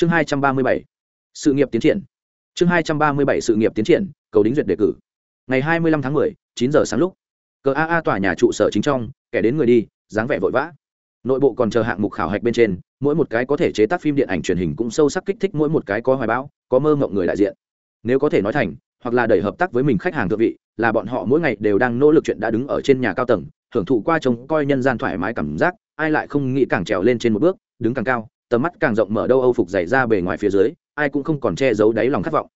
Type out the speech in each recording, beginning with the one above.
chương hai trăm ba mươi bảy, sự nghiệp tiến triển. Chương hai trăm ba mươi bảy, sự nghiệp tiến triển, cầu đính duyệt đề cử. Ngày hai mươi lăm tháng mười, chín giờ sáng lúc. Cờ aa tòa nhà trụ sở chính trong, kẻ đến người đi, dáng vẻ vội vã. Nội bộ còn chờ hạng mục khảo hạch bên trên, mỗi một cái có thể chế tác phim điện ảnh truyền hình cũng sâu sắc kích thích mỗi một cái có hoài bão, có mơ mộng người đại diện. Nếu có thể nói thành, hoặc là đẩy hợp tác với mình khách hàng thượng vị, là bọn họ mỗi ngày đều đang nỗ lực chuyện đã đứng ở trên nhà cao tầng, hưởng thụ qua trông coi nhân gian thoải mái cảm giác, ai lại không nghĩ càng trèo lên trên một bước, đứng càng cao tầm mắt càng rộng mở đâu âu phục dày ra bề ngoài phía dưới, ai cũng không còn che giấu đáy lòng khát vọng.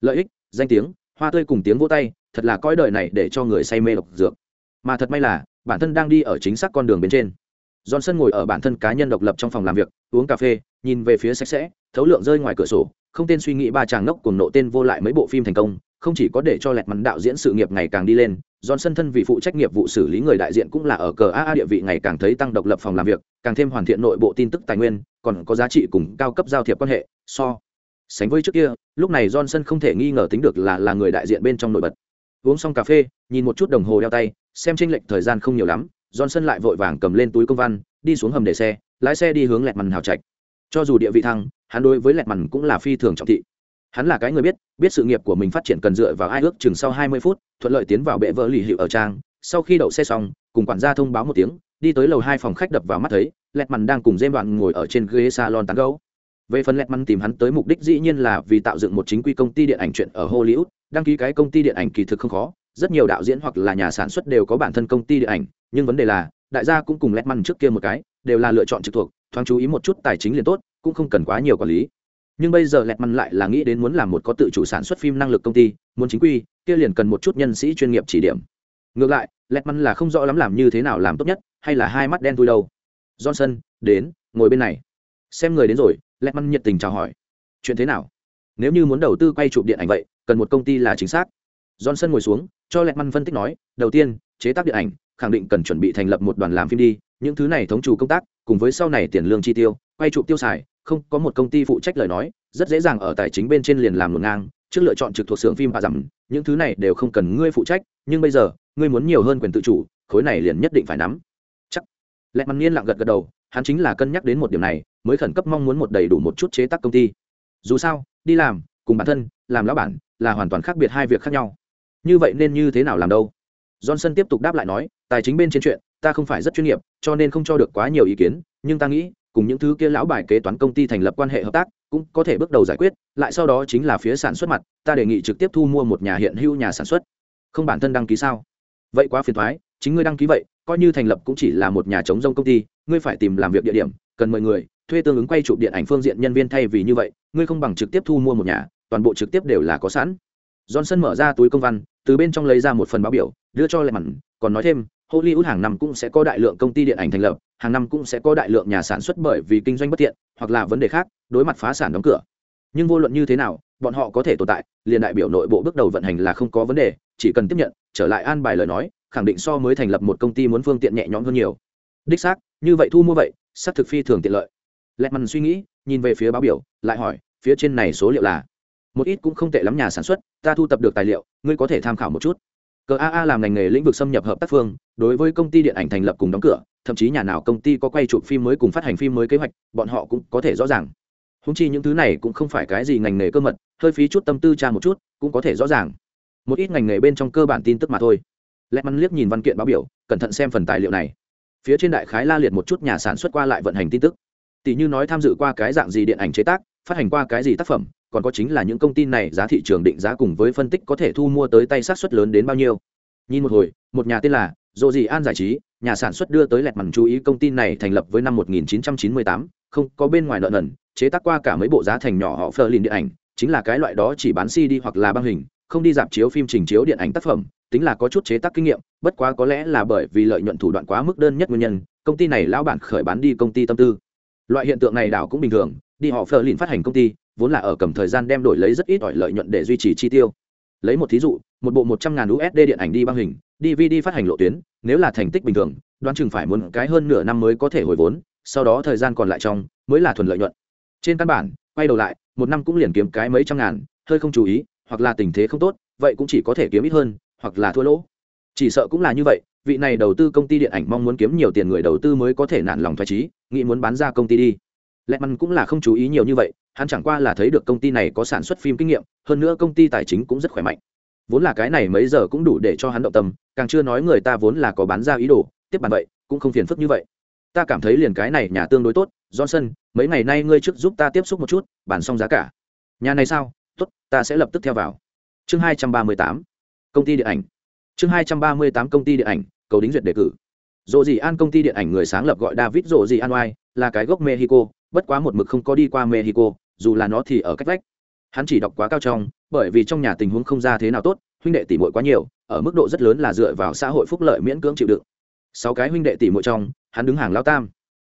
Lợi ích, danh tiếng, hoa tươi cùng tiếng vỗ tay, thật là coi đời này để cho người say mê độc dược. Mà thật may là, bản thân đang đi ở chính xác con đường bên trên. Johnson ngồi ở bản thân cá nhân độc lập trong phòng làm việc, uống cà phê, nhìn về phía sạch sẽ, thấu lượng rơi ngoài cửa sổ, không tên suy nghĩ ba chàng ngốc cùng nộ tên vô lại mấy bộ phim thành công, không chỉ có để cho lẹt mắn đạo diễn sự nghiệp ngày càng đi lên Johnson thân vì phụ trách nghiệp vụ xử lý người đại diện cũng là ở cờ AA địa vị ngày càng thấy tăng độc lập phòng làm việc, càng thêm hoàn thiện nội bộ tin tức tài nguyên, còn có giá trị cùng cao cấp giao thiệp quan hệ, so sánh với trước kia, lúc này Johnson không thể nghi ngờ tính được là là người đại diện bên trong nổi bật. Uống xong cà phê, nhìn một chút đồng hồ đeo tay, xem chênh lệch thời gian không nhiều lắm, Johnson lại vội vàng cầm lên túi công văn, đi xuống hầm để xe, lái xe đi hướng lẹt mằn hào trạch. Cho dù địa vị thăng, hắn đối với lẹt mằn cũng là phi thường trọng thị hắn là cái người biết biết sự nghiệp của mình phát triển cần dựa vào ai ước chừng sau hai mươi phút, thuận lợi tiến vào bệ vợ lì hiệu ở trang. Sau khi đậu xe xong, cùng quản gia thông báo một tiếng, đi tới lầu hai phòng khách đập vào mắt thấy lẹt mằn đang cùng dêm đoạn ngồi ở trên ghế salon tán gấu về phần lẹt mằn tìm hắn tới mục đích dĩ nhiên là vì tạo dựng một chính quy công ty điện ảnh chuyện ở hollywood. Đăng ký cái công ty điện ảnh kỳ thực không khó, rất nhiều đạo diễn hoặc là nhà sản xuất đều có bản thân công ty điện ảnh. Nhưng vấn đề là, đại gia cũng cùng lẹt mằn trước kia một cái, đều là lựa chọn trực thuộc, thoáng chú ý một chút tài chính liền tốt, cũng không cần quá nhiều quản lý nhưng bây giờ lẹt măn lại là nghĩ đến muốn làm một có tự chủ sản xuất phim năng lực công ty, muốn chính quy, kia liền cần một chút nhân sĩ chuyên nghiệp chỉ điểm. Ngược lại lẹt măn là không rõ lắm làm như thế nào làm tốt nhất, hay là hai mắt đen thui đâu. Johnson, đến, ngồi bên này. Xem người đến rồi lẹt măn nhiệt tình chào hỏi. Chuyện thế nào? Nếu như muốn đầu tư quay chụp điện ảnh vậy, cần một công ty là chính xác. Johnson ngồi xuống, cho lẹt măn phân tích nói, đầu tiên chế tác điện ảnh, khẳng định cần chuẩn bị thành lập một đoàn làm phim đi, những thứ này thống chủ công tác, cùng với sau này tiền lương chi tiêu, quay chụp tiêu xài, không, có một công ty phụ trách lời nói, rất dễ dàng ở tài chính bên trên liền làm ngược ngang, trước lựa chọn trực thuộc xưởng phim và rằng những thứ này đều không cần ngươi phụ trách, nhưng bây giờ, ngươi muốn nhiều hơn quyền tự chủ, khối này liền nhất định phải nắm. Chắc. Lẹ mặt niên lặng gật gật đầu, hắn chính là cân nhắc đến một điểm này, mới khẩn cấp mong muốn một đầy đủ một chút chế tác công ty. Dù sao, đi làm, cùng bản thân, làm lão bản, là hoàn toàn khác biệt hai việc khác nhau. Như vậy nên như thế nào làm đâu? Johnson tiếp tục đáp lại nói, tài chính bên trên chuyện, ta không phải rất chuyên nghiệp, cho nên không cho được quá nhiều ý kiến, nhưng ta nghĩ, cùng những thứ kia lão bài kế toán công ty thành lập quan hệ hợp tác, cũng có thể bước đầu giải quyết, lại sau đó chính là phía sản xuất mặt, ta đề nghị trực tiếp thu mua một nhà hiện hữu nhà sản xuất. Không bản thân đăng ký sao? Vậy quá phiền thoái chính ngươi đăng ký vậy, coi như thành lập cũng chỉ là một nhà chống rông công ty, ngươi phải tìm làm việc địa điểm, cần mời người, thuê tương ứng quay chụp điện ảnh phương diện nhân viên thay vì như vậy, ngươi không bằng trực tiếp thu mua một nhà, toàn bộ trực tiếp đều là có sẵn johnson mở ra túi công văn, từ bên trong lấy ra một phần báo biểu, đưa cho lệ mặn còn nói thêm, hollywood hàng năm cũng sẽ có đại lượng công ty điện ảnh thành lập, hàng năm cũng sẽ có đại lượng nhà sản xuất bởi vì kinh doanh bất tiện, hoặc là vấn đề khác, đối mặt phá sản đóng cửa. Nhưng vô luận như thế nào, bọn họ có thể tồn tại, liền đại biểu nội bộ bước đầu vận hành là không có vấn đề, chỉ cần tiếp nhận, trở lại an bài lời nói, khẳng định so mới thành lập một công ty muốn phương tiện nhẹ nhõm hơn nhiều. Đích xác, như vậy thu mua vậy, xác thực phi thường tiện lợi. Lẹt mằn suy nghĩ, nhìn về phía báo biểu, lại hỏi, phía trên này số liệu là một ít cũng không tệ lắm nhà sản xuất, ta thu tập được tài liệu, ngươi có thể tham khảo một chút. Cờ aa làm ngành nghề lĩnh vực xâm nhập hợp tác phương, đối với công ty điện ảnh thành lập cùng đóng cửa, thậm chí nhà nào công ty có quay chụp phim mới cùng phát hành phim mới kế hoạch, bọn họ cũng có thể rõ ràng. Húng chi những thứ này cũng không phải cái gì ngành nghề cơ mật, hơi phí chút tâm tư tra một chút, cũng có thể rõ ràng. Một ít ngành nghề bên trong cơ bản tin tức mà thôi. Lẹt mắn liếc nhìn văn kiện báo biểu, cẩn thận xem phần tài liệu này. Phía trên đại khái la liệt một chút nhà sản xuất qua lại vận hành tin tức. Tỷ như nói tham dự qua cái dạng gì điện ảnh chế tác phát hành qua cái gì tác phẩm còn có chính là những công ty này giá thị trường định giá cùng với phân tích có thể thu mua tới tay sát xuất lớn đến bao nhiêu. Nhìn một hồi một nhà tên là dồ gì an giải trí nhà sản xuất đưa tới lẹt mằn chú ý công ty này thành lập với năm 1998, không có bên ngoài nợ nần chế tác qua cả mấy bộ giá thành nhỏ họ phơ lìn điện ảnh chính là cái loại đó chỉ bán cd hoặc là băng hình không đi dạp chiếu phim trình chiếu điện ảnh tác phẩm tính là có chút chế tác kinh nghiệm bất quá có lẽ là bởi vì lợi nhuận thủ đoạn quá mức đơn nhất nguyên nhân công ty này lão bản khởi bán đi công ty tâm tư. Loại hiện tượng này đảo cũng bình thường đi họ phờ lìn phát hành công ty, vốn là ở cầm thời gian đem đổi lấy rất ít ỏi lợi nhuận để duy trì chi tiêu. Lấy một thí dụ, một bộ một trăm ngàn usd điện ảnh đi băng hình dvd phát hành lộ tuyến, nếu là thành tích bình thường, đoán chừng phải muốn cái hơn nửa năm mới có thể hồi vốn, sau đó thời gian còn lại trong, mới là thuần lợi nhuận. Trên căn bản, quay đầu lại, một năm cũng liền kiếm cái mấy trăm ngàn, hơi không chú ý, hoặc là tình thế không tốt, vậy cũng chỉ có thể kiếm ít hơn, hoặc là thua lỗ. Chỉ sợ cũng là như vậy, vị này đầu tư công ty điện ảnh mong muốn kiếm nhiều tiền người đầu tư mới có thể nản lòng thoải trí nghĩ muốn bán ra công ty đi lẹ măn cũng là không chú ý nhiều như vậy, hắn chẳng qua là thấy được công ty này có sản xuất phim kinh nghiệm, hơn nữa công ty tài chính cũng rất khỏe mạnh. Vốn là cái này mấy giờ cũng đủ để cho hắn động tâm, càng chưa nói người ta vốn là có bán ra ý đồ, tiếp bàn vậy, cũng không phiền phức như vậy. Ta cảm thấy liền cái này nhà tương đối tốt, johnson, mấy ngày nay ngươi trước giúp ta tiếp xúc một chút, bàn xong giá cả. Nhà này sao? Tốt, ta sẽ lập tức theo vào. Chương hai trăm ba mươi tám, công ty điện ảnh. Chương hai trăm ba mươi tám, công ty điện ảnh, cầu đính duyệt đề cử. Dồ dì an công ty điện ảnh người sáng lập gọi david dồ dì an oai, là cái gốc mexico bất quá một mực không có đi qua mexico dù là nó thì ở cách vách. Hắn chỉ đọc quá cao trong bởi vì trong nhà tình huống không ra thế nào tốt huynh đệ tỷ muội quá nhiều ở mức độ rất lớn là dựa vào xã hội phúc lợi miễn cưỡng chịu đựng. Sáu cái huynh đệ tỷ muội trong hắn đứng hàng lao tam.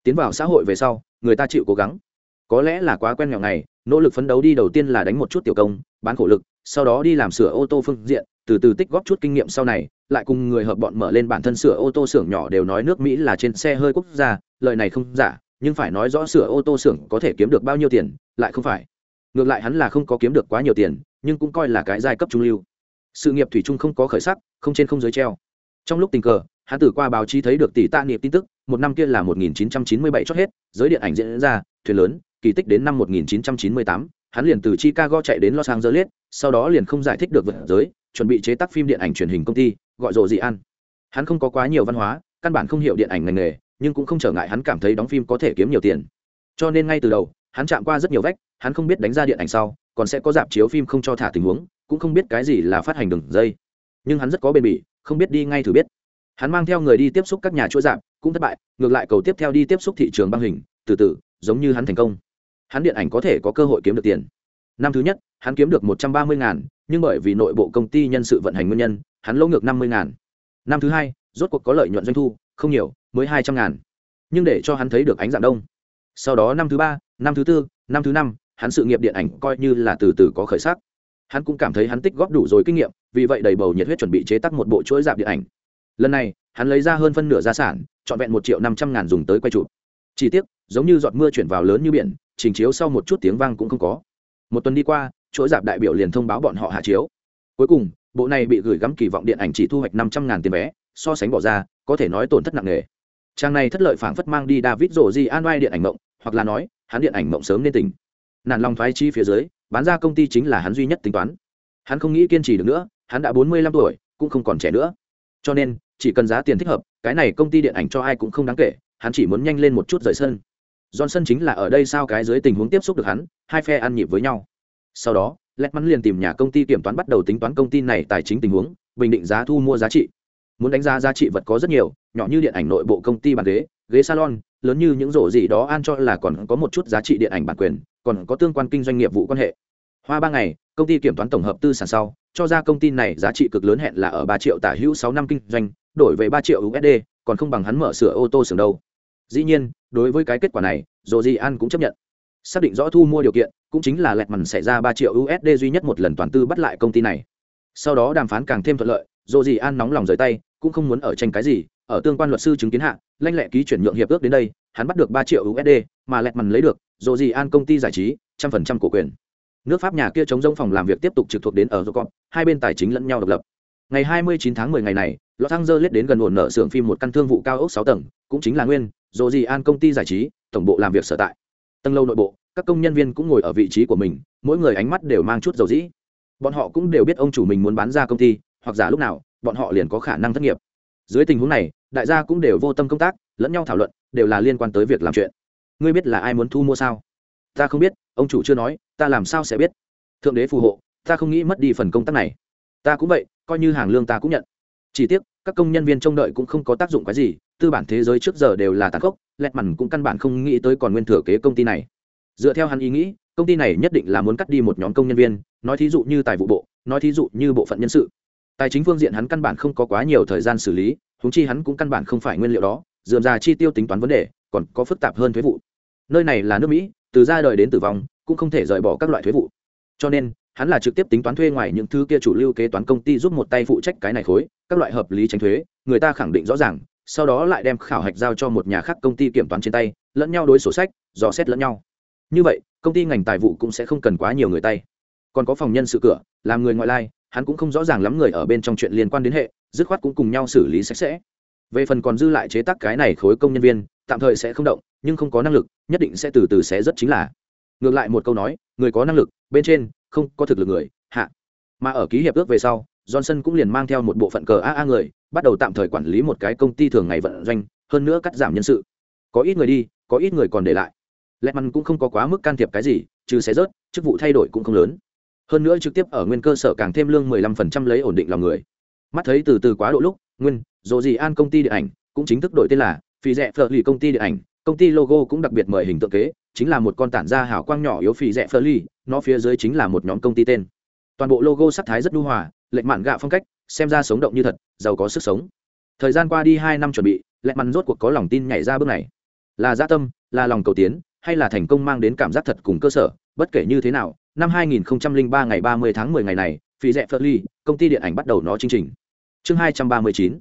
Tiến vào xã hội về sau người ta chịu cố gắng. Có lẽ là quá quen nghèo này, nỗ lực phấn đấu đi đầu tiên là đánh một chút tiểu công bán khổ lực sau đó đi làm sửa ô tô phương diện từ từ tích góp chút kinh nghiệm sau này lại cùng người hợp bọn mở lên bản thân sửa ô tô xưởng nhỏ đều nói nước mỹ là trên xe hơi quốc gia lời này không giả nhưng phải nói rõ sửa ô tô xưởng có thể kiếm được bao nhiêu tiền, lại không phải. Ngược lại hắn là không có kiếm được quá nhiều tiền, nhưng cũng coi là cái giai cấp trung lưu. Sự nghiệp thủy chung không có khởi sắc, không trên không dưới treo. Trong lúc tình cờ, hắn từ qua báo chí thấy được tỷ tạ niệm tin tức, một năm kia là 1997 chót hết, giới điện ảnh diễn ra, thuyền lớn, kỳ tích đến năm 1998 hắn liền từ chicago chạy đến los angeles, sau đó liền không giải thích được vượt giới, chuẩn bị chế tác phim điện ảnh truyền hình công ty, gọi rộ dị an. Hắn không có quá nhiều văn hóa, căn bản không hiểu điện ảnh ngành nghề nhưng cũng không trở ngại hắn cảm thấy đóng phim có thể kiếm nhiều tiền. Cho nên ngay từ đầu, hắn chạm qua rất nhiều vách, hắn không biết đánh ra điện ảnh sau, còn sẽ có dạp chiếu phim không cho thả tình huống, cũng không biết cái gì là phát hành đường dây. Nhưng hắn rất có bền bỉ, không biết đi ngay thử biết. Hắn mang theo người đi tiếp xúc các nhà chuỗi dạp, cũng thất bại, ngược lại cầu tiếp theo đi tiếp xúc thị trường băng hình, từ từ, giống như hắn thành công. Hắn điện ảnh có thể có cơ hội kiếm được tiền. Năm thứ nhất, hắn kiếm được một trăm ba mươi ngàn, nhưng bởi vì nội bộ công ty nhân sự vận hành nguyên nhân, hắn lỗ ngược năm mươi ngàn. Năm thứ hai, rốt cuộc có lợi nhuận doanh thu không nhiều, mới hai trăm ngàn. Nhưng để cho hắn thấy được ánh dạng đông. Sau đó năm thứ ba, năm thứ tư, năm thứ năm, hắn sự nghiệp điện ảnh coi như là từ từ có khởi sắc. Hắn cũng cảm thấy hắn tích góp đủ rồi kinh nghiệm, vì vậy đầy bầu nhiệt huyết chuẩn bị chế tác một bộ chuỗi dạp điện ảnh. Lần này, hắn lấy ra hơn phân nửa gia sản, trọn vẹn một triệu năm trăm ngàn dùng tới quay chụp. Chỉ tiếc, giống như giọt mưa chuyển vào lớn như biển, trình chiếu sau một chút tiếng vang cũng không có. Một tuần đi qua, chuỗi dạp đại biểu liền thông báo bọn họ hạ chiếu. Cuối cùng, bộ này bị gửi gắm kỳ vọng điện ảnh chỉ thu hoạch năm trăm ngàn tiền vé so sánh bỏ ra, có thể nói tổn thất nặng nề. Trang này thất lợi phảng phất mang đi david rổ di an oai điện ảnh mộng, hoặc là nói, hắn điện ảnh mộng sớm nên tỉnh. Nản lòng thoái chi phía dưới, bán ra công ty chính là hắn duy nhất tính toán. Hắn không nghĩ kiên trì được nữa, hắn đã bốn mươi lăm tuổi, cũng không còn trẻ nữa. Cho nên, chỉ cần giá tiền thích hợp, cái này công ty điện ảnh cho ai cũng không đáng kể, hắn chỉ muốn nhanh lên một chút rời sân. Johnson chính là ở đây sao cái dưới tình huống tiếp xúc được hắn, hai phe ăn nhịp với nhau. Sau đó lẹt mắn liền tìm nhà công ty kiểm toán bắt đầu tính toán công ty này tài chính tình huống, bình định giá thu mua giá trị muốn đánh giá giá trị vật có rất nhiều, nhỏ như điện ảnh nội bộ công ty bàn ghế ghế salon, lớn như những rổ gì đó an cho là còn có một chút giá trị điện ảnh bản quyền, còn có tương quan kinh doanh nghiệp vụ quan hệ. Hoa ba ngày, công ty kiểm toán tổng hợp tư sản sau, cho ra công ty này giá trị cực lớn hẹn là ở ba triệu tả hữu sáu năm kinh doanh, đổi về ba triệu usd còn không bằng hắn mở sửa ô tô xưởng đâu. Dĩ nhiên, đối với cái kết quả này dồ gì an cũng chấp nhận. Xác định rõ thu mua điều kiện, cũng chính là lẹt mằn xảy ra ba triệu usd duy nhất một lần toàn tư bắt lại công ty này. Sau đó đàm phán càng thêm thuận lợi dồ gì an nóng lòng rời tay cũng không muốn ở tranh cái gì ở tương quan luật sư chứng kiến hạ lanh lẹ ký chuyển nhượng hiệp ước đến đây hắn bắt được ba triệu usd mà lẹt mằn lấy được dồ gì an công ty giải trí trăm phần trăm cổ quyền. Nước pháp nhà kia chống rông phòng làm việc tiếp tục trực thuộc đến ở Rocop, hai bên tài chính lẫn nhau độc lập. Ngày 29 tháng 10 ngày này Los Angeles đến gần ổn nợ xưởng phim một căn thương vụ cao ốc 6 tầng cũng chính là nguyên dồ gì an công ty giải trí tổng bộ làm việc sở tại. Tầng lâu nội bộ các công nhân viên cũng ngồi ở vị trí của mình mỗi người ánh mắt đều mang chút dầu dĩ. Bọn họ cũng đều biết ông chủ mình muốn bán ra công ty hoặc giả lúc nào, bọn họ liền có khả năng thất nghiệp. Dưới tình huống này, đại gia cũng đều vô tâm công tác, lẫn nhau thảo luận, đều là liên quan tới việc làm chuyện. Ngươi biết là ai muốn thu mua sao? Ta không biết, ông chủ chưa nói, ta làm sao sẽ biết? Thượng đế phù hộ, ta không nghĩ mất đi phần công tác này. Ta cũng vậy, coi như hàng lương ta cũng nhận. Chỉ tiếc, các công nhân viên trông đợi cũng không có tác dụng cái gì, tư bản thế giới trước giờ đều là tàn khốc, lẹt mằn cũng căn bản không nghĩ tới còn nguyên thừa kế công ty này. Dựa theo hắn ý nghĩ, công ty này nhất định là muốn cắt đi một nhóm công nhân viên, nói thí dụ như tài vụ bộ, nói thí dụ như bộ phận nhân sự tài chính phương diện hắn căn bản không có quá nhiều thời gian xử lý húng chi hắn cũng căn bản không phải nguyên liệu đó, dườm ra chi tiêu tính toán vấn đề, còn có phức tạp hơn thuế vụ. Nơi này là nước mỹ, từ ra đời đến tử vong, cũng không thể rời bỏ các loại thuế vụ. Cho nên, hắn là trực tiếp tính toán thuê ngoài những thứ kia chủ lưu kế toán công ty giúp một tay phụ trách cái này khối, các loại hợp lý tránh thuế, người ta khẳng định rõ ràng, sau đó lại đem khảo hạch giao cho một nhà khác công ty kiểm toán trên tay, lẫn nhau đối sổ sách, dò xét lẫn nhau. Như vậy, công ty ngành tài vụ cũng sẽ không cần quá nhiều người tay còn có phòng nhân sự cửa, làm người ngoại lai, hắn cũng không rõ ràng lắm người ở bên trong chuyện liên quan đến hệ, dứt khoát cũng cùng nhau xử lý sạch sẽ. Về phần còn dư lại chế tác cái này khối công nhân viên, tạm thời sẽ không động, nhưng không có năng lực, nhất định sẽ từ từ sẽ rất chính là. Ngược lại một câu nói, người có năng lực, bên trên, không có thực lực người, hạ. Mà ở ký hiệp ước về sau, johnson cũng liền mang theo một bộ phận cờ aa người, bắt đầu tạm thời quản lý một cái công ty thường ngày vận doanh, hơn nữa cắt giảm nhân sự. Có ít người đi, có ít người còn để lại. Lẹ mằn cũng không có quá mức can thiệp cái gì, trừ sẽ rớt, chức vụ thay đổi cũng không lớn hơn nữa trực tiếp ở nguyên cơ sở càng thêm lương 15% lấy ổn định lòng người. Mắt thấy từ từ quá độ lúc, nguyên, dù gì an công ty điện ảnh cũng chính thức đổi tên là phi rẻ phở lì công ty điện ảnh. Công ty logo cũng đặc biệt mời hình tượng kế, chính là một con tản ra hào quang nhỏ yếu phi rẻ phở lì, nó phía dưới chính là một nhóm công ty tên. Toàn bộ logo sắc thái rất nhu hòa, lệch mạn gạ phong cách, xem ra sống động như thật, giàu có sức sống. Thời gian qua đi hai năm chuẩn bị, lệch mặn rốt cuộc có lòng tin nhảy ra bước này. Là gia tâm, là lòng cầu tiến, hay là thành công mang đến cảm giác thật cùng cơ sở, bất kể như thế nào năm 2003 ngày 30 tháng 10 ngày này phí rẻ phật công ty điện ảnh bắt đầu nó chương trình. Chương 239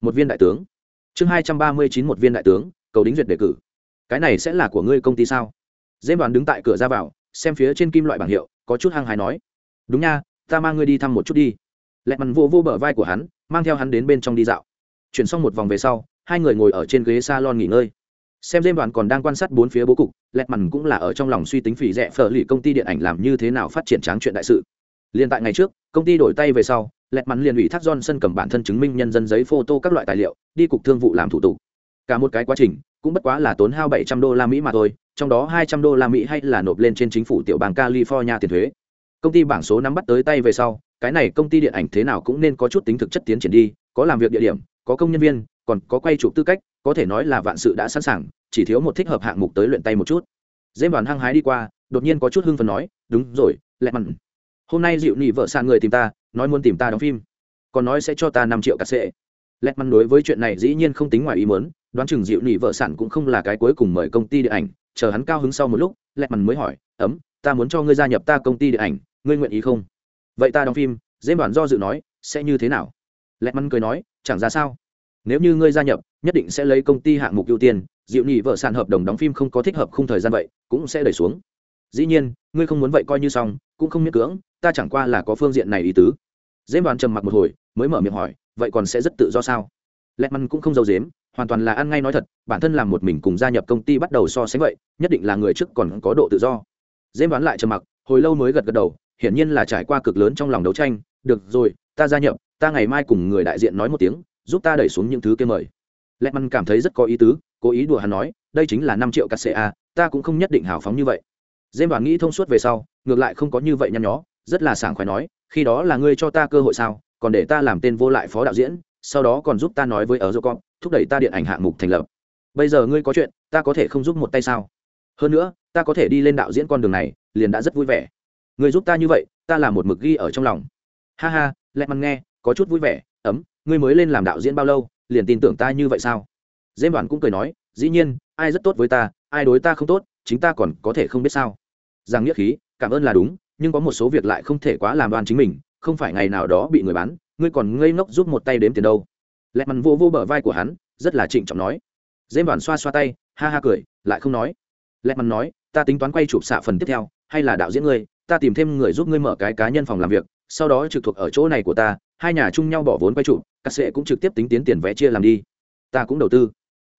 một viên đại tướng. Chương 239 một viên đại tướng, cầu đính duyệt đề cử. Cái này sẽ là của ngươi công ty sao? Dễ đoàn đứng tại cửa ra vào, xem phía trên kim loại bảng hiệu, có chút hăng hái nói. Đúng nha, ta mang ngươi đi thăm một chút đi. Lẹ mằn vô vô bờ vai của hắn, mang theo hắn đến bên trong đi dạo. Chuyển xong một vòng về sau, hai người ngồi ở trên ghế salon nghỉ ngơi xem dêm đoàn còn đang quan sát bốn phía bố cục lẹt mằn cũng là ở trong lòng suy tính phỉ rẻ phở lì công ty điện ảnh làm như thế nào phát triển tráng chuyện đại sự. Liền tại ngày trước, công ty đổi tay về sau lẹt mằn liền ủy thác johnson cầm bản thân chứng minh nhân dân giấy photo các loại tài liệu, đi cục thương vụ làm thủ tục. Cả một cái quá trình, cũng bất quá là tốn hao bảy trăm đô la mỹ mà thôi, trong đó hai trăm đô la mỹ hay là nộp lên trên chính phủ tiểu bang california tiền thuế. Công ty bảng số nắm bắt tới tay về sau, cái này công ty điện ảnh thế nào cũng nên có chút tính thực chất tiến triển đi, có làm việc địa điểm, có công nhân viên, còn có quay chụp tư cách, có thể nói là vạn sự đã sẵn sàng chỉ thiếu một thích hợp hạng mục tới luyện tay một chút. Dêm đoàn hăng hái đi qua, đột nhiên có chút hưng phần nói, đúng rồi, lẹ mặn. Hôm nay dịu nị vợ sàn người tìm ta, nói muốn tìm ta đóng phim. Còn nói sẽ cho ta năm triệu cà sệ. Lẹ mặn đối với chuyện này dĩ nhiên không tính ngoài ý mớn đoán chừng dịu nị vợ sản cũng không là cái cuối cùng mời công ty điện ảnh, chờ hắn cao hứng sau một lúc, lẹ mặn mới hỏi, ấm, ta muốn cho ngươi gia nhập ta công ty điện ảnh, ngươi nguyện ý không? Vậy ta đóng phim. Dêm đoàn do dự nói, sẽ như thế nào? Lẹ mặn cười nói, chẳng ra sao. Nếu như ngươi gia nhập, nhất định sẽ lấy công ty hạng mục ưu tiên dịu nhị vợ sản hợp đồng đóng phim không có thích hợp không thời gian vậy, cũng sẽ đẩy xuống. Dĩ nhiên, ngươi không muốn vậy coi như xong, cũng không miễn cưỡng, ta chẳng qua là có phương diện này ý tứ. Dễ đoàn trầm mặc một hồi, mới mở miệng hỏi, vậy còn sẽ rất tự do sao? Lẹt măn cũng không giấu dếm hoàn toàn là ăn ngay nói thật, bản thân làm một mình cùng gia nhập công ty bắt đầu so sánh vậy, nhất định là người trước còn có độ tự do. Dễ đoán lại trầm mặc, hồi lâu mới gật gật đầu, hiển nhiên là trải qua cực lớn trong lòng đấu tranh, được rồi, ta gia nhập, ta ngày mai cùng người đại diện nói một tiếng, giúp ta đẩy xuống những thứ kia mời. Lẹt măn cảm thấy rất có ý tứ cố ý đùa hắn nói, đây chính là năm triệu cắt xệ a, ta cũng không nhất định hào phóng như vậy. Dêm đoàn nghĩ thông suốt về sau, ngược lại không có như vậy nhăn nhó, rất là sảng khoái nói, khi đó là ngươi cho ta cơ hội sao, còn để ta làm tên vô lại phó đạo diễn, sau đó còn giúp ta nói với ở dô con thúc đẩy ta điện ảnh hạng mục thành lập. Bây giờ ngươi có chuyện, ta có thể không giúp một tay sao? Hơn nữa, ta có thể đi lên đạo diễn con đường này, liền đã rất vui vẻ. Ngươi giúp ta như vậy, ta là một mực ghi ở trong lòng. Ha ha lẹ măn nghe, có chút vui vẻ, ấm, ngươi mới lên làm đạo diễn bao lâu, liền tin tưởng ta như vậy sao? Dêm đoàn cũng cười nói, dĩ nhiên, ai rất tốt với ta, ai đối ta không tốt, chính ta còn có thể không biết sao. Rằng nghĩa khí, cảm ơn là đúng, nhưng có một số việc lại không thể quá làm đoan chính mình, không phải ngày nào đó bị người bán, ngươi còn ngây ngốc giúp một tay đếm tiền đâu. Lẹ mằn vô vô bờ vai của hắn, rất là trịnh trọng nói. Dêm đoàn xoa xoa tay, ha ha cười, lại không nói. Lẹ mằn nói, ta tính toán quay chụp xạ phần tiếp theo, hay là đạo diễn ngươi, ta tìm thêm người giúp ngươi mở cái cá nhân phòng làm việc, sau đó trực thuộc ở chỗ này của ta, hai nhà chung nhau bỏ vốn quay chụp, các sệ cũng trực tiếp tính tiến tiền vé chia làm đi. Ta cũng đầu tư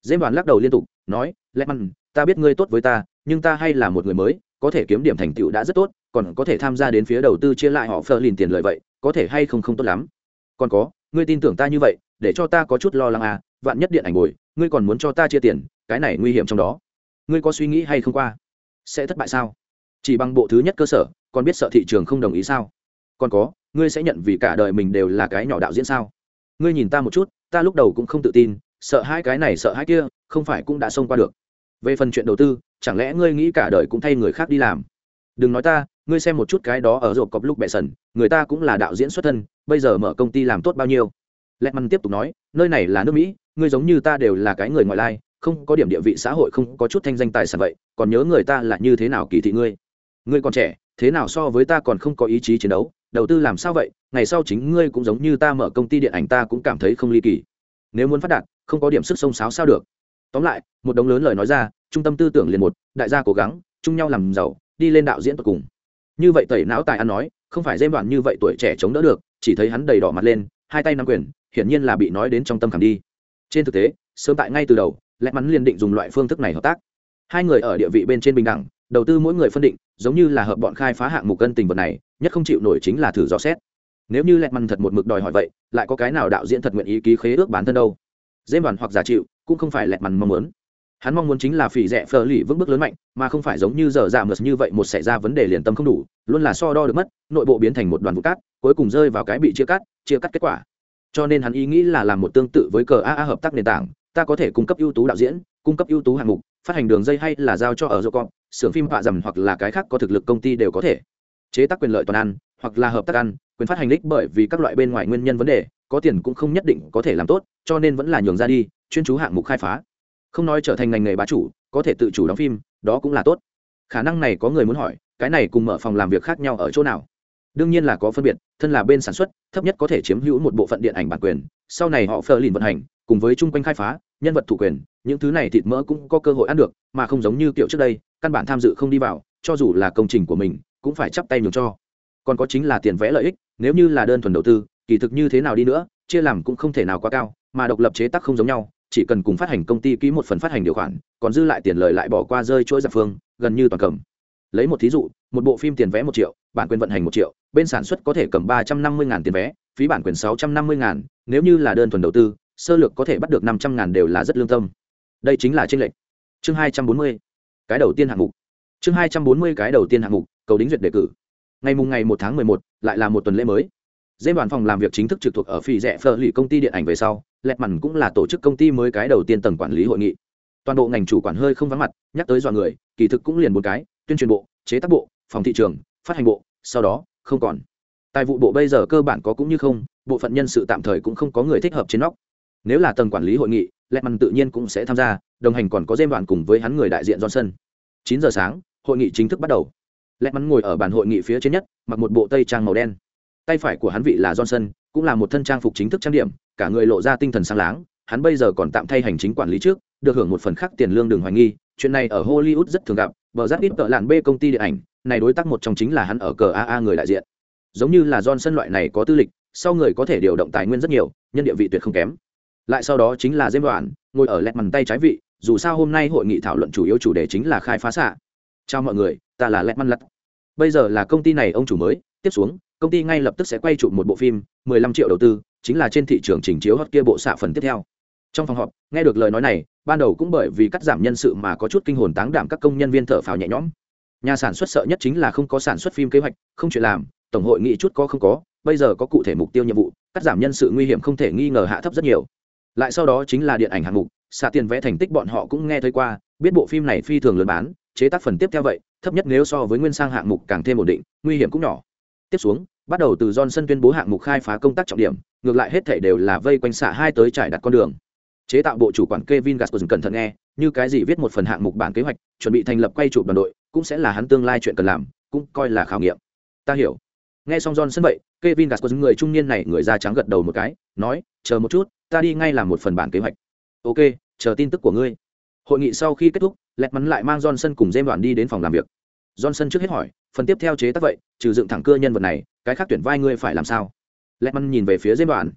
dễ đoàn lắc đầu liên tục, nói lẽ măn ta biết ngươi tốt với ta, nhưng ta hay là một người mới, có thể kiếm điểm thành tựu đã rất tốt, còn có thể tham gia đến phía đầu tư chia lại họ phờ lìn tiền lợi vậy, có thể hay không không tốt lắm. Còn có, ngươi tin tưởng ta như vậy, để cho ta có chút lo lắng à vạn nhất điện ảnh bồi, ngươi còn muốn cho ta chia tiền, cái này nguy hiểm trong đó. Ngươi có suy nghĩ hay không qua? Sẽ thất bại sao? Chỉ bằng bộ thứ nhất cơ sở, còn biết sợ thị trường không đồng ý sao? Còn có, ngươi sẽ nhận vì cả đời mình đều là cái nhỏ đạo diễn sao? Ngươi nhìn ta một chút, ta lúc đầu cũng không tự tin sợ hai cái này sợ hai kia, không phải cũng đã xông qua được. Về phần chuyện đầu tư, chẳng lẽ ngươi nghĩ cả đời cũng thay người khác đi làm? Đừng nói ta, ngươi xem một chút cái đó ở rộp cọp lúc bẹ sần, người ta cũng là đạo diễn xuất thân, bây giờ mở công ty làm tốt bao nhiêu? Lẹt măn tiếp tục nói, nơi này là nước mỹ, ngươi giống như ta đều là cái người ngoại lai, không có điểm địa vị xã hội, không có chút thanh danh tài sản vậy, còn nhớ người ta là như thế nào kỳ thị ngươi? Ngươi còn trẻ, thế nào so với ta còn không có ý chí chiến đấu? Đầu tư làm sao vậy? Ngày sau chính ngươi cũng giống như ta mở công ty điện ảnh, ta cũng cảm thấy không ly kỳ. Nếu muốn phát đạt không có điểm sức sông sáo sao được. Tóm lại, một đống lớn lời nói ra, trung tâm tư tưởng liền một, đại gia cố gắng, chung nhau làm giàu, đi lên đạo diễn tập cùng. Như vậy tẩy não tài ăn nói, không phải dêm đoạn như vậy tuổi trẻ chống đỡ được, chỉ thấy hắn đầy đỏ mặt lên, hai tay nắm quyền, hiển nhiên là bị nói đến trong tâm khảm đi. Trên thực tế, sớm tại ngay từ đầu lẽ mắn liền định dùng loại phương thức này hợp tác. Hai người ở địa vị bên trên bình đẳng, đầu tư mỗi người phân định, giống như là hợp bọn khai phá hạng mục cân tình vật này, nhất không chịu nổi chính là thử dò xét. Nếu như lẹt măn thật một mực đòi hỏi vậy, lại có cái nào đạo diễn thật nguyện ý ký khế ước bản thân đâu? Dễ đoàn hoặc giả chịu, cũng không phải lẹt mằn mong muốn. Hắn mong muốn chính là phỉ rẻ phờ lì vững bước lớn mạnh, mà không phải giống như giờ giảm mượt như vậy một xảy ra vấn đề liền tâm không đủ, luôn là so đo được mất, nội bộ biến thành một đoàn vụ cát, cuối cùng rơi vào cái bị chia cắt chia cắt kết quả. Cho nên hắn ý nghĩ là làm một tương tự với cờ aa hợp tác nền tảng, ta có thể cung cấp ưu tú đạo diễn, cung cấp ưu tú hạng mục, phát hành đường dây hay là giao cho ở dô con xưởng phim họa dầm hoặc là cái khác có thực lực công ty đều có thể. Chế tác quyền lợi toàn ăn, hoặc là hợp tác ăn, quyền phát hành đích bởi vì các loại bên ngoài nguyên nhân vấn đề có tiền cũng không nhất định có thể làm tốt, cho nên vẫn là nhường ra đi, chuyên chú hạng mục khai phá. Không nói trở thành ngành nghề bá chủ, có thể tự chủ đóng phim, đó cũng là tốt. Khả năng này có người muốn hỏi, cái này cùng mở phòng làm việc khác nhau ở chỗ nào? Đương nhiên là có phân biệt, thân là bên sản xuất, thấp nhất có thể chiếm hữu một bộ phận điện ảnh bản quyền, sau này họ phờ lìn vận hành, cùng với chung quanh khai phá, nhân vật thủ quyền, những thứ này thịt mỡ cũng có cơ hội ăn được, mà không giống như kiểu trước đây, căn bản tham dự không đi vào, cho dù là công trình của mình, cũng phải chắp tay nhường cho. Còn có chính là tiền vẽ lợi ích, nếu như là đơn thuần đầu tư kỳ thực như thế nào đi nữa, chia làm cũng không thể nào quá cao, mà độc lập chế tác không giống nhau, chỉ cần cùng phát hành công ty ký một phần phát hành điều khoản, còn dư lại tiền lợi lại bỏ qua rơi chuỗi giặc phương, gần như toàn cầm. Lấy một thí dụ, một bộ phim tiền vé một triệu, bản quyền vận hành một triệu, bên sản xuất có thể cầm ba trăm năm mươi tiền vé, phí bản quyền sáu trăm năm mươi nếu như là đơn thuần đầu tư, sơ lược có thể bắt được năm trăm ngàn đều là rất lương tâm. Đây chính là tranh lệch. Chương hai trăm bốn mươi, cái đầu tiên hạng mục. Chương hai trăm bốn mươi, cái đầu tiên hạng mục, cầu đính duyệt đề cử. Ngày mùng ngày một tháng mười một, lại là một tuần lễ mới dễ đoàn phòng làm việc chính thức trực thuộc ở phi rẽ phở lì công ty điện ảnh về sau lẹt mằn cũng là tổ chức công ty mới cái đầu tiên tầng quản lý hội nghị. Toàn bộ ngành chủ quản hơi không vắng mặt, nhắc tới dọa người, kỳ thực cũng liền một cái, tuyên truyền bộ, chế tác bộ, phòng thị trường, phát hành bộ, sau đó, không còn. Tài vụ bộ bây giờ cơ bản có cũng như không, bộ phận nhân sự tạm thời cũng không có người thích hợp trên nóc. Nếu là tầng quản lý hội nghị lẹt mằn tự nhiên cũng sẽ tham gia, đồng hành còn có dêm đoàn cùng với hắn người đại diện johnson. Chín giờ sáng, hội nghị chính thức bắt đầu. Lẹt mắn ngồi ở bàn hội nghị phía trên nhất, mặc một bộ tây trang màu đen tay phải của hắn vị là johnson, cũng là một thân trang phục chính thức trang điểm, cả người lộ ra tinh thần sáng láng, hắn bây giờ còn tạm thay hành chính quản lý trước, được hưởng một phần khác tiền lương đường hoài nghi, chuyện này ở hollywood rất thường gặp, bờ rất ít tợ lạn b công ty điện ảnh, này đối tác một trong chính là hắn ở cờ aa người đại diện. Giống như là johnson loại này có tư lịch, sau người có thể điều động tài nguyên rất nhiều, nhân địa vị tuyệt không kém. Lại sau đó chính là dêm đoạn ngồi ở lẹt mằn tay trái vị, dù sao hôm nay hội nghị thảo luận chủ yếu chủ đề chính là khai phá xạ. Chào mọi người, ta là lẹt mằn lặt. Bây giờ là công ty này ông chủ mới tiếp xuống, công ty ngay lập tức sẽ quay chụp một bộ phim 15 triệu đầu tư, chính là trên thị trường trình chiếu hot kia bộ xạ phần tiếp theo. Trong phòng họp, nghe được lời nói này, ban đầu cũng bởi vì cắt giảm nhân sự mà có chút kinh hồn táng đảm các công nhân viên thở phào nhẹ nhõm. Nhà sản xuất sợ nhất chính là không có sản xuất phim kế hoạch, không chuyện làm, tổng hội nghị chút có không có, bây giờ có cụ thể mục tiêu nhiệm vụ, cắt giảm nhân sự nguy hiểm không thể nghi ngờ hạ thấp rất nhiều. Lại sau đó chính là điện ảnh hạng mục, xạ tiền vẽ thành tích bọn họ cũng nghe thấy qua, biết bộ phim này phi thường lớn bán, chế tác phần tiếp theo vậy, thấp nhất nếu so với nguyên sang hạng mục càng thêm ổn định, nguy hiểm cũng nhỏ tiếp xuống, bắt đầu từ johnson tuyên bố hạng mục khai phá công tác trọng điểm, ngược lại hết thể đều là vây quanh xạ hai tới trải đặt con đường. Chế tạo bộ chủ quản kevin gaspers cẩn thận nghe, như cái gì viết một phần hạng mục bản kế hoạch, chuẩn bị thành lập quay chụp đoàn đội, cũng sẽ là hắn tương lai chuyện cần làm, cũng coi là khảo nghiệm. Ta hiểu. Nghe xong johnson vậy, kevin gaspers người trung niên này người da trắng gật đầu một cái, nói, chờ một chút, ta đi ngay làm một phần bản kế hoạch. Ok, chờ tin tức của ngươi. Hội nghị sau khi kết thúc lẹt mắn lại mang johnson cùng dêm đoàn đi đến phòng làm việc johnson trước hết hỏi, phần tiếp theo chế tác vậy, trừ dựng thẳng cưa nhân vật này, cái khác tuyển vai ngươi phải làm sao? Lẹt nhìn về phía dêm đoàn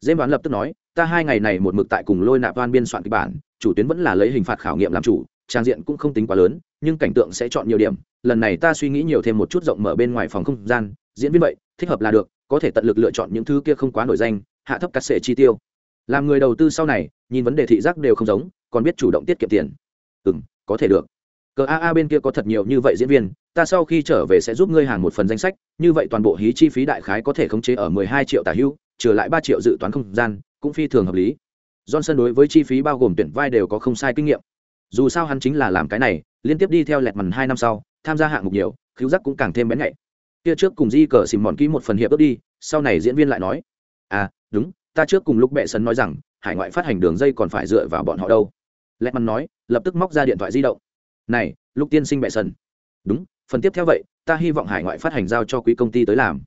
dêm đoàn lập tức nói, ta hai ngày này một mực tại cùng lôi nạp van biên soạn kịch bản, chủ tuyến vẫn là lấy hình phạt khảo nghiệm làm chủ, trang diện cũng không tính quá lớn, nhưng cảnh tượng sẽ chọn nhiều điểm. Lần này ta suy nghĩ nhiều thêm một chút rộng mở bên ngoài phòng không gian, diễn viên vậy, thích hợp là được, có thể tận lực lựa chọn những thứ kia không quá nổi danh, hạ thấp cắt sệ chi tiêu. Làm người đầu tư sau này, nhìn vấn đề thị giác đều không giống, còn biết chủ động tiết kiệm tiền. Ừ m có thể được cờ aa bên kia có thật nhiều như vậy diễn viên, ta sau khi trở về sẽ giúp ngươi hàng một phần danh sách, như vậy toàn bộ hí chi phí đại khái có thể khống chế ở mười hai triệu tả hưu, trừ lại ba triệu dự toán không gian, cũng phi thường hợp lý. Johnson đối với chi phí bao gồm tuyển vai đều có không sai kinh nghiệm. Dù sao hắn chính là làm cái này, liên tiếp đi theo lẹt mằn hai năm sau, tham gia hạng mục nhiều cứu giác cũng càng thêm bén nhạy. Kia trước cùng di cờ xìm mòn ký một phần hiệp ước đi, sau này diễn viên lại nói à đúng, ta trước cùng lúc bệ sấn nói rằng, hải ngoại phát hành đường dây còn phải dựa vào bọn họ đâu. Lẹt mằn nói, lập tức móc ra điện thoại di động này lúc tiên sinh bệ sân đúng, phần tiếp theo vậy, ta hy vọng hải ngoại phát hành giao cho quý công ty tới làm.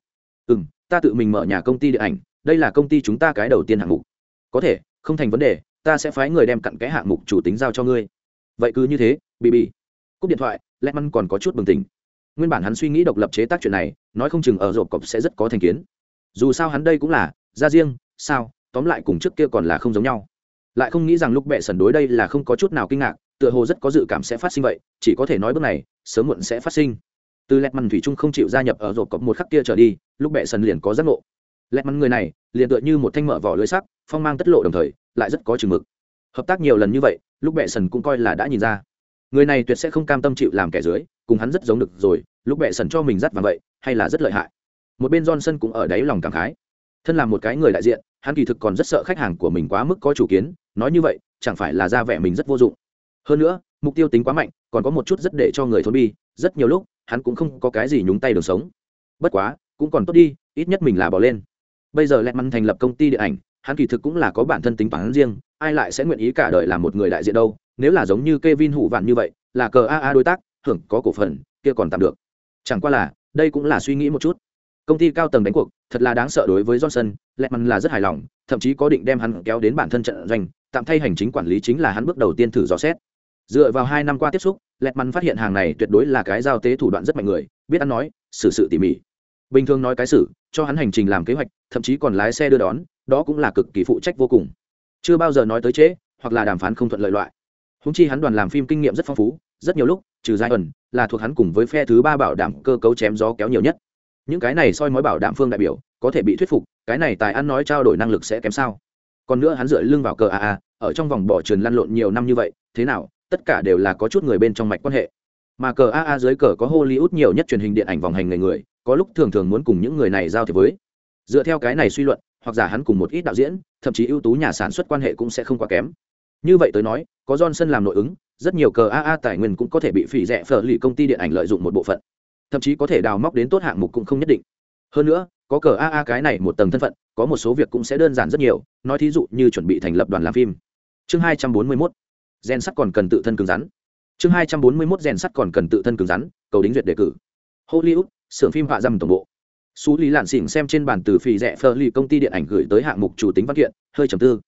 Ừ m ta tự mình mở nhà công ty điện ảnh, đây là công ty chúng ta cái đầu tiên hạng mục. Có thể, không thành vấn đề, ta sẽ phái người đem cặn cái hạng mục chủ tính giao cho ngươi. Vậy cứ như thế, bị bị. Cúp điện thoại lẹt măn còn có chút bừng tỉnh. Nguyên bản hắn suy nghĩ độc lập chế tác chuyện này, nói không chừng ở rộp cọp sẽ rất có thành kiến. Dù sao hắn đây cũng là, ra riêng, sao, tóm lại cùng trước kia còn là không giống nhau. Lại không nghĩ rằng lúc bệ sần đối đây là không có chút nào kinh ngạc tựa hồ rất có dự cảm sẽ phát sinh vậy, chỉ có thể nói bước này, sớm muộn sẽ phát sinh. Từ lẹt mằn thủy trung không chịu gia nhập ở rộp cọc một khắc kia trở đi, lúc bệ sần liền có giác ngộ. Lẹt mằn người này, liền tựa như một thanh mở vỏ lưới sắc phong mang tất lộ đồng thời, lại rất có chừng mực. Hợp tác nhiều lần như vậy, lúc bệ sần cũng coi là đã nhìn ra. Người này tuyệt sẽ không cam tâm chịu làm kẻ dưới, cùng hắn rất giống được rồi, lúc bệ sần cho mình dắt vào vậy, hay là rất lợi hại. Một bên johnson cũng ở đáy lòng cảm khái. Thân là một cái người đại diện, hắn kỳ thực còn rất sợ khách hàng của mình quá mức có chủ kiến, nói như vậy, chẳng phải là ra vẻ mình rất vô dụng hơn nữa, mục tiêu tính quá mạnh, còn có một chút rất để cho người thôn bi, rất nhiều lúc, hắn cũng không có cái gì nhúng tay đường sống. Bất quá, cũng còn tốt đi, ít nhất mình là bỏ lên. Bây giờ lẹt mắn thành lập công ty điện ảnh, hắn kỳ thực cũng là có bản thân tính bản riêng, ai lại sẽ nguyện ý cả đời làm một người đại diện đâu, nếu là giống như Kevin hủ vạn như vậy, là cờ aa đối tác, hưởng có cổ phần, kia còn tạm được. Chẳng qua là, đây cũng là suy nghĩ một chút. Công ty cao tầng đánh cuộc, thật là đáng sợ đối với johnson lẹ mắn là rất hài lòng, thậm chí có định đem hắn kéo đến bản thân trận doanh, tạm thay hành chính quản lý chính là hắn bước đầu tiên thử dò xét dựa vào hai năm qua tiếp xúc lẹt mắn phát hiện hàng này tuyệt đối là cái giao tế thủ đoạn rất mạnh người, biết ăn nói, xử sự tỉ mỉ. Bình thường nói cái xử, cho hắn hành trình làm kế hoạch, thậm chí còn lái xe đưa đón, đó cũng là cực kỳ phụ trách vô cùng. Chưa bao giờ nói tới trễ hoặc là đàm phán không thuận lợi loại. Húng chi hắn đoàn làm phim kinh nghiệm rất phong phú, rất nhiều lúc, trừ giai ẩn, là thuộc hắn cùng với phe thứ ba bảo đảm cơ cấu chém gió kéo nhiều nhất. Những cái này soi mói bảo đảm phương đại biểu, có thể bị thuyết phục, cái này tài ăn nói trao đổi năng lực sẽ kém sao. Còn nữa hắn dựa lưng vào cờ aa ở trong vòng bỏ trườn lăn lộn nhiều năm như vậy, thế nào tất cả đều là có chút người bên trong mạch quan hệ. Mà cờ aa dưới cờ có hollywood nhiều nhất truyền hình điện ảnh vòng hành người người, có lúc thường thường muốn cùng những người này giao thiệp với. Dựa theo cái này suy luận, hoặc giả hắn cùng một ít đạo diễn, thậm chí ưu tú nhà sản xuất quan hệ cũng sẽ không quá kém. Như vậy tới nói, có johnson làm nội ứng, rất nhiều cờ aa tài nguyên cũng có thể bị phỉ rẻ phở lì công ty điện ảnh lợi dụng một bộ phận. Thậm chí có thể đào móc đến tốt hạng mục cũng không nhất định. Hơn nữa, có cờ aa cái này một tầng thân phận, có một số việc cũng sẽ đơn giản rất nhiều, nói thí dụ như chuẩn bị thành lập đoàn làm phim. Chương hai trăm bốn mươi mốt gen sắt còn cần tự thân cứng rắn chương hai trăm bốn mươi mốt gen sắt còn cần tự thân cứng rắn cầu đính duyệt đề cử hollywood xưởng phim họa dâm tổng bộ xú Lý Lạn Xỉn xem trên bàn từ phì rẻ phơ lì công ty điện ảnh gửi tới hạng mục chủ tính văn kiện, hơi trầm tư.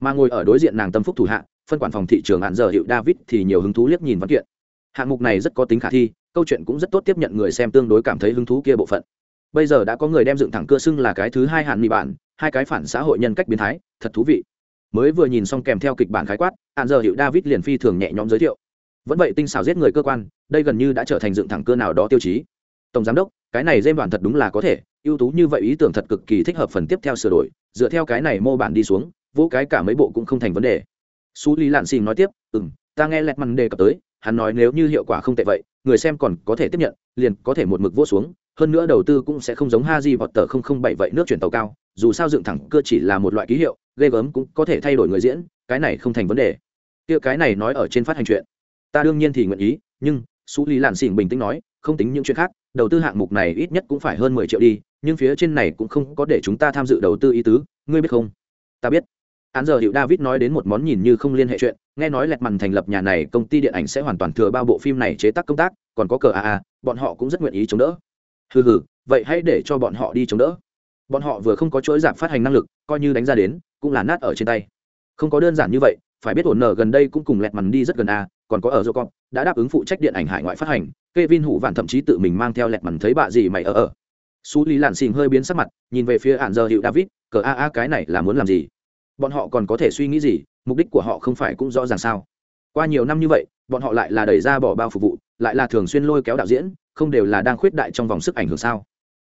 Mà ngồi ở đối diện nàng tâm phúc thủ hạ, phân quản phòng thị trường hạn giờ hiệu David thì nhiều hứng thú liếc nhìn văn kiện. Hạng mục này rất có tính khả thi, câu chuyện cũng rất tốt tiếp nhận người xem tương đối cảm thấy hứng thú kia bộ phận. Bây giờ đã có người đem dựng thẳng cưa xưng là cái thứ hai hạn mì bản, hai cái phản xã hội nhân cách biến thái, thật thú vị. Mới vừa nhìn xong kèm theo kịch bản khái quát, hạn giờ hiệu David liền phi thường nhẹ nhõm giới thiệu. Vẫn vậy tinh xảo giết người cơ quan, đây gần như đã trở thành dựng thẳng cưa nào đó tiêu chí. Tổng giám đốc, cái này dêm đoàn thật đúng là có thể, ưu tú như vậy ý tưởng thật cực kỳ thích hợp phần tiếp theo sửa đổi dựa theo cái này mô bản đi xuống vỗ cái cả mấy bộ cũng không thành vấn đề su lý lạn xì nói tiếp ừ m ta nghe lẹt măn đề cập tới hắn nói nếu như hiệu quả không tệ vậy người xem còn có thể tiếp nhận liền có thể một mực vỗ xuống hơn nữa đầu tư cũng sẽ không giống ha di vọt tờ không không bảy vậy nước chuyển tàu cao dù sao dựng thẳng cơ chỉ là một loại ký hiệu ghê gớm cũng có thể thay đổi người diễn cái này không thành vấn đề kia cái này nói ở trên phát hành chuyện. Ta đương nhiên thì nguyện ý, nhưng xú lý lạn xỉn bình tĩnh nói, không tính những chuyện khác, đầu tư hạng mục này ít nhất cũng phải hơn mười triệu đi, nhưng phía trên này cũng không có để chúng ta tham dự đầu tư ý tứ, ngươi biết không? Ta biết. Án giờ hiệu david nói đến một món nhìn như không liên hệ chuyện, nghe nói lẹt mằn thành lập nhà này, công ty điện ảnh sẽ hoàn toàn thừa bao bộ phim này chế tác công tác, còn có cờ a a, bọn họ cũng rất nguyện ý chống đỡ. Hừ hừ, vậy hãy để cho bọn họ đi chống đỡ. Bọn họ vừa không có chuỗi giảm phát hành năng lực, coi như đánh ra đến, cũng là nát ở trên tay. Không có đơn giản như vậy phải biết ổn nở gần đây cũng cùng lẹt mằn đi rất gần a còn có ở Jocop đã đáp ứng phụ trách điện ảnh hải ngoại phát hành Kevin Hủ Vạn thậm chí tự mình mang theo lẹt mằn thấy bạ gì mày ở ở xú Lý Lạn xìm hơi biến sắc mặt, nhìn về phía hạn Giờ Hiệu David, cờ a a cái này là muốn làm gì? Bọn họ còn có thể suy nghĩ gì, mục đích của họ không phải cũng rõ ràng sao? Qua nhiều năm như vậy, bọn họ lại là đẩy ra bỏ bao phục vụ, lại là thường xuyên lôi kéo đạo diễn, không đều là đang khuyết đại trong vòng sức ảnh hưởng sao?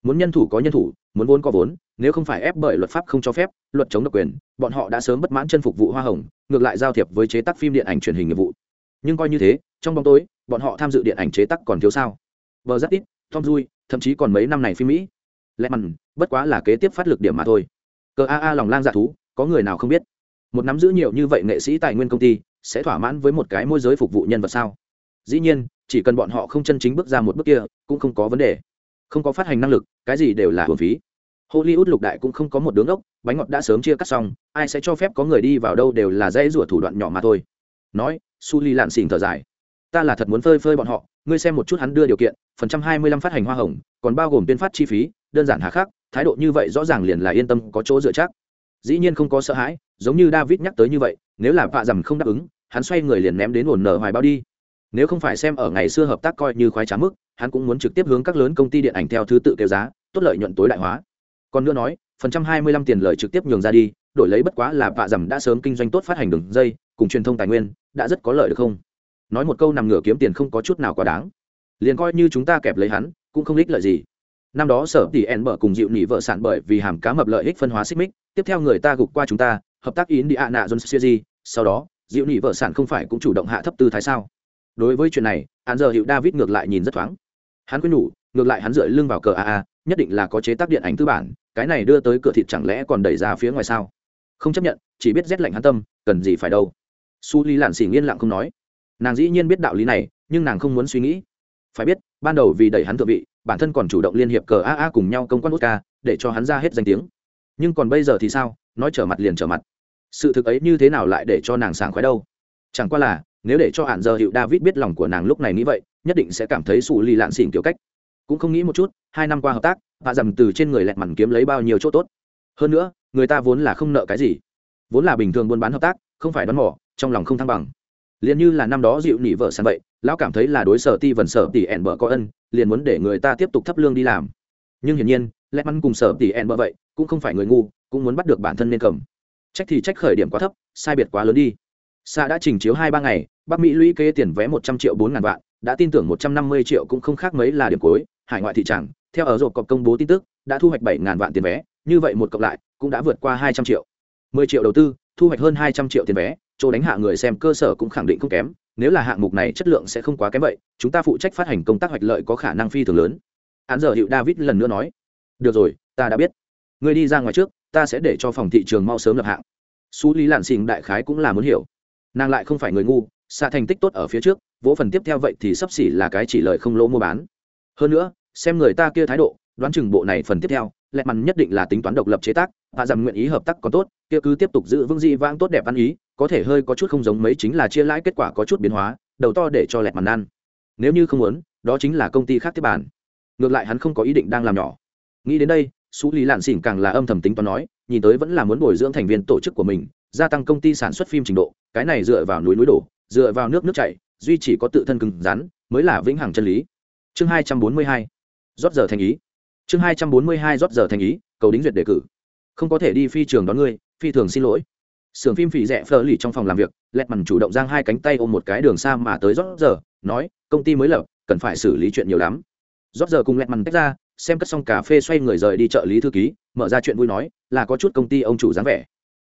Muốn nhân thủ có nhân thủ, muốn vốn có vốn, nếu không phải ép bởi luật pháp không cho phép, luật chống độc quyền, bọn họ đã sớm bất mãn chân phục vụ hoa hồng, ngược lại giao thiệp với chế tác phim điện ảnh truyền hình nghiệp vụ. Nhưng coi như thế, trong bóng tối, bọn họ tham dự điện ảnh chế tác còn thiếu sao? vờ rất ít, Tom Dui, thậm chí còn mấy năm này phim Mỹ. Lẽ mặn bất quá là kế tiếp phát lực điểm mà thôi. Cờ a a lòng lang dạ thú có người nào không biết? Một nắm giữ nhiều như vậy nghệ sĩ tài nguyên công ty sẽ thỏa mãn với một cái môi giới phục vụ nhân vật sao? Dĩ nhiên chỉ cần bọn họ không chân chính bước ra một bước kia cũng không có vấn đề không có phát hành năng lực, cái gì đều là hưởng phí. Hollywood lục đại cũng không có một đứng ốc bánh ngọt đã sớm chia cắt xong, ai sẽ cho phép có người đi vào đâu đều là dây rủa thủ đoạn nhỏ mà thôi. Nói su Li lạn xỉn thở dài. Ta là thật muốn phơi phơi bọn họ, ngươi xem một chút hắn đưa điều kiện, phần trăm hai mươi lăm phát hành hoa hồng, còn bao gồm tuyên phát chi phí, đơn giản hà khắc, thái độ như vậy rõ ràng liền là yên tâm, có chỗ dựa chắc. Dĩ nhiên không có sợ hãi, giống như david nhắc tới như vậy, nếu là vạ dầm không đáp ứng, hắn xoay người liền ném đến ổn nở hoài bao đi. Nếu không phải xem ở ngày xưa hợp tác coi như khoái trá mức hắn cũng muốn trực tiếp hướng các lớn công ty điện ảnh theo thứ tự kêu giá, tốt lợi nhuận tối đại hóa. Còn nữa nói, phần trăm hai mươi lăm tiền lời trực tiếp nhường ra đi, đổi lấy bất quá là vạ dầm đã sớm kinh doanh tốt phát hành đường dây, cùng truyền thông tài nguyên, đã rất có lợi được không? Nói một câu nằm ngửa kiếm tiền không có chút nào quá đáng. Liền coi như chúng ta kẹp lấy hắn, cũng không ích lợi gì. Năm đó sở tỷ en bở cùng dịu nỉ vợ sản bởi vì hàm cá mập lợi ích phân hóa xích mích, tiếp theo người ta gục qua chúng ta, hợp tác ý đi ạ nạ john series sau đó, dịu nỉ vợ sản không phải cũng chủ động hạ thấp tư thái sao? Đối với chuyện này hắn giờ hiệu david ngược lại nhìn rất thoáng hắn quyết nhủ, ngược lại hắn dựa lưng vào cờ aa nhất định là có chế tác điện ảnh tư bản, cái này đưa tới cửa thịt chẳng lẽ còn đẩy ra phía ngoài sao? Không chấp nhận, chỉ biết rét lạnh hắn tâm, cần gì phải đâu. Su ly lạn xỉ nghiên lặng không nói. Nàng dĩ nhiên biết đạo lý này, nhưng nàng không muốn suy nghĩ. Phải biết, ban đầu vì đẩy hắn thượng vị, bản thân còn chủ động liên hiệp cờ aa cùng nhau công quan ca để cho hắn ra hết danh tiếng. Nhưng còn bây giờ thì sao? Nói trở mặt liền trở mặt. Sự thực ấy như thế nào lại để cho nàng sảng khoái đâu? Chẳng qua là nếu để cho hạn giờ hiệu david biết lòng của nàng lúc này nghĩ vậy, nhất định sẽ cảm thấy sủ lì lạn xỉn kiểu cách. Cũng không nghĩ một chút, hai năm qua hợp tác, hạ dầm từ trên người lẹt mằn kiếm lấy bao nhiêu chỗ tốt. Hơn nữa, người ta vốn là không nợ cái gì. Vốn là bình thường buôn bán hợp tác, không phải đón mỏ trong lòng không thăng bằng. Liền như là năm đó dịu nỉ vợ sàn vậy, lão cảm thấy là đối sở ti vần sở tỷ ẻn bợ có ân, liền muốn để người ta tiếp tục thấp lương đi làm. Nhưng hiển nhiên lẽ mắn cùng sở tỷ ẻn bợ vậy, cũng không phải người ngu, cũng muốn bắt được bản thân nên cầm. Trách thì trách khởi điểm quá thấp, sai biệt quá lớn đi xa đã trình chiếu hai ba ngày, bắc mỹ lũy kế tiền vé một trăm triệu bốn ngàn vạn, đã tin tưởng một trăm năm mươi triệu cũng không khác mấy là điểm cuối. Hải ngoại thị trường theo ở rộp cọc công bố tin tức, đã thu hoạch bảy ngàn vạn tiền vé, như vậy một cộng lại cũng đã vượt qua hai trăm triệu. Mười triệu đầu tư, thu hoạch hơn hai trăm triệu tiền vé, chỗ đánh hạ người xem cơ sở cũng khẳng định không kém. Nếu là hạng mục này chất lượng sẽ không quá kém vậy, chúng ta phụ trách phát hành công tác hoạch lợi có khả năng phi thường lớn. Hắn giờ hiệu david lần nữa nói, được rồi, ta đã biết. Người đi ra ngoài trước, ta sẽ để cho phòng thị trường mau sớm lập hạng. Xú lý lạn xình đại khái cũng là muốn hiểu nàng lại không phải người ngu, xạ thành tích tốt ở phía trước, vỗ phần tiếp theo vậy thì sắp xỉ là cái chỉ lời không lỗ mua bán. Hơn nữa, xem người ta kia thái độ, đoán chừng bộ này phần tiếp theo, lẹ mằn nhất định là tính toán độc lập chế tác, hạ rằng nguyện ý hợp tác còn tốt, kia cứ tiếp tục giữ vững di vãng tốt đẹp ăn ý, có thể hơi có chút không giống mấy chính là chia lãi kết quả có chút biến hóa, đầu to để cho lẹ mằn ăn. Nếu như không muốn, đó chính là công ty khác tiếp bản ngược lại hắn không có ý định đang làm nhỏ. Nghĩ đến đây su lý lạn xỉn càng là âm thầm tính toán nói, nhìn tới vẫn là muốn bồi dưỡng thành viên tổ chức của mình, gia tăng công ty sản xuất phim trình độ cái này dựa vào núi núi đổ, dựa vào nước nước chảy, duy chỉ có tự thân cứng rắn, mới là vĩnh hằng chân lý. Chương hai trăm bốn mươi hai, rót giờ thành ý. Chương hai trăm bốn mươi hai, rót giờ thành ý, cầu đính duyệt đề cử. Không có thể đi phi trường đón ngươi, phi thường xin lỗi. Sưởng phim phỉ rẻ phờ lì trong phòng làm việc, lẹt mằn chủ động giang hai cánh tay ôm một cái đường xa mà tới rót giờ, nói, công ty mới lập, cần phải xử lý chuyện nhiều lắm. Rót giờ cùng lẹt mằn tách ra, xem cất xong cà phê xoay người rời đi trợ lý thư ký, mở ra chuyện vui nói, là có chút công ty ông chủ dáng vẻ.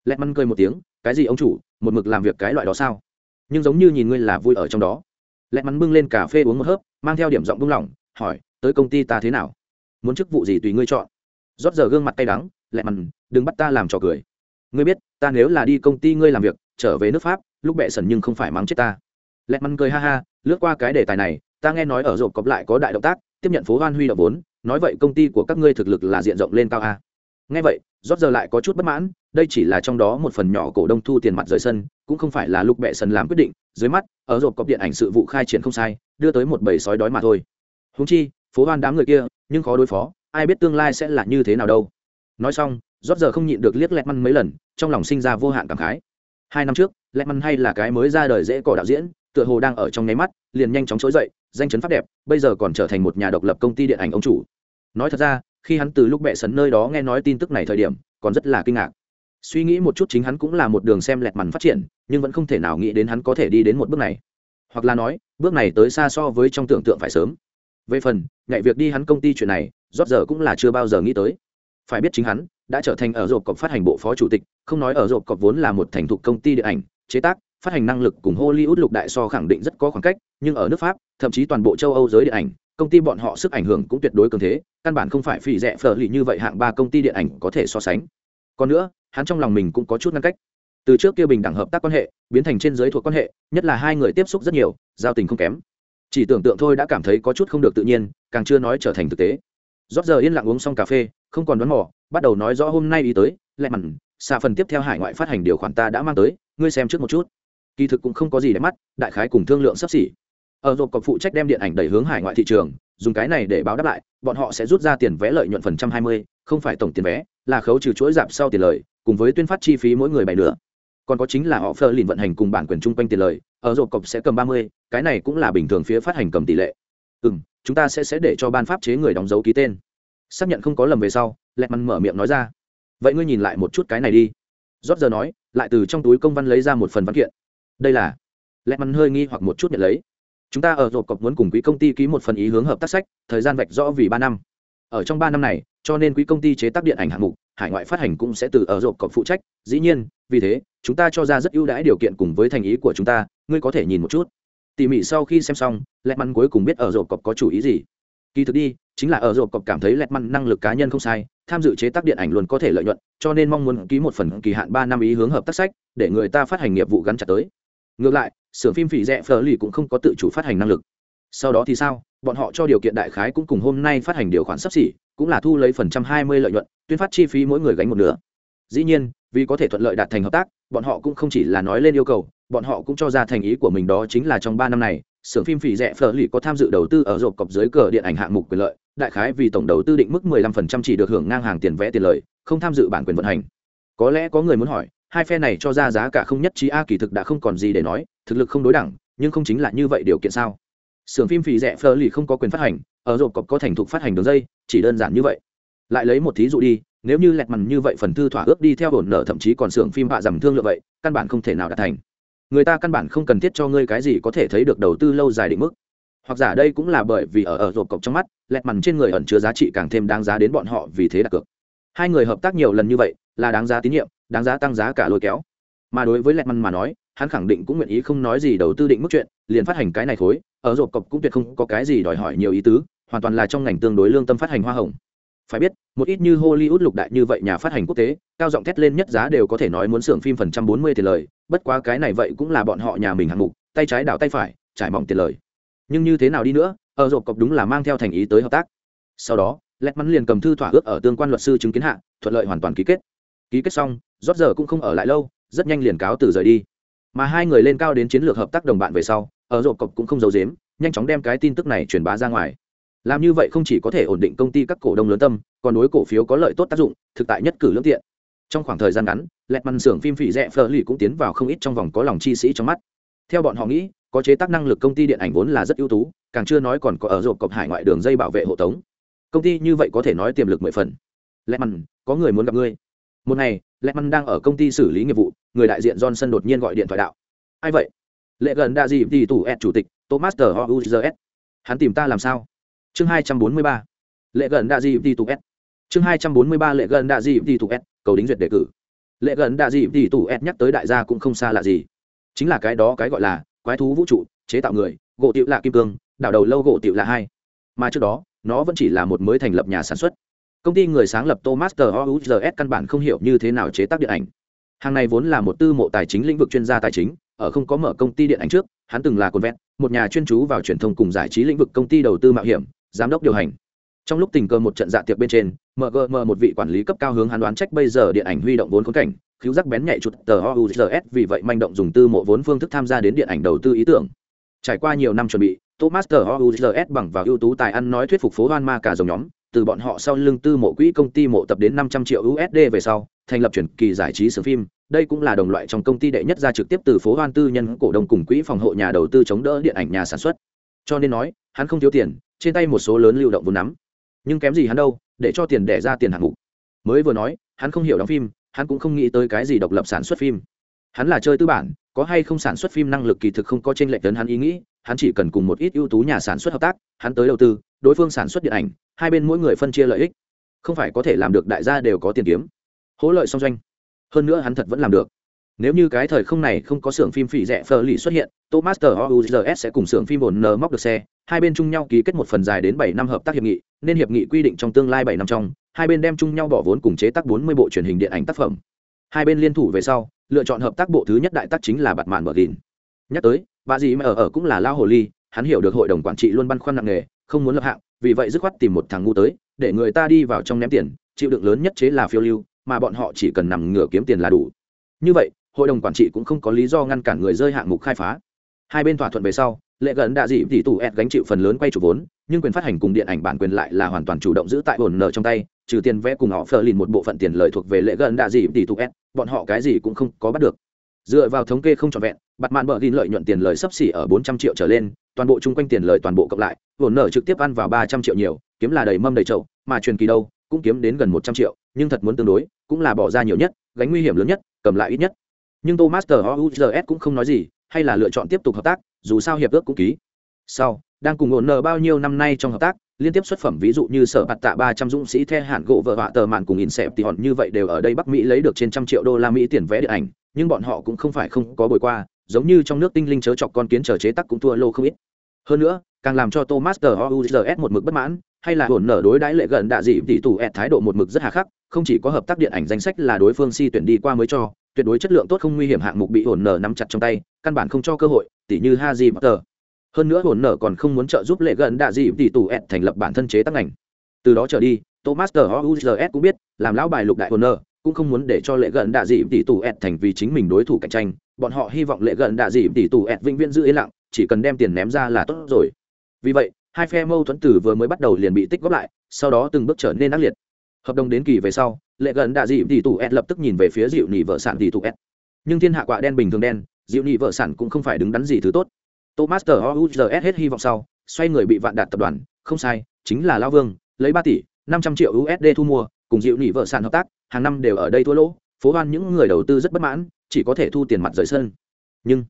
Lẹt mằn cười một tiếng cái gì ông chủ, một mực làm việc cái loại đó sao? Nhưng giống như nhìn ngươi là vui ở trong đó. Lẹ mắn bưng lên cà phê uống một hớp, mang theo điểm giọng buông lỏng, hỏi, tới công ty ta thế nào? Muốn chức vụ gì tùy ngươi chọn. Rót giờ gương mặt tay đắng lẹ mắn, đừng bắt ta làm trò cười. Ngươi biết, ta nếu là đi công ty ngươi làm việc, trở về nước pháp, lúc bệ sần nhưng không phải mắng chết ta. Lẹ mắn cười ha ha, lướt qua cái đề tài này, ta nghe nói ở rộp cọp lại có đại động tác, tiếp nhận phố hoan huy động vốn, nói vậy công ty của các ngươi thực lực là diện rộng lên cao a nghe vậy rót giờ lại có chút bất mãn, đây chỉ là trong đó một phần nhỏ cổ đông thu tiền mặt rời sân, cũng không phải là lúc bệ sân làm quyết định, dưới mắt, ở rộp cọp điện ảnh sự vụ khai triển không sai, đưa tới một bầy sói đói mà thôi. Húng chi, phố hoan đám người kia, nhưng khó đối phó, ai biết tương lai sẽ là như thế nào đâu. Nói xong rót giờ không nhịn được liếc lẹt măn mấy lần, trong lòng sinh ra vô hạn cảm khái. Hai năm trước, lẹt măn hay là cái mới ra đời dễ cỏ đạo diễn, tựa hồ đang ở trong nháy mắt, liền nhanh chóng trỗi dậy, danh chấn pháp đẹp, bây giờ còn trở thành một nhà độc lập công ty điện ảnh ông chủ. Nói thật ra khi hắn từ lúc bệ sấn nơi đó nghe nói tin tức này thời điểm, còn rất là kinh ngạc. Suy nghĩ một chút chính hắn cũng là một đường xem lẹt mằn phát triển, nhưng vẫn không thể nào nghĩ đến hắn có thể đi đến một bước này. Hoặc là nói, bước này tới xa so với trong tưởng tượng phải sớm. Về phần ngại việc đi hắn công ty chuyện này rót giờ cũng là chưa bao giờ nghĩ tới. Phải biết chính hắn đã trở thành ở rộp cọc phát hành bộ phó chủ tịch, không nói ở rộp cọc vốn là một thành thục công ty điện ảnh, chế tác, phát hành năng lực cùng hollywood lục đại so khẳng định rất có khoảng cách, nhưng ở nước pháp, thậm chí toàn bộ châu âu giới điện ảnh công ty bọn họ sức ảnh hưởng cũng tuyệt đối cường thế, căn bản không phải phỉ rẻ phở lì như vậy hạng ba công ty điện ảnh có thể so sánh. Còn nữa, hắn trong lòng mình cũng có chút ngăn cách. Từ trước kia bình đẳng hợp tác quan hệ, biến thành trên giới thuộc quan hệ, nhất là hai người tiếp xúc rất nhiều, giao tình không kém. Chỉ tưởng tượng thôi đã cảm thấy có chút không được tự nhiên, càng chưa nói trở thành thực tế. Rót giờ yên lặng uống xong cà phê, không còn đoán mò, bắt đầu nói rõ hôm nay ý tới, lẹ mặn, xạ phần tiếp theo hải ngoại phát hành điều khoản ta đã mang tới, ngươi xem trước một chút. Kỳ thực cũng không có gì để mắt, đại khái cùng thương lượng sắp xỉ ở rộp còn phụ trách đem điện ảnh đẩy hướng hải ngoại thị trường, dùng cái này để báo đáp lại, bọn họ sẽ rút ra tiền vé lợi nhuận phần trăm hai mươi, không phải tổng tiền vé, là khấu trừ chuỗi giảm sau tiền lời, cùng với tuyên phát chi phí mỗi người bảy nửa. Còn có chính là họ phơ lìn vận hành cùng bản quyền chung quanh tiền lời, ở rộp cọc sẽ cầm ba mươi, cái này cũng là bình thường phía phát hành cầm tỷ lệ. Ừ m chúng ta sẽ sẽ để cho ban pháp chế người đóng dấu ký tên. Xác nhận không có lầm về sau lẹt măn mở miệng nói ra. Vậy ngươi nhìn lại một chút cái này đi. Rót giờ nói, lại từ trong túi công văn lấy ra một phần văn kiện. Đây là lẹt măn hơi nghi hoặc một chút nhận lấy chúng ta ở rộp cọc muốn cùng quỹ công ty ký một phần ý hướng hợp tác sách, thời gian vạch rõ vì ba năm. Ở trong ba năm này, cho nên quỹ công ty chế tác điện ảnh hạng mục, hải ngoại phát hành cũng sẽ từ ở rộp cọc phụ trách. Dĩ nhiên, vì thế, chúng ta cho ra rất ưu đãi điều kiện cùng với thành ý của chúng ta, ngươi có thể nhìn một chút. Tỉ mỉ sau khi xem xong, lẹt măn cuối cùng biết ở rộp cọc có chủ ý gì. Kỳ thực đi, chính là ở rộp cọc cảm thấy lẹt măn năng lực cá nhân không sai, tham dự chế tác điện ảnh luôn có thể lợi nhuận, cho nên mong muốn ký một phần kỳ hạn ba năm ý hướng hợp tác sách, để người ta phát hành nghiệp vụ gắn chặt tới ngược lại, xưởng phim phỉ rẻ phở lì cũng không có tự chủ phát hành năng lực. Sau đó thì sao? Bọn họ cho điều kiện đại khái cũng cùng hôm nay phát hành điều khoản sắp xỉ, cũng là thu lấy phần trăm hai mươi lợi nhuận, tuyên phát chi phí mỗi người gánh một nửa. Dĩ nhiên, vì có thể thuận lợi đạt thành hợp tác, bọn họ cũng không chỉ là nói lên yêu cầu, bọn họ cũng cho ra thành ý của mình đó chính là trong ba năm này, xưởng phim phỉ rẻ phở lì có tham dự đầu tư ở rộp cọc dưới cờ điện ảnh hạng mục quyền lợi, đại khái vì tổng đầu tư định mức 15% chỉ được hưởng ngang hàng tiền vẽ tiền lợi không tham dự bản quyền vận hành. Có lẽ có người muốn hỏi hai phe này cho ra giá cả không nhất trí a, kỳ thực đã không còn gì để nói, thực lực không đối đẳng, nhưng không chính là như vậy điều kiện sao? Sưởng phim phì rẻ phơ lì không có quyền phát hành, ở rộp cọc có thành thục phát hành đường dây, chỉ đơn giản như vậy. Lại lấy một thí dụ đi, nếu như lẹt mằn như vậy phần thư thỏa ước đi theo ổn nở, thậm chí còn xưởng phim hạ dầm thương lượng vậy, căn bản không thể nào đạt thành. Người ta căn bản không cần thiết cho ngươi cái gì có thể thấy được đầu tư lâu dài định mức. Hoặc giả đây cũng là bởi vì ở ở rộp cọc trong mắt, lẹt mằn trên người ẩn chứa giá trị càng thêm đáng giá đến bọn họ vì thế đặt cược. Hai người hợp tác nhiều lần như vậy, là đáng giá tín nhiệm đáng giá tăng giá cả lôi kéo. Mà đối với lẹt măn mà nói, hắn khẳng định cũng nguyện ý không nói gì đầu tư định mức chuyện, liền phát hành cái này khối, ở rộp cọc cũng tuyệt không có cái gì đòi hỏi nhiều ý tứ, hoàn toàn là trong ngành tương đối lương tâm phát hành hoa hồng. Phải biết, một ít như hollywood lục đại như vậy nhà phát hành quốc tế, cao giọng thét lên nhất giá đều có thể nói muốn xưởng phim phần trăm bốn mươi tiền lời, bất quá cái này vậy cũng là bọn họ nhà mình hạng mục, tay trái đảo tay phải, trải mỏng tiền lời. Nhưng như thế nào đi nữa, ở rộp cọc đúng là mang theo thành ý tới hợp tác. Sau đó, lẹt mắn liền cầm thư thỏa ước ở tương quan luật sư chứng kiến hạ, thuận lợi hoàn toàn ký kết. Ký kết xong rót giờ cũng không ở lại lâu, rất nhanh liền cáo từ rời đi. Mà hai người lên cao đến chiến lược hợp tác đồng bạn về sau, ở rộp cọc cũng không giấu dếm nhanh chóng đem cái tin tức này truyền bá ra ngoài. Làm như vậy không chỉ có thể ổn định công ty các cổ đông lớn tâm, còn đối cổ phiếu có lợi tốt tác dụng, thực tại nhất cử lương tiện. Trong khoảng thời gian ngắn lẹt măn xưởng phim phỉ rẽ phờ lì cũng tiến vào không ít trong vòng có lòng chi sĩ trong mắt. Theo bọn họ nghĩ, có chế tác năng lực công ty điện ảnh vốn là rất ưu tú, càng chưa nói còn có ở rộp cọc hải ngoại đường dây bảo vệ hộ tống. Công ty như vậy có thể nói tiềm lực mười phần. Lẹt măn có người muốn gặp ngươi. Một ngày Lệ măn đang ở công ty xử lý nghiệp vụ, người đại diện johnson đột nhiên gọi điện thoại đạo. Ai vậy? Lệ gần đa dịp thì tủ ed chủ tịch, thomas tờ s. Hắn tìm ta làm sao? Chương hai trăm bốn mươi ba. Lệ gần đa dịp thì tủ ed chương hai trăm bốn mươi ba, lệ gần đa dịp thì tủ ed cầu đính duyệt đề cử. Lệ gần đa dịp thì tủ ed nhắc tới đại gia cũng không xa lạ gì. Chính là cái đó cái gọi là quái thú vũ trụ, chế tạo người, gỗ tiểu là kim cương, đảo đầu lâu gỗ tiểu là hai. Mà trước đó, nó vẫn chỉ là một mới thành lập nhà sản xuất công ty người sáng lập thomas t houzs căn bản không hiểu như thế nào chế tác điện ảnh. Hàng này vốn là một tư mộ tài chính lĩnh vực chuyên gia tài chính, ở không có mở công ty điện ảnh trước, hắn từng là cồn vẹn một nhà chuyên chú vào truyền thông cùng giải trí lĩnh vực công ty đầu tư mạo hiểm, giám đốc điều hành. Trong lúc tình cờ một trận dạ tiệc bên trên mgm một vị quản lý cấp cao hướng hắn đoán trách bây giờ điện ảnh huy động vốn khốn cảnh, khiếu giác bén nhạy chuột tờ houzs vì vậy manh động dùng tư mộ vốn phương thức tham gia đến điện ảnh đầu tư ý tưởng. Trải qua nhiều năm chuẩn bị, thomas tờ houzs bằng vào ưu tú tài ăn nói thuyết phục phố hoan ma cả dòng nhóm từ bọn họ sau lưng tư mộ quỹ công ty mộ tập đến năm trăm triệu usd về sau, thành lập chuyển kỳ giải trí sướng phim. Đây cũng là đồng loại trong công ty đệ nhất ra trực tiếp từ phố hoan tư nhân cổ đông cùng quỹ phòng hộ nhà đầu tư chống đỡ điện ảnh nhà sản xuất. Cho nên nói, hắn không thiếu tiền, trên tay một số lớn lưu động vốn nắm. Nhưng kém gì hắn đâu, để cho tiền đẻ ra tiền hạng mục. Mới vừa nói, hắn không hiểu đóng phim, hắn cũng không nghĩ tới cái gì độc lập sản xuất phim. Hắn là chơi tư bản, có hay không sản xuất phim năng lực kỳ thực không có trên lệch lớn hắn ý nghĩ, hắn chỉ cần cùng một ít ưu tú nhà sản xuất hợp tác, hắn tới đầu tư, đối phương sản xuất điện ảnh hai bên mỗi người phân chia lợi ích, không phải có thể làm được đại gia đều có tiền kiếm, hỗ lợi song doanh. Hơn nữa hắn thật vẫn làm được. Nếu như cái thời không này không có xưởng phim phỉ rẻ phờ lì xuất hiện, thomas tờ ouzs sẽ cùng xưởng phim bồn nờ móc được xe. Hai bên chung nhau ký kết một phần dài đến bảy năm hợp tác hiệp nghị, nên hiệp nghị quy định trong tương lai bảy năm trong, hai bên đem chung nhau bỏ vốn cùng chế tác bốn mươi bộ truyền hình điện ảnh tác phẩm. Hai bên liên thủ về sau, lựa chọn hợp tác bộ thứ nhất đại tác chính là bạt màn bờ gìn. Nhắc tới, bà dì mà ở ở cũng là lao hồ ly, hắn hiểu được hội đồng quản trị luôn băn khoăn nặng nề không muốn lập hạng, vì vậy dứt khoát tìm một thằng ngu tới, để người ta đi vào trong ném tiền, chịu đựng lớn nhất chế là phiêu lưu, mà bọn họ chỉ cần nằm ngửa kiếm tiền là đủ. Như vậy, hội đồng quản trị cũng không có lý do ngăn cản người rơi hạng mục khai phá. Hai bên thỏa thuận về sau, lệ gần đạ dị tỷ tù ed gánh chịu phần lớn quay chủ vốn, nhưng quyền phát hành cùng điện ảnh bản quyền lại là hoàn toàn chủ động giữ tại ổn nợ trong tay, trừ tiền vẽ cùng họ phờ lìn một bộ phận tiền lời thuộc về lệ gần đạ dị tỷ tù ed bọn họ cái gì cũng không có bắt được. Dựa vào thống kê không trọn vẹn bặt mạn bờ ghi lợi nhuận tiền lời sấp xỉ ở bốn trăm triệu trở lên toàn bộ chung quanh tiền lời toàn bộ cộng lại ổn nợ trực tiếp ăn vào ba trăm triệu nhiều, kiếm là đầy mâm đầy chậu, mà truyền kỳ đâu, cũng kiếm đến gần một trăm triệu, nhưng thật muốn tương đối, cũng là bỏ ra nhiều nhất, gánh nguy hiểm lớn nhất, cầm lại ít nhất. Nhưng thomas tờ cũng không nói gì, hay là lựa chọn tiếp tục hợp tác, dù sao hiệp ước cũng ký. Sau, đang cùng ổn nợ bao nhiêu năm nay trong hợp tác, liên tiếp xuất phẩm ví dụ như sở bạt tạ ba trăm dũng sĩ the hạn gỗ vợ họa tờ mạn cùng in xẹp thì hòn như vậy đều ở đây bắc mỹ lấy được trên trăm triệu đô la mỹ tiền vé điện ảnh, nhưng bọn họ cũng không phải không có bồi qua giống như trong nước tinh linh chớ chọc con kiến chờ chế tắc cũng thua lô không ít. Hơn nữa, càng làm cho thomas tờ ouzs một mực bất mãn, hay là hồn nở đối đãi lệ gần đạ dị tỷ tù ẹt thái độ một mực rất hà khắc, không chỉ có hợp tác điện ảnh danh sách là đối phương si tuyển đi qua mới cho, tuyệt đối chất lượng tốt không nguy hiểm hạng mục bị hồn nở nắm chặt trong tay, căn bản không cho cơ hội tỷ như haji potter. Hơn nữa hồn nở còn không muốn trợ giúp lệ gần đạ dị tỷ tù ẹt thành lập bản thân chế tác ảnh từ đó trở đi, thomas tờ ouzs cũng biết, làm lão bài lục đại hồn nở, cũng không muốn để cho lệ gần đạ dị tỷ tù ẹt thành vì chính mình đối thủ cạnh tranh bọn họ hy vọng lệ gần đạ dị tỷ tù ẹt vĩnh viễn giữ yên lặng, chỉ cần đem tiền ném ra là tốt rồi. Vì vậy, hai phe mâu thuẫn từ vừa mới bắt đầu liền bị tích góp lại, sau đó từng bước trở nên ác liệt. Hợp đồng đến kỳ về sau, lệ gần đạ dị tỷ tù ẹt lập tức nhìn về phía dịu nỉ vợ sản tỷ tù ẹt. Nhưng thiên hạ quạ đen bình thường đen, dịu nỉ vợ sản cũng không phải đứng đắn gì thứ tốt. Thomas tờ ouzs hết hy vọng sau, xoay người bị vạn đạt tập đoàn, không sai, chính là lao vương, lấy ba tỷ, năm trăm triệu usd thu mua, cùng dịu nỉ vợ sản hợp tác, hàng năm đều ở đây thua lỗ, phố hoan những người đầu tư rất bất mãn chỉ có thể thu tiền mặt rời sân. Nhưng,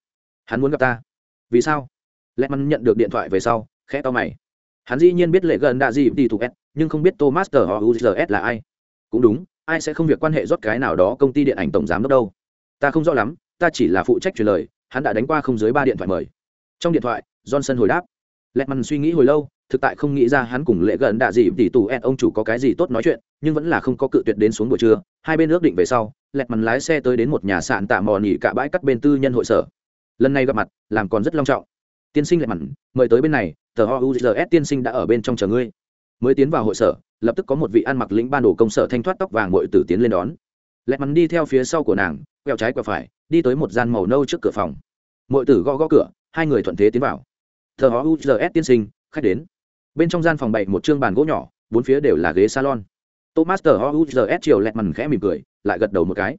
hắn muốn gặp ta. Vì sao? Lẽ mắn nhận được điện thoại về sau, khẽ to mày. Hắn dĩ nhiên biết lệ gần đạ gì đi thuộc s, nhưng không biết thomas tờ họ uzs là ai. Cũng đúng, ai sẽ không việc quan hệ rót cái nào đó công ty điện ảnh tổng giám đốc đâu. Ta không rõ lắm, ta chỉ là phụ trách truyền lời, hắn đã đánh qua không dưới ba điện thoại mời. Trong điện thoại, johnson hồi đáp. Lẹ mằn suy nghĩ hồi lâu, thực tại không nghĩ ra hắn cùng lệ gần đạ gì tỷ tù ed ông chủ có cái gì tốt nói chuyện, nhưng vẫn là không có cự tuyệt đến xuống buổi trưa. Hai bên ước định về sau lẹt mằn lái xe tới đến một nhà sạn tạ mò nỉ cả bãi cắt bên tư nhân hội sở. Lần này gặp mặt, làm còn rất long trọng. Tiên sinh lẹt mằn, mời tới bên này, tờ ho uzs tiên sinh đã ở bên trong chờ ngươi. Mới tiến vào hội sở, lập tức có một vị ăn mặc lĩnh ban đồ công sở thanh thoát tóc vàng mội tử tiến lên đón. Lẹt mắn đi theo phía sau của nàng, quẹo trái quẹo phải, đi tới một gian màu nâu trước cửa phòng. Mội tử gõ gõ cửa, hai người thuận thế tiến vào. Thờ họ uzs tiên sinh, khách đến. Bên trong gian phòng bậy một chương bàn gỗ nhỏ, bốn phía đều là ghế salon thomas tờ ho chiều lẹt mằn khẽ mỉm cười, lại gật đầu một cái.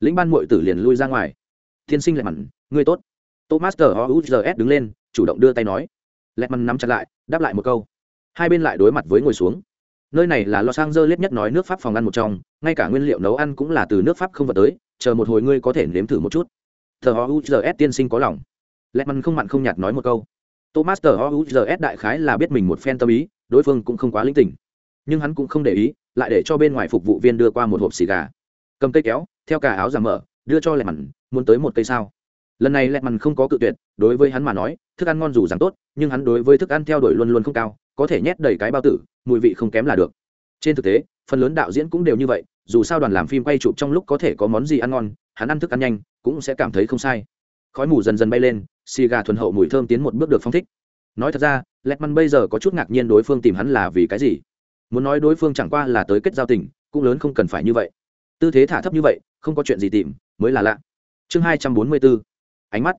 Lĩnh ban mội tử liền lui ra ngoài. Tiên sinh lẹt mằn ngươi tốt. Thomas tờ ho đứng lên, chủ động đưa tay nói. Lẹt mằn nắm chặt lại, đáp lại một câu. Hai bên lại đối mặt với ngồi xuống. Nơi này là los angeles nhất nói nước pháp phòng ăn một trong, ngay cả nguyên liệu nấu ăn cũng là từ nước pháp không vật tới, chờ một hồi ngươi có thể nếm thử một chút. Thờ ho uzs tiên sinh có lòng. Lẹt mằn không mặn không nhạt nói một câu. Thomas tờ ho uzs đại khái là biết mình một phen tâm ý, đối phương cũng không quá linh tỉnh nhưng hắn cũng không để ý lại để cho bên ngoài phục vụ viên đưa qua một hộp xì gà. Cầm cây kéo, theo cả áo giảm mở, đưa cho lẹ mằn, muốn tới một cây sao? Lần này lẹ mằn không có cự tuyệt, đối với hắn mà nói, thức ăn ngon dù rằng tốt, nhưng hắn đối với thức ăn theo đuổi luôn luôn không cao, có thể nhét đầy cái bao tử, mùi vị không kém là được. Trên thực tế, phần lớn đạo diễn cũng đều như vậy, dù sao đoàn làm phim quay chụp trong lúc có thể có món gì ăn ngon, hắn ăn thức ăn nhanh, cũng sẽ cảm thấy không sai. Khói mù dần dần bay lên, xì gà thuần hậu mùi thơm tiến một bước được phong thích. Nói thật ra, lẹt măn bây giờ có chút ngạc nhiên đối phương tìm hắn là vì cái gì muốn nói đối phương chẳng qua là tới kết giao tình, cũng lớn không cần phải như vậy. Tư thế thả thấp như vậy, không có chuyện gì tìm, mới là lạ. Chương hai trăm bốn mươi bốn, ánh mắt.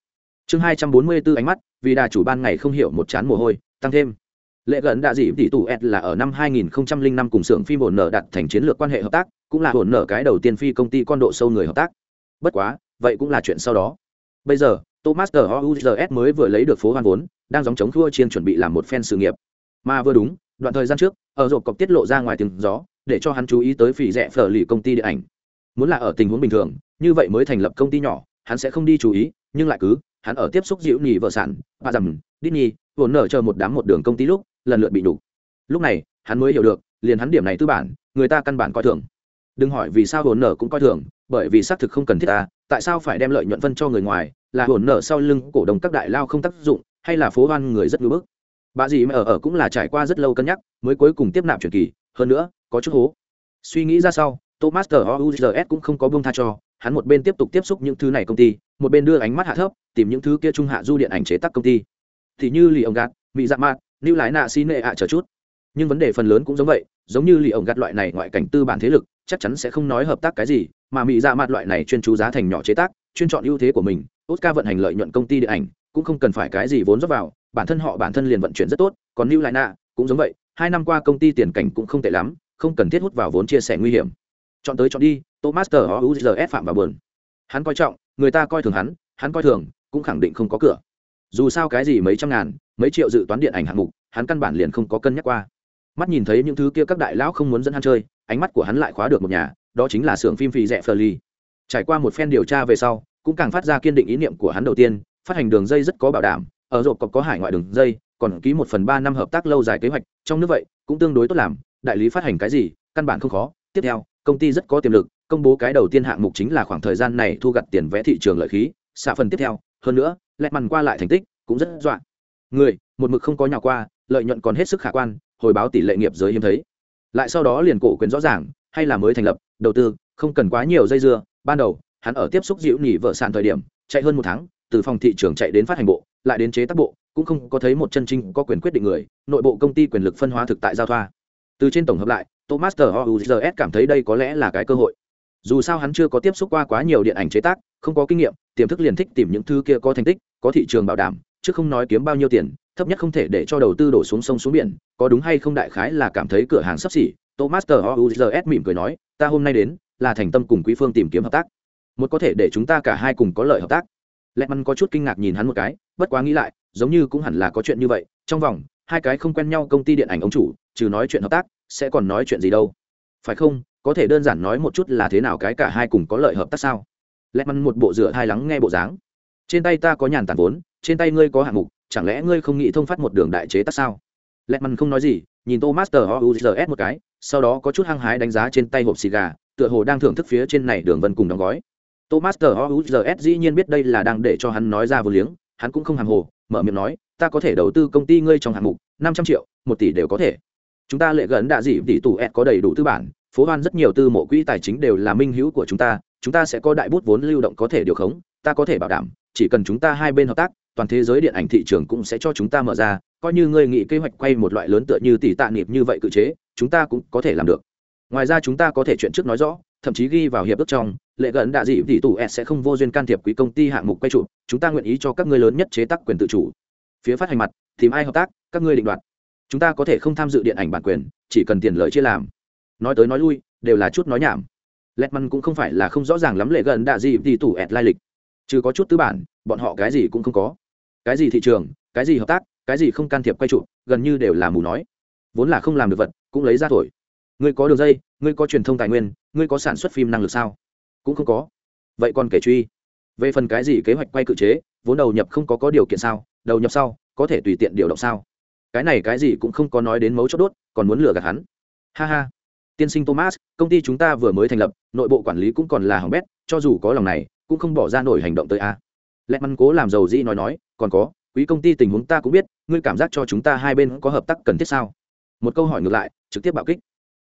Chương hai trăm bốn mươi bốn, ánh mắt, vì đà chủ ban ngày không hiểu một chán mồ hôi, tăng thêm. Lệ gần đạ dị tỷ tụ ed là ở năm 2005 cùng xưởng phim ổn nở đặt thành chiến lược quan hệ hợp tác, cũng là ổn nở cái đầu tiên phi công ty con độ sâu người hợp tác. Bất quá, vậy cũng là chuyện sau đó. Bây giờ, thomas tờ mới vừa lấy được phố hoan vốn, đang dòng chống thua chiên chuẩn bị làm một phen sự nghiệp. Mà vừa đúng đoạn thời gian trước ở rộp cọc tiết lộ ra ngoài tiếng gió để cho hắn chú ý tới phỉ rẻ phở lì công ty điện ảnh muốn là ở tình huống bình thường như vậy mới thành lập công ty nhỏ hắn sẽ không đi chú ý nhưng lại cứ hắn ở tiếp xúc dịu nhì vợ sản bà dầm nhi, vốn nở chờ một đám một đường công ty lúc, lần lượt bị nhục. Lúc này, hắn mới hiểu được, liền hắn điểm này tư bản, người ta căn bản coi thường. Đừng hỏi vì sao vốn nở cũng coi thường, bởi vì xác thực không cần thiết ta, tại sao phải đem lợi nhuận phân cho người ngoài, là vốn nở sau lưng cổ đông các đại lao không tác dụng, hay là phố hoan người rất ngưỡng bức. Bà gì mà ở ở cũng là trải qua rất lâu cân nhắc, mới cuối cùng tiếp nạp truyền kỳ, hơn nữa, có chút hố. Suy nghĩ ra sau, Thomas Tờ cũng không có buông tha cho, hắn một bên tiếp tục tiếp xúc những thứ này công ty, một bên đưa ánh mắt hạ thấp, tìm những thứ kia trung hạ du điện ảnh chế tác công ty thì như lì ông gạt mỹ dạ mạt lưu lái nạ xin nệ ạ chờ chút nhưng vấn đề phần lớn cũng giống vậy giống như lì ông gạt loại này ngoại cảnh tư bản thế lực chắc chắn sẽ không nói hợp tác cái gì mà mỹ dạ mạt loại này chuyên chú giá thành nhỏ chế tác chuyên chọn ưu thế của mình oscar vận hành lợi nhuận công ty điện ảnh cũng không cần phải cái gì vốn dốc vào bản thân họ bản thân liền vận chuyển rất tốt, còn lưu lại nạ cũng giống vậy, hai năm qua công ty tiền cảnh cũng không tệ lắm, không cần thiết hút vào vốn chia sẻ nguy hiểm. Chọn tới chọn đi thomas tờ uzs phạm vào buồn. Hắn coi trọng, người ta coi thường hắn hắn coi thường, cũng khẳng định không có cửa. Dù sao cái gì mấy trăm ngàn, mấy triệu dự toán điện ảnh hạng mục, hắn căn bản liền không có cân nhắc qua. Mắt nhìn thấy những thứ kia các đại lão không muốn dẫn hắn chơi, ánh mắt của hắn lại khóa được một nhà, đó chính là xưởng phim phì rẻ phờ ly trải qua một phen điều tra về sau, cũng càng phát ra kiên định ý niệm của hắn đầu tiên, phát hành đường dây rất có bảo đảm ở rộp có hải ngoại đường dây, còn ký một phần ba năm hợp tác lâu dài kế hoạch, trong nước vậy, cũng tương đối tốt làm, đại lý phát hành cái gì, căn bản không khó. Tiếp theo, công ty rất có tiềm lực, công bố cái đầu tiên hạng mục chính là khoảng thời gian này thu gặt tiền vẽ thị trường lợi khí xạ phần tiếp theo, hơn nữa lẹt mằn qua lại thành tích, cũng rất dọa. Người, một mực không có nhà qua, lợi nhuận còn hết sức khả quan, hồi báo tỷ lệ nghiệp giới hiếm thấy. Lại sau đó liền cổ quyền rõ ràng, hay là mới thành lập, đầu tư, không cần quá nhiều dây dưa. Ban đầu, hắn ở tiếp xúc dịu nhỉ vợ sàn thời điểm, chạy hơn một tháng, từ phòng thị trường chạy đến phát hành bộ lại đến chế tác bộ, cũng không có thấy một chân chính có quyền quyết định người, nội bộ công ty quyền lực phân hóa thực tại giao thoa. Từ trên tổng hợp lại, thomas tờ cảm thấy đây có lẽ là cái cơ hội. Dù sao hắn chưa có tiếp xúc qua quá nhiều điện ảnh chế tác, không có kinh nghiệm, tiềm thức liền thích tìm những thứ kia có thành tích, có thị trường bảo đảm, chứ không nói kiếm bao nhiêu tiền, thấp nhất không thể để cho đầu tư đổ xuống sông xuống biển, có đúng hay không đại khái là cảm thấy cửa hàng sắp xỉ, thomas tờ mỉm cười nói, ta hôm nay đến, là thành tâm cùng quý phương tìm kiếm hợp tác. Một có thể để chúng ta cả hai cùng có lợi hợp tác lẹt măn có chút kinh ngạc nhìn hắn một cái, bất quá nghĩ lại, giống như cũng hẳn là có chuyện như vậy, trong vòng, hai cái không quen nhau công ty điện ảnh ông chủ, trừ nói chuyện hợp tác, sẽ còn nói chuyện gì đâu. Phải không? Có thể đơn giản nói một chút là thế nào cái cả hai cùng có lợi hợp tác sao? Lẹt măn một bộ dựa hai lắng nghe bộ dáng. Trên tay ta có nhàn tàn vốn, trên tay ngươi có hạng mục, chẳng lẽ ngươi không nghĩ thông phát một đường đại chế tác sao? Lẹt măn không nói gì, nhìn tô master ouzs một cái, sau đó có chút hăng hái đánh giá trên tay hộp xì gà, tựa hồ đang thưởng thức phía trên này đường vân cùng đóng gói thomas t ouzs dĩ nhiên biết đây là đang để cho hắn nói ra vô liếng, hắn cũng không hàng hồ, mở miệng nói, ta có thể đầu tư công ty ngươi trong hạng mục, năm trăm triệu, một tỷ đều có thể. Chúng ta lệ gần đạ dị tỷ tủ ed có đầy đủ tư bản, phố hoan rất nhiều tư mộ quỹ tài chính đều là minh hữu của chúng ta chúng ta sẽ có đại bút vốn lưu động có thể điều khống, ta có thể bảo đảm, chỉ cần chúng ta hai bên hợp tác, toàn thế giới điện ảnh thị trường cũng sẽ cho chúng ta mở ra, coi như ngươi nghĩ kế hoạch quay một loại lớn tựa như tỷ tạ nghiệp như vậy cự chế, chúng ta cũng có thể làm được. Ngoài ra chúng ta có thể chuyện trước nói rõ thậm chí ghi vào hiệp ước trong, lệ gần đạ dị tỷ tủ s sẽ không vô duyên can thiệp quý công ty hạng mục quay trụ, chúng ta nguyện ý cho các ngươi lớn nhất chế tác quyền tự chủ. Phía phát hành mặt, tìm ai hợp tác, các ngươi định đoạt. Chúng ta có thể không tham dự điện ảnh bản quyền, chỉ cần tiền lợi chia làm. Nói tới nói lui, đều là chút nói nhảm. Lẹt măn cũng không phải là không rõ ràng lắm lệ gần đạ dị tỷ tủ s lai lịch. Chứ có chút tư bản, bọn họ cái gì cũng không có. Cái gì thị trường, cái gì hợp tác, cái gì không can thiệp quay trụ, gần như đều là mù nói. Vốn là không làm được vật, cũng lấy ra thổi. Ngươi có đường dây ngươi có truyền thông tài nguyên, ngươi có sản xuất phim năng lực sao? Cũng không có. Vậy còn kể truy. Về phần cái gì kế hoạch quay cự chế, vốn đầu nhập không có có điều kiện sao? Đầu nhập sau, có thể tùy tiện điều động sao? Cái này cái gì cũng không có nói đến mấu chốt đốt, còn muốn lừa gạt hắn. Ha ha. Tiên sinh thomas, công ty chúng ta vừa mới thành lập, nội bộ quản lý cũng còn là hỏng bét, cho dù có lòng này, cũng không bỏ ra nổi hành động tới a. Lẽ măn cố làm giàu dĩ nói nói, còn có, quý công ty tình huống ta cũng biết, ngươi cảm giác cho chúng ta hai bên có hợp tác cần thiết sao? Một câu hỏi ngược lại, trực tiếp bạo kích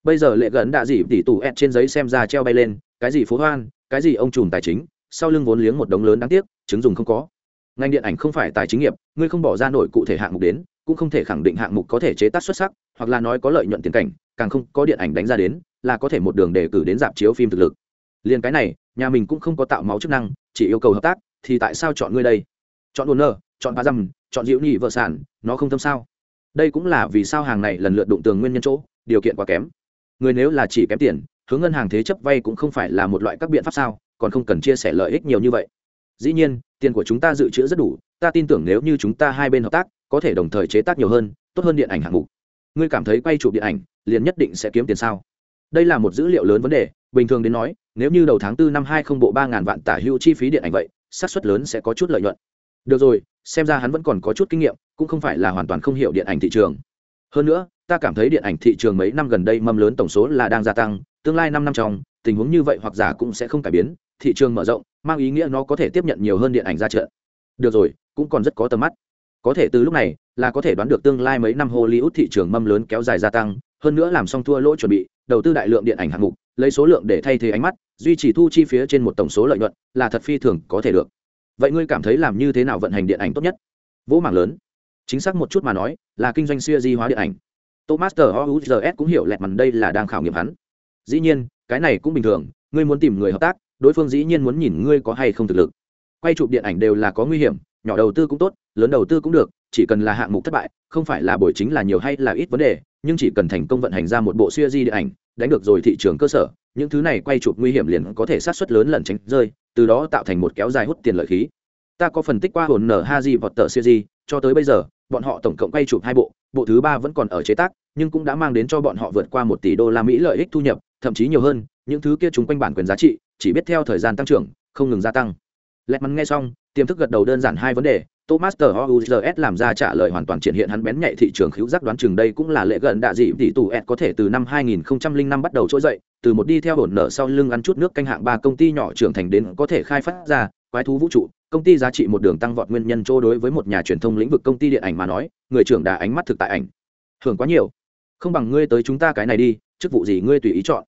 bây giờ lệ gần đã dị tỷ tủ ẹt trên giấy xem ra treo bay lên, cái gì phố hoan, cái gì ông trùm tài chính, sau lưng vốn liếng một đống lớn đáng tiếc, chứng dùng không có. Ngành điện ảnh không phải tài chính nghiệp, ngươi không bỏ ra nổi cụ thể hạng mục đến, cũng không thể khẳng định hạng mục có thể chế tác xuất sắc, hoặc là nói có lợi nhuận tiền cảnh, càng không có điện ảnh đánh ra đến, là có thể một đường đề cử đến dạp chiếu phim thực lực. Liền cái này, nhà mình cũng không có tạo máu chức năng, chỉ yêu cầu hợp tác, thì tại sao chọn ngươi đây? Chọn buồn nơ chọn ba dăm chọn dịu nhị vợ sản, nó không thâm sao? Đây cũng là vì sao hàng này lần lượt đụng tường nguyên nhân chỗ, điều kiện quá kém người nếu là chỉ kém tiền, hướng ngân hàng thế chấp vay cũng không phải là một loại các biện pháp sao, còn không cần chia sẻ lợi ích nhiều như vậy. Dĩ nhiên, tiền của chúng ta dự trữ rất đủ, ta tin tưởng nếu như chúng ta hai bên hợp tác, có thể đồng thời chế tác nhiều hơn, tốt hơn điện ảnh hạng mục. Ngươi cảm thấy quay chụp điện ảnh, liền nhất định sẽ kiếm tiền sao? Đây là một dữ liệu lớn vấn đề, bình thường đến nói, nếu như đầu tháng 4 năm hai không bộ ba ngàn vạn tả hữu chi phí điện ảnh vậy, xác suất lớn sẽ có chút lợi nhuận. Được rồi, xem ra hắn vẫn còn có chút kinh nghiệm, cũng không phải là hoàn toàn không hiểu điện ảnh thị trường hơn nữa, ta cảm thấy điện ảnh thị trường mấy năm gần đây mâm lớn tổng số là đang gia tăng, tương lai năm năm trong, tình huống như vậy hoặc giả cũng sẽ không cải biến, thị trường mở rộng, mang ý nghĩa nó có thể tiếp nhận nhiều hơn điện ảnh ra trận được rồi, cũng còn rất có tầm mắt. Có thể từ lúc này là có thể đoán được tương lai mấy năm hollywood thị trường mâm lớn kéo dài gia tăng, hơn nữa làm xong thua lỗ chuẩn bị, đầu tư đại lượng điện ảnh hạng mục, lấy số lượng để thay thế ánh mắt, duy trì thu chi phía trên một tổng số lợi nhuận là thật phi thường có thể được. Vậy ngươi cảm thấy làm như thế nào vận hành điện ảnh tốt nhất? Vỗ mảng lớn chính xác một chút mà nói, là kinh doanh siêu di hóa điện ảnh. Thomas tờ ouzs cũng hiểu lẹt mặt đây là đang khảo nghiệm hắn. Dĩ nhiên, cái này cũng bình thường, ngươi muốn tìm người hợp tác, đối phương dĩ nhiên muốn nhìn ngươi có hay không thực lực. Quay chụp điện ảnh đều là có nguy hiểm, nhỏ đầu tư cũng tốt, lớn đầu tư cũng được, chỉ cần là hạng mục thất bại, không phải là buổi chính là nhiều hay là ít vấn đề, nhưng chỉ cần thành công vận hành ra một bộ siêu di điện ảnh, đánh được rồi thị trường cơ sở, những thứ này quay chụp nguy hiểm liền có thể sát xuất lớn lần tránh rơi, từ đó tạo thành một kéo dài hút tiền lợi khí. Ta có phân tích qua hồn nở ha di vọt tờ siêu di, cho tới bây giờ bọn họ tổng cộng quay chụp hai bộ bộ thứ ba vẫn còn ở chế tác, nhưng cũng đã mang đến cho bọn họ vượt qua một tỷ đô la mỹ lợi ích thu nhập, thậm chí nhiều hơn, những thứ kia chúng quanh bản quyền giá trị, chỉ biết theo thời gian tăng trưởng, không ngừng gia tăng. Lẹt mắn nghe xong, tiềm thức gật đầu đơn giản hai vấn đề, thomas tờ ouzs làm ra trả lời hoàn toàn triển hiện hắn bén nhạy thị trường khíu giác đoán chừng đây cũng là lệ gần đạ dị tỷ tù ed có thể từ năm 2005 bắt đầu trỗi dậy, từ một đi theo hồn nở sau lưng ăn chút nước canh hạng ba công ty nhỏ trưởng thành đến có thể khai phát ra quái thú vũ trụ công ty giá trị một đường tăng vọt nguyên nhân chỗ đối với một nhà truyền thông lĩnh vực công ty điện ảnh mà nói, người trưởng đà ánh mắt thực tại ảnh. Hưởng quá nhiều. Không bằng ngươi tới chúng ta cái này đi, chức vụ gì ngươi tùy ý chọn.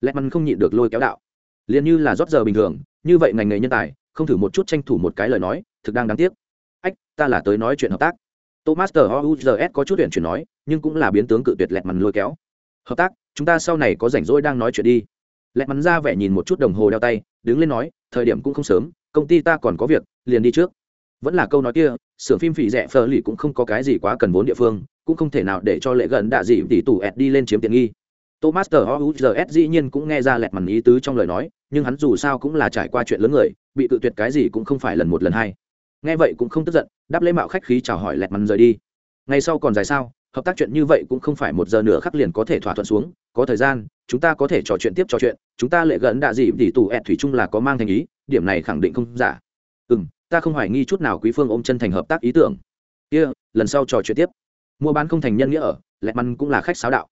Lẽ mắn không nhịn được lôi kéo đạo. Liền như là rót giờ bình thường, như vậy ngành nghề nhân tài, không thử một chút tranh thủ một cái lời nói, thực đang đáng tiếc. Ách, ta là tới nói chuyện hợp tác. Thomas tờ ouzs có chút chuyện chuyển nói, nhưng cũng là biến tướng cự tuyệt lẹt mằn lôi kéo. Hợp tác, chúng ta sau này có rảnh rỗi đang nói chuyện đi. Lẹt mắn ra vẻ nhìn một chút đồng hồ đeo tay, đứng lên nói, thời điểm cũng không sớm, công ty ta còn có việc liền đi trước. Vẫn là câu nói kia, xưởng phim phỉ rẻ phờ lì cũng không có cái gì quá cần vốn địa phương, cũng không thể nào để cho lệ gần đạ dị tỷ tủ ẹt đi lên chiếm tiện nghi. Thomas tờ ouzs dĩ nhiên cũng nghe ra lẹt mằn ý tứ trong lời nói, nhưng hắn dù sao cũng là trải qua chuyện lớn người, bị tự tuyệt cái gì cũng không phải lần một lần hai. Nghe vậy cũng không tức giận, đáp lễ mạo khách khí chào hỏi lẹt mằn rời đi. Ngày sau còn dài sao, hợp tác chuyện như vậy cũng không phải một giờ nửa khắc liền có thể thỏa thuận xuống, có thời gian, chúng ta có thể trò chuyện tiếp trò chuyện, chúng ta lệ gần đạ dị tỷ tủ ẹt thủy chung là có mang thành ý, điểm này khẳng định không giả ừ m ta không hoài nghi chút nào quý phương ôm chân thành hợp tác ý tưởng. Kia、yeah, lần sau trò chuyện tiếp. Mua bán không thành nhân nghĩa ở lẹ măn cũng là khách sáo đạo.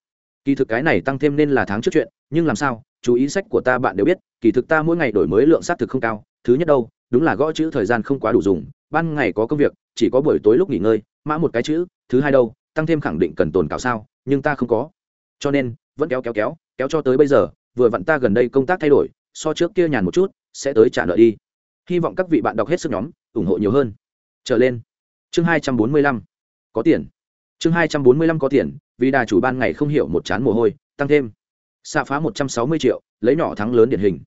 Kỳ thực cái này tăng thêm nên là tháng trước chuyện nhưng làm sao chú ý sách của ta bạn đều biết kỳ thực ta mỗi ngày đổi mới lượng xác thực không cao. Thứ nhất đâu đúng là gõ chữ thời gian không quá đủ dùng ban ngày có công việc chỉ có buổi tối lúc nghỉ ngơi mã một cái chữ. Thứ hai đâu tăng thêm khẳng định cần tồn cào sao nhưng ta không có. Cho nên vẫn kéo kéo kéo kéo cho tới bây giờ vừa vặn ta gần đây công tác thay đổi so trước kia nhàn một chút sẽ tới trả nợ đi hy vọng các vị bạn đọc hết sức nhóm ủng hộ nhiều hơn. Trở lên. Chương hai trăm bốn mươi lăm. Có tiền. Chương hai trăm bốn mươi lăm có tiền vì đà chủ ban ngày không hiểu một chán mồ hôi tăng thêm. Xạ phá một trăm sáu mươi triệu lấy nhỏ thắng lớn điển hình.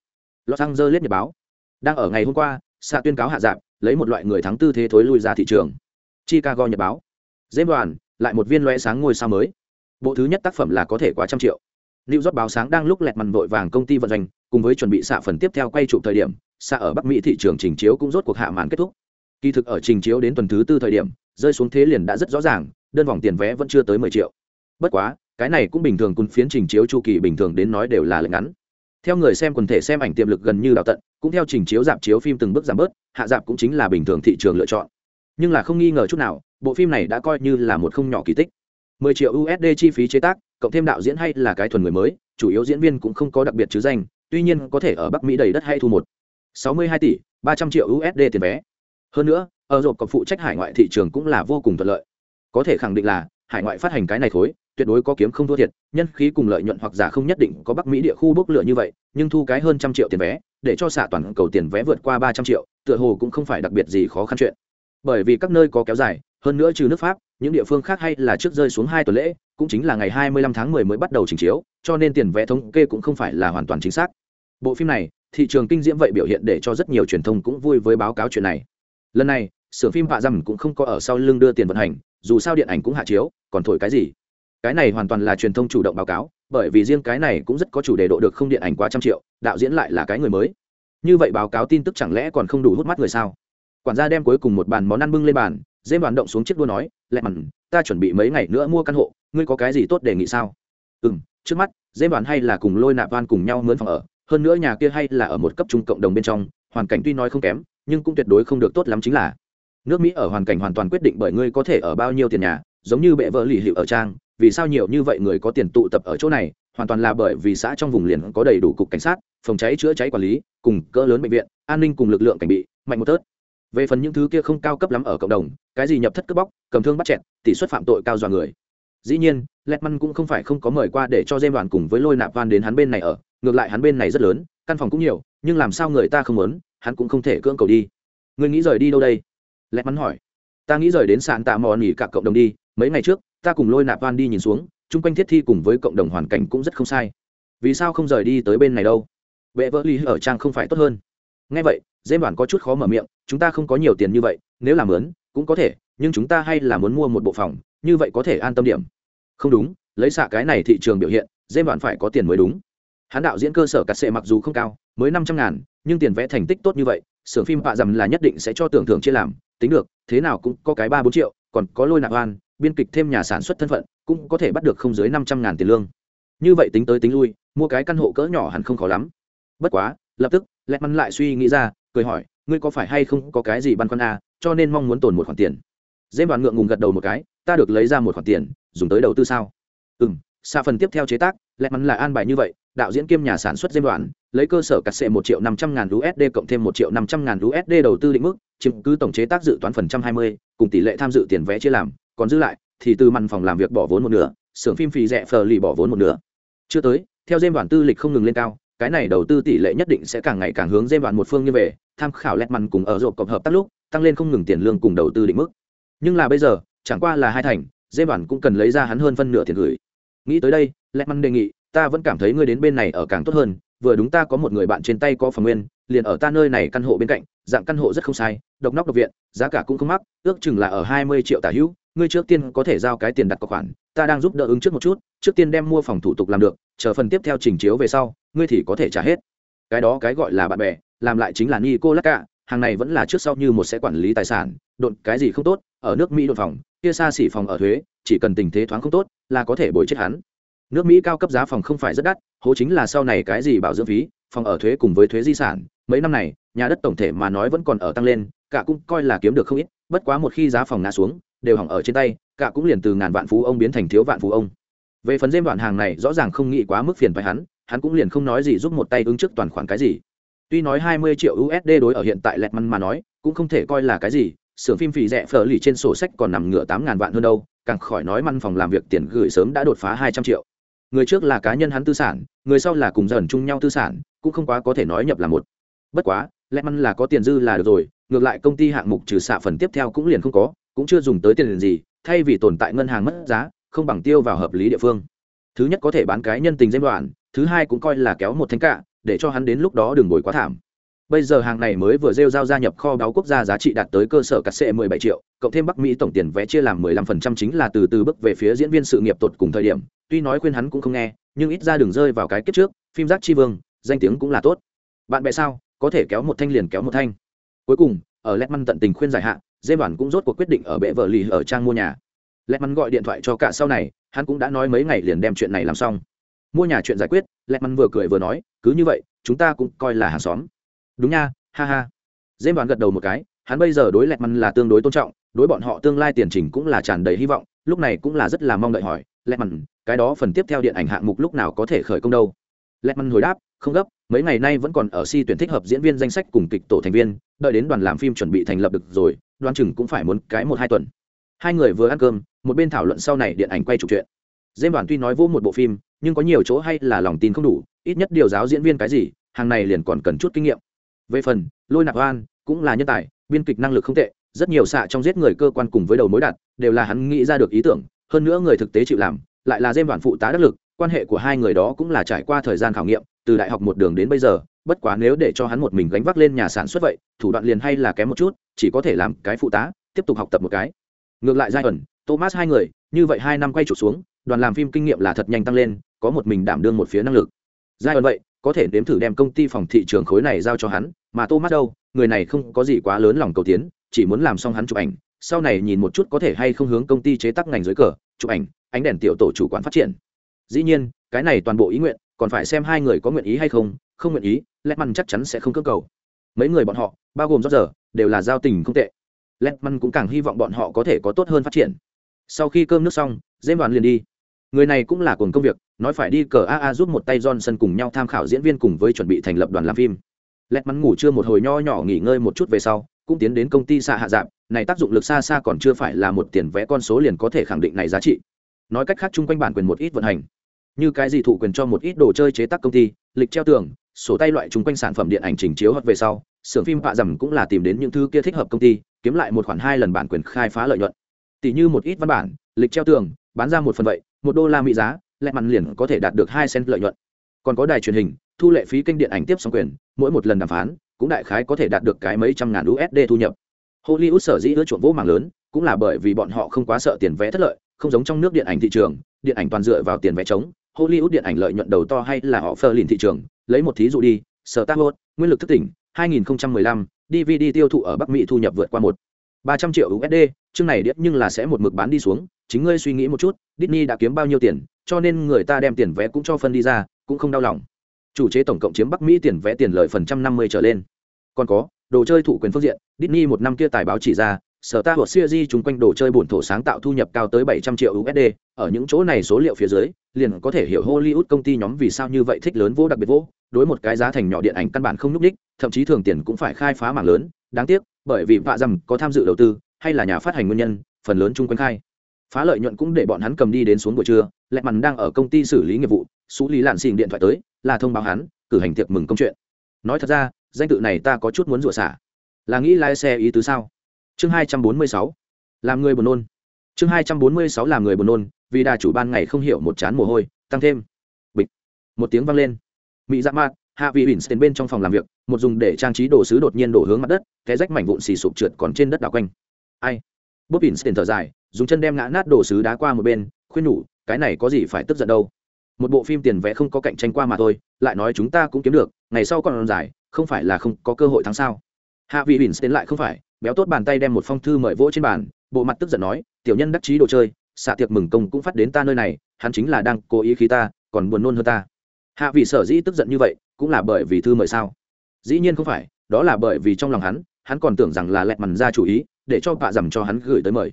Los angeles nhật báo. Đang ở ngày hôm qua xạ tuyên cáo hạ dạng lấy một loại người thắng tư thế thối lui ra thị trường. Chicago nhật báo. Dêm đoàn lại một viên loe sáng ngôi sao mới. Bộ thứ nhất tác phẩm là có thể quá trăm triệu. Lưu York báo sáng đang lúc lẹt màn vội vàng công ty vận doanh, cùng với chuẩn bị xạ phần tiếp theo quay chụp thời điểm, xa ở Bắc Mỹ thị trường trình chiếu cũng rốt cuộc hạ màn kết thúc. Kỳ thực ở trình chiếu đến tuần thứ tư thời điểm, rơi xuống thế liền đã rất rõ ràng, đơn vòng tiền vé vẫn chưa tới mười triệu. Bất quá, cái này cũng bình thường cùng phiến trình chiếu chu kỳ bình thường đến nói đều là lệnh ngắn. Theo người xem quần thể xem ảnh tiềm lực gần như đào tận, cũng theo trình chiếu dạp chiếu phim từng bước giảm bớt, hạ dạp cũng chính là bình thường thị trường lựa chọn. Nhưng là không nghi ngờ chút nào, bộ phim này đã coi như là một không nhỏ kỳ tích. 10 triệu USD chi phí chế tác, cộng thêm đạo diễn hay là cái thuần người mới, chủ yếu diễn viên cũng không có đặc biệt chứ danh, tuy nhiên có thể ở Bắc Mỹ đầy đất hay thu một 62 tỷ, 300 triệu USD tiền vé. Hơn nữa, ở rộp có phụ trách hải ngoại thị trường cũng là vô cùng thuận lợi. Có thể khẳng định là, hải ngoại phát hành cái này thối, tuyệt đối có kiếm không thua thiệt, nhân khí cùng lợi nhuận hoặc giả không nhất định có Bắc Mỹ địa khu bốc lửa như vậy, nhưng thu cái hơn trăm triệu tiền vé, để cho xạ toàn cầu tiền vé vượt qua 300 triệu, tựa hồ cũng không phải đặc biệt gì khó khăn chuyện. Bởi vì các nơi có kéo dài, hơn nữa trừ nước Pháp, những địa phương khác hay là trước rơi xuống hai tuần lễ, cũng chính là ngày 25 tháng 10 mới bắt đầu trình chiếu, cho nên tiền vé thống kê cũng không phải là hoàn toàn chính xác. Bộ phim này, thị trường kinh diễm vậy biểu hiện để cho rất nhiều truyền thông cũng vui với báo cáo chuyện này. Lần này, xưởng phim Vạ Dầm cũng không có ở sau lưng đưa tiền vận hành, dù sao điện ảnh cũng hạ chiếu, còn thổi cái gì? Cái này hoàn toàn là truyền thông chủ động báo cáo, bởi vì riêng cái này cũng rất có chủ đề độ được không điện ảnh quá trăm triệu, đạo diễn lại là cái người mới. Như vậy báo cáo tin tức chẳng lẽ còn không đủ hút mắt người sao? Quản gia đem cuối cùng một bàn món ăn bưng lên bàn, dêm đoàn động xuống chiếc đua nói lẹ mặn ta chuẩn bị mấy ngày nữa mua căn hộ ngươi có cái gì tốt đề nghị sao ừ m trước mắt dêm đoàn hay là cùng lôi nạp van cùng nhau mướn phòng ở hơn nữa nhà kia hay là ở một cấp trung cộng đồng bên trong, hoàn cảnh tuy nói không kém, nhưng cũng tuyệt đối không được tốt lắm chính là. Nước mỹ ở hoàn cảnh hoàn toàn quyết định bởi ngươi có thể ở bao nhiêu tiền nhà, giống như bệ vợ lì hiệu ở trang, vì sao nhiều như vậy người có tiền tụ tập ở chỗ này, hoàn toàn là bởi vì xã trong vùng liền có đầy đủ cục cảnh sát, phòng cháy chữa cháy quản lý, cùng cỡ lớn bệnh viện, an ninh cùng lực lượng cảnh bị, mạnh một tớt. Về phần những thứ kia không cao cấp lắm ở cộng đồng, cái gì nhập thất cướp bóc, cầm thương bắt chẹt, tỷ suất phạm tội cao dọa người. Dĩ nhiên letman cũng không phải không có mời qua để cho dêm đoàn cùng với lôi nạp van đến hắn bên này ở ngược lại hắn bên này rất lớn, căn phòng cũng nhiều, nhưng làm sao người ta không muốn, hắn cũng không thể cưỡng cầu đi. Người nghĩ rời đi đâu đây? Letman hỏi. Ta nghĩ rời đến sàn tạ mò nghỉ cả cộng đồng đi, mấy ngày trước, ta cùng lôi nạp van đi nhìn xuống, chung quanh thiết thi cùng với cộng đồng hoàn cảnh cũng rất không sai. Vì sao không rời đi tới bên này đâu? Vệ vỡ ly ở trang không phải tốt hơn. Ngay vậy dễ đoàn có chút khó mở miệng, chúng ta không có nhiều tiền như vậy, nếu làm lớn, cũng có thể, nhưng chúng ta hay là muốn mua một bộ phòng, như vậy có thể an tâm điểm. Không đúng, lấy xạ cái này thị trường biểu hiện dễ đoàn phải có tiền mới đúng hắn đạo diễn cơ sở cắt xệ mặc dù không cao, mới năm trăm ngàn, nhưng tiền vẽ thành tích tốt như vậy, xưởng phim bạ dầm là nhất định sẽ cho tưởng thưởng chia làm, tính được, thế nào cũng có cái ba bốn triệu, còn có lôi nạp oan, biên kịch thêm nhà sản xuất thân phận, cũng có thể bắt được không dưới năm trăm ngàn tiền lương. Như vậy tính tới tính lui, mua cái căn hộ cỡ nhỏ hẳn không khó lắm. Bất quá, lập tức lẹt mắn lại suy nghĩ ra, cười hỏi, ngươi có phải hay không có cái gì băn khoăn a cho nên mong muốn tồn một khoản tiền? Dêm đoàn ngượng ngùng gật đầu một cái, ta được lấy ra một khoản tiền, dùng tới đầu tư sao? Ừ m xa phần tiếp theo chế tác lẹ mắn là an bài như vậy, đạo diễn kiêm nhà sản xuất dêm đoàn lấy cơ sở cắt xệ một triệu năm trăm ngàn usd cộng thêm một triệu năm trăm ngàn usd đầu tư định mức, chiếm cứ tổng chế tác dự toán phần trăm hai mươi, cùng tỷ lệ tham dự tiền vé chia làm. Còn dư lại, thì từ mặn phòng làm việc bỏ vốn một nửa, xưởng phim phì rẻ phờ lì bỏ vốn một nửa. Chưa tới, theo dêm đoàn tư lịch không ngừng lên cao, cái này đầu tư tỷ lệ nhất định sẽ càng ngày càng hướng dêm đoàn một phương như về, tham khảo lẹt mắn cùng ở rộp cộng hợp tác lúc, tăng lên không ngừng tiền lương cùng đầu tư định mức. Nhưng là bây giờ, chẳng qua là hai thành dêm đoàn cũng cần lấy ra hắn hơn phân nửa tiền gửi nghĩ tới đây lệ măn đề nghị, ta vẫn cảm thấy ngươi đến bên này ở càng tốt hơn, vừa đúng ta có một người bạn trên tay có phòng nguyên, liền ở ta nơi này căn hộ bên cạnh, dạng căn hộ rất không sai, độc nóc độc viện, giá cả cũng không mắc, ước chừng là ở hai mươi triệu tả hữu, ngươi trước tiên có thể giao cái tiền đặt cọc khoản, ta đang giúp đỡ ứng trước một chút, trước tiên đem mua phòng thủ tục làm được, chờ phần tiếp theo trình chiếu về sau, ngươi thì có thể trả hết. Cái đó cái gọi là bạn bè, làm lại chính là ni cô lắc cả hàng này vẫn là trước sau như một sẽ quản lý tài sản đột cái gì không tốt, ở nước mỹ đột phòng, kia xa xỉ phòng ở thuế chỉ cần tình thế thoáng không tốt, là có thể bồi chết hắn. Nước mỹ cao cấp giá phòng không phải rất đắt, hố chính là sau này cái gì bảo dưỡng phí, phòng ở thuế cùng với thuế di sản, mấy năm này, nhà đất tổng thể mà nói vẫn còn ở tăng lên, cả cũng coi là kiếm được không ít, bất quá một khi giá phòng ngã xuống, đều hỏng ở trên tay, cả cũng liền từ ngàn vạn phú ông biến thành thiếu vạn phú ông. Về phần dêm đoạn hàng này, rõ ràng không nghĩ quá mức phiền phải hắn hắn cũng liền không nói gì giúp một tay ứng trước toàn khoản cái gì. Tuy nói hai mươi triệu usd đối ở hiện tại lẹt măn mà nói, cũng không thể coi là cái gì xưởng phim phì rẻ phở lì trên sổ sách còn nằm ngửa tám ngàn vạn hơn đâu, càng khỏi nói măn phòng làm việc tiền gửi sớm đã đột phá hai trăm triệu. Người trước là cá nhân hắn tư sản, người sau là cùng dần chung nhau tư sản, cũng không quá có thể nói nhập là một. Bất quá, lẽ măn là có tiền dư là được rồi, ngược lại công ty hạng mục trừ xạ phần tiếp theo cũng liền không có, cũng chưa dùng tới tiền gì, thay vì tồn tại ngân hàng mất giá, không bằng tiêu vào hợp lý địa phương. Thứ nhất có thể bán cái nhân tình danh đoạn, thứ hai cũng coi là kéo một thanh cạ, để cho hắn đến lúc đó đừng bồi quá thảm bây giờ hàng này mới vừa rêu giao gia nhập kho báu quốc gia giá trị đạt tới cơ sở cắt xệ 17 triệu, cộng thêm bắc mỹ tổng tiền vé chia làm 15% chính là từ từ bước về phía diễn viên sự nghiệp tột cùng thời điểm. Tuy nói khuyên hắn cũng không nghe, nhưng ít ra đừng rơi vào cái kiếp trước, phim giác chi vương, danh tiếng cũng là tốt. Bạn bè sao, có thể kéo một thanh liền kéo một thanh. Cuối cùng, ở lét măn tận tình khuyên giải hạn dê bản cũng rốt cuộc quyết định ở bệ vợ lì ở trang mua nhà. Lét măn gọi điện thoại cho cả sau này, hắn cũng đã nói mấy ngày liền đem chuyện này làm xong. Mua nhà chuyện giải quyết lét măn vừa cười vừa nói, cứ như vậy, chúng ta cũng coi là hàng xóm đúng nha, ha ha. Dê đoán gật đầu một cái, hắn bây giờ đối lẹt măn là tương đối tôn trọng, đối bọn họ tương lai tiền trình cũng là tràn đầy hy vọng, lúc này cũng là rất là mong đợi hỏi lẹt măn cái đó phần tiếp theo điện ảnh hạng mục lúc nào có thể khởi công đâu? Lẹt măn hồi đáp, không gấp, mấy ngày nay vẫn còn ở si tuyển thích hợp diễn viên danh sách cùng kịch tổ thành viên, đợi đến đoàn làm phim chuẩn bị thành lập được rồi đoan chừng cũng phải muốn cái một hai tuần. Hai người vừa ăn cơm, một bên thảo luận sau này điện ảnh quay chủ chuyện. Dêm đoàn tuy nói vô một bộ phim, nhưng có nhiều chỗ hay là lòng tin không đủ, ít nhất điều giáo diễn viên cái gì, hàng này liền còn cần chút kinh nghiệm về phần, lôi nạp oan cũng là nhân tài, biên kịch năng lực không tệ, rất nhiều xạ trong giết người cơ quan cùng với đầu mối đặt đều là hắn nghĩ ra được ý tưởng, hơn nữa người thực tế chịu làm, lại là dêm đoàn phụ tá đắc lực, quan hệ của hai người đó cũng là trải qua thời gian khảo nghiệm, từ đại học một đường đến bây giờ, bất quá nếu để cho hắn một mình gánh vác lên nhà sản xuất vậy, thủ đoạn liền hay là kém một chút, chỉ có thể làm cái phụ tá, tiếp tục học tập một cái. Ngược lại giai ẩn, thomas hai người, như vậy hai năm quay trụ xuống, đoàn làm phim kinh nghiệm là thật nhanh tăng lên, có một mình đảm đương một phía năng lực. Giai ẩn vậy có thể đếm thử đem công ty phòng thị trường khối này giao cho hắn, mà thomas đâu, người này không có gì quá lớn lòng cầu tiến, chỉ muốn làm xong hắn chụp ảnh, sau này nhìn một chút có thể hay không hướng công ty chế tác ngành dưới cờ, chụp ảnh, ánh đèn tiểu tổ chủ quán phát triển. Dĩ nhiên, cái này toàn bộ ý nguyện, còn phải xem hai người có nguyện ý hay không không nguyện ý lét măn chắc chắn sẽ không cưỡng cầu. Mấy người bọn họ, bao gồm rót giờ đều là giao tình không tệ. Lét măn cũng càng hy vọng bọn họ có thể có tốt hơn phát triển. Sau khi cơm nước xong dêm đoàn liền đi. Người này cũng là cuồng công việc nói phải đi cờ aa giúp một tay johnson cùng nhau tham khảo diễn viên cùng với chuẩn bị thành lập đoàn làm phim. Lẹt mắn ngủ trưa một hồi nho nhỏ nghỉ ngơi một chút về sau, cũng tiến đến công ty xạ hạ dạp. Này tác dụng lực xa xa còn chưa phải là một tiền vẽ con số liền có thể khẳng định này giá trị. Nói cách khác chung quanh bản quyền một ít vận hành. Như cái gì thụ quyền cho một ít đồ chơi chế tác công ty, lịch treo tường, sổ tay loại chung quanh sản phẩm điện ảnh trình chiếu hoặc về sau, xưởng phim họa dầm cũng là tìm đến những thứ kia thích hợp công ty, kiếm lại một khoản hai lần bản quyền khai phá lợi nhuận. Tỷ như một ít văn bản, lịch treo tường, bán ra một phần vậy, một đô la mỹ giá lẹ mặn liền có thể đạt được hai cent lợi nhuận. Còn có đài truyền hình thu lệ phí kênh điện ảnh tiếp sóng quyền mỗi một lần đàm phán cũng đại khái có thể đạt được cái mấy trăm ngàn usd thu nhập. Hollywood sở dĩ ưa chuộng vỗ mảng lớn cũng là bởi vì bọn họ không quá sợ tiền vé thất lợi không giống trong nước điện ảnh thị trường điện ảnh toàn dựa vào tiền vé trống hollywood điện ảnh lợi nhuận đầu to hay là họ phơ lìn thị trường lấy một thí dụ đi sở tác hốt nguyên lực thức tỉnh 2015, dvd tiêu thụ ở bắc mỹ thu nhập vượt qua một ba trăm triệu usd chương này điếc nhưng là sẽ một mực bán đi xuống chính ngươi suy nghĩ một chút disney đã kiếm bao nhiêu tiền cho nên người ta đem tiền vé cũng cho phân đi ra cũng không đau lòng. Chủ chế tổng cộng chiếm bắc mỹ tiền vé tiền lợi phần trăm năm mươi trở lên. Còn có đồ chơi thủ quyền phương diện Disney một năm kia tài báo chỉ ra sở ta hoặc siêu di chung quanh đồ chơi bổn thổ sáng tạo thu nhập cao tới 700 triệu USD, ở những chỗ này số liệu phía dưới, liền có thể hiểu Hollywood công ty nhóm vì sao như vậy thích lớn vô đặc biệt vô, đối một cái giá thành nhỏ điện ảnh căn bản không lúc đích, thậm chí thường tiền cũng phải khai phá mảng lớn, đáng tiếc, bởi vì vạ rằng có tham dự đầu tư, hay là nhà phát hành nguyên nhân, phần lớn chung quanh khai. Phá lợi nhuận cũng để bọn hắn cầm đi đến xuống buổi trưa, lẹ mằn đang ở công ty xử lý nghiệp vụ, xú lý lạn xỉn điện thoại tới, là thông báo hắn, cử hành tiệc mừng công chuyện. Nói thật ra, danh tự này ta có chút muốn rủa xả. Là nghĩ lái xe ý tứ sao? chương hai trăm bốn mươi sáu làm người buồn nôn chương hai trăm bốn mươi sáu làm người buồn nôn vì đà chủ ban ngày không hiểu một chán mồ hôi tăng thêm bịch một tiếng vang lên mỹ dạ mạt hạ vị bỉn xen bên trong phòng làm việc một dùng để trang trí đồ sứ đột nhiên đổ hướng mặt đất cái rách mảnh vụn xì sụp trượt còn trên đất đảo quanh ai bốp bỉn xen thở dài dùng chân đem ngã nát đồ sứ đá qua một bên, khuyên nhủ, cái này có gì phải tức giận đâu? Một bộ phim tiền vẽ không có cạnh tranh qua mà thôi, lại nói chúng ta cũng kiếm được, ngày sau còn giải, không phải là không có cơ hội thắng sao? Hạ vị bỉn đến lại không phải, béo tốt bàn tay đem một phong thư mời vỗ trên bàn, bộ mặt tức giận nói, tiểu nhân đắc chí đồ chơi, xạ tiệc mừng công cũng phát đến ta nơi này, hắn chính là đang cố ý khí ta, còn buồn nôn hơn ta. Hạ vị sở dĩ tức giận như vậy, cũng là bởi vì thư mời sao? Dĩ nhiên không phải, đó là bởi vì trong lòng hắn hắn còn tưởng rằng là lẹt mằn ra chủ ý, để cho bạ dầm cho hắn gửi tới mời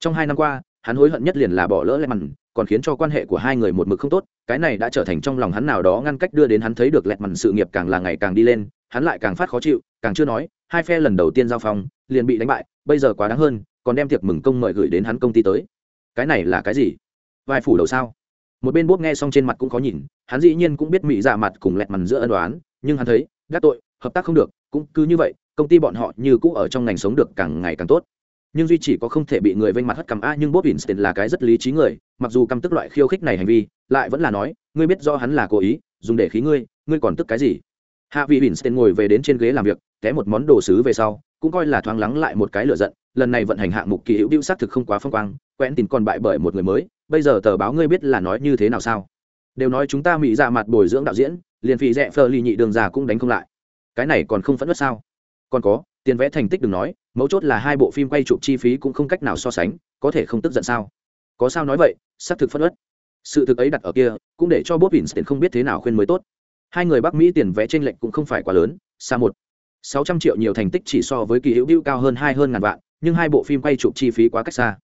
trong hai năm qua, hắn hối hận nhất liền là bỏ lỡ lẹ mằn còn khiến cho quan hệ của hai người một mực không tốt, cái này đã trở thành trong lòng hắn nào đó ngăn cách đưa đến hắn thấy được lẹ mằn sự nghiệp càng là ngày càng đi lên, hắn lại càng phát khó chịu, càng chưa nói, hai phe lần đầu tiên giao phong, liền bị đánh bại, bây giờ quá đáng hơn, còn đem tiệc mừng công mời gửi đến hắn công ty tới. Cái này là cái gì? Vai phủ đầu sao? Một bên bốp nghe xong trên mặt cũng khó nhìn, hắn dĩ nhiên cũng biết mỹ dạ mặt cùng lẹt mằn giữa ân đoán nhưng hắn thấy, gác tội, hợp tác không được, cũng cứ như vậy, công ty bọn họ như cũ ở trong ngành sống được càng ngày càng tốt nhưng duy chỉ có không thể bị người vênh mặt hất cầm a, nhưng bob instant là cái rất lý trí người, mặc dù căm tức loại khiêu khích này hành vi, lại vẫn là nói, ngươi biết do hắn là cố ý, dùng để khí ngươi ngươi còn tức cái gì? Hạ vị instant ngồi về đến trên ghế làm việc, té một món đồ sứ về sau, cũng coi là thoáng lắng lại một cái lửa giận, lần này vận hành hạng mục kỳ hữu đĩu xác thực không quá phong quang, quen tin còn bại bởi một người mới, bây giờ tờ báo ngươi biết là nói như thế nào sao? Đều nói chúng ta mỹ ra dạ mặt bồi dưỡng đạo diễn, liền phi rẽ phơ ly nhị đường già cũng đánh không lại. Cái này còn không phẫn nứt sao? Còn có, tiền vẽ thành tích đừng nói mấu chốt là hai bộ phim quay chụp chi phí cũng không cách nào so sánh, có thể không tức giận sao? Có sao nói vậy, xác thực phân nứt sự thực ấy đặt ở kia, cũng để cho bob vincent không biết thế nào khuyên mới tốt. Hai người bắc mỹ tiền vẽ trên lệnh cũng không phải quá lớn, xa một. Sáu trăm triệu nhiều thành tích chỉ so với kỳ hữu biêu cao hơn hai hơn ngàn vạn, nhưng hai bộ phim quay chụp chi phí quá cách xa.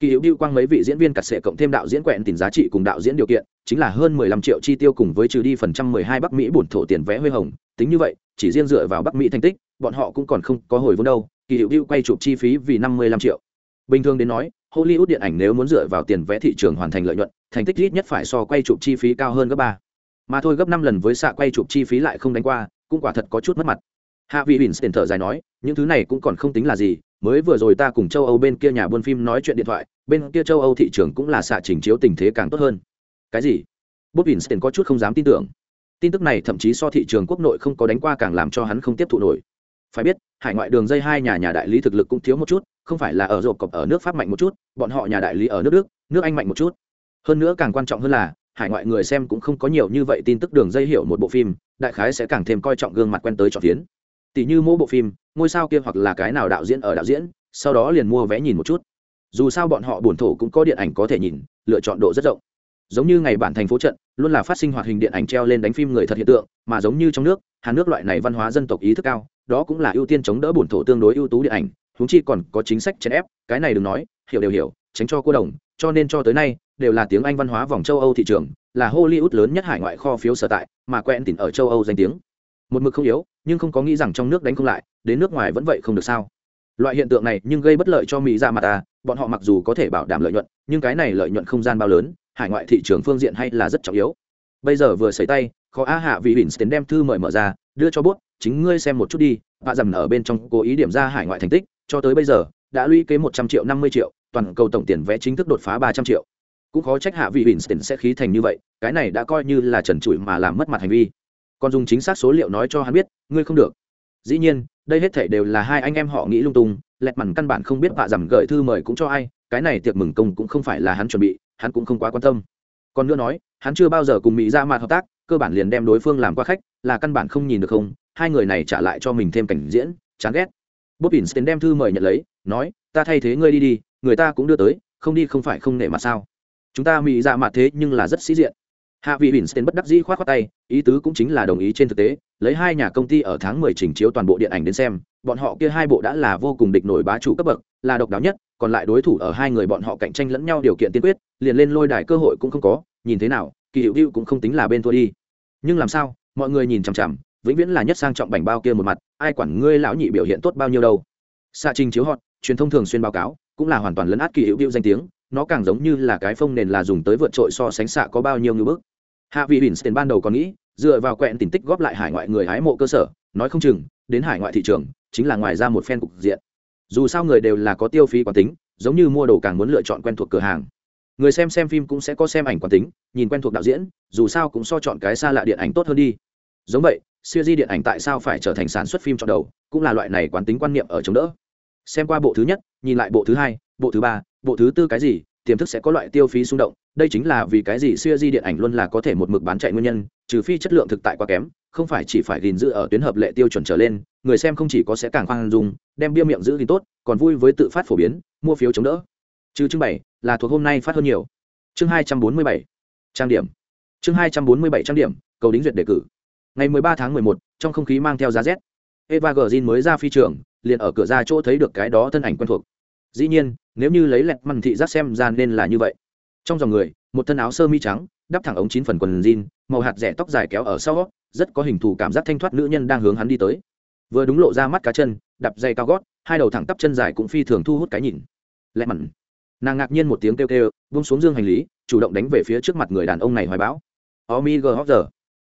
Kỳ hữu biêu quang mấy vị diễn viên cặt sệ cộng thêm đạo diễn quẹn tìm giá trị cùng đạo diễn điều kiện, chính là hơn mười lăm triệu chi tiêu cùng với trừ đi phần trăm mười hai bắc mỹ bổn thổ tiền vẽ huê hồng. Tính như vậy, chỉ riêng dựa vào bắc mỹ thành tích, bọn họ cũng còn không có hồi vốn đâu kỳ hữu quay chụp chi phí vì năm mươi lăm triệu. Bình thường đến nói, hollywood điện ảnh nếu muốn dựa vào tiền vẽ thị trường hoàn thành lợi nhuận, thành tích ít nhất phải so quay chụp chi phí cao hơn gấp ba. Mà thôi gấp năm lần với xạ quay chụp chi phí lại không đánh qua, cũng quả thật có chút mất mặt. Hạ vị bỉn tiền thở dài nói, những thứ này cũng còn không tính là gì, mới vừa rồi ta cùng châu âu bên kia nhà buôn phim nói chuyện điện thoại, bên kia châu âu thị trường cũng là xạ trình chiếu tình thế càng tốt hơn. Cái gì? Bob bỉn tiền có chút không dám tin tưởng. Tin tức này thậm chí so thị trường quốc nội không có đánh qua càng làm cho hắn không tiếp thụ nổi phải biết, hải ngoại đường dây hai nhà nhà đại lý thực lực cũng thiếu một chút, không phải là ở rộp cọc ở nước pháp mạnh một chút, bọn họ nhà đại lý ở nước đức, nước anh mạnh một chút. Hơn nữa càng quan trọng hơn là, hải ngoại người xem cũng không có nhiều như vậy tin tức đường dây hiểu một bộ phim, đại khái sẽ càng thêm coi trọng gương mặt quen tới trò phiến. Tỷ như mỗi bộ phim, ngôi sao kia hoặc là cái nào đạo diễn ở đạo diễn, sau đó liền mua vé nhìn một chút. Dù sao bọn họ bổn thổ cũng có điện ảnh có thể nhìn, lựa chọn độ rất rộng. Giống như ngày bản thành phố trận, luôn là phát sinh hoạt hình điện ảnh treo lên đánh phim người thật hiện tượng, mà giống như trong nước, hàn nước loại này văn hóa dân tộc ý thức cao đó cũng là ưu tiên chống đỡ bổn thổ tương đối ưu tú điện ảnh húng chi còn có chính sách chèn ép, cái này đừng nói, hiểu đều hiểu, tránh cho cô đồng, cho nên cho tới nay, đều là tiếng anh văn hóa vòng châu âu thị trường, là hollywood lớn nhất hải ngoại kho phiếu sở tại, mà quen tìm ở châu âu danh tiếng. Một mực không yếu, nhưng không có nghĩ rằng trong nước đánh không lại, đến nước ngoài vẫn vậy không được sao. Loại hiện tượng này nhưng gây bất lợi cho mỹ ra mặt ta, bọn họ mặc dù có thể bảo đảm lợi nhuận, nhưng cái này lợi nhuận không gian bao lớn, hải ngoại thị trường phương diện hay là rất trọng yếu. Bây giờ vừa xảy tay, khó a hạ vì Winston đem thư mời mở ra, đưa cho bút chính ngươi xem một chút đi bạ dầm ở bên trong cố ý điểm ra hải ngoại thành tích, cho tới bây giờ, đã lũy kế một trăm triệu, năm mươi triệu, toàn cầu tổng tiền vẽ chính thức đột phá ba trăm triệu. Cũng khó trách hạ vị Winston sẽ khí thành như vậy, cái này đã coi như là trần trụi mà làm mất mặt hành vi. Còn dùng chính xác số liệu nói cho hắn biết, ngươi không được. Dĩ nhiên, đây hết thảy đều là hai anh em họ nghĩ lung tung, lẹt mằn căn bản không biết vạ rằm gửi thư mời cũng cho ai, cái này tiệc mừng công cũng không phải là hắn chuẩn bị, hắn cũng không quá quan tâm. Còn nữa nói, hắn chưa bao giờ cùng mỹ ra mặt hợp tác, cơ bản liền đem đối phương làm qua khách, là căn bản không nhìn được không hai người này trả lại cho mình thêm cảnh diễn, chán ghét. Bob instant đem thư mời nhận lấy, nói, ta thay thế ngươi đi đi, người ta cũng đưa tới, không đi không phải không nể mặt sao. Chúng ta mỹ dạ mặt thế nhưng là rất sĩ diện. Hạ vị Winston bất đắc dĩ khoát khoát tay, ý tứ cũng chính là đồng ý trên thực tế, lấy hai nhà công ty ở tháng 10 trình chiếu toàn bộ điện ảnh đến xem, bọn họ kia hai bộ đã là vô cùng địch nổi bá chủ cấp bậc, là độc đáo nhất, còn lại đối thủ ở hai người bọn họ cạnh tranh lẫn nhau điều kiện tiên quyết, liền lên lôi đài cơ hội cũng không có, nhìn thế nào, kỳ hiệu hữu cũng không tính là bên thua đi. Nhưng làm sao, mọi người nhìn chằm chằm vĩnh viễn là nhất sang trọng bảnh bao kia một mặt, ai quản ngươi lão nhị biểu hiện tốt bao nhiêu đâu. Xạ trình chiếu hot, truyền thông thường xuyên báo cáo, cũng là hoàn toàn lấn át kỳ hữu hữu danh tiếng, nó càng giống như là cái phông nền là dùng tới vượt trội so sánh xạ có bao nhiêu ngưỡng bức. Hạ vị bỉn tiền ban đầu còn nghĩ, dựa vào quẹn tỉnh tích góp lại hải ngoại người hái mộ cơ sở, nói không chừng, đến hải ngoại thị trường, chính là ngoài ra một phen cục diện. Dù sao người đều là có tiêu phí quán tính, giống như mua đồ càng muốn lựa chọn quen thuộc cửa hàng. Người xem xem phim cũng sẽ có xem ảnh quán tính, nhìn quen thuộc đạo diễn, dù sao cũng so chọn cái xa lạ điện ảnh tốt hơn đi giống vậy, siêu di điện ảnh tại sao phải trở thành sản xuất phim chọn đầu, cũng là loại này quán tính quan niệm ở chống đỡ. Xem qua bộ thứ nhất, nhìn lại bộ thứ hai, bộ thứ ba, bộ thứ tư cái gì, tiềm thức sẽ có loại tiêu phí xung động, đây chính là vì cái gì siêu di điện ảnh luôn là có thể một mực bán chạy nguyên nhân, trừ phi chất lượng thực tại quá kém, không phải chỉ phải gìn giữ ở tuyến hợp lệ tiêu chuẩn trở lên, người xem không chỉ có sẽ càng khoan dung, đem bia miệng giữ gìn tốt, còn vui với tự phát phổ biến, mua phiếu chống đỡ. Chứ chương bảy, là thuộc hôm nay phát hơn nhiều. Chương hai trăm bốn mươi bảy, trang điểm. Chương hai trăm bốn mươi bảy trang điểm, cầu đính duyệt đề cử ngày mười ba tháng mười một, trong không khí mang theo giá rét, eva gờ mới ra phi trường, liền ở cửa ra chỗ thấy được cái đó thân ảnh quen thuộc. Dĩ nhiên, nếu như lấy lẹt mằn thị giác xem ra nên là như vậy. Trong dòng người, một thân áo sơ mi trắng, đắp thẳng ống chín phần quần jean, màu hạt rẻ tóc dài kéo ở sau, rất có hình thù cảm giác thanh thoát nữ nhân đang hướng hắn đi tới. Vừa đúng lộ ra mắt cá chân, đạp dây cao gót, hai đầu thẳng tắp chân dài cũng phi thường thu hút cái nhìn. Lẹt mằn nàng ngạc nhiên một tiếng kêu kêu vung xuống dương hành lý, chủ động đánh về phía trước mặt người đàn ông này hoài bão. Omi g hóc giờ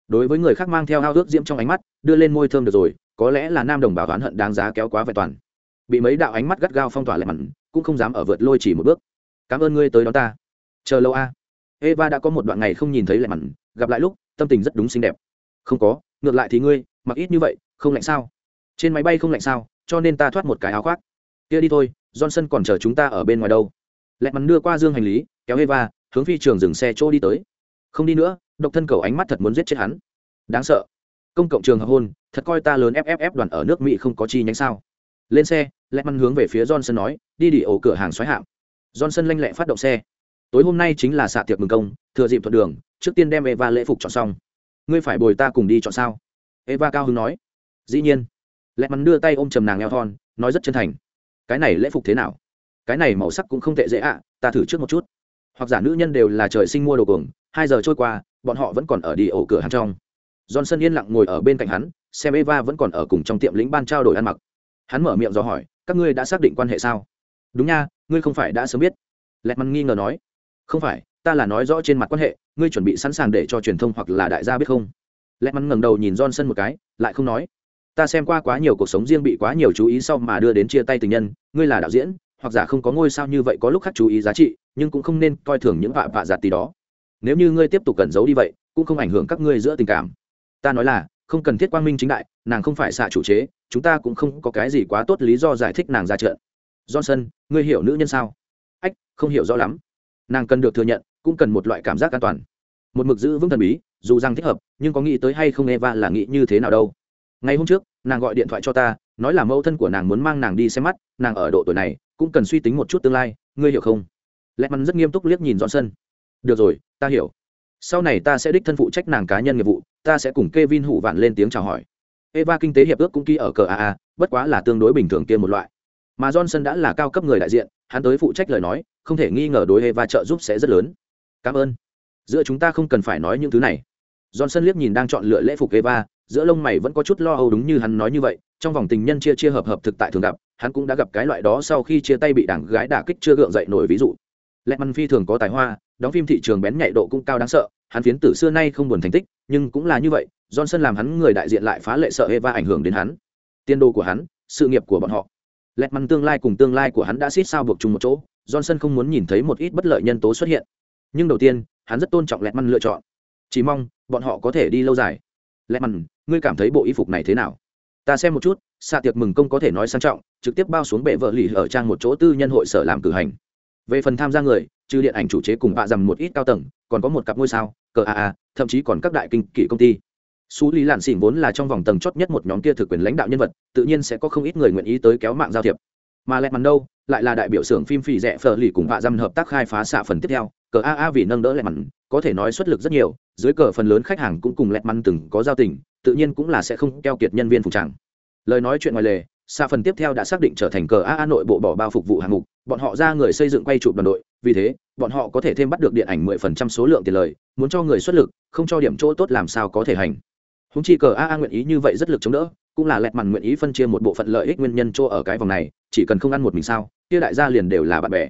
đối với người khác mang theo ao ước diễm trong ánh mắt, đưa lên môi thơm được rồi, có lẽ là nam đồng bào oán hận đáng giá kéo quá vẹn toàn. Bị mấy đạo ánh mắt gắt gao phong tỏa lại mặn, cũng không dám ở vượt lôi chỉ một bước. Cảm ơn ngươi tới đó ta. Chờ lâu a. Eva đã có một đoạn ngày không nhìn thấy lại mặn, gặp lại lúc, tâm tình rất đúng xinh đẹp. Không có, ngược lại thì ngươi, mặc ít như vậy, không lạnh sao? Trên máy bay không lạnh sao, cho nên ta thoát một cái áo khoác. Kia đi thôi, johnson còn chờ chúng ta ở bên ngoài đâu. Lẹ mắn đưa qua dương hành lý, kéo eva, hướng phi trường dừng xe chỗ đi tới. Không đi nữa độc thân cầu ánh mắt thật muốn giết chết hắn. Đáng sợ. Công cộng trường hợp hôn, thật coi ta lớn fff đoàn ở nước mỹ không có chi nhánh sao? Lên xe lẹ măn hướng về phía johnson nói, đi đi ổ cửa hàng xoáy hạm. Johnson lanh lẹ phát động xe. Tối hôm nay chính là xạ tiệc mừng công, thừa dịp thuận đường, trước tiên đem eva lễ phục chọn xong. Ngươi phải bồi ta cùng đi chọn sao? Eva cao hứng nói. Dĩ nhiên. Lẹ mắn đưa tay ôm chầm nàng eo thon, nói rất chân thành. Cái này lễ phục thế nào? Cái này màu sắc cũng không tệ dễ ạ, ta thử trước một chút hoặc giả nữ nhân đều là trời sinh mua đồ cuồng, hai giờ trôi qua, bọn họ vẫn còn ở đi ổ cửa hàng trong. Johnson yên lặng ngồi ở bên cạnh hắn, xem eva vẫn còn ở cùng trong tiệm lĩnh ban trao đổi ăn mặc. Hắn mở miệng do hỏi, các ngươi đã xác định quan hệ sao? Đúng nha, ngươi không phải đã sớm biết. Lẹt mắn nghi ngờ nói, không phải, ta là nói rõ trên mặt quan hệ, ngươi chuẩn bị sẵn sàng để cho truyền thông hoặc là đại gia biết không? Lẹt mắn ngẩng đầu nhìn johnson một cái, lại không nói, ta xem qua quá nhiều cuộc sống riêng bị quá nhiều chú ý sau mà đưa đến chia tay tình nhân, ngươi là đạo diễn, hoặc giả không có ngôi sao như vậy có lúc khác chú ý giá trị nhưng cũng không nên coi thường những vạ vạ giạt tí đó. Nếu như ngươi tiếp tục cẩn giấu đi vậy, cũng không ảnh hưởng các ngươi giữa tình cảm. Ta nói là, không cần thiết quang minh chính đại, nàng không phải xạ chủ chế, chúng ta cũng không có cái gì quá tốt lý do giải thích nàng ra trận. Johnson, ngươi hiểu nữ nhân sao? Ách, không hiểu rõ lắm. Nàng cần được thừa nhận, cũng cần một loại cảm giác an toàn. Một mực giữ vững thần bí, dù rằng thích hợp, nhưng có nghĩ tới hay không eva là nghĩ như thế nào đâu. Ngày hôm trước, nàng gọi điện thoại cho ta, nói là mẫu thân của nàng muốn mang nàng đi xem mắt, nàng ở độ tuổi này, cũng cần suy tính một chút tương lai, ngươi hiểu không? Lẽ mắn rất nghiêm túc liếc nhìn dọn sân được rồi, ta hiểu. Sau này ta sẽ đích thân phụ trách nàng cá nhân nghiệp vụ, ta sẽ cùng k e vin hụ vạn lên tiếng chào hỏi. Eva kinh tế hiệp ước cũng ký ở cờ aa bất quá là tương đối bình thường kia một loại. Mà johnson đã là cao cấp người đại diện, hắn tới phụ trách lời nói, không thể nghi ngờ đối eva trợ giúp sẽ rất lớn. Cảm ơn. Giữa chúng ta không cần phải nói những thứ này. Johnson liếc nhìn đang chọn lựa lễ phục eva, giữa lông mày vẫn có chút lo âu đúng như hắn nói như vậy, trong vòng tình nhân chia chia hợp hợp thực tại thường gặp, hắn cũng đã gặp cái loại đó sau khi chia tay bị đảng gái đả kích chưa gượng dậy nổi ví dụ lẹ măn phi thường có tài hoa, đóng phim thị trường bén nhạy độ cũng cao đáng sợ, hắn phiến tử xưa nay không buồn thành tích, nhưng cũng là như vậy, johnson làm hắn người đại diện lại phá lệ sợ eva ảnh hưởng đến hắn. Tiên đồ của hắn, sự nghiệp của bọn họ. Lẹ măn tương lai cùng tương lai của hắn đã xít sao buộc chung một chỗ, johnson không muốn nhìn thấy một ít bất lợi nhân tố xuất hiện. Nhưng đầu tiên, hắn rất tôn trọng lẹ măn lựa chọn. Chỉ mong, bọn họ có thể đi lâu dài. Lẹ măn, ngươi cảm thấy bộ y phục này thế nào? Ta xem một chút xạ tiệc mừng công có thể nói sang trọng, trực tiếp bao xuống bệ vợ lì ở trang một chỗ tư nhân hội sở làm cử hành về phần tham gia người trừ điện ảnh chủ chế cùng bạ dầm một ít cao tầng còn có một cặp ngôi sao cờ a a thậm chí còn các đại kinh kỷ công ty xú Lý Lạn Xỉn vốn là trong vòng tầng chót nhất một nhóm kia thực quyền lãnh đạo nhân vật, tự nhiên sẽ có không ít người nguyện ý tới kéo mạng giao thiệp. Mà Lẹt Màn đâu, lại là đại biểu xưởng phim phì rẻ phở lì cùng vạ dăm hợp tác khai phá xạ phần tiếp theo, cờ a a vì nâng đỡ Lẹt Màn, có thể nói xuất lực rất nhiều, dưới cờ phần lớn khách hàng cũng cùng Lẹt Màn từng có giao tình, tự nhiên cũng là sẽ không keo kiệt nhân viên phục tràng lời nói chuyện ngoài lề xa phần tiếp theo đã xác định trở thành cờ a nội bộ bỏ bao phục vụ hạng mục, bọn họ ra người xây dựng quay trụ đoàn đội, vì thế, bọn họ có thể thêm bắt được điện ảnh 10% số lượng tiền lời, muốn cho người xuất lực, không cho điểm chỗ tốt làm sao có thể hành. Húng chi cờ a nguyện ý như vậy rất lực chống đỡ, cũng là lẹt mằn nguyện ý phân chia một bộ phận lợi ích nguyên nhân chỗ ở cái vòng này, chỉ cần không ăn một mình sao, kia đại gia liền đều là bạn bè.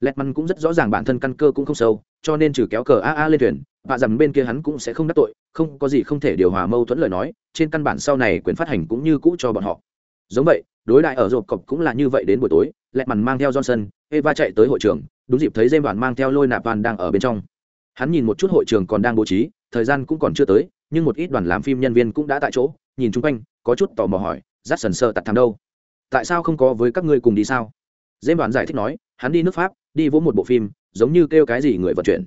Lẹt mằn cũng rất rõ ràng bản thân căn cơ cũng không sâu, cho nên trừ kéo cờ a a lên thuyền, và rằng bên kia hắn cũng sẽ không đắc tội, không có gì không thể điều hòa mâu thuẫn lời nói, trên căn bản sau này quyền phát hành cũng như cũ cho bọn họ giống vậy, đối đại ở rộp cọc cũng là như vậy đến buổi tối, lẹt mằn mang theo johnson, eva chạy tới hội trường, đúng dịp thấy dêm đoàn mang theo lôi nạp van đang ở bên trong. Hắn nhìn một chút hội trường còn đang bố trí, thời gian cũng còn chưa tới, nhưng một ít đoàn làm phim nhân viên cũng đã tại chỗ, nhìn chung quanh, có chút tò mò hỏi, rát sần sơ tặt thằng đâu? Tại sao không có với các ngươi cùng đi sao? Dêm đoàn giải thích nói, hắn đi nước pháp, đi vỗ một bộ phim, giống như kêu cái gì người vận chuyển.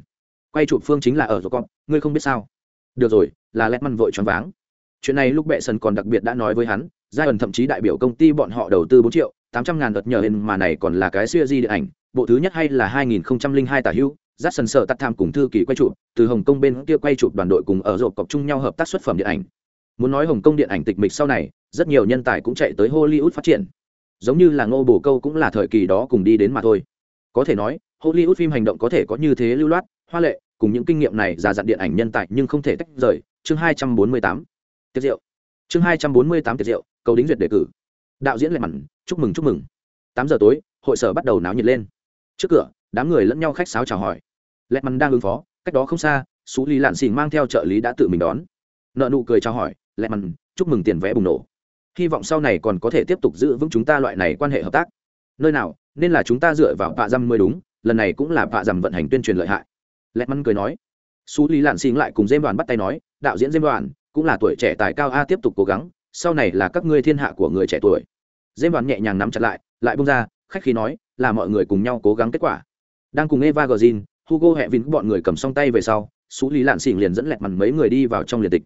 Quay chụp phương chính là ở rộp cọc ngươi không biết sao? Được rồi, là lẹt mằn vội choáng váng. Chuyện này lúc bệ sần còn đặc biệt đã nói với hắn giai ẩn thậm chí đại biểu công ty bọn họ đầu tư bốn triệu, tám trăm ngàn đợt nhờ hình mà này còn là cái siêu di điện ảnh, bộ thứ nhất hay là hai nghìn hai tả hữu dắt sần sợ tắt tham cùng thư kỳ quay chụp, từ hồng kông bên kia quay chụp đoàn đội cùng ở rộp cọc chung nhau hợp tác xuất phẩm điện ảnh. Muốn nói hồng kông điện ảnh tịch mịch sau này, rất nhiều nhân tài cũng chạy tới hollywood phát triển. Giống như là ngô bổ câu cũng là thời kỳ đó cùng đi đến mà thôi. Có thể nói, hollywood phim hành động có thể có như thế lưu loát, hoa lệ, cùng những kinh nghiệm này già dặn điện ảnh nhân tài nhưng không thể tách rời. Chương hai trăm bốn mươi tám. Tiết diệu chương hai trăm bốn mươi tám tiệc rượu, cầu đính duyệt đề cử. Đạo diễn lệ mặn chúc mừng chúc mừng. Tám giờ tối, hội sở bắt đầu náo nhiệt lên. Trước cửa, đám người lẫn nhau khách sáo chào hỏi. Lệ mặn đang ứng phó, cách đó không xa xú lý lạn xỉn mang theo trợ lý đã tự mình đón. Nợ nụ cười chào hỏi, lệ mặn chúc mừng tiền vẽ bùng nổ. Hy vọng sau này còn có thể tiếp tục giữ vững chúng ta loại này quan hệ hợp tác. Nơi nào, nên là chúng ta dựa vào vạ dăm mới đúng, lần này cũng là vạ dằm vận hành tuyên truyền lợi hại. Lẹt mắn cười nói. Xú lý lạn xỉn lại cùng dêm đoàn bắt tay nói, đạo diễn dêm đoàn cũng là tuổi trẻ tài cao a tiếp tục cố gắng, sau này là các ngươi thiên hạ của người trẻ tuổi. Dêm đoàn nhẹ nhàng nắm chặt lại lại bung ra, khách khí nói, là mọi người cùng nhau cố gắng kết quả. Đang cùng eva gờ zin hugo hẹ vĩnh bọn người cầm song tay về sau xú lý lạn xỉn liền dẫn lẹt mặt mấy người đi vào trong liền tịch.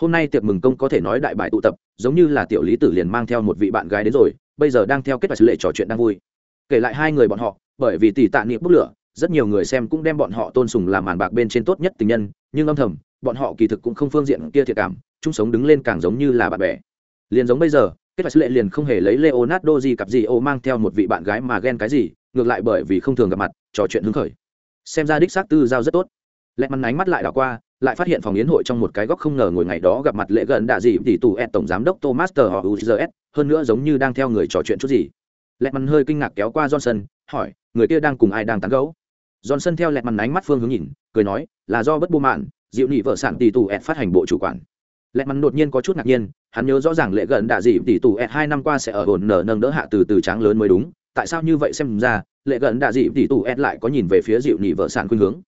Hôm nay tiệc mừng công có thể nói đại bại tụ tập, giống như là tiểu lý tử liền mang theo một vị bạn gái đến rồi, bây giờ đang theo kết quả sự lệ trò chuyện đang vui. Kể lại hai người bọn họ, bởi vì tỷ tạ niệm bốc lửa, rất nhiều người xem cũng đem bọn họ tôn sùng làm màn bạc bên trên tốt nhất tình nhân, nhưng âm thầm bọn họ kỳ thực cũng không phương diện kia thiệt cảm, chung sống đứng lên càng giống như là bạn bè. Liền giống bây giờ, kết quả lệ liền không hề lấy leonardo gì cặp gì ô mang theo một vị bạn gái mà ghen cái gì, ngược lại bởi vì không thường gặp mặt, trò chuyện hứng khởi. Xem ra đích xác tư giao rất tốt. Lẹ mắn ánh mắt lại đảo qua, lại phát hiện phòng yến hội trong một cái góc không ngờ ngồi ngày đó gặp mặt lệ gần đạ gì tỷ tù ed tổng giám đốc thomas tờ họ uzs hơn nữa giống như đang theo người trò chuyện chút gì. Lẹ mắn hơi kinh ngạc kéo qua johnson, hỏi, người kia đang cùng ai đang tán gấu johnson theo lẹ mắn ánh mắt phương hướng nhìn, cười nói, là do bất bu mạn dịu nị vợ sản tỷ tù ed phát hành bộ chủ quản. Lẹ mắn đột nhiên có chút ngạc nhiên, hắn nhớ rõ ràng lệ gần đạ dị tỷ tù ed hai năm qua sẽ ở ổn nở nâng đỡ hạ từ từ tráng lớn mới đúng. Tại sao như vậy xem ra, lệ gần đạ dị tỷ tù ed lại có nhìn về phía dịu nị vợ sản khuyên hướng?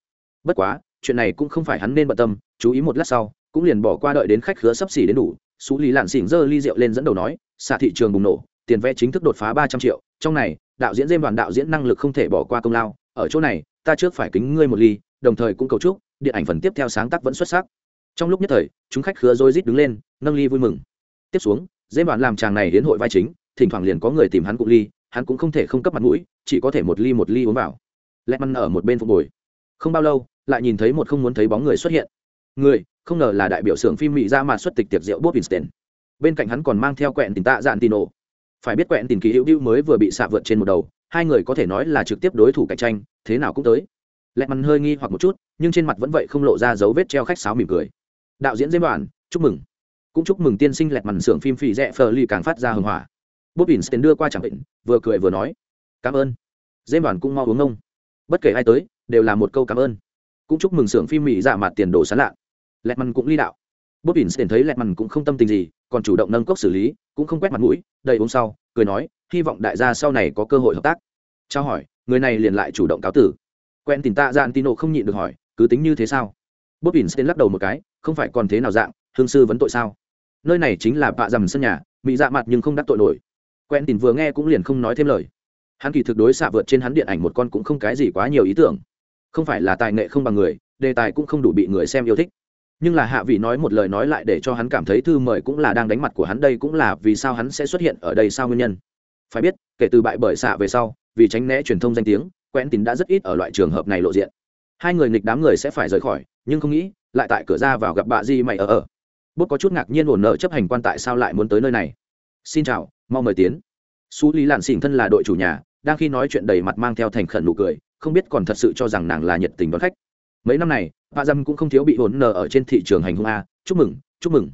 Bất quá, chuyện này cũng không phải hắn nên bận tâm, chú ý một lát sau, cũng liền bỏ qua đợi đến khách khứa sắp xỉ đến đủ. Xú lý lạn xỉn dơ ly rượu lên dẫn đầu nói, xạ thị trường bùng nổ, tiền vẽ chính thức đột phá ba trăm triệu, trong này, đạo diễn dêm đoàn đạo diễn năng lực không thể bỏ qua công lao. Ở chỗ này, ta trước phải kính ngươi một ly, đồng thời cũng cầu chúc điện ảnh phần tiếp theo sáng tác vẫn xuất sắc. Trong lúc nhất thời, chúng khách khứa rối rít đứng lên, nâng ly vui mừng. Tiếp xuống, dễ bạn làm chàng này đến hội vai chính, thỉnh thoảng liền có người tìm hắn cụ ly, hắn cũng không thể không cấp mặt mũi, chỉ có thể một ly một ly uống vào. Lẹt măn ở một bên phục hồi. Không bao lâu, lại nhìn thấy một không muốn thấy bóng người xuất hiện. Người, không ngờ là đại biểu xưởng phim mỹ ra mà xuất tịch tiệc rượu bob winston. Bên cạnh hắn còn mang theo quẹn tình tạ dạn tino phải biết quẹn tình kỳ hữu đưu mới vừa bị xạ vượt trên một đầu, hai người có thể nói là trực tiếp đối thủ cạnh tranh, thế nào cũng tới. Lẹt măn hơi nghi hoặc một chút nhưng trên mặt vẫn vậy không lộ ra dấu vết treo khách sáo mỉm cười. Đạo diễn dêm đoàn chúc mừng. Cũng chúc mừng tiên sinh lẹt màn xưởng phim phì rẽ phờ ly càng phát ra hưng hỏa. Bob winston đưa qua chẳng định, vừa cười vừa nói, cảm ơn. Dêm đoàn cũng mau uống ngông. Bất kể ai tới, đều là một câu cảm ơn. Cũng chúc mừng xưởng phim mỹ giả mặt tiền đồ sán lạ. Lẹt màn cũng ly đạo. Bốt bỉn tiền thấy lẹt màn cũng không tâm tình gì, còn chủ động nâng cốc xử lý, cũng không quét mặt mũi, đầy uống sau, cười nói, hy vọng đại gia sau này có cơ hội hợp tác. Trao hỏi, người này liền lại chủ động cáo tử. Quen tìm ta gian tino không nhịn được hỏi cứ tính như thế sao? Bốt bỉn sẽ lắc đầu một cái, không phải còn thế nào dạng, hương sư vấn tội sao? Nơi này chính là bạ dầm sân nhà, mỹ dạ mặt nhưng không đắc tội nổi. Quen tìm vừa nghe cũng liền không nói thêm lời. Hắn kỳ thực đối xạ vượt trên hắn điện ảnh một con cũng không cái gì quá nhiều ý tưởng. Không phải là tài nghệ không bằng người, đề tài cũng không đủ bị người xem yêu thích. Nhưng là hạ vị nói một lời nói lại để cho hắn cảm thấy thư mời cũng là đang đánh mặt của hắn đây cũng là vì sao hắn sẽ xuất hiện ở đây sao nguyên nhân. Phải biết, kể từ bại bởi xạ về sau, vì tránh né truyền thông danh tiếng, quen tín đã rất ít ở loại trường hợp này lộ diện hai người nghịch đám người sẽ phải rời khỏi, nhưng không nghĩ, lại tại cửa ra vào gặp bà di mày ở ở. Bút có chút ngạc nhiên ổn nợ chấp hành quan tại sao lại muốn tới nơi này. Xin chào, mau mời tiến. Xú lý lạn xỉn thân là đội chủ nhà, đang khi nói chuyện đầy mặt mang theo thành khẩn nụ cười, không biết còn thật sự cho rằng nàng là nhiệt tình đón khách. Mấy năm này, bà dâm cũng không thiếu bị ổn nợ ở trên thị trường hành hung a, chúc mừng chúc mừng.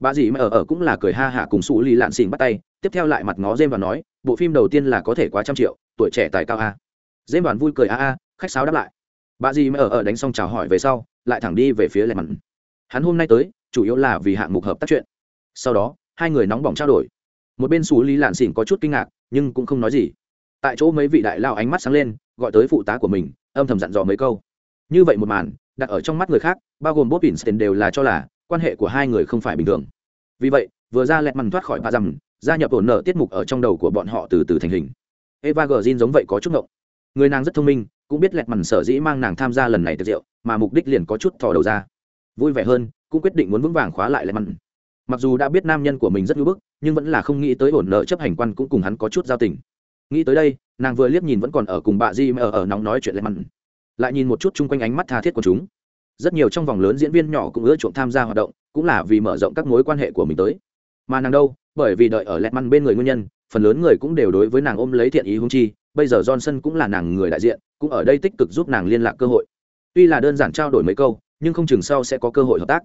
Bà dì mày ở ở cũng là cười ha hạ cùng xú lý lạn xỉn bắt tay, tiếp theo lại mặt ngó dêm và nói, bộ phim đầu tiên là có thể quá trăm triệu, tuổi trẻ tài cao a. Dêm đoàn vui cười a a, khách sáo đáp lại bà dì mà ở ở đánh xong chào hỏi về sau, lại thẳng đi về phía lệ mặn hắn hôm nay tới, chủ yếu là vì hạng mục hợp tác chuyện. Sau đó, hai người nóng bỏng trao đổi. Một bên xú lý lạn xỉn có chút kinh ngạc, nhưng cũng không nói gì. Tại chỗ mấy vị đại lao ánh mắt sáng lên, gọi tới phụ tá của mình, âm thầm dặn dò mấy câu. Như vậy một màn, đặt ở trong mắt người khác, bao gồm bob tiền đều là cho là, quan hệ của hai người không phải bình thường. Vì vậy, vừa ra lẹt mằn thoát khỏi bà rằm gia nhập ổn nợ tiết mục ở trong đầu của bọn họ từ từ thành hình. Eva gờ giống vậy có chút ngộng. Người nàng rất thông minh cũng biết lẹt mằn sở dĩ mang nàng tham gia lần này tiệc rượu, mà mục đích liền có chút thò đầu ra. Vui vẻ hơn, cũng quyết định muốn vững vàng khóa lại lẹt mằn. Mặc dù đã biết nam nhân của mình rất ngưỡng bức, nhưng vẫn là không nghĩ tới ổn nợ chấp hành quan cũng cùng hắn có chút giao tình. Nghĩ tới đây, nàng vừa liếc nhìn vẫn còn ở cùng bà di ở ở nóng nói chuyện lẹt mằn. Lại nhìn một chút chung quanh ánh mắt tha thiết của chúng. Rất nhiều trong vòng lớn diễn viên nhỏ cũng ưa chuộng tham gia hoạt động, cũng là vì mở rộng các mối quan hệ của mình tới. Mà nàng đâu, bởi vì đợi ở lẹt măn bên người nguyên nhân, phần lớn người cũng đều đối với nàng ôm lấy thiện ý hung chi, bây giờ johnson cũng là nàng người đại diện cũng ở đây tích cực giúp nàng liên lạc cơ hội. Tuy là đơn giản trao đổi mấy câu nhưng không chừng sau sẽ có cơ hội hợp tác.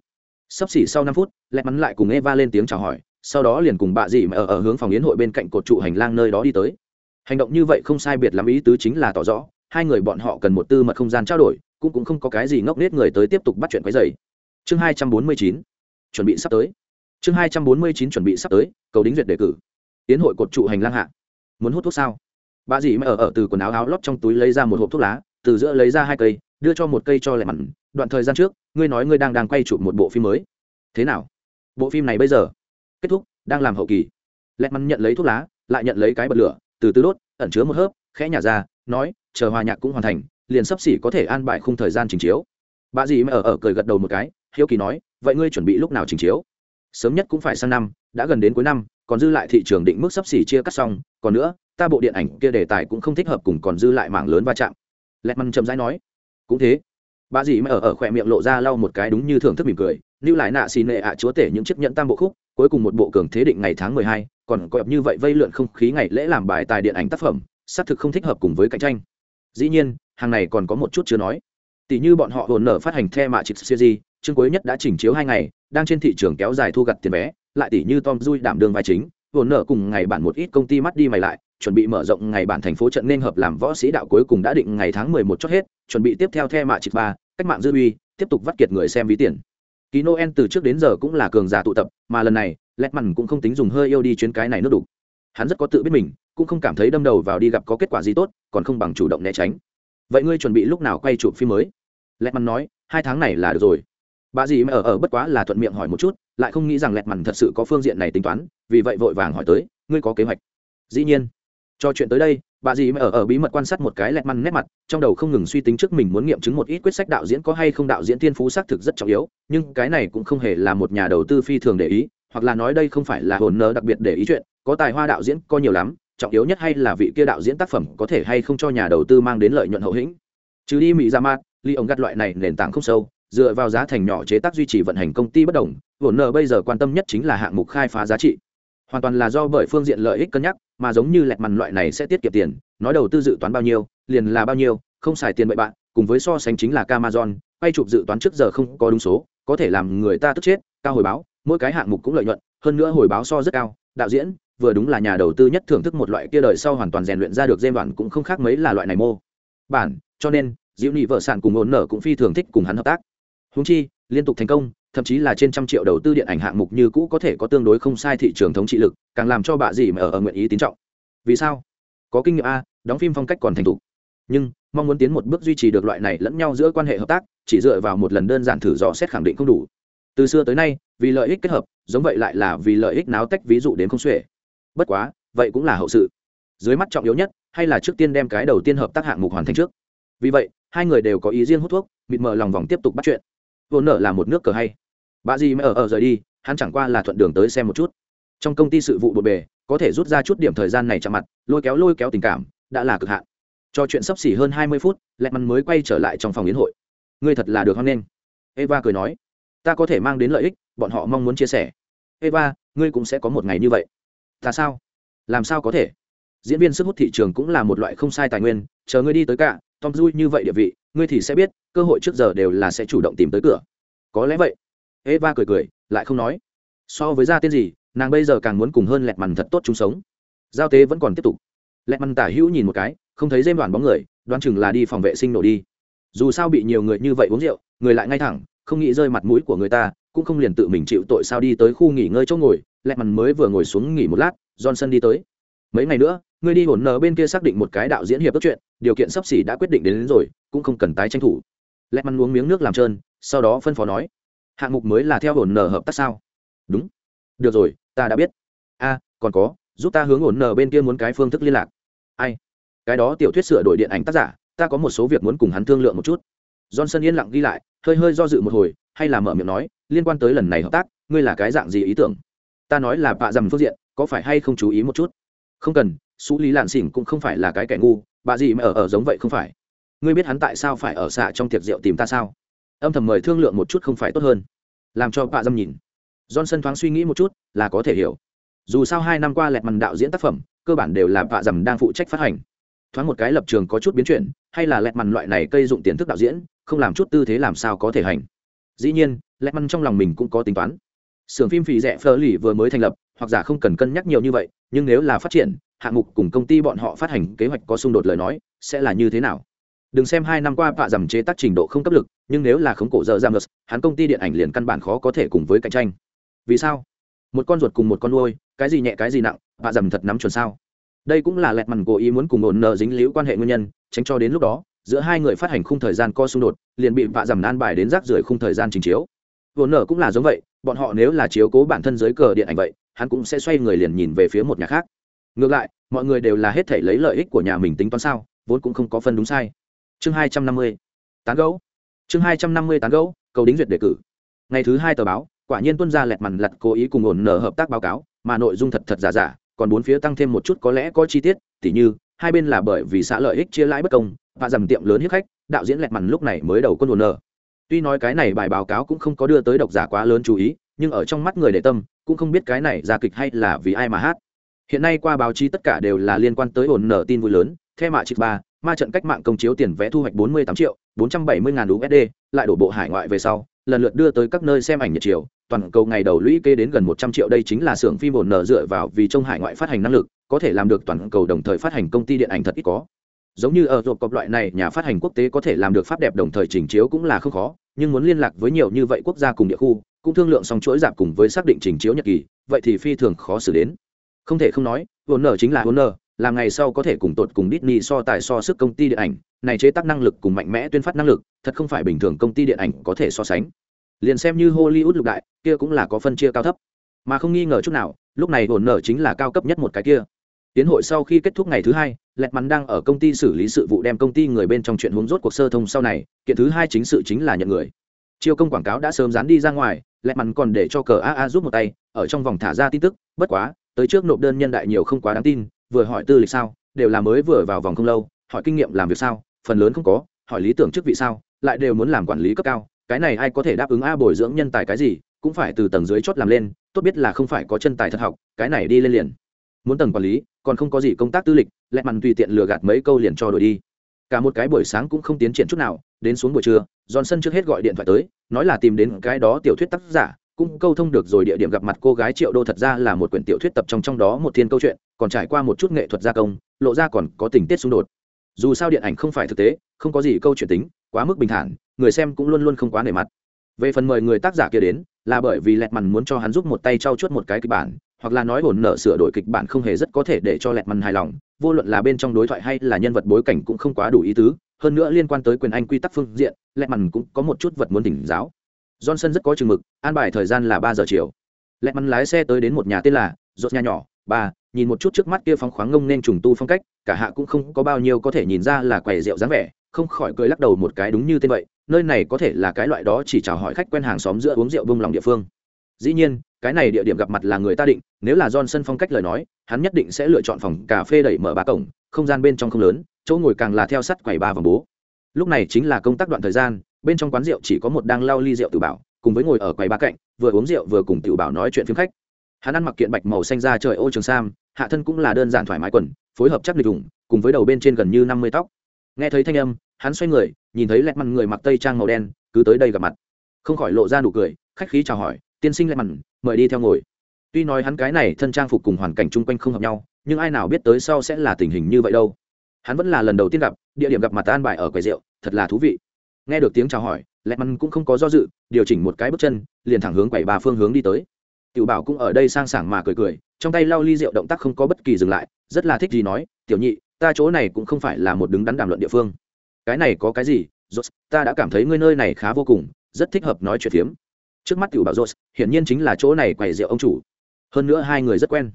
Sắp xỉ sau năm phút lẹt mắn lại cùng eva lên tiếng chào hỏi sau đó liền cùng bà dì mà ở, ở hướng phòng yến hội bên cạnh cột trụ hành lang nơi đó đi tới. Hành động như vậy không sai biệt lắm ý tứ chính là tỏ rõ hai người bọn họ cần một tư mật không gian trao đổi cũng cũng không có cái gì ngốc nết người tới tiếp tục bắt chuyện quấy dày chương hai trăm bốn mươi chín chuẩn bị sắp tới. Chương hai trăm bốn mươi chín chuẩn bị sắp tới cầu đính duyệt đề cử. Tiến hội cột trụ hành lang hạ. Muốn hút thuốc sao? Bà dì mẹ ở ở từ quần áo áo lót trong túi lấy ra một hộp thuốc lá, từ giữa lấy ra hai cây, đưa cho một cây cho lẹ mặn. Đoạn thời gian trước, ngươi nói ngươi đang đang quay chụp một bộ phim mới. Thế nào? Bộ phim này bây giờ kết thúc, đang làm hậu kỳ. Lẹ mặn nhận lấy thuốc lá, lại nhận lấy cái bật lửa, từ từ đốt, ẩn chứa một hớp, khẽ nhả ra, nói, chờ hòa nhạc cũng hoàn thành, liền sắp xỉ có thể an bài khung thời gian trình chiếu. Bà dì mẹ ở ở cười gật đầu một cái, hiếu kỳ nói, vậy ngươi chuẩn bị lúc nào trình chiếu? Sớm nhất cũng phải sang năm, đã gần đến cuối năm, còn dư lại thị trường định mức sắp xỉ chia cắt xong, còn nữa, ta bộ điện ảnh kia đề tài cũng không thích hợp cùng còn dư lại mảng lớn va chạm. Lẹt măn chậm rãi nói, cũng thế. Bà dì mà ở ở khỏe miệng lộ ra lau một cái đúng như thưởng thức mỉm cười, lưu lại nạ xì nệ ạ chúa tể những chiếc nhẫn tam bộ khúc, cuối cùng một bộ cường thế định ngày tháng mười hai, còn coi như vậy vây lượn không khí ngày lễ làm bài tài điện ảnh tác phẩm, xác thực không thích hợp cùng với cạnh tranh. Dĩ nhiên, hàng này còn có một chút chưa nói. Tỷ như bọn họ hồn nở phát hành the mạ siêu gì chương cuối nhất đã chỉnh chiếu hai ngày, đang trên thị trường kéo dài thu gặt tiền vé, lại tỷ như tom dui đảm đương vai chính vốn nợ cùng ngày bản một ít công ty mắt đi mày lại, chuẩn bị mở rộng ngày bản thành phố trận nên hợp làm võ sĩ đạo cuối cùng đã định ngày tháng mười một chót hết, chuẩn bị tiếp theo the mạ chip ba, cách mạng dư uy, tiếp tục vắt kiệt người xem ví tiền. Ký noel từ trước đến giờ cũng là cường giả tụ tập, mà lần này lẹt mằn cũng không tính dùng hơi yêu đi chuyến cái này nước đủ hắn rất có tự biết mình, cũng không cảm thấy đâm đầu vào đi gặp có kết quả gì tốt, còn không bằng chủ động né tránh. Vậy ngươi chuẩn bị lúc nào quay chụp phim mới? Lẹt mằn nói, hai tháng này là được rồi bà dì mẹ ở ở bất quá là thuận miệng hỏi một chút, lại không nghĩ rằng lẹt mằn thật sự có phương diện này tính toán, vì vậy vội vàng hỏi tới, ngươi có kế hoạch? Dĩ nhiên. Cho chuyện tới đây, bà dì mẹ ở ở bí mật quan sát một cái lẹt mằn nét mặt, trong đầu không ngừng suy tính trước mình muốn nghiệm chứng một ít quyết sách đạo diễn có hay không đạo diễn tiên phú xác thực rất trọng yếu, nhưng cái này cũng không hề là một nhà đầu tư phi thường để ý, hoặc là nói đây không phải là hồn nơ đặc biệt để ý chuyện, có tài hoa đạo diễn có nhiều lắm, trọng yếu nhất hay là vị kia đạo diễn tác phẩm có thể hay không cho nhà đầu tư mang đến lợi nhuận hậu hĩnh. Trừ đi mỹ ra dạ mát ly ông gắt loại này nền tảng không sâu dựa vào giá thành nhỏ chế tác duy trì vận hành công ty bất đồng vốn nợ bây giờ quan tâm nhất chính là hạng mục khai phá giá trị hoàn toàn là do bởi phương diện lợi ích cân nhắc mà giống như lẹt mằn loại này sẽ tiết kiệm tiền nói đầu tư dự toán bao nhiêu liền là bao nhiêu không xài tiền bậy bạn cùng với so sánh chính là Amazon, quay chụp dự toán trước giờ không có đúng số, có thể làm người ta tức chết, cao hồi báo, mỗi cái hạng mục cũng lợi nhuận, hơn nữa hồi báo so rất cao, đạo diễn, vừa đúng là nhà đầu tư nhất thưởng thức một loại kia đời sau hoàn toàn rèn luyện ra được dêm đoạn cũng không khác mấy là loại này mô. Bản, cho nên, diễu nhị vợ sản cùng ổn nở cũng phi thường thích cùng hắn hợp tác. Huống chi, liên tục thành công, thậm chí là trên trăm triệu đầu tư điện ảnh hạng mục như cũ có thể có tương đối không sai thị trường thống trị lực, càng làm cho bà gì mà ở, ở nguyện ý tín trọng. Vì sao? Có kinh nghiệm a, đóng phim phong cách còn thành thục. Nhưng, mong muốn tiến một bước duy trì được loại này lẫn nhau giữa quan hệ hợp tác, chỉ dựa vào một lần đơn giản thử dò xét khẳng định không đủ. Từ xưa tới nay, vì lợi ích kết hợp, giống vậy lại là vì lợi ích náo tách ví dụ đến không xuể. Bất quá, vậy cũng là hậu sự. Dưới mắt trọng yếu nhất, hay là trước tiên đem cái đầu tiên hợp tác hạng mục hoàn thành trước. Vì vậy, hai người đều có ý riêng hút thuốc, mịt mờ lòng vòng tiếp tục bắt chuyện. Vốn nợ là một nước cờ hay. Bà gì mà ở ở rời đi, hắn chẳng qua là thuận đường tới xem một chút. Trong công ty sự vụ bộn bề, có thể rút ra chút điểm thời gian này chạm mặt, lôi kéo lôi kéo tình cảm, đã là cực hạn. Cho chuyện sắp xỉ hơn hai mươi phút lẹt mắn mới quay trở lại trong phòng yến hội. Ngươi thật là được hoan nghênh. Eva cười nói, ta có thể mang đến lợi ích, bọn họ mong muốn chia sẻ. Eva, ngươi cũng sẽ có một ngày như vậy. Ta sao? Làm sao có thể? Diễn viên sức hút thị trường cũng là một loại không sai tài nguyên, chờ ngươi đi tới cả, tom dui như vậy địa vị ngươi thì sẽ biết, cơ hội trước giờ đều là sẽ chủ động tìm tới cửa. Có lẽ vậy. Eva cười cười, lại không nói. So với gia tên gì, nàng bây giờ càng muốn cùng hơn lẹt mằn thật tốt chung sống. Giao tế vẫn còn tiếp tục. Lẹt mằn tả hữu nhìn một cái, không thấy dêm đoàn bóng người, đoán chừng là đi phòng vệ sinh nổ đi. Dù sao bị nhiều người như vậy uống rượu, người lại ngay thẳng, không nghĩ rơi mặt mũi của người ta, cũng không liền tự mình chịu tội sao đi tới khu nghỉ ngơi chỗ ngồi. Lẹt mằn mới vừa ngồi xuống nghỉ một lát, johnson đi tới. Mấy ngày nữa, ngươi đi hồn nở bên kia xác định một cái đạo diễn hiệp ước chuyện điều kiện sắp xỉ đã quyết định đến, đến rồi cũng không cần tái tranh thủ. Lẹt mằn uống miếng nước làm trơn sau đó phân phó nói hạng mục mới là theo ổn nở hợp tác sao? Đúng. Được rồi ta đã biết. A còn có giúp ta hướng ổn nở bên kia muốn cái phương thức liên lạc. Ai? Cái đó tiểu thuyết sửa đổi điện ảnh tác giả ta có một số việc muốn cùng hắn thương lượng một chút. Johnson yên lặng ghi lại hơi hơi do dự một hồi hay là mở miệng nói liên quan tới lần này hợp tác ngươi là cái dạng gì ý tưởng? Ta nói là bạ dầm phương diện có phải hay không chú ý một chút? Không cần xú lý lạn xỉn cũng không phải là cái kẻ ngu bà gì mà ở ở giống vậy không phải. Ngươi biết hắn tại sao phải ở xạ trong tiệc rượu tìm ta sao? Âm thầm mời thương lượng một chút không phải tốt hơn. Làm cho bà dâm nhìn. Johnson thoáng suy nghĩ một chút là có thể hiểu. Dù sao hai năm qua lẹt màn đạo diễn tác phẩm cơ bản đều là bà dầm đang phụ trách phát hành. Thoáng một cái lập trường có chút biến chuyển hay là lẹt màn loại này cây dụng tiền thức đạo diễn không làm chút tư thế làm sao có thể hành. Dĩ nhiên lẹt màn trong lòng mình cũng có tính toán. Sưởng phim phì rẻ phơ lì vừa mới thành lập, hoặc giả không cần cân nhắc nhiều như vậy, nhưng nếu là phát triển, hạng mục cùng công ty bọn họ phát hành kế hoạch có xung đột lời nói, sẽ là như thế nào? Đừng xem hai năm qua vạ giảm chế tác trình độ không cấp lực, nhưng nếu là khống cổ giờ Jamus, hắn công ty điện ảnh liền căn bản khó có thể cùng với cạnh tranh. Vì sao? Một con ruột cùng một con nuôi, cái gì nhẹ cái gì nặng, vạ giảm thật nắm chuẩn sao? Đây cũng là lẹt mằn cố ý muốn cùng ổn nợ dính liễu quan hệ nguyên nhân, tránh cho đến lúc đó, giữa hai người phát hành khung thời gian co xung đột, liền bị vạ giảm nan bài đến rác rưởi khung thời gian trình chiếu ổn nợ cũng là giống vậy bọn họ nếu là chiếu cố bản thân dưới cờ điện ảnh vậy hắn cũng sẽ xoay người liền nhìn về phía một nhà khác ngược lại, mọi người đều là hết thể lấy lợi ích của nhà mình tính toán sao, vốn cũng không có phân đúng sai. Chương hai trăm năm mươi, tán gấu chương hai trăm năm mươi tán gấu cầu đính duyệt đề cử. Ngày thứ hai tờ báo, quả nhiên tuân ra lẹt mằn lặt cố ý cùng ổn nở hợp tác báo cáo, mà nội dung thật thật giả giả, còn bốn phía tăng thêm một chút có lẽ có chi tiết, tỉ như, hai bên là bởi vì xã lợi ích chia lãi bất công, và dầm tiệm lớn hiếp khách, đạo diễn lẹt mằn lúc này mới đầu quân ổn nở. Tuy nói cái này bài báo cáo cũng không có đưa tới độc giả quá lớn chú ý, nhưng ở trong mắt người đệ tâm, cũng không biết cái này ra kịch hay là vì ai mà hát hiện nay qua báo chí tất cả đều là liên quan tới ổn nở tin vui lớn theo mạ chip ba, ma trận cách mạng công chiếu tiền vé thu hoạch 48 triệu 470 ngàn USD lại đổ bộ hải ngoại về sau, lần lượt đưa tới các nơi xem ảnh nhật chiều, toàn cầu ngày đầu lũy kê đến gần 100 triệu, đây chính là xưởng phim ổn nở dựa vào vì trong hải ngoại phát hành năng lực, có thể làm được toàn cầu đồng thời phát hành công ty điện ảnh thật ít có. Giống như ở rộp cọp loại này, nhà phát hành quốc tế có thể làm được pháp đẹp đồng thời trình chiếu cũng là không khó, nhưng muốn liên lạc với nhiều như vậy quốc gia cùng địa khu, cũng thương lượng xong chuỗi giảm cùng với xác định trình chiếu nhật kỳ, vậy thì phi thường khó xử đến không thể không nói vốn nở chính là vốn nở làm ngày sau có thể cùng tột cùng Disney so tài so sức công ty điện ảnh, này chế tác năng lực cùng mạnh mẽ tuyên phát năng lực, thật không phải bình thường công ty điện ảnh có thể so sánh. Liền xem như Hollywood lục đại, kia cũng là có phân chia cao thấp. Mà không nghi ngờ chút nào, lúc này hồn nở chính là cao cấp nhất một cái kia. Tiến hội sau khi kết thúc ngày thứ hai lẹt mắn đang ở công ty xử lý sự vụ đem công ty người bên trong chuyện hướng rốt cuộc sơ thông sau này, kiện thứ hai chính sự chính là nhận người. Chiêu công quảng cáo đã sớm dán đi ra ngoài lẹt mắn còn để cho cờ aa giúp một tay, ở trong vòng thả ra tin tức, bất quá tới trước nộp đơn nhân đại nhiều không quá đáng tin, vừa hỏi tư lịch sao, đều là mới vừa vào vòng không lâu, hỏi kinh nghiệm làm việc sao, phần lớn không có, hỏi lý tưởng chức vị sao, lại đều muốn làm quản lý cấp cao, cái này ai có thể đáp ứng a bồi dưỡng nhân tài cái gì, cũng phải từ tầng dưới chót làm lên, tốt biết là không phải có chân tài thật học, cái này đi lên liền. Muốn tầng quản lý, còn không có gì công tác tư lịch, lẹ mằn tùy tiện lừa gạt mấy câu liền cho đổi đi. Cả một cái buổi sáng cũng không tiến triển chút nào, đến xuống buổi trưa, johnson trước hết gọi điện thoại tới, nói là tìm đến cái đó tiểu thuyết tác giả cũng câu thông được rồi, địa điểm gặp mặt cô gái triệu đô thật ra là một quyển tiểu thuyết tập trong trong đó một thiên câu chuyện, còn trải qua một chút nghệ thuật gia công, lộ ra còn có tình tiết xung đột. Dù sao điện ảnh không phải thực tế, không có gì câu chuyện tính, quá mức bình thản, người xem cũng luôn luôn không quá nề mặt. Về phần mời người tác giả kia đến, là bởi vì lẹt mằn muốn cho hắn giúp một tay trau chuốt một cái kịch bản, hoặc là nói hồn nợ sửa đổi kịch bản không hề rất có thể để cho lẹt mằn hài lòng, vô luận là bên trong đối thoại hay là nhân vật bối cảnh cũng không quá đủ ý tứ. Hơn nữa liên quan tới quyền anh quy tắc phương diện, lẹt mằn cũng có một chút vật muốn tỉnh giáo johnson rất có chừng mực, an bài thời gian là ba giờ chiều. Lẹt mắn lái xe tới đến một nhà tên là rột nhà nhỏ. Ba, nhìn một chút trước mắt kia phóng khoáng ngông nên trùng tu phong cách, cả hạ cũng không có bao nhiêu có thể nhìn ra là quầy rượu dáng vẻ, không khỏi cười lắc đầu một cái đúng như tên vậy, nơi này có thể là cái loại đó chỉ chào hỏi khách quen hàng xóm giữa uống rượu bông lòng địa phương. Dĩ nhiên, cái này địa điểm gặp mặt là người ta định, nếu là johnson phong cách lời nói, hắn nhất định sẽ lựa chọn phòng cà phê đẩy mở ba cổng, không gian bên trong không lớn, chỗ ngồi càng là theo sắt quầy ba vòng bố. Lúc này chính là công tác đoạn thời gian bên trong quán rượu chỉ có một đang lau ly rượu tự bảo, cùng với ngồi ở quầy ba cạnh, vừa uống rượu vừa cùng tự bảo nói chuyện phim khách. Hắn ăn mặc kiện bạch màu xanh ra trời ô trường sam, hạ thân cũng là đơn giản thoải mái quần, phối hợp chắc lịch đủng, cùng với đầu bên trên gần như năm mươi tóc. Nghe thấy thanh âm, hắn xoay người, nhìn thấy lẹt mặt người mặc tây trang màu đen, cứ tới đây gặp mặt. Không khỏi lộ ra nụ cười, khách khí chào hỏi, tiên sinh lẹt mặt mời đi theo ngồi. Tuy nói hắn cái này thân trang phục cùng hoàn cảnh chung quanh không hợp nhau, nhưng ai nào biết tới sau sẽ là tình hình như vậy đâu. Hắn vẫn là lần đầu tiên gặp, địa điểm gặp mặt an bài ở quầy rượu, thật là thú vị nghe được tiếng chào hỏi lẹ mắn cũng không có do dự, điều chỉnh một cái bước chân, liền thẳng hướng quầy ba phương hướng đi tới. Tiểu bảo cũng ở đây sang sảng mà cười cười, trong tay lau ly rượu động tác không có bất kỳ dừng lại, rất là thích gì nói, tiểu nhị, ta chỗ này cũng không phải là một đứng đắn đàm luận địa phương. Cái này có cái gì rốt ta đã cảm thấy ngươi nơi này khá vô cùng, rất thích hợp nói chuyện phiếm. Trước mắt tiểu bảo rốt hiển nhiên chính là chỗ này quầy rượu ông chủ. Hơn nữa hai người rất quen.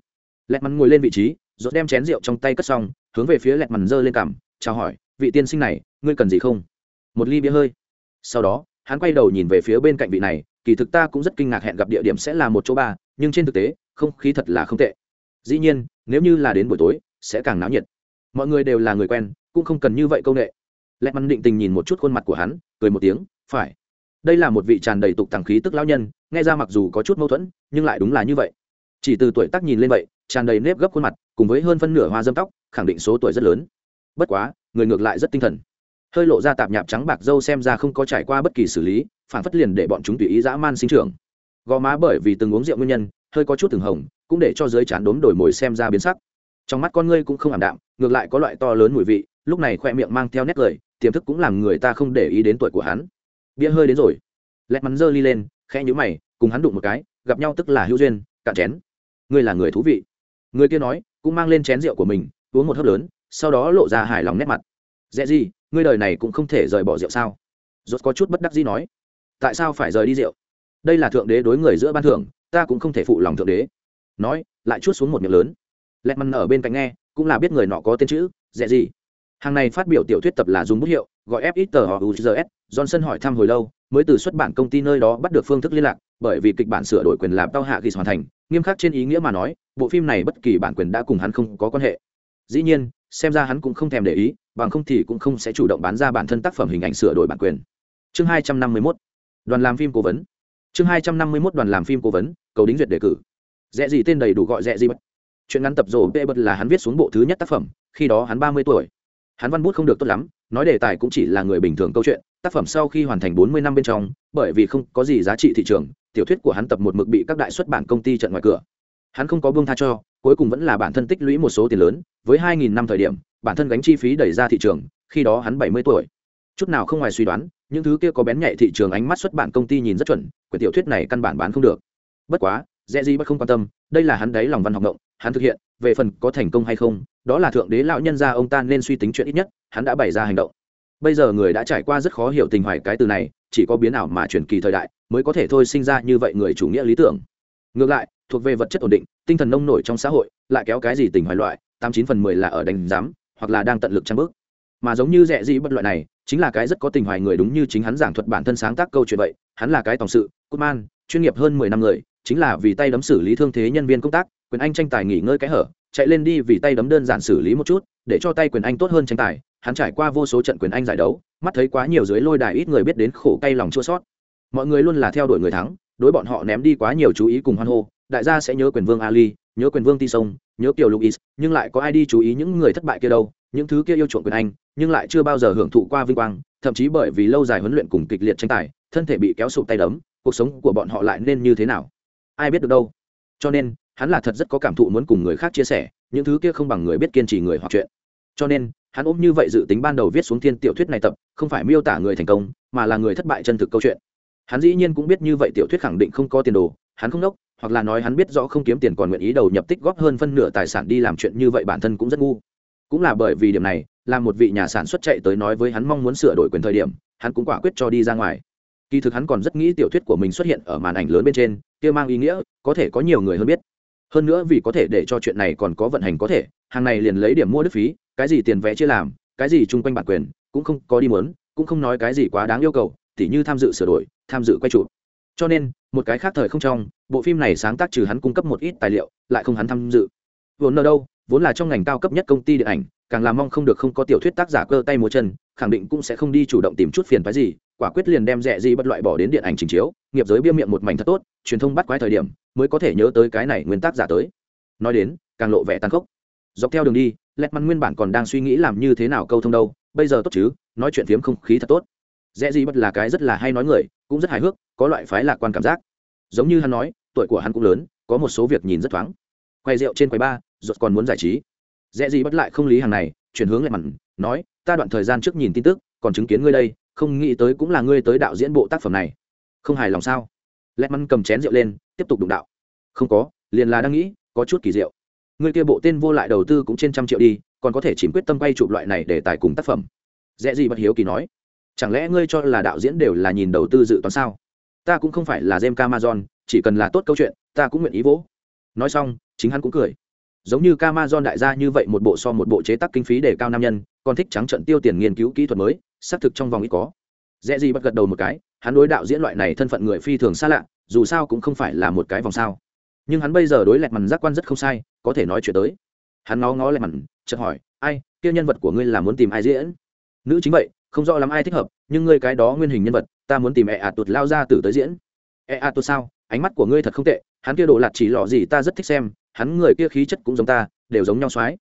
Lẹ mắn ngồi lên vị trí rốt đem chén rượu trong tay cất xong, hướng về phía lẹ mắn giơ lên cằm, chào hỏi, vị tiên sinh này, ngươi cần gì không? Một ly bia hơi. Sau đó, hắn quay đầu nhìn về phía bên cạnh vị này, kỳ thực ta cũng rất kinh ngạc hẹn gặp địa điểm sẽ là một chỗ ba, nhưng trên thực tế, không, khí thật là không tệ. Dĩ nhiên, nếu như là đến buổi tối, sẽ càng náo nhiệt. Mọi người đều là người quen, cũng không cần như vậy công nghệ lẹ mắn định tình nhìn một chút khuôn mặt của hắn, cười một tiếng, phải. Đây là một vị tràn đầy tục tàng khí tức lão nhân, nghe ra mặc dù có chút mâu thuẫn, nhưng lại đúng là như vậy. Chỉ từ tuổi tác nhìn lên vậy, tràn đầy nếp gấp khuôn mặt, cùng với hơn phân nửa hoa dâm tóc, khẳng định số tuổi rất lớn. Bất quá, người ngược lại rất tinh thần hơi lộ ra tạp nhạp trắng bạc dâu xem ra không có trải qua bất kỳ xử lý, phản phất liền để bọn chúng tùy ý dã man sinh trưởng. Gò má bởi vì từng uống rượu nguyên nhân, hơi có chút từng hồng, cũng để cho dưới chán đốm đổi mồi xem ra biến sắc. Trong mắt con ngươi cũng không ảm đạm, ngược lại có loại to lớn mùi vị, lúc này khoe miệng mang theo nét cười, tiềm thức cũng làm người ta không để ý đến tuổi của hắn. Bia hơi đến rồi. Lẹt mắn dơ ly lên, khẽ nhũ mày, cùng hắn đụng một cái, gặp nhau tức là hữu duyên, cạn chén. Ngươi là người thú vị. Người kia nói, cũng mang lên chén rượu của mình, uống một hớp lớn, sau đó lộ ra hài lòng nét mặt. Dễ gì? Ngươi đời này cũng không thể rời bỏ rượu sao? Rốt có chút bất đắc dĩ nói. Tại sao phải rời đi rượu? Đây là thượng đế đối người giữa ban thưởng, ta cũng không thể phụ lòng thượng đế. Nói, lại chút xuống một miệng lớn. Lẹt măn ở bên cạnh nghe, cũng là biết người nọ có tên chữ dễ gì hàng này phát biểu tiểu thuyết tập là dùng bút hiệu, gọi f ít tờ họ uzs johnson hỏi thăm hồi lâu, mới từ xuất bản công ty nơi đó bắt được phương thức liên lạc, bởi vì kịch bản sửa đổi quyền làm tao hạ ghi hoàn thành, nghiêm khắc trên ý nghĩa mà nói, bộ phim này bất kỳ bản quyền đã cùng hắn không có quan hệ. Dĩ nhiên xem ra hắn cũng không thèm để ý, bằng không thì cũng không sẽ chủ động bán ra bản thân tác phẩm hình ảnh sửa đổi bản quyền. Chương hai trăm năm mươi mốt, đoàn làm phim cố vấn. Chương hai trăm năm mươi mốt, đoàn làm phim cố vấn, cầu đính duyệt đề cử. Rẽ gì tên đầy đủ gọi rẽ gì bất. Chuyện ngắn tập rổ bê bật là hắn viết xuống bộ thứ nhất tác phẩm, khi đó hắn ba mươi tuổi. Hắn văn bút không được tốt lắm, nói đề tài cũng chỉ là người bình thường câu chuyện, tác phẩm sau khi hoàn thành bốn mươi năm bên trong, bởi vì không có gì giá trị thị trường, tiểu thuyết của hắn tập một mực bị các đại xuất bản công ty trận ngoài cửa. Hắn không có buông tha cho cuối cùng vẫn là bản thân tích lũy một số tiền lớn, với hai nghìn năm thời điểm, bản thân gánh chi phí đẩy ra thị trường, khi đó hắn bảy mươi tuổi. Chút nào không ngoài suy đoán, những thứ kia có bén nhạy thị trường ánh mắt xuất bản công ty nhìn rất chuẩn, quyển tiểu thuyết này căn bản bán không được. Bất quá, dễ gì bất không quan tâm, đây là hắn đấy lòng văn học động hắn thực hiện, về phần có thành công hay không, đó là thượng đế lão nhân gia ông ta nên suy tính chuyện ít nhất, hắn đã bày ra hành động. Bây giờ người đã trải qua rất khó hiểu tình hoài cái từ này, chỉ có biến ảo mà truyền kỳ thời đại, mới có thể thôi sinh ra như vậy người chủ nghĩa lý tưởng ngược lại, thuộc về vật chất ổn định, tinh thần nông nổi trong xã hội, lại kéo cái gì tình hoài loại, tám chín phần mười là ở đánh giám, hoặc là đang tận lực trang bước. Mà giống như rẻ dĩ bất loại này, chính là cái rất có tình hoài người đúng như chính hắn giảng thuật bản thân sáng tác câu chuyện vậy, hắn là cái tổng sự, cốt man, chuyên nghiệp hơn mười năm người, chính là vì tay đấm xử lý thương thế nhân viên công tác, quyền anh tranh tài nghỉ ngơi cái hở, chạy lên đi vì tay đấm đơn giản xử lý một chút, để cho tay quyền anh tốt hơn tranh tài, hắn trải qua vô số trận quyền anh giải đấu, mắt thấy quá nhiều dưới lôi đài ít người biết đến khổ cay lòng chua sót. Mọi người luôn là theo đuổi người thắng đối bọn họ ném đi quá nhiều chú ý cùng hoan hô, đại gia sẽ nhớ quyền vương ali, nhớ quyền vương ti sông, nhớ kiều luis nhưng lại có ai đi chú ý những người thất bại kia đâu, những thứ kia yêu chuộng quyền anh, nhưng lại chưa bao giờ hưởng thụ qua vinh quang, thậm chí bởi vì lâu dài huấn luyện cùng kịch liệt tranh tài, thân thể bị kéo sụp tay đấm, cuộc sống của bọn họ lại nên như thế nào? Ai biết được đâu. Cho nên, hắn là thật rất có cảm thụ muốn cùng người khác chia sẻ, những thứ kia không bằng người biết kiên trì người hoặc chuyện. Cho nên, hắn ôm như vậy dự tính ban đầu viết xuống thiên tiểu thuyết này tập, không phải miêu tả người thành công, mà là người thất bại chân thực câu chuyện hắn dĩ nhiên cũng biết như vậy tiểu thuyết khẳng định không có tiền đồ, hắn không đốc, hoặc là nói hắn biết rõ không kiếm tiền còn nguyện ý đầu nhập tích góp hơn phân nửa tài sản đi làm chuyện như vậy bản thân cũng rất ngu. Cũng là bởi vì điểm này, là một vị nhà sản xuất chạy tới nói với hắn mong muốn sửa đổi quyền thời điểm, hắn cũng quả quyết cho đi ra ngoài. Kỳ thực hắn còn rất nghĩ tiểu thuyết của mình xuất hiện ở màn ảnh lớn bên trên, kia mang ý nghĩa, có thể có nhiều người hơn biết. Hơn nữa vì có thể để cho chuyện này còn có vận hành có thể, hàng này liền lấy điểm mua đức phí, cái gì tiền vé chia làm, cái gì chung quanh bản quyền, cũng không có đi mớn cũng không nói cái gì quá đáng yêu cầu tỉ như tham dự sửa đổi, tham dự quay trụ. cho nên, một cái khác thời không trong, bộ phim này sáng tác trừ hắn cung cấp một ít tài liệu, lại không hắn tham dự. Vốn ở đâu, vốn là trong ngành cao cấp nhất công ty điện ảnh, càng làm mong không được không có tiểu thuyết tác giả cơ tay múa chân, khẳng định cũng sẽ không đi chủ động tìm chút phiền phái gì, quả quyết liền đem rẻ gì bất loại bỏ đến điện ảnh trình chiếu, nghiệp giới bia miệng một mảnh thật tốt, truyền thông bắt quái thời điểm, mới có thể nhớ tới cái này nguyên tác giả tới. Nói đến, càng lộ vẻ tàn khốc. Dọc theo đường đi lẹt măn nguyên bản còn đang suy nghĩ làm như thế nào câu thông đâu, bây giờ tốt chứ, nói chuyện phiếm không khí thật tốt dễ gì bất là cái rất là hay nói người, cũng rất hài hước, có loại phái lạc quan cảm giác. Giống như hắn nói, tuổi của hắn cũng lớn, có một số việc nhìn rất thoáng. Quay rượu trên quầy ba ruột còn muốn giải trí. Dễ gì bất lại không lý hàng này, chuyển hướng lại mặn, nói, ta đoạn thời gian trước nhìn tin tức, còn chứng kiến ngươi đây, không nghĩ tới cũng là ngươi tới đạo diễn bộ tác phẩm này. Không hài lòng sao? Lẹt mắn cầm chén rượu lên, tiếp tục đụng đạo. Không có, liền là đang nghĩ, có chút kỳ diệu. Ngươi kia bộ tên vô lại đầu tư cũng trên trăm triệu đi, còn có thể chìm quyết tâm quay chụp loại này để tài cùng tác phẩm. Dễ gì bất hiếu kỳ nói chẳng lẽ ngươi cho là đạo diễn đều là nhìn đầu tư dự toán sao? Ta cũng không phải là jem camazon chỉ cần là tốt câu chuyện, ta cũng nguyện ý vỗ. Nói xong, chính hắn cũng cười. Giống như camazon đại gia như vậy một bộ so một bộ chế tác kinh phí để cao nam nhân, còn thích trắng trận tiêu tiền nghiên cứu kỹ thuật mới, xác thực trong vòng ít có. Dễ gì bắt gật đầu một cái, hắn đối đạo diễn loại này thân phận người phi thường xa lạ, dù sao cũng không phải là một cái vòng sao. Nhưng hắn bây giờ đối lẹt mằn giác quan rất không sai, có thể nói chuyện tới. Hắn ngó ngó lẹt mằn, chợt hỏi, ai, kia nhân vật của ngươi là muốn tìm ai diễn? Nữ chính vậy không rõ lắm ai thích hợp, nhưng ngươi cái đó nguyên hình nhân vật, ta muốn tìm e ạt tuột lao ra từ tới diễn. E ạt tuột sao? Ánh mắt của ngươi thật không tệ, hắn kia đồ lạt chỉ lọ gì ta rất thích xem, hắn người kia khí chất cũng giống ta, đều giống nhau soái.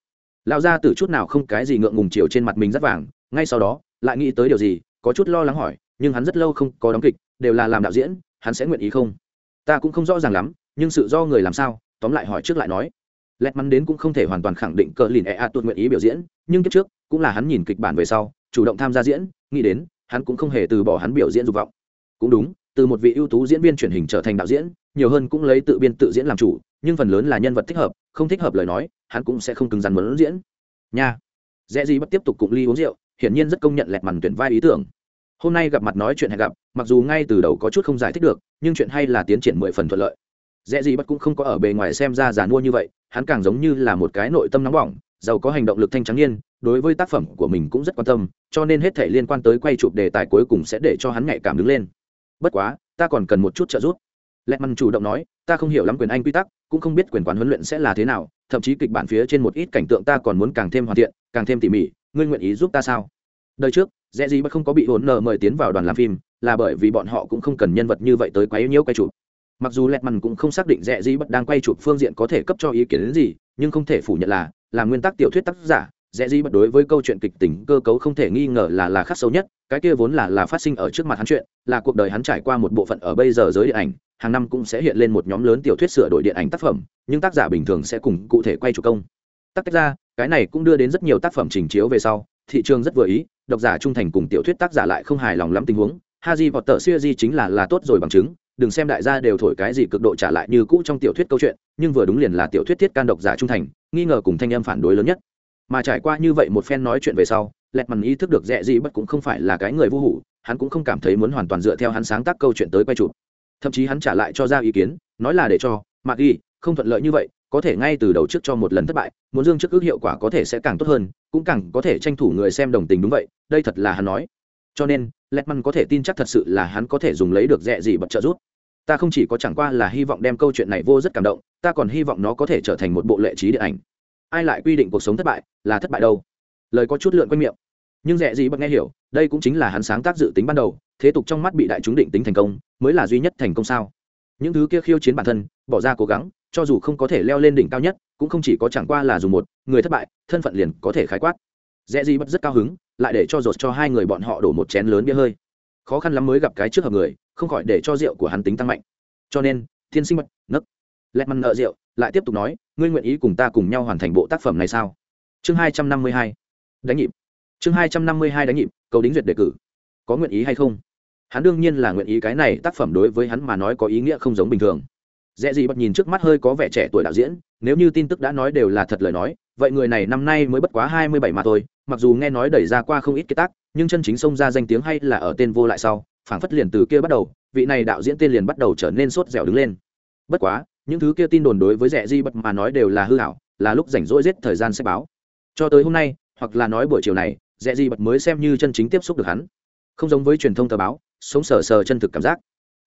Lao ra từ chút nào không cái gì ngượng ngùng chiều trên mặt mình rất vàng, ngay sau đó, lại nghĩ tới điều gì, có chút lo lắng hỏi, nhưng hắn rất lâu không có đóng kịch, đều là làm đạo diễn, hắn sẽ nguyện ý không? Ta cũng không rõ ràng lắm, nhưng sự do người làm sao? Tóm lại hỏi trước lại nói. Lẹt mắn đến cũng không thể hoàn toàn khẳng định cờ lìn e a tuột nguyện ý biểu diễn, nhưng kiếp trước, cũng là hắn nhìn kịch bản về sau chủ động tham gia diễn, nghĩ đến, hắn cũng không hề từ bỏ hắn biểu diễn dục vọng. Cũng đúng, từ một vị ưu tú diễn viên truyền hình trở thành đạo diễn, nhiều hơn cũng lấy tự biên tự diễn làm chủ, nhưng phần lớn là nhân vật thích hợp, không thích hợp lời nói, hắn cũng sẽ không cứng rắn muốn diễn. Nha. Dễ gì bất tiếp tục cùng ly uống rượu, hiển nhiên rất công nhận lẹt mằn tuyển vai ý tưởng. Hôm nay gặp mặt nói chuyện hẹn gặp, mặc dù ngay từ đầu có chút không giải thích được, nhưng chuyện hay là tiến triển mười phần thuận lợi. Dễ gì bất cũng không có ở bề ngoài xem ra giàn mua như vậy, hắn càng giống như là một cái nội tâm nóng bỏng, giàu có hành động lực thanh trắng niên đối với tác phẩm của mình cũng rất quan tâm, cho nên hết thể liên quan tới quay chụp đề tài cuối cùng sẽ để cho hắn nhạy cảm đứng lên. Bất quá, ta còn cần một chút trợ giúp. Lẹt măn chủ động nói, ta không hiểu lắm quyền anh quy tắc, cũng không biết quyền quán huấn luyện sẽ là thế nào, thậm chí kịch bản phía trên một ít cảnh tượng ta còn muốn càng thêm hoàn thiện, càng thêm tỉ mỉ, ngươi nguyện ý giúp ta sao? Đời trước dễ gì bất không có bị hồn nở mời tiến vào đoàn làm phim, là bởi vì bọn họ cũng không cần nhân vật như vậy tới quấy nhiễu quay chụp. Mặc dù lẹt mằn cũng không xác định rẽ gì bất đang quay chụp phương diện có thể cấp cho ý kiến đến gì, nhưng không thể phủ nhận là là nguyên tắc tiểu thuyết tác giả rẽ di bất đối với câu chuyện kịch tính cơ cấu không thể nghi ngờ là là khắc sâu nhất cái kia vốn là là phát sinh ở trước mặt hắn chuyện là cuộc đời hắn trải qua một bộ phận ở bây giờ giới điện ảnh hàng năm cũng sẽ hiện lên một nhóm lớn tiểu thuyết sửa đổi điện ảnh tác phẩm nhưng tác giả bình thường sẽ cùng cụ thể quay chủ công. Tắc tách ra cái này cũng đưa đến rất nhiều tác phẩm trình chiếu về sau thị trường rất vừa ý độc giả trung thành cùng tiểu thuyết tác giả lại không hài lòng lắm tình huống. Haji xưa di chính là là tốt rồi bằng chứng, đừng xem đại gia đều thổi cái gì cực độ trả lại như cũ trong tiểu thuyết câu chuyện nhưng vừa đúng liền là tiểu thuyết thiết can độc giả trung thành nghi ngờ cùng thanh em phản đối lớn nhất mà trải qua như vậy một phen nói chuyện về sau, lẹt mằn ý thức được rẻ gì bất cũng không phải là cái người vô hủ, hắn cũng không cảm thấy muốn hoàn toàn dựa theo hắn sáng tác câu chuyện tới quay chụp. Thậm chí hắn trả lại cho ra ý kiến, nói là để cho mặc ghi không thuận lợi như vậy, có thể ngay từ đầu trước cho một lần thất bại, muốn dương trước ước hiệu quả có thể sẽ càng tốt hơn, cũng càng có thể tranh thủ người xem đồng tình đúng vậy, đây thật là hắn nói. Cho nên, lẹt mằn có thể tin chắc thật sự là hắn có thể dùng lấy được rẻ gì bật trợ giúp. Ta không chỉ có chẳng qua là hy vọng đem câu chuyện này vô rất cảm động, ta còn hy vọng nó có thể trở thành một bộ lệ trí điện ảnh ai lại quy định cuộc sống thất bại là thất bại đâu? Lời có chút lượn quanh miệng. Nhưng rẻ gì bật nghe hiểu, đây cũng chính là hắn sáng tác dự tính ban đầu, thế tục trong mắt bị đại chúng định tính thành công, mới là duy nhất thành công sao? Những thứ kia khiêu chiến bản thân, bỏ ra cố gắng, cho dù không có thể leo lên đỉnh cao nhất, cũng không chỉ có chẳng qua là dùng một, người thất bại, thân phận liền có thể khái quát. Rẽ gì bất rất cao hứng, lại để cho dột cho hai người bọn họ đổ một chén lớn bia hơi. Khó khăn lắm mới gặp cái trước hợp người, không khỏi để cho rượu của hắn tính tăng mạnh. Cho nên, thiên sinh bật, nấc. Lẹt măn nợ rượu, lại tiếp tục nói ngươi nguyện ý cùng ta cùng nhau hoàn thành bộ tác phẩm này sao? Chương hai trăm năm mươi hai, đánh nhịp. Chương hai trăm năm mươi hai, đánh nhịp, cầu đính duyệt đề cử. Có nguyện ý hay không? Hắn đương nhiên là nguyện ý cái này tác phẩm đối với hắn mà nói có ý nghĩa không giống bình thường. Dễ gì bật nhìn trước mắt hơi có vẻ trẻ tuổi đạo diễn, nếu như tin tức đã nói đều là thật lời nói, vậy người này năm nay mới bất quá hai mươi bảy mà thôi, mặc dù nghe nói đẩy ra qua không ít cái tác, nhưng chân chính xông ra danh tiếng hay là ở tên vô lại sau, phảng phất liền từ kia bắt đầu, vị này đạo diễn tên liền bắt đầu trở nên sốt dẻo đứng lên. Bất quá những thứ kia tin đồn đối với rẻ di bật mà nói đều là hư hảo là lúc rảnh rỗi giết thời gian sẽ báo. Cho tới hôm nay, hoặc là nói buổi chiều này, rẻ di bật mới xem như chân chính tiếp xúc được hắn. Không giống với truyền thông tờ báo, sống sờ sờ chân thực cảm giác.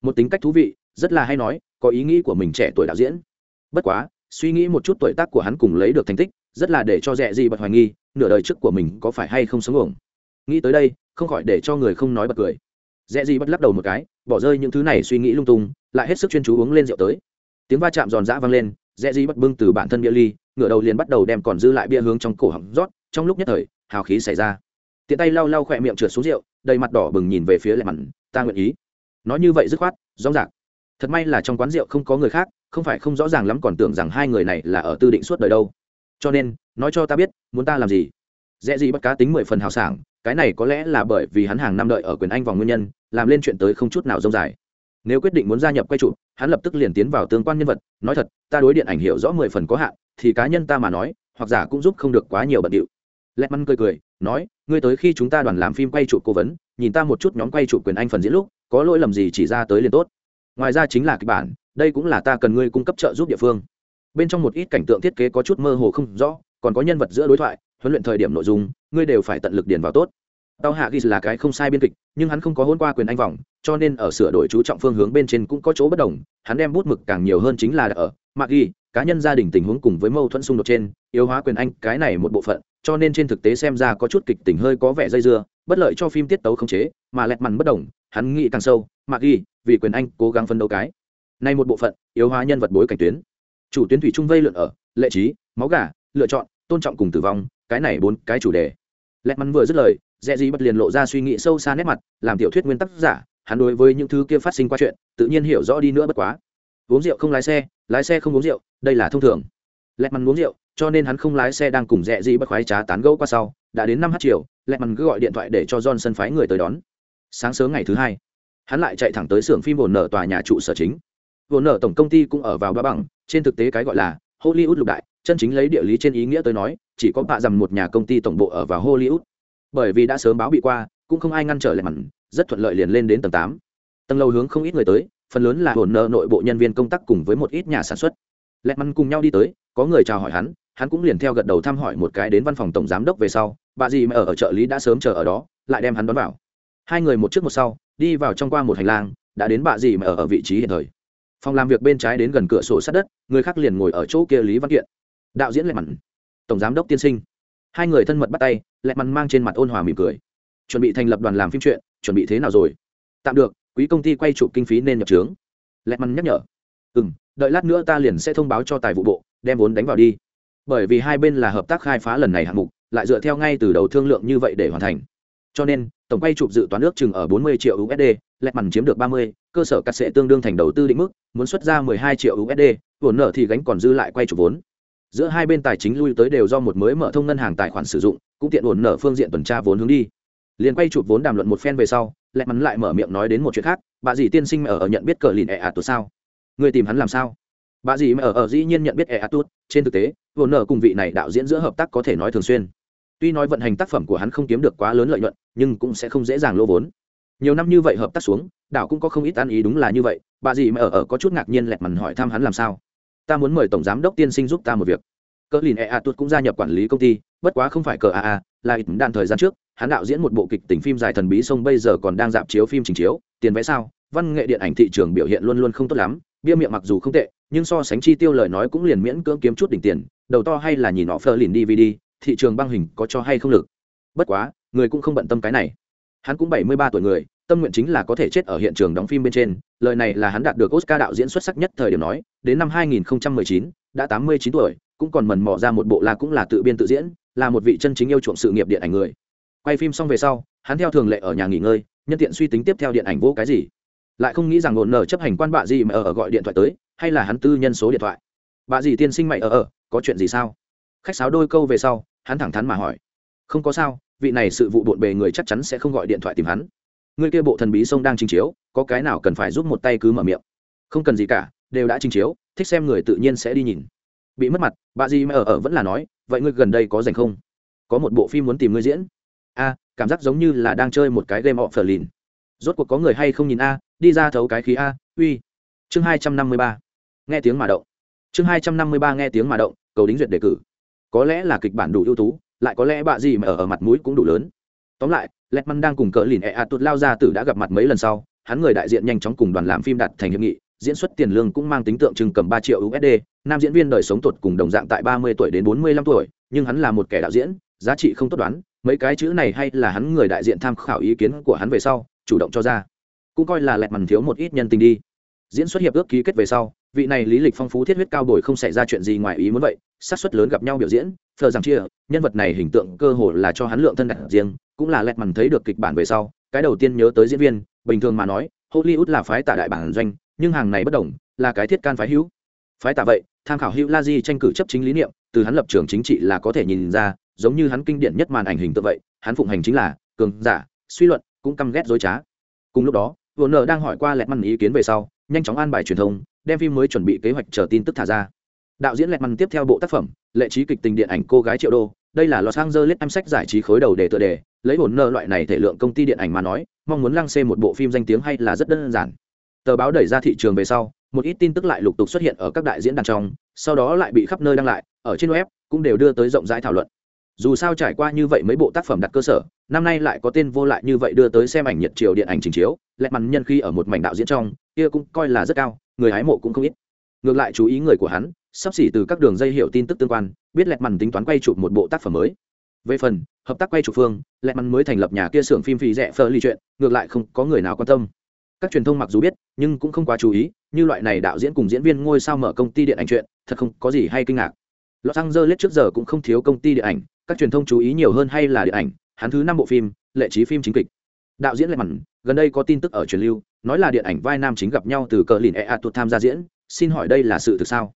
Một tính cách thú vị, rất là hay nói, có ý nghĩ của mình trẻ tuổi đạo diễn. Bất quá, suy nghĩ một chút tuổi tác của hắn cùng lấy được thành tích, rất là để cho rẻ Di bật hoài nghi, nửa đời trước của mình có phải hay không sống ổng nghĩ tới đây, không khỏi để cho người không nói bật cười. Rẽ gì bật lắc đầu một cái, bỏ rơi những thứ này suy nghĩ lung tung, lại hết sức chuyên chú uống lên rượu tới tiếng va chạm giòn giã vang lên, rẽ gì bật bưng từ bản thân bia ly, ngửa đầu liền bắt đầu đem còn dư lại bia hướng trong cổ họng rót, trong lúc nhất thời, hào khí xảy ra. Tiện tay lau lau khỏe miệng trượt xuống rượu, đầy mặt đỏ bừng nhìn về phía lẹ mặn, ta nguyện ý. Nói như vậy dứt khoát, rõ ràng. Thật may là trong quán rượu không có người khác, không phải không rõ ràng lắm còn tưởng rằng hai người này là ở tư định suốt đời đâu. Cho nên, nói cho ta biết, muốn ta làm gì? Dễ gì bất cá tính mười phần hào sảng, cái này có lẽ là bởi vì hắn hàng năm đợi ở quyền anh vòng nguyên nhân, làm lên chuyện tới không chút nào rông dài nếu quyết định muốn gia nhập quay chụp, hắn lập tức liền tiến vào tương quan nhân vật. Nói thật, ta đối điện ảnh hiểu rõ mười phần có hạn, thì cá nhân ta mà nói, hoặc giả cũng giúp không được quá nhiều bận điệu. Lẹt măn cười cười, nói, ngươi tới khi chúng ta đoàn làm phim quay chụp cố vấn, nhìn ta một chút nhóm quay chụp quyền anh phần diễn lúc, có lỗi lầm gì chỉ ra tới liền tốt. Ngoài ra chính là kịch bản, đây cũng là ta cần ngươi cung cấp trợ giúp địa phương. Bên trong một ít cảnh tượng thiết kế có chút mơ hồ không rõ, còn có nhân vật giữa đối thoại, huấn luyện thời điểm nội dung, ngươi đều phải tận lực điền vào tốt tao hạ ghi là cái không sai biên kịch, nhưng hắn không có hôn qua quyền anh vòng, cho nên ở sửa đổi chú trọng phương hướng bên trên cũng có chỗ bất đồng, hắn đem bút mực càng nhiều hơn chính là ở mặc ghi, cá nhân gia đình tình huống cùng với mâu thuẫn xung đột trên, yếu hóa quyền anh, cái này một bộ phận, cho nên trên thực tế xem ra có chút kịch tình hơi có vẻ dây dưa, bất lợi cho phim tiết tấu không chế, mà lẹt mằn bất đồng, hắn nghĩ càng sâu mặc ghi, vì quyền anh cố gắng phân đấu cái nay một bộ phận, yếu hóa nhân vật bối cảnh tuyến. Chủ tuyến thủy trung vây lượn ở, lệ trí, máu gà, lựa chọn, tôn trọng cùng tử vong, cái này bốn cái chủ đề. Lẹt mắn vừa dứt lời dẹ gì bất liền lộ ra suy nghĩ sâu xa nét mặt, làm tiểu thuyết nguyên tắc giả, hắn đối với những thứ kia phát sinh qua chuyện, tự nhiên hiểu rõ đi nữa bất quá. Uống rượu không lái xe lái xe không uống rượu, đây là thông thường. Lẹt mắn uống rượu, cho nên hắn không lái xe đang cùng dẹ gì bất khoái trá tán gẫu qua sau, đã đến năm h chiều, lẹt mắn cứ gọi điện thoại để cho john sân phái người tới đón. Sáng sớm ngày thứ hai, hắn lại chạy thẳng tới xưởng phim bồn nở tòa nhà trụ sở chính. Bồn nở tổng công ty cũng ở vào ba bằng trên thực tế cái gọi là hollywood lục đại, chân chính lấy địa lý trên ý nghĩa tới nói, chỉ có bạ rằng một nhà công ty tổng bộ ở vào hollywood bởi vì đã sớm báo bị qua cũng không ai ngăn trở lại mặn rất thuận lợi liền lên đến tầng tám. Tầng lầu hướng không ít người tới phần lớn là hồn nợ nội bộ nhân viên công tác cùng với một ít nhà sản xuất. Lẹt mắn cùng nhau đi tới có người chào hỏi hắn hắn cũng liền theo gật đầu thăm hỏi một cái đến văn phòng tổng giám đốc về sau bà dì mà ở, ở trợ lý đã sớm chờ ở đó lại đem hắn đón vào. Hai người một trước một sau đi vào trong qua một hành lang đã đến bà dì mà ở, ở vị trí hiện thời. Phòng làm việc bên trái đến gần cửa sổ sát đất người khác liền ngồi ở chỗ kia lý văn kiện. Đạo diễn lẹ mặn tổng giám đốc tiên sinh hai người thân mật bắt tay lẹ mặn mang trên mặt ôn hòa mỉm cười. Chuẩn bị thành lập đoàn làm phim truyện, chuẩn bị thế nào rồi? Tạm được quý công ty quay chụp kinh phí nên nhập trướng. Lẹ mặn nhắc nhở. Ừ m đợi lát nữa ta liền sẽ thông báo cho tài vụ bộ đem vốn đánh vào đi. Bởi vì hai bên là hợp tác khai phá lần này hạng mục lại dựa theo ngay từ đầu thương lượng như vậy để hoàn thành. Cho nên tổng quay chụp dự toán ước chừng ở 40 triệu USD, lẹt mằn chiếm được 30, cơ sở cắt sẽ tương đương thành đầu tư định mức, muốn xuất ra 12 triệu USD, vốn nợ thì gánh còn dư lại quay chụp vốn. Giữa hai bên tài chính lui tới đều do một mới mở thông ngân hàng tài khoản sử dụng, cũng tiện ổn nở phương diện tuần tra vốn hướng đi. liền quay chụp vốn đàm luận một phen về sau, lẹ mắn lại mở miệng nói đến một chuyện khác, bà dì tiên sinh ở ở nhận biết cờ lìn ẹ ạt tuột sao? Người tìm hắn làm sao? Bà dì ở ở dĩ nhiên nhận biết ẹ ạt tuột, trên thực tế, vốn nở cùng vị này đạo diễn giữa hợp tác có thể nói thường xuyên tuy nói vận hành tác phẩm của hắn không kiếm được quá lớn lợi nhuận nhưng cũng sẽ không dễ dàng lỗ vốn nhiều năm như vậy hợp tác xuống đảo cũng có không ít ăn ý đúng là như vậy bà dì mà ở ở có chút ngạc nhiên lẹt mằn hỏi thăm hắn làm sao ta muốn mời tổng giám đốc tiên sinh giúp ta một việc. Cỡ lìn ea tuột cũng gia nhập quản lý công ty, bất quá không phải cờ a a, là ít đạn thời gian trước, hắn đạo diễn một bộ kịch tình phim dài thần bí sông bây giờ còn đang dạp chiếu phim trình chiếu, tiền vẽ sao, văn nghệ điện ảnh thị trường biểu hiện luôn luôn không tốt lắm, bia miệng mặc dù không tệ, nhưng so sánh chi tiêu lời nói cũng liền miễn cưỡng kiếm chút đỉnh tiền, đầu to hay là nhìn họ phơ lìn dvd thị trường băng hình có cho hay không lực. Bất quá, người cũng không bận tâm cái này. Hắn cũng bảy mươi ba tuổi người tâm nguyện chính là có thể chết ở hiện trường đóng phim bên trên lời này là hắn đạt được oscar đạo diễn xuất sắc nhất thời điểm nói đến năm 2019, đã 89 tuổi cũng còn mần mò ra một bộ là cũng là tự biên tự diễn là một vị chân chính yêu chuộng sự nghiệp điện ảnh người. Quay phim xong về sau hắn theo thường lệ ở nhà nghỉ ngơi nhân tiện suy tính tiếp theo điện ảnh vô cái gì. Lại không nghĩ rằng ổn nở chấp hành quan bạ gì mà ở gọi điện thoại tới hay là hắn tư nhân số điện thoại. Bà gì tiên sinh mày ở ở có chuyện gì sao? Khách sáo đôi câu về sau hắn thẳng thắn mà hỏi. Không có sao vị này sự vụ bộn bề người chắc chắn sẽ không gọi điện thoại tìm hắn người kia bộ thần bí sông đang trình chiếu có cái nào cần phải giúp một tay cứ mở miệng? Không cần gì cả đều đã trình chiếu thích xem người tự nhiên sẽ đi nhìn. Bị mất mặt bà di mẹ ở ở vẫn là nói vậy ngươi gần đây có dành không? Có một bộ phim muốn tìm ngươi diễn. A cảm giác giống như là đang chơi một cái game of lìn rốt cuộc có người hay không nhìn a đi ra thấu cái khí a uy. Chương hai trăm năm mươi ba. Nghe tiếng mà động. Chương hai trăm năm mươi ba nghe tiếng mà động cầu đính duyệt đề cử. Có lẽ là kịch bản đủ ưu tú lại có lẽ bà gì mà ở, ở mặt mũi cũng đủ lớn tóm lại lẹt măn đang cùng cỡ lìn ẹ ạt tuột lao ra tử đã gặp mặt mấy lần sau, hắn người đại diện nhanh chóng cùng đoàn làm phim đặt thành hiệp nghị, diễn xuất tiền lương cũng mang tính tượng trưng cầm ba triệu usd nam diễn viên đời sống tuột cùng đồng dạng tại ba mươi tuổi đến bốn mươi lăm tuổi, nhưng hắn là một kẻ đạo diễn, giá trị không tốt đoán, mấy cái chữ này hay là hắn người đại diện tham khảo ý kiến của hắn về sau, chủ động cho ra. Cũng coi là lẹt mằn thiếu một ít nhân tình đi. Diễn xuất hiệp ước ký kết về sau, vị này lý lịch phong phú thiết huyết cao bồi không xảy ra chuyện gì ngoài ý muốn vậy sát suất lớn gặp nhau biểu diễn phờ rằng chia, nhân vật này hình tượng cơ hồ là cho hắn lượng thân đặt riêng, cũng là lẹt mằn thấy được kịch bản về sau, cái đầu tiên nhớ tới diễn viên, bình thường mà nói, hollywood là phái tả đại bản doanh, nhưng hàng này bất đồng, là cái thiết can phái hữu. Phái tả vậy, tham khảo hữu la di tranh cử chấp chính lý niệm, từ hắn lập trường chính trị là có thể nhìn ra, giống như hắn kinh điển nhất màn ảnh hình tượng vậy, hắn phụng hành chính là cường giả, suy luận, cũng căm ghét dối trá. Cùng lúc đó vô nợ đang hỏi qua lẹt mằn ý kiến về sau, nhanh chóng an bài truyền thông, đem phim mới chuẩn bị kế hoạch chờ tin tức thả ra đạo diễn lẹt măn tiếp theo bộ tác phẩm, lệ trí kịch tình điện ảnh cô gái triệu đô. Đây là los angeles em sách giải trí khối đầu để tựa đề, lấy hồn nơ loại này thể lượng công ty điện ảnh mà nói, mong muốn lăng xê một bộ phim danh tiếng hay là rất đơn giản. Tờ báo đẩy ra thị trường về sau, một ít tin tức lại lục tục xuất hiện ở các đại diễn đàn trong, sau đó lại bị khắp nơi đăng lại, ở trên web cũng đều đưa tới rộng rãi thảo luận. Dù sao trải qua như vậy mấy bộ tác phẩm đặt cơ sở, năm nay lại có tên vô lại như vậy đưa tới xem ảnh nhật triều điện ảnh trình chiếu lẹt mắn nhân khi ở một mảnh đạo diễn trong, kia cũng coi là rất cao, người hái mộ cũng không ít. Ngược lại chú ý người của hắn sắp xỉ từ các đường dây hiệu tin tức tương quan biết lẹt mằn tính toán quay chụp một bộ tác phẩm mới về phần hợp tác quay chụp phương lẹt mằn mới thành lập nhà kia xưởng phim phì rẻ phơ ly chuyện ngược lại không có người nào quan tâm các truyền thông mặc dù biết nhưng cũng không quá chú ý như loại này đạo diễn cùng diễn viên ngôi sao mở công ty điện ảnh chuyện thật không có gì hay kinh ngạc Los Angeles trước giờ cũng không thiếu công ty điện ảnh, các truyền thông chú ý nhiều hơn hay là điện ảnh, hắn thứ năm bộ phim, lệ trí phim chính kịch. Đạo diễn Lệ Mẫn, gần đây có tin tức ở truyền lưu, nói là điện ảnh vai nam chính gặp nhau từ cờ lìn e tụt tham gia diễn, xin hỏi đây là sự thực sao?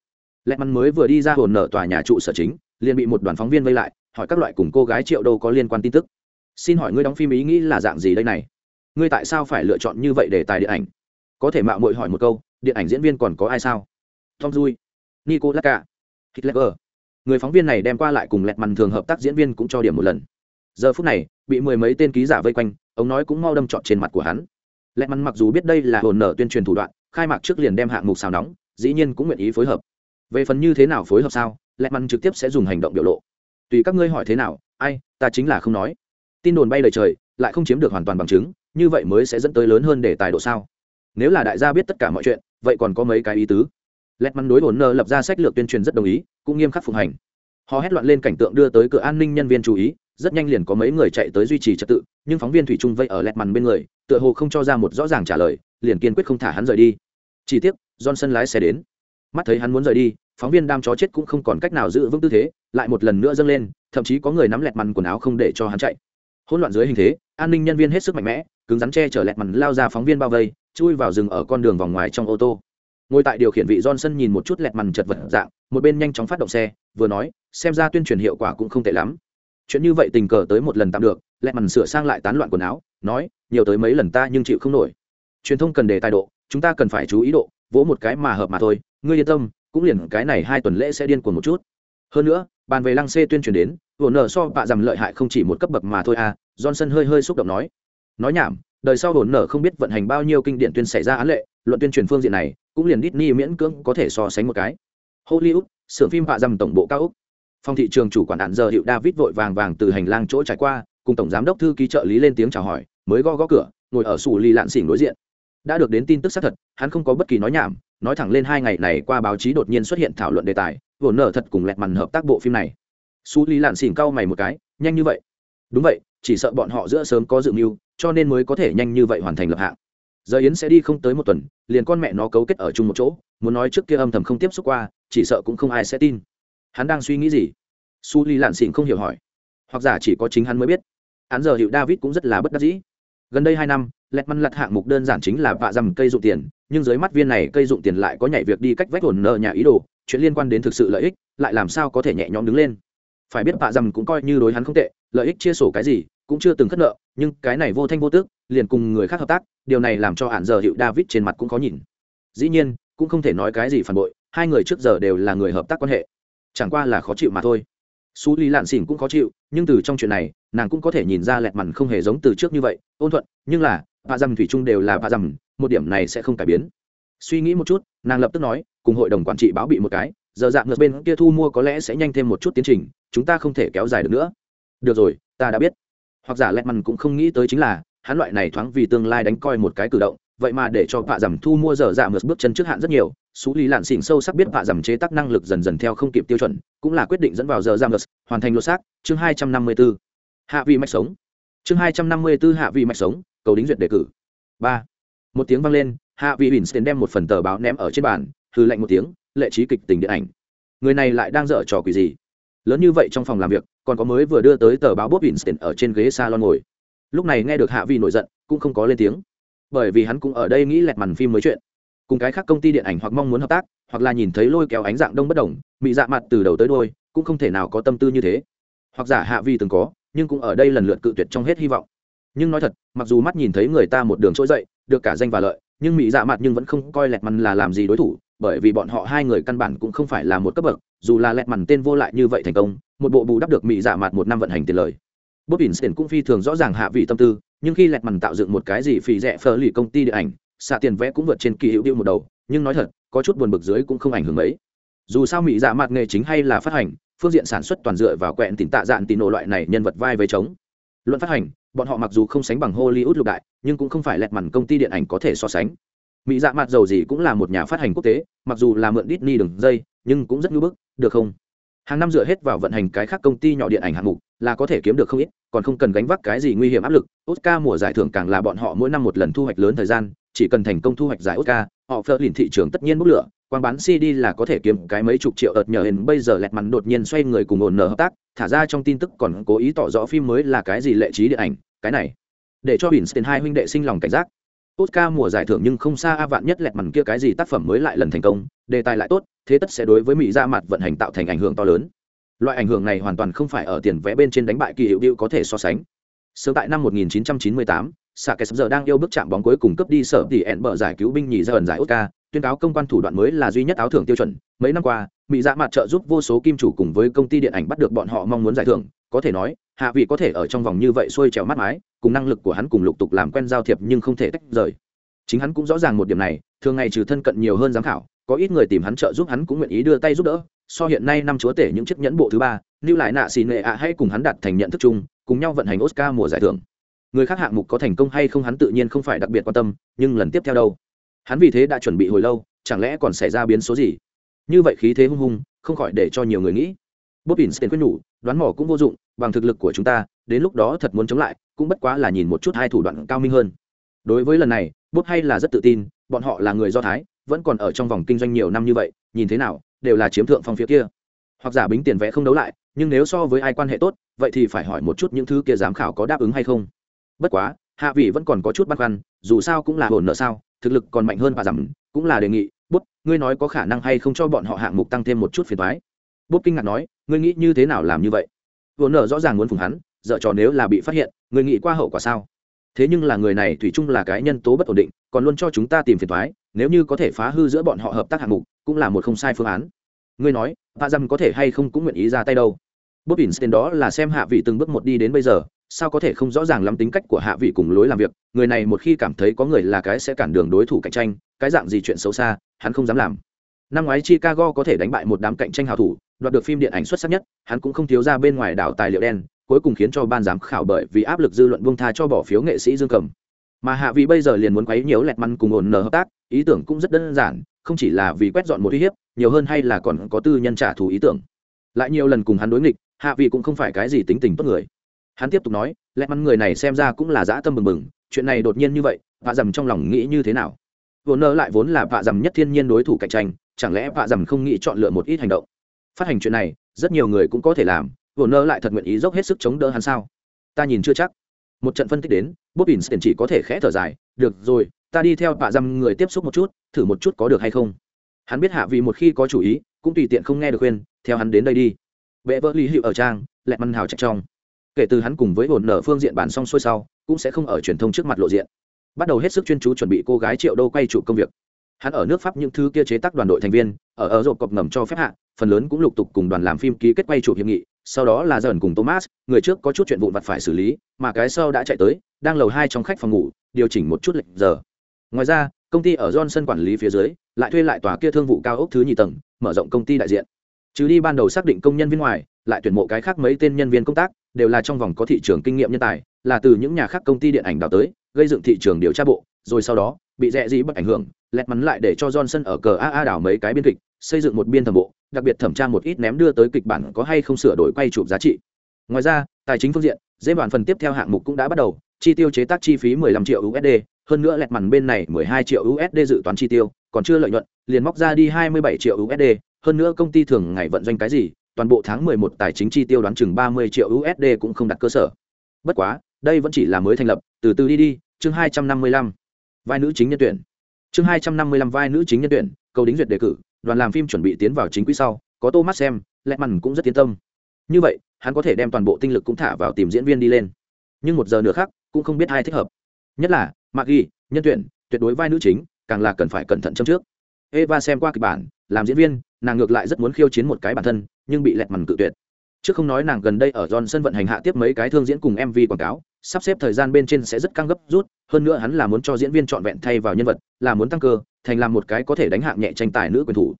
Lệ mắn mới vừa đi ra hồn nở tòa nhà trụ sở chính, liền bị một đoàn phóng viên vây lại, hỏi các loại cùng cô gái Triệu Đô có liên quan tin tức. Xin hỏi ngươi đóng phim ý nghĩ là dạng gì đây này? Ngươi tại sao phải lựa chọn như vậy để tài điện ảnh? Có thể mạo muội hỏi một câu, điện ảnh diễn viên còn có ai sao? Tom Dui, Nico laka Hitler người phóng viên này đem qua lại cùng lẹt mằn thường hợp tác diễn viên cũng cho điểm một lần giờ phút này bị mười mấy tên ký giả vây quanh ông nói cũng mau đâm trọt trên mặt của hắn lẹt mằn mặc dù biết đây là hồn nở tuyên truyền thủ đoạn khai mạc trước liền đem hạng mục xào nóng dĩ nhiên cũng nguyện ý phối hợp về phần như thế nào phối hợp sao, lẹt mằn trực tiếp sẽ dùng hành động biểu lộ. Tùy các ngươi hỏi thế nào, ai, ta chính là không nói. Tin đồn bay lời trời, lại không chiếm được hoàn toàn bằng chứng, như vậy mới sẽ dẫn tới lớn hơn để tài độ sao? Nếu là đại gia biết tất cả mọi chuyện, vậy còn có mấy cái ý tứ? Lẹt mắn đối hồn nơ lập ra sách lược tuyên truyền rất đồng ý, cũng nghiêm khắc phụng hành. Họ hét loạn lên cảnh tượng đưa tới cửa an ninh nhân viên chú ý, rất nhanh liền có mấy người chạy tới duy trì trật tự, nhưng phóng viên thủy trung vây ở lẹt mằn bên người, tựa hồ không cho ra một rõ ràng trả lời, liền kiên quyết không thả hắn rời đi. Chỉ tiếc, johnson lái xe đến mắt thấy hắn muốn rời đi, phóng viên đam chó chết cũng không còn cách nào giữ vững tư thế, lại một lần nữa dâng lên, thậm chí có người nắm lẹt mằn quần áo không để cho hắn chạy. Hỗn loạn dưới hình thế, an ninh nhân viên hết sức mạnh mẽ, cứng rắn che chở lẹt mằn lao ra phóng viên bao vây, chui vào rừng ở con đường vòng ngoài trong ô tô. Ngồi tại điều khiển vị johnson nhìn một chút lẹt mằn chật vật dạng, một bên nhanh chóng phát động xe, vừa nói, xem ra tuyên truyền hiệu quả cũng không tệ lắm. Chuyện như vậy tình cờ tới một lần tạm được, lẹt mằn sửa sang lại tán loạn quần áo, nói, nhiều tới mấy lần ta nhưng chịu không nổi. Truyền thông cần đề tài độ, chúng ta cần phải chú ý độ vỗ một cái mà hợp mà thôi ngươi yên tâm cũng liền cái này hai tuần lễ sẽ điên cuồng một chút hơn nữa bàn về lăng xê tuyên truyền đến vừa nở so bạ rằng lợi hại không chỉ một cấp bậc mà thôi à johnson hơi hơi xúc động nói nói nhảm đời sau hồn nở không biết vận hành bao nhiêu kinh điển tuyên xảy ra án lệ luận tuyên truyền phương diện này cũng liền Disney miễn cưỡng có thể so sánh một cái. Hollywood, xưởng phim bạ rằng tổng bộ cao úc Phòng thị trường chủ quản án giờ hiệu David vội vàng vàng từ hành lang chỗ trải qua, cùng tổng giám đốc thư ký trợ lý lên tiếng chào hỏi, mới gõ gõ cửa, ngồi ở sủ ly lạn xỉn đối diện. Đã được đến tin tức xác thật, hắn không có bất kỳ nói nhảm, nói thẳng lên hai ngày này qua báo chí đột nhiên xuất hiện thảo luận đề tài, vồn nở thật cùng lẹt màn hợp tác bộ phim này. xú lý lạn xỉn cau mày một cái, nhanh như vậy? Đúng vậy, chỉ sợ bọn họ giữa sớm có dự mưu, cho nên mới có thể nhanh như vậy hoàn thành lập hạng. Giờ yến sẽ đi không tới một tuần liền con mẹ nó cấu kết ở chung một chỗ muốn nói trước kia âm thầm không tiếp xúc qua chỉ sợ cũng không ai sẽ tin. Hắn đang suy nghĩ gì? Su ly lạn xỉn không hiểu hỏi. Hoặc giả chỉ có chính hắn mới biết. Hắn giờ hiệu david cũng rất là bất đắc dĩ. Gần đây hai năm lẹt măn lặt hạng mục đơn giản chính là vạ dầm cây dụng tiền, nhưng dưới mắt viên này cây dụng tiền lại có nhảy việc đi cách vách hồn nợ nhà ý đồ, chuyện liên quan đến thực sự lợi ích, lại làm sao có thể nhẹ nhõm đứng lên. Phải biết vạ dầm cũng coi như đối hắn không tệ, lợi ích chia sổ cái gì, cũng chưa từng khất nợ, nhưng cái này vô thanh vô tước, liền cùng người khác hợp tác, điều này làm cho hạn giờ hiệu david trên mặt cũng có nhìn. Dĩ nhiên, cũng không thể nói cái gì phản bội, hai người trước giờ đều là người hợp tác quan hệ. Chẳng qua là khó chịu mà thôi xú lý lạn xỉn cũng khó chịu, nhưng từ trong chuyện này, nàng cũng có thể nhìn ra lẹt mằn không hề giống từ trước như vậy, ôn thuận, nhưng là bà dầm thủy chung đều là bà dầm, một điểm này sẽ không cải biến. Suy nghĩ một chút, nàng lập tức nói, cùng hội đồng quản trị báo bị một cái, giờ dạng ngược bên kia thu mua có lẽ sẽ nhanh thêm một chút tiến trình, chúng ta không thể kéo dài được nữa. Được rồi, ta đã biết. Hoặc giả lẹt mằn cũng không nghĩ tới chính là, hắn loại này thoáng vì tương lai đánh coi một cái cử động vậy mà để cho vạ dầm thu mua giờ dạ mượt bước chân trước hạn rất nhiều. Xú lý lạn xỉn sâu sắc biết vạ dầm chế tác năng lực dần dần theo không kịp tiêu chuẩn, cũng là quyết định dẫn vào giờ dạ mượt, hoàn thành lột xác. Chương hai trăm năm mươi 254. hạ vị mạch sống. Chương hai trăm năm mươi 254 hạ vị mạch sống, cầu đính duyệt đề cử. Ba, một tiếng vang lên, hạ vị winston đem một phần tờ báo ném ở trên bàn hư lạnh một tiếng, lệ trí kịch tình điện ảnh. Người này lại đang dở trò quỷ gì? Lớn như vậy trong phòng làm việc, còn có mới vừa đưa tới tờ báo bob winston ở trên ghế salon ngồi. Lúc này nghe được hạ vị nổi giận, cũng không có lên tiếng bởi vì hắn cũng ở đây nghĩ lẹt màn phim mới chuyện. Cùng cái khác công ty điện ảnh hoặc mong muốn hợp tác, hoặc là nhìn thấy lôi kéo ánh dạng đông bất đồng bị dạ mặt từ đầu tới đôi cũng không thể nào có tâm tư như thế. Hoặc giả hạ vi từng có, nhưng cũng ở đây lần lượt cự tuyệt trong hết hy vọng. Nhưng nói thật, mặc dù mắt nhìn thấy người ta một đường trỗi dậy, được cả danh và lợi, nhưng mỹ dạ mặt nhưng vẫn không coi lẹt mằn là làm gì đối thủ, bởi vì bọn họ hai người căn bản cũng không phải là một cấp bậc, dù là lẹt mằn tên vô lại như vậy thành công, một bộ bù đắp được mỹ dạ mặt một năm vận hành tiền lời bob instant cũng phi thường rõ ràng hạ vị tâm tư, nhưng khi lẹt mằn tạo dựng một cái gì phì rẻ phờ lì công ty điện ảnh, xạ tiền vẽ cũng vượt trên kỳ hữu điệu một đầu, nhưng nói thật, có chút buồn bực dưới cũng không ảnh hưởng mấy. Dù sao mỹ dạ mặt nghề chính hay là phát hành, phương diện sản xuất toàn dựa vào quẹn tìm tạ dạn tín nổ loại này nhân vật vai với chống luận phát hành, bọn họ mặc dù không sánh bằng hollywood lục đại, nhưng cũng không phải lẹt mằn công ty điện ảnh có thể so sánh. Mỹ dạ mặt giàu gì cũng là một nhà phát hành quốc tế, mặc dù là mượn Disney đường dây, nhưng cũng rất ngưỡng bức, được không? Hàng năm dựa hết vào vận hành cái khác công ty nhỏ điện ảnh hạng mục, là có thể kiếm được không ít, còn không cần gánh vác cái gì nguy hiểm áp lực. Oscar mùa giải thưởng càng là bọn họ mỗi năm một lần thu hoạch lớn thời gian, chỉ cần thành công thu hoạch giải oscar, họ phơ lìn thị trường tất nhiên bốc lửa. Quang bán cd là có thể kiếm cái mấy chục triệu ợt nhờ hình. Bây giờ lẹt mắn đột nhiên xoay người cùng ổn nở hợp tác, thả ra trong tin tức còn cố ý tỏ rõ phim mới là cái gì lệ trí điện ảnh, cái này. Để cho Winston hai huynh đệ sinh lòng cảnh giác. Oscar mùa giải thưởng nhưng không xa a vạn nhất lẹt màn kia cái gì tác phẩm mới lại lần thành công, đề tài lại tốt, thế tất sẽ đối với Mỹ ra mặt vận hành tạo thành ảnh hưởng to lớn. Loại ảnh hưởng này hoàn toàn không phải ở tiền vẽ bên trên đánh bại kỳ hiệu điệu có thể so sánh. Sớm tại năm 1998, Sake giờ đang yêu bước chạm bóng cuối cùng cấp đi sở tỷ ẹn bờ giải cứu binh nhì ra ẩn giải Oscar, tuyên cáo công quan thủ đoạn mới là duy nhất áo thưởng tiêu chuẩn. Mấy năm qua, Mỹ dạ mặt trợ giúp vô số kim chủ cùng với công ty điện ảnh bắt được bọn họ mong muốn giải thưởng, có thể nói, hạ vị có thể ở trong vòng như vậy xuôi trèo mắt mái, cùng năng lực của hắn cùng lục tục làm quen giao thiệp nhưng không thể tách rời. Chính hắn cũng rõ ràng một điểm này thường ngày trừ thân cận nhiều hơn giám khảo có ít người tìm hắn trợ giúp hắn cũng nguyện ý đưa tay giúp đỡ. So hiện nay năm chúa tể những chiếc nhẫn bộ thứ ba lưu lại nạ xì nệ ạ hay cùng hắn đặt thành nhận thức chung cùng nhau vận hành oscar mùa giải thưởng. Người khác hạng mục có thành công hay không hắn tự nhiên không phải đặc biệt quan tâm nhưng lần tiếp theo đâu? Hắn vì thế đã chuẩn bị hồi lâu chẳng lẽ còn xảy ra biến số gì? Như vậy khí thế hung hung không khỏi để cho nhiều người nghĩ. Bob Einstein quyết nhủ, đoán mò cũng vô dụng, bằng thực lực của chúng ta, đến lúc đó thật muốn chống lại, cũng bất quá là nhìn một chút hai thủ đoạn cao minh hơn. Đối với lần này, Bob hay là rất tự tin, bọn họ là người Do Thái, vẫn còn ở trong vòng kinh doanh nhiều năm như vậy, nhìn thế nào, đều là chiếm thượng phong phía kia. Hoặc giả bính tiền vẽ không đấu lại, nhưng nếu so với ai quan hệ tốt, vậy thì phải hỏi một chút những thứ kia giám khảo có đáp ứng hay không. Bất quá, hạ vị vẫn còn có chút băn khoăn, dù sao cũng là hồn nợ sao, thực lực còn mạnh hơn và giảm, cũng là đề nghị, Bob, ngươi nói có khả năng hay không cho bọn họ hạng mục tăng thêm một chút phiền toái. Bob kinh ngạc nói, ngươi nghĩ như thế nào làm như vậy? Vốn nợ rõ ràng muốn phùng hắn dợ trò nếu là bị phát hiện ngươi nghĩ qua hậu quả sao? Thế nhưng là người này thủy chung là cái nhân tố bất ổn định còn luôn cho chúng ta tìm phiền thoái nếu như có thể phá hư giữa bọn họ hợp tác hạng mục cũng là một không sai phương án. Ngươi nói hạ dâm có thể hay không cũng nguyện ý ra tay đâu? Bốp tên đó là xem hạ vị từng bước một đi đến bây giờ sao có thể không rõ ràng lắm tính cách của hạ vị cùng lối làm việc người này một khi cảm thấy có người là cái sẽ cản đường đối thủ cạnh tranh cái dạng gì chuyện xấu xa hắn không dám làm. Năm ngoái chicago có thể đánh bại một đám cạnh tranh hào thủ đoạt được phim điện ảnh xuất sắc nhất, hắn cũng không thiếu ra bên ngoài đảo tài liệu đen, cuối cùng khiến cho ban giám khảo bởi vì áp lực dư luận buông tha cho bỏ phiếu nghệ sĩ dương cầm. Mà hạ vị bây giờ liền muốn quấy nhiễu lẹt măn cùng ổn nở hợp tác, ý tưởng cũng rất đơn giản, không chỉ là vì quét dọn một uy hiếp, nhiều hơn hay là còn có tư nhân trả thù ý tưởng. Lại nhiều lần cùng hắn đối nghịch, hạ vị cũng không phải cái gì tính tình tốt người. Hắn tiếp tục nói, lẹt măn người này xem ra cũng là dã tâm bừng bừng, chuyện này đột nhiên như vậy, vạ dầm trong lòng nghĩ như thế nào? Vốn nơ lại vốn là vạ dầm nhất thiên nhiên đối thủ cạnh tranh, chẳng lẽ vạ dầm không nghĩ chọn lựa một ít hành động? Phát hành chuyện này, rất nhiều người cũng có thể làm vồn nơ lại thật nguyện ý dốc hết sức chống đỡ hắn sao? Ta nhìn chưa chắc. Một trận phân tích đến bốp ỉn chỉ có thể khẽ thở dài, được rồi, ta đi theo bạ dăm người tiếp xúc một chút, thử một chút có được hay không. Hắn biết hạ vì một khi có chủ ý, cũng tùy tiện không nghe được khuyên, theo hắn đến đây đi. Bệ vỡ lý hiệu ở trang, lẹ măn hào chạy trong. Kể từ hắn cùng với hồn nở phương diện bản xong xuôi sau, cũng sẽ không ở truyền thông trước mặt lộ diện. Bắt đầu hết sức chuyên chú chuẩn bị cô gái triệu đô quay trụ công việc. Hắn ở nước pháp những thứ kia chế tác đoàn đội thành viên, ở ở rộp cọp ngầm cho phép hạ phần lớn cũng lục tục cùng đoàn làm phim ký kết quay chụp hiệp nghị, sau đó là dần cùng thomas, người trước có chút chuyện vụn vặt phải xử lý, mà cái sau đã chạy tới, đang lầu hai trong khách phòng ngủ, điều chỉnh một chút lệch giờ. Ngoài ra, công ty ở johnson quản lý phía dưới, lại thuê lại tòa kia thương vụ cao ốc thứ nhì tầng, mở rộng công ty đại diện. Chứ đi ban đầu xác định công nhân viên ngoài, lại tuyển mộ cái khác mấy tên nhân viên công tác, đều là trong vòng có thị trường kinh nghiệm nhân tài, là từ những nhà khác công ty điện ảnh đào tới, gây dựng thị trường điều tra bộ, rồi sau đó, bị rẽ dĩ bất ảnh hưởng, lẹt mắn lại để cho johnson ở cờ aa đảo mấy cái biên kịch, xây dựng một biên thẩm bộ đặc biệt thẩm tra một ít ném đưa tới kịch bản có hay không sửa đổi quay chụp giá trị. Ngoài ra, tài chính phương diện, dễ bản phần tiếp theo hạng mục cũng đã bắt đầu, chi tiêu chế tác chi phí 15 triệu usd hơn nữa lẹt mằn bên này 12 triệu usd dự toán chi tiêu, còn chưa lợi nhuận, liền móc ra đi 27 triệu usd hơn nữa công ty thường ngày vận doanh cái gì, toàn bộ tháng 11 tài chính chi tiêu đoán chừng 30 triệu usd cũng không đặt cơ sở. Bất quá, đây vẫn chỉ là mới thành lập, từ từ đi đi, chương 255. vai nữ chính nhân tuyển. Chương 255 vai nữ chính nhân tuyển, cầu đính duyệt đề cử đoàn làm phim chuẩn bị tiến vào chính quỹ sau, có thomas xem lẹ mằn cũng rất tiến tâm. Như vậy, hắn có thể đem toàn bộ tinh lực cũng thả vào tìm diễn viên đi lên. Nhưng một giờ nữa khác cũng không biết ai thích hợp. Nhất là mạc ghi nhân tuyển, tuyệt đối vai nữ chính, càng là cần phải cẩn thận châm trước. Eva xem qua kịch bản, làm diễn viên, nàng ngược lại rất muốn khiêu chiến một cái bản thân, nhưng bị lẹt mằn cự tuyệt. Trước không nói nàng gần đây ở John sân vận hành hạ tiếp mấy cái thương diễn cùng mv quảng cáo, sắp xếp thời gian bên trên sẽ rất căng gấp rút, hơn nữa hắn là muốn cho diễn viên trọn vẹn thay vào nhân vật, là muốn tăng cơ thành làm một cái có thể đánh hạng nhẹ tranh tài nữ quyền thủ.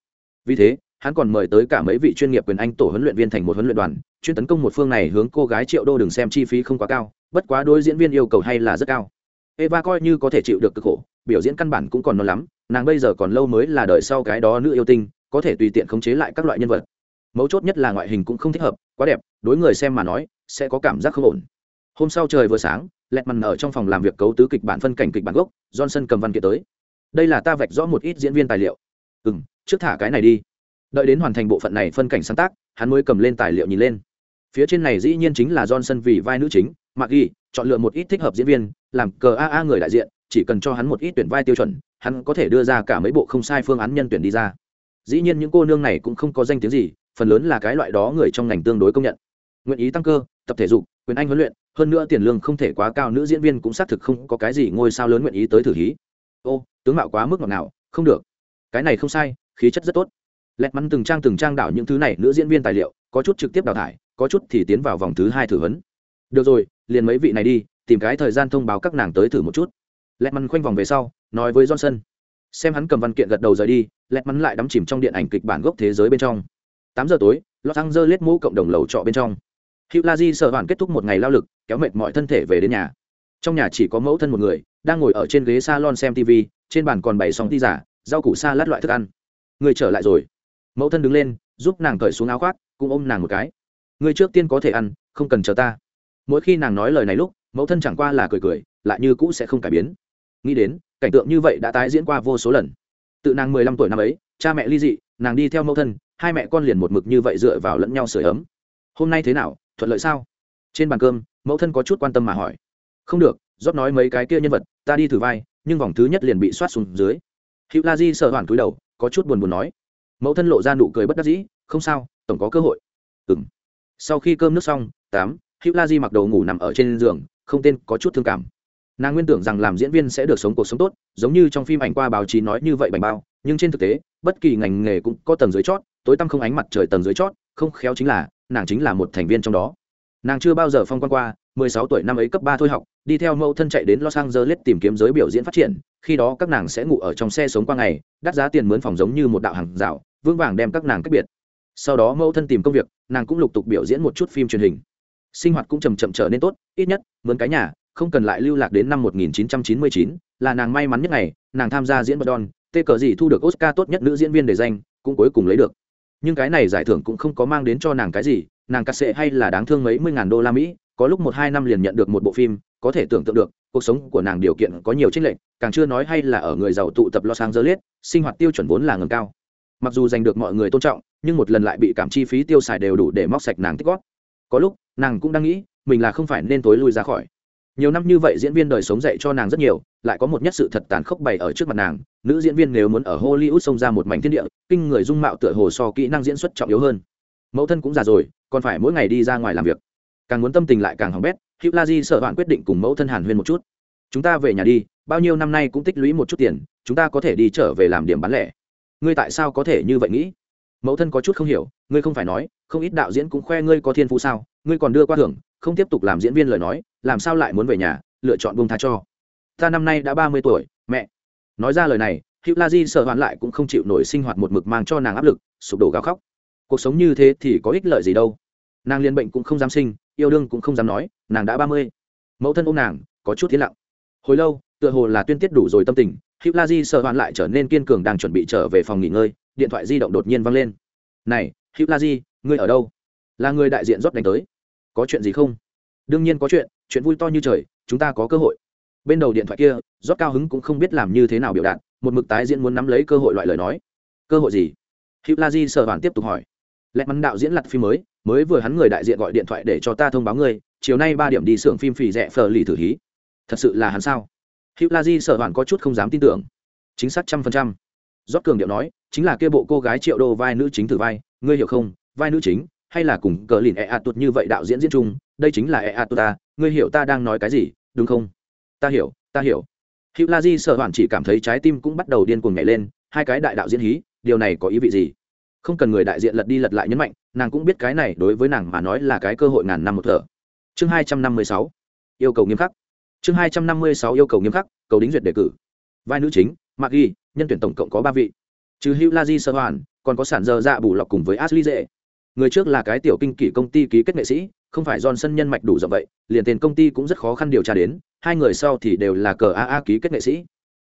Vì thế, hắn còn mời tới cả mấy vị chuyên nghiệp quyền anh tổ huấn luyện viên thành một huấn luyện đoàn, chuyên tấn công một phương này hướng cô gái triệu đô đừng xem chi phí không quá cao, bất quá đối diễn viên yêu cầu hay là rất cao. Eva coi như có thể chịu được cực khổ, biểu diễn căn bản cũng còn non lắm, nàng bây giờ còn lâu mới là đời sau cái đó nữ yêu tinh, có thể tùy tiện khống chế lại các loại nhân vật. Mấu chốt nhất là ngoại hình cũng không thích hợp, quá đẹp, đối người xem mà nói, sẽ có cảm giác không ổn. Hôm sau trời vừa sáng lẹt mằn ở trong phòng làm việc cấu tứ kịch bản phân cảnh kịch bản gốc, johnson cầm văn kiện tới đây là ta vạch rõ một ít diễn viên tài liệu. Ừ m trước thả cái này đi. Đợi đến hoàn thành bộ phận này phân cảnh sáng tác, hắn mới cầm lên tài liệu nhìn lên. Phía trên này dĩ nhiên chính là johnson vì vai nữ chính, mặc ghi, chọn lựa một ít thích hợp diễn viên, làm cờ aa người đại diện, chỉ cần cho hắn một ít tuyển vai tiêu chuẩn, hắn có thể đưa ra cả mấy bộ không sai phương án nhân tuyển đi ra. Dĩ nhiên những cô nương này cũng không có danh tiếng gì, phần lớn là cái loại đó người trong ngành tương đối công nhận. Nguyện ý tăng cơ, tập thể dục, quyền anh huấn luyện, hơn nữa tiền lương không thể quá cao, nữ diễn viên cũng xác thực không có cái gì ngôi sao lớn nguyện ý tới thử hí. Ô tướng mạo quá mức ngọt nào không được. Cái này không sai, khí chất rất tốt. Lẹt mắn từng trang từng trang đảo những thứ này, nữ diễn viên tài liệu, có chút trực tiếp đào thải, có chút thì tiến vào vòng thứ hai thử vấn được rồi, liền mấy vị này đi, tìm cái thời gian thông báo các nàng tới thử một chút. Lẹt mắn khoanh vòng về sau, nói với johnson. Xem hắn cầm văn kiện gật đầu rời đi, lẹt mắn lại đắm chìm trong điện ảnh kịch bản gốc thế giới bên trong. Tám giờ tối, los angeles mũ cộng đồng lầu trọ bên trong. Hữu la di sợ hoàn kết thúc một ngày lao lực, kéo mệt mọi thân thể về đến nhà. Trong nhà chỉ có mẫu thân một người, đang ngồi ở trên ghế salon xem tv trên bàn còn bày sóng ti giả, rau củ xa lát loại thức ăn. Người trở lại rồi. Mẫu thân đứng lên, giúp nàng cởi xuống áo khoác, cũng ôm nàng một cái. Người trước tiên có thể ăn, không cần chờ ta. Mỗi khi nàng nói lời này lúc, mẫu thân chẳng qua là cười cười, lại như cũ sẽ không cải biến. Nghĩ đến, cảnh tượng như vậy đã tái diễn qua vô số lần. Tự nàng mười lăm tuổi năm ấy, cha mẹ ly dị, nàng đi theo mẫu thân, hai mẹ con liền một mực như vậy dựa vào lẫn nhau sửa ấm. Hôm nay thế nào, thuận lợi sao? Trên bàn cơm, mẫu thân có chút quan tâm mà hỏi. Không được, rót nói mấy cái kia nhân vật, ta đi thử vai nhưng vòng thứ nhất liền bị soát xuống dưới. Hữu la di sợ hoàn cúi đầu, có chút buồn buồn nói. Mẫu thân lộ ra nụ cười bất đắc dĩ, không sao, tổng có cơ hội. Ừng sau khi cơm nước xong, tám, hữu la di mặc đầu ngủ nằm ở trên giường, không tên có chút thương cảm. Nàng nguyên tưởng rằng làm diễn viên sẽ được sống cuộc sống tốt, giống như trong phim ảnh qua báo chí nói như vậy bành bao, nhưng trên thực tế, bất kỳ ngành nghề cũng có tầng dưới chót, tối tăm không ánh mặt trời tầng dưới chót, không khéo chính là, nàng chính là một thành viên trong đó. Nàng chưa bao giờ phong quan qua, mười sáu tuổi năm ấy cấp ba thôi học đi theo mẫu thân chạy đến los angeles tìm kiếm giới biểu diễn phát triển khi đó các nàng sẽ ngủ ở trong xe sống qua ngày đắt giá tiền mướn phòng giống như một đạo hàng rào vững vàng đem các nàng cách biệt. Sau đó mẫu thân tìm công việc nàng cũng lục tục biểu diễn một chút phim truyền hình. Sinh hoạt cũng chầm chậm trở nên tốt ít nhất mướn cái nhà không cần lại lưu lạc đến năm 1999, là nàng may mắn nhất ngày nàng tham gia diễn bật đòn tê cờ gì thu được oscar tốt nhất nữ diễn viên để danh cũng cuối cùng lấy được. Nhưng cái này giải thưởng cũng không có mang đến cho nàng cái gì nàng cắt sệ hay là đáng thương mấy mươi ngàn đô la mỹ có lúc một hai năm liền nhận được một bộ phim có thể tưởng tượng được cuộc sống của nàng điều kiện có nhiều trích lệnh càng chưa nói hay là ở người giàu tụ tập lò sang dơ liết, sinh hoạt tiêu chuẩn vốn là ngầm cao. Mặc dù giành được mọi người tôn trọng nhưng một lần lại bị cảm chi phí tiêu xài đều đủ để móc sạch nàng tích gót có lúc nàng cũng đang nghĩ mình là không phải nên tối lui ra khỏi. Nhiều năm như vậy diễn viên đời sống dạy cho nàng rất nhiều lại có một nhất sự thật tàn khốc bày ở trước mặt nàng nữ diễn viên nếu muốn ở hollywood xông ra một mảnh thiên địa kinh người dung mạo tựa hồ so kỹ năng diễn xuất trọng yếu hơn. Mẫu thân cũng già rồi còn phải mỗi ngày đi ra ngoài làm việc. Càng muốn tâm tình lại càng hỏng bét hữu la di sợ bạn quyết định cùng mẫu thân hàn huyên một chút. Chúng ta về nhà đi, bao nhiêu năm nay cũng tích lũy một chút tiền, chúng ta có thể đi trở về làm điểm bán lẻ. Ngươi tại sao có thể như vậy nghĩ? Mẫu thân có chút không hiểu, ngươi không phải nói, không ít đạo diễn cũng khoe ngươi có thiên phú sao, ngươi còn đưa qua thưởng, không tiếp tục làm diễn viên lời nói, làm sao lại muốn về nhà, lựa chọn buông tha cho. Ta năm nay đã ba mươi tuổi, mẹ. Nói ra lời này, hữu la di sợ hoãn lại cũng không chịu nổi sinh hoạt một mực mang cho nàng áp lực, sụp đổ gào khóc. Cuộc sống như thế thì có ích lợi gì đâu nàng liên bệnh cũng không dám sinh, yêu đương cũng không dám nói, nàng đã ba mươi. Mẫu thân ôm nàng, có chút thiên lặng. Hồi lâu, tựa hồ là tuyên tiết đủ rồi tâm tình hữu la di sợ hoạn lại trở nên kiên cường đang chuẩn bị trở về phòng nghỉ ngơi, điện thoại di động đột nhiên văng lên. Này hữu la di ngươi ở đâu? Là người đại diện rót đánh tới. Có chuyện gì không? Đương nhiên có chuyện chuyện vui to như trời, chúng ta có cơ hội. Bên đầu điện thoại kia, rót cao hứng cũng không biết làm như thế nào biểu đạt, một mực tái diễn muốn nắm lấy cơ hội loại lời nói. Cơ hội gì? Hữu la di sợ hoạn tiếp tục hỏi lẹt mắn đạo diễn lặt phim mới mới vừa hắn người đại diện gọi điện thoại để cho ta thông báo ngươi, chiều nay ba điểm đi xưởng phim phì rẻ phờ lì thử hí. Thật sự là hắn sao? Hữu la di sợ hoàn có chút không dám tin tưởng. Chính xác trăm phần trăm. Rót cường điệu nói, chính là kia bộ cô gái triệu đô vai nữ chính thử vai, ngươi hiểu không? Vai nữ chính, hay là cùng cờ lìn e a tuột như vậy đạo diễn diễn chung, đây chính là e a tuột ta, ngươi hiểu ta đang nói cái gì, đúng không? Ta hiểu ta hiểu. Hữu la di sợ hoàn chỉ cảm thấy trái tim cũng bắt đầu điên cuồng nhảy lên, hai cái đại đạo diễn hí, điều này có ý vị gì? Không cần người đại diện lật đi lật lại nhấn mạnh, nàng cũng biết cái này đối với nàng mà nói là cái cơ hội ngàn năm một thở. Chương hai trăm năm mươi sáu, yêu cầu nghiêm khắc. Chương hai trăm năm mươi sáu, yêu cầu nghiêm khắc, cầu đính duyệt đề cử. Vai nữ chính, mạc ghi, nhân tuyển tổng cộng có ba vị. Trừ hữu la di sơ hoàn, còn có sản dơ dạ bù lọc cùng với ashley dễ người trước là cái tiểu kinh kỷ công ty ký kết nghệ sĩ, không phải sân nhân mạch đủ rộng vậy, liền tiền công ty cũng rất khó khăn điều tra đến, hai người sau thì đều là cờ aa ký kết nghệ sĩ.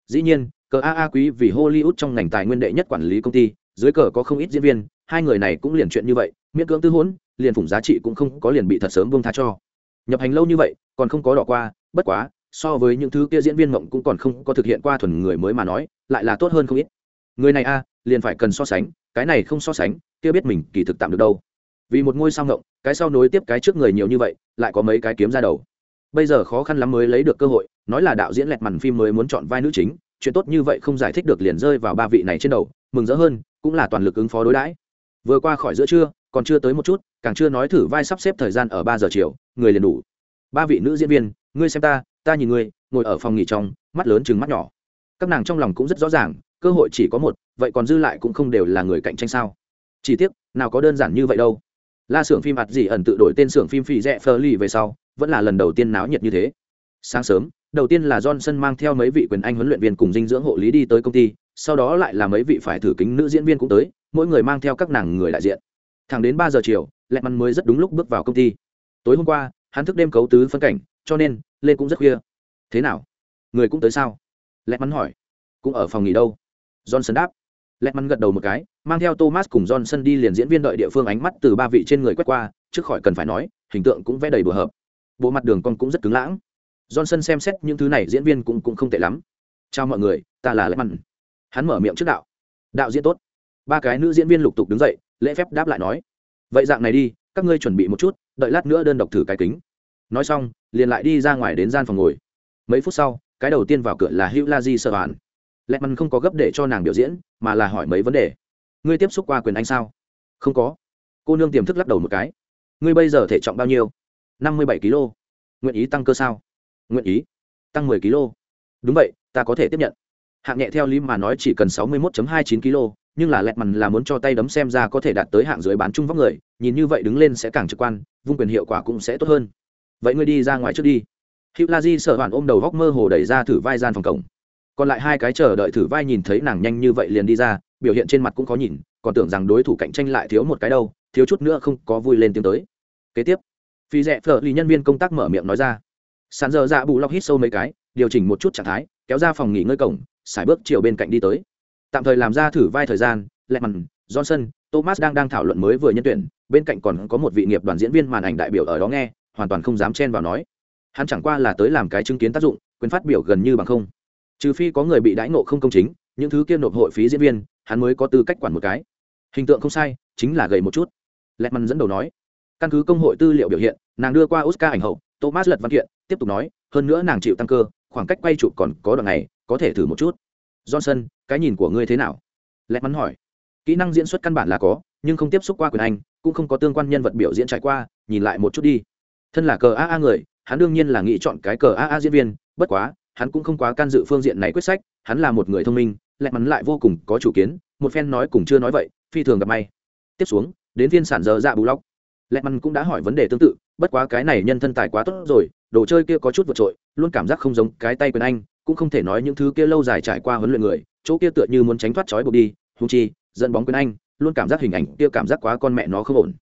Dĩ nhiên, cờ aa quý vì hollywood trong ngành tài nguyên đệ nhất quản lý công ty dưới cờ có không ít diễn viên, hai người này cũng liền chuyện như vậy, miễn cưỡng tư hỗn liền phủng giá trị cũng không có liền bị thật sớm vương tha cho. Nhập hành lâu như vậy, còn không có đỏ qua, bất quá, so với những thứ kia diễn viên mộng cũng còn không có thực hiện qua thuần người mới mà nói, lại là tốt hơn không ít. Người này a, liền phải cần so sánh, cái này không so sánh, kia biết mình kỳ thực tạm được đâu. Vì một ngôi sao ngộng cái sau nối tiếp cái trước người nhiều như vậy, lại có mấy cái kiếm ra đầu. Bây giờ khó khăn lắm mới lấy được cơ hội, nói là đạo diễn lẹt màn phim mới muốn chọn vai nữ chính, chuyện tốt như vậy không giải thích được liền rơi vào ba vị này trên đầu, mừng rỡ hơn cũng là toàn lực ứng phó đối đãi. Vừa qua khỏi giữa trưa, còn chưa tới một chút, càng chưa nói thử vai sắp xếp thời gian ở ba giờ chiều, người liền đủ. Ba vị nữ diễn viên, ngươi xem ta ta nhìn ngươi, ngồi ở phòng nghỉ trong, mắt lớn chừng mắt nhỏ. Các nàng trong lòng cũng rất rõ ràng, cơ hội chỉ có một, vậy còn dư lại cũng không đều là người cạnh tranh sao? Chỉ tiếc, nào có đơn giản như vậy đâu. La xưởng phim mặt gì ẩn tự đổi tên xưởng phim phi rẽ phơ ly về sau, vẫn là lần đầu tiên náo nhiệt như thế. Sáng sớm, đầu tiên là johnson mang theo mấy vị quyền anh huấn luyện viên cùng dinh dưỡng hộ lý đi tới công ty sau đó lại là mấy vị phải thử kính nữ diễn viên cũng tới, mỗi người mang theo các nàng người đại diện. Thẳng đến ba giờ chiều lẹ mắn mới rất đúng lúc bước vào công ty. Tối hôm qua, hắn thức đêm cấu tứ phân cảnh, cho nên, lên cũng rất khuya. Thế nào? Người cũng tới sao? Lẹ mắn hỏi. Cũng ở phòng nghỉ đâu. Johnson đáp. Lẹ mắn gật đầu một cái, mang theo thomas cùng johnson đi liền diễn viên đợi địa phương ánh mắt từ ba vị trên người quét qua, trước khỏi cần phải nói, hình tượng cũng vẽ đầy bừa hợp. Bộ mặt đường con cũng rất cứng lãng. Johnson xem xét những thứ này diễn viên cũng cũng không tệ lắm. Chào mọi người, ta là lẹ mắn hắn mở miệng trước đạo. Đạo diễn tốt. Ba cái nữ diễn viên lục tục đứng dậy, lễ phép đáp lại nói. Vậy dạng này đi, các ngươi chuẩn bị một chút, đợi lát nữa đơn độc thử cái kính. Nói xong, liền lại đi ra ngoài đến gian phòng ngồi. Mấy phút sau, cái đầu tiên vào cửa là hữu la di sợ bạn lẹt mắn không có gấp để cho nàng biểu diễn, mà là hỏi mấy vấn đề. Ngươi tiếp xúc qua quyền anh sao? Không có. Cô nương tiềm thức lắc đầu một cái. Ngươi bây giờ thể trọng bao nhiêu? Năm mươi bảy kg nguyện ý tăng cơ sao? Nguyện ý. Tăng mười kg đúng vậy, ta có thể tiếp nhận hạng nhẹ theo lim mà nói chỉ cần 61.29 kg, nhưng là lẹt mằn là muốn cho tay đấm xem ra có thể đạt tới hạng dưới bán chung vóc người, nhìn như vậy đứng lên sẽ càng trực quan, vung quyền hiệu quả cũng sẽ tốt hơn. Vậy ngươi đi ra ngoài trước đi. Hữu la di sợ hoàn ôm đầu góc mơ hồ đẩy ra thử vai gian phòng cổng. Còn lại hai cái chờ đợi thử vai nhìn thấy nàng nhanh như vậy liền đi ra, biểu hiện trên mặt cũng có nhìn, còn tưởng rằng đối thủ cạnh tranh lại thiếu một cái đâu, thiếu chút nữa không có vui lên tiếng tới. Kế tiếp, phi rẽ phở lì nhân viên công tác mở miệng nói ra. Sàn giờ dạ bù lọc hít sâu mấy cái, điều chỉnh một chút trạng thái, kéo ra phòng nghỉ ngơi cổng xài bước chiều bên cạnh đi tới. Tạm thời làm ra thử vai thời gian lẹ mặn johnson, thomas đang đang thảo luận mới vừa nhân tuyển, bên cạnh còn có một vị nghiệp đoàn diễn viên màn ảnh đại biểu ở đó nghe, hoàn toàn không dám chen vào nói. Hắn chẳng qua là tới làm cái chứng kiến tác dụng, quyền phát biểu gần như bằng không. Trừ phi có người bị đãi nộ không công chính, những thứ kia nộp hội phí diễn viên, hắn mới có tư cách quản một cái. Hình tượng không sai, chính là gầy một chút. Lẹ mặn dẫn đầu nói. Căn cứ công hội tư liệu biểu hiện, nàng đưa qua oscar ảnh hậu, thomas lật văn kiện, tiếp tục nói, hơn nữa nàng chịu tăng cơ, khoảng cách quay chụp còn có đoạn này có thể thử một chút. Johnson, cái nhìn của ngươi thế nào? Lẽ mắn hỏi. Kỹ năng diễn xuất căn bản là có, nhưng không tiếp xúc qua quyền anh, cũng không có tương quan nhân vật biểu diễn trải qua, nhìn lại một chút đi. Thân là cờ aa người, hắn đương nhiên là nghĩ chọn cái cờ aa diễn viên, bất quá, hắn cũng không quá can dự phương diện này quyết sách, hắn là một người thông minh, lẹ mắn lại vô cùng có chủ kiến, một phen nói cùng chưa nói vậy, phi thường gặp may. Tiếp xuống, đến viên sản giờ dạ bù lóc. Lẹ mắn cũng đã hỏi vấn đề tương tự, bất quá cái này nhân thân tài quá tốt rồi, đồ chơi kia có chút vượt trội, luôn cảm giác không giống cái tay quyền anh cũng không thể nói những thứ kia lâu dài trải qua huấn luyện người, chỗ kia tựa như muốn tránh thoát trói buộc đi húng chi, dẫn bóng quyền anh, luôn cảm giác hình ảnh kia cảm giác quá con mẹ nó không ổn.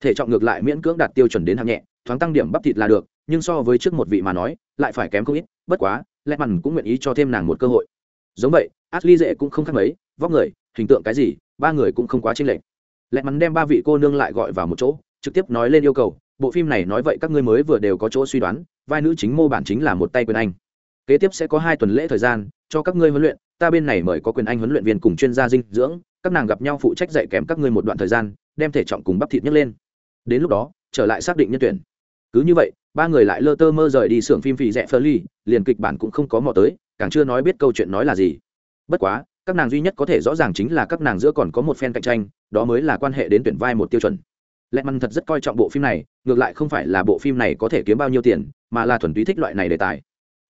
Thể trọng ngược lại miễn cưỡng đạt tiêu chuẩn đến hạng nhẹ, thoáng tăng điểm bắp thịt là được, nhưng so với trước một vị mà nói, lại phải kém không ít, bất quá lẹ mằn cũng nguyện ý cho thêm nàng một cơ hội. Giống vậy, ashley dễ cũng không khác mấy, vóc người, hình tượng cái gì, ba người cũng không quá chênh lệch. Lẹ mằn đem ba vị cô nương lại gọi vào một chỗ, trực tiếp nói lên yêu cầu, bộ phim này nói vậy các ngươi mới vừa đều có chỗ suy đoán, vai nữ chính mô bản chính là một tay quyền anh kế tiếp sẽ có hai tuần lễ thời gian, cho các ngươi huấn luyện, ta bên này mời có quyền anh huấn luyện viên cùng chuyên gia dinh dưỡng, các nàng gặp nhau phụ trách dạy kèm các ngươi một đoạn thời gian, đem thể trọng cùng bắp thịt nhấc lên. Đến lúc đó, trở lại xác định nhân tuyển. Cứ như vậy, ba người lại lơ tơ mơ rời đi xưởng phim phì rẽ phơ ly liền kịch bản cũng không có mò tới, càng chưa nói biết câu chuyện nói là gì. Bất quá, các nàng duy nhất có thể rõ ràng chính là các nàng giữa còn có một phen cạnh tranh, đó mới là quan hệ đến tuyển vai một tiêu chuẩn. Lẹ măn thật rất coi trọng bộ phim này, ngược lại không phải là bộ phim này có thể kiếm bao nhiêu tiền, mà là thuần túy thích loại này đề tài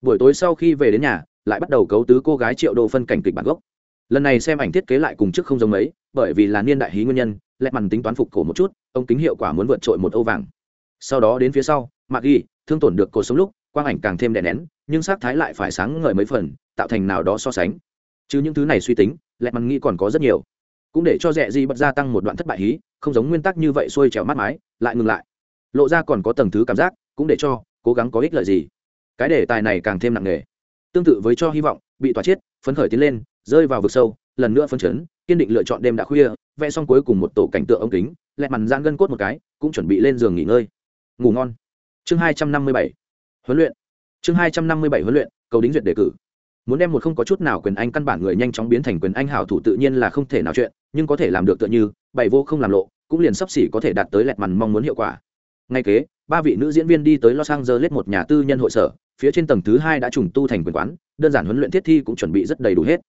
buổi tối sau khi về đến nhà, lại bắt đầu cấu tứ cô gái triệu đô phân cảnh kịch bản gốc. Lần này xem ảnh thiết kế lại cùng trước không giống mấy, bởi vì là niên đại hí nguyên nhân, lẹ mằn tính toán phục cổ một chút, ông kính hiệu quả muốn vượt trội một âu vàng. Sau đó đến phía sau, mạc ghi thương tổn được cuộc sống lúc, quang ảnh càng thêm đè nén, nhưng sắc thái lại phải sáng ngời mấy phần, tạo thành nào đó so sánh. Chứ những thứ này suy tính, lẹ mằn nghĩ còn có rất nhiều. Cũng để cho rẻ gì bật gia tăng một đoạn thất bại hí, không giống nguyên tắc như vậy xuôi trèo mát mái, lại ngừng lại. Lộ ra còn có tầng thứ cảm giác, cũng để cho cố gắng có ích lợi gì cái đề tài này càng thêm nặng nề. Tương tự với cho hy vọng, bị tỏa chết, phấn khởi tiến lên, rơi vào vực sâu, lần nữa phấn chấn, kiên định lựa chọn đêm đã khuya, vẽ xong cuối cùng một tổ cảnh tượng ống kính, lẹt mằn gian gân cốt một cái, cũng chuẩn bị lên giường nghỉ ngơi. Ngủ ngon. Chương hai trăm năm mươi bảy. Huấn luyện. Chương hai trăm năm mươi bảy huấn luyện, cầu đính duyệt đề cử. Muốn đem một không có chút nào quyền anh căn bản người nhanh chóng biến thành quyền anh hảo thủ tự nhiên là không thể nào chuyện, nhưng có thể làm được tựa như, bảy vô không làm lộ, cũng liền sắp xỉ có thể đạt tới lẹt mằn mong muốn hiệu quả. Ngay kế, ba vị nữ diễn viên đi tới los angeles một nhà tư nhân hội sở phía trên tầng thứ hai đã trùng tu thành quyền quán, đơn giản huấn luyện thiết thi cũng chuẩn bị rất đầy đủ hết.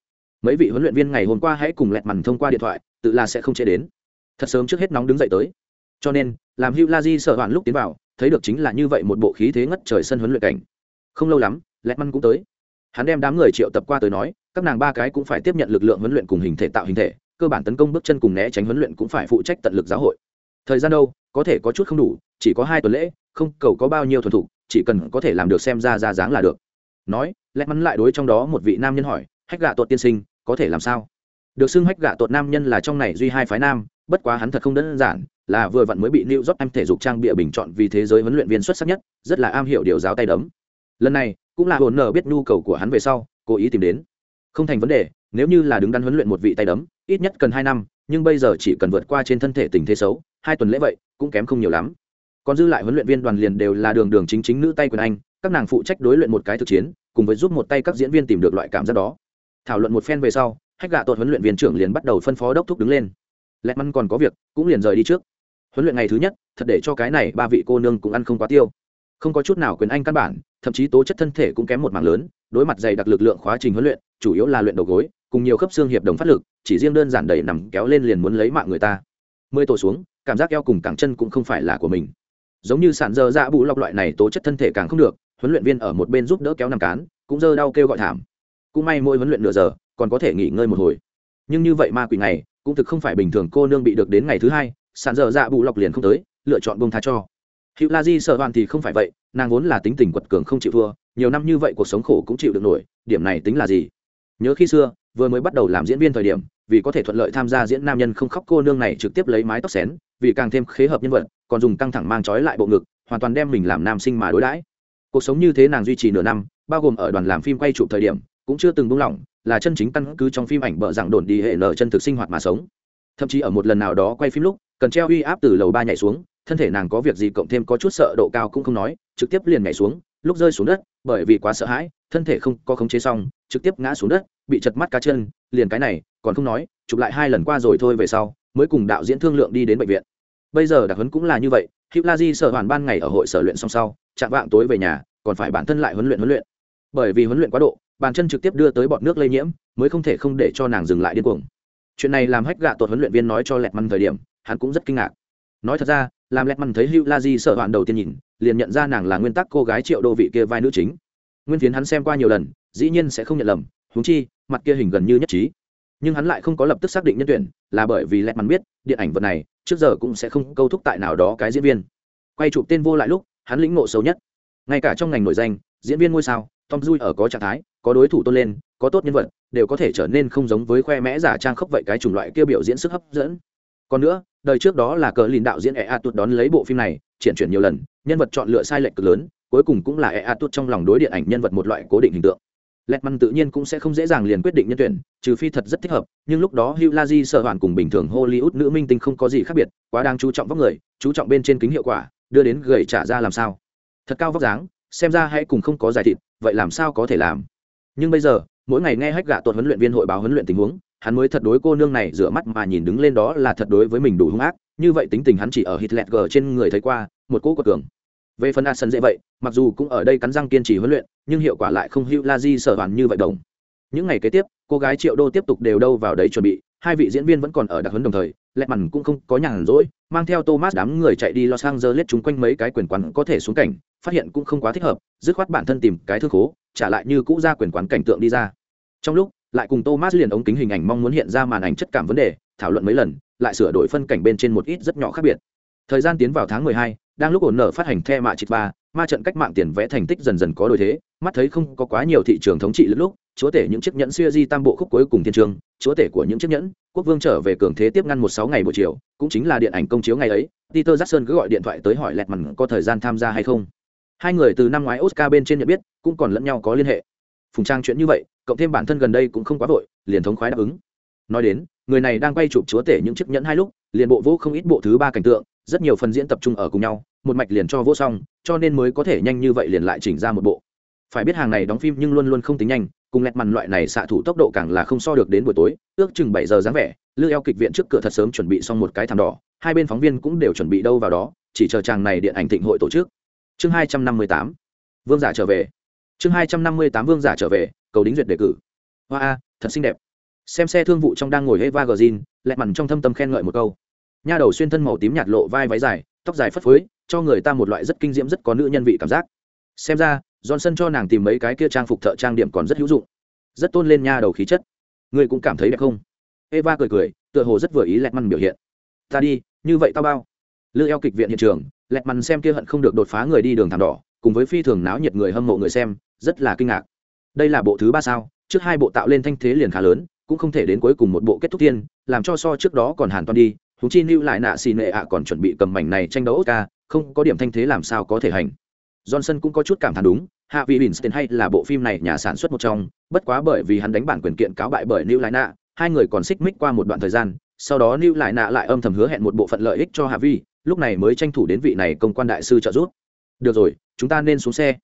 Mấy vị huấn luyện viên ngày hôm qua hãy cùng lẹt mằn thông qua điện thoại, tự là sẽ không chế đến. Thật sớm trước hết nóng đứng dậy tới. Cho nên, làm hữu la di sợ hoạn lúc tiến vào, thấy được chính là như vậy một bộ khí thế ngất trời sân huấn luyện cảnh. Không lâu lắm, lẹt mằn cũng tới. Hắn đem đám người triệu tập qua tới nói, các nàng ba cái cũng phải tiếp nhận lực lượng huấn luyện cùng hình thể tạo hình thể, cơ bản tấn công bước chân cùng né tránh huấn luyện cũng phải phụ trách tận lực giáo hội. Thời gian đâu, có thể có chút không đủ, chỉ có hai tuần lễ, không cầu có bao nhiêu thuần thục chỉ cần có thể làm được xem ra ra dáng là được nói lẽ mắn lại đối trong đó một vị nam nhân hỏi hách gạ tuột tiên sinh có thể làm sao được xưng hách gạ tuột nam nhân là trong này duy hai phái nam bất quá hắn thật không đơn giản là vừa vặn mới bị New York em thể dục trang bịa bình chọn vì thế giới huấn luyện viên xuất sắc nhất, rất là am hiểu điều giáo tay đấm. Lần này, cũng là hồn nở biết nhu cầu của hắn về sau, cố ý tìm đến. Không thành vấn đề, nếu như là đứng đắn huấn luyện một vị tay đấm, ít nhất cần hai năm, nhưng bây giờ chỉ cần vượt qua trên thân thể tình thế xấu, hai tuần lễ vậy, cũng kém không nhiều lắm. Còn dư lại huấn luyện viên đoàn liền đều là đường đường chính chính nữ tay quyền anh, các nàng phụ trách đối luyện một cái thực chiến, cùng với giúp một tay các diễn viên tìm được loại cảm giác đó. Thảo luận một phen về sau, hách gạ tuột huấn luyện viên trưởng liền bắt đầu phân phó đốc thúc đứng lên. Lẹt măn còn có việc cũng liền rời đi trước. Huấn luyện ngày thứ nhất thật để cho cái này ba vị cô nương cũng ăn không quá tiêu. Không có chút nào quyền anh căn bản thậm chí tố chất thân thể cũng kém một mảng lớn đối mặt dày đặc lực lượng khóa trình huấn luyện chủ yếu là luyện đầu gối cùng nhiều khớp xương hiệp đồng phát lực chỉ riêng đơn giản đẩy nằm kéo lên liền muốn lấy mạng người ta. Mười tổ xuống cảm giác eo cùng cẳng chân cũng không phải là của mình giống như sản dơ dạ bụ lọc loại này tố chất thân thể càng không được, huấn luyện viên ở một bên giúp đỡ kéo nằm cán, cũng dơ đau kêu gọi thảm. Cũng may mỗi huấn luyện nửa giờ, còn có thể nghỉ ngơi một hồi. Nhưng như vậy ma quỷ này cũng thực không phải bình thường cô nương bị được đến ngày thứ hai sản dơ dạ bụ lọc liền không tới, lựa chọn bông tha cho. Hữu la di sợ hoàn thì không phải vậy, nàng vốn là tính tình quật cường không chịu thua, nhiều năm như vậy cuộc sống khổ cũng chịu được nổi, điểm này tính là gì? Nhớ khi xưa, vừa mới bắt đầu làm diễn viên thời điểm, vì có thể thuận lợi tham gia diễn nam nhân không khóc cô nương này trực tiếp lấy mái tóc xén, vì càng thêm khế hợp nhân vật còn dùng căng thẳng mang trói lại bộ ngực, hoàn toàn đem mình làm nam sinh mà đối đãi. Cuộc sống như thế nàng duy trì nửa năm, bao gồm ở đoàn làm phim quay chụp thời điểm, cũng chưa từng buông lỏng, là chân chính căn cứ trong phim ảnh bợ dạng đồn đi hệ nở chân thực sinh hoạt mà sống. Thậm chí ở một lần nào đó quay phim lúc, cần treo uy áp từ lầu ba nhảy xuống, thân thể nàng có việc gì cộng thêm có chút sợ độ cao cũng không nói, trực tiếp liền nhảy xuống, lúc rơi xuống đất, bởi vì quá sợ hãi, thân thể không có khống chế xong, trực tiếp ngã xuống đất, bị chật mắt cá chân, liền cái này, còn không nói, chụp lại hai lần qua rồi thôi về sau, mới cùng đạo diễn thương lượng đi đến bệnh viện bây giờ đặc huấn cũng là như vậy hữu la di sợ hoàn ban ngày ở hội sở luyện xong sau, chạm vạng tối về nhà, còn phải bản thân lại huấn luyện huấn luyện. Bởi vì huấn luyện quá độ, bàn chân trực tiếp đưa tới bọn nước lây nhiễm, mới không thể không để cho nàng dừng lại điên cuồng. Chuyện này làm hách gạ tuột huấn luyện viên nói cho lẹt măn thời điểm, hắn cũng rất kinh ngạc. Nói thật ra, làm lẹt măn thấy hữu la di sợ hoạn đầu tiên nhìn, liền nhận ra nàng là nguyên tắc cô gái triệu đô vị kia vai nữ chính. Nguyên phiến hắn xem qua nhiều lần, dĩ nhiên sẽ không nhận lầm húng chi, mặt kia hình gần như nhất trí. Nhưng hắn lại không có lập tức xác định nhân tuyển, là bởi vì lẹt măn biết, điện ảnh vật này trước giờ cũng sẽ không câu thúc tại nào đó cái diễn viên. Quay chụp tên vô lại lúc, hắn lĩnh ngộ xấu nhất. Ngay cả trong ngành nổi danh, diễn viên ngôi sao, tom dui ở có trạng thái, có đối thủ tôn lên, có tốt nhân vật, đều có thể trở nên không giống với khoe mẽ giả trang khốc vậy cái chủng loại kia biểu diễn sức hấp dẫn. Còn nữa, đời trước đó là cờ lìn đạo diễn e a đón lấy bộ phim này, triển chuyển nhiều lần, nhân vật chọn lựa sai lệch cực lớn, cuối cùng cũng là e a trong lòng đối điện ảnh nhân vật một loại cố định hình tượng lẹt măn tự nhiên cũng sẽ không dễ dàng liền quyết định nhân tuyển, trừ phi thật rất thích hợp, nhưng lúc đó hugh di sợ hoàn cùng bình thường hollywood nữ minh tinh không có gì khác biệt, quá đang chú trọng vóc người, chú trọng bên trên kính hiệu quả, đưa đến gầy trả ra làm sao. Thật cao vóc dáng, xem ra hãy cùng không có giải thịt, vậy làm sao có thể làm? Nhưng bây giờ, mỗi ngày nghe hách gạ tuột huấn luyện viên hội báo huấn luyện tình huống, hắn mới thật đối cô nương này rửa mắt mà nhìn đứng lên đó là thật đối với mình đủ hung ác, như vậy tính tình hắn chỉ ở hitler g trên người thấy qua, một cỗ quật cường về phần a sân dễ vậy, mặc dù cũng ở đây cắn răng kiên trì huấn luyện, nhưng hiệu quả lại không hữu la di sở hoàn như vậy đồng. Những ngày kế tiếp, cô gái triệu đô tiếp tục đều đâu vào đấy chuẩn bị, hai vị diễn viên vẫn còn ở đặc huấn đồng thời, lẹ mằn cũng không có nhàn rỗi, mang theo thomas đám người chạy đi los angeles chung quanh mấy cái quyền quán có thể xuống cảnh, phát hiện cũng không quá thích hợp, dứt khoát bản thân tìm cái thương khố, trả lại như cũ ra quyền quán cảnh tượng đi ra. Trong lúc, lại cùng thomas liền ống kính hình ảnh mong muốn hiện ra màn ảnh chất cảm vấn đề, thảo luận mấy lần, lại sửa đổi phân cảnh bên trên một ít rất nhỏ khác biệt. Thời gian tiến vào tháng mười hai đang lúc ổn nở phát hành the mạ chít ba, ma trận cách mạng tiền vẽ thành tích dần dần có đổi thế, mắt thấy không có quá nhiều thị trường thống trị lúc lúc, chúa tể những chiếc nhẫn xuya di tam bộ khúc cuối cùng thiên trường, chúa tể của những chiếc nhẫn, quốc vương trở về cường thế tiếp ngăn một sáu ngày buổi chiều, cũng chính là điện ảnh công chiếu ngày ấy, peter jackson cứ gọi điện thoại tới hỏi lẹt mằn có thời gian tham gia hay không. Hai người từ năm ngoái oscar bên trên nhận biết, cũng còn lẫn nhau có liên hệ. Phùng trang chuyện như vậy, cộng thêm bản thân gần đây cũng không quá vội, liền thống khoái đáp ứng. Nói đến, người này đang quay chụp chúa tể những chiếc nhẫn hai lúc, liền bộ vô không ít bộ thứ ba cảnh tượng rất nhiều phần diễn tập trung ở cùng nhau, một mạch liền cho vô xong cho nên mới có thể nhanh như vậy liền lại chỉnh ra một bộ. Phải biết hàng này đóng phim nhưng luôn luôn không tính nhanh, cùng lẹt mằn loại này xạ thủ tốc độ càng là không so được đến buổi tối, ước chừng bảy giờ dáng vẻ lư eo kịch viện trước cửa thật sớm chuẩn bị xong một cái thảm đỏ, hai bên phóng viên cũng đều chuẩn bị đâu vào đó, chỉ chờ chàng này điện ảnh thịnh hội tổ chức. Chương hai trăm năm mươi tám, vương giả trở về. Chương hai trăm năm mươi tám vương giả trở về, cầu đính duyệt đề cử. Hoa a, thật xinh đẹp. Xem xe thương vụ trong đang ngồi eva gờ zin lẹ mằn trong thâm tâm khen ngợi một câu nha đầu xuyên thân màu tím nhạt lộ vai váy dài, tóc dài phất phới, cho người ta một loại rất kinh diễm rất có nữ nhân vị cảm giác. Xem ra, johnson cho nàng tìm mấy cái kia trang phục thợ trang điểm còn rất hữu dụng. Rất tôn lên nha đầu khí chất. Người cũng cảm thấy đẹp không? Eva cười cười, tựa hồ rất vừa ý lẹt mằn biểu hiện. Ta đi, như vậy tao bao. Lư eo kịch viện hiện trường lẹt mằn xem kia hận không được đột phá người đi đường thảm đỏ, cùng với phi thường náo nhiệt người hâm mộ người xem, rất là kinh ngạc. Đây là bộ thứ ba sao? Trước hai bộ tạo lên thanh thế liền khá lớn, cũng không thể đến cuối cùng một bộ kết thúc thiên làm cho so trước đó còn hàn toàn đi húng chi lưu lại nạ xì nệ ạ còn chuẩn bị cầm mảnh này tranh đấu oscar, không có điểm thanh thế làm sao có thể hành. Johnson cũng có chút cảm thán đúng, hạ vị winston hay là bộ phim này nhà sản xuất một trong, bất quá bởi vì hắn đánh bản quyền kiện cáo bại bởi lưu lại nạ, hai người còn xích mích qua một đoạn thời gian, sau đó lưu lại nạ lại âm thầm hứa hẹn một bộ phận lợi ích cho hạ vi, lúc này mới tranh thủ đến vị này công quan đại sư trợ giúp. Được rồi, chúng ta nên xuống xe.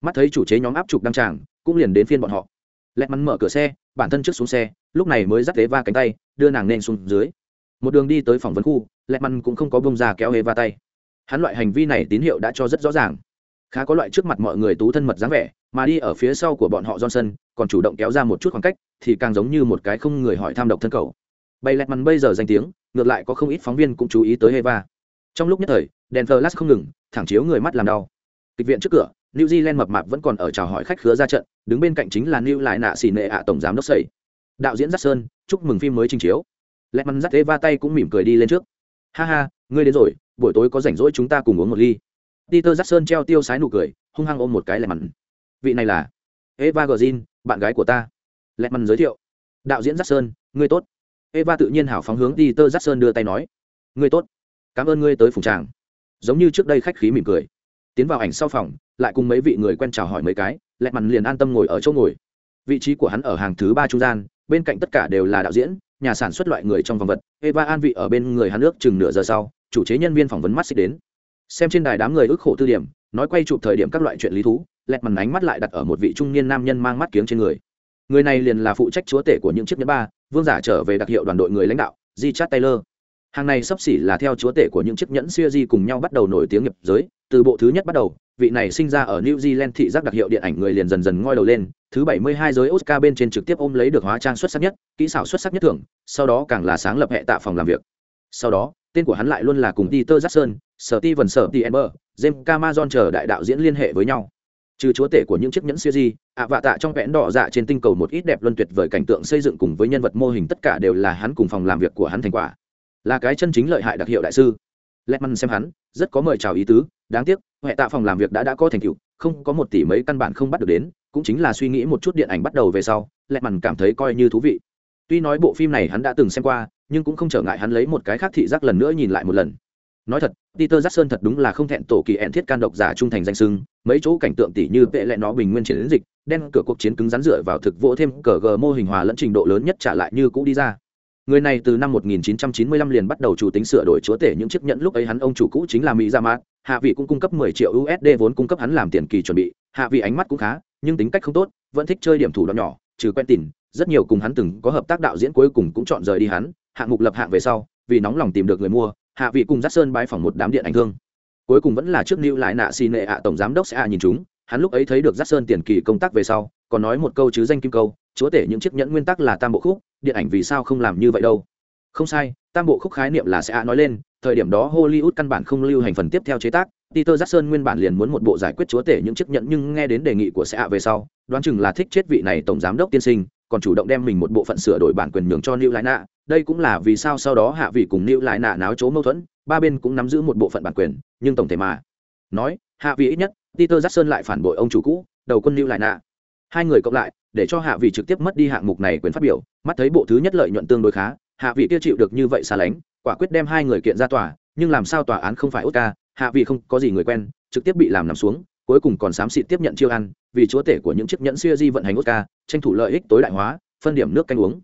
Mắt thấy chủ chế nhóm áp trục đăng tràng, cũng liền đến phiên bọn họ. Lẹt mắn mở cửa xe, bản thân trước xuống xe, lúc này mới dắt ghế va cánh tay, đưa nàng nên xuống dưới một đường đi tới phỏng vấn khu lẹt măn cũng không có bông ra kéo hề va tay. Hắn loại hành vi này tín hiệu đã cho rất rõ ràng. Khá có loại trước mặt mọi người tú thân mật dáng vẻ, mà đi ở phía sau của bọn họ johnson, còn chủ động kéo ra một chút khoảng cách, thì càng giống như một cái không người hỏi tham độc thân cầu. Bay lẹt mắn bây giờ danh tiếng, ngược lại có không ít phóng viên cũng chú ý tới heva trong lúc nhất thời, đèn flash không ngừng, thẳng chiếu người mắt làm đau. Kịch viện trước cửa, new zealand mập mạp vẫn còn ở chào hỏi khách khứa ra trận, đứng bên cạnh chính là new lại nạ xì nệ ạ tổng giám đốc sầy. Đạo diễn dắt sơn chúc mừng phim mới trình chiếu lẹt mắn dắt va tay cũng mỉm cười đi lên trước. Ha ha, ngươi đến rồi, buổi tối có rảnh rỗi chúng ta cùng uống một ly. Peter dắt sơn treo tiêu sái nụ cười, hung hăng ôm một cái lẹt mắn vị này là eva gờ bạn gái của ta. Lẹt mắn giới thiệu. Đạo diễn dắt sơn ngươi tốt. Eva tự nhiên hảo phóng hướng peter dắt sơn đưa tay nói. Ngươi tốt. Cảm ơn ngươi tới phùng tràng. Giống như trước đây khách khí mỉm cười. Tiến vào ảnh sau phòng, lại cùng mấy vị người quen chào hỏi mấy cái, lẹt mằn liền an tâm ngồi ở chỗ ngồi. Vị trí của hắn ở hàng thứ ba trung gian, bên cạnh tất cả đều là đạo diễn nhà sản xuất loại người trong vòng vật. Eva an vị ở bên người hắn nước chừng nửa giờ sau, chủ chế nhân viên phỏng vấn mắt xích đến. Xem trên đài đám người ức khổ tư điểm, nói quay chụp thời điểm các loại chuyện lý thú, lẹt mằn ánh mắt lại đặt ở một vị trung niên nam nhân mang mắt kiếng trên người. Người này liền là phụ trách chúa tể của những chiếc nhẫn ba, vương giả trở về đặc hiệu đoàn đội người lãnh đạo di chát taylor hàng này sắp xỉ là theo chúa tể của những chiếc nhẫn siêu di cùng nhau bắt đầu nổi tiếng nghiệp giới từ bộ thứ nhất bắt đầu vị này sinh ra ở New Zealand thị giác đặc hiệu điện ảnh người liền dần dần ngoi đầu lên, thứ 72 giới Oscar bên trên trực tiếp ôm lấy được hóa trang xuất sắc nhất, kỹ xảo xuất sắc nhất thưởng, sau đó càng là sáng lập hệ tạ phòng làm việc. Sau đó, tên của hắn lại luôn là cùng Peter Jackson, Steven Spielberg, James Cameron chờ đại đạo diễn liên hệ với nhau. Trừ chúa tể của những chiếc nhẫn siêu di, ạ vạ tạ trong vẽn đỏ dạ trên tinh cầu một ít đẹp luân tuyệt vời cảnh tượng xây dựng cùng với nhân vật mô hình tất cả đều là hắn cùng phòng làm việc của hắn thành quả. Là cái chân chính lợi hại đặc hiệu đại sư. Letman xem hắn, rất có mời chào ý tứ, đáng tiếc huệ tạ phòng làm việc đã đã có thành tựu không có một tỷ mấy căn bản không bắt được đến cũng chính là suy nghĩ một chút điện ảnh bắt đầu về sau lẹt mằn cảm thấy coi như thú vị tuy nói bộ phim này hắn đã từng xem qua nhưng cũng không trở ngại hắn lấy một cái khác thị giác lần nữa nhìn lại một lần nói thật Peter Jackson thật đúng là không thẹn tổ kỳ ẹn thiết can độc giả trung thành danh sưng, mấy chỗ cảnh tượng tỷ như vệ lệ nó bình nguyên chiến dịch, đen cửa cuộc chiến cứng rắn dựa vào thực vỗ thêm cờ gờ mô hình hòa lẫn trình độ lớn nhất trả lại như cũ đi ra. Người này từ năm 1995 liền bắt đầu chủ tính sửa đổi chúa tể những chiếc nhẫn lúc ấy hắn ông chủ cũ chính là Mỹ Gia Mát, hạ vị cũng cung cấp 10 triệu USD vốn cung cấp hắn làm tiền kỳ chuẩn bị, hạ vị ánh mắt cũng khá, nhưng tính cách không tốt, vẫn thích chơi điểm thủ đoạn nhỏ, trừ quen tìm, rất nhiều cùng hắn từng có hợp tác đạo diễn cuối cùng cũng chọn rời đi hắn, hạng mục lập hạng về sau, vì nóng lòng tìm được người mua, hạ vị cùng dắt sơn bái phỏng một đám điện ảnh thương. Cuối cùng vẫn là trước lưu lại nạ xì nệ ạ tổng giám đốc sẽ à nhìn chúng. Hắn lúc ấy thấy được dắt sơn tiền kỳ công tác về sau còn nói một câu chứ danh kim câu chúa tể những chiếc nhẫn nguyên tắc là tam bộ khúc điện ảnh vì sao không làm như vậy đâu không sai tam bộ khúc khái niệm là sẽ ạ nói lên thời điểm đó hollywood căn bản không lưu hành phần tiếp theo chế tác peter jackson nguyên bản liền muốn một bộ giải quyết chúa tể những chiếc nhẫn nhưng nghe đến đề nghị của sẽ ạ về sau đoán chừng là thích chết vị này tổng giám đốc tiên sinh còn chủ động đem mình một bộ phận sửa đổi bản quyền nhường cho Lưu Lại Nạ, đây cũng là vì sao sau đó hạ vị cùng Lưu Lại Nạ náo chố mâu thuẫn, ba bên cũng nắm giữ một bộ phận bản quyền, nhưng tổng thể mà nói, hạ vị ít nhất, Peter Jackson lại phản bội ông chủ cũ, đầu quân Lưu Lại Nạ. Hai người cộng lại, để cho hạ vị trực tiếp mất đi hạng mục này quyền phát biểu, mắt thấy bộ thứ nhất lợi nhuận tương đối khá, hạ vị kia chịu được như vậy xa lánh, quả quyết đem hai người kiện ra tòa, nhưng làm sao tòa án không phải Oscar, hạ vị không có gì người quen, trực tiếp bị làm nằm xuống, cuối cùng còn xám xịt tiếp nhận chiêu ăn, vì chúa tể của những chiếc nhẫn siêu di vận hành Oscar, tranh thủ lợi ích tối đại hóa, phân điểm nước canh uống.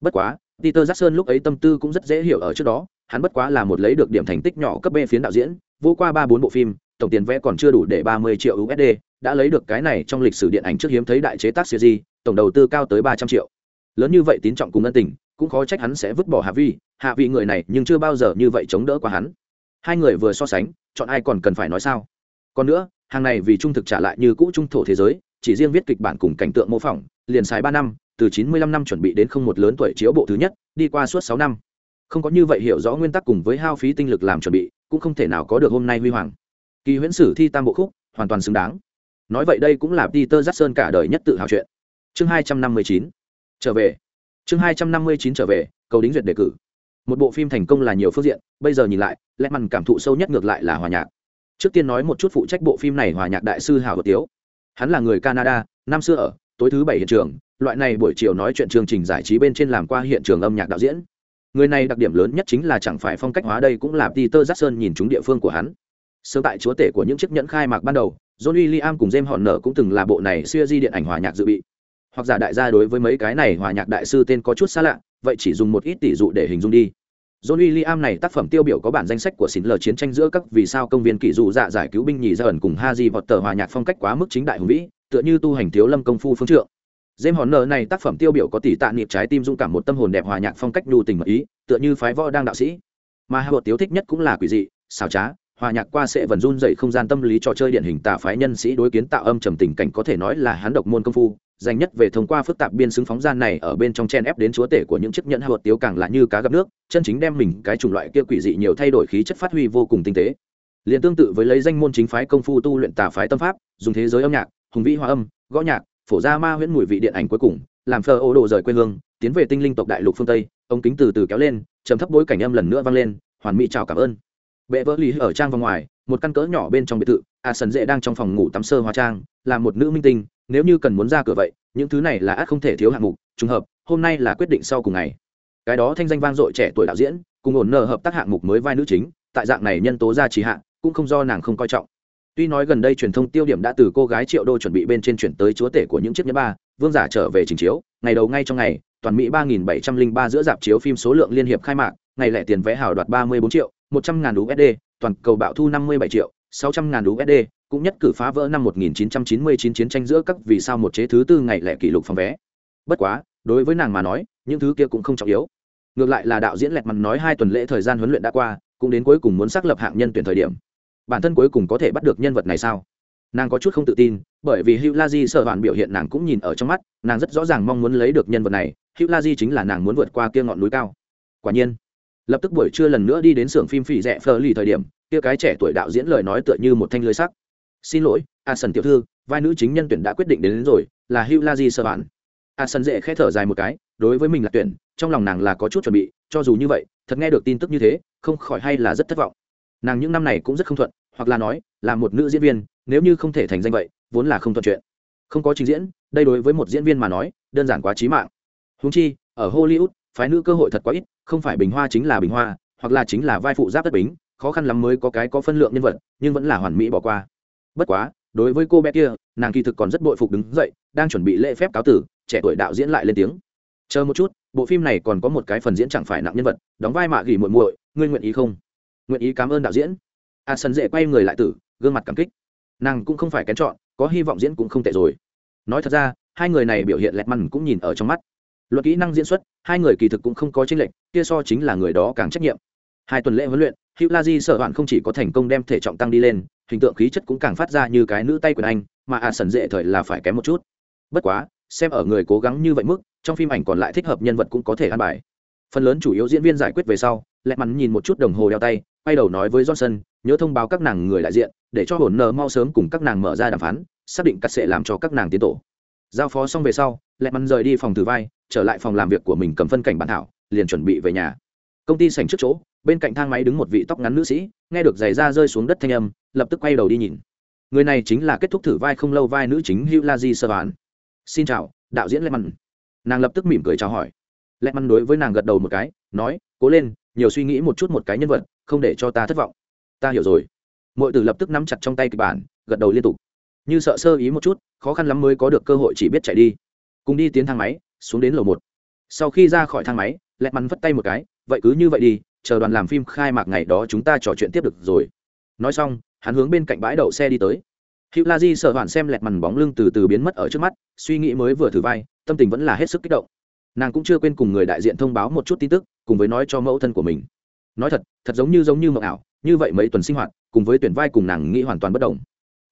Bất quá, Peter Jackson lúc ấy tâm tư cũng rất dễ hiểu ở trước đó, hắn bất quá là một lấy được điểm thành tích nhỏ cấp B phiến đạo diễn, vô qua ba bốn bộ phim, tổng tiền vẽ còn chưa đủ để 30 triệu USD, đã lấy được cái này trong lịch sử điện ảnh trước hiếm thấy đại chế tác siêu di, tổng đầu tư cao tới 300 triệu. Lớn như vậy tín trọng cùng ân tình, cũng khó trách hắn sẽ vứt bỏ Hạ Vi, Hạ vị người này nhưng chưa bao giờ như vậy chống đỡ qua hắn. Hai người vừa so sánh, chọn ai còn cần phải nói sao? Còn nữa, hàng này vì trung thực trả lại như cũ trung thổ thế giới, chỉ riêng viết kịch bản cùng cảnh tượng mô phỏng, liền xài ba năm, từ chín mươi lăm năm chuẩn bị đến không một lớn tuổi chiếu bộ thứ nhất, đi qua suốt sáu năm. Không có như vậy hiểu rõ nguyên tắc cùng với hao phí tinh lực làm chuẩn bị, cũng không thể nào có được hôm nay huy hoàng. Kỳ huyễn sử thi tam bộ khúc, hoàn toàn xứng đáng. Nói vậy đây cũng là Peter Jackson cả đời nhất tự hào chuyện. Chương hai trăm năm mươi chín trở về. Chương hai trăm năm mươi chín trở về, cầu đính duyệt đề cử. Một bộ phim thành công là nhiều phương diện, bây giờ nhìn lại, lẽ mằn cảm thụ sâu nhất ngược lại là hòa nhạc. Trước tiên nói một chút phụ trách bộ phim này hòa nhạc đại sư Hào Đột Tiếu. Hắn là người Canada, năm xưa ở tối thứ bảy hiện trường, loại này buổi chiều nói chuyện chương trình giải trí bên trên làm qua hiện trường âm nhạc đạo diễn người này đặc điểm lớn nhất chính là chẳng phải phong cách hóa đây cũng là peter jackson nhìn chúng địa phương của hắn sớm tại chúa tể của những chiếc nhẫn khai mạc ban đầu john william cùng james horner cũng từng là bộ này xưa di điện ảnh hòa nhạc dự bị hoặc giả đại gia đối với mấy cái này hòa nhạc đại sư tên có chút xa lạ vậy chỉ dùng một ít tỷ dụ để hình dung đi John William này tác phẩm tiêu biểu có bản danh sách của xin lờ chiến tranh giữa các vì sao công viên kỷ dụ dạ giải cứu binh nhì ra ẩn cùng Haji vọt tờ hòa nhạc phong cách quá mức chính đại hùng vĩ, tựa như tu hành thiếu lâm công phu phương trượng. James Horner này tác phẩm tiêu biểu có tỷ tạ niệm trái tim dũng cảm một tâm hồn đẹp hòa nhạc phong cách nhu tình mật ý, tựa như phái võ đang đạo sĩ. Mà Hà Tiếu thích nhất cũng là quỷ dị, xảo trá, hòa nhạc qua sẽ vần run dậy không gian tâm lý trò chơi điển hình tà phái nhân sĩ đối kiến tạo âm trầm tình cảnh có thể nói là hắn độc môn công phu, dành nhất về thông qua phức tạp biên xứng phóng gian này ở bên trong chen ép đến chúa tể của những chiếc nhẫn hợp Tiếu càng là như cá gặp nước, chân chính đem mình cái chủng loại kia quỷ dị nhiều thay đổi khí chất phát huy vô cùng tinh tế. liền tương tự với lấy danh môn chính phái công phu tu luyện tà phái tâm pháp, dùng thế giới âm nhạc, hùng vĩ hòa âm, gõ nhạc, phổ ra ma huyễn mùi vị điện ảnh cuối cùng làm phờ ô đồ rời quê hương tiến về tinh linh tộc đại lục phương tây ông kính từ từ kéo lên chấm thấp bối cảnh âm lần nữa vang lên hoàn mỹ chào cảm ơn bệ vỡ lý ở trang vào ngoài một căn cỡ nhỏ bên trong biệt thự a sần dễ đang trong phòng ngủ tắm sơ hóa trang là một nữ minh tinh nếu như cần muốn ra cửa vậy những thứ này là át không thể thiếu hạng mục trùng hợp hôm nay là quyết định sau cùng ngày. Cái đó thanh danh vang dội trẻ tuổi đạo diễn cùng ổn nở hợp tác hạng mục mới vai nữ chính tại dạng này nhân tố ra trì hạ cũng không do nàng không coi trọng. Tuy nói gần đây truyền thông tiêu điểm đã từ cô gái Triệu Đô chuẩn bị bên trên chuyển tới chúa tể của những chiếc nhẫn ba, vương giả trở về trình chiếu, ngày đầu ngay trong ngày, toàn Mỹ 3703 giữa dạp chiếu phim số lượng liên hiệp khai mạc, ngày lẻ tiền vé hào đoạt 34 triệu, 100 ngàn USD, toàn cầu bạo thu 57 triệu, 600 ngàn USD, cũng nhất cử phá vỡ năm 1999 chiến tranh giữa các vì sao một chế thứ tư ngày lẻ kỷ lục phòng vé. Bất quá, đối với nàng mà nói, những thứ kia cũng không trọng yếu. Ngược lại là đạo diễn lẹt mặt nói hai tuần lễ thời gian huấn luyện đã qua, cũng đến cuối cùng muốn xác lập hạng nhân tuyển thời điểm bản thân cuối cùng có thể bắt được nhân vật này sao nàng có chút không tự tin bởi vì hữu la di sợ hoàn biểu hiện nàng cũng nhìn ở trong mắt nàng rất rõ ràng mong muốn lấy được nhân vật này hữu la di chính là nàng muốn vượt qua kia ngọn núi cao quả nhiên lập tức buổi trưa lần nữa đi đến xưởng phim phỉ rẻ phờ lì thời điểm kia cái trẻ tuổi đạo diễn lời nói tựa như một thanh lưới sắc xin lỗi a sần tiểu thư vai nữ chính nhân tuyển đã quyết định đến, đến rồi là hữu la di sợ bạn a sần dễ khẽ thở dài một cái đối với mình là tuyển trong lòng nàng là có chút chuẩn bị cho dù như vậy thật nghe được tin tức như thế không khỏi hay là rất thất vọng. Nàng những năm này cũng rất không thuận hoặc là nói là một nữ diễn viên nếu như không thể thành danh vậy vốn là không thuận chuyện. Không có trình diễn đây đối với một diễn viên mà nói đơn giản quá trí mạng. Húng chi ở hollywood phái nữ cơ hội thật quá ít, không phải bình hoa chính là bình hoa, hoặc là chính là vai phụ giáp đất bính, khó khăn lắm mới có cái có phân lượng nhân vật, nhưng vẫn là hoàn mỹ bỏ qua. Bất quá, đối với cô bé kia, nàng kỳ thực còn rất bội phục đứng dậy, đang chuẩn bị lễ phép cáo tử, trẻ tuổi đạo diễn lại lên tiếng. Chờ một chút, bộ phim này còn có một cái phần diễn chẳng phải nặng nhân vật, đóng vai mạ gỉ muội muội, ngươi nguyện ý không? Nguyện ý, cảm ơn đạo diễn. A sân dễ quay người lại tử, gương mặt cảm kích. Nàng cũng không phải kén chọn, có hy vọng diễn cũng không tệ rồi. Nói thật ra, hai người này biểu hiện lẹt mằn cũng nhìn ở trong mắt luật kỹ năng diễn xuất, hai người kỳ thực cũng không có tranh lệch, kia so chính là người đó càng trách nhiệm. Hai tuần lễ huấn luyện hữu la di sợ bạn không chỉ có thành công đem thể trọng tăng đi lên, hình tượng khí chất cũng càng phát ra như cái nữ tay quyền anh, mà à sần dễ thời là phải kém một chút. Bất quá, xem ở người cố gắng như vậy mức, trong phim ảnh còn lại thích hợp nhân vật cũng có thể ăn bài. Phần lớn chủ yếu diễn viên giải quyết về sau, lẹ mắn nhìn một chút đồng hồ đeo tay, quay đầu nói với johnson, nhớ thông báo các nàng người đại diện, để cho hồn nờ mau sớm cùng các nàng mở ra đàm phán, xác định cắt sẽ làm cho các nàng tiến tổ. Giao phó xong về sau lẹ mắn rời đi phòng từ vai, trở lại phòng làm việc của mình cầm phân cảnh bản thảo, liền chuẩn bị về nhà. Công ty sành trước chỗ, bên cạnh thang máy đứng một vị tóc ngắn nữ sĩ, nghe được giày da rơi xuống đất thanh âm, lập tức quay đầu đi nhìn. Người này chính là kết thúc thử vai không lâu vai nữ chính hữu la di sơ bản xin chào, đạo diễn lệ mắn nàng lập tức mỉm cười chào hỏi. Lệ mắn đối với nàng gật đầu một cái, nói, cố lên, nhiều suy nghĩ một chút một cái nhân vật, không để cho ta thất vọng. Ta hiểu rồi. Mọi từ lập tức nắm chặt trong tay kịch bản, gật đầu liên tục. Như sợ sơ ý một chút, khó khăn lắm mới có được cơ hội chỉ biết chạy đi cùng đi tiến thang máy, xuống đến lầu một. Sau khi ra khỏi thang máy, lẹt mắn vất tay một cái, vậy cứ như vậy đi, chờ đoàn làm phim khai mạc ngày đó chúng ta trò chuyện tiếp được rồi. Nói xong, hắn hướng bên cạnh bãi đậu xe đi tới. Hữu la di sợ hoạn xem lẹt mằn bóng lưng từ từ biến mất ở trước mắt, suy nghĩ mới vừa thử vai, tâm tình vẫn là hết sức kích động. Nàng cũng chưa quên cùng người đại diện thông báo một chút tin tức, cùng với nói cho mẫu thân của mình. Nói thật thật giống như giống như mộng ảo, như vậy mấy tuần sinh hoạt, cùng với tuyển vai cùng nàng nghĩ hoàn toàn bất đồng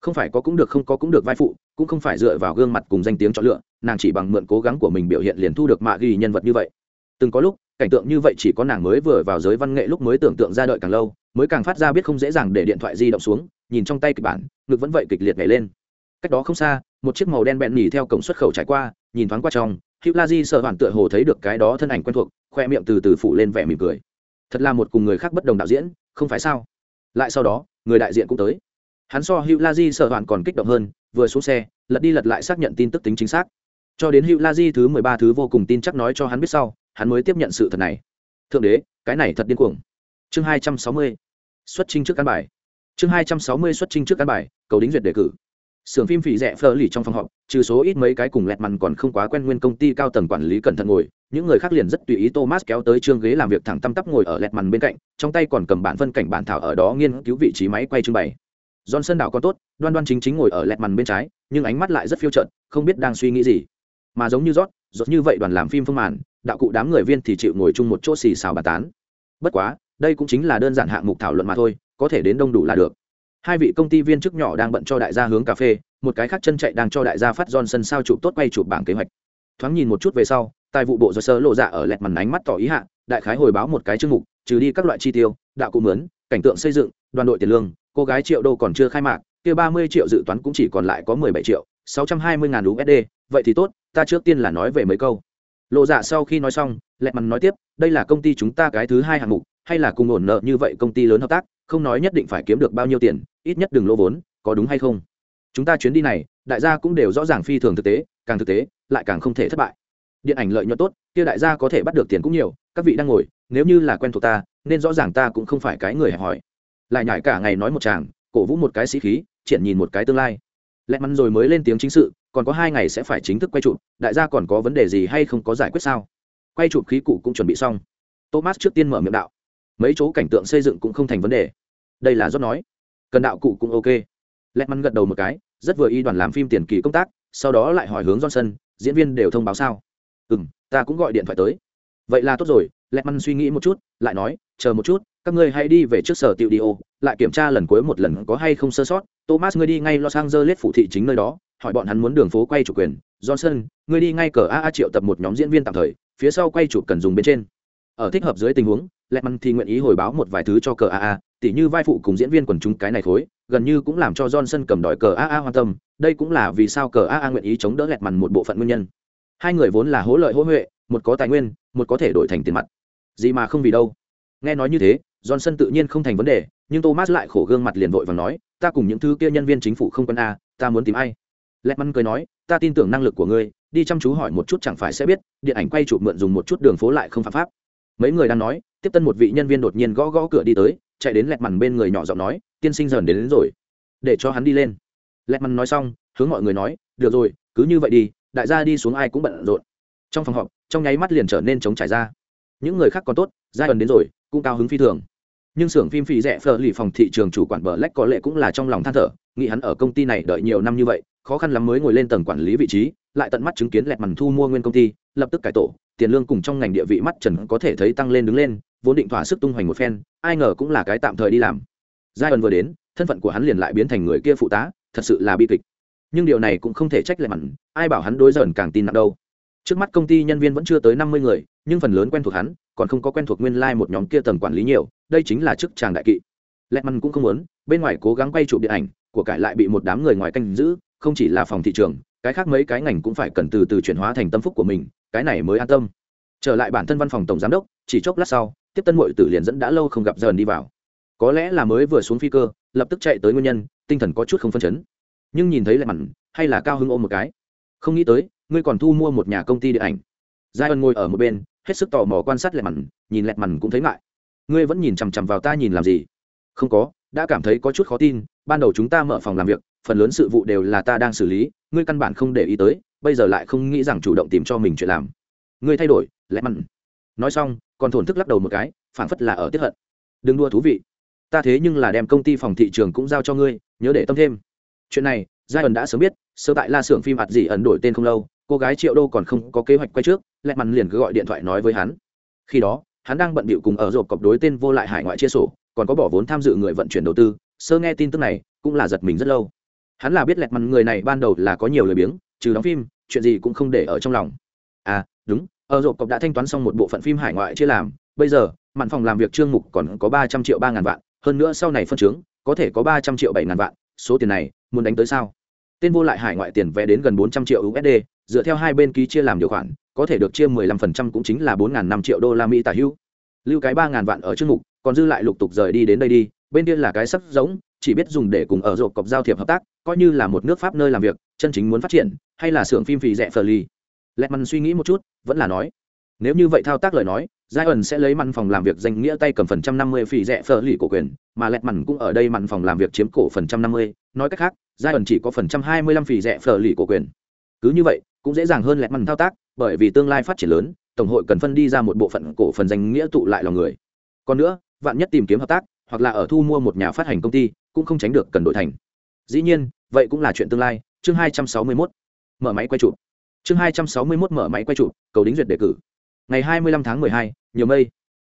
không phải có cũng được, không có cũng được vai phụ, cũng không phải dựa vào gương mặt cùng danh tiếng chọn lựa, nàng chỉ bằng mượn cố gắng của mình biểu hiện liền thu được mạ ghi nhân vật như vậy. Từng có lúc, cảnh tượng như vậy chỉ có nàng mới vừa vào giới văn nghệ lúc mới tưởng tượng ra đợi càng lâu, mới càng phát ra biết không dễ dàng để điện thoại di động xuống, nhìn trong tay kịch bản, ngực vẫn vậy kịch liệt nhảy lên. Cách đó không xa, một chiếc màu đen bẹn nhỉ theo cổng xuất khẩu trải qua, nhìn thoáng qua trong hữu la di sợ hoàn tựa hồ thấy được cái đó thân ảnh quen thuộc, khoe miệng từ từ phủ lên vẻ mỉm cười. Thật là một cùng người khác bất đồng đạo diễn, không phải sao? Lại sau đó, người đại diện cũng tới hắn so hữu la di sợ hoàn còn kích động hơn vừa xuống xe lật đi lật lại xác nhận tin tức tính chính xác. Cho đến hữu la di thứ mười ba thứ vô cùng tin chắc nói cho hắn biết sau hắn mới tiếp nhận sự thật này. Thượng đế cái này thật điên cuồng. Chương hai trăm sáu mươi. Xuất trình trước căn bài. Chương hai trăm sáu mươi xuất trình trước căn bài cầu đính duyệt đề cử. Sưởng phim phỉ rẻ phơ lì trong phòng họp, trừ số ít mấy cái cùng lẹt mằn còn không quá quen nguyên công ty cao tầng quản lý cẩn thận ngồi, những người khác liền rất tùy ý Thomas kéo tới trương ghế làm việc thẳng tăm tắp ngồi ở lẹt mằn bên cạnh, trong tay còn cầm bản phân cảnh bản thảo ở đó nghiên cứu vị trí máy quay trưng bày. Johnson đảo con tốt, đoan đoan chính chính ngồi ở lẹt mằn bên trái, nhưng ánh mắt lại rất phiêu trợn, không biết đang suy nghĩ gì. Mà giống như rót, rót như vậy đoàn làm phim phương màn, đạo cụ đám người viên thì chịu ngồi chung một chỗ xì xào bàn tán. Bất quá, đây cũng chính là đơn giản hạng mục thảo luận mà thôi, có thể đến đông đủ là được hai vị công ty viên chức nhỏ đang bận cho đại gia hướng cà phê một cái khác chân chạy đang cho đại gia phát johnson sao chụp tốt quay chụp bảng kế hoạch thoáng nhìn một chút về sau tài vụ bộ do sơ lộ dạ ở lẹt màn ánh mắt tỏ ý hạ đại khái hồi báo một cái chương mục trừ đi các loại chi tiêu đạo cụ mướn cảnh tượng xây dựng đoàn đội tiền lương cô gái triệu đô còn chưa khai mạc, kia ba mươi triệu dự toán cũng chỉ còn lại có mười bảy triệu, sáu trăm hai mươi ngàn usd vậy thì tốt, ta trước tiên là nói về mấy câu. Lộ dạ sau khi nói xong lẹt màn nói tiếp, đây là công ty chúng ta cái thứ hai hạng mục, hay là cùng ổn nợ như vậy công ty lớn hợp tác, không nói nhất định phải kiếm được bao nhiêu tiền, ít nhất đừng lỗ vốn, có đúng hay không? Chúng ta chuyến đi này, đại gia cũng đều rõ ràng phi thường thực tế, càng thực tế, lại càng không thể thất bại. Điện ảnh lợi nhuận tốt, kia đại gia có thể bắt được tiền cũng nhiều, các vị đang ngồi, nếu như là quen thuộc ta, nên rõ ràng ta cũng không phải cái người hẹp hỏi lại nhải cả ngày nói một chàng, cổ vũ một cái sĩ khí, triển nhìn một cái tương lai. Lẹ mắn rồi mới lên tiếng chính sự, còn có hai ngày sẽ phải chính thức quay chụp, đại gia còn có vấn đề gì hay không có giải quyết sao? Quay chụp khí cụ cũng chuẩn bị xong. Thomas trước tiên mở miệng đạo. Mấy chỗ cảnh tượng xây dựng cũng không thành vấn đề. Đây là do nói. Cần đạo cụ cũng ok. Lẹt mắn gật đầu một cái, rất vừa y đoàn làm phim tiền kỳ công tác, sau đó lại hỏi hướng johnson, diễn viên đều thông báo sao? Ừ m ta cũng gọi điện thoại tới. Vậy là tốt rồi lẹt mắn suy nghĩ một chút, lại nói, chờ một chút các ngươi hãy đi về trước sở tiệu đi ô, lại kiểm tra lần cuối một lần có hay không sơ sót. Thomas, ngươi đi ngay los angeles phụ thị chính nơi đó, hỏi bọn hắn muốn đường phố quay chủ quyền. Johnson, ngươi đi ngay cờ a triệu tập một nhóm diễn viên tạm thời, phía sau quay chụp cần dùng bên trên. Ở thích hợp dưới tình huống lẹt mắn thì nguyện ý hồi báo một vài thứ cho cờ AA. tỉ như vai phụ cùng diễn viên quần chúng cái này khối, gần như cũng làm cho johnson cầm đòi cờ AA hoan tâm. Đây cũng là vì sao cờ AA nguyện ý chống đỡ lẹt mằn một bộ phận nguyên nhân. Hai người vốn là hỗ lợi hỗ huệ, một có tài nguyên, một có thể đổi thành tiền mặt. Gì mà không vì đâu. Nghe nói như thế johnson tự nhiên không thành vấn đề nhưng thomas lại khổ gương mặt liền vội và nói ta cùng những thứ kia nhân viên chính phủ không quân a à, ta muốn tìm ai? Lẹt cười nói ta tin tưởng năng lực của ngươi đi chăm chú hỏi một chút chẳng phải sẽ biết điện ảnh quay chụp mượn dùng một chút đường phố lại không phạm pháp. Mấy người đang nói tiếp tân một vị nhân viên đột nhiên gõ gõ cửa đi tới chạy đến lẹt bên người nhỏ giọng nói tiên sinh dần đến, đến rồi để cho hắn đi lên. Lẹt nói xong hướng mọi người nói được rồi cứ như vậy đi đại gia đi xuống ai cũng bận rộn. Trong phòng họp trong nháy mắt liền trở nên trống trải ra. Những người khác còn tốt giai ẩn đến rồi cũng cao hứng phi thường nhưng xưởng phim phì rẻ phờ lì phòng thị trường chủ quản bờ lách có lẽ cũng là trong lòng than thở, nghĩ hắn ở công ty này đợi nhiều năm như vậy, khó khăn lắm mới ngồi lên tầng quản lý vị trí, lại tận mắt chứng kiến lẹt mằn thu mua nguyên công ty, lập tức cải tổ, tiền lương cùng trong ngành địa vị mắt trần có thể thấy tăng lên đứng lên, vốn định thỏa sức tung hoành một phen, ai ngờ cũng là cái tạm thời đi làm. Giai ẩn vừa đến, thân phận của hắn liền lại biến thành người kia phụ tá, thật sự là bi kịch. Nhưng điều này cũng không thể trách lẹt mằn ai bảo hắn đối dần càng tin nặng đâu. Trước mắt công ty nhân viên vẫn chưa tới năm mươi người, nhưng phần lớn quen thuộc hắn, còn không có quen thuộc nguyên lai、like、một nhóm kia tầng quản lý nhiều đây chính là chức tràng đại kỵ. Lẹt mằn cũng không muốn, bên ngoài cố gắng quay chụp điện ảnh, của cải lại bị một đám người ngoài canh giữ, không chỉ là phòng thị trường, cái khác mấy cái ngành cũng phải cần từ từ chuyển hóa thành tâm phúc của mình, cái này mới an tâm. Trở lại bản thân văn phòng tổng giám đốc, chỉ chốc lát sau, tiếp tân mội tử liền dẫn đã lâu không gặp dần đi vào. Có lẽ là mới vừa xuống phi cơ, lập tức chạy tới nguyên nhân, tinh thần có chút không phân chấn. Nhưng nhìn thấy lại mặn hay là cao hưng ôm một cái. Không nghĩ tới, ngươi còn thu mua một nhà công ty điện ảnh. Giai ân ngồi ở một bên, hết sức tò mò quan sát lẹt mặn nhìn lẹt mặn cũng thấy ngại ngươi vẫn nhìn chằm chằm vào ta nhìn làm gì? Không có, đã cảm thấy có chút khó tin, ban đầu chúng ta mở phòng làm việc, phần lớn sự vụ đều là ta đang xử lý, ngươi căn bản không để ý tới, bây giờ lại không nghĩ rằng chủ động tìm cho mình chuyện làm. Ngươi thay đổi, lẽ mặn. Nói xong, còn thổn thức lắc đầu một cái, phảng phất là ở tiếp hận. Đừng đua thú vị. Ta thế nhưng là đem công ty phòng thị trường cũng giao cho ngươi, nhớ để tâm thêm. Chuyện này giai ẩn đã sớm biết sơ tại la xưởng phim hạt gì ẩn đổi tên không lâu, cô gái triệu đô còn không có kế hoạch quay trước lẹ mặn liền cứ gọi điện thoại nói với hắn. Khi đó hắn đang bận bịu cùng ở rộp cọc đối tên vô lại hải ngoại chia sổ, còn có bỏ vốn tham dự người vận chuyển đầu tư, sơ nghe tin tức này, cũng là giật mình rất lâu. Hắn là biết lẹt mặt người này ban đầu là có nhiều lời biếng, trừ đóng phim, chuyện gì cũng không để ở trong lòng. À đúng, ở rộp cọc đã thanh toán xong một bộ phận phim hải ngoại chia làm, bây giờ mặn phòng làm việc trương mục còn có ba trăm triệu ba ngàn vạn, hơn nữa sau này phân trướng có thể có ba trăm triệu bảy ngàn vạn, số tiền này, muốn đánh tới sao? Tên vô lại hải ngoại tiền vẽ đến gần bốn trăm triệu usd dựa theo hai bên ký chia làm điều khoản có thể được chia mười lăm phần trăm cũng chính là bốn ngàn năm triệu đô la mỹ tả hữu. Lưu cái 3.000 vạn ở trước mục, còn dư lại lục tục rời đi đến đây đi, bên kia là cái sắp giống, chỉ biết dùng để cùng ở rộp cọc giao thiệp hợp tác, coi như là một nước pháp nơi làm việc, chân chính muốn phát triển, hay là xưởng phim phì rẻ phờ ly lẹt suy nghĩ một chút, vẫn là nói, nếu như vậy thao tác lời nói giai ẩn sẽ lấy mặn phòng làm việc danh nghĩa tay cầm phần trăm năm mươi phỉ rẻ phở lì cổ quyền, mà lẹt mặn cũng ở đây mặn phòng làm việc chiếm cổ phần trăm năm mươi. Nói cách khác giai ẩn chỉ có phần trăm hai mươi lăm phỉ rẻ phở lì cổ quyền. Cứ như vậy, cũng dễ dàng hơn lẹt mặn thao tác bởi vì tương lai phát triển lớn tổng hội cần phân đi ra một bộ phận cổ phần danh nghĩa tụ lại lòng người. Còn nữa vạn nhất tìm kiếm hợp tác hoặc là ở thu mua một nhà phát hành công ty cũng không tránh được cần đổi thành. Dĩ nhiên vậy cũng là chuyện tương lai. Chương hai trăm sáu mươi 261. mở máy quay chụp. Chương hai trăm sáu mươi 261 mở máy quay chụp cầu đính duyệt đề cử. Ngày 25 tháng 12, nhiều mây.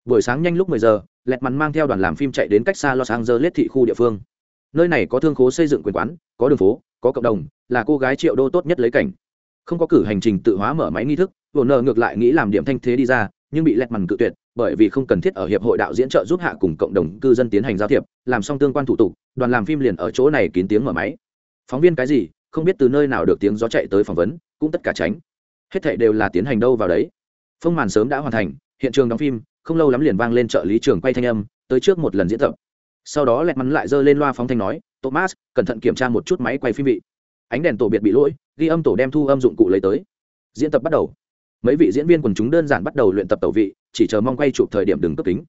Buổi sáng nhanh lúc 10 giờ lẹt mắn mang theo đoàn làm phim chạy đến cách xa los angeles thị khu địa phương. Nơi này có thương khố xây dựng quyền quán có đường phố có cộng đồng là cô gái triệu đô tốt nhất lấy cảnh không có cử hành trình tự hóa mở máy nghi thức vồn nợ ngược lại nghĩ làm điểm thanh thế đi ra, nhưng bị lẹt mằn cự tuyệt, bởi vì không cần thiết ở hiệp hội đạo diễn trợ giúp hạ cùng cộng đồng cư dân tiến hành giao thiệp, làm xong tương quan thủ tục, đoàn làm phim liền ở chỗ này kín tiếng mở máy. Phóng viên cái gì, không biết từ nơi nào được tiếng gió chạy tới phỏng vấn, cũng tất cả tránh. Hết thảy đều là tiến hành đâu vào đấy. Phong màn sớm đã hoàn thành, hiện trường đóng phim, không lâu lắm liền vang lên trợ lý trường quay thanh âm, tới trước một lần diễn tập. Sau đó lẹt mắn lại giơ lên loa phóng thanh nói, thomas, cẩn thận kiểm tra một chút máy quay phim vị ánh đèn tổ biệt bị lỗi, ghi âm tổ đem thu âm dụng cụ lấy tới. Diễn tập bắt đầu. Mấy vị diễn viên quần chúng đơn giản bắt đầu luyện tập tẩu vị, chỉ chờ mong quay chụp thời điểm đứng cấp kính.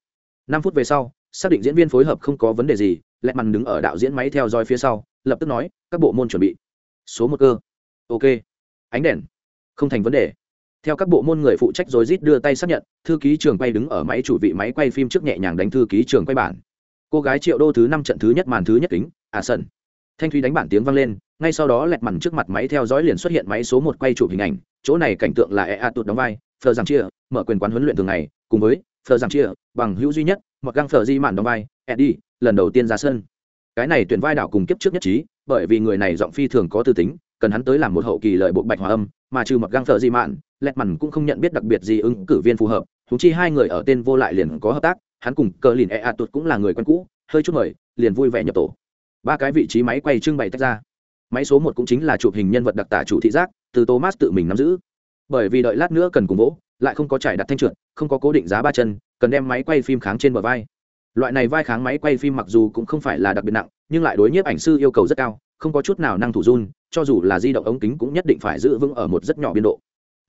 Năm phút về sau, xác định diễn viên phối hợp không có vấn đề gì, lẹ mằn đứng ở đạo diễn máy theo dõi phía sau, lập tức nói, các bộ môn chuẩn bị. Số một cơ. Ok. Ánh đèn. Không thành vấn đề. Theo các bộ môn người phụ trách rồi rít đưa tay xác nhận, thư ký trường quay đứng ở máy chủ vị máy quay phim trước nhẹ nhàng đánh thư ký trường quay bản. Cô gái triệu đô thứ năm trận thứ nhất màn thứ nhất kính à sân thanh thúy đánh bản tiếng vang lên, ngay sau đó lẹt mằn trước mặt máy theo dõi liền xuất hiện máy số một quay chụp hình ảnh, chỗ này cảnh tượng là EA tụt đóng vai, phờ giang chia, mở quyền quán huấn luyện thường ngày, cùng với phờ giang chia, bằng hữu duy nhất mặc găng phờ di mạn đóng vai, eddie, lần đầu tiên ra sân. Cái này tuyển vai đảo cùng kiếp trước nhất trí, bởi vì người này giọng phi thường có tư tính, cần hắn tới làm một hậu kỳ lợi bộ bạch hòa âm, mà trừ mặc găng phờ di mạn, lẹt mằn cũng không nhận biết đặc biệt gì ứng cử viên phù hợp thú chi hai người ở tên vô lại liền có hợp tác, hắn cùng cờ lìn ea tụt cũng là người quen cũ, hơi chút mời, liền vui vẻ nhập tổ ba cái vị trí máy quay trưng bày tách ra. Máy số một cũng chính là chụp hình nhân vật đặc tả chủ thị giác, từ thomas tự mình nắm giữ. Bởi vì đợi lát nữa cần cùng vỗ, lại không có trải đặt thanh trượt, không có cố định giá ba chân, cần đem máy quay phim kháng trên bờ vai. Loại này vai kháng máy quay phim mặc dù cũng không phải là đặc biệt nặng, nhưng lại đối nhiếp ảnh sư yêu cầu rất cao, không có chút nào năng thủ run, cho dù là di động ống kính cũng nhất định phải giữ vững ở một rất nhỏ biên độ.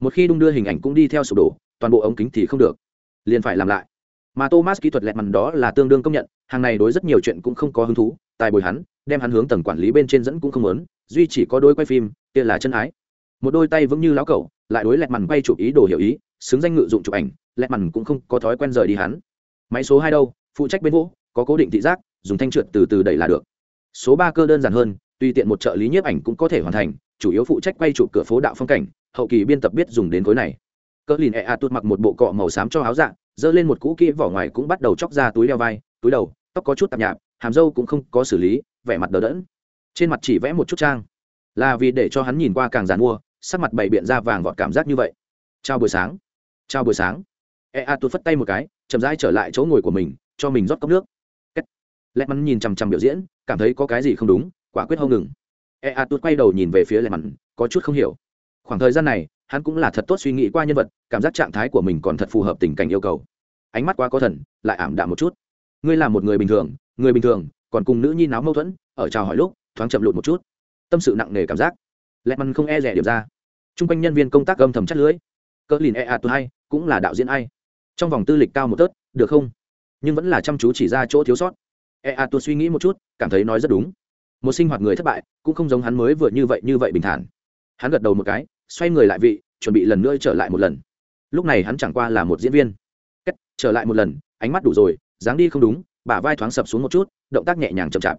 Một khi đung đưa hình ảnh cũng đi theo sụp đổ, toàn bộ ống kính thì không được. Liền phải làm lại. Mà thomas kỹ thuật lẹt mằn đó là tương đương công nhận, hàng này đối rất nhiều chuyện cũng không có hứng thú tài bồi hắn, đem hắn hướng tầng quản lý bên trên dẫn cũng không muốn, duy chỉ có đôi quay phim, kia là chân ái. Một đôi tay vững như lão cẩu, lại đối lẹt mằn quay chụp ý đồ hiểu ý, xứng danh ngự dụng chụp ảnh, lẹt mằn cũng không có thói quen rời đi hắn. Máy số hai đâu, phụ trách bên vỗ có cố định thị giác, dùng thanh trượt từ từ đẩy là được. Số ba cơ đơn giản hơn, tùy tiện một trợ lý nhiếp ảnh cũng có thể hoàn thành, chủ yếu phụ trách quay chụp cửa phố đạo phong cảnh, hậu kỳ biên tập biết dùng đến khối này. Cỡ lìn e a tụt mặc một bộ cọ màu xám cho áo dạng dơ lên một cũ kỹ vỏ ngoài cũng bắt đầu chóc ra túi đeo vai, túi đầu, tóc có chút tạp nhạp hàm dâu cũng không có xử lý, vẻ mặt đờ đẫn. Trên mặt chỉ vẽ một chút trang. Là vì để cho hắn nhìn qua càng giàn mua, sắc mặt bày biện ra vàng vọt cảm giác như vậy. Chào buổi sáng. Chào buổi sáng. E a tôi phất tay một cái, chậm rãi trở lại chỗ ngồi của mình, cho mình rót cốc nước. Lẹ mắn nhìn chằm chằm biểu diễn, cảm thấy có cái gì không đúng, quả quyết không ngừng. E a tôi quay đầu nhìn về phía lẹ mắn có chút không hiểu. Khoảng thời gian này, hắn cũng là thật tốt suy nghĩ qua nhân vật, cảm giác trạng thái của mình còn thật phù hợp tình cảnh yêu cầu. Ánh mắt quá có thần, lại ảm đạm một chút. Ngươi là một người bình thường người bình thường, còn cùng nữ nhi náo mâu thuẫn, ở chào hỏi lúc, thoáng chậm lụt một chút. Tâm sự nặng nề cảm giác. Lẹ mắn không e rẻ điểm ra. T r u n g quanh nhân viên công tác gâm thầm chất lưới. Cỡ lìn e a tu hay cũng là đạo diễn ai. Trong vòng tư lịch cao một tớt, được không? Nhưng vẫn là chăm chú chỉ ra chỗ thiếu sót. E a tu suy nghĩ một chút, cảm thấy nói rất đúng. Một sinh hoạt người thất bại, cũng không giống hắn mới vừa như vậy như vậy bình thản. Hắn gật đầu một cái, xoay người lại vị, chuẩn bị lần nữa trở lại một lần. Lúc này hắn chẳng qua là một diễn viên. Trở lại một lần, ánh mắt đủ rồi, dáng đi không đúng bả vai thoáng sập xuống một chút, động tác nhẹ nhàng chậm chạp.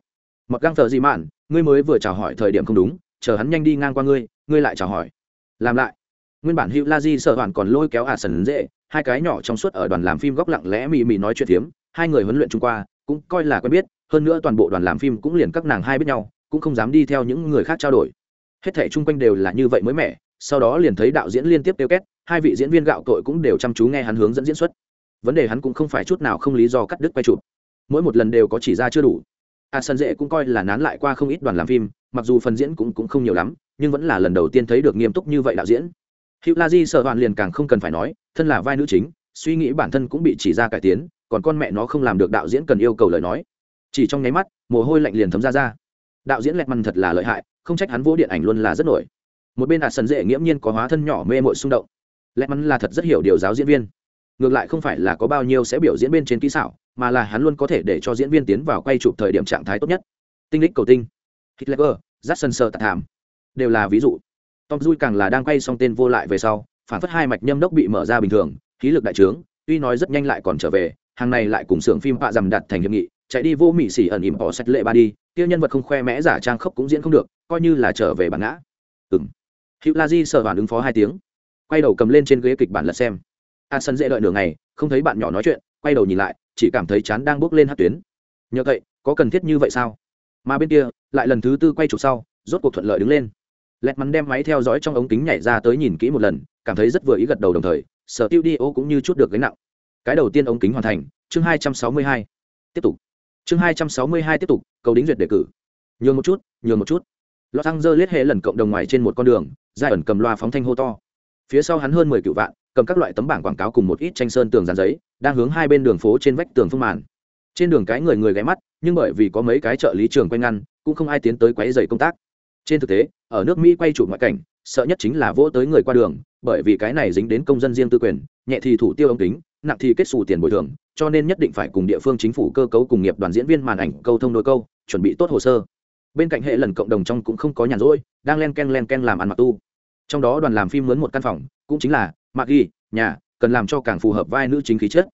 Mặc găng thờ gì mạn, ngươi mới vừa chào hỏi thời điểm không đúng, chờ hắn nhanh đi ngang qua ngươi ngươi lại chào hỏi. Làm lại. Nguyên bản hữu la di sợ hoàn còn lôi kéo à sần dễ, hai cái nhỏ trong suốt ở đoàn làm phim góc lặng lẽ mì mì nói chuyện phiếm, hai người huấn luyện chung qua, cũng coi là quen biết, hơn nữa toàn bộ đoàn làm phim cũng liền các nàng hai biết nhau, cũng không dám đi theo những người khác trao đổi. Hết thảy chung quanh đều là như vậy mới mẻ, sau đó liền thấy đạo diễn liên tiếp tiêu két, hai vị diễn viên gạo tội cũng đều chăm chú nghe hắn hướng dẫn diễn xuất. Vấn đề hắn cũng không phải chút nào không lý do cắt đứt quay chụp mỗi một lần đều có chỉ ra chưa đủ. A à, sân dễ cũng coi là nán lại qua không ít đoàn làm phim mặc dù phần diễn cũng, cũng không nhiều lắm nhưng vẫn là lần đầu tiên thấy được nghiêm túc như vậy đạo diễn. Hữu la di sợ hoàn liền càng không cần phải nói thân là vai nữ chính suy nghĩ bản thân cũng bị chỉ ra cải tiến còn con mẹ nó không làm được đạo diễn cần yêu cầu lời nói. Chỉ trong nháy mắt mồ hôi lạnh liền thấm ra ra. Đạo diễn lẹt măn thật là lợi hại không trách hắn vô điện ảnh luôn là rất nổi. Một bên đạt sần dễ nghiễm nhiên có hóa thân nhỏ mê mội xung động. Lẹt măn là thật rất hiểu điều giáo diễn viên. Ngược lại không phải là có bao nhiêu sẽ biểu diễn bên trên kỹ xảo mà là hắn luôn có thể để cho diễn viên tiến vào quay chụp thời điểm trạng thái tốt nhất. Tinh lích cầu tinh. Hitler, jackson sơ tạt thảm. Đều là ví dụ. Tom dui càng là đang quay xong tên vô lại về sau, phản phất hai mạch nhâm đốc bị mở ra bình thường, khí lực đại trướng, tuy nói rất nhanh lại còn trở về, hàng này lại cùng xưởng phim họa dằm đặt thành hiệp nghị, chạy đi vô mỹ xỉ ẩn ỉm bỏ sạch lệ ba đi, kia nhân vật không khoe mẽ giả trang khốc cũng diễn không được, coi như là trở về bản ngã. Ừm. hữu la di sợ bản ứng phó hai tiếng. Quay đầu cầm lên trên ghế kịch bản lật xem. A sân dễ đợi nửa ngày, không thấy bạn nhỏ nói chuyện, quay đầu nhìn lại chỉ cảm thấy chán đang bước lên hát tuyến. Nhờ vậy, có cần thiết như vậy sao? Mà bên kia, lại lần thứ tư quay trục sau, rốt cuộc thuận lợi đứng lên. Lẹt mắn đem máy theo dõi trong ống kính nhảy ra tới nhìn kỹ một lần, cảm thấy rất vừa ý gật đầu đồng thời, sở tiêu đi ô cũng như chút được gánh nặng. Cái đầu tiên ống kính hoàn thành, chương hai trăm sáu mươi hai. Tiếp tục. Chương hai trăm sáu mươi hai tiếp tục, cầu đính duyệt đề cử. Nhường một chút, nhường một chút. Lọt thăng dơ liết hệ lần cộng đồng ngoài trên một con đường giai ẩn cầm loa phóng thanh hô to. Phía sau hắn hơn mười cựu vạn cầm các loại tấm bảng quảng cáo cùng một ít tranh sơn tường dán giấy, đang hướng hai bên đường phố trên vách tường phương màn. Trên đường cái người người ghé mắt, nhưng bởi vì có mấy cái trợ lý trường quanh ngăn, cũng không ai tiến tới quấy dày công tác. Trên thực tế, ở nước mỹ quay chủ ngoại cảnh, sợ nhất chính là vỗ tới người qua đường, bởi vì cái này dính đến công dân riêng tư quyền, nhẹ thì thủ tiêu ống kính, nặng thì kết xù tiền bồi thường, cho nên nhất định phải cùng địa phương chính phủ cơ cấu cùng nghiệp đoàn diễn viên màn ảnh, câu thông đôi câu, chuẩn bị tốt hồ sơ. Bên cạnh hệ lần cộng đồng trong cũng không có nhàn rỗi, đang len ken len ken làm ăn mặc tu. Trong đó đoàn làm phim mướn một căn phòng, cũng chính là mặc ghi, nhà, cần làm cho càng phù hợp vai nữ chính khí chất.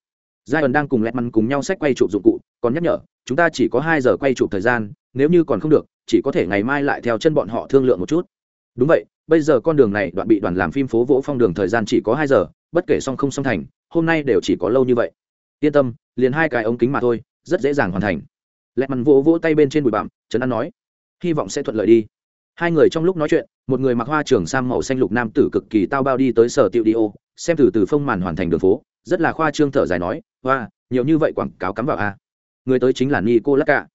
Giai ẩn đang cùng lẹt măn cùng nhau sách quay chụp dụng cụ, còn nhắc nhở, chúng ta chỉ có hai giờ quay chụp thời gian, nếu như còn không được, chỉ có thể ngày mai lại theo chân bọn họ thương lượng một chút. Đúng vậy, bây giờ con đường này đoạn bị đoàn làm phim phố vỗ phong đường thời gian chỉ có hai giờ, bất kể song không song thành, hôm nay đều chỉ có lâu như vậy. Yên tâm, liền hai cái ống kính mà thôi, rất dễ dàng hoàn thành. Lẹt mằn vỗ vỗ tay bên trên bụi bặm, trấn an nói, hy vọng sẽ thuận lợi đi hai người trong lúc nói chuyện, một người mặc hoa trường sam màu xanh lục nam tử cực kỳ tao bao đi tới sở tiệu đi ô, xem thử từ phông màn hoàn thành đường phố, rất là khoa trương thở dài nói hoa nhiều như vậy quảng cáo cắm vào a. Người tới chính là nico lắc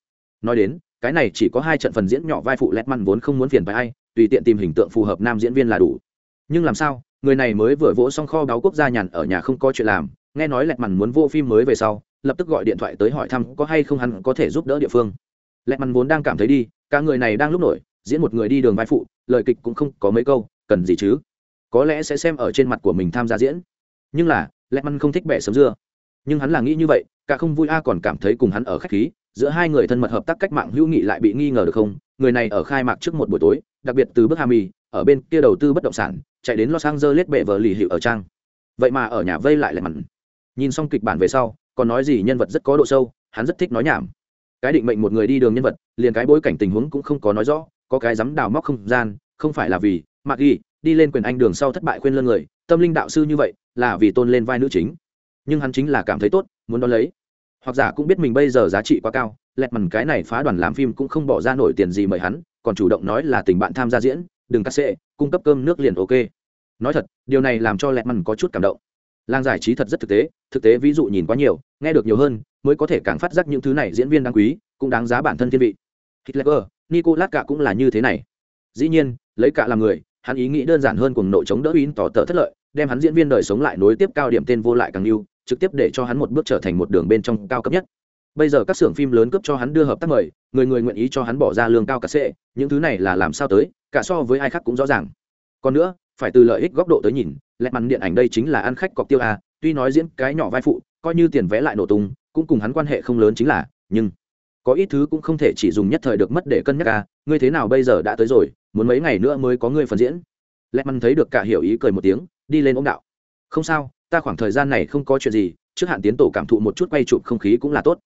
nói đến, cái này chỉ có hai trận phần diễn nhỏ vai phụ lét măn vốn không muốn phiền phải ai, tùy tiện tìm hình tượng phù hợp nam diễn viên là đủ. Nhưng làm sao, người này mới vừa vỗ xong kho báo quốc gia nhàn ở nhà không có chuyện làm, nghe nói lẹt mằn muốn vô phim mới về sau, lập tức gọi điện thoại tới hỏi thăm có hay không hắn có thể giúp đỡ địa phương. Lẹt mằn vốn đang cảm thấy đi, cả người này đang lúc nổi diễn một người đi đường vai phụ, lời kịch cũng không có mấy câu, cần gì chứ? Có lẽ sẽ xem ở trên mặt của mình tham gia diễn. Nhưng là lẹ măn không thích bẻ sấm dưa. Nhưng hắn là nghĩ như vậy, cả không vui a còn cảm thấy cùng hắn ở khách khí, giữa hai người thân mật hợp tác cách mạng hữu nghị lại bị nghi ngờ được không? Người này ở khai mạc trước một buổi tối, đặc biệt từ bước hami, ở bên kia đầu tư bất động sản, chạy đến los angeles bệ vợ lì hiệu ở trang. Vậy mà ở nhà vây lại lại mặn nhìn xong kịch bản về sau, còn nói gì nhân vật rất có độ sâu, hắn rất thích nói nhảm. Cái định mệnh một người đi đường nhân vật, liền cái bối cảnh tình huống cũng không có nói rõ có cái dám đào móc không gian, không phải là vì mặc ghi, đi lên quyền anh đường sau thất bại khuyên lơn người, tâm linh đạo sư như vậy, là vì tôn lên vai nữ chính. Nhưng hắn chính là cảm thấy tốt, muốn đón lấy. Hoặc giả cũng biết mình bây giờ giá trị quá cao, lẹt mằn cái này phá đoàn làm phim cũng không bỏ ra nổi tiền gì mời hắn, còn chủ động nói là tình bạn tham gia diễn, đừng cắt xệ cung cấp cơm nước liền ok. Nói thật, điều này làm cho lẹt mằn có chút cảm động. Làng giải trí thật rất thực tế thực tế ví dụ nhìn quá nhiều, nghe được nhiều hơn, mới có thể càng phát giác những thứ này diễn viên đáng quý, cũng đáng giá bản thân thiên vị. Hitler nicolas cả cũng là như thế này. Dĩ nhiên, lấy cả làm người, hắn ý nghĩ đơn giản hơn cùng nội chống đỡ uy tỏ tờ thất lợi, đem hắn diễn viên đời sống lại nối tiếp cao điểm tên vô lại càng lưu trực tiếp để cho hắn một bước trở thành một đường bên trong cao cấp nhất. Bây giờ các xưởng phim lớn cấp cho hắn đưa hợp tác mời, người người nguyện ý cho hắn bỏ ra lương cao cả sệ, những thứ này là làm sao tới, cả so với ai khác cũng rõ ràng. Còn nữa, phải từ lợi ích góc độ tới nhìn lẹt mặn điện ảnh đây chính là ăn khách cọc tiêu a tuy nói diễn cái nhỏ vai phụ, coi như tiền vẽ lại nổ tung, cũng cùng hắn quan hệ không lớn chính là, nhưng có ít thứ cũng không thể chỉ dùng nhất thời được mất để cân nhắc à? ngươi thế nào bây giờ đã tới rồi, muốn mấy ngày nữa mới có ngươi phần diễn. Lẹ mặn thấy được cả hiểu ý cười một tiếng, đi lên ông đạo. Không sao, ta khoảng thời gian này không có chuyện gì, trước hạn tiến tổ cảm thụ một chút quay chụp không khí cũng là tốt.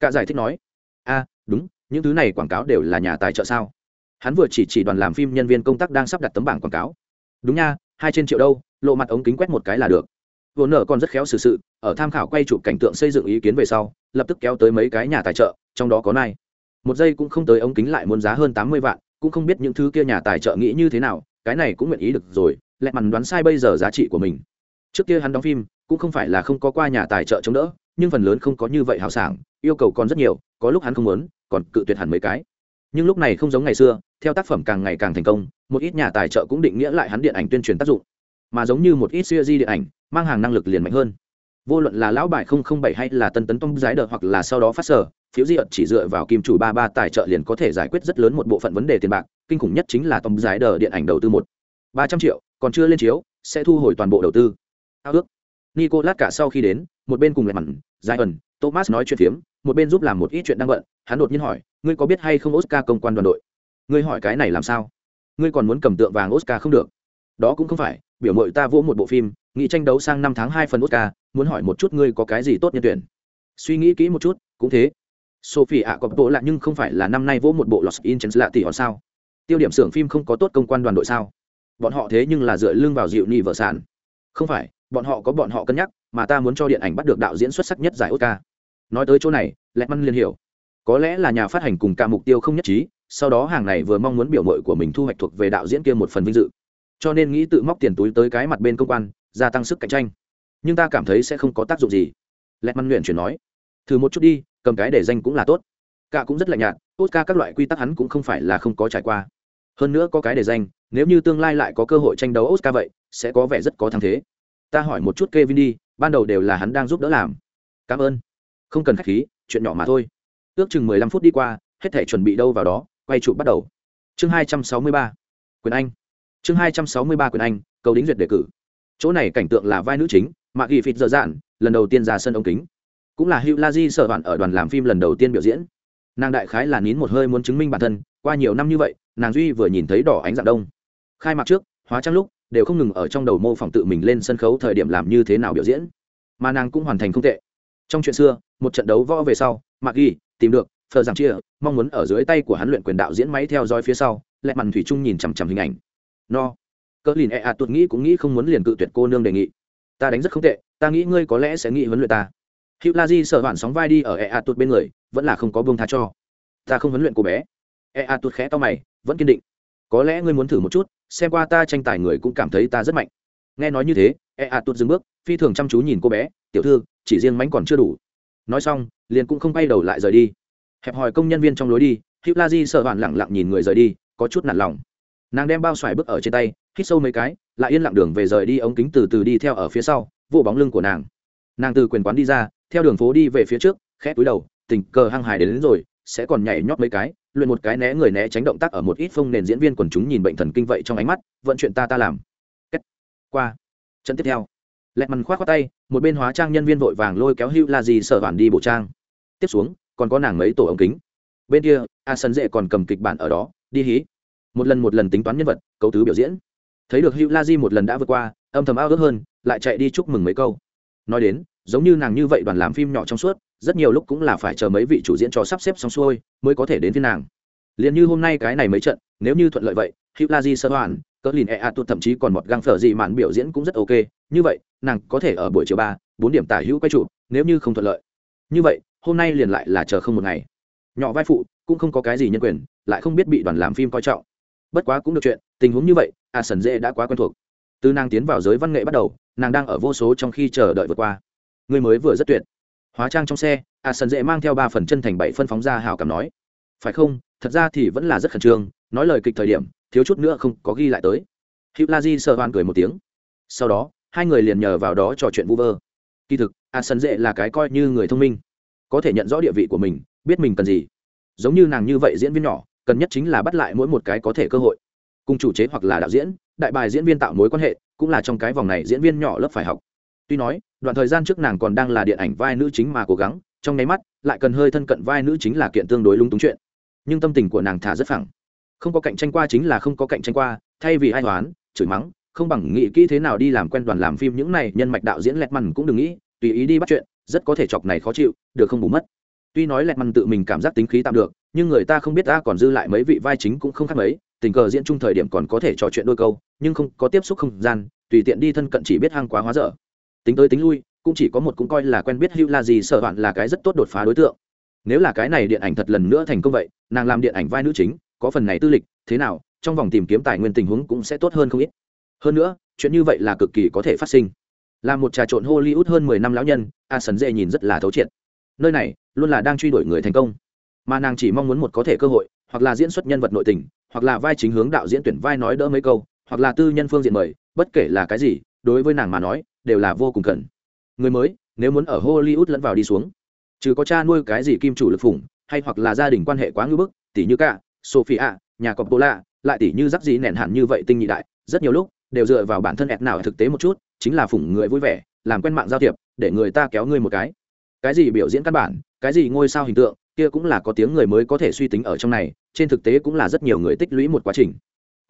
Cả giải thích nói a đúng, những thứ này quảng cáo đều là nhà tài trợ sao? Hắn vừa chỉ chỉ đoàn làm phim nhân viên công tác đang sắp đặt tấm bảng quảng cáo. Đúng nha, hai trên triệu đâu, lộ mặt ống kính quét một cái là được. Vốn nở còn rất khéo xử sự, ở tham khảo quay chụp cảnh tượng xây dựng ý kiến về sau, lập tức kéo tới mấy cái nhà tài trợ trong đó có nai. Một giây cũng không tới ống kính lại muốn giá hơn tám mươi vạn, cũng không biết những thứ kia nhà tài trợ nghĩ như thế nào, cái này cũng nguyện ý được rồi lẹ mằn đoán sai bây giờ giá trị của mình. Trước kia hắn đóng phim, cũng không phải là không có qua nhà tài trợ chống đỡ, nhưng phần lớn không có như vậy hào sảng, yêu cầu còn rất nhiều, có lúc hắn không muốn, còn cự tuyệt hẳn mấy cái. Nhưng lúc này không giống ngày xưa, theo tác phẩm càng ngày càng thành công, một ít nhà tài trợ cũng định nghĩa lại hắn điện ảnh tuyên truyền tác dụng. Mà giống như một ít siêu di điện ảnh, mang hàng năng lực liền mạnh hơn. Vô luận là lão bài bảy hay là tân tấn tông giái đợt hoặc là sau đó phát sở phiếu di ợt chỉ dựa vào kim chủ ba ba tài trợ liền có thể giải quyết rất lớn một bộ phận vấn đề tiền bạc, kinh khủng nhất chính là tổng giải đờ điện ảnh đầu tư một. Ba trăm triệu, còn chưa lên chiếu, sẽ thu hồi toàn bộ đầu tư. Ao ước. Nicolas cả sau khi đến, một bên cùng lẹt mặn giải ẩn thomas nói chuyện phiếm, một bên giúp làm một ít chuyện đang bận, hắn đột nhiên hỏi, ngươi có biết hay không oscar công quan đoàn đội? Ngươi hỏi cái này làm sao? Ngươi còn muốn cầm tượng vàng oscar không được? Đó cũng không phải, biểu mội ta vỗ một bộ phim nghị tranh đấu sang năm tháng hai phần oscar, muốn hỏi một chút ngươi có cái gì tốt nhân tuyển. Suy nghĩ kỹ một chút, cũng thế sophie ạ, có bộ lạ nhưng không phải là năm nay vỗ một bộ lost in chấn lạ tỷ họ sao? Tiêu điểm xưởng phim không có tốt công quan đoàn đội sao? Bọn họ thế nhưng là dựa lưng vào dịu ni vợ sản. Không phải, bọn họ có bọn họ cân nhắc, mà ta muốn cho điện ảnh bắt được đạo diễn xuất sắc nhất giải oscar. Nói tới chỗ này lẹt măn liên hiểu. Có lẽ là nhà phát hành cùng cả mục tiêu không nhất trí, sau đó hàng này vừa mong muốn biểu mội của mình thu hoạch thuộc về đạo diễn kia một phần vinh dự. Cho nên nghĩ tự móc tiền túi tới cái mặt bên công quan, gia tăng sức cạnh tranh. Nhưng ta cảm thấy sẽ không có tác dụng gì. Lẹt măn luyện chuyển nói. Thử một chút đi cầm cái để danh cũng là tốt cả cũng rất lạnh nhạt tốt ca các loại quy tắc hắn cũng không phải là không có trải qua hơn nữa có cái để danh nếu như tương lai lại có cơ hội tranh đấu oscar vậy sẽ có vẻ rất có thắng thế ta hỏi một chút Kevin đi, ban đầu đều là hắn đang giúp đỡ làm. Cảm ơn. Không cần khách khí, chuyện nhỏ mà thôi. Ước chừng mười lăm phút đi qua, hết thể chuẩn bị đâu vào đó, quay trụ bắt đầu. Chương hai trăm sáu mươi ba, Quyền Anh. Chương hai trăm sáu mươi ba Quyền Anh, cầu đính duyệt đề cử. Chỗ này cảnh tượng là vai nữ chính, Mạc ghi Phịt dở dạn, lần đầu tiên ra sân ống kính. Cũng là hữu la di sở đoạn ở đoàn làm phim lần đầu tiên biểu diễn. Nàng đại khái là nín một hơi muốn chứng minh bản thân, qua nhiều năm như vậy, nàng duy vừa nhìn thấy đỏ ánh dạng đông. Khai mạc trước, hóa trang lúc, đều không ngừng ở trong đầu mô phỏng tự mình lên sân khấu thời điểm làm như thế nào biểu diễn. Mà nàng cũng hoàn thành không tệ. Trong chuyện xưa một trận đấu võ về sau mạc ghi tìm được phờ giảng chia mong muốn ở dưới tay của hắn luyện quyền đạo diễn máy theo dõi phía sau lẹ mặn thủy trung nhìn chằm chằm hình ảnh. No. Cỡ lìn e ạ tuột nghĩ cũng nghĩ không muốn liền cự tuyệt cô nương đề nghị. Ta đánh rất không tệ ta nghĩ ngươi có lẽ sẽ nghĩ huấn luyện ta hữu la di sợ hoạn sóng vai đi ở e a tụt bên người, vẫn là không có buông tha cho. Ta không huấn luyện cô bé. E a tụt khẽ to mày, vẫn kiên định. Có lẽ ngươi muốn thử một chút, xem qua ta tranh tài người cũng cảm thấy ta rất mạnh. Nghe nói như thế e a tụt dừng bước, phi thường chăm chú nhìn cô bé, tiểu thư, chỉ riêng mánh còn chưa đủ. Nói xong, liền cũng không bay đầu lại rời đi. Hẹp hòi công nhân viên trong lối đi, hữu la di sợ hoạn lẳng lặng nhìn người rời đi, có chút nản lòng. Nàng đem bao xoài bước ở trên tay, hít sâu mấy cái, lại yên lặng đường về rời đi ống kính từ từ đi theo ở phía sau vụ bóng lưng của nàng. Nàng từ quyền quán đi ra theo đường phố đi về phía trước khẽ túi đầu tình cờ hăng hài đến, đến rồi sẽ còn nhảy nhót mấy cái luyện một cái né người né tránh động tác ở một ít phong nền diễn viên quần chúng nhìn bệnh thần kinh vậy trong ánh mắt vận chuyện ta ta làm. Kết. qua. Trận tiếp theo. Lẹt mằn khoát qua tay một bên hóa trang nhân viên vội vàng lôi kéo hữu là gì sở bản đi bộ trang. Tiếp xuống còn có nàng mấy tổ ống kính. Bên kia a sân dễ còn cầm kịch bản ở đó đi hí. Một lần một lần tính toán nhân vật cấu tứ biểu diễn. Thấy được hữu la di một lần đã vượt qua âm thầm ao ước hơn lại chạy đi chúc mừng mấy câu. Nói đến giống như nàng như vậy đoàn làm phim nhỏ trong suốt, rất nhiều lúc cũng là phải chờ mấy vị chủ diễn cho sắp xếp xong xuôi mới có thể đến phiên nàng. Liền như hôm nay cái này mấy trận, nếu như thuận lợi vậy hữu la di sơ hoàn cỡ lìn e a tụt thậm chí còn một găng phở gì màn biểu diễn cũng rất ok, như vậy, nàng có thể ở buổi chiều ba, bốn điểm tả hữu quay trụ nếu như không thuận lợi. Như vậy, hôm nay liền lại là chờ không một ngày. Nhỏ vai phụ, cũng không có cái gì nhân quyền, lại không biết bị đoàn làm phim coi trọng. Bất quá cũng được chuyện, tình huống như vậy, a sần dễ đã quá quen thuộc. Từ nàng tiến vào giới văn nghệ bắt đầu, nàng đang ở vô số trong khi chờ đợi vượt qua. Ngươi mới vừa rất tuyệt. Hóa trang trong xe, a sần dễ mang theo ba phần chân thành bảy phân phóng ra hào cảm nói. Phải không? Thật ra thì vẫn là rất khẩn trương, nói lời kịch thời điểm, thiếu chút nữa không có ghi lại tới. Hữu la di sợ hoan cười một tiếng. Sau đó, hai người liền nhờ vào đó trò chuyện vu vơ. Kỳ thực, a sần dễ là cái coi như người thông minh. Có thể nhận rõ địa vị của mình, biết mình cần gì. Giống như nàng như vậy diễn viên nhỏ, cần nhất chính là bắt lại mỗi một cái có thể cơ hội. Cùng chủ chế hoặc là đạo diễn, đại bài diễn viên tạo mối quan hệ, cũng là trong cái vòng này diễn viên nhỏ lớp phải học tuy nói, đoạn thời gian trước nàng còn đang là điện ảnh vai nữ chính mà cố gắng, trong nháy mắt, lại cần hơi thân cận vai nữ chính là kiện tương đối lung túng chuyện. Nhưng tâm tình của nàng thả rất phẳng. Không có cạnh tranh qua chính là không có cạnh tranh qua, thay vì ai toán chửi mắng, không bằng nghĩ kỹ thế nào đi làm quen đoàn làm phim những này, nhân mạch đạo diễn lẹt mằn cũng đừng nghĩ, tùy ý đi bắt chuyện, rất có thể chọc này khó chịu, được không bù mất. Tuy nói lẹt mằn tự mình cảm giác tính khí tạm được, nhưng người ta không biết ta còn dư lại mấy vị vai chính cũng không khác mấy, tình cờ diễn chung thời điểm còn có thể trò chuyện đôi câu, nhưng không có tiếp xúc không gian, tùy tiện đi thân cận chỉ biết hang quá hóa dở tính tới tính lui, cũng chỉ có một cũng coi là quen biết hữu là gì sợ bạn là cái rất tốt đột phá đối tượng. Nếu là cái này điện ảnh thật lần nữa thành công vậy, nàng làm điện ảnh vai nữ chính, có phần này tư lịch, thế nào, trong vòng tìm kiếm tài nguyên tình huống cũng sẽ tốt hơn không ít. Hơn nữa, chuyện như vậy là cực kỳ có thể phát sinh. Là một trà trộn hollywood hơn mười năm lão nhân a sần dê nhìn rất là thấu triệt. Nơi này, luôn là đang truy đuổi người thành công. Mà nàng chỉ mong muốn một có thể cơ hội, hoặc là diễn xuất nhân vật nội tình, hoặc là vai chính hướng đạo diễn tuyển vai nói đỡ mấy câu, hoặc là tư nhân phương diện mời, bất kể là cái gì, đối với nàng mà nói đều là vô cùng cần. Người mới, nếu muốn ở hollywood lẫn vào đi xuống, trừ có cha nuôi cái gì kim chủ lực phủng hay hoặc là gia đình quan hệ quá ngưỡng bức, tỷ như cả, sophia, nhà cọp lạ lại tỷ như rắc gì nẻn hẳn như vậy tinh nhị đại, rất nhiều lúc, đều dựa vào bản thân ẹt nào thực tế một chút, chính là phủng người vui vẻ, làm quen mạng giao thiệp, để người ta kéo ngươi một cái. Cái gì biểu diễn căn bản, cái gì ngôi sao hình tượng, kia cũng là có tiếng người mới có thể suy tính ở trong này, trên thực tế cũng là rất nhiều người tích lũy một quá trình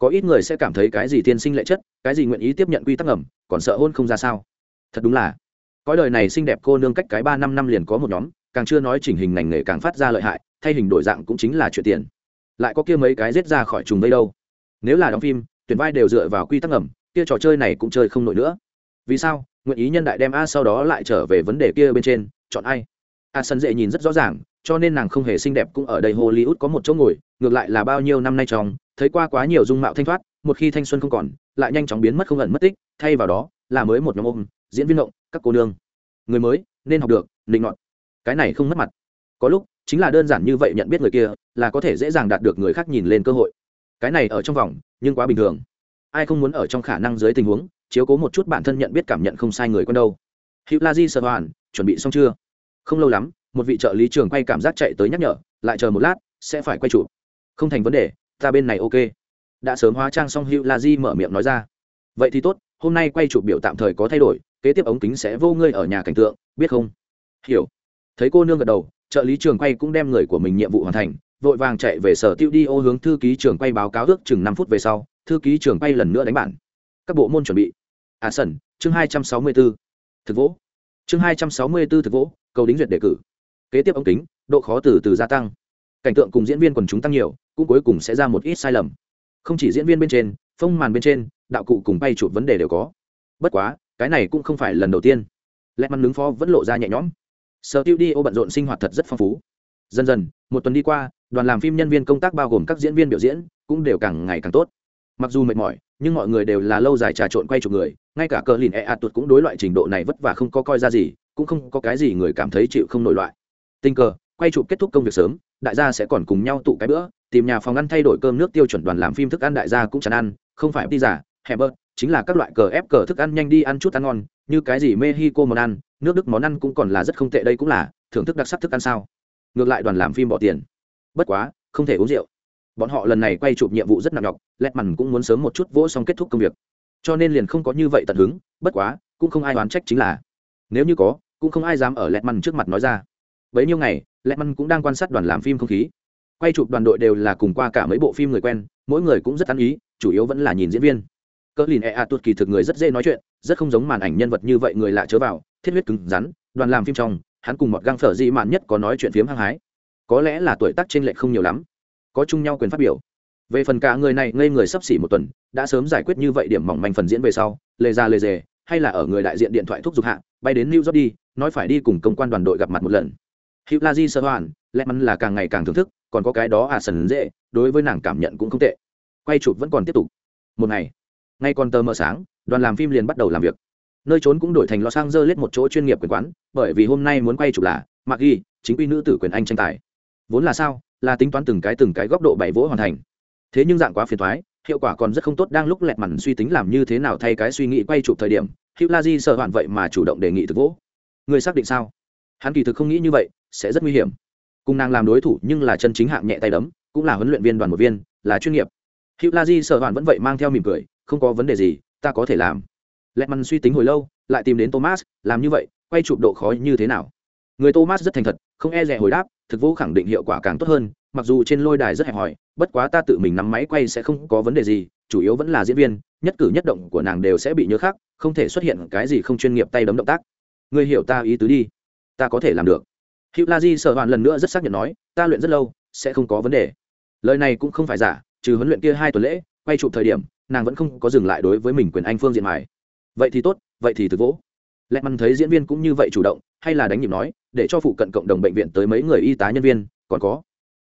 có ít người sẽ cảm thấy cái gì tiên sinh lệ chất, cái gì nguyện ý tiếp nhận quy tắc ngầm, còn sợ hôn không ra sao? Thật đúng là, cõi đời này xinh đẹp cô nương cách cái ba năm năm liền có một nhóm, càng chưa nói chỉnh hình ngành nghề càng phát ra lợi hại, thay hình đổi dạng cũng chính là chuyện tiền. Lại có kia mấy cái rết ra khỏi trùng đây đâu. Nếu là đóng phim, tuyển vai đều dựa vào quy tắc ngầm, kia trò chơi này cũng chơi không nổi nữa. Vì sao? Nguyện ý nhân đại đem a sau đó lại trở về vấn đề kia bên trên, chọn ai? A sân dễ nhìn rất rõ ràng, cho nên nàng không hề xinh đẹp cũng ở đây hollywood có một chỗ ngồi, ngược lại là bao nhiêu năm nay trong thấy qua quá nhiều dung mạo thanh thoát, một khi thanh xuân không còn, lại nhanh chóng biến mất không ẩn mất tích, thay vào đó là mới một nhóm ôm, diễn viên động, các cô nương. Người mới, nên học được định ngọn cái này không mất mặt. Có lúc, chính là đơn giản như vậy nhận biết người kia, là có thể dễ dàng đạt được người khác nhìn lên cơ hội. Cái này ở trong vòng, nhưng quá bình thường. Ai không muốn ở trong khả năng dưới tình huống, chiếu cố một chút bản thân nhận biết cảm nhận không sai người con đâu. Hữu la di sợ hoàn, chuẩn bị xong chưa? Không lâu lắm, một vị trợ lý trường quay cảm giác chạy tới nhắc nhở, lại chờ một lát, sẽ phải quay chụp. Không thành vấn đề ta bên này ok. Đã sớm hóa trang xong hữu la di mở miệng nói ra. Vậy thì tốt, hôm nay quay chụp biểu tạm thời có thay đổi, kế tiếp ống kính sẽ vô ngươi ở nhà cảnh tượng, biết không? Hiểu. Thấy cô nương gật đầu, trợ lý trường quay cũng đem người của mình nhiệm vụ hoàn thành, vội vàng chạy về sở tiêu đi ô hướng thư ký trường quay báo cáo ước chừng năm phút về sau, thư ký trường quay lần nữa đánh bản. Các bộ môn chuẩn bị. À sẩn, chương hai trăm sáu mươi b ố thực vỗ. Chương hai trăm sáu mươi b ố thực vỗ, cầu đính duyệt đề cử. Kế tiếp ống kính, độ khó từ từ gia tăng cảnh tượng cùng diễn viên quần chúng tăng nhiều, cũng cuối cùng sẽ ra một ít sai lầm. Không chỉ diễn viên bên trên, phông màn bên trên, đạo cụ cùng bay chụp vấn đề đều có. Bất quá, cái này cũng không phải lần đầu tiên. Lẽ mắn nướng phó vẫn lộ ra nhẹ nhõm. Sở tiêu đi ô bận rộn sinh hoạt thật rất phong phú. Dần dần, một tuần đi qua, đoàn làm phim nhân viên công tác bao gồm các diễn viên biểu diễn cũng đều càng ngày càng tốt. Mặc dù mệt mỏi, nhưng mọi người đều là lâu dài trà trộn quay chụp người, ngay cả cờ lìn e ạt tuột cũng đối loại trình độ này vất vả không có coi ra gì, cũng không có cái gì người cảm thấy chịu không nổi loại. Tình cờ quay chụp kết thúc công việc sớm, đại gia sẽ còn cùng nhau tụ cái bữa, tìm nhà phòng ăn thay đổi cơm nước tiêu chuẩn đoàn làm phim thức ăn đại gia cũng chẳng ăn, không phải đi giả hẹp bớt, chính là các loại cờ ép cờ thức ăn nhanh đi ăn chút ăn ngon, như cái gì mexico món ăn, nước đức món ăn cũng còn là rất không tệ đây cũng là, thưởng thức đặc sắc thức ăn sao. Ngược lại đoàn làm phim bỏ tiền. Bất quá, không thể uống rượu. Bọn họ lần này quay chụp nhiệm vụ rất nặng nhọc lẹt mằn cũng muốn sớm một chút vỗ xong kết thúc công việc. Cho nên liền không có như vậy tận hứng, bất quá, cũng không ai đoán trách chính là. Nếu như có, cũng không ai dám ở lẹt mằn trước mặt nói ra bấy nhiêu ngày lẹt măn cũng đang quan sát đoàn làm phim không khí. Quay chụp đoàn đội đều là cùng qua cả mấy bộ phim người quen, mỗi người cũng rất ăn ý, chủ yếu vẫn là nhìn diễn viên. Cỡ lìn e a tuột kỳ thực người rất dễ nói chuyện, rất không giống màn ảnh nhân vật như vậy người lạ chớ vào, thiết huyết cứng rắn, đoàn làm phim trong, hắn cùng một găng phở dị mạn nhất có nói chuyện phiếm hăng hái. Có lẽ là tuổi tác trên lệch không nhiều lắm, có chung nhau quyền phát biểu. Về phần cả người này, ngây người sắp xỉ một tuần, đã sớm giải quyết như vậy điểm mỏng manh phần diễn về sau, lề ra lề dề, hay là ở người đại diện điện thoại thúc giục hạ, bay đến new york đi, nói phải đi cùng công quan đoàn đội gặp mặt một lần hữu la di sơ hoàn lẽ mắn là càng ngày càng thưởng thức, còn có cái đó à sần dễ, đối với nàng cảm nhận cũng không tệ. Quay chụp vẫn còn tiếp tục. Một ngày, ngay còn tờ mờ sáng, đoàn làm phim liền bắt đầu làm việc. Nơi trốn cũng đổi thành lo sang dơ lết một chỗ chuyên nghiệp quyền quán, bởi vì hôm nay muốn quay chụp là mặc ghi chính quy nữ tử quyền anh tranh tài. Vốn là sao? Là tính toán từng cái từng cái góc độ bảy vỗ hoàn thành. Thế nhưng dạng quá phiền thoái hiệu quả còn rất không tốt, đang lúc lẹt mằn suy tính làm như thế nào thay cái suy nghĩ quay chụp thời điểm, hữu la di sợ hoạn vậy mà chủ động đề nghị thực vỗ. Người xác định sao? Hắn kỳ thực không nghĩ như vậy sẽ rất nguy hiểm. Cùng nàng làm đối thủ nhưng là chân chính hạng nhẹ tay đấm, cũng là huấn luyện viên đoàn một viên, là chuyên nghiệp. Hữu la di sợ hoạn vẫn vậy mang theo mỉm cười, không có vấn đề gì, ta có thể làm. Lẹt mằn suy tính hồi lâu, lại tìm đến thomas, làm như vậy, quay chụp độ khó như thế nào? Người thomas rất thành thật, không e rẻ hồi đáp, thực vô khẳng định hiệu quả càng tốt hơn, mặc dù trên lôi đài rất hẹp hòi, bất quá ta tự mình nắm máy quay sẽ không có vấn đề gì, chủ yếu vẫn là diễn viên, nhất cử nhất động của nàng đều sẽ bị nhớ khác không thể xuất hiện cái gì không chuyên nghiệp tay đấm động tác. Ngươi hiểu ta ý tứ đi, ta có thể làm được hữu la di sợ hoàn lần nữa rất xác nhận nói, ta luyện rất lâu, sẽ không có vấn đề. Lời này cũng không phải giả, trừ huấn luyện kia hai tuần lễ, quay chụp thời điểm, nàng vẫn không có dừng lại đối với mình quyền anh phương diện mài. Vậy thì tốt, vậy thì từ vỗ. Lẹ mắn thấy diễn viên cũng như vậy chủ động, hay là đánh nhịp nói, để cho phụ cận cộng đồng bệnh viện tới mấy người y tá nhân viên, còn có.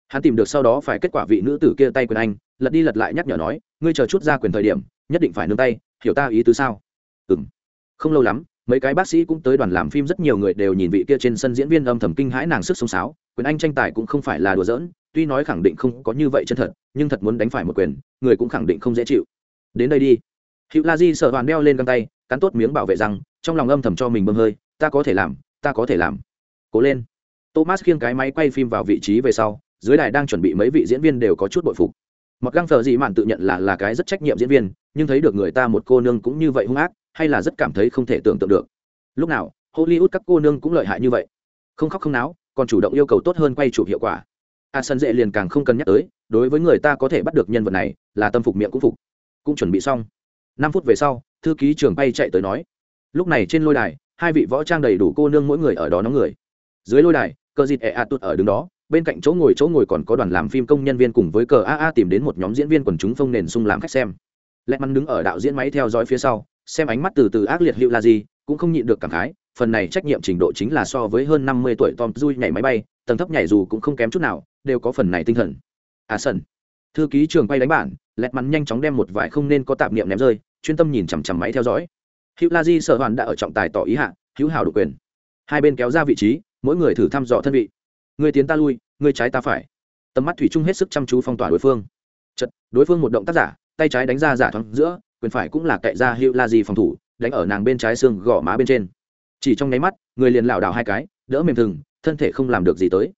Hắn tìm được sau đó phải kết quả vị nữ tử kia tay quyền anh, lật đi lật lại nhắc nhở nói, ngươi chờ chút ra quyền thời điểm, nhất định phải nương tay, hiểu ta ý tứ sao? Ừ m không lâu lắm mấy cái bác sĩ cũng tới đoàn làm phim, rất nhiều người đều nhìn vị kia trên sân diễn viên âm thầm kinh hãi nàng sức sống sáo. Quyền anh tranh tài cũng không phải là đùa giỡn, tuy nói khẳng định không có như vậy chân thật, nhưng thật muốn đánh phải một quyền, người cũng khẳng định không dễ chịu. Đến đây đi. Hữu la di sợ hoàn đeo lên găng tay, cắn tốt miếng bảo vệ rằng trong lòng âm thầm cho mình bơm hơi, ta có thể làm, ta có thể làm. Cố lên. Thomas khiêng cái máy quay phim vào vị trí về sau, dưới đài đang chuẩn bị mấy vị diễn viên đều có chút bội phục. Mặc găng thờ dị mạn tự nhận là là cái rất trách nhiệm diễn viên, nhưng thấy được người ta một cô nương cũng như vậy hung ác hay là rất cảm thấy không thể tưởng tượng được. Lúc nào, hollywood các cô nương cũng lợi hại như vậy. Không khóc không náo, còn chủ động yêu cầu tốt hơn quay chụp hiệu quả. A sân dễ liền càng không cần nhắc tới, đối với người ta có thể bắt được nhân vật này, là tâm phục miệng cũng phục. Cũng chuẩn bị xong. Năm phút về sau, thư ký trường bay chạy tới nói, lúc này trên lôi đài, hai vị võ trang đầy đủ cô nương mỗi người ở đó nóng người. Dưới lôi đài, cờ dịt ẹ ạt tụt ở đứng đó, bên cạnh chỗ ngồi chỗ ngồi còn có đoàn làm phim công nhân viên cùng với cờ aa tìm đến một nhóm diễn viên quần chúng phong nền sung làm khách xem. Lẹ mắn đứng ở đạo diễn máy theo dõi phía sau xem ánh mắt từ từ ác liệt hữu là gì cũng không nhịn được cảm khái, phần này trách nhiệm trình độ chính là so với hơn năm mươi tuổi tom dui nhảy máy bay, tầng thấp nhảy dù cũng không kém chút nào, đều có phần này tinh thần. À sân thư ký trường quay đánh bản, lẹt mắn nhanh chóng đem một vài không nên có tạp niệm ném rơi, chuyên tâm nhìn chằm chằm máy theo dõi. Hữu la di sở hoàn đã ở trọng tài tỏ ý hạ, hữu hảo đủ quyền. Hai bên kéo ra vị trí, mỗi người thử thăm dò thân vị. Người tiến ta lui, người trái ta phải. Tầm mắt thủy chung hết sức chăm chú phong tỏa đối phương. Chật, đối phương một động tác giả, tay trái đánh ra giả thoáng giữa quyền phải cũng là cậy ra hữu la gì phòng thủ, đánh ở nàng bên trái xương gò má bên trên. Chỉ trong nháy mắt, người liền lảo đảo hai cái, đỡ mềm thừng, thân thể không làm được gì tới.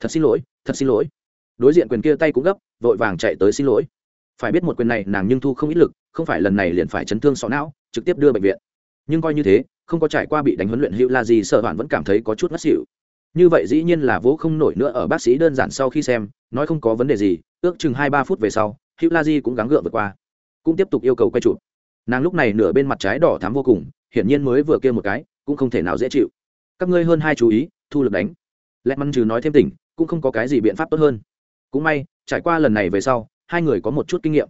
Thật xin lỗi, thật xin lỗi. Đối diện quyền kia tay cũng gấp, vội vàng chạy tới xin lỗi. Phải biết một quyền này nàng nhưng thu không ít lực, không phải lần này liền phải chấn thương sọ não, trực tiếp đưa bệnh viện. Nhưng coi như thế, không có trải qua bị đánh huấn luyện hữu la gì sợ hoạn vẫn cảm thấy có chút ngất xỉu. Như vậy dĩ nhiên là vỗ không nổi nữa ở bác sĩ đơn giản sau khi xem, nói không có vấn đề gì, ước chừng hai ba phút về sau hữu la di cũng gắng gượng vượt qua cũng tiếp tục yêu cầu quay chụp. Nàng lúc này nửa bên mặt trái đỏ thắm vô cùng, hiển nhiên mới vừa kia một cái, cũng không thể nào dễ chịu. Các ngươi hơn hai chú ý, thu lực đánh. Lẹt măn trừ nói thêm tỉnh, cũng không có cái gì biện pháp tốt hơn. Cũng may, trải qua lần này về sau, hai người có một chút kinh nghiệm.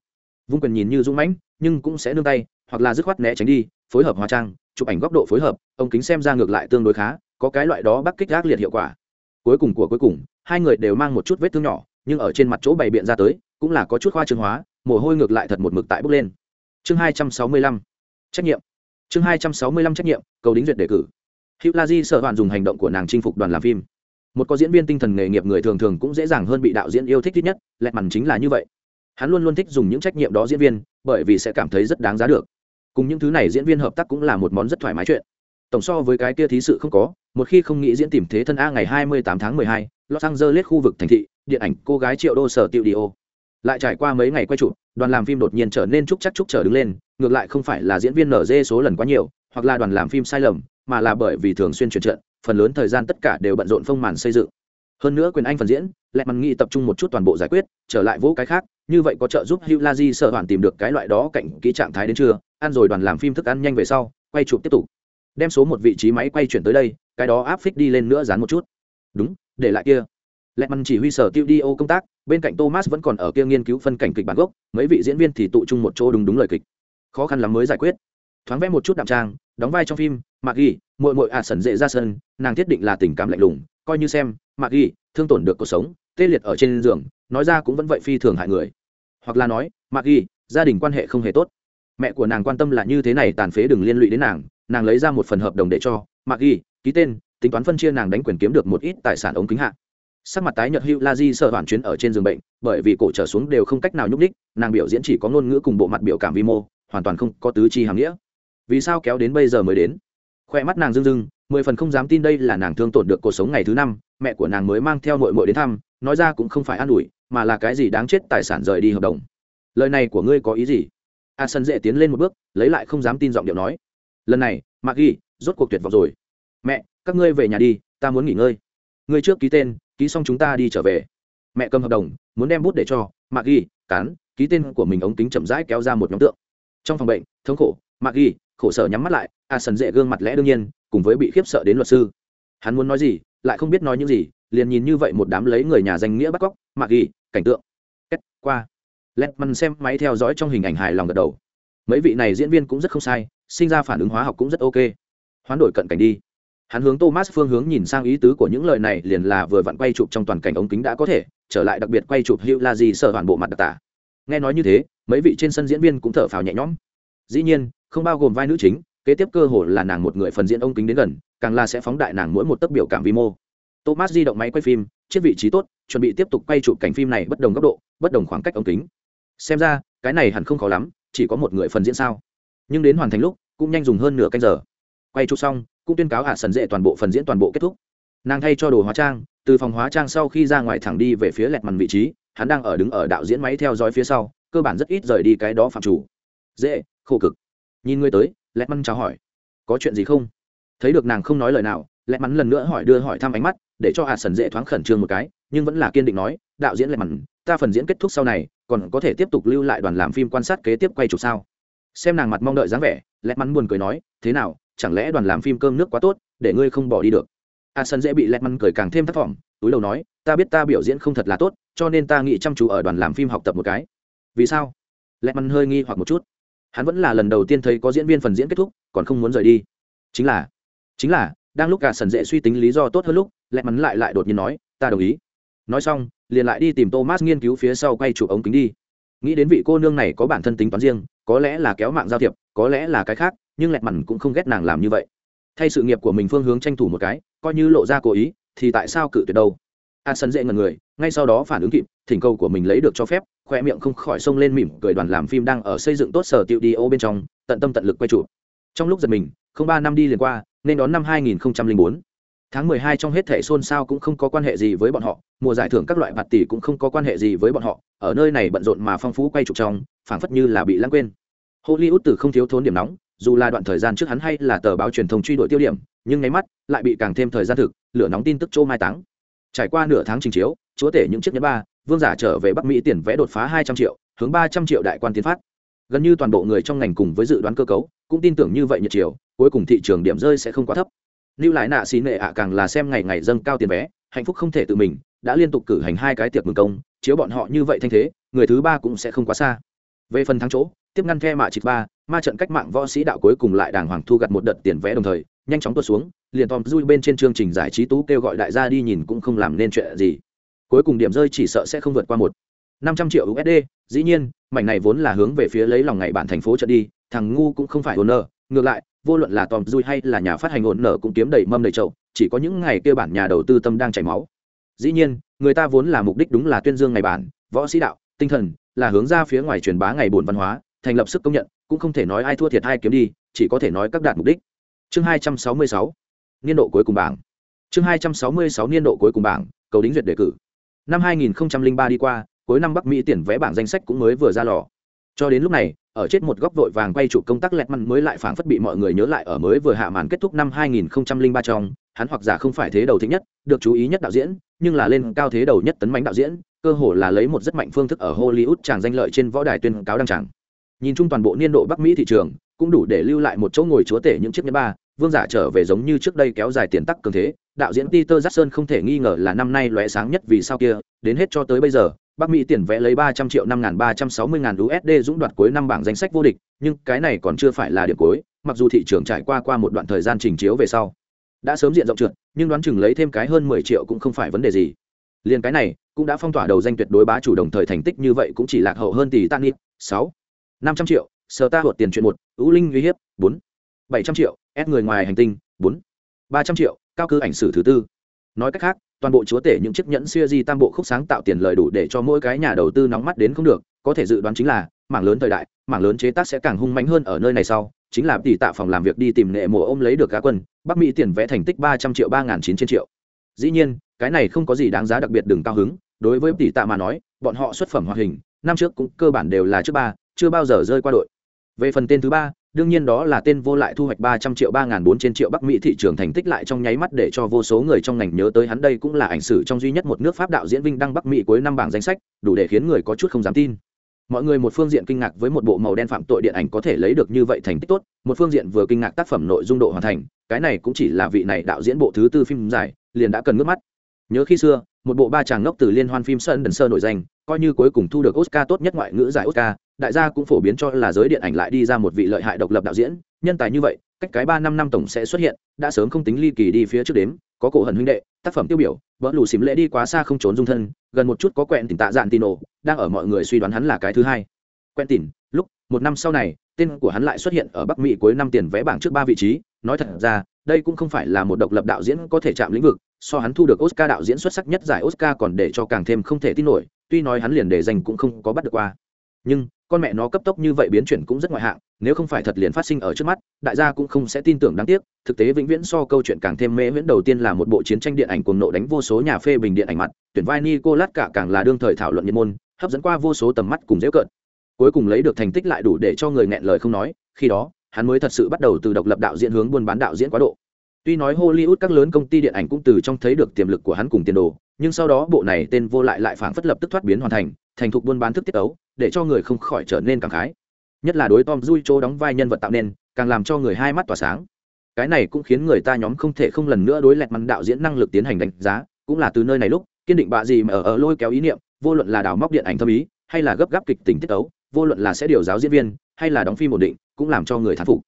Vung quyền nhìn như dũng mãnh, nhưng cũng sẽ nương tay, hoặc là dứt khoát né tránh đi, phối hợp hóa trang, chụp ảnh góc độ phối hợp, ông kính xem ra ngược lại tương đối khá, có cái loại đó bắc kích gác liệt hiệu quả. Cuối cùng của cuối cùng, hai người đều mang một chút vết thương nhỏ, nhưng ở trên mặt chỗ bày biện ra tới, cũng là có chút khoa trương hóa mồ hôi ngược lại thật một mực tại bốc lên. Chương hai trăm sáu mươi lăm trách nhiệm. Chương hai trăm sáu mươi lăm trách nhiệm cầu đính duyệt đề cử. Hữu la di sợ hoàn dùng hành động của nàng chinh phục đoàn làm phim. Một có diễn viên tinh thần nghề nghiệp người thường thường cũng dễ dàng hơn bị đạo diễn yêu thích thích nhất lẹt mằn chính là như vậy. Hắn luôn luôn thích dùng những trách nhiệm đó diễn viên bởi vì sẽ cảm thấy rất đáng giá được. Cùng những thứ này diễn viên hợp tác cũng là một món rất thoải mái chuyện. Tổng so với cái kia thí sự không có một khi không nghĩ diễn tìm thế thân a ngày 28 tháng 12, los angeles khu vực thành thị điện ảnh cô gái triệu đô sở tiêu đi lại trải qua mấy ngày quay chụp, đoàn làm phim đột nhiên trở nên chúc chắc chúc trở đứng lên, ngược lại không phải là diễn viên nở dê số lần quá nhiều, hoặc là đoàn làm phim sai lầm, mà là bởi vì thường xuyên chuyển trận, phần lớn thời gian tất cả đều bận rộn phong màn xây dựng. Hơn nữa quyền anh phần diễn lẹ mặn nghĩ tập trung một chút toàn bộ giải quyết, trở lại vỗ cái khác, như vậy có trợ giúp hữu la di sợ hoàn tìm được cái loại đó cạnh kỹ trạng thái đến chưa ăn rồi đoàn làm phim thức ăn nhanh về sau, quay chụp tiếp tục. Đem số một vị trí máy quay chuyển tới đây, cái đó áp phích đi lên nữa dán một chút. Đúng, để lại kia. Lẹ mặn chỉ huy sở tiêu đi ô công tác bên cạnh thomas vẫn còn ở kia nghiên cứu phân cảnh kịch bản gốc, mấy vị diễn viên thì tụ chung một chỗ đúng đúng lời kịch. Khó khăn lắm mới giải quyết. Thoáng vẽ một chút đạm trang, đóng vai trong phim mạc ghi mội mội ạ à sần dễ ra sân, nàng thiết định là tình cảm lạnh lùng, coi như xem mạc ghi thương tổn được cuộc sống, tê liệt ở trên giường, nói ra cũng vẫn vậy phi thường hại người. Hoặc là nói mạc ghi gia đình quan hệ không hề tốt. Mẹ của nàng quan tâm là như thế này tàn phế đừng liên lụy đến nàng nàng lấy ra một phần hợp đồng để cho mạc ghi ký tên, tính toán phân chia nàng đánh quyền kiếm được một ít tài sản ống kính hạ sắc mặt tái nhợt hữu la di sợ hoàn chuyến ở trên giường bệnh, bởi vì cổ trở xuống đều không cách nào nhúc ních nàng biểu diễn chỉ có ngôn ngữ cùng bộ mặt biểu cảm vi mô, hoàn toàn không có tứ chi hàm nghĩa. Vì sao kéo đến bây giờ mới đến? Khoe mắt nàng rưng rưng, mười phần không dám tin đây là nàng thương tổn được cuộc sống ngày thứ năm, mẹ của nàng mới mang theo mội mội đến thăm, nói ra cũng không phải an ủi, mà là cái gì đáng chết tài sản rời đi hợp đồng. Lời này của ngươi có ý gì? A sân dễ tiến lên một bước, lấy lại không dám tin giọng điệu nói. Lần này, mạc ghi, rốt cuộc tuyệt vọng rồi. Mẹ, các ngươi về nhà đi, ta muốn nghỉ ngơi ngươi trước ký tên, ký xong chúng ta đi trở về. Mẹ cầm hợp đồng, muốn đem bút để cho, mạc ghi, cán, ký tên của mình ống kính chậm rãi kéo ra một nhóm tượng. Trong phòng bệnh, thống khổ, mạc ghi, khổ sở nhắm mắt lại, a sần dễ gương mặt lẽ đương nhiên, cùng với bị khiếp sợ đến luật sư. Hắn muốn nói gì, lại không biết nói những gì, liền nhìn như vậy một đám lấy người nhà danh nghĩa bắt cóc, mạc ghi, cảnh tượng. Kết, qua. Lẹt mằn xem máy theo dõi trong hình ảnh hài lòng gật đầu. Mấy vị này diễn viên cũng rất không sai, sinh ra phản ứng hóa học cũng rất ok. Hoán đổi cận cảnh đi hắn hướng thomas phương hướng nhìn sang ý tứ của những lời này liền là vừa vặn quay chụp trong toàn cảnh ống kính đã có thể, trở lại đặc biệt quay chụp hữu là gì sợ toàn bộ mặt đặc tả. Nghe nói như thế, mấy vị trên sân diễn viên cũng thở phào nhẹ nhõm. Dĩ nhiên, không bao gồm vai nữ chính, kế tiếp cơ hội là nàng một người phần diễn ống kính đến gần, càng là sẽ phóng đại nàng mỗi một tấc biểu cảm vi mô. Thomas di động máy quay phim, chiếc vị trí tốt, chuẩn bị tiếp tục quay chụp cảnh phim này bất đồng góc độ, bất đồng khoảng cách ống kính. Xem ra, cái này hẳn không khó lắm, chỉ có một người phần diễn sao. Nhưng đến hoàn thành lúc, cũng nhanh dùng hơn nửa canh giờ. Quay chụp xong cũng tuyên cáo hạ sần dễ toàn bộ phần diễn toàn bộ kết thúc. Nàng thay cho đồ hóa trang, từ phòng hóa trang sau khi ra ngoài thẳng đi về phía lẹt màn vị trí, hắn đang ở đứng ở đạo diễn máy theo dõi phía sau, cơ bản rất ít rời đi cái đó phạm chủ. Dễ khổ cực. Nhìn ngươi tới, lẹt măn chào hỏi. Có chuyện gì không? Thấy được nàng không nói lời nào, lẹt mắn lần nữa hỏi đưa hỏi thăm ánh mắt, để cho hạ sần dễ thoáng khẩn trương một cái, nhưng vẫn là kiên định nói, đạo diễn lẹt mắn ta phần diễn kết thúc sau này, còn có thể tiếp tục lưu lại đoàn làm phim quan sát kế tiếp quay chụp sao? Xem nàng mặt mong đợi dáng vẻ, lẹt mắn buồn cười nói, thế nào chẳng lẽ đoàn làm phim cơm nước quá tốt, để ngươi không bỏ đi được? A sân dễ bị lẹt măn cười càng thêm thất vọng túi đầu nói, ta biết ta biểu diễn không thật là tốt, cho nên ta nghĩ chăm chú ở đoàn làm phim học tập một cái. Vì sao? Lẹt măn hơi nghi hoặc một chút. Hắn vẫn là lần đầu tiên thấy có diễn viên phần diễn kết thúc, còn không muốn rời đi. Chính là chính là, đang lúc cả sần dễ suy tính lý do tốt hơn lúc, lẹt mắn lại lại đột nhiên nói, ta đồng ý. Nói xong, liền lại đi tìm thomas nghiên cứu phía sau quay chụp ống kính đi. Nghĩ đến vị cô nương này có bản thân tính toán riêng, có lẽ là kéo mạng giao thiệp, có lẽ là cái khác nhưng lẹt mằn cũng không ghét nàng làm như vậy. Thay sự nghiệp của mình phương hướng tranh thủ một cái, coi như lộ ra cố ý, thì tại sao cự tuyệt đâu? A sân dễ ngần người, ngay sau đó phản ứng kịp, thỉnh cầu của mình lấy được cho phép, khoe miệng không khỏi xông lên mỉm cười đoàn làm phim đang ở xây dựng tốt sở tiệu đi ô bên trong, tận tâm tận lực quay trụ trong lúc giật mình, không ba năm đi liền qua, nên đón năm 2004. tháng 12 trong hết thể xôn xao cũng không có quan hệ gì với bọn họ, mùa giải thưởng các loại bạt tỷ cũng không có quan hệ gì với bọn họ, ở nơi này bận rộn mà phong phú quay chụp trong, phảng phất như là bị lãng quên. Hollywood từ không thiếu thốn điểm nóng dù là đoạn thời gian trước hắn hay là tờ báo truyền thông truy đuổi tiêu điểm, nhưng ngay mắt lại bị càng thêm thời gian thực, lửa nóng tin tức chỗ mai táng. Trải qua nửa tháng trình chiếu, chúa tể những chiếc nhẫn ba, vương giả trở về bắc mỹ tiền vẽ đột phá hai trăm triệu, hướng ba trăm triệu đại quan tiến phát. Gần như toàn bộ người trong ngành cùng với dự đoán cơ cấu, cũng tin tưởng như vậy nhật chiều, cuối cùng thị trường điểm rơi sẽ không quá thấp. Lưu lại nạ xí nệ ạ càng là xem ngày ngày dâng cao tiền vé hạnh phúc không thể tự mình, đã liên tục cử hành hai cái tiệc mừng công, chiếu bọn họ như vậy thanh thế, người thứ ba cũng sẽ không quá xa. Về phần thắng chỗ tiếp ngăn the mạ chịt ba, ma trận cách mạng võ sĩ đạo cuối cùng lại đàng hoàng thu gặt một đợt tiền vé đồng thời, nhanh chóng tuột xuống, liền tom dui bên trên chương trình giải trí tú kêu gọi đại gia đi nhìn cũng không làm nên chuyện gì. Cuối cùng điểm rơi chỉ sợ sẽ không vượt qua một năm trăm triệu usd dĩ nhiên, mảnh này vốn là hướng về phía lấy lòng ngày bản thành phố trận đi, thằng ngu cũng không phải ổn nợ. Ngược lại, vô luận là tom dui hay là nhà phát hành ổn nợ cũng kiếm đầy mâm đầy chậu, chỉ có những ngày kia bản nhà đầu tư tâm đang chảy máu. Dĩ nhiên, người ta vốn là mục đích đúng là tuyên dương ngày bản, võ sĩ đạo, tinh thần, là hướng ra phía ngoài truyền bá ngày buồn văn hóa thành lập sức công nhận, cũng không thể nói ai thua thiệt ai kiếm đi, chỉ có thể nói các đạt mục đích. Chương hai trăm sáu mươi sáu, niên độ cuối cùng bảng. Chương hai trăm sáu mươi sáu, niên độ cuối cùng bảng, cầu đính duyệt đề cử. Năm hai nghìn ba đi qua, cuối năm bắc mỹ tiền vé bảng danh sách cũng mới vừa ra lò. Cho đến lúc này, ở chết một góc vội vàng quay chụp công tác lẹt măn mới lại phảng phất bị mọi người nhớ lại ở mới vừa hạ màn kết thúc năm 2003 trong, hắn hoặc giả không phải thế đầu thích nhất, được chú ý nhất đạo diễn, nhưng là lên cao thế đầu nhất tấn mánh đạo diễn, cơ hồ là lấy một rất mạnh phương thức ở hollywood tràng danh lợi trên võ đài tuyên cáo đăng tràng nhìn chung toàn bộ niên độ bắc mỹ thị trường, cũng đủ để lưu lại một chỗ ngồi chúa tể những chiếc nhẫn ba, vương giả trở về giống như trước đây kéo dài tiền tắc cường thế. Đạo diễn peter jackson không thể nghi ngờ là năm nay lóe sáng nhất vì sao kia, đến hết cho tới bây giờ, bắc mỹ tiền vẽ lấy ba trăm triệu năm ba trăm sáu mươi usd dũng đoạt cuối năm bảng danh sách vô địch, nhưng cái này còn chưa phải là điểm cuối, mặc dù thị trường trải qua qua một đoạn thời gian trình chiếu về sau, đã sớm diện rộng trượt, nhưng đoán chừng lấy thêm cái hơn mười triệu cũng không phải vấn đề gì. Liền cái này cũng đã phong tỏa đầu danh tuyệt đối bá chủ đồng thời thành tích như vậy cũng chỉ lạc hậu hơn tỷ tan sáu năm trăm triệu sở ta hột tiền chuyện một, ưu linh uy hiếp, bốn. bảy trăm triệu, ép người ngoài hành tinh, bốn. ba trăm triệu, cao cư ảnh sử thứ tư. Nói cách khác, toàn bộ chúa tể những chiếc nhẫn siêu di tam bộ khúc sáng tạo tiền lời đủ để cho mỗi cái nhà đầu tư nóng mắt đến không được, có thể dự đoán chính là, mảng lớn thời đại, mảng lớn chế tác sẽ càng hung mạnh hơn ở nơi này sau, chính là tỷ tạ phòng làm việc đi tìm nệ mùa ôm lấy được cá quân, bắc mỹ tiền vẽ thành tích ba trăm triệu, ba n g h n dĩ nhiên, cái này không có gì đáng giá đặc biệt đừng cao hứng, đối với tỷ tạ mà nói, bọn họ xuất phẩm hoạt hình, năm trước cũng cơ bản đều là trước ba chưa bao giờ rơi qua đội. Về phần tên thứ ba, đương nhiên đó là tên vô lại thu hoạch ba trăm triệu, ba n bốn trên triệu bắc mỹ thị trường thành tích lại trong nháy mắt để cho vô số người trong ngành nhớ tới hắn đây cũng là ảnh sử trong duy nhất một nước pháp đạo diễn vinh đăng bắc mỹ cuối năm bảng danh sách, đủ để khiến người có chút không dám tin. Mọi người một phương diện kinh ngạc với một bộ màu đen phạm tội điện ảnh có thể lấy được như vậy thành tích tốt, một phương diện vừa kinh ngạc tác phẩm nội dung độ hoàn thành, cái này cũng chỉ là vị này đạo diễn bộ thứ tư phim dài, liền đã cần ngước mắt. Nhớ khi xưa, một bộ ba chàng ngốc từ liên hoan phim sơn đần sơ nổi danh coi như cuối cùng thu được oscar tốt nhất ngoại ngữ giải oscar, đại gia cũng phổ biến cho là giới điện ảnh lại đi ra một vị lợi hại độc lập đạo diễn, nhân tài như vậy, cách cái ba năm năm tổng sẽ xuất hiện, đã sớm không tính ly kỳ đi phía trước đếm, có cổ hận huynh đệ, tác phẩm tiêu biểu, vỡ lù xìm lễ đi quá xa không trốn dung thân, gần một chút có quẹn tỉnh tạ dạn tino đang ở mọi người suy đoán hắn là cái thứ hai. Quen tỉnh, lúc, một năm sau này, tên của hắn lại xuất hiện ở bắc mỹ cuối năm tiền vẽ bảng trước ba vị trí, nói thật ra đây cũng không phải là một độc lập đạo diễn có thể chạm lĩnh vực, so hắn thu được oscar đạo diễn xuất sắc nhất giải oscar còn để cho càng thêm không thể tin nổi, tuy nói hắn liền để dành cũng không có bắt được qua. Nhưng, con mẹ nó cấp tốc như vậy biến chuyển cũng rất ngoại hạng, nếu không phải thật liền phát sinh ở trước mắt, đại gia cũng không sẽ tin tưởng đáng tiếc, thực tế vĩnh viễn so câu chuyện càng thêm mê viễn đầu tiên là một bộ chiến tranh điện ảnh cuồng nộ đánh vô số nhà phê bình điện ảnh mặt, tuyển vai nicolas cả càng là đương thời thảo luận nhân môn, hấp dẫn qua vô số tầm mắt cùng dễ cợt. Cuối cùng lấy được thành tích lại đủ để cho người nghẹn lời không nói, khi đó hắn mới thật sự bắt đầu từ độc lập đạo diễn hướng buôn bán đạo diễn quá độ. Tuy nói hollywood các lớn công ty điện ảnh cũng từ trong thấy được tiềm lực của hắn cùng tiền đồ, nhưng sau đó bộ này tên vô lại lại phảng phất lập tức thoát biến hoàn thành thành thục buôn bán thức tiết ấu để cho người không khỏi trở nên cảm khái. Nhất là đối tom dui chỗ đóng vai nhân vật tạo nên, càng làm cho người hai mắt tỏa sáng. Cái này cũng khiến người ta nhóm không thể không lần nữa đối lẹt mắn đạo diễn năng lực tiến hành đánh giá, cũng là từ nơi này lúc, kiên định bạ gì mà ở ở lôi kéo ý niệm, vô luận là đào móc điện ảnh thâm ý, hay là gấp gáp kịch tính tiết ấu vô luận là sẽ điều giáo diễn viên hay là đóng phim ổn định cũng làm cho người thán phục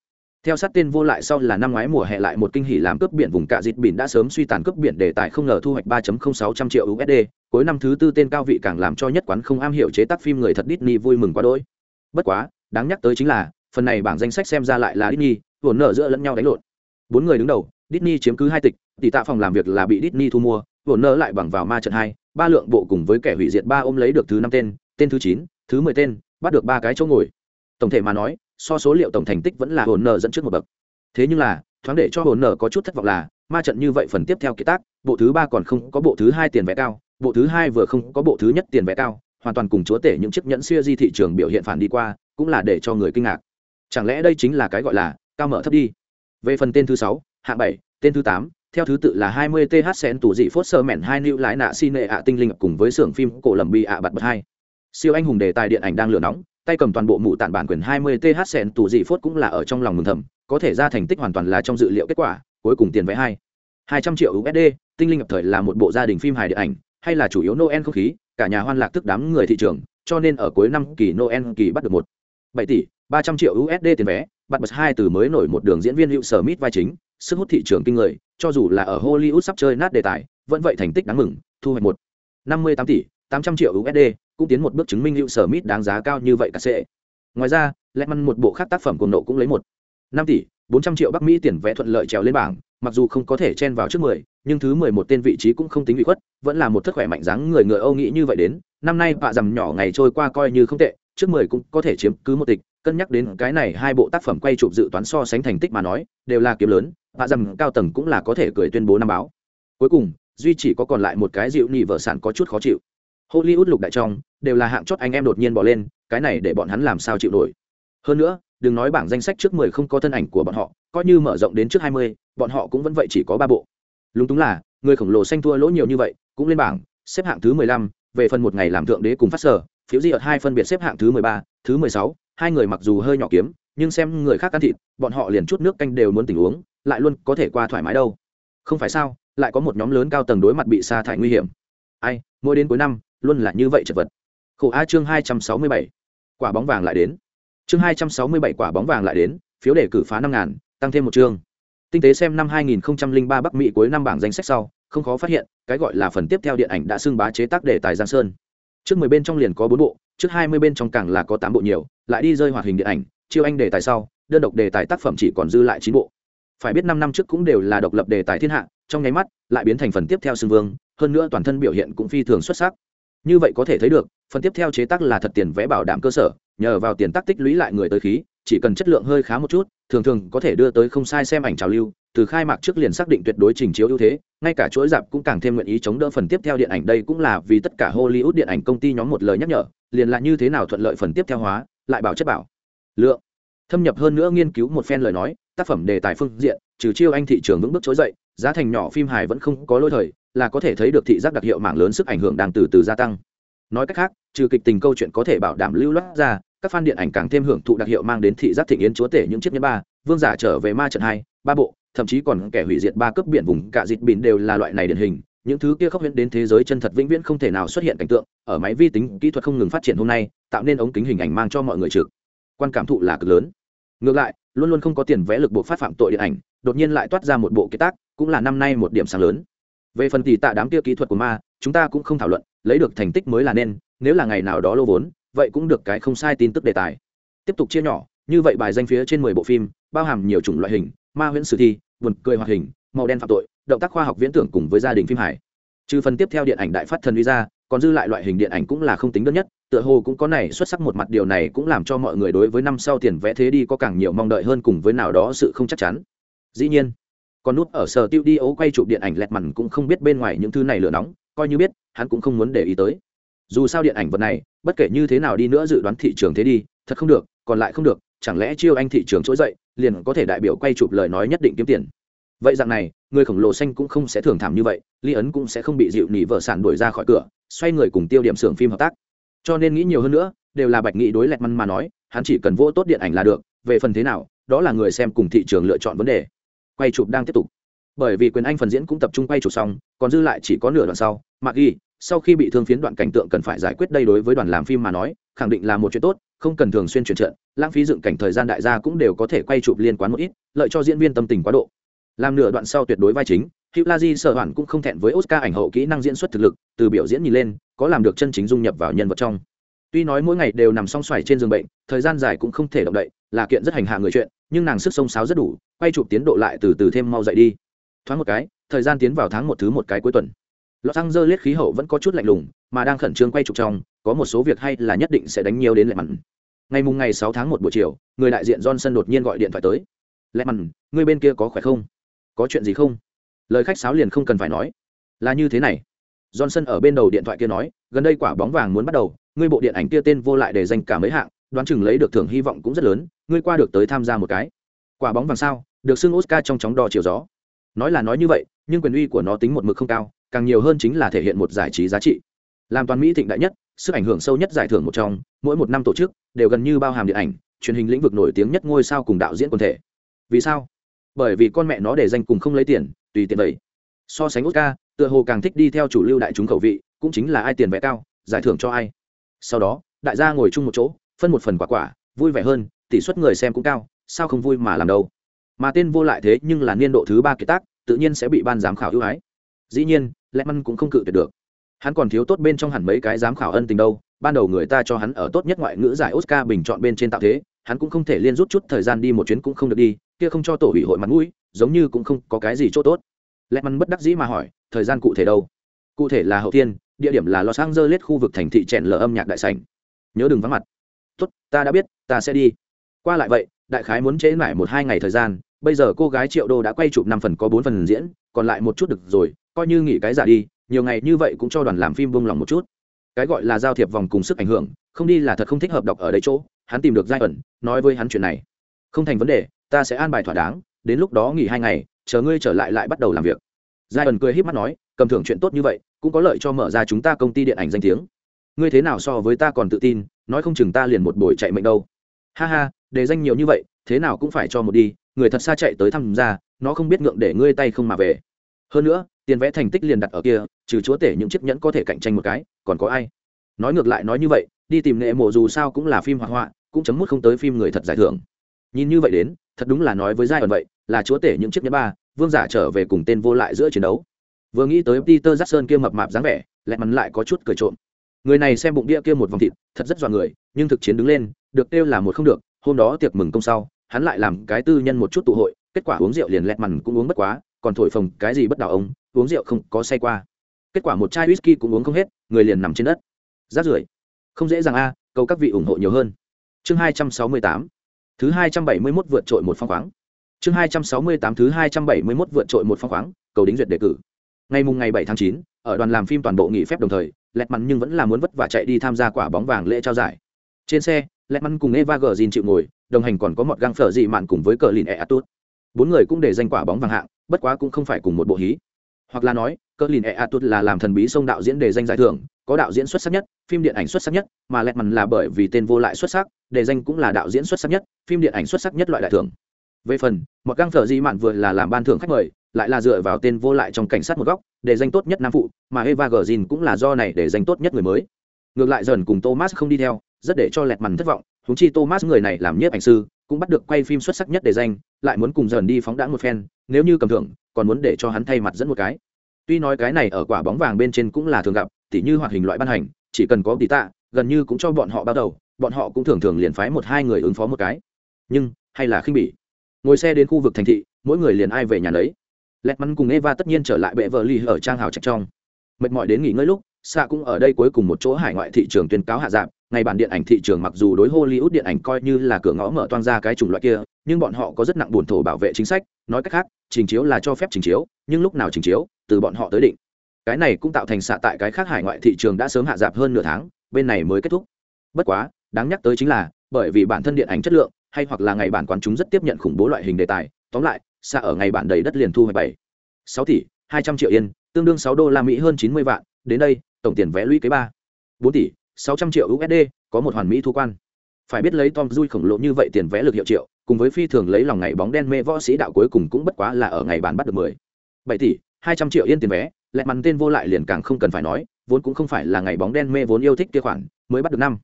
theo sát tên vô lại sau là năm ngoái mùa hè lại một kinh hỉ làm cướp biển vùng cạ dịt biển đã sớm suy tàn cướp biển đề tài không ngờ thu hoạch 3.0600 triệu USD, cuối năm thứ tư tên cao vị càng làm cho nhất quán không am hiểu chế tác phim người thật Disney vui mừng quá đỗi. Bất quá, đáng nhắc tới chính là, phần này bảng danh sách xem ra lại là Disney, hỗn nợ giữa lẫn nhau đánh lộn. Bốn người đứng đầu, Disney chiếm cứ hai tịch, tỷ tạ phòng làm việc là bị Disney thu mua, hỗn nợ lại bằng vào ma trận hai, ba lượng bộ cùng với kẻ hủy diệt ba ôm lấy được thứ năm tên, tên thứ chín, thứ mười tên, bắt được ba cái chỗ ngồi. Tổng thể mà nói, so số liệu tổng thành tích vẫn là hồn nở dẫn trước một bậc. Thế nhưng là thoáng để cho hồn nở có chút thất vọng là ma trận như vậy phần tiếp theo kiệt tác bộ thứ ba còn không có bộ thứ hai tiền vé cao bộ thứ hai vừa không có bộ thứ nhất tiền vé cao hoàn toàn cùng chúa tể những chiếc nhẫn siêu di thị trường biểu hiện phản đi qua cũng là để cho người kinh ngạc. Chẳng lẽ đây chính là cái gọi là cao mở thấp đi? Về phần tên thứ sáu hạng bảy tên thứ tám theo thứ tự là 20 th sen tủ dị phốt sơ mẻn hai nữ lái nạ xin nệ ạ tinh linh cùng với xưởng phim cổ lầm bị ạ bật bật hai siêu anh hùng đề tài điện ảnh đang lửa nóng, tay cầm toàn bộ mụ tản bản quyền 20 th sen tù dị phốt cũng là ở trong lòng mừng thầm, có thể ra thành tích hoàn toàn là trong dự liệu kết quả, cuối cùng tiền vé hai 200 triệu USD tinh linh ngập thời là một bộ gia đình phim hài điện ảnh, hay là chủ yếu Noel không khí, cả nhà hoan lạc tức đám người thị trường, cho nên ở cuối năm kỳ Noel kỳ bắt được một 7 tỷ 300 triệu USD tiền vé, bắt bật hai từ mới nổi một đường diễn viên hữu sở mít vai chính, sức hút thị trường kinh người, cho dù là ở Hollywood sắp chơi nát đề tài, vẫn vậy thành tích đáng mừng, thu hoạch một 58 tỷ 800 triệu USD cũng tiến một bước chứng minh hữu sở mít đáng giá cao như vậy cả sẽ. Ngoài ra lẽ măn một bộ khác tác phẩm cùng nộ cũng lấy một. Năm tỷ, bốn trăm triệu bắc mỹ tiền vẽ thuận lợi trèo lên bảng, mặc dù không có thể chen vào trước mười, nhưng thứ mười một tên vị trí cũng không tính bị khuất, vẫn là một thất khỏe mạnh dáng người người âu nghĩ như vậy đến. Năm nay bạ rằm nhỏ ngày trôi qua coi như không tệ, trước mười cũng có thể chiếm cứ một tịch, cân nhắc đến cái này hai bộ tác phẩm quay chụp dự toán so sánh thành tích mà nói, đều là kiếm lớn bạ rằm cao tầng cũng là có thể cười tuyên bố năm báo. Cuối cùng, duy chỉ có còn lại một cái dịu nhị vợ sản có chút khó chịu hollywood lục đại trong, đều là hạng chót anh em đột nhiên bỏ lên, cái này để bọn hắn làm sao chịu nổi. Hơn nữa, đừng nói bảng danh sách trước mười không có thân ảnh của bọn họ, coi như mở rộng đến trước hai mươi, bọn họ cũng vẫn vậy chỉ có ba bộ. Lúng túng là, người khổng lồ xanh thua lỗ nhiều như vậy, cũng lên bảng, xếp hạng thứ mười lăm, về phần một ngày làm thượng đế cùng phát sở, phiếu di ở hai phân biệt xếp hạng thứ mười ba, thứ mười sáu, hai người mặc dù hơi nhỏ kiếm, nhưng xem người khác ăn thịt, bọn họ liền chút nước canh đều muốn tỉnh uống lại luôn có thể qua thoải mái đâu. Không phải sao, lại có một nhóm lớn cao tầng đối mặt bị sa thải nguy hiểm. Ai, mỗi đến cuối năm luôn là như vậy chật vật. Khổ a chương hai trăm sáu mươi bảy, quả bóng vàng lại đến. Chương hai trăm sáu mươi bảy, quả bóng vàng lại đến, phiếu đề cử phá năm ngàn, tăng thêm một chương. Tinh tế xem năm hai nghìn ba bắc mỹ cuối năm bảng danh sách sau, không khó phát hiện, cái gọi là phần tiếp theo điện ảnh đã xưng bá chế tác đề tài giang sơn. Trước mười bên trong liền có bốn bộ, trước hai mươi bên trong càng là có tám bộ nhiều, lại đi rơi hoạt hình điện ảnh, chiêu anh đề tài sau, đơn độc đề tài tác phẩm chỉ còn dư lại chín bộ. Phải biết năm năm trước cũng đều là độc lập đề tài thiên hạ, trong nháy mắt, lại biến thành phần tiếp theo xưng vương, hơn nữa toàn thân biểu hiện cũng phi thường xuất sắc như vậy có thể thấy được, phần tiếp theo chế tác là thật tiền vẽ bảo đảm cơ sở, nhờ vào tiền tác tích lũy lại người tới khí, chỉ cần chất lượng hơi khá một chút, thường thường có thể đưa tới không sai xem ảnh trào lưu, từ khai mạc trước liền xác định tuyệt đối trình chiếu ưu thế, ngay cả chuỗi dạp cũng càng thêm nguyện ý chống đỡ phần tiếp theo điện ảnh đây cũng là vì tất cả hollywood điện ảnh công ty nhóm một lời nhắc nhở, liền là như thế nào thuận lợi phần tiếp theo hóa, lại bảo chất bảo. Lượng. Thâm nhập hơn nữa nghiên cứu một phen lời nói, tác phẩm đề tài phương diện, trừ chiêu anh thị trường vững bước trỗi dậy, giá thành nhỏ phim hài vẫn không có lỗi thời là có thể thấy được thị giác đặc hiệu mạng lớn sức ảnh hưởng đang từ từ gia tăng. Nói cách khác, trừ kịch tình câu chuyện có thể bảo đảm lưu loát ra, các fan điện ảnh càng thêm hưởng thụ đặc hiệu mang đến thị giác thịnh yến chúa tể những chiếc nhẫn ba, vương giả trở về ma trận hai, ba bộ, thậm chí còn kẻ hủy diệt ba cấp biển vùng, cả dịt bìn đều là loại này điển hình. Những thứ kia khốc huyễn đến thế giới chân thật vĩnh viễn không thể nào xuất hiện cảnh tượng, ở máy vi tính kỹ thuật không ngừng phát triển hôm nay, tạo nên ống kính hình ảnh mang cho mọi người trực. Quan cảm thụ là cực lớn. Ngược lại, luôn luôn không có tiền vẽ lực buộc phát phạm tội điện ảnh, đột nhiên lại toát ra một bộ kế tác, cũng là năm nay một điểm sáng lớn về phần tỷ tạ đám kia kỹ thuật của ma, chúng ta cũng không thảo luận, lấy được thành tích mới là nên, nếu là ngày nào đó lô vốn, vậy cũng được cái không sai tin tức đề tài. Tiếp tục chia nhỏ, như vậy bài danh phía trên mười bộ phim, bao hàm nhiều chủng loại hình, ma huyễn sử thi, buồn cười hoạt hình, màu đen phạm tội, động tác khoa học viễn tưởng cùng với gia đình phim hải trừ phần tiếp theo điện ảnh đại phát thần uy ra, còn dư lại loại hình điện ảnh cũng là không tính đơn nhất, tựa hồ cũng có này xuất sắc một mặt điều này cũng làm cho mọi người đối với năm sau tiền vẽ thế đi có càng nhiều mong đợi hơn cùng với nào đó sự không chắc chắn. Dĩ nhiên còn nút ở sở tiêu đi ấu quay chụp điện ảnh lẹt mằn cũng không biết bên ngoài những thứ này lửa nóng, coi như biết, hắn cũng không muốn để ý tới. Dù sao điện ảnh vật này, bất kể như thế nào đi nữa dự đoán thị trường thế đi, thật không được, còn lại không được, chẳng lẽ chiêu anh thị trường trỗi dậy, liền có thể đại biểu quay chụp lời nói nhất định kiếm tiền. Vậy dạng này, người khổng lồ xanh cũng không sẽ thường thảm như vậy ly ấn cũng sẽ không bị dịu nỉ vợ sản đuổi ra khỏi cửa, xoay người cùng tiêu điểm xưởng phim hợp tác. Cho nên nghĩ nhiều hơn nữa, đều là bạch nghị đối lẹt măn mà nói, hắn chỉ cần vô tốt điện ảnh là được, về phần thế nào, đó là người xem cùng thị trường lựa chọn vấn đề quay chụp đang tiếp tục. Bởi vì quyền anh phần diễn cũng tập trung quay chụp xong, còn dư lại chỉ có nửa đoạn sau. Mặc ghi, sau khi bị thương phiến đoạn cảnh tượng cần phải giải quyết đây đối với đoàn làm phim mà nói, khẳng định là một chuyện tốt, không cần thường xuyên chuyển trận, lãng phí dựng cảnh thời gian đại gia cũng đều có thể quay chụp liên quan một ít, lợi cho diễn viên tâm tình quá độ. Làm nửa đoạn sau tuyệt đối vai chính, hữu la di sợ hoàn cũng không thẹn với oscar ảnh hậu kỹ năng diễn xuất thực lực, từ biểu diễn nhìn lên, có làm được chân chính dung nhập vào nhân vật trong. Tuy nói mỗi ngày đều nằm song xoài trên giường bệnh, thời gian dài cũng không thể động đậy, là kiện rất hành hạ người chuyện nhưng nàng sức sông sáo rất đủ, quay chụp tiến độ lại từ từ thêm mau dậy đi. Thoáng một cái, thời gian tiến vào tháng một thứ một cái cuối tuần. Lọt xăng dơ liết khí hậu vẫn có chút lạnh lùng, mà đang khẩn trương quay chụp trong, có một số việc hay là nhất định sẽ đánh nhiều đến lệ mặn. Ngày mùng ngày sáu tháng một buổi chiều, người đại diện johnson đột nhiên gọi điện thoại tới. Lệ mặn, người bên kia có khỏe không? Có chuyện gì không? Lời khách sáo liền không cần phải nói. Là như thế này. Johnson ở bên đầu điện thoại kia nói, gần đây quả bóng vàng muốn bắt đầu, ngươi bộ điện ảnh kia tên vô lại để dành cả mấy hạng đoán chừng lấy được thưởng hy vọng cũng rất lớn, ngươi qua được tới tham gia một cái. Quả bóng vàng sao, được xưng oscar trong chóng đo chiều gió. Nói là nói như vậy, nhưng quyền uy của nó tính một mực không cao, càng nhiều hơn chính là thể hiện một giải trí giá trị. Làm toàn mỹ thịnh đại nhất, sức ảnh hưởng sâu nhất giải thưởng một trong, mỗi một năm tổ chức đều gần như bao hàm điện ảnh, truyền hình lĩnh vực nổi tiếng nhất ngôi sao cùng đạo diễn quần thể. Vì sao? Bởi vì con mẹ nó để danh cùng không lấy tiền, tùy tiện vậy. So sánh oscar, tựa hồ càng thích đi theo chủ lưu đại chúng khẩu vị, cũng chính là ai tiền vẽ cao, giải thưởng cho ai. Sau đó, đại gia ngồi chung một chỗ phân một phần quả quả, vui vẻ hơn, tỷ suất người xem cũng cao, sao không vui mà làm đâu? Mà tên vô lại thế nhưng là niên độ thứ ba kiệt tác, tự nhiên sẽ bị ban giám khảo ưu ái. Dĩ nhiên lẽ măn cũng không cự tuyệt được. Hắn còn thiếu tốt bên trong hẳn mấy cái giám khảo ân tình đâu, ban đầu người ta cho hắn ở tốt nhất ngoại ngữ giải oscar bình chọn bên trên tạo thế, hắn cũng không thể liên rút chút thời gian đi một chuyến cũng không được đi, kia không cho tổ ủy hội mặt mũi, giống như cũng không có cái gì chỗ tốt. Lẽ măn bất đắc dĩ mà hỏi, thời gian cụ thể đâu? Cụ thể là hậu tiên, địa điểm là los angeles khu vực thành thị trẻn lờ âm nhạc đại sảnh. Nhớ đừng vắng mặt tốt, ta đã biết, ta sẽ đi. Qua lại vậy, đại khái muốn chế lại một hai ngày thời gian, bây giờ cô gái triệu đô đã quay chụp năm phần có bốn phần diễn, còn lại một chút được rồi, coi như nghỉ cái giả đi, nhiều ngày như vậy cũng cho đoàn làm phim buông lòng một chút. Cái gọi là giao thiệp vòng cùng sức ảnh hưởng, không đi là thật không thích hợp đọc ở đây chỗ, hắn tìm được giai ẩn, nói với hắn chuyện này. Không thành vấn đề, ta sẽ an bài thỏa đáng, đến lúc đó nghỉ hai ngày, chờ ngươi trở lại lại bắt đầu làm việc. Giai ẩn cười h í p mắt nói, cầm thưởng chuyện tốt như vậy, cũng có lợi cho mở ra chúng ta công ty điện ảnh danh tiếng. Ngươi thế nào so với ta còn tự tin nói không chừng ta liền một buổi chạy mệnh đâu. Ha ha đề danh nhiều như vậy, thế nào cũng phải cho một đi, người thật xa chạy tới thăm ra, nó không biết ngượng để ngươi tay không mà về. Hơn nữa, tiền vẽ thành tích liền đặt ở kia, trừ chúa tể những chiếc nhẫn có thể cạnh tranh một cái, còn có ai? Nói ngược lại nói như vậy, đi tìm nghệ mộ dù sao cũng là phim hoạt họa, cũng chấm mút không tới phim người thật giải thưởng. Nhìn như vậy đến, thật đúng là nói với giai đoạn vậy, là chúa tể những chiếc nhẫn ba, vương giả trở về cùng tên vô lại giữa chiến đấu. Vừa nghĩ tới peter jackson kia mập mạp dáng vẻ lẹ mắn lại có chút cười trộm người này xem bụng đĩa kia một vòng thịt, thật rất dọa người, nhưng thực chiến đứng lên, được kêu là một không được, hôm đó tiệc mừng công sau, hắn lại làm cái tư nhân một chút tụ hội, kết quả uống rượu liền lẹt mằn cũng uống bất quá, còn thổi phồng cái gì bất đảo ông, uống rượu không có say qua. Kết quả một chai whisky cũng uống không hết, người liền nằm trên đất. Rát rưởi. Không dễ dàng a, cầu các vị ủng hộ nhiều hơn. Chương hai trăm sáu mươi tám. Thứ hai trăm bảy mươi mốt vượt trội một phong khoáng. Chương hai trăm sáu mươi tám thứ hai trăm bảy mươi mốt vượt trội một phong khoáng, cầu đính duyệt đề cử. Ngày mùng ngày bảy tháng chín, ở đoàn làm phim toàn bộ nghỉ phép đồng thời lẹt mắn nhưng vẫn là muốn vất vả chạy đi tham gia quả bóng vàng lễ trao giải. Trên xe, lẹt mắn cùng eva gờ chịu ngồi, đồng hành còn có một găng phở dị mạn cùng với cờ lìn e atut bốn người cũng để danh quả bóng vàng hạng, bất quá cũng không phải cùng một bộ hí. Hoặc là nói cờ lìn e atut là làm thần bí sông đạo diễn đề danh giải thưởng, có đạo diễn xuất sắc nhất, phim điện ảnh xuất sắc nhất, mà lẹt mắn là bởi vì tên vô lại xuất sắc đề danh cũng là đạo diễn xuất sắc nhất, phim điện ảnh xuất sắc nhất loại đại thưởng. Về phần, một găng phở dị mạn vừa là làm ban thưởng khách mời lại là dựa vào tên vô lại trong cảnh sát một góc, để danh tốt nhất nam phụ, mà eva gờ cũng là do này để danh tốt nhất người mới. Ngược lại dần cùng thomas không đi theo, rất để cho lẹt mằn thất vọng húng chi thomas người này làm nhiếp ảnh sư, cũng bắt được quay phim xuất sắc nhất để danh lại muốn cùng dần đi phóng đãng một phen, nếu như cầm thưởng, còn muốn để cho hắn thay mặt dẫn một cái. Tuy nói cái này ở quả bóng vàng bên trên cũng là thường gặp, tỉ như hoạt hình loại ban hành, chỉ cần có tỷ tạ, gần như cũng cho bọn họ bao đầu, bọn họ cũng thường thường liền phái một hai người ứng phó một cái. Nhưng, hay là khinh bỉ. Ngồi xe đến khu vực thành thị, mỗi người liền ai về nhà lấy lẹt mắn cùng eva tất nhiên trở lại bệ vợ ly ở trang hào trạch trong. Mệt mỏi đến nghỉ ngơi lúc xạ cũng ở đây cuối cùng một chỗ hải ngoại thị trường tuyên cáo hạ giảm ngày bản điện ảnh thị trường mặc dù đối hollywood điện ảnh coi như là cửa ngõ mở toang ra cái chủng loại kia, nhưng bọn họ có rất nặng buồn thổ bảo vệ chính sách. Nói cách khác, trình chiếu là cho phép trình chiếu, nhưng lúc nào trình chiếu, từ bọn họ tới định. Cái này cũng tạo thành xạ tại cái khác hải ngoại thị trường đã sớm hạ giảm hơn nửa tháng, bên này mới kết thúc. Bất quá, đáng nhắc tới chính là, bởi vì bản thân điện ảnh chất lượng, hay hoặc là ngày bản quán chúng rất tiếp nhận khủng bố loại hình đề tài, tóm lại xạ ở ngày bản đầy đất liền thu hoạch bảy, sáu tỷ, hai trăm triệu yên, tương đương sáu đô la mỹ hơn chín mươi vạn, đến đây, tổng tiền vé lũy kế ba, bốn tỷ, sáu trăm triệu usd có một hoàn mỹ thu quan. Phải biết lấy tom dui khổng lồ như vậy tiền vé lực hiệu triệu, cùng với phi thường lấy lòng ngày bóng đen mê võ sĩ đạo cuối cùng cũng bất quá là ở ngày bán bắt được mười. Bảy tỷ, hai trăm triệu yên tiền vé lẹ mắn tên vô lại liền càng không cần phải nói, vốn cũng không phải là ngày bóng đen mê vốn yêu thích kia khoản, mới bắt được năm.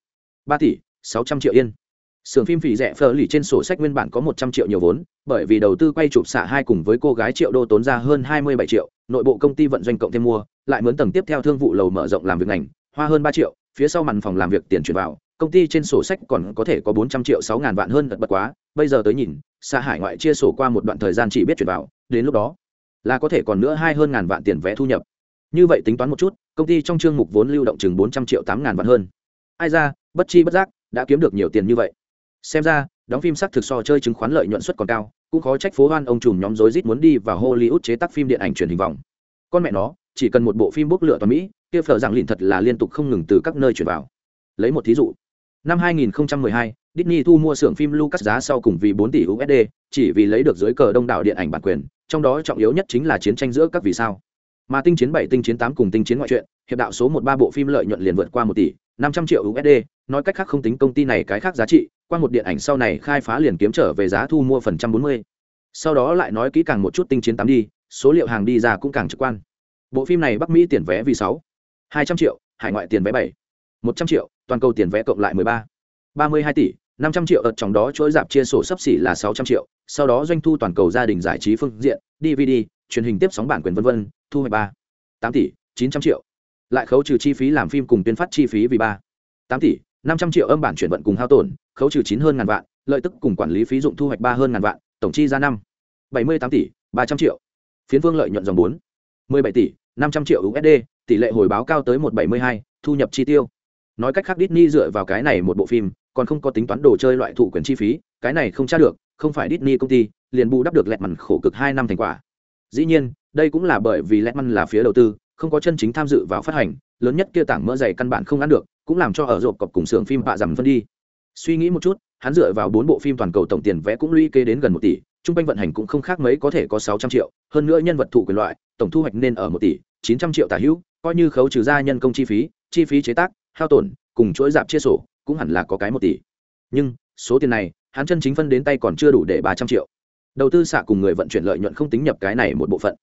Ba tỷ, sáu trăm triệu yên. Sưởng phim phỉ rẻ phở lì trên sổ sách nguyên bản có một trăm triệu nhiều vốn, bởi vì đầu tư quay chụp xạ hai cùng với cô gái triệu đô tốn ra hơn hai mươi bảy triệu, nội bộ công ty vận doanh cộng thêm mua, lại mướn tầng tiếp theo thương vụ lầu mở rộng làm việc ngành, hoa hơn ba triệu, phía sau màn phòng làm việc tiền chuyển vào, công ty trên sổ sách còn có thể có bốn trăm triệu sáu ngàn vạn hơn thật bật quá, bây giờ tới nhìn, xa hải ngoại chia sổ qua một đoạn thời gian chỉ biết chuyển vào, đến lúc đó là có thể còn nữa hai hơn ngàn vạn tiền vé thu nhập. Như vậy tính toán một chút, công ty trong chương mục vốn lưu động chừng bốn trăm triệu tám ngàn vạn hơn. Ai ra, bất chi bất giác đã kiếm được nhiều tiền như vậy xem ra đóng phim sắc thực so chơi chứng khoán lợi nhuận suất còn cao cũng khó trách phố hoan ông trùm nhóm rối rít muốn đi vào hollywood chế tác phim điện ảnh truyền hình vòng con mẹ nó chỉ cần một bộ phim bốc lửa toàn mỹ kia phở dạng lìn thật là liên tục không ngừng từ các nơi chuyển vào lấy một thí dụ năm 2012, Disney thu mua xưởng phim Lucas giá sau cùng vì 4 tỷ USD, chỉ vì lấy được dưới cờ đông đảo điện ảnh bản quyền, trong đó trọng yếu nhất chính là chiến tranh giữa các vì sao. Mà tinh chiến 7 tinh chiến 8 cùng tinh chiến ngoại truyện, hiệp đạo số 13 bộ phim lợi nhuận liền vượt qua 1 tỷ, 500 triệu USD, nói cách khác không tính công ty này cái khác giá trị, qua một điện ảnh sau này khai phá liền kiếm trở về giá thu mua phần trăm bốn mươi. Sau đó lại nói kỹ càng một chút tinh chiến tám đi số liệu hàng đi ra cũng càng trực quan. Bộ phim này bắc mỹ tiền vé vì sáu hai trăm triệu hải ngoại tiền vé bảy một trăm triệu toàn cầu tiền vé cộng lại mười ba. Ba mươi hai tỷ năm trăm triệu ở trong đó chuỗi dạp chia sổ sấp xỉ là sáu trăm triệu sau đó doanh thu toàn cầu gia đình giải trí phương diện dvd truyền hình tiếp sóng bản quyền v v thu hoạch ba. Tám tỷ chín trăm triệu. Lại khấu trừ chi phí làm phim cùng tuyên phát chi phí vì ba. Tám tỷ năm trăm triệu âm bản chuyển vận cùng hao tổn, khấu trừ chín hơn ngàn vạn, lợi tức cùng quản lý phí dụng thu hoạch ba hơn ngàn vạn, tổng chi ra năm. Bảy mươi tám tỷ, ba trăm triệu. Phiến phương lợi nhuận dòng bốn. Mười bảy tỷ, năm trăm triệu usd tỷ lệ hồi báo cao tới một bảy mươi hai, thu nhập chi tiêu. Nói cách khác Disney dựa vào cái này một bộ phim, còn không có tính toán đồ chơi loại thụ quyền chi phí, cái này không tra được, không phải Disney công ty, liền bù đắp được lẹt mằn khổ cực hai năm thành quả. Dĩ nhiên, đây cũng là bởi vì lẹt mằn là phía đầu tư không có chân chính tham dự vào phát hành, lớn nhất kia tảng mỡ dày căn bản không ăn được, cũng làm cho ở rộp cọc cùng xưởng phim bạ giảm phân đi. Suy nghĩ một chút, hắn dựa vào bốn bộ phim toàn cầu tổng tiền vẽ cũng lũy kế đến gần một tỷ, trung quanh vận hành cũng không khác mấy có thể có sáu trăm triệu, hơn nữa nhân vật thụ quyền loại, tổng thu hoạch nên ở một tỷ, chín trăm triệu tả hữu, coi như khấu trừ ra nhân công chi phí chi phí chế tác, hao tổn, cùng chuỗi dạp chia sổ, cũng hẳn là có cái một tỷ. Nhưng, số tiền này, hắn chân chính phân đến tay còn chưa đủ để ba trăm triệu. Đầu tư xạ cùng người vận chuyển lợi nhuận không tính nhập cái này một bộ phận.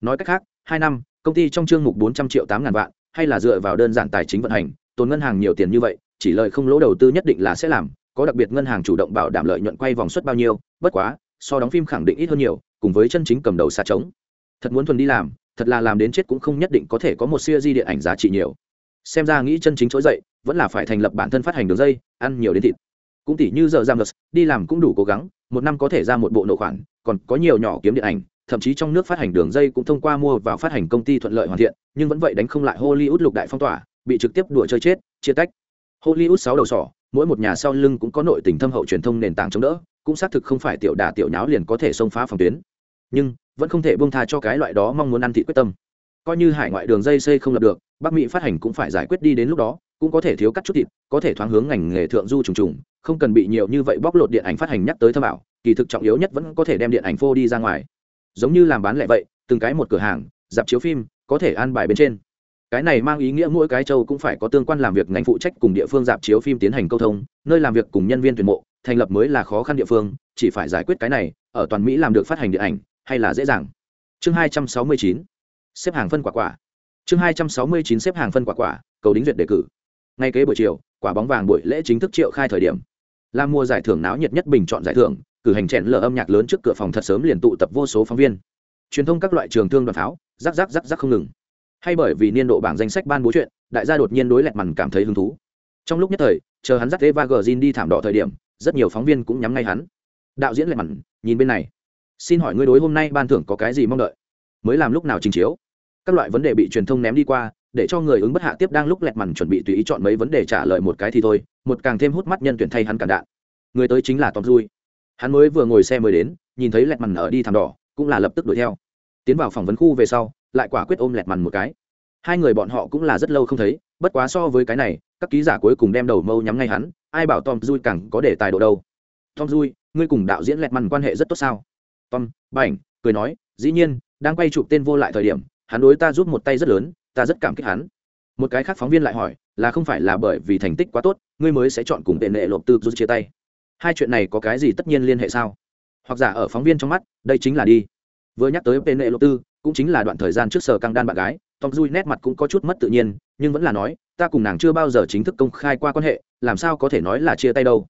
Nói cách khác, hai năm công ty trong chương mục bốn trăm triệu tám ngàn vạn, hay là dựa vào đơn giản tài chính vận hành, tồn ngân hàng nhiều tiền như vậy, chỉ lợi không lỗ đầu tư nhất định là sẽ làm, có đặc biệt ngân hàng chủ động bảo đảm lợi nhuận quay vòng suất bao nhiêu, bất quá, so đóng phim khẳng định ít hơn nhiều, cùng với chân chính cầm đầu xa trống. Thật muốn thuần đi làm, thật là làm đến chết cũng không nhất định có thể có một siêu di điện ảnh giá trị nhiều. Xem ra nghĩ chân chính trỗi dậy, vẫn là phải thành lập bản thân phát hành đường dây, ăn nhiều đến thịt. Cũng tỷ như giờ giam ngật đi làm cũng đủ cố gắng, một năm có thể ra một bộ nội khoản, còn có nhiều nhỏ kiếm điện ảnh thậm chí trong nước phát hành đường dây cũng thông qua mua vào phát hành công ty thuận lợi hoàn thiện, nhưng vẫn vậy đánh không lại hollywood lục đại phong tỏa, bị trực tiếp đùa chơi chết, chia tách. Hollywood sáu đầu sỏ, mỗi một nhà sau lưng cũng có nội tình thâm hậu truyền thông nền tảng chống đỡ, cũng xác thực không phải tiểu đả tiểu nháo liền có thể xông phá phòng tuyến. Nhưng, vẫn không thể buông tha cho cái loại đó mong muốn ăn thị quyết tâm. Coi như hải ngoại đường dây xây không lập được, bắc mỹ phát hành cũng phải giải quyết đi đến lúc đó, cũng có thể thiếu cắt chút thịt, có thể thoáng hướng ngành nghề thượng du trùng trùng, không cần bị nhiều như vậy bóc lột điện ảnh phát hành nhắc tới thâm ảo, kỳ thực trọng yếu nhất vẫn có thể đem điện ảnh phô đi ra ngoài giống như làm bán lẻ vậy, từng cái một cửa hàng, dạp chiếu phim, có thể an bài bên trên. Cái này mang ý nghĩa mỗi cái châu cũng phải có tương quan làm việc ngành phụ trách cùng địa phương dạp chiếu phim tiến hành câu thông, nơi làm việc cùng nhân viên tuyển mộ, thành lập mới là khó khăn địa phương, chỉ phải giải quyết cái này, ở toàn mỹ làm được phát hành điện ảnh, hay là dễ dàng. Chương hai trăm sáu mươi chín, xếp hàng phân quả quả. Chương hai trăm sáu mươi chín, xếp hàng phân quả quả, cầu đính duyệt đề cử. Ngay kế buổi chiều, quả bóng vàng buổi lễ chính thức triệu khai thời điểm. Là mùa giải thưởng náo nhiệt nhất bình chọn giải thưởng cử hành chèn lở âm nhạc lớn trước cửa phòng thật sớm liền tụ tập vô số phóng viên. Truyền thông các loại trường thương đoàn pháo, rắc rắc rắc rắc không ngừng. Hay bởi vì niên độ bảng danh sách ban bố chuyện, đại gia đột nhiên đối lẹt mằn cảm thấy hứng thú. Trong lúc nhất thời, chờ hắn dắt eva gờ đi thảm đỏ thời điểm, rất nhiều phóng viên cũng nhắm ngay hắn. Đạo diễn lẹt mằn, nhìn bên này. Xin hỏi ngươi đối hôm nay ban thưởng có cái gì mong đợi? Mới làm lúc nào trình chiếu? Các loại vấn đề bị truyền thông ném đi qua, để cho người ứng bất hạ tiếp đang lúc lẹt mằn chuẩn bị tùy ý chọn mấy vấn đề trả lời một cái thì thôi, một càng thêm hút mắt nhân tuyển thay hắn cản đạn. Người tới chính là tom dui hắn mới vừa ngồi xe mới đến, nhìn thấy lẹt mằn ở đi thảm đỏ, cũng là lập tức đuổi theo. Tiến vào phỏng vấn khu về sau, lại quả quyết ôm lẹt mằn một cái. Hai người bọn họ cũng là rất lâu không thấy, bất quá so với cái này, các ký giả cuối cùng đem đầu mâu nhắm ngay hắn, ai bảo tom dui càng có để tài độ đâu. Tom dui ngươi cùng đạo diễn lẹt mằn quan hệ rất tốt sao? Tom, bảnh, cười nói, dĩ nhiên, đang quay chụp tên vô lại thời điểm, hắn đối ta giúp một tay rất lớn, ta rất cảm kích hắn. Một cái khác phóng viên lại hỏi, là không phải là bởi vì thành tích quá tốt, ngươi mới sẽ chọn cùng tệ nệ lộp tư rút chia tay? Hai chuyện này có cái gì tất nhiên liên hệ sao? Hoặc giả ở phóng viên trong mắt, đây chính là đi. Vừa nhắc tới tệ lệ lộp tư cũng chính là đoạn thời gian trước sở căng đan bạn gái, tom dui nét mặt cũng có chút mất tự nhiên, nhưng vẫn là nói, ta cùng nàng chưa bao giờ chính thức công khai qua quan hệ, làm sao có thể nói là chia tay đâu?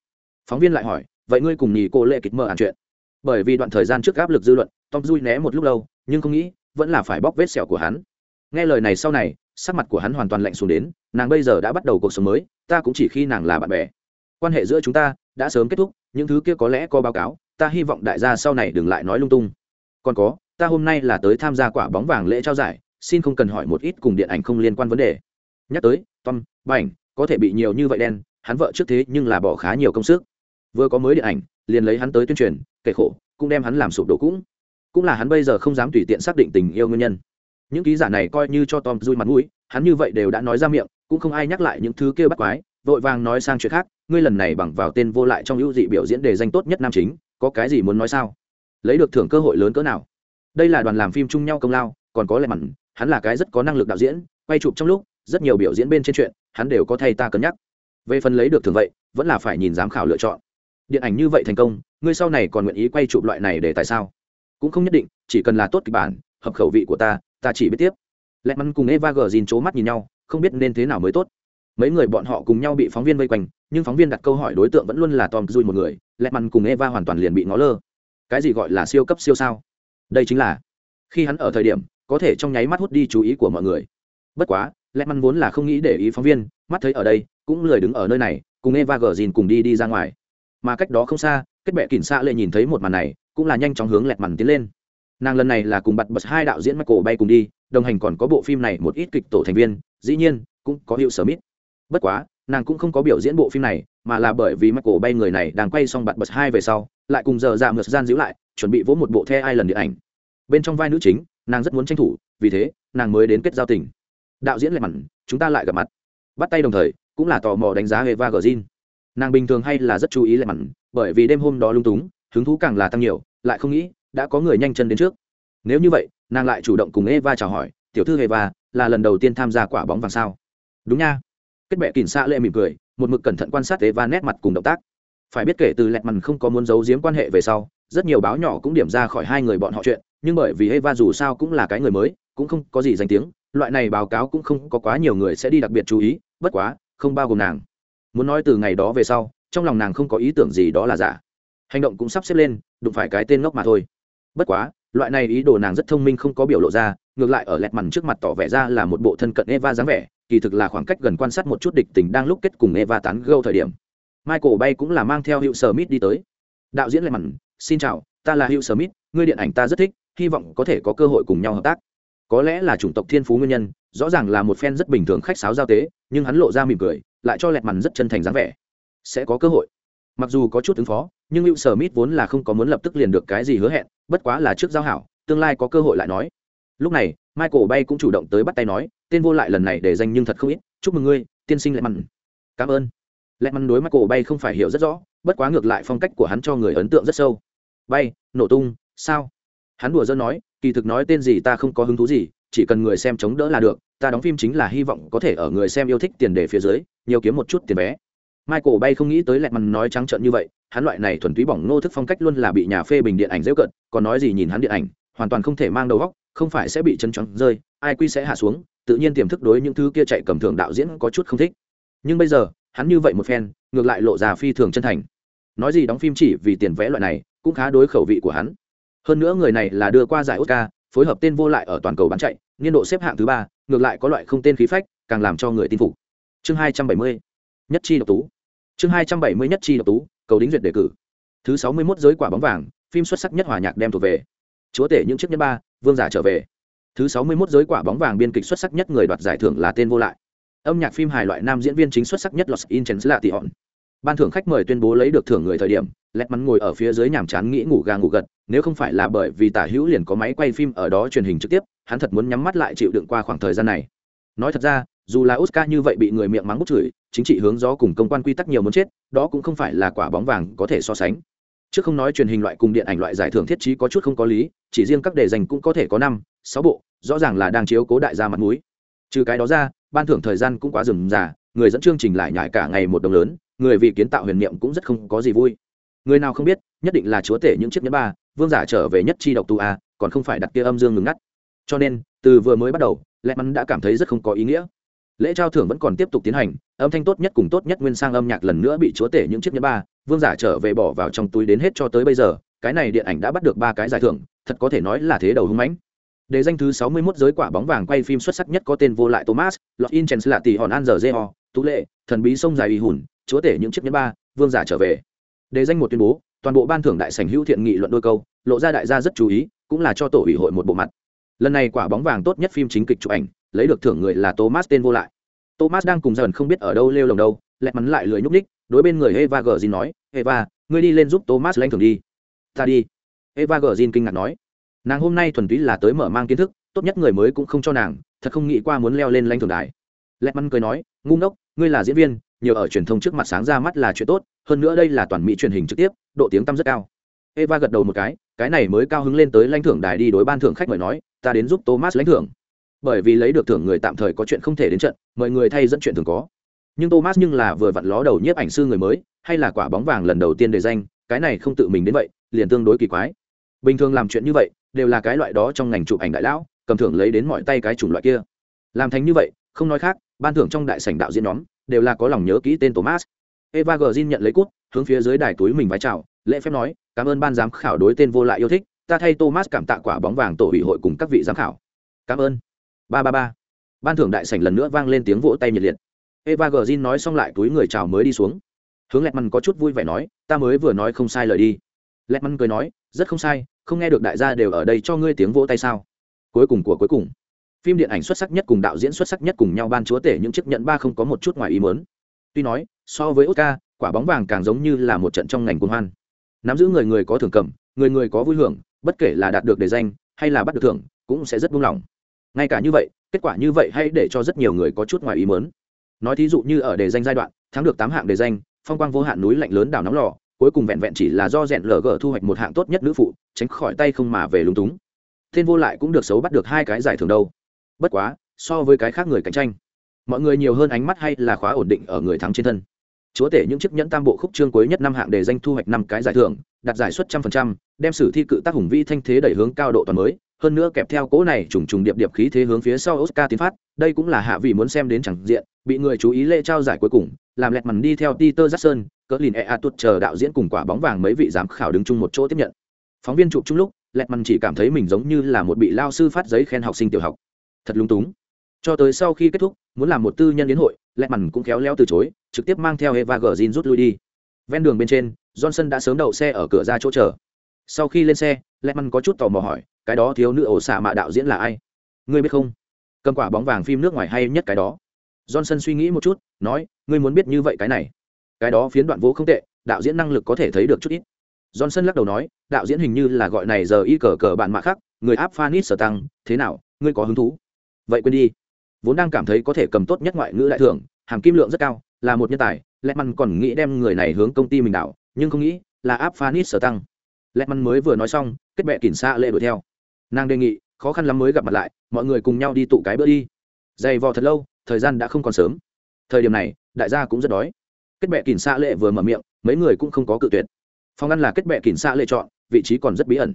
Phóng viên lại hỏi, vậy ngươi cùng nhì cô lệ kịch mơ ạn chuyện? Bởi vì đoạn thời gian trước áp lực dư luận, tom dui né một lúc lâu, nhưng không nghĩ, vẫn là phải bóc vết sẹo của hắn. Nghe lời này sau này, sắc mặt của hắn hoàn toàn lạnh xuống đến, nàng bây giờ đã bắt đầu cuộc sống mới, ta cũng chỉ khi nàng là bạn bè. Quan hệ giữa chúng ta đã sớm kết thúc, những thứ kia có lẽ có báo cáo, ta hy vọng đại gia sau này đừng lại nói lung tung. Còn có, ta hôm nay là tới tham gia quả bóng vàng lễ trao giải, xin không cần hỏi một ít cùng điện ảnh không liên quan vấn đề. Nhắc tới, tom, bảnh, có thể bị nhiều như vậy đen, hắn vợ trước thế nhưng là bỏ khá nhiều công sức. Vừa có mới điện ảnh, liền lấy hắn tới tuyên truyền, kể khổ, cũng đem hắn làm sụp đổ cũng. Cũng là hắn bây giờ không dám tùy tiện xác định tình yêu nguyên nhân. Những ký giả này coi như cho tom dui mặt mũi, hắn như vậy đều đã nói ra miệng, cũng không ai nhắc lại những thứ kia bắt quái, vội vàng nói sang chuyện khác ngươi lần này bằng vào tên vô lại trong ưu dị biểu diễn đề danh tốt nhất nam chính, có cái gì muốn nói sao? Lấy được thưởng cơ hội lớn cỡ nào? Đây là đoàn làm phim chung nhau công lao, còn có lẽ mặn, hắn là cái rất có năng lực đạo diễn, quay chụp trong lúc, rất nhiều biểu diễn bên trên chuyện, hắn đều có thay ta cân nhắc. Về phần lấy được thưởng vậy, vẫn là phải nhìn giám khảo lựa chọn. Điện ảnh như vậy thành công, ngươi sau này còn nguyện ý quay chụp loại này để tại sao? Cũng không nhất định, chỉ cần là tốt kịch bản, hợp khẩu vị của ta ta chỉ biết tiếp. Lẽ mắn cùng eva gờ dìn c mắt nhìn nhau, không biết nên thế nào mới tốt mấy người bọn họ cùng nhau bị phóng viên vây quanh, nhưng phóng viên đặt câu hỏi đối tượng vẫn luôn là tom Cruise một người, lẹ mằn cùng eva hoàn toàn liền bị ngó lơ. Cái gì gọi là siêu cấp siêu sao? Đây chính là, khi hắn ở thời điểm, có thể trong nháy mắt hút đi chú ý của mọi người. Bất quá, lẹ mằn vốn là không nghĩ để ý phóng viên, mắt thấy ở đây, cũng lười đứng ở nơi này, cùng eva gờ dìn cùng đi đi ra ngoài. Mà cách đó không xa, kết bệ kỉnh xa lệ nhìn thấy một màn này, cũng là nhanh chóng hướng lẹt mằn tiến lên. Nàng lần này là cùng bật bật hai đạo diễn michael bay cùng đi, đồng hành còn có bộ phim này một ít kịch tổ thành viên, dĩ nhiên, cũng có hiệu sở mít bất quá, nàng cũng không có biểu diễn bộ phim này, mà là bởi vì michael bay người này đang quay xong bật bật hai về sau, lại cùng giờ dạ ngược gian giữ lại, chuẩn bị vỗ một bộ the ai lần điện ảnh. Bên trong vai nữ chính, nàng rất muốn tranh thủ, vì thế, nàng mới đến kết giao tình. Đạo diễn lại mặn, chúng ta lại gặp mặt. Bắt tay đồng thời, cũng là tò mò đánh giá eva gờ nàng bình thường hay là rất chú ý lại mặn, bởi vì đêm hôm đó lung túng, hứng thú càng là tăng nhiều, lại không nghĩ, đã có người nhanh chân đến trước. Nếu như vậy, nàng lại chủ động cùng eva chào hỏi, tiểu thư eva, là lần đầu tiên tham gia quả bóng vàng sao? Đúng nha kết bệ kỉnh xạ lệ mỉm cười, một mực cẩn thận quan sát eva nét mặt cùng động tác. Phải biết kể từ lẹt mằn không có muốn giấu giếm quan hệ về sau, rất nhiều báo nhỏ cũng điểm ra khỏi hai người bọn họ chuyện, nhưng bởi vì eva dù sao cũng là cái người mới, cũng không có gì danh tiếng, loại này báo cáo cũng không có quá nhiều người sẽ đi đặc biệt chú ý, bất quá, không bao gồm nàng. Muốn nói từ ngày đó về sau, trong lòng nàng không có ý tưởng gì đó là giả. Hành động cũng sắp xếp lên, đụng phải cái tên ngốc mà thôi. Bất quá, loại này ý đồ nàng rất thông minh không có biểu lộ ra, ngược lại ở lẹt mằn trước mặt tỏ vẻ ra là một bộ thân cận eva dáng vẻ kỳ thực là khoảng cách gần quan sát một chút địch tình đang lúc kết cùng eva tán gẫu thời điểm. Michael bay cũng là mang theo hiệu smith đi tới. Đạo diễn lại mặn, xin chào ta là hiệu smith ngươi điện ảnh ta rất thích hy vọng có thể có cơ hội cùng nhau hợp tác. Có lẽ là chủng tộc thiên phú nguyên nhân rõ ràng là một fan rất bình thường khách sáo giao tế nhưng hắn lộ ra mỉm cười lại cho lẹt mặn rất chân thành dáng vẻ. Sẽ có cơ hội. Mặc dù có chút ứng phó nhưng Hugh Smith vốn là không có muốn lập tức liền được cái gì hứa hẹn bất quá là trước giao hảo tương lai có cơ hội lại nói. Lúc này michael bay cũng chủ động tới bắt tay nói, tên vô lại lần này để danh nhưng thật không ít, chúc mừng ngươi, tiên sinh lại mặn cảm ơn. Lẹ mặn đối michael bay không phải hiểu rất rõ, bất quá ngược lại phong cách của hắn cho người ấn tượng rất sâu. Bay, nổ tung, sao? Hắn đùa giỡn nói, kỳ thực nói tên gì ta không có hứng thú gì, chỉ cần người xem chống đỡ là được, ta đóng phim chính là hy vọng có thể ở người xem yêu thích tiền đề phía dưới, nhiều kiếm một chút tiền vé. Michael bay không nghĩ tới lẹt mằn nói trắng trợn như vậy, hắn loại này thuần túy bỏng nô thức phong cách luôn là bị nhà phê bình điện ảnh dễ cận, còn nói gì nhìn hắn điện ảnh hoàn toàn không thể mang đầu góc, không phải sẽ bị chân trắng rơi, ai quy sẽ hạ xuống, tự nhiên tiềm thức đối những thứ kia chạy cầm thường đạo diễn có chút không thích. Nhưng bây giờ, hắn như vậy một phen, ngược lại lộ ra phi thường chân thành. Nói gì đóng phim chỉ vì tiền vẽ loại này, cũng khá đối khẩu vị của hắn. Hơn nữa người này là đưa qua giải oscar, phối hợp tên vô lại ở toàn cầu bán chạy, niên độ xếp hạng thứ ba, ngược lại có loại không tên khí phách, càng làm cho người tin phục. Chương hai trăm bảy mươi, nhất chi độc tú. Chương hai trăm bảy mươi nhất chi độc tú, cầu đính duyệt đề cử. Thứ sáu mươi 61 giới quả bóng vàng, phim xuất sắc nhất hòa nhạc đem thuộc về chúa tể những chiếc nhân ba, vương giả trở về. Thứ sáu mươi 61 giới quả bóng vàng biên kịch xuất sắc nhất người đoạt giải thưởng là tên vô lại. Âm nhạc phim hài loại nam diễn viên chính xuất sắc nhất los angeles là tỷ hòn ban thưởng khách mời tuyên bố lấy được thưởng người thời điểm, lẹt mắn ngồi ở phía dưới nhàm chán nghĩ ngủ gà ngủ gật, nếu không phải là bởi vì tả hữu liền có máy quay phim ở đó truyền hình trực tiếp, hắn thật muốn nhắm mắt lại chịu đựng qua khoảng thời gian này. Nói thật ra, dù là oscar như vậy bị người miệng mắng bút chửi, chính trị hướng gió cùng công quan quy tắc nhiều muốn chết, đó cũng không phải là quả bóng vàng có thể so sánh trước không nói truyền hình loại cùng điện ảnh loại giải thưởng thiết trí có chút không có lý, chỉ riêng các đề dành cũng có thể có năm, sáu bộ, rõ ràng là đang chiếu cố đại gia mặt mũi. Trừ cái đó ra, ban thưởng thời gian cũng quá rườm rà, người dẫn chương trình lại nhải cả ngày một đồng lớn, người vì kiến tạo huyền niệm cũng rất không có gì vui. Người nào không biết, nhất định là chúa tể những chiếc nhẫn ba, vương giả trở về nhất chi độc tu a, còn không phải đặt kia âm dương ngừng ngắt. Cho nên, từ vừa mới bắt đầu lẹ mắn đã cảm thấy rất không có ý nghĩa. Lễ trao thưởng vẫn còn tiếp tục tiến hành, âm thanh tốt nhất cùng tốt nhất nguyên sang âm nhạc lần nữa bị chúa tể những chiếc nhẫn ba vương giả trở về bỏ vào trong túi đến hết cho tới bây giờ cái này điện ảnh đã bắt được ba cái giải thưởng thật có thể nói là thế đầu hung mãnh Đề danh thứ 61 giới quả bóng vàng quay phim xuất sắc nhất có tên vô lại Thomas, Los Inchens là tỷ hòn an giờ Geo, Tú lệ, thần bí sông dài uy hùn, chúa tể những chiếc nhẫn ba, vương giả trở về. Đề danh một tuyên bố, toàn bộ ban thưởng đại sảnh hữu thiện nghị luận đôi câu, lộ ra đại gia rất chú ý, cũng là cho tổ ủy hội một bộ mặt. Lần này quả bóng vàng tốt nhất phim chính kịch chụp ảnh, lấy được thưởng người là Thomas tên vô lại. Thomas đang cùng dần không biết ở đâu lêu lồng đâu, lẹt mắn lại lười nhúc ních, đối bên người Eva Ger진 nói, "Eva, ngươi đi lên giúp Thomas lãnh thưởng đi." "Ta đi." Eva Ger진 kinh ngạc nói. Nàng hôm nay thuần túy là tới mở mang kiến thức, tốt nhất người mới cũng không cho nàng, thật không nghĩ qua muốn leo lên lãnh thưởng đài. Lẹt mắn cười nói, "Ngu ngốc, ngươi là diễn viên, nhiều ở truyền thông trước mặt sáng ra mắt là chuyện tốt, hơn nữa đây là toàn mỹ truyền hình trực tiếp, độ tiếng tăm rất cao." Eva gật đầu một cái, cái này mới cao hứng lên tới lãnh thưởng đài đi đối ban thưởng khách mời nói, "Ta đến giúp Thomas lãnh thưởng." bởi vì lấy được thưởng người tạm thời có chuyện không thể đến trận mọi người thay dẫn chuyện thường có nhưng thomas nhưng là vừa vặn ló đầu nhiếp ảnh sư người mới, hay là quả bóng vàng lần đầu tiên đề danh, cái này không tự mình đến vậy, liền tương đối kỳ quái. Bình thường làm chuyện như vậy, đều là cái loại đó trong ngành chụp ảnh đại lão, cầm thưởng lấy đến mọi tay cái chủng loại kia. Làm thành như vậy, không nói khác, ban thưởng trong đại sảnh đạo diễn nhóm, đều là có lòng nhớ kỹ tên thomas. Eva g nhận lấy cút hướng phía dưới đài túi mình vái chào, lễ phép nói, cảm ơn ban giám khảo đối tên vô lại yêu thích, ta thay thomas cảm tạ quả bóng vàng tổ ủy hội cùng các vị giám khảo. Cảm ơn. Ba ba ba. Ban thưởng đại sảnh lần nữa vang lên tiếng vỗ tay nhiệt liệt eva g nói xong lại túi người chào mới đi xuống. Hướng lẹt măn có chút vui vẻ nói, ta mới vừa nói không sai lời đi. Lẹt măn cười nói, rất không sai, không nghe được đại gia đều ở đây cho ngươi tiếng vỗ tay sao? Cuối cùng của cuối cùng, phim điện ảnh xuất sắc nhất cùng đạo diễn xuất sắc nhất cùng nhau ban chúa tể những chiếc nhận ba không có một chút ngoài ý mớn tuy nói, so với oscar, quả bóng vàng càng giống như là một trận trong ngành quân hoan. Nắm giữ người người có thưởng cầm, người người có vui hưởng, bất kể là đạt được đề danh hay là bắt được thưởng, cũng sẽ rất buông lỏng. Ngay cả như vậy, kết quả như vậy hay để cho rất nhiều người có chút ngoài ý mớn nói thí dụ như ở đề danh giai đoạn, thắng được tám hạng đề danh, phong quang vô hạn núi lạnh lớn đảo nóng lò, cuối cùng vẹn vẹn chỉ là do rèn lờ gờ thu hoạch một hạng tốt nhất nữ phụ, tránh khỏi tay không mà về lúng túng. Thiên vô lại cũng được xấu bắt được hai cái giải thưởng đâu. Bất quá, so với cái khác người cạnh tranh, mọi người nhiều hơn ánh mắt hay là khóa ổn định ở người thắng trên thân. Chúa tể những chiếc nhẫn tam bộ khúc chương cuối nhất năm hạng đề danh thu hoạch năm cái giải thưởng, đạt giải suất trăm phần trăm, đem sử thi cự tác hùng vi thanh thế đẩy hướng cao độ toàn mới, hơn nữa kẹp theo cỗ này trùng trùng điệp điệp khí thế hướng phía sau oscar tiến phát, đây cũng là hạ vị muốn xem đến chẳng diện bị người chú ý lễ trao giải cuối cùng, làm lẹt mằn đi theo peter jackson, cỡ lìn e a tuột chờ đạo diễn cùng quả bóng vàng mấy vị giám khảo đứng chung một chỗ tiếp nhận. Phóng viên chụp chung lúc, lẹt mằn chỉ cảm thấy mình giống như là một bị lao sư phát giấy khen học sinh tiểu học. Thật lung túng. Cho tới sau khi kết thúc, muốn làm một tư nhân đến hội, lẹt mằn cũng khéo léo từ chối, trực tiếp mang theo eva gờ rút lui đi. Ven đường bên trên, johnson đã sớm đậu xe ở cửa ra chỗ chờ. Sau khi lên xe, lẹt mằn có chút tò mò hỏi, cái đó thiếu nữ ổ xạ mạ đạo diễn là ai? Ngươi biết không? Cầm quả bóng vàng phim nước ngoài hay nhất cái đó johnson suy nghĩ một chút, nói, ngươi muốn biết như vậy cái này. Cái đó phiến đoạn vỗ không tệ, đạo diễn năng lực có thể thấy được chút ít. Johnson lắc đầu nói, đạo diễn hình như là gọi này giờ y cờ cờ bạn mạ khác, người áp phanit sở tăng, thế nào, ngươi có hứng thú? Vậy quên đi. Vốn đang cảm thấy có thể cầm tốt nhất ngoại ngữ đại thưởng, hàm kim lượng rất cao, là một nhân tài lẹ măn còn nghĩ đem người này hướng công ty mình đảo, nhưng không nghĩ là áp phanit sở tăng. Lẹ măn mới vừa nói xong, kết bệ kỉnh xa lệ đuổi theo. Nàng đề nghị, khó khăn lắm mới gặp mặt lại, mọi người cùng nhau đi tụ cái bữa đi. Dày vò thật lâu thời gian đã không còn sớm. Thời điểm này, đại gia cũng rất đói. Kết bệ kỉnh xa lệ vừa mở miệng, mấy người cũng không có cự tuyệt. Phòng ăn là kết bệ kỉnh xa lệ chọn, vị trí còn rất bí ẩn.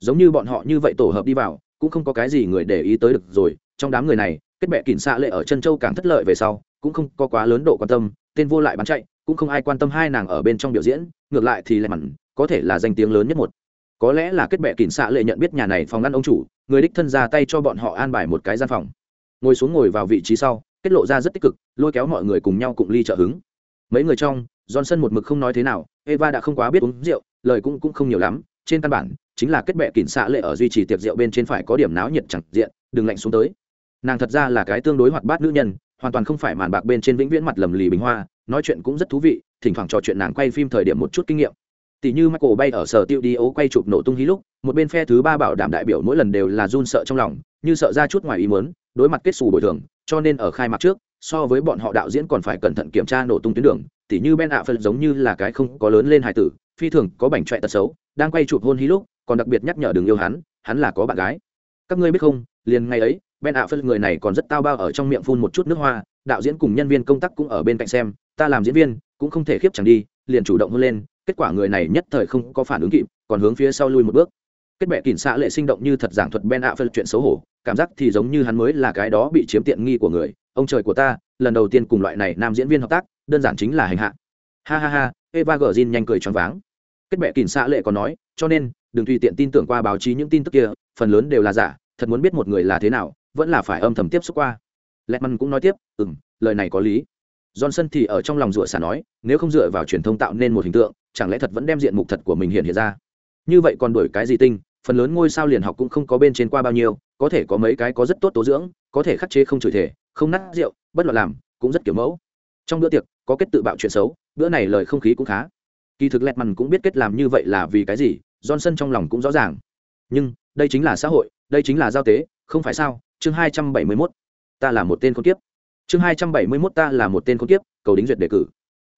Giống như bọn họ như vậy tổ hợp đi vào, cũng không có cái gì người để ý tới được rồi. Trong đám người này, kết bệ kỉnh xa lệ ở chân châu càng thất lợi về sau, cũng không có quá lớn độ quan tâm, tên vô lại bán chạy, cũng không ai quan tâm hai nàng ở bên trong biểu diễn, ngược lại thì lại mặn, có thể là danh tiếng lớn nhất một. Có lẽ là kết bệ kỉnh xạ lệ nhận biết nhà này phòng ngăn ông chủ, người đích thân ra tay cho bọn họ an bài một cái gian phòng. Ngồi xuống ngồi vào vị trí sau kết lộ ra rất tích cực, lôi kéo mọi người cùng nhau cùng ly trợ hứng. Mấy người trong, johnson một mực không nói thế nào, eva đã không quá biết uống rượu, lời cũng cũng không nhiều lắm, trên căn bản, chính là kết bệ kỉnh xạ lệ ở duy trì tiệc rượu bên trên phải có điểm náo nhiệt chẳng diện, đừng lạnh xuống tới. Nàng thật ra là cái tương đối hoạt bát nữ nhân, hoàn toàn không phải màn bạc bên trên vĩnh viễn mặt lầm lì bình hoa, nói chuyện cũng rất thú vị, thỉnh thoảng trò chuyện nàng quay phim thời điểm một chút kinh nghiệm tỷ như Michael bay ở sở tiêu đi ố quay chụp nổ tung hí lúc, một bên phe thứ ba bảo đảm đại biểu mỗi lần đều là run sợ trong lòng, như sợ ra chút ngoài ý muốn, đối mặt kết xù bồi thường, cho nên ở khai mạc trước, so với bọn họ đạo diễn còn phải cẩn thận kiểm tra nổ tung tuyến đường, tỷ như Ben Affleck giống như là cái không có lớn lên hài tử, phi thường có bảnh trọe tật xấu, đang quay chụp hôn hí lúc, còn đặc biệt nhắc nhở đừng yêu hắn, hắn là có bạn gái. Các ngươi biết không, liền ngày ấy, Ben Affleck người này còn rất tao bao ở trong miệng phun một chút nước hoa, đạo diễn cùng nhân viên công tác cũng ở bên cạnh xem, ta làm diễn viên, cũng không thể khiếp chẳng đi, liền chủ động hôn lên, kết quả người này nhất thời không có phản ứng kịp, còn hướng phía sau lui một bước. Kết bệ kỉnh xạ lệ sinh động như thật giảng thuật ben ạ phân chuyện xấu hổ, cảm giác thì giống như hắn mới là cái đó bị chiếm tiện nghi của người. Ông trời của ta, lần đầu tiên cùng loại này nam diễn viên hợp tác, đơn giản chính là hành hạ. Ha ha ha, eva gờ zin nhanh cười choáng váng. Kết bệ kỉnh xạ lệ còn nói, cho nên, đừng tùy tiện tin tưởng qua báo chí những tin tức kia, phần lớn đều là giả, thật muốn biết một người là thế nào, vẫn là phải âm thầm tiếp xúc qua. Lẹt măn cũng nói tiếp ừ m lời này có lý johnson thì ở trong lòng rủa xả nói, nếu không dựa vào truyền thông tạo nên một hình tượng, chẳng lẽ thật vẫn đem diện mục thật của mình hiện hiện ra? Như vậy còn đổi cái gì tinh, phần lớn ngôi sao liền học cũng không có bên trên qua bao nhiêu, có thể có mấy cái có rất tốt tố dưỡng, có thể khắc chế không chửi thể không nát rượu, bất loạn làm, cũng rất kiểu mẫu. Trong bữa tiệc, có kết tự bạo chuyện xấu, bữa này lời không khí cũng khá. Kỳ thực lẹt mằn cũng biết kết làm như vậy là vì cái gì, johnson trong lòng cũng rõ ràng. Nhưng, đây chính là xã hội, đây chính là giao tế, không phải sao? Chương hai trăm bảy mươi mốt, ta là một tên con kiếp chương hai trăm bảy mươi mốt ta là một tên con kiếp, cầu đính duyệt đề cử.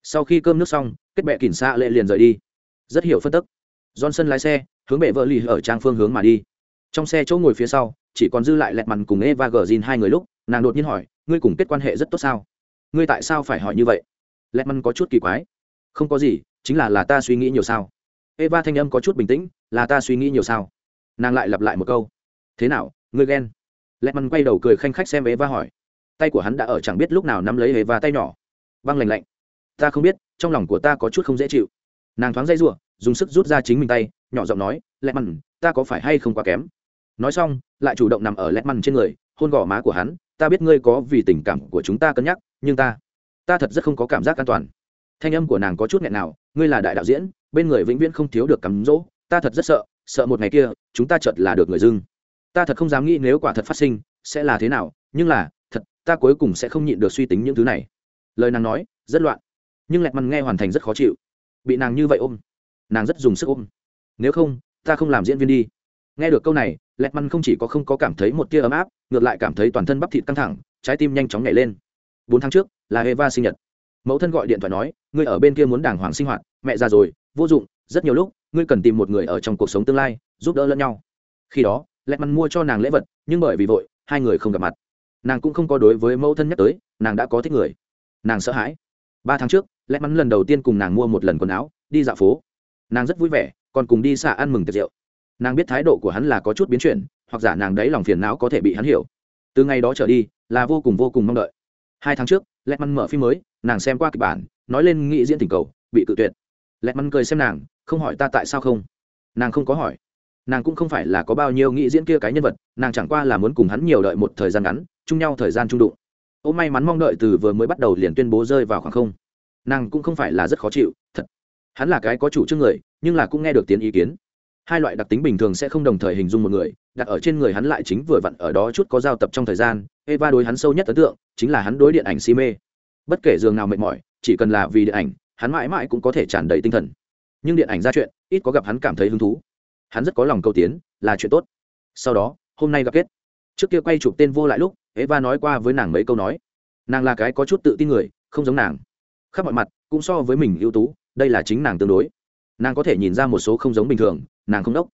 Sau khi cơm nước xong, kết bệ kỉnh xạ lệ liền rời đi. Rất hiểu phân tức. Johnson lái xe, hướng bệ vợ lì ở trang phương hướng mà đi. Trong xe chỗ ngồi phía sau, chỉ còn dư lại lẹt mằn cùng eva gờ zin hai người lúc, nàng đột nhiên hỏi, ngươi cùng kết quan hệ rất tốt sao? Ngươi tại sao phải hỏi như vậy? Lẹt mằn có chút kỳ quái. Không có gì, chính là là ta suy nghĩ nhiều sao. Eva thanh âm có chút bình tĩnh, là ta suy nghĩ nhiều sao? Nàng lại lặp lại một câu. Thế nào, ngươi ghen? Lẹt mằn quay đầu cười khanh khách xem eva hỏi tay của hắn đã ở chẳng biết lúc nào nắm lấy eva tay nhỏ. Băng lạnh lạnh. Ta không biết, trong lòng của ta có chút không dễ chịu. Nàng thoáng dây r dùng sức rút ra chính mình tay, nhỏ giọng nói, lẹ mằn ta có phải hay không quá kém? Nói xong, lại chủ động nằm ở lẹ mằn trên người, hôn gò má của hắn. Ta biết ngươi có vì tình cảm của chúng ta cân nhắc, nhưng ta ta thật rất không có cảm giác an toàn. Thanh âm của nàng có chút nghẹn nào, ngươi là đại đạo diễn, bên người vĩnh viễn không thiếu được cắm rỗ ta thật rất sợ sợ một ngày kia, chúng ta chợt là được người dưng. Ta thật không dám nghĩ nếu quả thật phát sinh, sẽ là thế nào, nhưng là ta cuối cùng sẽ không nhịn được suy tính những thứ này. Lời nàng nói, rất loạn. Nhưng lẹt mằn nghe hoàn thành rất khó chịu. Bị nàng như vậy ôm, nàng rất dùng sức ôm. Nếu không, ta không làm diễn viên đi. Nghe được câu này, lẹt măn không chỉ có không có cảm thấy một tia ấm áp, ngược lại cảm thấy toàn thân bắp thịt căng thẳng, trái tim nhanh chóng nhảy lên. Bốn tháng trước, là eva sinh nhật. Mẫu thân gọi điện thoại nói, ngươi ở bên kia muốn đàng hoàng sinh hoạt, mẹ già rồi, vô dụng, rất nhiều lúc, ngươi cần tìm một người ở trong cuộc sống tương lai, giúp đỡ lẫn nhau. Khi đó, lẹt măn mua cho nàng lễ vật, nhưng bởi vì vội, hai người không gặp mặt nàng cũng không có đối với mẫu thân nhắc tới, nàng đã có thích người. Nàng sợ hãi. Ba tháng trước lẽ măn lần đầu tiên cùng nàng mua một lần quần áo, đi dạo phố. Nàng rất vui vẻ, còn cùng đi xạ ăn mừng tiệc rượu. Nàng biết thái độ của hắn là có chút biến chuyển, hoặc giả nàng đấy lòng phiền não có thể bị hắn hiểu. Từ ngày đó trở đi, là vô cùng vô cùng mong đợi. Hai tháng trước lẽ măn mở phim mới, nàng xem qua kịch bản, nói lên nghị diễn tình cầu, bị cự tuyệt. Lẽ măn cười xem nàng, không hỏi ta tại sao không? Nàng không có hỏi nàng cũng không phải là có bao nhiêu nghị diễn kia cái nhân vật, nàng chẳng qua là muốn cùng hắn nhiều đợi một thời gian ngắn, chung nhau thời gian trung đụng. Ô may mắn mong đợi từ vừa mới bắt đầu liền tuyên bố rơi vào khoảng không. Nàng cũng không phải là rất khó chịu, thật. Hắn là cái có chủ trương người, nhưng là cũng nghe được tiếng ý kiến. Hai loại đặc tính bình thường sẽ không đồng thời hình dung một người, đặt ở trên người hắn lại chính vừa vặn ở đó chút có giao tập trong thời gian, eva đối hắn sâu nhất ấn tượng, chính là hắn đối điện ảnh si mê. Bất kể giường nào mệt mỏi, chỉ cần là vì điện ảnh, hắn mãi mãi cũng có thể tràn đầy tinh thần. Nhưng điện ảnh ra chuyện, ít có gặp hắn cảm thấy hứng thú hắn rất có lòng câu tiến, là chuyện tốt. Sau đó, hôm nay gặp kết. Trước kia quay chụp tên vô lại lúc, eva nói qua với nàng mấy câu nói. Nàng là cái có chút tự tin người, không giống nàng. Khắp mọi mặt, cũng so với mình ưu tú, đây là chính nàng tương đối. Nàng có thể nhìn ra một số không giống bình thường, nàng không đốc.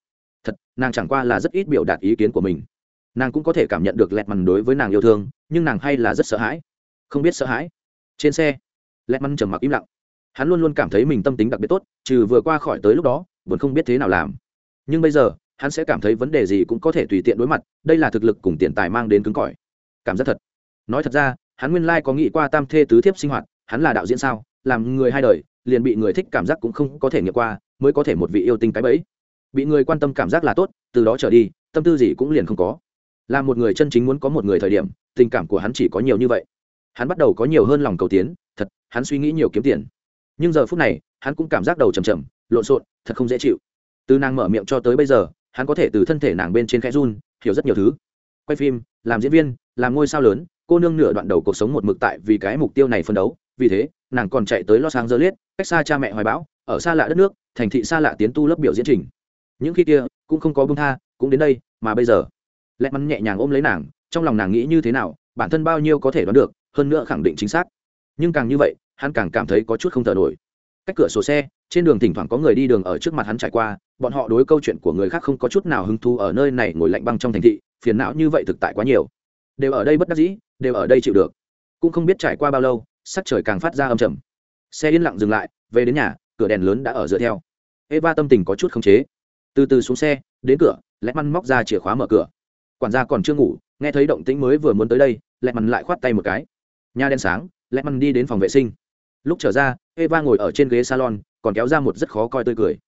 Thật, nàng chẳng qua là rất ít biểu đạt ý kiến của mình. Nàng cũng có thể cảm nhận được lẹt mằn đối với nàng yêu thương, nhưng nàng hay là rất sợ hãi. Không biết sợ hãi. Trên xe, lẹt mằn trầm mặc im lặng. Hắn luôn luôn cảm thấy mình tâm tính đặc biệt tốt, trừ vừa qua khỏi tới lúc đó vẫn không biết thế nào làm nhưng bây giờ, hắn sẽ cảm thấy vấn đề gì cũng có thể tùy tiện đối mặt, đây là thực lực cùng tiền tài mang đến cứng cỏi. Cảm giác thật. Nói thật ra, hắn nguyên lai có nghĩ qua tam thê tứ thiếp sinh hoạt, hắn là đạo diễn sao, làm người hai đời, liền bị người thích cảm giác cũng không có thể nghiệm qua, mới có thể một vị yêu tinh cái bẫy. Bị người quan tâm cảm giác là tốt, từ đó trở đi, tâm tư gì cũng liền không có. Là một người chân chính muốn có một người thời điểm, tình cảm của hắn chỉ có nhiều như vậy. Hắn bắt đầu có nhiều hơn lòng cầu tiến, thật, hắn suy nghĩ nhiều kiếm tiền. Nhưng giờ phút này, hắn cũng cảm giác đầu chầm chầm lộn xộn, thật không dễ chịu từ nàng mở miệng cho tới bây giờ, hắn có thể từ thân thể nàng bên trên khẽ run, hiểu rất nhiều thứ. Quay phim, làm diễn viên, làm ngôi sao lớn, cô nương nửa đoạn đầu cuộc sống một mực tại vì cái mục tiêu này phân đấu. Vì thế, nàng còn chạy tới lo sáng dơ liết cách xa cha mẹ hoài bão, ở xa lạ đất nước, thành thị xa lạ tiến tu lớp biểu diễn trình. Những khi kia, cũng không có bưng tha, cũng đến đây, mà bây giờ, lẹ mắn nhẹ nhàng ôm lấy nàng, trong lòng nàng nghĩ như thế nào, bản thân bao nhiêu có thể đoán được, hơn nữa khẳng định chính xác. Nhưng càng như vậy, hắn càng cảm thấy có chút không thở nổi. Cách cửa sổ xe trên đường thỉnh thoảng có người đi đường ở trước mặt hắn trải qua, bọn họ đối câu chuyện của người khác không có chút nào hứng thú ở nơi này ngồi lạnh băng trong thành thị, phiền não như vậy thực tại quá nhiều. Đều ở đây bất đắc dĩ, đều ở đây chịu được. Cũng không biết trải qua bao lâu, sắc trời càng phát ra âm trầm. Xe yên lặng dừng lại, về đến nhà, cửa đèn lớn đã ở dựa theo. Eva tâm tình có chút khống chế. Từ từ xuống xe, đến cửa lẹ măn móc ra chìa khóa mở cửa. Quản gia còn chưa ngủ, nghe thấy động tĩnh mới vừa muốn tới đây lẹ măn lại khoát tay một cái. Nhà đen sáng lẹ măn đi đến phòng vệ sinh. Lúc trở ra, eva ngồi ở trên ghế salon còn kéo ra một rất khó coi tươi cười.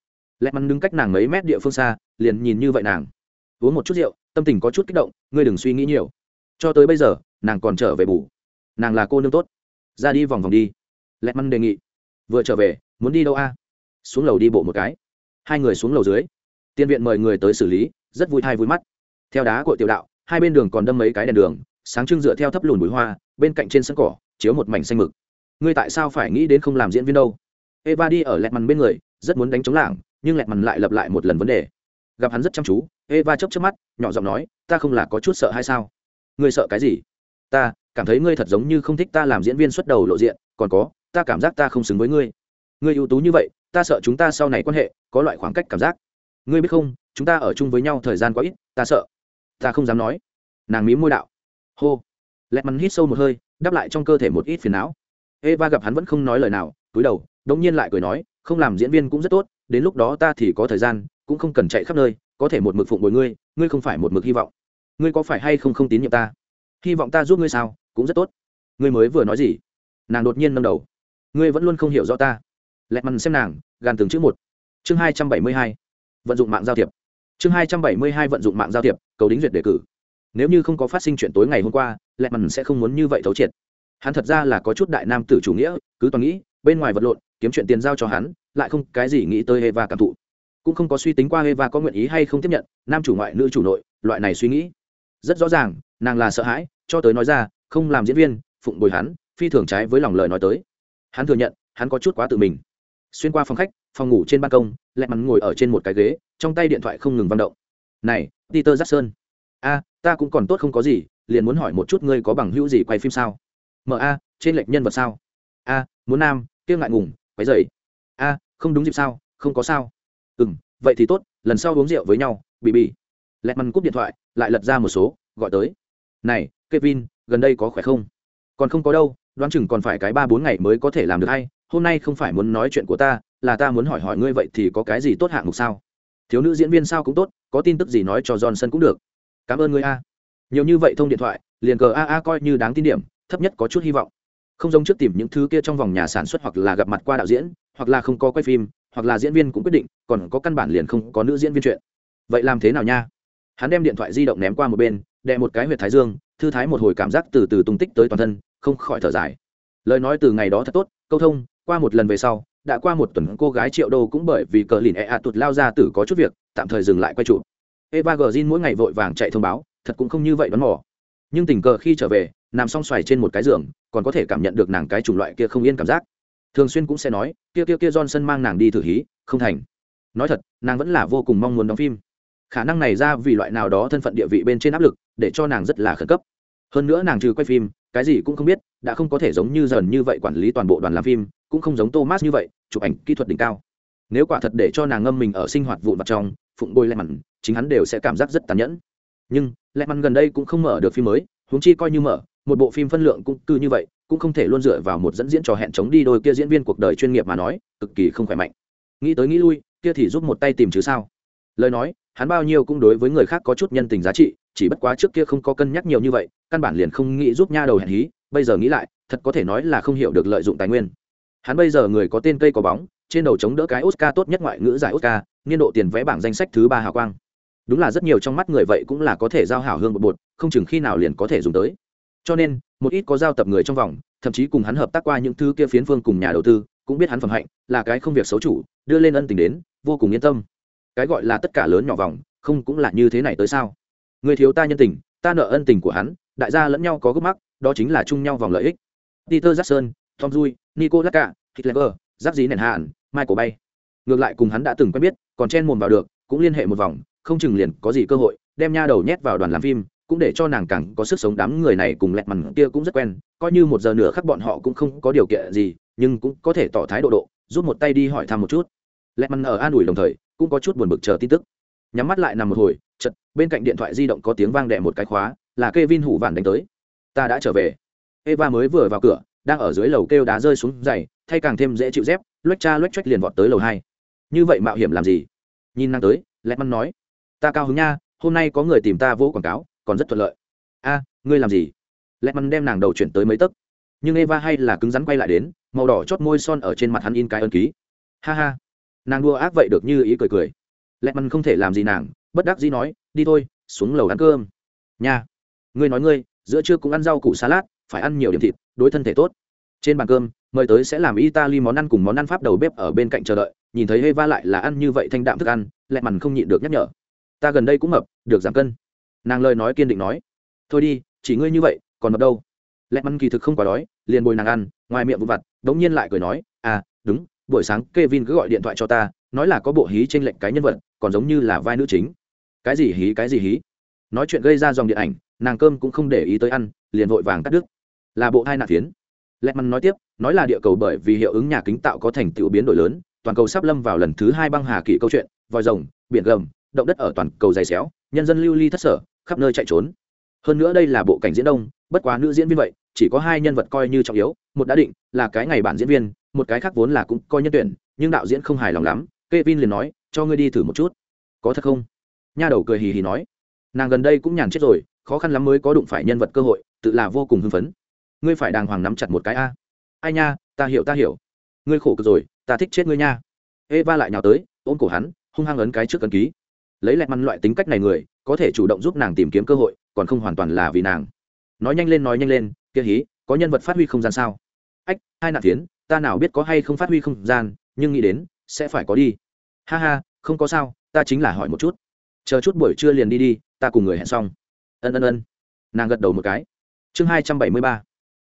Lẹ măn đứng cách nàng mấy mét địa phương xa, liền nhìn như vậy nàng. Uống một chút rượu, tâm tình có chút kích động, ngươi đừng suy nghĩ nhiều. Cho tới bây giờ, nàng còn trở về bù. Nàng là cô nương tốt. Ra đi vòng vòng đi. Lẹ măn đề nghị. Vừa trở về, muốn đi đâu a? Xuống lầu đi bộ một cái. Hai người xuống lầu dưới. Tiên viện mời người tới xử lý, rất vui thai vui mắt. Theo đá của tiểu đạo, hai bên đường còn đâm mấy cái đèn đường, sáng trưng dựa theo thấp lùn bụi hoa, bên cạnh trên sân cỏ, chiếu một mảnh xanh mực. Ngươi tại sao phải nghĩ đến không làm diễn viên đâu? Eva đi ở lẹt mằn bên người, rất muốn đánh chống lảng, nhưng lẹt mằn lại lặp lại một lần vấn đề. Gặp hắn rất chăm chú, eva chớp chớp mắt, nhỏ giọng nói, ta không là có chút sợ hay sao? Ngươi sợ cái gì? Ta cảm thấy ngươi thật giống như không thích ta làm diễn viên xuất đầu lộ diện, còn có, ta cảm giác ta không xứng với ngươi. Ngươi ưu tú như vậy, ta sợ chúng ta sau này quan hệ có loại khoảng cách cảm giác. Ngươi biết không, chúng ta ở chung với nhau thời gian quá ít, ta sợ. Ta không dám nói. Nàng mím môi đạo. Hô. Lẹt mắn hít sâu một hơi, đáp lại trong cơ thể một ít phiền não. Eva gặp hắn vẫn không nói lời nào, túi đầu đống nhiên lại cười nói, không làm diễn viên cũng rất tốt, đến lúc đó ta thì có thời gian, cũng không cần chạy khắp nơi, có thể một mực phụng bồi ngươi ngươi không phải một mực hy vọng. Ngươi có phải hay không không tín nhiệm ta? Hy vọng ta giúp ngươi sao, cũng rất tốt. Ngươi mới vừa nói gì? Nàng đột nhiên nâng đầu. Ngươi vẫn luôn không hiểu rõ ta. Lẹt mằn xem nàng, gàn từng chữ một. Chương hai trăm bảy mươi hai, vận dụng mạng giao thiệp. Chương hai trăm bảy mươi hai, vận dụng mạng giao thiệp, cầu đính duyệt đề cử. Nếu như không có phát sinh chuyện tối ngày hôm qua, lẹt mằn sẽ không muốn như vậy thấu triệt. Hắn thật ra là có chút đại nam tử chủ nghĩa, cứ toàn nghĩ, bên ngoài vật lộn kiếm chuyện tiền giao cho hắn, lại không cái gì nghĩ tới eva cảm thụ. Cũng không có suy tính qua eva có nguyện ý hay không tiếp nhận, nam chủ ngoại, nữ chủ nội, loại này suy nghĩ. Rất rõ ràng, nàng là sợ hãi, cho tới nói ra, không làm diễn viên, phụng bồi hắn, phi thường trái với lòng lời nói tới. Hắn thừa nhận, hắn có chút quá tự mình. Xuyên qua phòng khách, phòng ngủ trên ban công, lẹ mắn ngồi ở trên một cái ghế, trong tay điện thoại không ngừng văng động. Này, peter jackson. A, ta cũng còn tốt không có gì, liền muốn hỏi một chút ngươi có bằng hữu gì quay phim sao? M a, trên lệch nhân vật sao? A, muốn nam kiêng ngại ngùng quấy dày a, không đúng dịp sao? Không có sao. Ừ m vậy thì tốt, lần sau uống rượu với nhau, bị bị lẹt măn cúp điện thoại, lại lật ra một số, gọi tới. Này, kevin, gần đây có khỏe không? Còn không có đâu, đoán chừng còn phải cái ba bốn ngày mới có thể làm được hay. Hôm nay không phải muốn nói chuyện của ta, là ta muốn hỏi hỏi ngươi vậy thì có cái gì tốt hạng mục sao? Thiếu nữ diễn viên sao cũng tốt, có tin tức gì nói cho johnson cũng được. Cảm ơn ngươi a. Nhiều như vậy thông điện thoại, liền cờ a a coi như đáng tin điểm, thấp nhất có chút hy vọng không giống trước tìm những thứ kia trong vòng nhà sản xuất hoặc là gặp mặt qua đạo diễn, hoặc là không có quay phim, hoặc là diễn viên cũng quyết định, còn có căn bản liền không có nữ diễn viên chuyện. Vậy làm thế nào nha? Hắn đem điện thoại di động ném qua một bên đè một cái huyệt thái dương, thư thái một hồi cảm giác từ từ tung tích tới toàn thân, không khỏi thở dài. Lời nói từ ngày đó thật tốt, câu thông, qua một lần về sau, đã qua một tuần cô gái triệu đô cũng bởi vì cờ lìn e ạ tụt lao ra tử có chút việc, tạm thời dừng lại quay trụ eva gờ mỗi ngày vội vàng chạy thông báo, thật cũng không như vậy đoán mò. Nhưng tình cờ khi trở về nằm song xoài trên một cái giường, còn có thể cảm nhận được nàng cái chủng loại kia không yên cảm giác. Thường xuyên cũng sẽ nói, kia kia kia johnson mang nàng đi thử hí, không thành. Nói thật, nàng vẫn là vô cùng mong muốn đóng phim. Khả năng này ra vì loại nào đó thân phận địa vị bên trên áp lực, để cho nàng rất là khẩn cấp. Hơn nữa nàng trừ quay phim, cái gì cũng không biết, đã không có thể giống như dần như vậy quản lý toàn bộ đoàn làm phim, cũng không giống thomas như vậy, chụp ảnh kỹ thuật đỉnh cao. Nếu quả thật để cho nàng ngâm mình ở sinh hoạt vụn vặt trong, phụng bôi lẹ mặn, chính hắn đều sẽ cảm giác rất tàn nhẫn. Nhưng lẹ mặn gần đây cũng không mở được phim mới, huống chi coi như mở một bộ phim phân lượng cũng cứ như vậy, cũng không thể luôn dựa vào một dẫn diễn trò hẹn chống đi đôi kia diễn viên cuộc đời chuyên nghiệp mà nói, cực kỳ không khỏe mạnh. Nghĩ tới nghĩ lui, kia thì giúp một tay tìm chứ sao? Lời nói, hắn bao nhiêu cũng đối với người khác có chút nhân tình giá trị, chỉ bất quá trước kia không có cân nhắc nhiều như vậy, căn bản liền không nghĩ giúp nha đầu hẹn hí, bây giờ nghĩ lại, thật có thể nói là không hiểu được lợi dụng tài nguyên. Hắn bây giờ người có tên cây có bóng, trên đầu chống đỡ cái oscar tốt nhất ngoại ngữ giải oscar, niên độ tiền vẽ bảng danh sách thứ ba hào quang. Đúng là rất nhiều trong mắt người vậy cũng là có thể giao hảo hương một bột, không chừng khi nào liền có thể dùng tới cho nên, một ít có giao tập người trong vòng, thậm chí cùng hắn hợp tác qua những thứ kia phiến phương cùng nhà đầu tư, cũng biết hắn phẩm hạnh, là cái không việc xấu chủ, đưa lên ân tình đến, vô cùng yên tâm. Cái gọi là tất cả lớn nhỏ vòng, không cũng là như thế này tới sao? Người thiếu ta nhân tình, ta nợ ân tình của hắn, đại gia lẫn nhau có gốc mắc, đó chính là chung nhau vòng lợi ích. Peter jackson, tom dui nico lacca hitler, giáp dí nền hạn michael bay. Ngược lại cùng hắn đã từng quen biết, còn chen mồm vào được, cũng liên hệ một vòng, không chừng liền có gì cơ hội, đem nha đầu nhét vào đoàn làm phim cũng để cho nàng càng có sức sống. Đám người này cùng lẹt mằn kia cũng rất quen, coi như một giờ nửa khắc bọn họ cũng không có điều kiện gì, nhưng cũng có thể tỏ thái độ độ, rút một tay đi hỏi thăm một chút. Lẹt mằn ở an ủi đồng thời, cũng có chút buồn bực chờ tin tức. Nhắm mắt lại nằm một hồi chật bên cạnh điện thoại di động có tiếng vang đẹ một cái khóa, là k e vin hủ vản đánh tới. Ta đã trở về. Eva mới vừa vào cửa, đang ở dưới lầu kêu đá rơi xuống dày thay càng thêm dễ chịu dép loách cha loách choách liền vọt tới lầu hai. Như vậy mạo hiểm làm gì? Nhìn năng tới, lẹt mằn nói, ta cao hứng nha, hôm nay có người tìm ta vỗ quảng cáo còn rất thuận lợi. A, ngươi làm gì? Lẹt mắn đem nàng đầu chuyển tới mấy tấc. Nhưng eva hay là cứng rắn quay lại đến, màu đỏ chót môi son ở trên mặt hắn in cái ân ký. Ha ha. Nàng đua ác vậy được như ý cười cười. Lẹt mắn không thể làm gì nàng, bất đắc dĩ nói, đi thôi, xuống lầu ăn cơm. Nha, ngươi nói ngươi, giữa trưa cũng ăn rau củ salad, phải ăn nhiều điểm thịt, đối thân thể tốt. Trên bàn cơm, mời tới sẽ làm italy món ăn cùng món ăn pháp đầu bếp ở bên cạnh chờ đợi, nhìn thấy Eva lại là ăn như vậy thanh đạm thức ăn lẹ mằn không nhịn được nhắc nhở. Ta gần đây cũng mập, được giảm cân nàng lời nói kiên định nói, thôi đi, chỉ ngươi như vậy, còn mập đâu? Lẹ mắn kỳ thực không quá đói, liền bồi nàng ăn, ngoài miệng vụ vặt, đống nhiên lại cười nói à đúng, buổi sáng Kevin cứ gọi điện thoại cho ta, nói là có bộ hí trên lệnh cái nhân vật, còn giống như là vai nữ chính. Cái gì hí, cái gì hí? Nói chuyện gây ra dòng điện ảnh, nàng cơm cũng không để ý tới ăn, liền vội vàng cắt đứt. Là bộ hai nạn phiến. Lẹ mắn nói tiếp, nói là địa cầu bởi vì hiệu ứng nhà kính tạo có thành tựu biến đổi lớn, toàn cầu sắp lâm vào lần thứ hai băng hà kỷ câu chuyện, vòi rồng, biển gầm, động đất ở toàn cầu dày xéo, nhân dân lưu ly thất sở khắp nơi chạy trốn. Hơn nữa đây là bộ cảnh diễn đông, bất quá nữ diễn viên vậy, chỉ có hai nhân vật coi như trọng yếu, một đã định là cái ngày bản diễn viên, một cái khác vốn là cũng coi nhân tuyển, nhưng đạo diễn không hài lòng lắm. Kevin liền nói, cho ngươi đi thử một chút. Có thật không? Nha đầu cười hì hì nói. Nàng gần đây cũng nhàn chết rồi, khó khăn lắm mới có đụng phải nhân vật cơ hội, tự là vô cùng hưng phấn. Ngươi phải đàng hoàng nắm chặt một cái a. Ai nha, ta hiểu ta hiểu. Ngươi khổ cực rồi, ta thích chết ngươi nha. Eva lại nhào tới, ôm cổ hắn, hung hăng ấn cái trước ấn ký. Lấy lẹt măn loại tính cách này người có thể chủ động giúp nàng tìm kiếm cơ hội, còn không hoàn toàn là vì nàng. Nói nhanh lên, nói nhanh lên, kia hí, có nhân vật phát huy không gian sao? Ách, hai nạn tiến, ta nào biết có hay không phát huy không gian, nhưng nghĩ đến, sẽ phải có đi. Ha ha, không có sao, ta chính là hỏi một chút. Chờ chút buổi trưa liền đi đi, ta cùng người hẹn xong. Ân ân ân. Nàng gật đầu một cái. Chương hai trăm bảy mươi ba,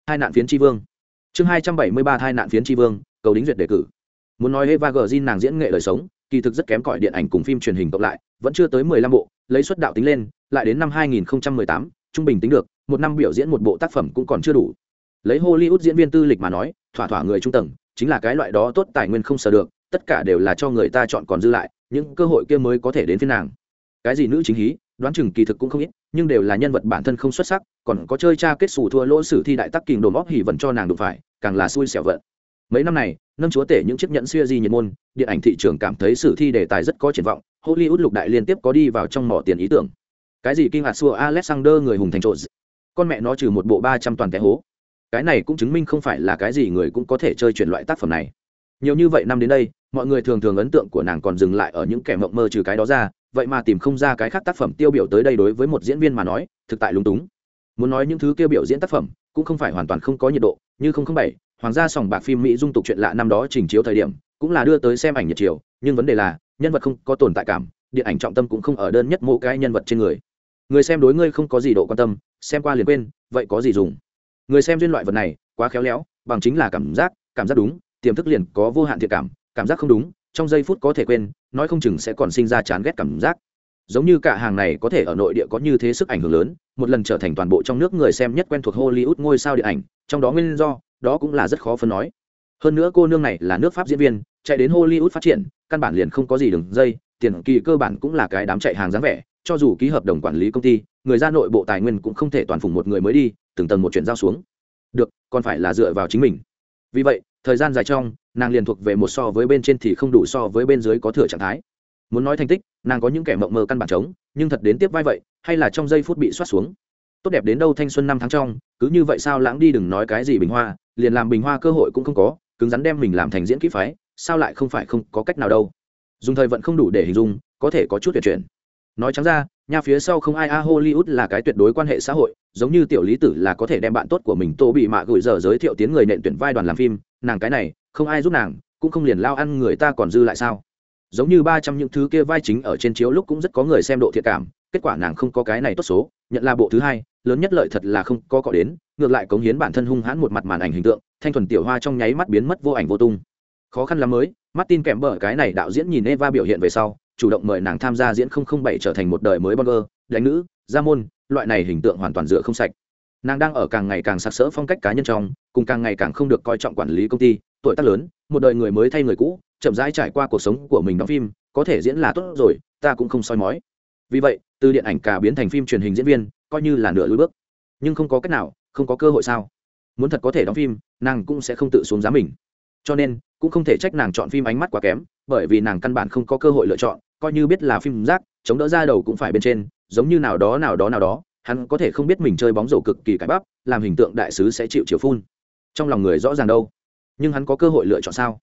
hai nạn phiến tri vương. Chương hai trăm bảy mươi ba, hai nạn phiến tri vương, cầu đính duyệt đề cử. Muốn nói eva gờ nàng diễn nghệ đời sống kỳ thực rất kém cỏi điện ảnh cùng phim truyền hình cộng lại vẫn chưa tới mười lăm bộ lấy suất đạo tính lên lại đến năm 2018, trung bình tính được một năm biểu diễn một bộ tác phẩm cũng còn chưa đủ. Lấy hollywood diễn viên tư lịch mà nói thỏa thỏa người trung tầng chính là cái loại đó tốt tài nguyên không sở được tất cả đều là cho người ta chọn còn dư lại những cơ hội kia mới có thể đến phiên nàng. Cái gì nữ chính hí đoán chừng kỳ thực cũng không ít nhưng đều là nhân vật bản thân không xuất sắc còn có chơi cha kết xù thua lỗ sử thi đại tắc kình đồ móc hỉ vẫn cho nàng đụng phải càng là xui xẻo vận mấy năm này, nâng chúa tể những chiếc nhẫn xuya di nhiệt môn, điện ảnh thị trường cảm thấy sử thi đề tài rất có triển vọng, hollywood lục đại liên tiếp có đi vào trong mỏ tiền ý tưởng. Cái gì kinh ngạc xua alexander, người hùng thành trộn con mẹ nó trừ một bộ ba trăm toàn té hố. Cái này cũng chứng minh không phải là cái gì người cũng có thể chơi chuyển loại tác phẩm này. Nhiều như vậy năm đến đây, mọi người thường thường ấn tượng của nàng còn dừng lại ở những kẻ mộng mơ trừ cái đó ra, vậy mà tìm không ra cái khác tác phẩm tiêu biểu tới đây đối với một diễn viên mà nói, thực tại lúng túng. Muốn nói những thứ tiêu biểu diễn tác phẩm, cũng không phải hoàn toàn không có nhiệt độ, như không không bảy hoàng gia sòng bạc phim mỹ dung tục chuyện lạ năm đó trình chiếu thời điểm, cũng là đưa tới xem ảnh nhiệt chiều, nhưng vấn đề là, nhân vật không có tồn tại cảm, điện ảnh trọng tâm cũng không ở đơn nhất mỗi cái nhân vật trên người. Người xem đối ngươi không có gì độ quan tâm, xem qua liền quên, vậy có gì dùng? Người xem duyên loại vật này, quá khéo léo, bằng chính là cảm giác cảm giác đúng, tiềm thức liền có vô hạn thiệt cảm cảm giác không đúng, trong giây phút có thể quên, nói không chừng sẽ còn sinh ra chán ghét cảm giác. Giống như cả hàng này có thể ở nội địa có như thế sức ảnh hưởng lớn, một lần trở thành toàn bộ trong nước người xem nhất quen thuộc hollywood ngôi sao điện ảnh, trong đó nguyên do đó cũng là rất khó phân nói. Hơn nữa cô nương này là nước pháp diễn viên, chạy đến hollywood phát triển, căn bản liền không có gì đường dây, tiền kỳ cơ bản cũng là cái đám chạy hàng dáng vẻ, cho dù ký hợp đồng quản lý công ty, người ra nội bộ tài nguyên cũng không thể toàn phùng một người mới đi, từng tầng một chuyện giao xuống. Được, còn phải là dựa vào chính mình. Vì vậy, thời gian dài trong, nàng liền thuộc về một so với bên trên thì không đủ so với bên dưới có thừa trạng thái. Muốn nói thành tích, nàng có những kẻ mộng mơ căn bản trống, nhưng thật đến tiếp vai vậy, hay là trong giây phút bị soát xuống. Tốt đẹp đến đâu thanh xuân năm tháng trong, cứ như vậy sao lãng đi đừng nói cái gì bình hoa liền làm bình hoa cơ hội cũng không có, cứng rắn đem mình làm thành diễn kỹ phái, sao lại không phải không có cách nào đâu. Dùng thời vận không đủ để hình dung, có thể có chút tuyệt chuyển. Nói trắng ra nhà phía sau không ai, a, hollywood là cái tuyệt đối quan hệ xã hội, giống như tiểu lý tử là có thể đem bạn tốt của mình tô bị mạ gửi giờ giới thiệu tiến người nện tuyển vai đoàn làm phim, nàng cái này, không ai giúp nàng, cũng không liền lao ăn người ta còn dư lại sao. Giống như ba trăm những thứ kia vai chính ở trên chiếu lúc cũng rất có người xem độ thiệt cảm, kết quả nàng không có cái này tốt số, nhận là bộ thứ hai lớn nhất lợi thật là không có cọ đến ngược lại cống hiến bản thân hung hãn một mặt màn ảnh hình tượng thanh thuần tiểu hoa trong nháy mắt biến mất vô ảnh vô tung. Khó khăn lắm mới martin kèm bờ cái này đạo diễn nhìn eva biểu hiện về sau chủ động mời nàng tham gia diễn 007 trở thành một đời mới bonger, đánh nữ gia môn loại này hình tượng hoàn toàn dựa không sạch. Nàng đang ở càng ngày càng sặc sỡ phong cách cá nhân trong cùng càng ngày càng không được coi trọng quản lý công ty tuổi tác lớn một đời người mới thay người cũ chậm rãi trải qua cuộc sống của mình đóng phim có thể diễn là tốt rồi ta cũng không soi mói. Vì vậy từ điện ảnh cả biến thành phim truyền hình diễn viên coi như là nửa lối bước. Nhưng không có cách nào, không có cơ hội sao? Muốn thật có thể đóng phim, nàng cũng sẽ không tự xuống giá mình. Cho nên, cũng không thể trách nàng chọn phim ánh mắt quá kém, bởi vì nàng căn bản không có cơ hội lựa chọn, coi như biết là phim rác, chống đỡ ra đầu cũng phải bên trên, giống như nào đó nào đó nào đó, hắn có thể không biết mình chơi bóng rổ cực kỳ cải bắp, làm hình tượng đại sứ sẽ chịu chiều phun. Trong lòng người rõ ràng đâu. Nhưng hắn có cơ hội lựa chọn sao?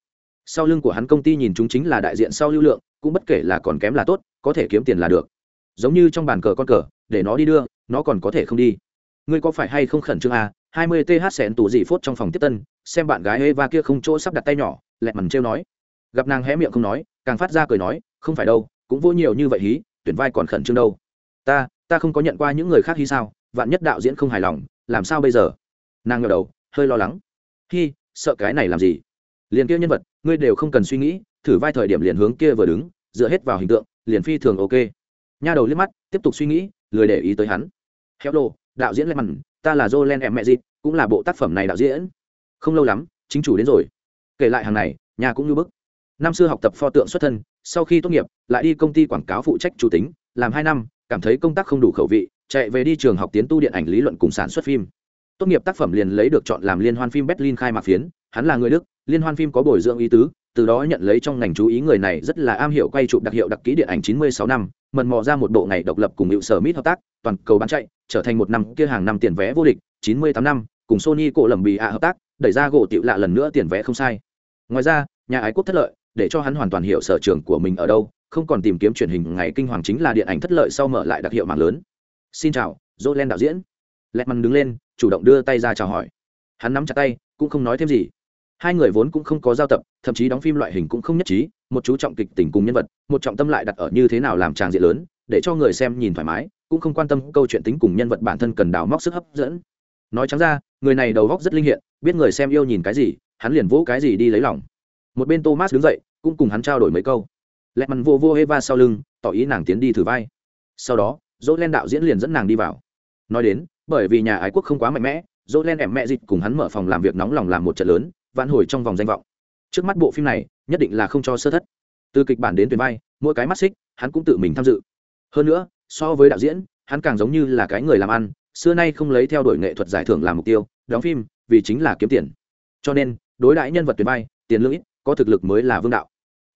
Sau lưng của hắn công ty nhìn chúng chính là đại diện sau lưu lượng, cũng bất kể là còn kém là tốt, có thể kiếm tiền là được. Giống như trong bàn cờ con cờ, để nó đi đưa nó còn có thể không đi. Ngươi có phải hay không khẩn trương à? hai mươi th xẹn tù dị phốt trong phòng tiếp tân, xem bạn gái Eva kia không chỗ sắp đặt tay nhỏ lẹt mằn trêu nói. Gặp nàng hé miệng không nói, càng phát ra cười nói, không phải đâu, cũng vô nhiều như vậy hí, tuyển vai còn khẩn trương đâu. Ta ta không có nhận qua những người khác hí sao, vạn nhất đạo diễn không hài lòng, làm sao bây giờ? Nàng ngờ đầu, hơi lo lắng. Hi, sợ cái này làm gì? Liền kia nhân vật, ngươi đều không cần suy nghĩ, thử vai thời điểm liền hướng kia vừa đứng, dựa hết vào hình tượng, liền phi thường ok. Nha đầu liếc mắt, tiếp tục suy nghĩ lười để ý tới hắn. Hello, đạo diễn lê mặn ta là jolen em mẹ dịp cũng là bộ tác phẩm này đạo diễn. Không lâu lắm, chính chủ đến rồi. Kể lại hàng này, nhà cũng như bức. Năm xưa học tập pho tượng xuất thân, sau khi tốt nghiệp, lại đi công ty quảng cáo phụ trách chủ tính, làm hai năm, cảm thấy công tác không đủ khẩu vị, chạy về đi trường học tiến tu điện ảnh lý luận cùng sản xuất phim. Tốt nghiệp tác phẩm liền lấy được chọn làm liên hoan phim berlin khai mạc phiến, hắn là người đức, liên hoan phim có bồi dưỡng ý tứ từ đó nhận lấy trong ngành chú ý người này rất là am hiểu quay chụp đặc hiệu đặc ký điện ảnh 96 năm, mần mò ra một bộ ngày độc lập cùng hiệu sở mít hợp tác, toàn cầu bán chạy, trở thành một năm kia hàng năm tiền vé vô địch 98 năm, cùng sony cổ lầm bì ạ hợp tác, đẩy ra gỗ tiểu lạ lần nữa tiền vé không sai. Ngoài ra, nhà ái quốc thất lợi, để cho hắn hoàn toàn hiểu sở trường của mình ở đâu, không còn tìm kiếm truyền hình ngày kinh hoàng chính là điện ảnh thất lợi sau mở lại đặc hiệu mạng lớn. Xin chào, jolen đạo diễn. Lẹt mằn đứng lên, chủ động đưa tay ra chào hỏi. Hắn nắm chặt tay, cũng không nói thêm gì hai người vốn cũng không có giao tập, thậm chí đóng phim loại hình cũng không nhất trí, một chú trọng kịch tình cùng nhân vật, một trọng tâm lại đặt ở như thế nào làm tràng diện lớn, để cho người xem nhìn thoải mái, cũng không quan tâm câu chuyện tính cùng nhân vật bản thân cần đào móc sức hấp dẫn. Nói trắng ra, người này đầu góc rất linh hiện, biết người xem yêu nhìn cái gì, hắn liền vỗ cái gì đi lấy lòng. Một bên thomas đứng dậy, cũng cùng hắn trao đổi mấy câu. Lẹ mằn vô vô eva sau lưng, tỏ ý nàng tiến đi thử vai. Sau đó dỗ len đạo diễn liền dẫn nàng đi vào. Nói đến, bởi vì nhà ái quốc không quá mạnh mẽ dỗ len ẻm mẹ dịch cùng hắn mở phòng làm việc nóng lòng làm một trận lớn vãn hồi trong vòng danh vọng. Trước mắt bộ phim này, nhất định là không cho sơ thất. Từ kịch bản đến tuyển vai, mỗi cái mắt xích, hắn cũng tự mình tham dự. Hơn nữa, so với đạo diễn, hắn càng giống như là cái người làm ăn, xưa nay không lấy theo đuổi nghệ thuật giải thưởng làm mục tiêu, đóng phim vì chính là kiếm tiền. Cho nên, đối đãi nhân vật tuyển vai, tiền lương ít, có thực lực mới là vương đạo.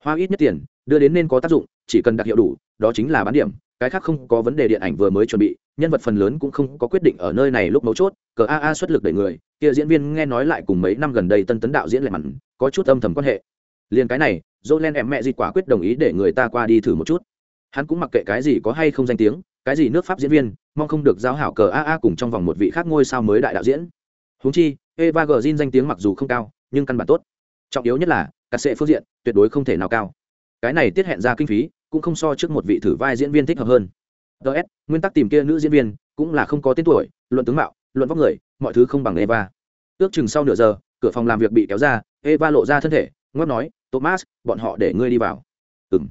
Hoa ít nhất tiền, đưa đến nên có tác dụng, chỉ cần đặc hiệu đủ, đó chính là bán điểm cái khác không có vấn đề điện ảnh vừa mới chuẩn bị, nhân vật phần lớn cũng không có quyết định ở nơi này lúc mấu chốt, cờ a a xuất lực đẩy người, kia diễn viên nghe nói lại cùng mấy năm gần đây tân tấn đạo diễn lại mặn, có chút âm thầm quan hệ. Liền cái này dỗ len em mẹ gì quả quyết đồng ý để người ta qua đi thử một chút. Hắn cũng mặc kệ cái gì có hay không danh tiếng, cái gì nước pháp diễn viên, mong không được giao hảo cờ a a cùng trong vòng một vị khác ngôi sao mới đại đạo diễn. Húng chi, eva g danh tiếng mặc dù không cao, nhưng căn bản tốt. Trọng yếu nhất là, cắt sệ phương diện, tuyệt đối không thể nào cao. Cái này tiết hẹn ra kinh phí cũng không so trước một vị thử vai diễn viên thích hợp hơn. Ts nguyên tắc tìm kia nữ diễn viên cũng là không có tên tuổi, luận tướng mạo, luận vóc người, mọi thứ không bằng eva. Ước chừng sau nửa giờ, cửa phòng làm việc bị kéo ra, eva lộ ra thân thể ngót nói, thomas, bọn họ để ngươi đi vào. Ừng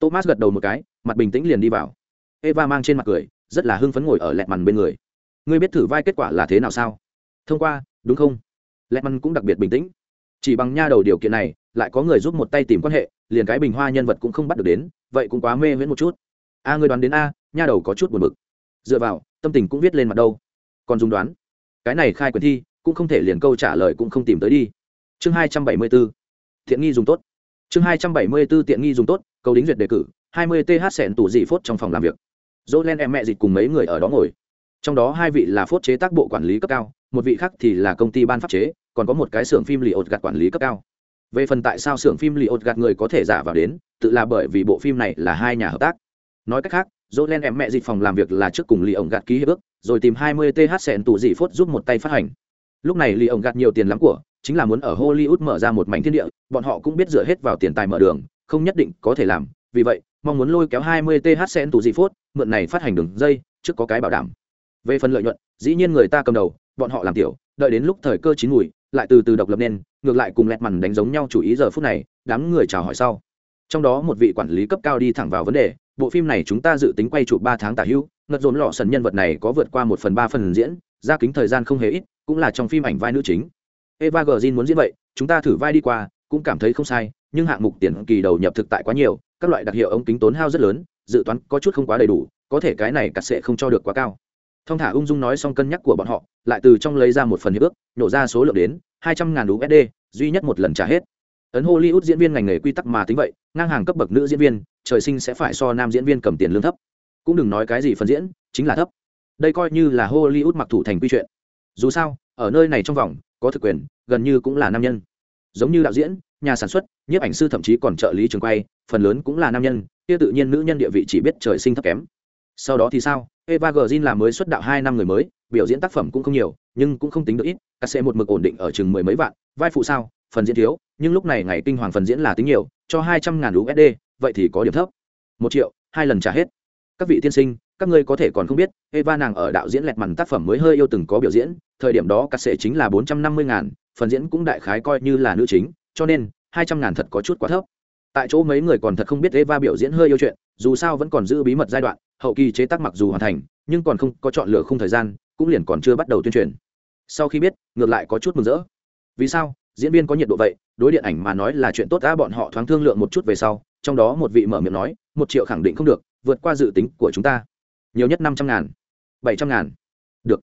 thomas gật đầu một cái, mặt bình tĩnh liền đi vào. Eva mang trên mặt cười, rất là hưng phấn ngồi ở lẹt mằn bên người. Ngươi biết thử vai kết quả là thế nào sao? Thông qua, đúng không? Lẹt mằn cũng đặc biệt bình tĩnh. Chỉ bằng nha đầu điều kiện này, lại có người giúp một tay tìm quan hệ, liền cái bình hoa nhân vật cũng không bắt được đến vậy cũng quá mê miễn một chút. A, ngươi đoán đến a, nha đầu có chút buồn bực. Dựa vào, tâm tình cũng viết lên mặt đâu. Còn dùng đoán? Cái này khai quyền thi, cũng không thể liền câu trả lời cũng không tìm tới đi. Chương hai trăm bảy mươi b ố thiện nghi dùng tốt. Chương hai trăm bảy mươi b ố tiện nghi dùng tốt câu đính duyệt đề cử, hai mươi th sẹn tủ dị phốt trong phòng làm việc. Dỗ len em mẹ dịch cùng mấy người ở đó ngồi. Trong đó hai vị là phốt chế tác bộ quản lý cấp cao, một vị khác thì là công ty ban pháp chế, còn có một cái xưởng phim lì ột gạt quản lý cấp cao về phần tại sao xưởng phim lì gạt người có thể giả vào đến, tự là bởi vì bộ phim này là hai nhà hợp tác. Nói cách khác dỗ len em mẹ dịch phòng làm việc là trước cùng lì ổng gạt ký hiệp ước, rồi tìm 20 th sẹn tủ dị phốt giúp một tay phát hành. Lúc này lì ổng gạt nhiều tiền lắm của, chính là muốn ở hollywood mở ra một mảnh thiên địa, bọn họ cũng biết dựa hết vào tiền tài mở đường, không nhất định có thể làm. Vì vậy, mong muốn lôi kéo 20 th sẹn tủ dị phốt, mượn này phát hành đường dây, trước có cái bảo đảm. Về phần lợi nhuận, dĩ nhiên người ta cầm đầu, bọn họ làm tiểu, đợi đến lúc thời cơ chín mùi, lại từ từ độc lập nên ngược lại cùng lẹt mằn đánh giống nhau chủ ý giờ phút này, đám người chào hỏi sau. Trong đó một vị quản lý cấp cao đi thẳng vào vấn đề, bộ phim này chúng ta dự tính quay chụp ba tháng tả hữu ngật dồn lọ sần nhân vật này có vượt qua một phần ba phần diễn, ra kính thời gian không hề ít, cũng là trong phim ảnh vai nữ chính. Eva g muốn diễn vậy, chúng ta thử vai đi qua, cũng cảm thấy không sai, nhưng hạng mục tiền kỳ đầu nhập thực tại quá nhiều, các loại đặc hiệu ống kính tốn hao rất lớn, dự toán có chút không quá đầy đủ, có thể cái này cắt sẽ không cho được quá cao. Thông thả ung dung nói xong cân nhắc của bọn họ, lại từ trong lấy ra một phần hiệp ước nhổ ra số lượng đến hai trăm ngàn usd duy nhất một lần trả hết. Ấn hollywood diễn viên ngành nghề quy tắc mà tính vậy, ngang hàng cấp bậc nữ diễn viên, trời sinh sẽ phải so nam diễn viên cầm tiền lương thấp. Cũng đừng nói cái gì phần diễn, chính là thấp. Đây coi như là hollywood mặc thủ thành quy chuyện. Dù sao, ở nơi này trong vòng, có thực quyền, gần như cũng là nam nhân. Giống như đạo diễn, nhà sản xuất, nhiếp ảnh sư thậm chí còn trợ lý trường quay, phần lớn cũng là nam nhân, kia tự nhiên nữ nhân địa vị chỉ biết trời sinh thấp kém. Sau đó thì sao? Eva Green là mới xuất đạo hai năm người mới, biểu diễn tác phẩm cũng không nhiều, nhưng cũng không tính được ít các sẽ một mực ổn định ở chừng mười mấy vạn, vai phụ sao, phần diễn thiếu, nhưng lúc này ngày kinh hoàng phần diễn là tính nhiều, cho hai trăm ngàn usd vậy thì có điểm thấp. Một triệu, hai lần trả hết. Các vị tiên sinh, các ngươi có thể còn không biết, eva nàng ở đạo diễn lẹt màn tác phẩm mới hơi yêu từng có biểu diễn, thời điểm đó cắt chính là bốn trăm năm mươi ngàn, phần diễn cũng đại khái coi như là nữ chính, cho nên hai trăm ngàn thật có chút quá thấp tại chỗ mấy người còn thật không biết eva biểu diễn hơi yêu chuyện, dù sao vẫn còn giữ bí mật giai đoạn, hậu kỳ chế tác mặc dù hoàn thành, nhưng còn không có chọn lựa khung thời gian, cũng liền còn chưa bắt đầu tuyên truyền. Sau khi biết, ngược lại có chút mừng rỡ. Vì sao? Diễn viên có nhiệt độ vậy? Đối điện ảnh mà nói là chuyện tốt đã bọn họ thoáng thương lượng một chút về sau, trong đó một vị mở miệng nói, một triệu khẳng định không được, vượt qua dự tính của chúng ta. Nhiều nhất năm trăm ngàn, bảy trăm ngàn. Được.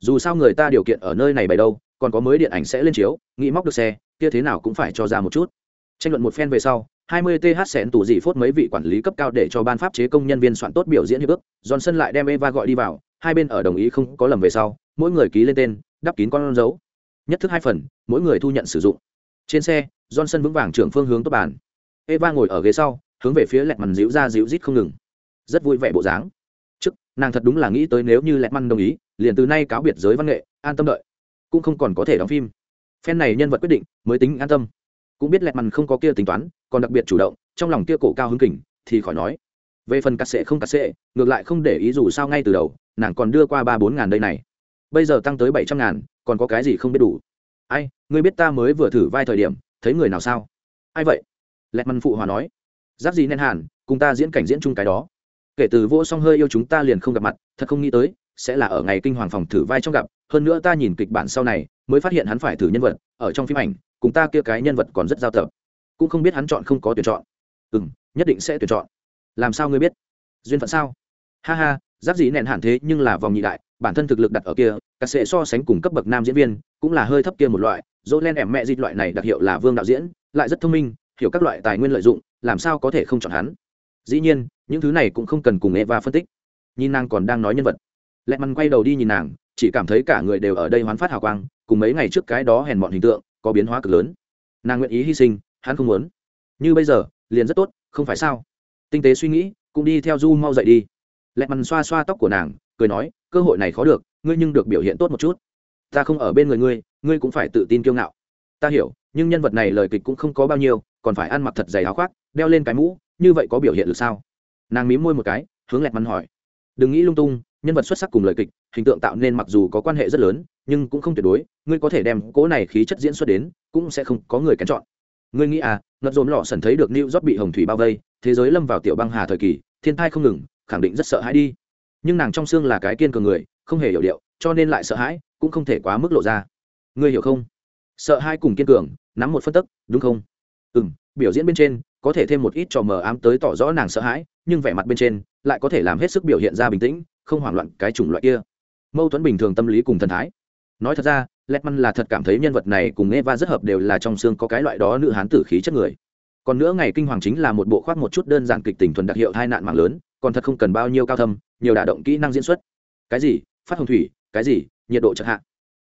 Dù sao người ta điều kiện ở nơi này bày đâu, còn có mới điện ảnh sẽ lên chiếu, nghĩ móc được xe, kia thế nào cũng phải cho ra một chút. Tranh luận một phen về sau 20 th sẹn tủ dị phốt mấy vị quản lý cấp cao để cho ban pháp chế công nhân viên soạn tốt biểu diễn hiệp ước. Johnson lại đem eva gọi đi vào. Hai bên ở đồng ý không có lầm về sau, mỗi người ký lên tên, đắp kín con dấu. Nhất thức hai phần, mỗi người thu nhận sử dụng. Trên xe, johnson vững vàng trưởng phương hướng tốt bàn. Eva ngồi ở ghế sau, hướng về phía lẹt mằn dịu ra dịu rít không ngừng. Rất vui vẻ bộ dáng. Trước, nàng thật đúng là nghĩ tới nếu như lẹt mằn đồng ý, liền từ nay cáo biệt giới văn nghệ, an tâm đợi. Cũng không còn có thể đóng phim. Phen này nhân vật quyết định, mới tính an tâm cũng biết lẹt mằn không có kia tính toán, còn đặc biệt chủ động, trong lòng kia cổ cao hứng kỉnh thì khỏi nói. Về phần cắt sệ không cắt sệ ngược lại không để ý dù sao ngay từ đầu, nàng còn đưa qua ba bốn ngàn đây này. Bây giờ tăng tới bảy trăm ngàn, còn có cái gì không biết đủ? Ai, ngươi biết ta mới vừa thử vai thời điểm, thấy người nào sao? Ai vậy? Lẹt mằn phụ hòa nói. Giáp gì nên hàn, cùng ta diễn cảnh diễn chung cái đó. Kể từ vô song hơi yêu chúng ta liền không gặp mặt, thật không nghĩ tới sẽ là ở ngày kinh hoàng phòng thử vai trong gặp, hơn nữa ta nhìn kịch bản sau này, mới phát hiện hắn phải thử nhân vật, ở trong phim ảnh, cùng ta kia cái nhân vật còn rất giao tập. Cũng không biết hắn chọn không có tuyển chọn. Ừ m nhất định sẽ tuyển chọn. Làm sao ngươi biết? Duyên phận sao? Ha ha, giáp gì nẹn hạn thế nhưng là vòng nhị đại, bản thân thực lực đặt ở kia, cả sệ so sánh cùng cấp bậc nam diễn viên, cũng là hơi thấp kia một loại. Dỗ len ẻm mẹ dịch loại này đặc hiệu là vương đạo diễn, lại rất thông minh, hiểu các loại tài nguyên lợi dụng, làm sao có thể không chọn hắn? Dĩ nhiên, những thứ này cũng không cần cùng eva phân tích. Nhìn nàng còn đang nói nhân vật lẹ mằn quay đầu đi nhìn nàng, chỉ cảm thấy cả người đều ở đây hoán phát hào quang, cùng mấy ngày trước cái đó hèn mọn hình tượng, có biến hóa cực lớn. Nàng nguyện ý hy sinh, hắn không muốn. Như bây giờ, liền rất tốt, không phải sao? Tinh tế suy nghĩ, cũng đi theo du mau dậy đi. Lẹ mằn xoa xoa tóc của nàng, cười nói, cơ hội này khó được, ngươi nhưng được biểu hiện tốt một chút. Ta không ở bên người ngươi ngươi cũng phải tự tin kiêu ngạo. Ta hiểu, nhưng nhân vật này lời kịch cũng không có bao nhiêu, còn phải ăn mặc thật dày áo khoác, đeo lên cái mũ, như vậy có biểu hiện được sao? Nàng mím môi một cái, hướng lẹt mắn hỏi. Đừng nghĩ lung tung nhân vật xuất sắc cùng lời kịch, hình tượng tạo nên mặc dù có quan hệ rất lớn, nhưng cũng không tuyệt đối, ngươi có thể đem cỗ này khí chất diễn xuất đến, cũng sẽ không có người kén chọn. Ngươi nghĩ à ngật dồn lọ sần thấy được new job bị hồng thủy bao vây, thế giới lâm vào tiểu băng hà thời kỳ, thiên thai không ngừng, khẳng định rất sợ hãi đi. Nhưng nàng trong xương là cái kiên cường người, không hề hiểu điệu, cho nên lại sợ hãi, cũng không thể quá mức lộ ra. Ngươi hiểu không? Sợ hai cùng kiên cường, nắm một phân tức, đúng không? Ừ m biểu diễn bên trên, có thể thêm một ít trò mờ ám tới tỏ rõ nàng sợ hãi, nhưng vẻ mặt bên trên, lại có thể làm hết sức biểu hiện ra bình tĩnh không hoảng loạn cái chủng loại kia mâu thuẫn bình thường tâm lý cùng thần thái nói thật ra Letman là thật cảm thấy nhân vật này cùng Eva rất hợp đều là trong xương có cái loại đó nữ hán tử khí chất người. Còn nữa ngày kinh hoàng chính là một bộ khoác một chút đơn giản kịch tình thuần đặc hiệu hai nạn mạng lớn, còn thật không cần bao nhiêu cao thâm, nhiều đả động kỹ năng diễn xuất. Cái gì? Phát hồng thủy, cái gì? Nhiệt độ chẳng hạn.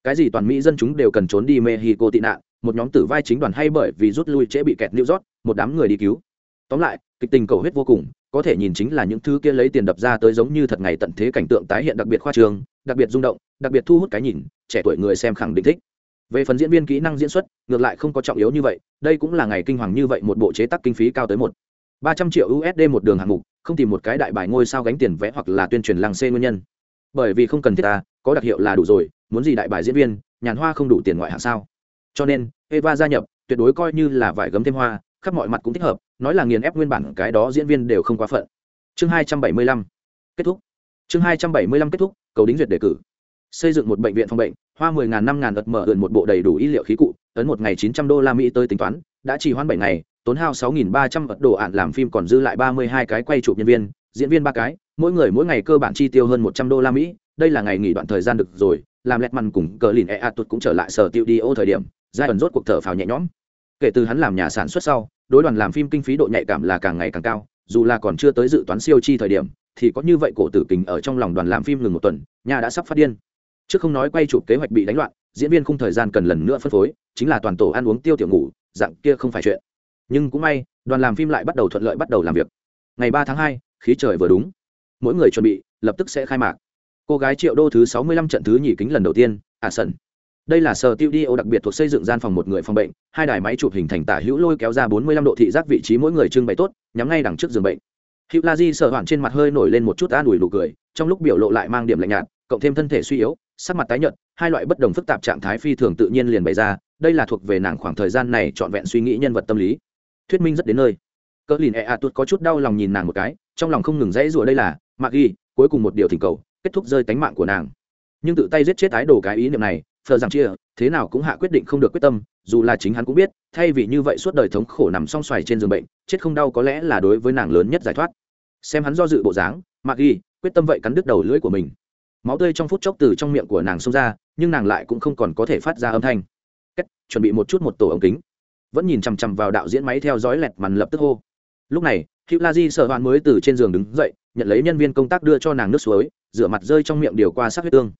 Cái gì toàn mỹ dân chúng đều cần trốn đi Mexico tị nạn, một nhóm tử vai chính đoàn hay bởi vì rút lui trễ bị kẹt New rót, một đám người đi cứu. Tóm lại, kịch tình cầu huyết vô cùng, có thể nhìn chính là những thứ kia lấy tiền đập ra tới giống như thật ngày tận thế cảnh tượng tái hiện đặc biệt khoa trương, đặc biệt rung động, đặc biệt thu hút cái nhìn, trẻ tuổi người xem khẳng định thích. Về phần diễn viên kỹ năng diễn xuất, ngược lại không có trọng yếu như vậy, đây cũng là ngày kinh hoàng như vậy một bộ chế tác kinh phí cao tới một ba trăm triệu USD một đường hạng mục, không tìm một cái đại bài ngôi sao gánh tiền vẽ hoặc là tuyên truyền lăng xê nguyên nhân. Bởi vì không cần thiết ta, có đặc hiệu là đủ rồi, muốn gì đại bài diễn viên, nhàn hoa không đủ tiền ngoại hạng sao? Cho nên, Eva gia nhập, tuyệt đối coi như là vải gấm thêm hoa, khắp mọi mặt cũng thích hợp, nói là nghiền ép nguyên bản cái đó diễn viên đều không quá phận. Chương hai trăm bảy mươi lăm, kết thúc. Chương hai trăm bảy mươi lăm kết thúc, cầu đính duyệt đề cử. Xây dựng một bệnh viện phòng bệnh, hoa mười ngàn năm ngàn ật mở ượn một bộ đầy đủ y liệu khí cụ, ấn một ngày chín trăm đô la mỹ tới tính toán, đã chỉ hoãn bảy ngày, tốn hao sáu nghìn ba trăm ật đồ ạn làm phim còn dư lại ba mươi hai cái quay chụp nhân viên, diễn viên ba cái, mỗi người mỗi ngày cơ bản chi tiêu hơn một trăm đô la mỹ, đây là ngày nghỉ đoạn thời gian được rồi, làm lẹt mằn cùng cờ lìn e a tụt cũng trở lại sở tiêu đi ô thời điểm giai ẩn rốt cuộc thở phào nhẹ nhõm kể từ hắn làm nhà sản xuất sau, đối đoàn làm phim kinh phí độ nhạy cảm là càng ngày càng cao, dù là còn chưa tới dự toán siêu chi thời điểm, thì có như vậy cổ tử kình ở trong lòng đoàn làm phim ngừng một tuần, nhà đã sắp phát điên. Trước không nói quay chụp kế hoạch bị đánh loạn, diễn viên không thời gian cần lần nữa phân phối, chính là toàn tổ ăn uống tiêu tiểu ngủ, dạng kia không phải chuyện. Nhưng cũng may, đoàn làm phim lại bắt đầu thuận lợi bắt đầu làm việc. Ngày ba tháng hai, khí trời vừa đúng. Mỗi người chuẩn bị, lập tức sẽ khai mạc. Cô gái triệu đô thứ sáu mươi lăm trận thứ nhì kính lần đầu tiên à sân đây là sở tiêu đi ô đặc biệt thuộc xây dựng gian phòng một người phòng bệnh, hai đài máy chụp hình thành tả hữu lôi kéo ra bốn mươi lăm độ thị giác vị trí mỗi người trưng bày tốt, nhắm ngay đằng trước giường bệnh. Hữu la di sợ hoạn trên mặt hơi nổi lên một chút an ủi nụ cười, trong lúc biểu lộ lại mang điểm lạnh nhạt, cộng thêm thân thể suy yếu, sắc mặt tái nhợt, hai loại bất đồng phức tạp trạng thái phi thường tự nhiên liền bày ra, đây là thuộc về nàng khoảng thời gian này trọn vẹn suy nghĩ nhân vật tâm lý. Thuyết minh rất đến nơi. Cỡ lìn e a tuột có chút đau lòng nhìn nàng một cái, trong lòng không ngừng dãy rủa đây là, mạc ghi cuối cùng một điều thỉnh cầu, kết thúc rơi tánh mạng của nàng. Nhưng tự tay giết chết ái đồ cái ý niệm này thờ rằng chia, thế nào cũng hạ quyết định không được quyết tâm, dù là chính hắn cũng biết, thay vì như vậy suốt đời thống khổ nằm song xoài trên giường bệnh, chết không đau có lẽ là đối với nàng lớn nhất giải thoát. Xem hắn do dự bộ dáng mạc ghi, quyết tâm vậy cắn đứt đầu lưỡi của mình. Máu tươi trong phút chốc từ trong miệng của nàng xông ra, nhưng nàng lại cũng không còn có thể phát ra âm thanh. Cách, chuẩn bị một chút một tổ ống kính. Vẫn nhìn chằm chằm vào đạo diễn máy theo dõi lẹt màn lập tức hô. Lúc này, hữu la di sợ hoạn mới từ trên giường đứng dậy, nhận lấy nhân viên công tác đưa cho nàng nước suối, rửa mặt rơi trong miệng điều qua sát huyết tương.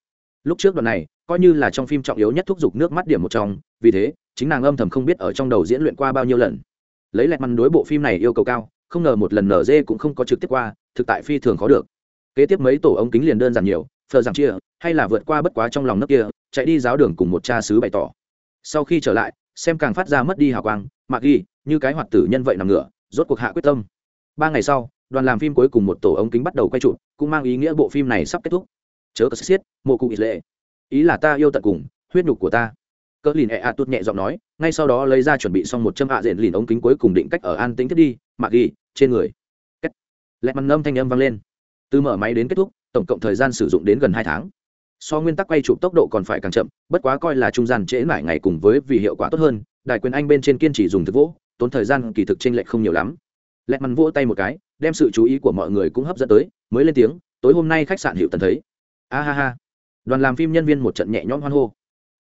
Lúc trước đoạn này coi như là trong phim trọng yếu nhất thúc giục nước mắt điểm một trong, vì thế, chính nàng âm thầm không biết ở trong đầu diễn luyện qua bao nhiêu lần. Lấy lẹt măn đối bộ phim này yêu cầu cao, không ngờ một lần nở dê cũng không có trực tiếp qua, thực tại phi thường khó được. Kế tiếp mấy tổ ống kính liền đơn giản nhiều thờ rằng chia, hay là vượt qua bất quá trong lòng nước kia, chạy đi giáo đường cùng một cha xứ bày tỏ. Sau khi trở lại, xem càng phát ra mất đi hào quang mạc ghi, như cái hoạt tử nhân vậy nằm ngửa, rốt cuộc hạ quyết tâm. Ba ngày sau, đoàn làm phim cuối cùng một tổ ống kính bắt đầu quay trụ cũng mang ý nghĩa bộ phim này sắp kết thúc. Chớ có xiết, mộ cụ ít lệ ý là ta yêu tận cùng, huyết nhục của ta. Cỡ lìn ẹ ạ tuốt nhẹ giọng nói, ngay sau đó lấy ra chuẩn bị xong một châm hạ diện lìn ống kính cuối cùng định cách ở an tính thiết đi Mặc ghi, trên người. Cách lẹt mặt âm thanh âm vang lên. Từ mở máy đến kết thúc, tổng cộng thời gian sử dụng đến gần hai tháng. So nguyên tắc quay chụp tốc độ còn phải càng chậm, bất quá coi là trung gian trễ mãi ngày cùng với vì hiệu quả tốt hơn đại quyền anh bên trên kiên trì dùng thực vỗ, tốn thời gian kỳ thực t r ê n lệch không nhiều lắm. Lẹt mặt vỗ tay một cái, đem sự chú ý của mọi người cũng hấp dẫn tới, mới lên tiếng, tối hôm nay khách sạn hiệu tần thấy. A ha ha đoàn làm phim nhân viên một trận nhẹ nhõm hoan hô.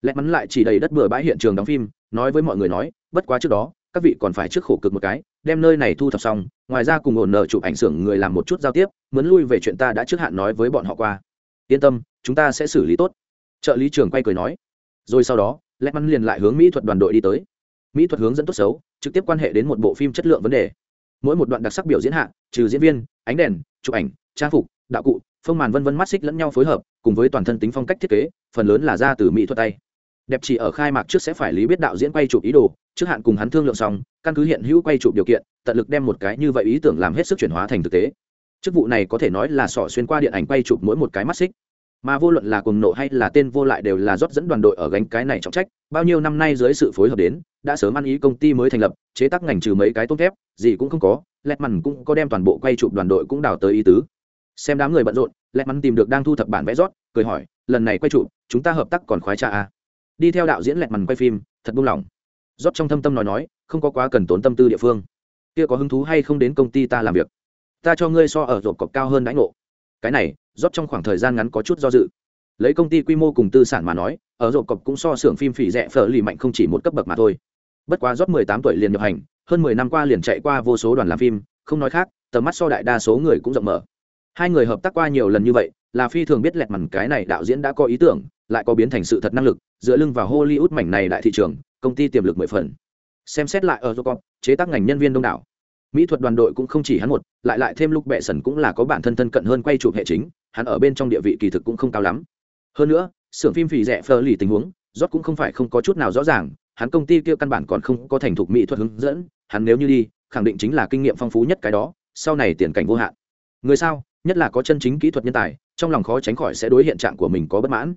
Lẹt mắn lại chỉ đầy đất bừa bãi hiện trường đóng phim, nói với mọi người nói, bất quá trước đó, các vị còn phải trước khổ cực một cái, đem nơi này thu thập xong, ngoài ra cùng ổn nợ chụp ảnh xưởng người làm một chút giao tiếp muốn lui về chuyện ta đã trước hạn nói với bọn họ qua. Yên tâm, chúng ta sẽ xử lý tốt. Trợ lý trưởng quay cười nói. Rồi sau đó lẽ mắn liền lại hướng mỹ thuật đoàn đội đi tới. Mỹ thuật hướng dẫn tốt xấu, trực tiếp quan hệ đến một bộ phim chất lượng vấn đề. Mỗi một đoạn đặc sắc biểu diễn hạ, trừ diễn viên, ánh đèn, chụp ảnh, trang phục đạo cụ phong màn vân vân mắt xích lẫn nhau phối hợp, cùng với toàn thân tính phong cách thiết kế, phần lớn là ra từ mỹ thuật tay. Đẹp chỉ ở khai mạc trước sẽ phải lý biết đạo diễn quay chụp ý đồ, trước hạn cùng hắn thương lượng xong, căn cứ hiện hữu quay chụp điều kiện, tận lực đem một cái như vậy ý tưởng làm hết sức chuyển hóa thành thực tế. Chức vụ này có thể nói là sỏ xuyên qua điện ảnh quay chụp mỗi một cái mắt xích. Mà vô luận là cuồng nộ hay là tên vô lại đều là rót dẫn đoàn đội ở gánh cái này trọng trách, bao nhiêu năm nay dưới sự phối hợp đến, đã sớm ăn ý công ty mới thành lập, chế tác ngành trừ mấy cái tốt thép, gì cũng không có lẹt mằn cũng có đem toàn bộ quay chụp đoàn đội cũng đào tới ý tứ xem đám người bận rộn lẹ mắn tìm được đang thu thập bản vẽ rót, cười hỏi, lần này quay trụ, chúng ta hợp tác còn khoái trà à. đi theo đạo diễn lẹ mắn quay phim, thật buông lỏng. Rót trong thâm tâm nói nói, không có quá cần tốn tâm tư địa phương. Kia có hứng thú hay không đến công ty ta làm việc? Ta cho ngươi so ở rộp cọc cao hơn đãi ngộ. Cái này, rót trong khoảng thời gian ngắn có chút do dự. Lấy công ty quy mô cùng tư sản mà nói, ở rộp cọc cũng so xưởng phim phỉ rẻ phở lì mạnh không chỉ một cấp bậc mà thôi. Bất quá rót mười tám tuổi liền nhập hành, hơn mười năm qua liền chạy qua vô số đoàn làm phim, không nói khác, tầm mắt so đại đa số người cũng rộng mở hai người hợp tác qua nhiều lần như vậy, là phi thường biết lẹt mằn cái này đạo diễn đã có ý tưởng, lại có biến thành sự thật năng lực, dựa lưng vào hollywood mảnh này đại thị trường, công ty tiềm lực mười phần. Xem xét lại ở jocop chế tác ngành nhân viên đông đảo. Mỹ thuật đoàn đội cũng không chỉ hắn một, lại lại thêm lúc bệ sần cũng là có bản thân thân cận hơn quay chụp hệ chính, hắn ở bên trong địa vị kỳ thực cũng không cao lắm. Hơn nữa, xưởng phim phì rẻ phờ lì tình huống rót cũng không phải không có chút nào rõ ràng, hắn công ty kia căn bản còn không có thành thục mỹ thuật hướng dẫn, hắn nếu như đi, khẳng định chính là kinh nghiệm phong phú nhất cái đó, sau này tiền cảnh vô hạn. Người sao? Nhất là có chân chính kỹ thuật nhân tài, trong lòng khó tránh khỏi sẽ đối hiện trạng của mình có bất mãn.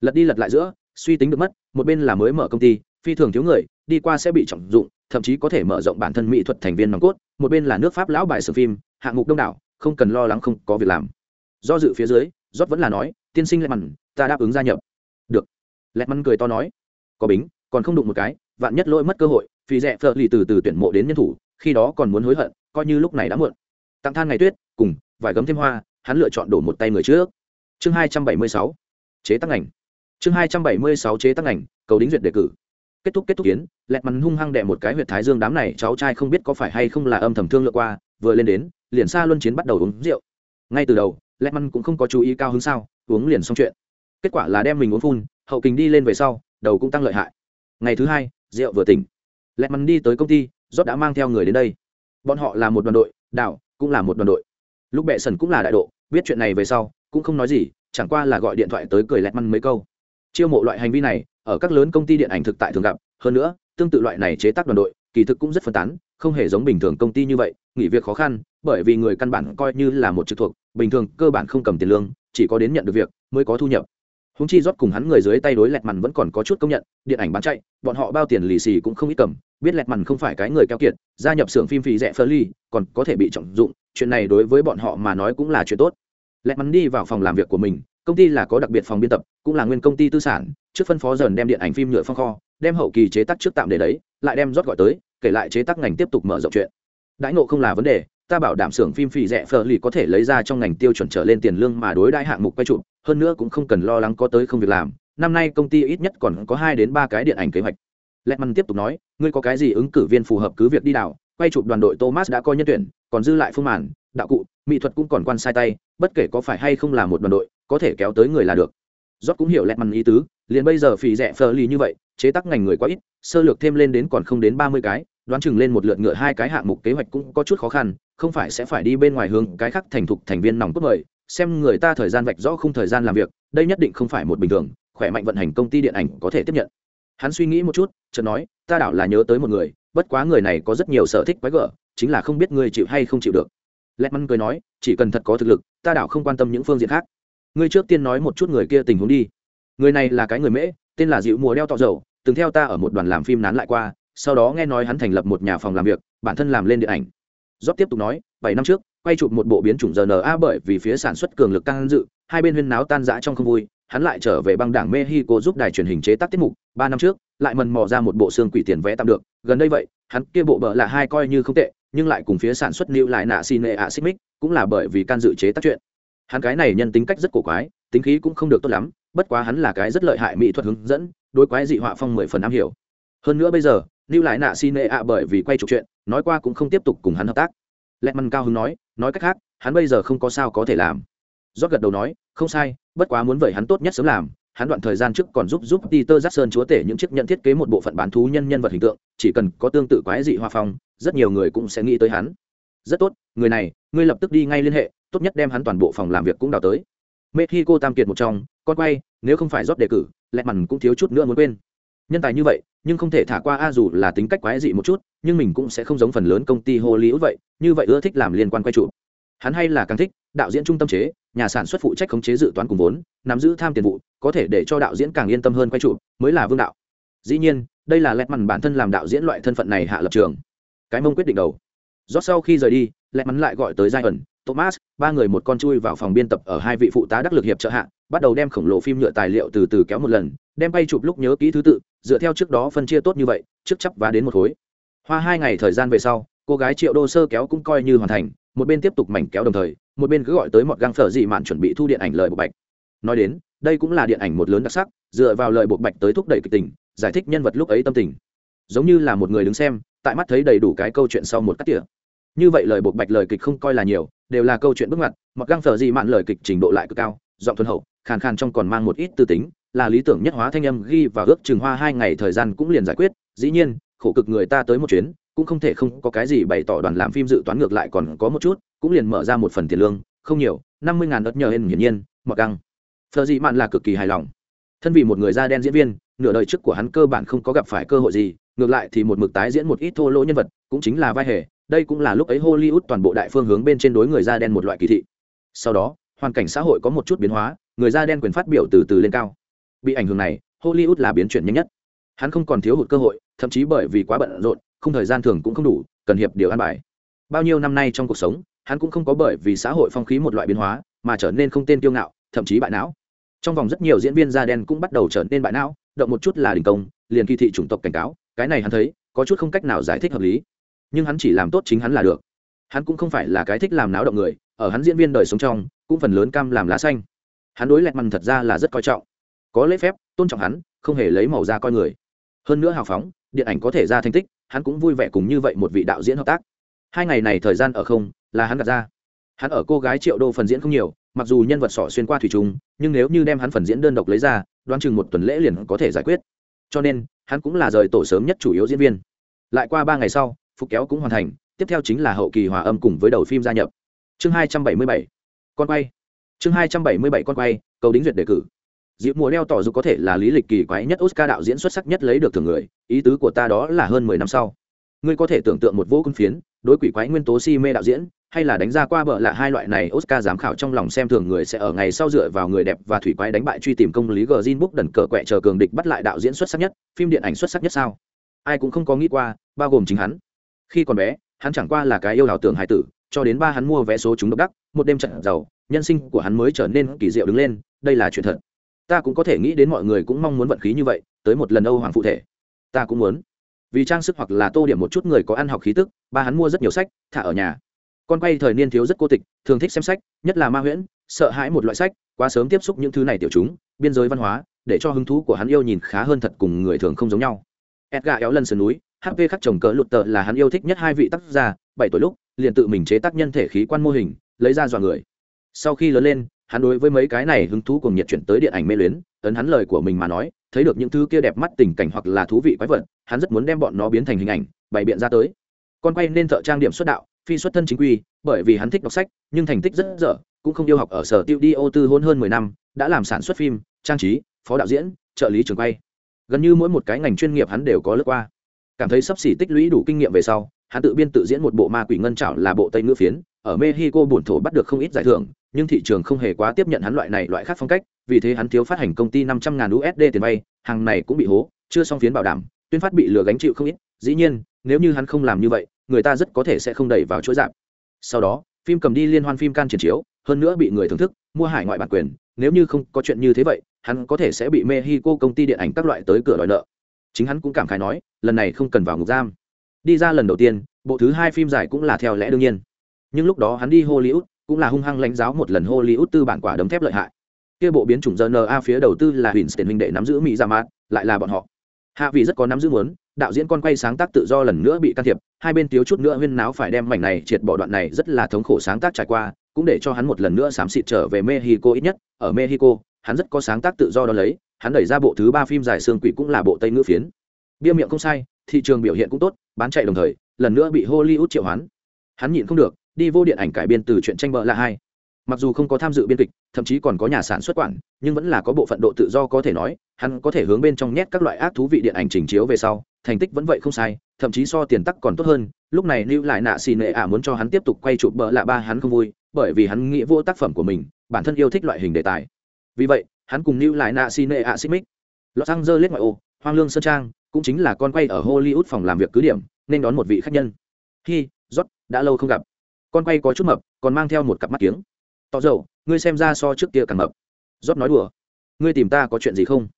Lật đi lật lại giữa, suy tính được mất, một bên là mới mở công ty, phi thường thiếu người, đi qua sẽ bị trọng dụng, thậm chí có thể mở rộng bản thân mỹ thuật thành viên nòng cốt, một bên là nước pháp lão bài sử phim, hạng mục đông đảo, không cần lo lắng không có việc làm. Do dự phía dưới rót vẫn là nói, tiên sinh lẹ mặn ta đáp ứng gia nhập. Được. Lẹ mặn cười to nói, có bính, còn không đụng một cái, vạn nhất lỗi mất cơ hội, vì rẻ phở lì từ từ tuyển mộ đến nhân thủ, khi đó còn muốn hối hận, coi như lúc này đã muộn. Tặng than ngày tuyết, cùng vài gấm thêm hoa, hắn lựa chọn đổ một tay người trước. Chương hai trăm bảy mươi sáu, chế tác ngành. Chương hai trăm bảy mươi sáu, chế tác ngành, cầu đính duyệt đề cử. Kết thúc kết thúc kiến, lẹt mắn hung hăng đẻ một cái huyệt thái dương đám này, cháu trai không biết có phải hay không là âm thầm thương lượng qua, vừa lên đến, liền xa luân chiến bắt đầu uống rượu. Ngay từ đầu, lẹt mắn cũng không có chú ý cao hứng sao, uống liền xong chuyện. Kết quả là đem mình uống phun, hậu kình đi lên về sau, đầu cũng tăng lợi hại. Ngày thứ hai, rượu vừa tỉnh. Lẹt mắn đi tới công ty, rót đã mang theo người đến đây. Bọn họ là một đoàn đội, đảo cũng là một đoàn đội lúc bệ sần cũng là đại độ, biết chuyện này về sau, cũng không nói gì, chẳng qua là gọi điện thoại tới cười lẹt măn mấy câu. Chiêu mộ loại hành vi này, ở các lớn công ty điện ảnh thực tại thường gặp, hơn nữa, tương tự loại này chế tác đoàn đội, kỳ thực cũng rất phân tán, không hề giống bình thường công ty như vậy, nghỉ việc khó khăn, bởi vì người căn bản coi như là một trực thuộc, bình thường cơ bản không cầm tiền lương, chỉ có đến nhận được việc, mới có thu nhập. Húng chi rót cùng hắn người dưới tay đối lẹt mằn vẫn còn có chút công nhận, điện ảnh bán chạy, bọn họ bao tiền lì xì cũng không ít cầm, biết lẹt mằn không phải cái người keo kiệt, gia nhập xưởng phim phì rẻ phơ ly còn có thể bị trọng dụng chuyện này đối với bọn họ mà nói cũng là chuyện tốt. Lẹ mắn đi vào phòng làm việc của mình, công ty là có đặc biệt phòng biên tập, cũng là nguyên công ty tư sản, trước phân phó dần đem điện ảnh phim nhựa phong kho, đem hậu kỳ chế tác trước tạm để đấy, lại đem rót gọi tới, kể lại chế tác ngành tiếp tục mở rộng chuyện. Đãi ngộ không là vấn đề, ta bảo đảm xưởng phim phì rẻ phờ lì có thể lấy ra trong ngành tiêu chuẩn trở lên tiền lương mà đối đãi hạng mục quay chụp, hơn nữa cũng không cần lo lắng có tới không việc làm, năm nay công ty ít nhất còn có hai đến ba cái điện ảnh kế hoạch. Lẹt măn tiếp tục nói, ngươi có cái gì ứng cử viên phù hợp cứ việc đi đảo quay chụp đoàn đội thomas đã coi nhân tuyển, còn dư lại phương màn, đạo cụ, mỹ thuật cũng còn quan sai tay, bất kể có phải hay không là một đoàn đội, có thể kéo tới người là được. Rót cũng hiểu lẹt măn ý tứ, liền bây giờ phì rẻ phờ lì như vậy, chế tác ngành người quá ít, sơ lược thêm lên đến còn không đến ba mươi cái, đoán chừng lên một lượt ngựa hai cái hạng mục kế hoạch cũng có chút khó khăn, không phải sẽ phải đi bên ngoài hướng cái khác thành thục thành viên nòng cốt mời, xem người ta thời gian vạch rõ không thời gian làm việc, đây nhất định không phải một bình thường, khỏe mạnh vận hành công ty điện ảnh có thể tiếp nhận. Hắn suy nghĩ một chút, chợt nói, ta đảo là nhớ tới một người bất quá người này có rất nhiều sở thích quái gở, chính là không biết ngươi chịu hay không chịu được. Lẹt măn cười nói, chỉ cần thật có thực lực, ta đảo không quan tâm những phương diện khác. Ngươi trước tiên nói một chút người kia tình huống đi. Người này là cái người mễ, tên là dịu mùa đeo tọ dầu, từng theo ta ở một đoàn làm phim nán lại qua, sau đó nghe nói hắn thành lập một nhà phòng làm việc, bản thân làm lên điện ảnh. Giót tiếp tục nói, bảy năm trước, quay chụp một bộ biến chủng rna bởi vì phía sản xuất cường lực căng dự, hai bên huyên náo tan rã trong không vui hắn lại trở về băng đảng mexico giúp đài truyền hình chế tác tiết mục, ba năm trước, lại mần mò ra một bộ xương quỷ tiền vẽ tạm được. Gần đây vậy, hắn kia bộ bờ là hai coi như không tệ, nhưng lại cùng phía sản xuất lưu lại nạ xin nệ ạ xích mích, cũng là bởi vì can dự chế tác chuyện. Hắn cái này nhân tính cách rất cổ quái, tính khí cũng không được tốt lắm, bất quá hắn là cái rất lợi hại mỹ thuật hướng dẫn, đối quái dị họa phong mười phần am hiểu. Hơn nữa bây giờ lưu lại nạ xin nệ ạ bởi vì quay trục chuyện, nói qua cũng không tiếp tục cùng hắn hợp tác. Lẹt măn cao hứng nói nói cách khác, hắn bây giờ không có sao có thể làm rót gật đầu nói không sai bất quá muốn vậy hắn tốt nhất sớm làm hắn đoạn thời gian trước còn giúp giúp Peter Jackson chúa tể những chiếc nhận thiết kế một bộ phận bán thú nhân nhân vật hình tượng, chỉ cần có tương tự quái dị hoa phong, rất nhiều người cũng sẽ nghĩ tới hắn. Rất tốt, người này, ngươi lập tức đi ngay liên hệ, tốt nhất đem hắn toàn bộ phòng làm việc cũng đào tới. Mexico tam kiệt một trong, con quay, nếu không phải rót đề cử, lẹ mằn cũng thiếu chút nữa muốn quên. Nhân tài như vậy, nhưng không thể thả qua a dù là tính cách quái dị một chút, nhưng mình cũng sẽ không giống phần lớn công ty Hollywood vậy, như vậy ưa thích làm liên quan quay trụ. Hắn hay là càng thích, đạo diễn trung tâm chế, nhà sản xuất phụ trách khống chế dự toán cùng vốn, nắm giữ tham tiền vụ, có thể để cho đạo diễn càng yên tâm hơn quay trụ, mới là vương đạo. Dĩ nhiên, đây là lẹt mằn bản thân làm đạo diễn loại thân phận này hạ lập trường. Cái mông quyết định đầu. Rót sau khi rời đi, lẹt mắn lại gọi tới giai ẩn, Thomas, ba người một con chui vào phòng biên tập ở hai vị phụ tá đắc lực hiệp trợ hạ, bắt đầu đem khổng lồ phim nhựa tài liệu từ từ kéo một lần, đem bay chụp lúc nhớ kỹ thứ tự, dựa theo trước đó phân chia tốt như vậy, trước chấp và đến một khối. Hoa hai ngày thời gian về sau, cô gái Triệu Đô sơ kéo cũng coi như hoàn thành, một bên tiếp tục mảnh kéo đồng thời, một bên cứ gọi tới mọt găng phở dị mạn chuẩn bị thu điện ảnh lời bộ bạch. Nói đến, đây cũng là điện ảnh một lớn đặc sắc, dựa vào lời bộ bạch tới thúc đẩy kịch tình, giải thích nhân vật lúc ấy tâm tình. Giống như là một người đứng xem, tại mắt thấy đầy đủ cái câu chuyện sau một cắt tỉa như vậy lời buộc bạch lời kịch không coi là nhiều đều là câu chuyện bước ngoặt mặc găng phở gì mạn lời kịch trình độ lại cực cao giọng thuần hậu khàn khàn trong còn mang một ít tư tính là lý tưởng nhất hóa thanh âm ghi và ước chừng hoa hai ngày thời gian cũng liền giải quyết dĩ nhiên khổ cực người ta tới một chuyến cũng không thể không có cái gì bày tỏ đoàn làm phim dự toán ngược lại còn có một chút, cũng liền mở ra một phần tiền lương, không nhiều, năm mươi ngàn đất nhờ hên hiển nhiên, mặc găng. Thợ dị mạn là cực kỳ hài lòng. Thân vì một người da đen diễn viên, nửa đời trước của hắn cơ bản không có gặp phải cơ hội gì, ngược lại thì một mực tái diễn một ít thô lỗ nhân vật, cũng chính là vai hề, đây cũng là lúc ấy hollywood toàn bộ đại phương hướng bên trên đối người da đen một loại kỳ thị. Sau đó, hoàn cảnh xã hội có một chút biến hóa, người da đen quyền phát biểu từ từ lên cao. Bị ảnh hưởng này, hollywood là biến chuyển nhanh nhất. Hắn không còn thiếu hụt cơ hội, thậm chí bởi vì quá bận rộn không thời gian thường cũng không đủ, cần hiệp điều an bài. Bao nhiêu năm nay trong cuộc sống, hắn cũng không có bởi vì xã hội phong khí một loại biến hóa, mà trở nên không tên kiêu ngạo, thậm chí bại não. Trong vòng rất nhiều diễn viên da đen cũng bắt đầu trở nên bại não, động một chút là đình công, liền kỳ thị chủng tộc cảnh cáo, cái này hắn thấy, có chút không cách nào giải thích hợp lý. Nhưng hắn chỉ làm tốt chính hắn là được. Hắn cũng không phải là cái thích làm náo động người, ở hắn diễn viên đời sống trong, cũng phần lớn cam làm lá xanh. Hắn đối lẹt mằn thật ra là rất coi trọng. Có lễ phép, tôn trọng hắn, không hề lấy màu ra coi người. Hơn nữa hào phóng điện ảnh có thể ra thành tích, hắn cũng vui vẻ cùng như vậy một vị đạo diễn hợp tác. Hai ngày này thời gian ở không, là hắn đặt ra. Hắn ở cô gái triệu đô phần diễn không nhiều, mặc dù nhân vật sỏ xuyên qua thủy trung nhưng nếu như đem hắn phần diễn đơn độc lấy ra, đoán chừng một tuần lễ liền có thể giải quyết. Cho nên, hắn cũng là rời tổ sớm nhất chủ yếu diễn viên. Lại qua ba ngày sau, phục kéo cũng hoàn thành, tiếp theo chính là hậu kỳ hòa âm cùng với đầu phim gia nhập. Chương hai trăm bảy mươi bảy, con quay. Chương hai trăm bảy mươi bảy con quay, cầu đính duyệt đề cử dịp mùa leo tỏ dù có thể là lý lịch kỳ quái nhất oscar đạo diễn xuất sắc nhất lấy được thường người, ý tứ của ta đó là hơn mười năm sau. Ngươi có thể tưởng tượng một vô quân phiến, đối quỷ quái nguyên tố si mê đạo diễn, hay là đánh ra qua bờ là hai loại này oscar giám khảo trong lòng xem thường người sẽ ở ngày sau dựa vào người đẹp và thủy quái đánh bại truy tìm công lý gờ zin book đần cờ quẹ chờ cường địch bắt lại đạo diễn xuất sắc nhất, phim điện ảnh xuất sắc nhất sao? Ai cũng không có nghĩ qua, bao gồm chính hắn. Khi còn bé, hắn chẳng qua là cái yêu ảo tưởng hải tử, cho đến ba hắn mua vé số chúng độc đắc, một đêm trận giàu, nhân sinh của hắn mới trở nên kỳ diệu đứng lên, đây là chuyện thật ta cũng có thể nghĩ đến mọi người cũng mong muốn vận khí như vậy, tới một lần âu hoàng phụ thể. Ta cũng muốn. Vì trang sức hoặc là tô điểm một chút người có ăn học khí tức, ba hắn mua rất nhiều sách, thả ở nhà. Con quay thời niên thiếu rất cô tịch, thường thích xem sách, nhất là ma huyễn, sợ hãi một loại sách, quá sớm tiếp xúc những thứ này tiểu chúng, biên giới văn hóa, để cho hứng thú của hắn yêu nhìn khá hơn thật cùng người thường không giống nhau. Edgar éo lần sườn núi hp khắc chồng cỡ lụt tợ là hắn yêu thích nhất hai vị tác gia bảy tuổi lúc, liền tự mình chế tác nhân thể khí quan mô hình, lấy ra dọa người. Sau khi lớn lên hắn đối với mấy cái này hứng thú cùng nhiệt chuyển tới điện ảnh mê luyến, ấn hắn lời của mình mà nói, thấy được những thứ kia đẹp mắt tình cảnh hoặc là thú vị quái vật, hắn rất muốn đem bọn nó biến thành hình ảnh, bày biện ra tới. Con quay nên thợ trang điểm xuất đạo, phi xuất thân chính quy, bởi vì hắn thích đọc sách, nhưng thành tích rất dở, cũng không yêu học ở sở tiêu đi ô tư hôn hơn mười năm, đã làm sản xuất phim, trang trí, phó đạo diễn, trợ lý trường quay. Gần như mỗi một cái ngành chuyên nghiệp hắn đều có lướt qua. Cảm thấy sắp xỉ tích lũy đủ kinh nghiệm về sau, hắn tự biên tự diễn một bộ ma quỷ ngân trảo là bộ tây ngữ phiến ở mexico bổn thổ bắt được không ít giải thưởng, nhưng thị trường không hề quá tiếp nhận hắn loại này loại khác phong cách, vì thế hắn thiếu phát hành công ty năm trăm ngàn usd tiền vay, hàng này cũng bị hố, chưa xong phiến bảo đảm, tuyên phát bị lừa gánh chịu không ít, dĩ nhiên, nếu như hắn không làm như vậy, người ta rất có thể sẽ không đẩy vào chuỗi giảm. Sau đó, phim cầm đi liên hoan phim can triển chiếu, hơn nữa bị người thưởng thức, mua hải ngoại bản quyền, nếu như không có chuyện như thế vậy, hắn có thể sẽ bị mexico công ty điện ảnh các loại tới cửa đòi nợ. Chính hắn cũng cảm khái nói, lần này không cần vào ngục giam. Đi ra lần đầu tiên, bộ thứ hai phim giải cũng là theo lẽ đương nhiên nhưng lúc đó hắn đi hollywood, cũng là hung hăng lãnh giáo một lần hollywood tư bản quả đấm thép lợi hại. Kia bộ biến chủng rna phía đầu tư là winston huynh đệ nắm giữ mỹ dạ ra mát lại là bọn họ. Hạ vị rất có nắm giữ muốn, đạo diễn con quay sáng tác tự do lần nữa bị can thiệp, hai bên thiếu chút nữa huyên náo phải đem mảnh này triệt bỏ đoạn này rất là thống khổ sáng tác trải qua, cũng để cho hắn một lần nữa xám xịt trở về mexico ít nhất, ở mexico, hắn rất có sáng tác tự do đó lấy, hắn đẩy ra bộ thứ ba phim dài xương quỷ cũng là bộ tây ngữ phiến. Bia miệng không sai, thị trường biểu hiện cũng tốt, bán chạy đồng thời, lần nữa bị hollywood triệu hoán. Hắn nhịn không được đi vô điện ảnh cải biên từ chuyện tranh bợ là hai. Mặc dù không có tham dự biên kịch, thậm chí còn có nhà sản xuất quản, nhưng vẫn là có bộ phận độ tự do có thể nói, hắn có thể hướng bên trong nhét các loại ác thú vị điện ảnh trình chiếu về sau, thành tích vẫn vậy không sai, thậm chí so tiền tắc còn tốt hơn. Lúc này lưu lại nạ xì nệ ả muốn cho hắn tiếp tục quay chụp bợ lạ ba hắn không vui, bởi vì hắn nghĩ vô tác phẩm của mình, bản thân yêu thích loại hình đề tài. Vì vậy, hắn cùng lưu lại nạ xì nệ ả xích mích. Los angeles ngoại ô, hoang lương sơn trang, cũng chính là con quay ở hollywood phòng làm việc cứ điểm, nên đón một vị khách nhân. Hi rót đã lâu không gặp con quay có chút mập, còn mang theo một cặp mắt kiếng. Tỏ dầu ngươi xem ra so trước kia càng mập. Rót nói đùa. Ngươi tìm ta có chuyện gì không?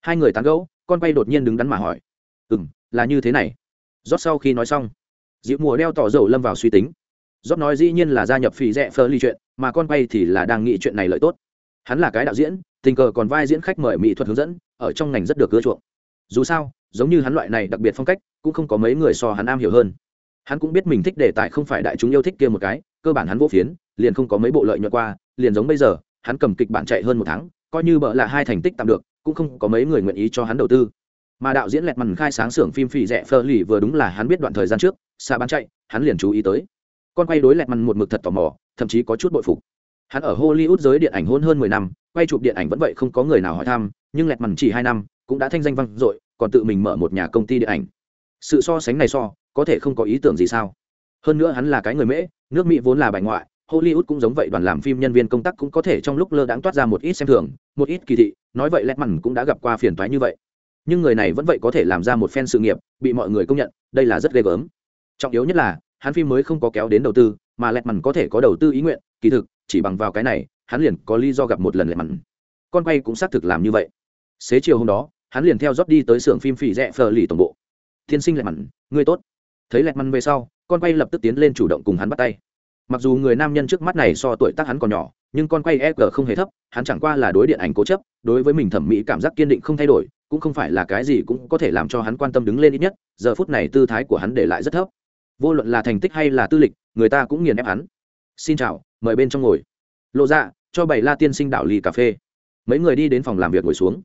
Hai người tán gẫu, con quay đột nhiên đứng đắn mà hỏi. Ừ m là như thế này. Rót sau khi nói xong, dịu mùa đeo tỏ dầu lâm vào suy tính. Rót nói dĩ nhiên là gia nhập phì rẽ phơ ly chuyện, mà con quay thì là đang nghĩ chuyện này lợi tốt. Hắn là cái đạo diễn, tình cờ còn vai diễn khách mời mỹ thuật hướng dẫn, ở trong ngành rất được ưa chuộng. Dù sao, giống như hắn loại này đặc biệt phong cách, cũng không có mấy người so hắn am hiểu hơn hắn cũng biết mình thích đề tài không phải đại chúng yêu thích kia một cái, cơ bản hắn vô phiến, liền không có mấy bộ lợi nhuận qua, liền giống bây giờ, hắn cầm kịch bản chạy hơn một tháng, coi như bợ là hai thành tích tạm được, cũng không có mấy người nguyện ý cho hắn đầu tư. Mà đạo diễn lẹt mằn khai sáng xưởng phim phì rẻ phơ lì vừa đúng là hắn biết đoạn thời gian trước, xa bán chạy, hắn liền chú ý tới. Con quay đối lẹt mằn một mực thật tò mò, thậm chí có chút bội phục. Hắn ở hollywood giới điện ảnh hôn hơn mười năm, quay chụp điện ảnh vẫn vậy không có người nào hỏi thăm, nhưng lẹt mằn chỉ hai năm, cũng đã thanh danh vang dội, còn tự mình mở một nhà công ty điện ảnh. Sự so sánh này so có thể không có ý tưởng gì sao? Hơn nữa hắn là cái người mễ nước mỹ vốn là bài ngoại hollywood cũng giống vậy đoàn làm phim nhân viên công tác cũng có thể trong lúc lơ đãng toát ra một ít xem thường một ít kỳ thị nói vậy lẹt mặn cũng đã gặp qua phiền toái như vậy. Nhưng người này vẫn vậy có thể làm ra một phen sự nghiệp bị mọi người công nhận đây là rất ghê gớm. Trọng yếu nhất là hắn phim mới không có kéo đến đầu tư mà lẹt mặn có thể có đầu tư ý nguyện kỳ thực chỉ bằng vào cái này hắn liền có lý do gặp một lần lẹt mặn. con quay cũng xác thực làm như vậy. Xế chiều hôm đó hắn liền theo dót đi tới xưởng phim phỉ rẽ phờ lì tổng bộ. Tiên sinh lẹt mặn, người tốt thấy lẹt măn về sau, con quay lập tức tiến lên chủ động cùng hắn bắt tay. Mặc dù người nam nhân trước mắt này so tuổi tác hắn còn nhỏ, nhưng con quay e g không hề thấp, hắn chẳng qua là đối điện ảnh cố chấp, đối với mình thẩm mỹ cảm giác kiên định không thay đổi, cũng không phải là cái gì cũng có thể làm cho hắn quan tâm đứng lên ít nhất, giờ phút này tư thái của hắn để lại rất thấp. Vô luận là thành tích hay là tư lịch, người ta cũng nghiền ép hắn. Xin chào, mời bên trong ngồi. Lộ ra cho bảy la tiên sinh đạo lì cà phê. Mấy người đi đến phòng làm việc ngồi xuống.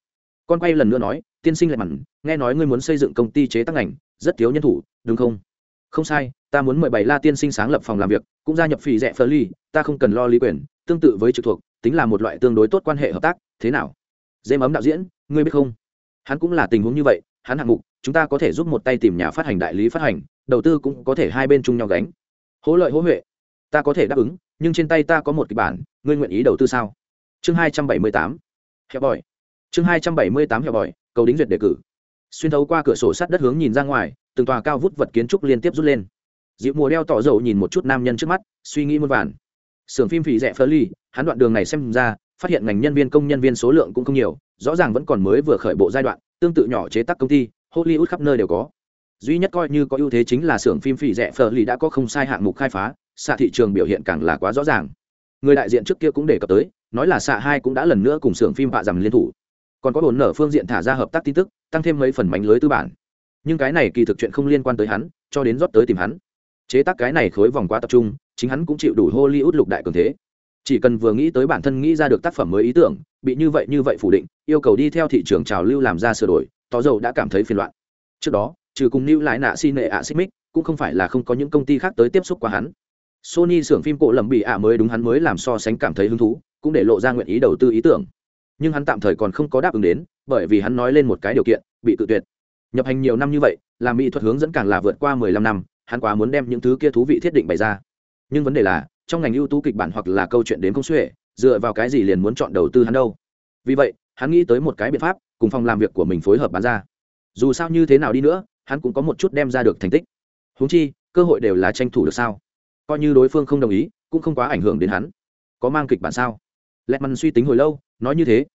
Con quay lần nữa nói, tiên sinh lại mặn, nghe nói ngươi muốn xây dựng công ty chế tác ngành, rất thiếu nhân thủ, đúng không? Không sai, ta muốn mời bảy la tiên sinh sáng lập phòng làm việc, cũng gia nhập phì rẻ phơ ly ta không cần lo lý quyền, tương tự với trực thuộc, tính là một loại tương đối tốt quan hệ hợp tác, thế nào? Dê mấm đạo diễn, ngươi biết không? Hắn cũng là tình huống như vậy, hắn hạng mục, chúng ta có thể giúp một tay tìm nhà phát hành đại lý phát hành, đầu tư cũng có thể hai bên chung nhau gánh. Hỗ lợi hỗ huệ, ta có thể đáp ứng, nhưng trên tay ta có một kịch bản, ngươi nguyện ý đầu tư sao? Chương hai trăm bảy mươi tám Hẹp bòi chương hai trăm bảy mươi tám hẹp bòi cầu đính duyệt đề cử. Xuyên thấu qua cửa sổ sắt đất hướng nhìn ra ngoài từng tòa cao vút vật kiến trúc liên tiếp rút lên. Dịu mùa đeo tỏ dầu nhìn một chút nam nhân trước mắt, suy nghĩ muôn vàn. Sưởng phim phì rẻ phơ ly hắn đoạn đường này xem ra, phát hiện ngành nhân viên công nhân viên số lượng cũng không nhiều, rõ ràng vẫn còn mới vừa khởi bộ giai đoạn, tương tự nhỏ chế tác công ty, hollywood khắp nơi đều có. Duy nhất coi như có ưu thế chính là xưởng phim phì rẻ phơ ly đã có không sai hạng mục khai phá, xạ thị trường biểu hiện càng là quá rõ ràng. Người đại diện trước kia cũng đề cập tới, nói là xạ hai cũng đã lần nữa cùng xưởng phim vạ dầm liên thủ. Còn có hồn nở phương diện thả ra hợp tác tin tức, tăng thêm mấy phần mánh lưới tư bản nhưng cái này kỳ thực chuyện không liên quan tới hắn, cho đến rót tới tìm hắn. Chế tác cái này khối vòng quá tập trung, chính hắn cũng chịu đủ hollywood lục đại cường thế. Chỉ cần vừa nghĩ tới bản thân nghĩ ra được tác phẩm mới ý tưởng, bị như vậy như vậy phủ định, yêu cầu đi theo thị trường trào lưu làm ra sửa đổi, tỏ dầu đã cảm thấy phiền loạn. Trước đó, trừ cùng lưu lại nạ xin nệ ạ xích mích cũng không phải là không có những công ty khác tới tiếp xúc qua hắn. Sony xưởng phim cổ lầm bị ạ mới đúng hắn mới làm so sánh cảm thấy hứng thú, cũng để lộ ra nguyện ý đầu tư ý tưởng. Nhưng hắn tạm thời còn không có đáp ứng đến, bởi vì hắn nói lên một cái điều kiện, bị tự tuyệt nhập hành nhiều năm như vậy, làm mỹ thuật hướng dẫn càng là vượt qua mười lăm năm, hắn quá muốn đem những thứ kia thú vị thiết định bày ra. Nhưng vấn đề là, trong ngành ưu tú kịch bản hoặc là câu chuyện đến công xuể dựa vào cái gì liền muốn chọn đầu tư hắn đâu? Vì vậy, hắn nghĩ tới một cái biện pháp, cùng phòng làm việc của mình phối hợp bán ra. Dù sao như thế nào đi nữa, hắn cũng có một chút đem ra được thành tích. Húng chi, cơ hội đều là tranh thủ được sao? Coi như đối phương không đồng ý, cũng không quá ảnh hưởng đến hắn. Có mang kịch bản sao? Lẹt mằn suy tính hồi lâu, nói như thế.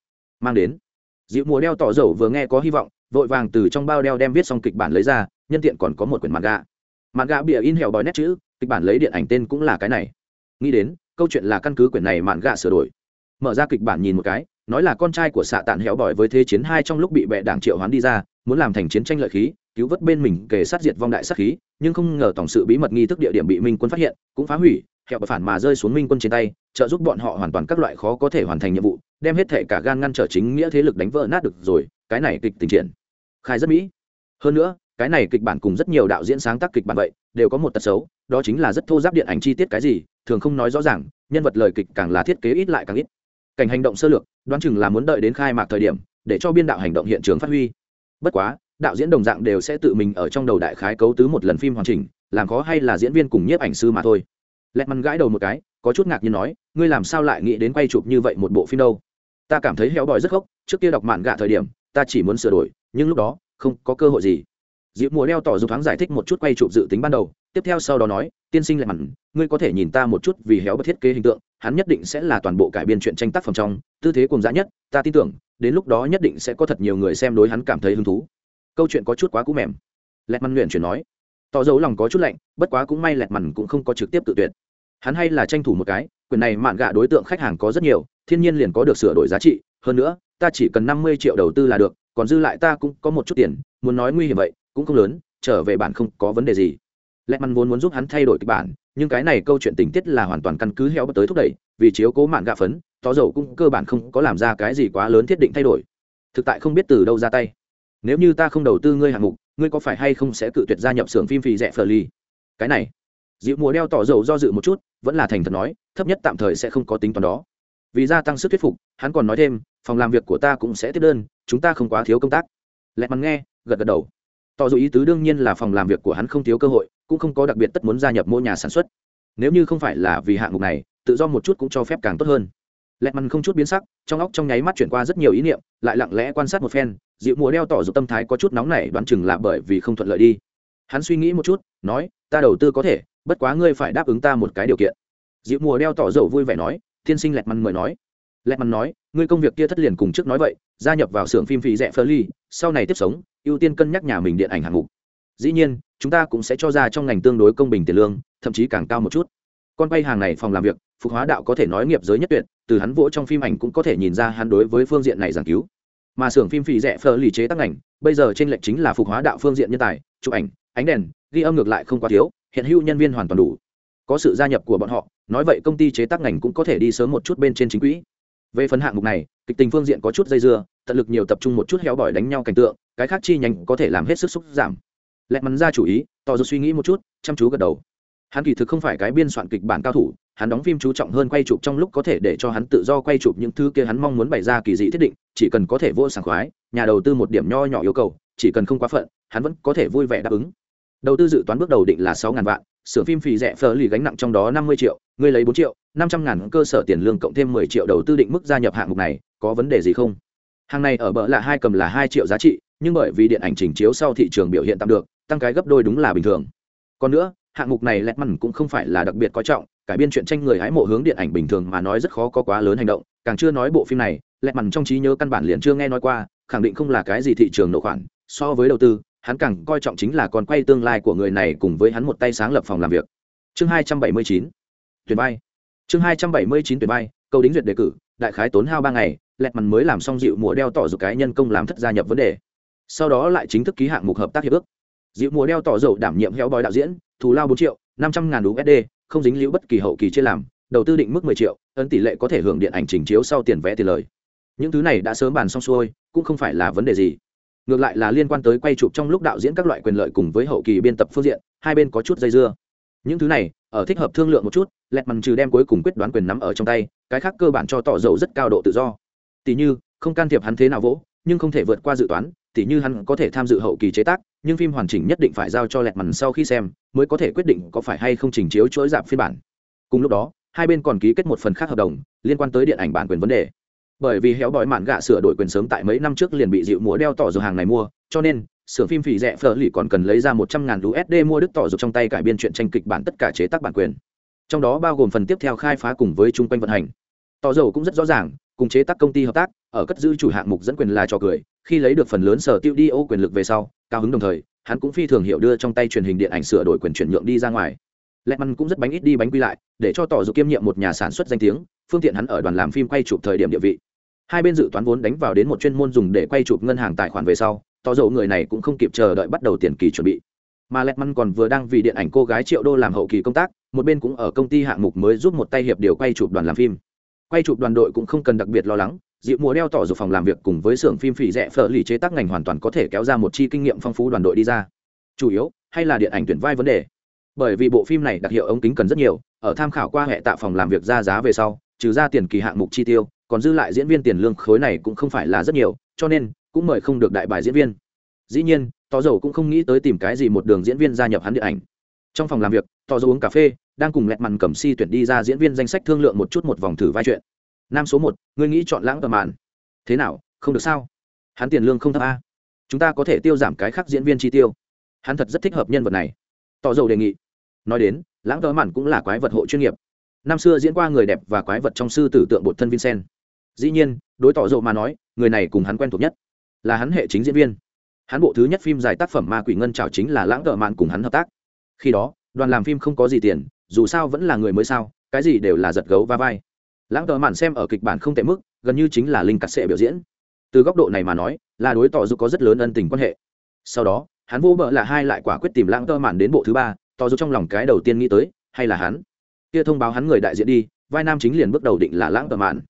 Mang đến. Dịu mùa đeo tỏ dầu vừa nghe có hy vọng vội vàng từ trong bao đeo đem viết xong kịch bản lấy ra, nhân tiện còn có một quyển mặt gà mặt gà bìa in hẹo bói nét chữ, kịch bản lấy điện ảnh tên cũng là cái này. Nghĩ đến, câu chuyện là căn cứ quyển này mạn gạ sửa đổi. Mở ra kịch bản nhìn một cái, nói là con trai của xạ tàn héo bỏi với thế chiến hai trong lúc bị bệ đảng triệu hoán đi ra, muốn làm thành chiến tranh lợi khí, cứu vớt bên mình kề sát diệt vong đại sát khí, nhưng không ngờ tổng sự bí mật nghi thức địa điểm bị minh quân phát hiện, cũng phá hủy hẹo phản mà rơi xuống minh quân trên tay, trợ giúp bọn họ hoàn toàn các loại khó có thể hoàn thành nhiệm vụ, đem hết thể cả gan ngăn trở chính nghĩa thế lực đánh vỡ nát được rồi, cái này kịch tình triển khai rất mỹ. Hơn nữa, cái này kịch bản cùng rất nhiều đạo diễn sáng tác kịch bản vậy, đều có một tật xấu, đó chính là rất thô giáp điện ảnh chi tiết cái gì, thường không nói rõ ràng, nhân vật lời kịch càng là thiết kế ít lại càng ít. Cảnh hành động sơ lược, đoán chừng là muốn đợi đến khai mạc thời điểm, để cho biên đạo hành động hiện trường phát huy. Bất quá, đạo diễn đồng dạng đều sẽ tự mình ở trong đầu đại khái cấu tứ một lần phim hoàn chỉnh, làm khó hay là diễn viên cùng nhiếp ảnh sư mà thôi. Lẹt măn gãi đầu một cái, có chút ngạc nhiên nói, ngươi làm sao lại nghĩ đến quay chụp như vậy một bộ phim đâu? Ta cảm thấy héo bòi rất khóc trước kia đọc mạn gạ thời điểm, ta chỉ muốn sửa đổi nhưng lúc đó, không có cơ hội gì. Dịu mùa đeo tỏ dù thoáng giải thích một chút quay chụp dự tính ban đầu, tiếp theo sau đó nói, tiên sinh lại mặn, ngươi có thể nhìn ta một chút vì héo bất thiết kế hình tượng, hắn nhất định sẽ là toàn bộ cải biên chuyện tranh tác phẩm trong, tư thế cùng dã nhất, ta tin tưởng, đến lúc đó nhất định sẽ có thật nhiều người xem đối hắn cảm thấy hứng thú. Câu chuyện có chút quá cũ mềm. Lẹt mặn luyện chuyển nói, tỏ dấu lòng có chút lạnh, bất quá cũng may lẹt mặn cũng không có trực tiếp tự tuyệt. Hắn hay là tranh thủ một cái, quyền này mạn gạ đối tượng khách hàng có rất nhiều, thiên nhiên liền có được sửa đổi giá trị, hơn nữa, ta chỉ cần năm mươi triệu đầu tư là được còn dư lại ta cũng có một chút tiền, muốn nói nguy hiểm vậy, cũng không lớn, trở về bản không có vấn đề gì. Lẽ mắn vốn muốn giúp hắn thay đổi kịch bản, nhưng cái này câu chuyện tình tiết là hoàn toàn căn cứ heo tới thúc đẩy, vì chiếu cố mạn gạ phấn, tỏ dầu cũng cơ bản không có làm ra cái gì quá lớn thiết định thay đổi. Thực tại không biết từ đâu ra tay. Nếu như ta không đầu tư ngươi hạng mục, ngươi có phải hay không sẽ cự tuyệt gia nhập xưởng phim phì rẻ phờ ly cái này dịu mùa đeo tỏ dầu do dự một chút, vẫn là thành thật nói, thấp nhất tạm thời sẽ không có tính toán đó vì gia tăng sức thuyết phục, hắn còn nói thêm, phòng làm việc của ta cũng sẽ tiếp đơn, chúng ta không quá thiếu công tác. Lẹ mắn nghe, gật gật đầu. Tỏ dù ý tứ đương nhiên là phòng làm việc của hắn không thiếu cơ hội, cũng không có đặc biệt tất muốn gia nhập mỗi nhà sản xuất. Nếu như không phải là vì hạng mục này, tự do một chút cũng cho phép càng tốt hơn. Lẹt mằn không chút biến sắc, trong óc trong nháy mắt chuyển qua rất nhiều ý niệm, lại lặng lẽ quan sát một phen, dịu mùa đeo tỏ dù tâm thái có chút nóng này đoán chừng là bởi vì không thuận lợi đi. Hắn suy nghĩ một chút, nói, ta đầu tư có thể, bất quá ngươi phải đáp ứng ta một cái điều kiện. Dịu mùa đeo tỏ dầu vui vẻ nói tiên sinh lẹt măn mời nói. Lẹt măn nói ngươi công việc kia thất liền cùng trước nói vậy gia nhập vào xưởng phim phì rẻ phơ ly sau này tiếp sống ưu tiên cân nhắc nhà mình điện ảnh hạng mục. Dĩ nhiên chúng ta cũng sẽ cho ra trong ngành tương đối công bình tiền lương thậm chí càng cao một chút. Con bay hàng này phòng làm việc phục hóa đạo có thể nói nghiệp giới nhất tuyệt từ hắn vỗ trong phim ảnh cũng có thể nhìn ra hắn đối với phương diện này giảng cứu. Mà xưởng phim phì rẻ phơ lì chế tác ảnh, bây giờ trên lệnh chính là phục hóa đạo phương diện nhân tài chụp ảnh ánh đèn ghi âm ngược lại không quá thiếu hiện hữu nhân viên hoàn toàn đủ. Có sự gia nhập của bọn họ nói vậy công ty chế tác ngành cũng có thể đi sớm một chút bên trên chính quỹ. Về phần hạng mục này, kịch tình phương diện có chút dây dưa, tận lực nhiều tập trung một chút héo bỏi đánh nhau cảnh tượng, cái khác chi nhánh có thể làm hết sức xúc giảm. Lẹt mắn ra chủ ý tỏ ra suy nghĩ một chút, chăm chú gật đầu. Hắn kỳ thực không phải cái biên soạn kịch bản cao thủ, hắn đóng phim chú trọng hơn quay chụp trong lúc có thể để cho hắn tự do quay chụp những thứ kia hắn mong muốn bày ra kỳ dị thiết định, chỉ cần có thể vô sảng khoái, nhà đầu tư một điểm nho nhỏ yêu cầu, chỉ cần không quá phận, hắn vẫn có thể vui vẻ đáp ứng. Đầu tư dự toán bước đầu định là sáu ngàn vạn xưởng phim phì rẻ phở lì gánh nặng trong đó năm mươi triệu, ngươi lấy bốn triệu, năm trăm ngàn cơ sở tiền lương cộng thêm mười triệu đầu tư định mức gia nhập hạng mục này, có vấn đề gì không? Hàng này ở bờ là hai cầm là hai triệu giá trị, nhưng bởi vì điện ảnh trình chiếu sau thị trường biểu hiện tạm được, tăng cái gấp đôi đúng là bình thường. Còn nữa, hạng mục này lẹt mằn cũng không phải là đặc biệt coi trọng, cải biên chuyện tranh người hái mộ hướng điện ảnh bình thường mà nói rất khó có quá lớn hành động, càng chưa nói bộ phim này lẹt mằn trong trí nhớ căn bản liền chưa nghe nói qua, khẳng định không là cái gì thị trường nộp khoản, so với đầu tư hắn càng coi trọng chính là còn quay tương lai của người này cùng với hắn một tay sáng lập phòng làm việc. Chương hai trăm bảy mươi chín tuyển bay. chương hai trăm bảy mươi chín tuyển bay, câu đính duyệt đề cử đại khái tốn hao ba ngày lẹt mằn mới làm xong dịu mùa đeo tỏ dù cái nhân công làm thất gia nhập vấn đề. Sau đó lại chính thức ký hạng mục hợp tác hiệp ước. Dịu mùa đeo tỏ dầu đảm nhiệm héo bói đạo diễn thù lao bốn triệu năm trăm ngàn usd không dính liễu bất kỳ hậu kỳ chia làm đầu tư định mức mười triệu ấn tỷ lệ có thể hưởng điện ảnh trình chiếu sau tiền vẽ tiền lời. Những thứ này đã sớm bàn xong xuôi cũng không phải là vấn đề gì ngược lại là liên quan tới quay chụp trong lúc đạo diễn các loại quyền lợi cùng với hậu kỳ biên tập phương diện, hai bên có chút dây dưa. Những thứ này, ở thích hợp thương lượng một chút lẹt mằn trừ đem cuối cùng quyết đoán quyền nắm ở trong tay, cái khác cơ bản cho tỏ dầu rất cao độ tự do. Tỷ như, không can thiệp hắn thế nào vỗ, nhưng không thể vượt qua dự toán, tỉ như hắn có thể tham dự hậu kỳ chế tác, nhưng phim hoàn chỉnh nhất định phải giao cho lẹt mằn sau khi xem, mới có thể quyết định có phải hay không trình chiếu chuỗi dạp phiên bản. Cùng lúc đó, hai bên còn ký kết một phần khác hợp đồng, liên quan tới điện ảnh bản quyền vấn đề bởi vì héo bòi mạn gạ sửa đổi quyền sớm tại mấy năm trước liền bị dịu múa đeo tỏ dù hàng này mua, cho nên xưởng phim phì rẻ phở lì còn cần lấy ra một trăm ngàn usd mua đức tỏ dục trong tay cải biên chuyện tranh kịch bản tất cả chế tác bản quyền. Trong đó bao gồm phần tiếp theo khai phá cùng với chung quanh vận hành. Tỏ dầu cũng rất rõ ràng, cùng chế tác công ty hợp tác, ở cất giữ chủ hạng mục dẫn quyền là trò cười, khi lấy được phần lớn sở tiêu đi ô quyền lực về sau, cao hứng đồng thời, hắn cũng phi thường hiệu đưa trong tay truyền hình điện ảnh sửa đổi quyền chuyển nhượng đi ra ngoài. Lẹ măn cũng rất bánh ít đi bánh quy lại, để cho tỏ dù kiêm nhiệm một nhà sản xuất danh tiếng, phương tiện hắn ở đoàn làm phim quay chụp thời điểm địa vị hai bên dự toán vốn đánh vào đến một chuyên môn dùng để quay chụp ngân hàng tài khoản về sau tỏ dầu người này cũng không kịp chờ đợi bắt đầu tiền kỳ chuẩn bị. Mà lẹt măn còn vừa đang vì điện ảnh cô gái triệu đô làm hậu kỳ công tác, một bên cũng ở công ty hạng mục mới giúp một tay hiệp điều quay chụp đoàn làm phim. Quay chụp đoàn đội cũng không cần đặc biệt lo lắng dịu mùa đeo tỏ dù phòng làm việc cùng với xưởng phim phỉ rẻ phở lì chế tác ngành hoàn toàn có thể kéo ra một chi kinh nghiệm phong phú đoàn đội đi ra. Chủ yếu, hay là điện ảnh tuyển vai vấn đề. Bởi vì bộ phim này đặc hiệu ống kính cần rất nhiều, ở tham khảo qua hệ tạ phòng làm việc ra giá về sau, trừ ra tiền kỳ hạng mục chi tiêu còn dư lại diễn viên tiền lương khối này cũng không phải là rất nhiều, cho nên cũng mời không được đại bài diễn viên. Dĩ nhiên tò dầu cũng không nghĩ tới tìm cái gì một đường diễn viên gia nhập hắn điện ảnh. Trong phòng làm việc tò dầu uống cà phê, đang cùng lẹt mặn cầm si tuyển đi ra diễn viên danh sách thương lượng một chút một vòng thử vai chuyện. Nam số một, ngươi nghĩ chọn lãng tầm mạn. Thế nào, không được sao? Hắn tiền lương không thấp a. Chúng ta có thể tiêu giảm cái khác diễn viên chi tiêu. Hắn thật rất thích hợp nhân vật này. Tỏ dầu đề nghị. Nói đến, lãng tờ mạn cũng là quái vật hộ chuyên nghiệp. Năm xưa diễn qua người đẹp và quái vật trong sư tử tượng bột thân vincent dĩ nhiên, đối tỏ dầu mà nói, người này cùng hắn quen thuộc nhất là hắn hệ chính diễn viên. Hắn bộ thứ nhất phim dài tác phẩm ma quỷ ngân trào chính là lãng tợ mạn cùng hắn hợp tác. Khi đó, đoàn làm phim không có gì tiền, dù sao vẫn là người mới sao, cái gì đều là giật gấu va vai. Lãng tợ mạn xem ở kịch bản không tệ mức, gần như chính là linh cắt sệ biểu diễn. Từ góc độ này mà nói, là đối tỏ dù có rất lớn ân tình quan hệ. Sau đó, hắn vô bợ là hai lại quả quyết tìm lãng tờ mạn đến bộ thứ ba, tỏ dù trong lòng cái đầu tiên nghĩ tới, hay là hắn? Kia thông báo hắn người đại diện đi, vai nam chính liền bước đầu định là lãng tờ mạn.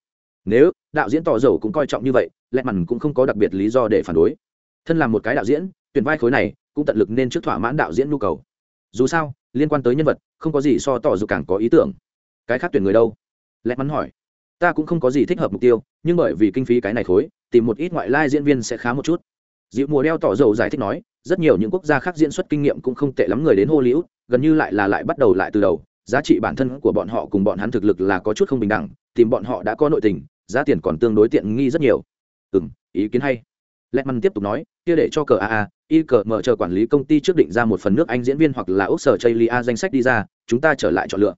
Nếu đạo diễn tỏ dầu cũng coi trọng như vậy lẹ mặn cũng không có đặc biệt lý do để phản đối. Thân làm một cái đạo diễn, tuyển vai khối này, cũng tận lực nên trước thỏa mãn đạo diễn nhu cầu. Dù sao, liên quan tới nhân vật, không có gì so tỏ dù càng có ý tưởng. Cái khác tuyển người đâu? Lẹ mắn hỏi. Ta cũng không có gì thích hợp mục tiêu, nhưng bởi vì kinh phí cái này khối, tìm một ít ngoại lai diễn viên sẽ khá một chút. Dịu mùa đeo tỏ dầu giải thích nói, rất nhiều những quốc gia khác diễn xuất kinh nghiệm cũng không tệ lắm người đến hollywood, gần như lại là lại bắt đầu lại từ đầu. Giá trị bản thân của bọn họ cùng bọn hắn thực lực là có chút không bình đẳng, tìm bọn họ đã có nội tình giá tiền còn tương đối tiện nghi rất nhiều. Ừ m ý kiến hay. Lẹ măn tiếp tục nói, kia để cho cờ aa y cờ mở chờ quản lý công ty trước định ra một phần nước anh diễn viên hoặc là ốc sở chây lia danh sách đi ra, chúng ta trở lại chọn lựa.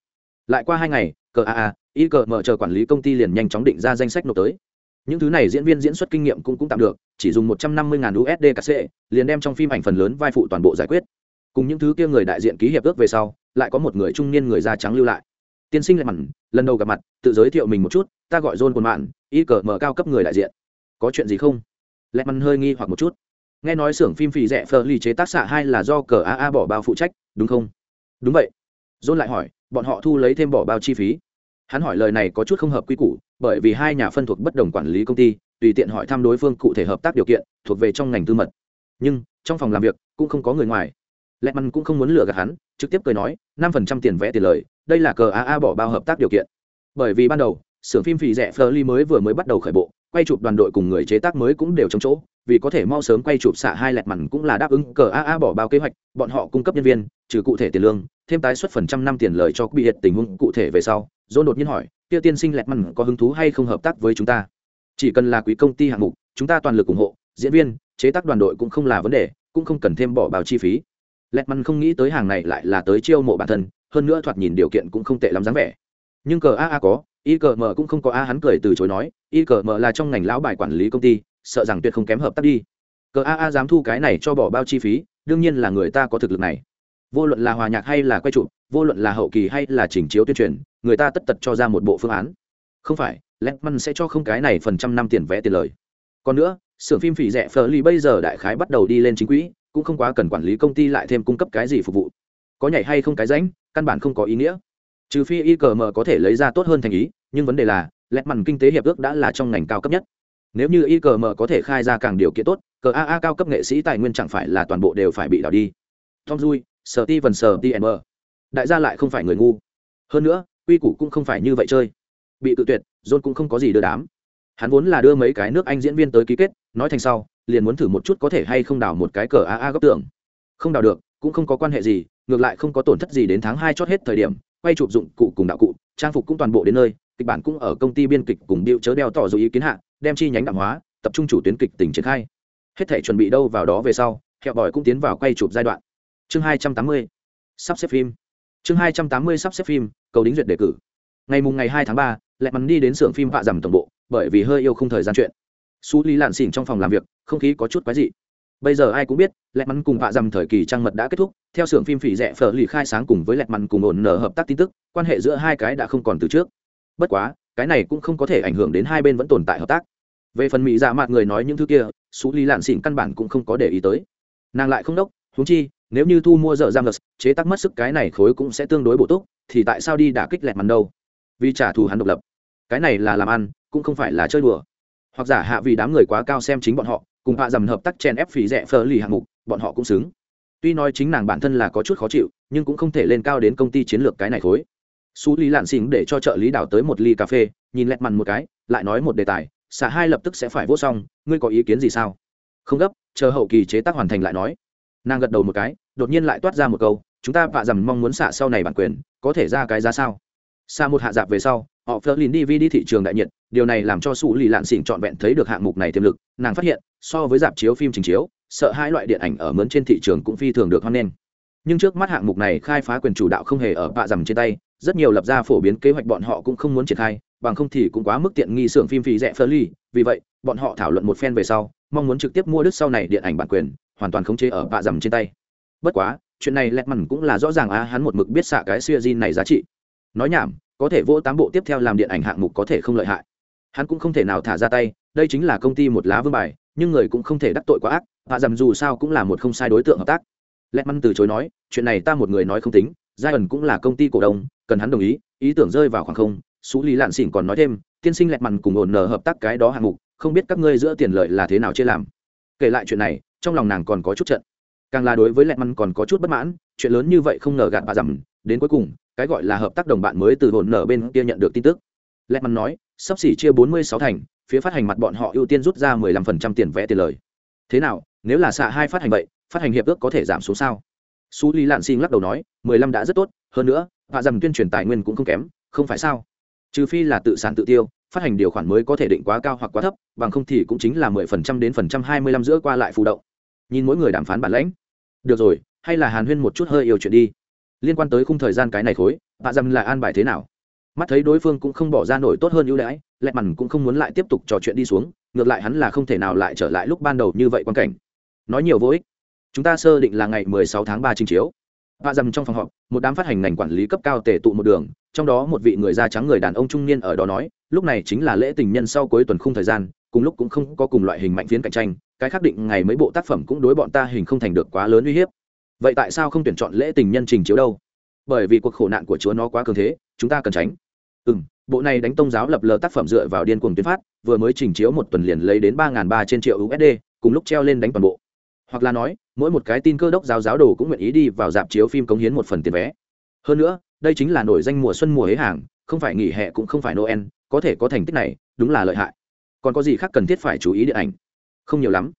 Lại qua hai ngày, cờ aa y cờ mở chờ quản lý công ty liền nhanh chóng định ra danh sách nộp tới. Những thứ này diễn viên diễn xuất kinh nghiệm cũng cũng tạm được, chỉ dùng một trăm năm mươi usd cả c liền đem trong phim ảnh phần lớn vai phụ toàn bộ giải quyết. Cùng những thứ kia người đại diện ký hiệp ước về sau, lại có một người trung niên người da trắng lưu lại tiên sinh lại mặn, lần đầu gặp mặt, tự giới thiệu mình một chút, ta gọi john cồn mạn, y cờ mở cao cấp người đại diện. Có chuyện gì không? Lẹ mặn hơi nghi hoặc một chút. Nghe nói xưởng phim phì rẻ phờ lì chế tác xạ hai là do cờ aa bỏ bao phụ trách, đúng không? Đúng vậy. John lại hỏi, bọn họ thu lấy thêm bỏ bao chi phí? Hắn hỏi lời này có chút không hợp quy củ, bởi vì hai nhà phân thuộc bất đồng quản lý công ty, tùy tiện hỏi thăm đối phương cụ thể hợp tác điều kiện, thuộc về trong ngành tư mật. Nhưng, trong phòng làm việc, cũng không có người ngoài. Lẹ mặn cũng không muốn lừa gạt hắn, trực tiếp cười nói, năm phần trăm tiền vẽ tiền lời đây là cờ aa bỏ bao hợp tác điều kiện. Bởi vì ban đầu, xưởng phim phì rẻ phờ mới vừa mới bắt đầu khởi bộ, quay chụp đoàn đội cùng người chế tác mới cũng đều trong chỗ, vì có thể mau sớm quay chụp xạ hai lẹt mặn cũng là đáp ứng cờ aa bỏ bao kế hoạch, bọn họ cung cấp nhân viên, trừ cụ thể tiền lương, thêm tái suất phần trăm năm tiền lời cho bị hiện tình huống cụ thể về sau dỗ đột nhiên hỏi kia tiên sinh lẹt mặn có hứng thú hay không hợp tác với chúng ta? Chỉ cần là quý công ty hạng mục, chúng ta toàn lực ủng hộ, diễn viên, chế tác đoàn đội cũng không là vấn đề, cũng không cần thêm bỏ bao chi phí. Lẹt mặn không nghĩ tới hàng này lại là tới chiêu mộ bản thân hơn nữa thoạt nhìn điều kiện cũng không tệ lắm dáng vẻ. Nhưng cờ a a có, y cờ m cũng không có a, hắn cười từ chối nói, y cờ m là trong ngành lão bài quản lý công ty, sợ rằng tuyệt không kém hợp tác đi. Cờ a a dám thu cái này cho bỏ bao chi phí, đương nhiên là người ta có thực lực này. Vô luận là hòa nhạc hay là quay trụ vô luận là hậu kỳ hay là chỉnh chiếu tuyên truyền, người ta tất tật cho ra một bộ phương án. Không phải Letman sẽ cho không cái này phần trăm năm tiền vẽ tiền lời. Còn nữa, xưởng phim phỉ rẻ phở ly bây giờ đại khái bắt đầu đi lên chính quỹ, cũng không quá cần quản lý công ty lại thêm cung cấp cái gì phục vụ. Có nhảy hay không cái ránh căn bản không có ý nghĩa. Trừ phi y cờ mờ có thể lấy ra tốt hơn thành ý, nhưng vấn đề là, lẹt mằn kinh tế hiệp ước đã là trong ngành cao cấp nhất. Nếu như y cờ mờ có thể khai ra càng điều kiện tốt, cờ aa cao cấp nghệ sĩ tài nguyên chẳng phải là toàn bộ đều phải bị đảo đi. Tom dui sờ ti vần sờ ti mờ đại gia lại không phải người ngu. Hơn nữa, quy củ cũng không phải như vậy chơi. Bị tự tuyệt, john cũng không có gì đưa đám. Hắn vốn là đưa mấy cái nước anh diễn viên tới ký kết, nói thành sau, liền muốn thử một chút có thể hay không đào một cái cờ aa góc tưởng không đào được, cũng không có quan hệ gì ngược lại không có tổn thất gì đến tháng hai chót hết thời điểm, quay chụp dụng cụ cùng đạo cụ, trang phục cũng toàn bộ đến nơi, kịch bản cũng ở công ty biên kịch cùng điệu chớ đeo tỏ dù ý kiến hạ, đem chi nhánh đạm hóa, tập trung chủ tuyến kịch tỉnh triển khai. Hết thể chuẩn bị đâu vào đó về sau, hẹo bòi cũng tiến vào quay chụp giai đoạn. Chương hai trăm tám mươi, sắp xếp phim. Chương hai trăm tám mươi sắp xếp phim, cầu đính duyệt đề cử. Ngày mùng ngày hai tháng ba lẹ mắn đi đến xưởng phim vạ dầm tổng bộ, bởi vì hơi yêu không thời gian chuyện. Xú lý lạn xỉn trong phòng làm việc, không khí có chút quái dị bây giờ ai cũng biết, lẹt mắn cùng vạ dầm thời kỳ trăng mật đã kết thúc. Theo xưởng phim phỉ rẻ phở lì khai sáng cùng với lẹt mắn cùng ổn nở hợp tác tin tức, quan hệ giữa hai cái đã không còn từ trước. Bất quá, cái này cũng không có thể ảnh hưởng đến hai bên vẫn tồn tại hợp tác. Về phần mỹ dạ mặt người nói những thứ kia xú ly lạn xỉn căn bản cũng không có để ý tới. Nàng lại không đốc húng chi, nếu như thu mua dở giam lật, chế tác mất sức cái này khối cũng sẽ tương đối bổ túc, thì tại sao đi đả kích lẹt mắn đâu? Vì trả thù hắn độc lập. Cái này là làm ăn, cũng không phải là chơi đùa. Hoặc giả hạ vì đám người quá cao xem chính bọn họ cùng hạ dầm hợp tác chen ép phí rẻ phờ lì hạng mục, bọn họ cũng xứng. Tuy nói chính nàng bản thân là có chút khó chịu, nhưng cũng không thể lên cao đến công ty chiến lược cái này khối. Xú lý lạn xỉn để cho trợ lý đảo tới một ly cà phê, nhìn lẹt mằn một cái, lại nói một đề tài, xả hai lập tức sẽ phải vô xong ngươi có ý kiến gì sao? Không gấp, chờ hậu kỳ chế tác hoàn thành lại nói. Nàng gật đầu một cái, đột nhiên lại toát ra một câu, chúng ta vạ dầm mong muốn xả sau này bản quyền, có thể ra cái giá sao? Xa một hạ dạp về sau, họ phớt lìn đi thị trường đại nhiệt, điều này làm cho sụ lì lạn xỉn trọn vẹn thấy được hạng mục này tiềm lực, nàng phát hiện, so với dạp chiếu phim trình chiếu, sợ hai loại điện ảnh ở mướn trên thị trường cũng phi thường được hoan nghênh. Nhưng trước mắt hạng mục này khai phá quyền chủ đạo không hề ở bạ rằm trên tay, rất nhiều lập ra phổ biến kế hoạch bọn họ cũng không muốn triển khai, bằng không thì cũng quá mức tiện nghi xưởng phim phí rẻ phơ ly vì vậy, bọn họ thảo luận một phen về sau, mong muốn trực tiếp mua đứt sau này điện ảnh bản quyền, hoàn toàn khống chế ở bạ rằm trên tay. Bất quá, chuyện này lẹt mằn cũng là rõ ràng á hắn một mực biết xạ cái siêu này giá trị nói nhảm, có thể vỗ tám bộ tiếp theo làm điện ảnh hạng mục có thể không lợi hại. Hắn cũng không thể nào thả ra tay, đây chính là công ty một lá vương bài, nhưng người cũng không thể đắc tội quá ác hạ dầm dù sao cũng là một không sai đối tượng hợp tác. Lẹt măn từ chối nói, chuyện này ta một người nói không tính giai ẩn cũng là công ty cổ đông, cần hắn đồng ý ý tưởng rơi vào khoảng không xú lý lạn xỉn còn nói thêm, tiên sinh lẹt mặn cùng ổn nở hợp tác cái đó hạng mục, không biết các ngươi giữa tiền lợi là thế nào chia làm. Kể lại chuyện này, trong lòng nàng còn có chút trận. Càng là đối với lẹt mặn còn có chút bất mãn, chuyện lớn như vậy không ngờ gạt bà dầm, đến cuối cùng cái gọi là hợp tác đồng bạn mới từ hồn nở bên kia nhận được tin tức. Lẹt mặt nói, sắp xỉ chia bốn mươi sáu thành, phía phát hành mặt bọn họ ưu tiên rút ra mười lăm phần trăm tiền vẽ tiền lời. Thế nào, nếu là xạ hai phát hành vậy, phát hành hiệp ước có thể giảm xuống sao? Su lý lạn xin lắc đầu nói, mười lăm đã rất tốt, hơn nữa, hạ dầm tuyên truyền tài nguyên cũng không kém, không phải sao? Trừ phi là tự sản tự tiêu, phát hành điều khoản mới có thể định quá cao hoặc quá thấp, bằng không thì cũng chính là mười phần trăm đến phần trăm hai mươi lăm giữa qua lại phụ động. Nhìn mỗi người đàm phán bản lãnh. Được rồi, hay là hàn huyên một chút hơi yêu chuyện đi liên quan tới khung thời gian cái này khối hạ dầm là an bài thế nào? Mắt thấy đối phương cũng không bỏ ra nổi tốt hơn ưu đãi lẹ mằn cũng không muốn lại tiếp tục trò chuyện đi xuống, ngược lại hắn là không thể nào lại trở lại lúc ban đầu như vậy quan cảnh. Nói nhiều vô ích. Chúng ta sơ định là ngày 16 tháng 3 trình chiếu. Và dầm trong phòng họp, một đám phát hành ngành quản lý cấp cao tề tụ một đường, trong đó một vị người da trắng người đàn ông trung niên ở đó nói, lúc này chính là lễ tình nhân sau cuối tuần khung thời gian, cùng lúc cũng không có cùng loại hình mạnh phiến cạnh tranh, cái khắc định ngày mấy bộ tác phẩm cũng đối bọn ta hình không thành được quá lớn uy hiếp vậy tại sao không tuyển chọn lễ tình nhân trình chiếu đâu? Bởi vì cuộc khổ nạn của chúa nó quá cường thế, chúng ta cần tránh. Ừ m bộ này đánh tông giáo lập lờ tác phẩm dựa vào điên cuồng tuyến phát, vừa mới trình chiếu một tuần liền lấy đến ba ba trên triệu usd cùng lúc treo lên đánh toàn bộ. Hoặc là nói, mỗi một cái tin cơ đốc giáo giáo đồ cũng nguyện ý đi vào dạp chiếu phim cống hiến một phần tiền vé. Hơn nữa, đây chính là nổi danh mùa xuân mùa hế hàng, không phải nghỉ hè cũng không phải noel, có thể có thành tích này, đúng là lợi hại. Còn có gì khác cần thiết phải chú ý điện ảnh? Không nhiều lắm.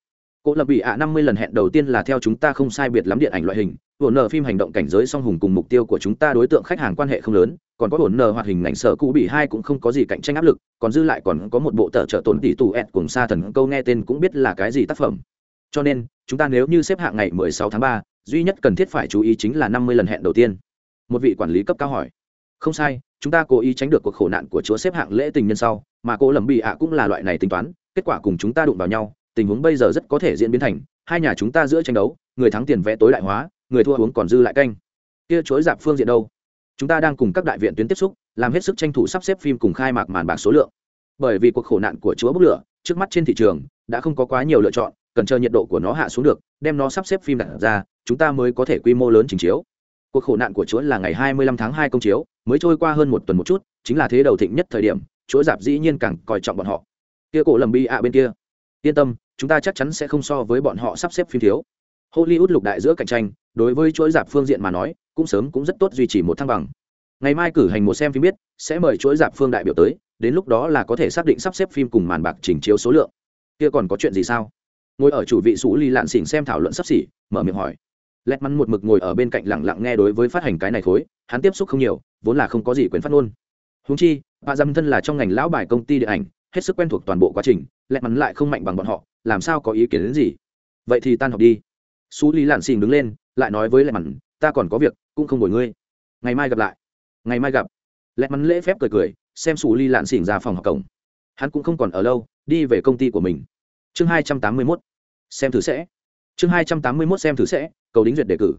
Cô lập bị ạ năm mươi lần hẹn đầu tiên là theo chúng ta không sai biệt lắm điện ảnh loại hình, hỗn nờ phim hành động cảnh giới song hùng cùng mục tiêu của chúng ta đối tượng khách hàng quan hệ không lớn, còn có hỗn nờ hoạt hình ngành sở cũ bị hai cũng không có gì cạnh tranh áp lực, còn dư lại còn có một bộ tờ trợ tốn tỷ tù ẹt cùng sa thần câu nghe tên cũng biết là cái gì tác phẩm. Cho nên, chúng ta nếu như xếp hạng ngày 16 tháng 3, duy nhất cần thiết phải chú ý chính là 50 lần hẹn đầu tiên. Một vị quản lý cấp cao hỏi. Không sai, chúng ta cố ý tránh được cuộc khổ nạn của chúa xếp hạng lễ tình nhân sau, mà cô lầm bị ạ cũng là loại này tính toán, kết quả cùng chúng ta đụng vào nhau, tình huống bây giờ rất có thể diễn biến thành, hai nhà chúng ta giữa tranh đấu, người thắng tiền vẽ tối đại hóa, người thua uống còn dư lại canh. Kia chối dạp phương diện đâu? Chúng ta đang cùng các đại viện tuyến tiếp xúc, làm hết sức tranh thủ sắp xếp phim cùng khai mạc màn bạc số lượng. Bởi vì cuộc khổ nạn của chúa bốc lửa, trước mắt trên thị trường đã không có quá nhiều lựa chọn, cần chờ nhiệt độ của nó hạ xuống được, đem nó sắp xếp phim đặt ra, chúng ta mới có thể quy mô lớn trình chiếu. Cuộc khổ nạn của chúa là ngày 25 tháng 2 công chiếu, mới trôi qua hơn một tuần một chút, chính là thế đầu thịnh nhất thời điểm, chúa dạp dĩ nhiên càng coi trọng bọn họ. Kia cổ lầm bi ạ bên kia yên tâm, chúng ta chắc chắn sẽ không so với bọn họ sắp xếp phim thiếu. Hollywood lục đại giữa cạnh tranh, đối với chuỗi dạp phương diện mà nói, cũng sớm cũng rất tốt duy trì một thăng bằng. Ngày mai cử hành một xem phim biết, sẽ mời chuỗi dạp phương đại biểu tới, đến lúc đó là có thể xác định sắp xếp phim cùng màn bạc trình chiếu số lượng. Kia còn có chuyện gì sao? Ngồi ở chủ vị sủ ly lạn xỉn xem thảo luận sắp xỉ, mở miệng hỏi. Lẹt mắn một mực ngồi ở bên cạnh lặng lặng nghe đối với phát hành cái này khối, hắn tiếp xúc không nhiều, vốn là không có gì quyền phát ngôn. Húng chi, bà dâm thân là trong ngành lão bài công ty điện ảnh hết sức quen thuộc toàn bộ quá trình lẹt mắn lại không mạnh bằng bọn họ làm sao có ý kiến đến gì? Vậy thì tan học đi. Xú lý lạn xìn đứng lên lại nói với lẹt mắn ta còn có việc cũng không đổi ngươi. Ngày mai gặp lại. Ngày mai gặp. Lẹt mắn lễ phép cười cười xem xú lý lạn xỉn ra phòng học cổng. Hắn cũng không còn ở lâu đi về công ty của mình. Chương hai trăm tám mươi mốt. Xem thử sẽ. Chương hai trăm tám mươi mốt xem thử sẽ cầu đính duyệt đề cử.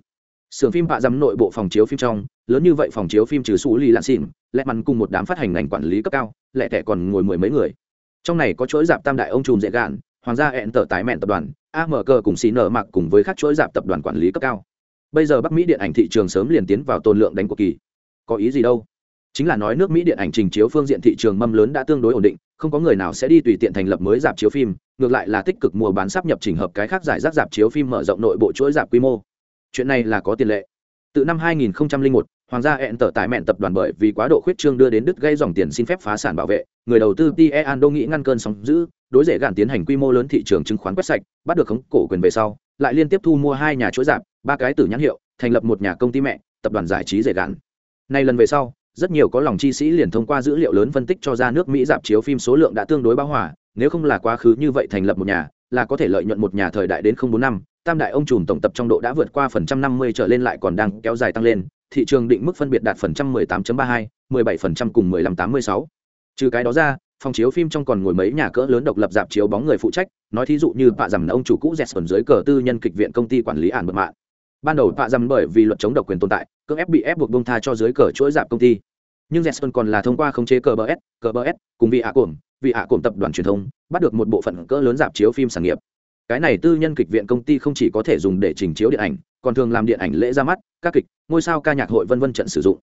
Sưởng phim bạ dằm nội bộ phòng chiếu phim trong, lớn như vậy phòng chiếu phim trừ Sú lý Lạn Xỉn, lẹ mặn cùng một đám phát hành ngành quản lý cấp cao, lẹ tẻ còn ngồi mười mấy người. Trong này có chuỗi dạp tam đại ông trùm dễ gạn, hoàng gia hẹn tờ tái mẹn tập đoàn, AMG cùng xì nở mặc cùng với các chuỗi dạp tập đoàn quản lý cấp cao. Bây giờ Bắc Mỹ điện ảnh thị trường sớm liền tiến vào tồn lượng đánh cuộc kỳ. Có ý gì đâu? Chính là nói nước Mỹ điện ảnh trình chiếu phương diện thị trường mâm lớn đã tương đối ổn định, không có người nào sẽ đi tùy tiện thành lập mới dạp chiếu phim, ngược lại là tích cực mua bán sắp nhập chỉnh hợp cái khác giải rác dạp chiếu phim mở rộng nội bộ chuỗi dạp quy mô. Chuyện này là có tiền lệ từ năm 2001, Hoàng gia hẹn tở tại mẹn tập đoàn bởi vì quá độ khuyết trương đưa đến đứt gây dòng tiền xin phép phá sản bảo vệ, người đầu tư Tie Ando nghĩ ngăn cơn sóng dữ, đối rẻ gạn tiến hành quy mô lớn thị trường chứng khoán quét sạch, bắt được khống cổ quyền về sau, lại liên tiếp thu mua hai nhà chuỗi giảm, ba cái tử nhãn hiệu, thành lập một nhà công ty mẹ, tập đoàn giải trí rẻ gạn. Nay lần về sau, rất nhiều có lòng chi sĩ liền thông qua dữ liệu lớn phân tích cho ra nước Mỹ dạp chiếu phim số lượng đã tương đối bão hòa, nếu không là quá khứ như vậy thành lập một nhà, là có thể lợi nhuận một nhà thời đại đến không bốn năm, tam đại ông trùm tổng tập trong độ đã vượt qua phần trăm năm mươi trở lên lại còn đang kéo dài tăng lên thị trường định mức phân biệt đạt phần trăm mười tám ba hai, mười bảy phần trăm cùng mười lăm tám mươi sáu. Trừ cái đó ra, phòng chiếu phim trong còn ngồi mấy nhà cỡ lớn độc lập dạp chiếu bóng người phụ trách, nói thí dụ như bạ dầm ông chủ cũ Jetson dưới cờ tư nhân kịch viện công ty quản lý ản bật mạng. Ban đầu bạ dầm bởi vì luật chống độc quyền tồn tại, cưỡng ép bị ép buộc bông tha cho dưới cờ chuỗi dạp công ty. Nhưng Jetson còn là thông qua khống chế cờ bs cờ bs cùng vị ạ cổm vị ạ cổm tập đoàn truyền thông, bắt được một bộ phận cỡ lớn dạp chiếu phim sản nghiệp. Cái này tư nhân kịch viện công ty không chỉ có thể dùng để trình chiếu điện ảnh còn thường làm điện ảnh lễ ra mắt các kịch, ngôi sao ca nhạc hội vân vân trận sử dụng.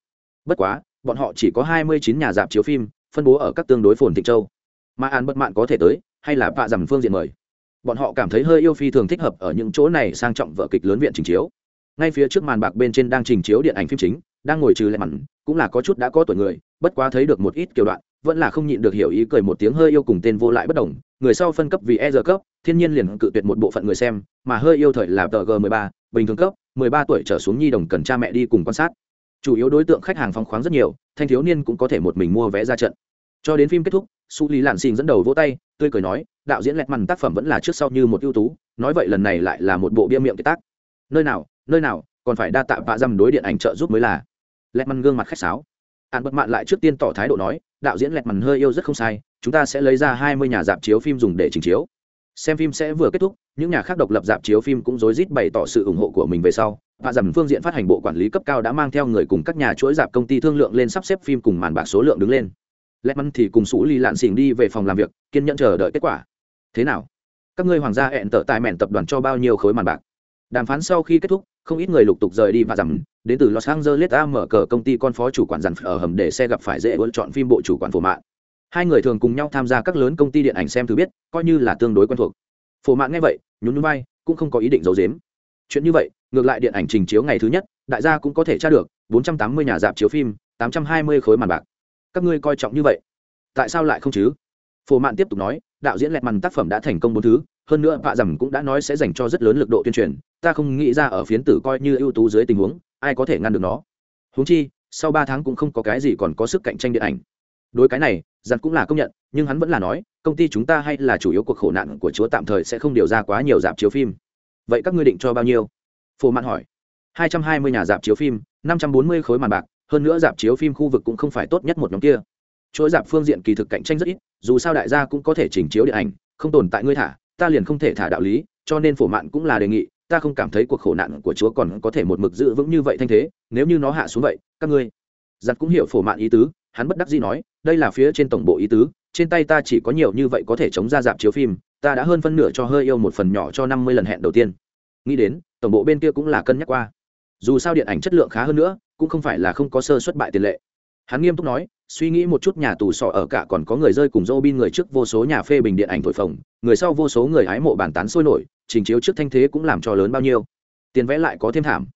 Bất quá, bọn họ chỉ có hai mươi chín nhà dạp chiếu phim, phân bố ở các tương đối phồn thịnh châu. Mà an bất mạn có thể tới, hay là vạ dằm phương diện mời. Bọn họ cảm thấy hơi yêu phi thường thích hợp ở những chỗ này sang trọng vở kịch lớn viện trình chiếu. Ngay phía trước màn bạc bên trên đang trình chiếu điện ảnh phim chính, đang ngồi trừ lại mặn, cũng là có chút đã có tuổi người, bất quá thấy được một ít kiểu đoạn, vẫn là không nhịn được hiểu ý cười một tiếng hơi yêu cùng tên vô lại bất đồng người sau phân cấp vì e giờ cấp, thiên nhiên liền cự tuyệt một bộ phận người xem, mà hơi yêu thời là tờ g 13 bình thường cấp 13 tuổi trở xuống nhi đồng cần cha mẹ đi cùng quan sát. Chủ yếu đối tượng khách hàng phong khoáng rất nhiều, thanh thiếu niên cũng có thể một mình mua vé ra trận. Cho đến phim kết thúc, su lý lạn xin dẫn đầu vỗ tay, tươi cười nói, đạo diễn lẹt mằn tác phẩm vẫn là trước sau như một ưu tú, nói vậy lần này lại là một bộ bia miệng kiệt tác. Nơi nào nơi nào, còn phải đa tạ vạ dăm đối điện ảnh trợ giúp mới là. Lẹt mằn gương mặt khách sáo ạn bất mạn lại trước tiên tỏ thái độ nói, đạo diễn lẹt mằn hơi yêu rất không sai, chúng ta sẽ lấy ra hai mươi nhà dạp chiếu phim dùng để trình chiếu. Xem phim sẽ vừa kết thúc, những nhà khác độc lập dạp chiếu phim cũng rối rít bày tỏ sự ủng hộ của mình về sau. Và dầm phương diện phát hành bộ quản lý cấp cao đã mang theo người cùng các nhà chuỗi dạp công ty thương lượng lên sắp xếp phim cùng màn bạc số lượng đứng lên. Lẹt mằn thì cùng sủ ly lạn xỉn đi về phòng làm việc, kiên nhẫn chờ đợi kết quả. Thế nào? Các ngươi hoàng gia hẹn tợ tài mẹn tập đoàn cho bao nhiêu khối màn bạc? Đàm phán sau khi kết thúc, không ít người lục tục rời đi và rằng đến từ los angeles a mở cờ công ty con phó chủ quản dàn ở hầm để xe gặp phải dễ ưa chọn phim bộ chủ quản phổ mạng. Hai người thường cùng nhau tham gia các lớn công ty điện ảnh xem thứ biết, coi như là tương đối quen thuộc. Phổ mạng nghe vậy, nhún nhún vai, cũng không có ý định giấu giếm. Chuyện như vậy, ngược lại điện ảnh trình chiếu ngày thứ nhất, đại gia cũng có thể tra được 480 nhà dạp chiếu phim 820 khối màn bạc. Các ngươi coi trọng như vậy? Tại sao lại không chứ? Phổ mạn tiếp tục nói, đạo diễn lẹt màn tác phẩm đã thành công bốn thứ, hơn nữa vạ dầm cũng đã nói sẽ dành cho rất lớn lực độ tuyên truyền, ta không nghĩ ra ở phiến tử coi như ưu tú dưới tình huống ai có thể ngăn được nó? Huống chi, sau ba tháng cũng không có cái gì còn có sức cạnh tranh điện ảnh. Đối cái này, giặt cũng là công nhận, nhưng hắn vẫn là nói, công ty chúng ta hay là chủ yếu cuộc khổ nạn của chúa tạm thời sẽ không điều ra quá nhiều dạp chiếu phim. Vậy các ngươi định cho bao nhiêu? Phổ mạn hỏi. Hai trăm hai mươi nhà dạp chiếu phim, năm trăm bốn mươi khối màn bạc, hơn nữa dạp chiếu phim khu vực cũng không phải tốt nhất một nhóm kia. Chuỗi dạp phương diện kỳ thực cạnh tranh rất ít, dù sao đại gia cũng có thể chỉnh chiếu điện ảnh, không tồn tại ngươi thả, ta liền không thể thả đạo lý, cho nên phổ mạn cũng là đề nghị ta không cảm thấy cuộc khổ nạn của chúa còn có thể một mực giữ vững như vậy thanh thế, nếu như nó hạ xuống vậy, các ngươi. Giặt cũng hiểu phổ mạn ý tứ, hắn bất đắc dĩ nói, đây là phía trên tổng bộ ý tứ, trên tay ta chỉ có nhiều như vậy có thể chống ra dạp chiếu phim, ta đã hơn phân nửa cho hơi yêu một phần nhỏ cho năm mươi lần hẹn đầu tiên. Nghĩ đến, tổng bộ bên kia cũng là cân nhắc qua. Dù sao điện ảnh chất lượng khá hơn nữa, cũng không phải là không có sơ xuất bại tiền lệ. Hắn nghiêm túc nói, suy nghĩ một chút nhà tù sọ ở cả còn có người rơi cùng dô bin người trước vô số nhà phê bình điện ảnh thổi phồng, người sau vô số người hái mộ bàn tán sôi nổi trình chiếu trước thanh thế cũng làm cho lớn bao nhiêu. Tiền vẽ lại có thêm thảm.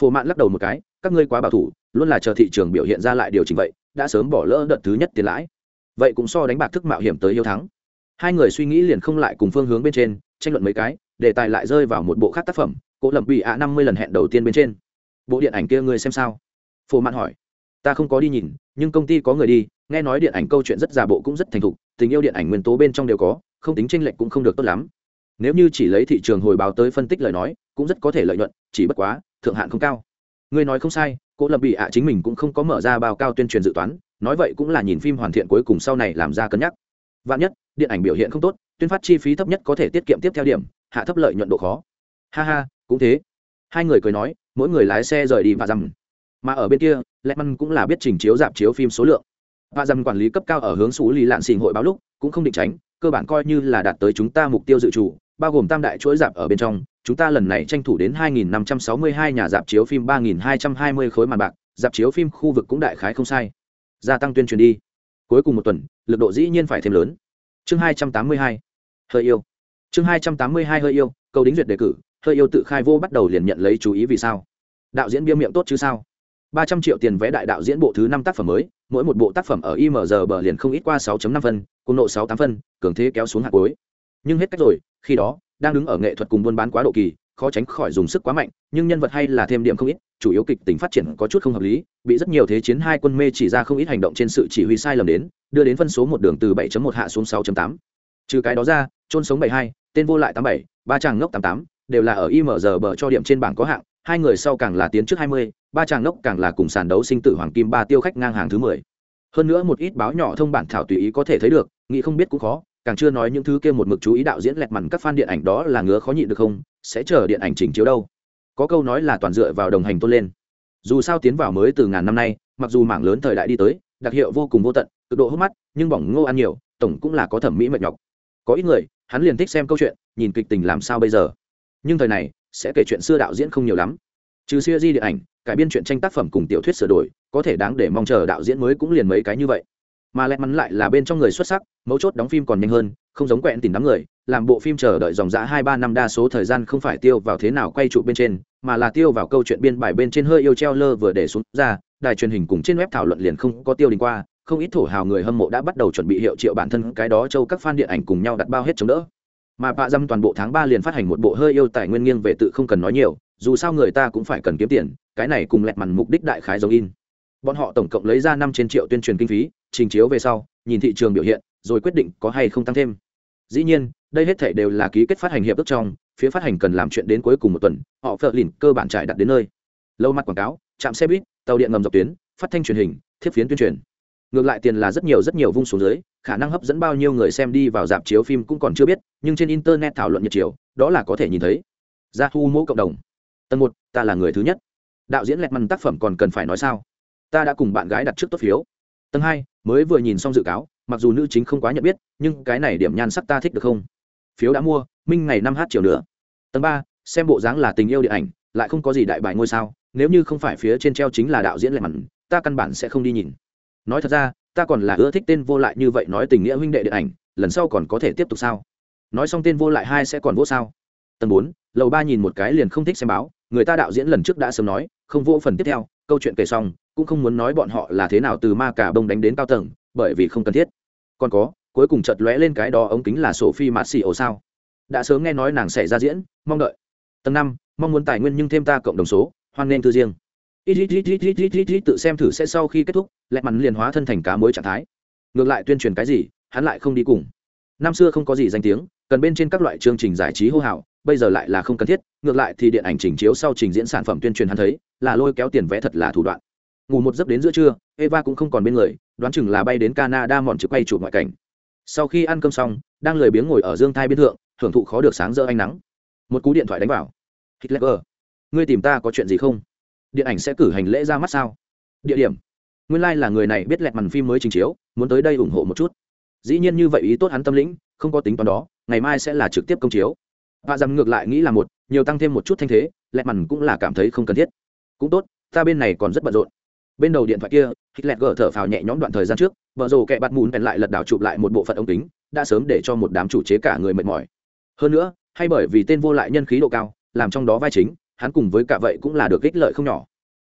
Phổ mạn lắc đầu một cái, các ngươi quá bảo thủ, luôn là chờ thị trường biểu hiện ra lại điều chỉnh vậy, đã sớm bỏ lỡ đợt thứ nhất tiền lãi. Vậy cũng so đánh bạc thức mạo hiểm tới yêu thắng. Hai người suy nghĩ liền không lại cùng phương hướng bên trên, tranh luận mấy cái, đề tài lại rơi vào một bộ khác tác phẩm cỗ lập bị ạ năm mươi lần hẹn đầu tiên bên trên. Bộ điện ảnh kia ngươi xem sao? Phổ mạn hỏi. Ta không có đi nhìn, nhưng công ty có người đi, nghe nói điện ảnh câu chuyện rất già bộ cũng rất thành thục, tình yêu điện ảnh nguyên tố bên trong đều có, không tính tranh lệch cũng không được tốt lắm nếu như chỉ lấy thị trường hồi báo tới phân tích lời nói, cũng rất có thể lợi nhuận, chỉ bất quá, thượng hạn không cao. Ngươi nói không sai, cô lập bị ạ chính mình cũng không có mở ra bao cao tuyên truyền dự toán, nói vậy cũng là nhìn phim hoàn thiện cuối cùng sau này làm ra cân nhắc. Vạn nhất, điện ảnh biểu hiện không tốt, tuyên phát chi phí thấp nhất có thể tiết kiệm tiếp theo điểm, hạ thấp lợi nhuận độ khó. Ha ha, cũng thế. Hai người cười nói, mỗi người lái xe rời đi và dầm mà ở bên kia lẹ măn cũng là biết trình chiếu dạp chiếu phim số lượng. Và dầm quản lý cấp cao ở hướng xú lì lạn xình hội báo lúc, cũng không định tránh, cơ bản coi như là đạt tới chúng ta mục tiêu dự trù bao gồm tam đại chuỗi dạp ở bên trong, chúng ta lần này tranh thủ đến 2.562 nhà dạp chiếu phim 3.220 khối màn bạc, dạp chiếu phim khu vực cũng đại khái không sai. Gia tăng tuyên truyền đi. Cuối cùng một tuần, lực độ dĩ nhiên phải thêm lớn. Chương 282. hơi yêu. Chương 282 hơi yêu câu đính duyệt đề cử, hơi yêu tự khai vô bắt đầu liền nhận lấy chú ý vì sao. Đạo diễn bia miệng tốt chứ sao? ba trăm triệu tiền vé đại đạo diễn bộ thứ năm tác phẩm mới, mỗi một bộ tác phẩm ở img bờ liền không ít qua 6 năm phân, cùng nộ sáu tám phân, cường thế kéo xuống hạt cuối nhưng hết cách rồi khi đó đang đứng ở nghệ thuật cùng buôn bán quá độ kỳ khó tránh khỏi dùng sức quá mạnh nhưng nhân vật hay là thêm điểm không ít chủ yếu kịch tính phát triển có chút không hợp lý bị rất nhiều thế chiến hai quân mê chỉ ra không ít hành động trên sự chỉ huy sai lầm đến đưa đến phân số một đường từ 7.1 hạ xuống 6.8. trừ cái đó ra trôn sống 72, tên vô lại 87, ba chàng ngốc 88, đều là ở imr bờ cho điểm trên bảng có hạng hai người sau càng là tiến trước 20, ba chàng ngốc càng là cùng sàn đấu sinh tử hoàng kim ba tiêu khách ngang hàng thứ 10. hơn nữa một ít báo nhỏ thông bản thảo tùy ý có thể thấy được nghĩ không biết cũng khó càng chưa nói những thứ kia một mực chú ý đạo diễn lẹt mằn các fan điện ảnh đó là ngứa khó nhịn được không, sẽ chờ điện ảnh chỉnh chiếu đâu. Có câu nói là toàn dựa vào đồng hành tôn lên. Dù sao tiến vào mới từ ngàn năm nay, mặc dù mảng lớn thời đại đi tới, đặc hiệu vô cùng vô tận, cực độ hút mắt, nhưng bỏng ngô ăn nhiều, tổng cũng là có thẩm mỹ mệt nhọc. Có ít người, hắn liền thích xem câu chuyện, nhìn kịch tình làm sao bây giờ. Nhưng thời này, sẽ kể chuyện xưa đạo diễn không nhiều lắm. Trừ siêu di điện ảnh, cải biên chuyện tranh tác phẩm cùng tiểu thuyết sửa đổi, có thể đáng để mong chờ đạo diễn mới cũng liền mấy cái như vậy mà lẹt mắn lại là bên trong người xuất sắc, mấu chốt đóng phim còn nhanh hơn, không giống quẹn tìm đám người, làm bộ phim chờ đợi dòng dã hai ba năm đa số thời gian không phải tiêu vào thế nào quay trụ bên trên, mà là tiêu vào câu chuyện biên bài bên trên hơi yêu treo lơ vừa để xuống ra, đài truyền hình cùng trên web thảo luận liền không có tiêu đình qua, không ít thổ hào người hâm mộ đã bắt đầu chuẩn bị hiệu triệu bản thân cái đó châu các fan điện ảnh cùng nhau đặt bao hết chống đỡ. Mà bạ dâm toàn bộ tháng ba liền phát hành một bộ hơi yêu tài nguyên nghiêng về tự không cần nói nhiều, dù sao người ta cũng phải cần kiếm tiền, cái này cùng lẹt mằn mục đích đại khái giống in. Bọn họ tổng cộng lấy ra năm trên triệu tuyên truyền kinh phí trình chiếu về sau, nhìn thị trường biểu hiện, rồi quyết định có hay không tăng thêm. Dĩ nhiên, đây hết thể đều là ký kết phát hành hiệp ước trong, phía phát hành cần làm chuyện đến cuối cùng một tuần, họ phờ lìn cơ bản trải đặt đến nơi. Lâu mặt quảng cáo, trạm xe buýt, tàu điện ngầm dọc tuyến, phát thanh truyền hình, thiếp phiến tuyên truyền. Ngược lại tiền là rất nhiều rất nhiều vung xuống dưới, khả năng hấp dẫn bao nhiêu người xem đi vào dạp chiếu phim cũng còn chưa biết, nhưng trên internet thảo luận nhiệt chiều, đó là có thể nhìn thấy. Ra thu mẫu cộng đồng. Tầng một, ta là người thứ nhất. Đạo diễn lẹt măn tác phẩm còn cần phải nói sao? Ta đã cùng bạn gái đặt trước tốt phiếu. Tầng hai mới vừa nhìn xong dự cáo, mặc dù nữ chính không quá nhận biết, nhưng cái này điểm nhan sắc ta thích được không? Phiếu đã mua, minh ngày năm h chiều nữa. Tầng ba, xem bộ dáng là tình yêu điện ảnh, lại không có gì đại bài ngôi sao, nếu như không phải phía trên treo chính là đạo diễn lệ mặn ta căn bản sẽ không đi nhìn. Nói thật ra, ta còn là ưa thích tên vô lại như vậy nói tình nghĩa huynh đệ điện ảnh, lần sau còn có thể tiếp tục sao? Nói xong tên vô lại hai sẽ còn vô sao? Tầng bốn, lầu ba nhìn một cái liền không thích xem báo, người ta đạo diễn lần trước đã sớm nói, không vô phần tiếp theo câu chuyện kể xong, cũng không muốn nói bọn họ là thế nào từ ma cả bông đánh đến cao tầng, bởi vì không cần thiết. Còn có, cuối cùng chợt lóe lên cái đó ống kính là sổ phi mạt xì ổ sao? Đã sớm nghe nói nàng sẽ ra diễn, mong đợi. Tầng năm, mong muốn tài nguyên nhưng thêm ta cộng đồng số, hoan nên thư riêng. Ít ít ít ít ít ít ít ít tự xem thử sẽ sau khi kết thúc, lẹ mắn liền hóa thân thành cá mối trạng thái. Ngược lại tuyên truyền cái gì, hắn lại không đi cùng. Năm xưa không có gì danh tiếng, cần bên trên các loại chương trình giải trí hô hào bây giờ lại là không cần thiết, ngược lại thì điện ảnh trình chiếu sau trình diễn sản phẩm tuyên truyền hắn thấy, là lôi kéo tiền vẽ thật là thủ đoạn. Ngủ một giấc đến giữa trưa, eva cũng không còn bên người, đoán chừng là bay đến canada mòn chữ quay chụp ngoại cảnh. Sau khi ăn cơm xong, đang lười biếng ngồi ở dương thai biên thượng, hưởng thụ khó được sáng rỡ ánh nắng. Một cú điện thoại đánh vào. Hitler ngươi tìm ta có chuyện gì không? Điện ảnh sẽ cử hành lễ ra mắt sao? Địa điểm. Nguyên lai、like、là người này biết lẹt màn phim mới trình chiếu, muốn tới đây ủng hộ một chút. Dĩ nhiên như vậy ý tốt hắn tâm lĩnh, không có tính toán đó, ngày mai sẽ là trực tiếp công chiếu và rằng ngược lại nghĩ là một, nhiều tăng thêm một chút thanh thế lẹt màn cũng là cảm thấy không cần thiết. Cũng tốt, ta bên này còn rất bận rộn. Bên đầu điện thoại kia, hitler gỡ thở phào nhẹ nhõm đoạn thời gian trước vợ rồ kẹ bắt mùn bèn lại lật đảo chụp lại một bộ phận ống kính, đã sớm để cho một đám chủ chế cả người mệt mỏi. Hơn nữa, hay bởi vì tên vô lại nhân khí độ cao, làm trong đó vai chính, hắn cùng với cả vậy cũng là được ích lợi không nhỏ.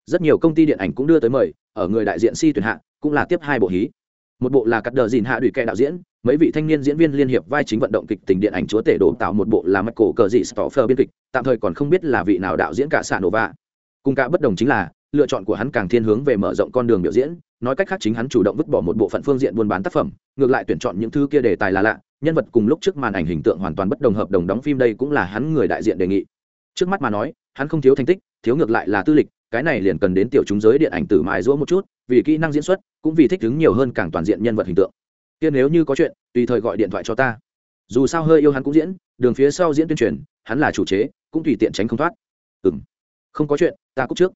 Rất nhiều công ty điện ảnh cũng đưa tới mời, ở người đại diện si tuyển hạ, cũng là tiếp hai bộ hí một bộ là cắt đờ dìn hạ đùi kẹ đạo diễn mấy vị thanh niên diễn viên liên hiệp vai chính vận động kịch tình điện ảnh chúa tể đổ tạo một bộ là michael cờ dị stoffer biên kịch tạm thời còn không biết là vị nào đạo diễn cả xạ vạ, cùng cả bất đồng chính là lựa chọn của hắn càng thiên hướng về mở rộng con đường biểu diễn nói cách khác chính hắn chủ động vứt bỏ một bộ phận phương diện buôn bán tác phẩm ngược lại tuyển chọn những thứ kia đề tài là lạ nhân vật cùng lúc trước màn ảnh hình tượng hoàn toàn bất đồng hợp đồng đóng phim đây cũng là hắn người đại diện đề nghị. Trước mắt mà nói hắn không thiếu thành tích thiếu ngược lại là tư lịch cái này liền cần đến tiểu chúng giới điện ảnh tử mài rũa một chút vì kỹ năng diễn xuất cũng vì thích ứng nhiều hơn càng toàn diện nhân vật hình tượng. Kia nếu như có chuyện, tùy thời gọi điện thoại cho ta. Dù sao hơi yêu hắn cũng diễn, đường phía sau diễn tuyên truyền, hắn là chủ chế, cũng tùy tiện tránh không thoát. Ừ m không có chuyện, ta cúc trước.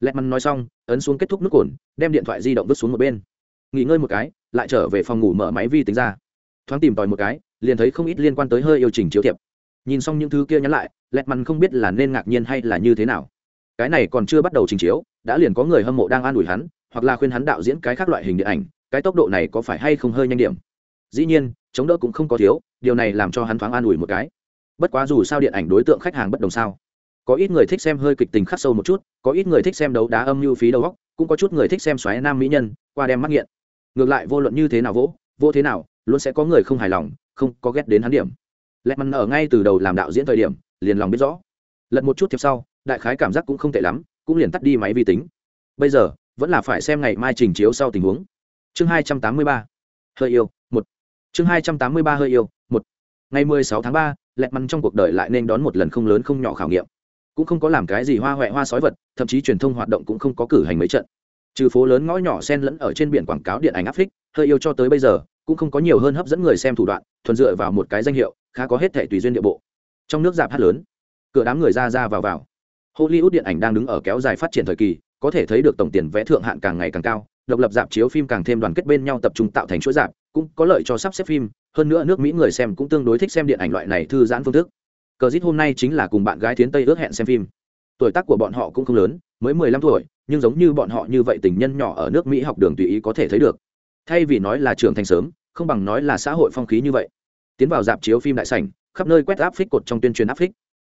Lẹt mắn nói xong, ấn xuống kết thúc nước cồn, đem điện thoại di động vứt xuống một bên. Nghỉ ngơi một cái, lại trở về phòng ngủ mở máy vi tính ra. Thoáng tìm tòi một cái, liền thấy không ít liên quan tới hơi yêu trình chiếu thiệp. Nhìn xong những thứ kia nhắn lại lẹt mắn không biết là nên ngạc nhiên hay là như thế nào. Cái này còn chưa bắt đầu trình chiếu, đã liền có người hâm mộ đang an ủi hắn hoặc là khuyên hắn đạo diễn cái khác loại hình điện ảnh, cái tốc độ này có phải hay không hơi nhanh điểm? Dĩ nhiên, chống đỡ cũng không có thiếu, điều này làm cho hắn thoáng an ủi một cái. Bất quá dù sao điện ảnh đối tượng khách hàng bất đồng sao. Có ít người thích xem hơi kịch tình khắc sâu một chút, có ít người thích xem đấu đá âm mưu phí đầu góc cũng có chút người thích xem xoáy nam mỹ nhân, qua đem mắc nghiện. Ngược lại vô luận như thế nào vỗ, vô thế nào, luôn sẽ có người không hài lòng, không có ghét đến hắn điểm. Lẹt mắn ở ngay từ đầu làm đạo diễn thời điểm, liền lòng biết rõ. Lật một chút tiếp sau, đại khái cảm giác cũng không tệ lắm, cũng liền tắt đi máy vi tính. Bây giờ vẫn là phải xem ngày mai trình chiếu sau tình huống. Chương hai trăm tám mươi ba, hơi yêu, một. Chương hai trăm tám mươi ba, hơi yêu, một. Ngày mười sáu tháng ba, lẹt mắn trong cuộc đời lại nên đón một lần không lớn không nhỏ khảo nghiệm. Cũng không có làm cái gì hoa huệ hoa sói vật, thậm chí truyền thông hoạt động cũng không có cử hành mấy trận. Trừ phố lớn ngõ nhỏ sen lẫn ở trên biển quảng cáo điện ảnh áp phích, hơi yêu cho tới bây giờ, cũng không có nhiều hơn hấp dẫn người xem thủ đoạn, thuần dựa vào một cái danh hiệu, khá có hết thể tùy duyên địa bộ. Trong nước dạp hát lớn, cửa đám người ra ra vào vào. Hollywood điện ảnh đang đứng ở kéo dài phát triển thời kỳ có thể thấy được tổng tiền vẽ thượng hạn càng ngày càng cao, độc lập dạp chiếu phim càng thêm đoàn kết bên nhau tập trung tạo thành chuỗi dạp, cũng có lợi cho sắp xếp phim, hơn nữa nước mỹ người xem cũng tương đối thích xem điện ảnh loại này thư giãn phương thức. Cờ dít hôm nay chính là cùng bạn gái tiến tây ước hẹn xem phim. Tuổi tác của bọn họ cũng không lớn, mới mười lăm tuổi, nhưng giống như bọn họ như vậy tình nhân nhỏ ở nước mỹ học đường tùy ý có thể thấy được. Thay vì nói là trưởng thành sớm, không bằng nói là xã hội phong khí như vậy. Tiến vào dạp chiếu phim đại sảnh, khắp nơi quét áp phích cột trong tuyên truyền áp phích.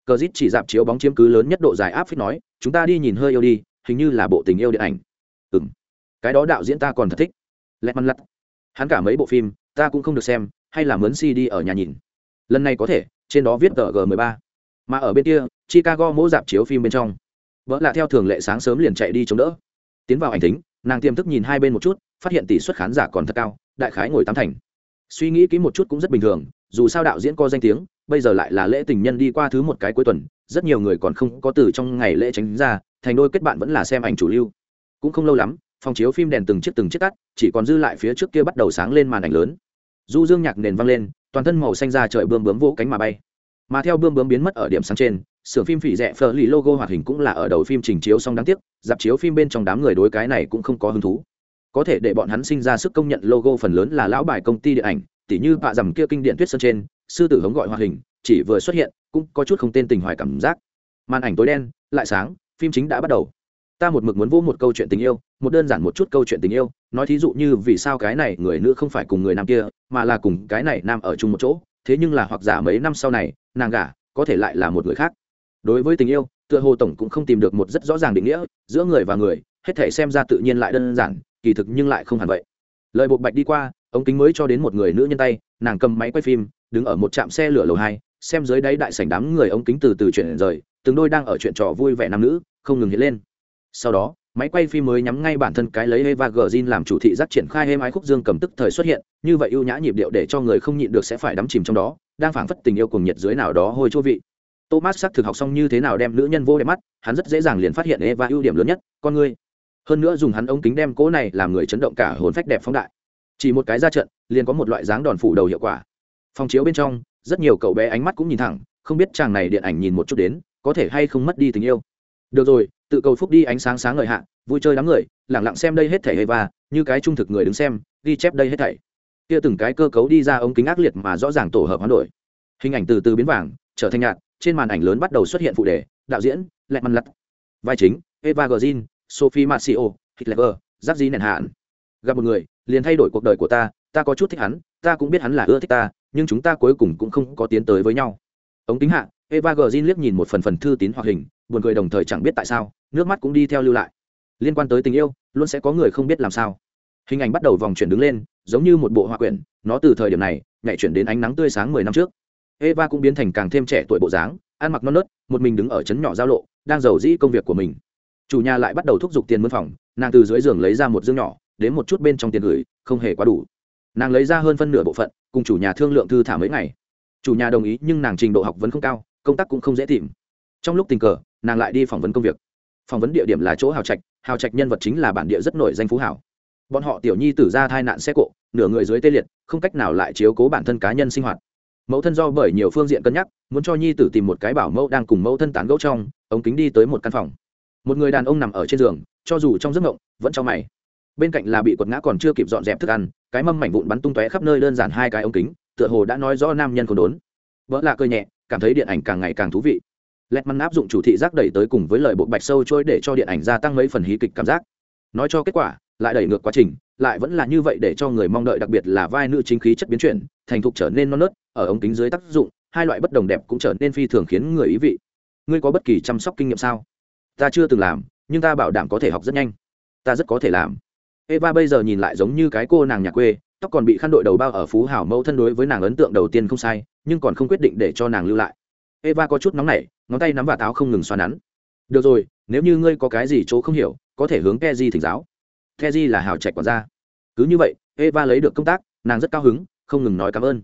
Cờ dít chỉ dạp chiếu bóng chiếm cứ lớn nhất độ dài áp phích nói, chúng ta đi nhìn hơi yêu đi hình như là bộ tình yêu điện ảnh. Ừ m cái đó đạo diễn ta còn thật thích. Lẹt măn lặt. Hắn cả mấy bộ phim, ta cũng không được xem, hay là mướn cd ở nhà nhìn. Lần này có thể, trên đó viết tờ g 13 mà ở bên kia, chicago mỗ dạp chiếu phim bên trong. Vợ lạ theo thường lệ sáng sớm liền chạy đi chống đỡ. Tiến vào ảnh tính, nàng tiềm thức nhìn hai bên một chút, phát hiện tỷ suất khán giả còn thật cao, đại khái ngồi tám thành. Suy nghĩ kỹ một chút cũng rất bình thường, dù sao đạo diễn có danh tiếng bây giờ lại là lễ tình nhân đi qua thứ một cái cuối tuần, rất nhiều người còn không có từ trong ngày lễ tránh ra, thành đôi kết bạn vẫn là xem ảnh chủ lưu. Cũng không lâu lắm, phòng chiếu phim đèn từng chiếc từng chiếc tắt, chỉ còn dư lại phía trước kia bắt đầu sáng lên màn ảnh lớn. Du dương nhạc nền vang lên, toàn thân màu xanh ra trời bươm bướm vỗ cánh mà bay. Mà theo bươm bướm biến mất ở điểm sáng trên, sưởng phim phỉ rẻ phờ lì logo hoạt hình cũng là ở đầu phim trình chiếu xong đáng tiếc, dạp chiếu phim bên trong đám người đối cái này cũng không có hứng thú. Có thể để bọn hắn sinh ra sức công nhận logo phần lớn là lão bài công ty điện ảnh tỉ như bạ rằm kia kinh điện tuyết sơn trên, sư tử hống gọi hoạt hình, chỉ vừa xuất hiện, cũng có chút không tên tình hoài cảm giác. Màn ảnh tối đen, lại sáng, phim chính đã bắt đầu. Ta một mực muốn vô một câu chuyện tình yêu, một đơn giản một chút câu chuyện tình yêu, nói thí dụ như vì sao cái này người nữ không phải cùng người nam kia, mà là cùng cái này nam ở chung một chỗ, thế nhưng là hoặc giả mấy năm sau này, nàng gả, có thể lại là một người khác. Đối với tình yêu, tựa hồ tổng cũng không tìm được một rất rõ ràng định nghĩa, giữa người và người, hết thể xem ra tự nhiên lại đơn giản, kỳ thực nhưng lại không hẳn vậy. Lời bộc bạch đi qua ống kính mới cho đến một người nữ nhân tay nàng cầm máy quay phim đứng ở một trạm xe lửa lầu hai xem dưới đáy đại sảnh đám người ống kính từ từ chuyển rời từng đôi đang ở chuyện trò vui vẻ nam nữ không ngừng hiện lên sau đó máy quay phim mới nhắm ngay bản thân cái lấy Eva Green làm chủ thị giác triển khai êm ái khúc dương cầm tức thời xuất hiện, như vậy ưu nhã nhịp điệu để cho người không nhịn được sẽ phải đắm chìm trong đó, đang phảng phất tình yêu cùng nhiệt dưới nào đó hôi chua vị. Thomas sắc thực học xong như thế nào đem nữ nhân vô đẹp mắt, hắn rất dễ dàng liền phát hiện Eva ưu điểm lớn nhất, con người. Hơn nữa dùng hắn ống kính đem cố này làm người chấn động cả hồn phách đẹp phóng đại. Chỉ một cái ra trận, liền có một loại dáng đòn phủ đầu hiệu quả. Phòng chiếu bên trong, rất nhiều cậu bé ánh mắt cũng nhìn thẳng, không biết chàng này điện ảnh nhìn một chút đến, có thể hay không mất đi tình yêu. Được rồi, tự cầu phúc đi ánh sáng sáng ngời hạ vui chơi đám người lẳng lặng xem đây hết thảy hay và như cái trung thực người đứng xem ghi chép đây hết thảy kia từng cái cơ cấu đi ra ống kính ác liệt mà rõ ràng tổ hợp hoán đổi hình ảnh từ từ biến vàng trở thành nhạt trên màn ảnh lớn bắt đầu xuất hiện phụ đề đạo diễn lẹ mặt lặt vai chính eva grzin sophie marcio hitler giáp di nền hạn gặp một người liền thay đổi cuộc đời của ta ta có chút thích hắn, ta cũng biết hắn là ưa thích ta, nhưng chúng ta cuối cùng cũng không có tiến tới với nhau. Ống kính hạ, eva grzin liếc nhìn một phần phần thư tín hoạt hình, buồn cười đồng thời chẳng biết tại sao, nước mắt cũng đi theo lưu lại. Liên quan tới tình yêu, luôn sẽ có người không biết làm sao. Hình ảnh bắt đầu vòng chuyển đứng lên, giống như một bộ hoa quyển, nó từ thời điểm này, nhảy chuyển đến ánh nắng tươi sáng mười năm trước. Eva cũng biến thành càng thêm trẻ tuổi bộ dáng, ăn mặc non nớt, một mình đứng ở trấn nhỏ giao lộ, đang giàu dĩ công việc của mình. Chủ nhà lại bắt đầu thúc giục tiền mướn phòng, nàng từ dưới giường lấy ra một dương nhỏ đến một chút bên trong tiền gửi, không hề quá đủ. Nàng lấy ra hơn phân nửa bộ phận, cùng chủ nhà thương lượng thư thả mấy ngày. Chủ nhà đồng ý, nhưng nàng trình độ học vẫn không cao, công tác cũng không dễ tìm. Trong lúc tình cờ, nàng lại đi phỏng vấn công việc. Phỏng vấn địa điểm là chỗ hào trạch hào trạch nhân vật chính là bản địa rất nổi danh phú hảo. Bọn họ tiểu nhi tử ra thai nạn xe cộ, nửa người dưới tê liệt, không cách nào lại chiếu cố bản thân cá nhân sinh hoạt. Mẫu thân do bởi nhiều phương diện cân nhắc, muốn cho nhi tử tìm một cái bảo mẫu đang cùng mẫu thân tán gẫu trong, ống kính đi tới một căn phòng. Một người đàn ông nằm ở trên giường, cho dù trong giấc ngộng vẫn cho mày bên cạnh là bị quật ngã còn chưa kịp dọn dẹp thức ăn, cái mâm mảnh vụn bắn tung tóe khắp nơi đơn giản hai cái ống kính, tựa hồ đã nói rõ nam nhân còn đốn. Vỡ là cơ nhẹ, cảm thấy điện ảnh càng ngày càng thú vị. Lẹt măn áp dụng chủ thị giác đẩy tới cùng với lời bộ bạch sâu trôi để cho điện ảnh gia tăng mấy phần hí kịch cảm giác. Nói cho kết quả, lại đẩy ngược quá trình, lại vẫn là như vậy để cho người mong đợi đặc biệt là vai nữ chính khí chất biến chuyển, thành thục trở nên non nớt, ở ống kính dưới tác dụng, hai loại bất đồng đẹp cũng trở nên phi thường khiến người ý vị. Ngươi có bất kỳ chăm sóc kinh nghiệm sao? Ta chưa từng làm, nhưng ta bảo đảm có thể học rất nhanh. Ta rất có thể làm eva bây giờ nhìn lại giống như cái cô nàng nhà quê, tóc còn bị khăn đội đầu bao ở phú hảo mẫu thân đối với nàng ấn tượng đầu tiên không sai, nhưng còn không quyết định để cho nàng lưu lại. Eva có chút nóng nảy, ngón tay nắm vào táo không ngừng xoa nắn. Được rồi, nếu như ngươi có cái gì chỗ không hiểu, có thể hướng keji thỉnh giáo. Keji là hào trạch quản gia. Cứ như vậy, eva lấy được công tác, nàng rất cao hứng, không ngừng nói cảm ơn.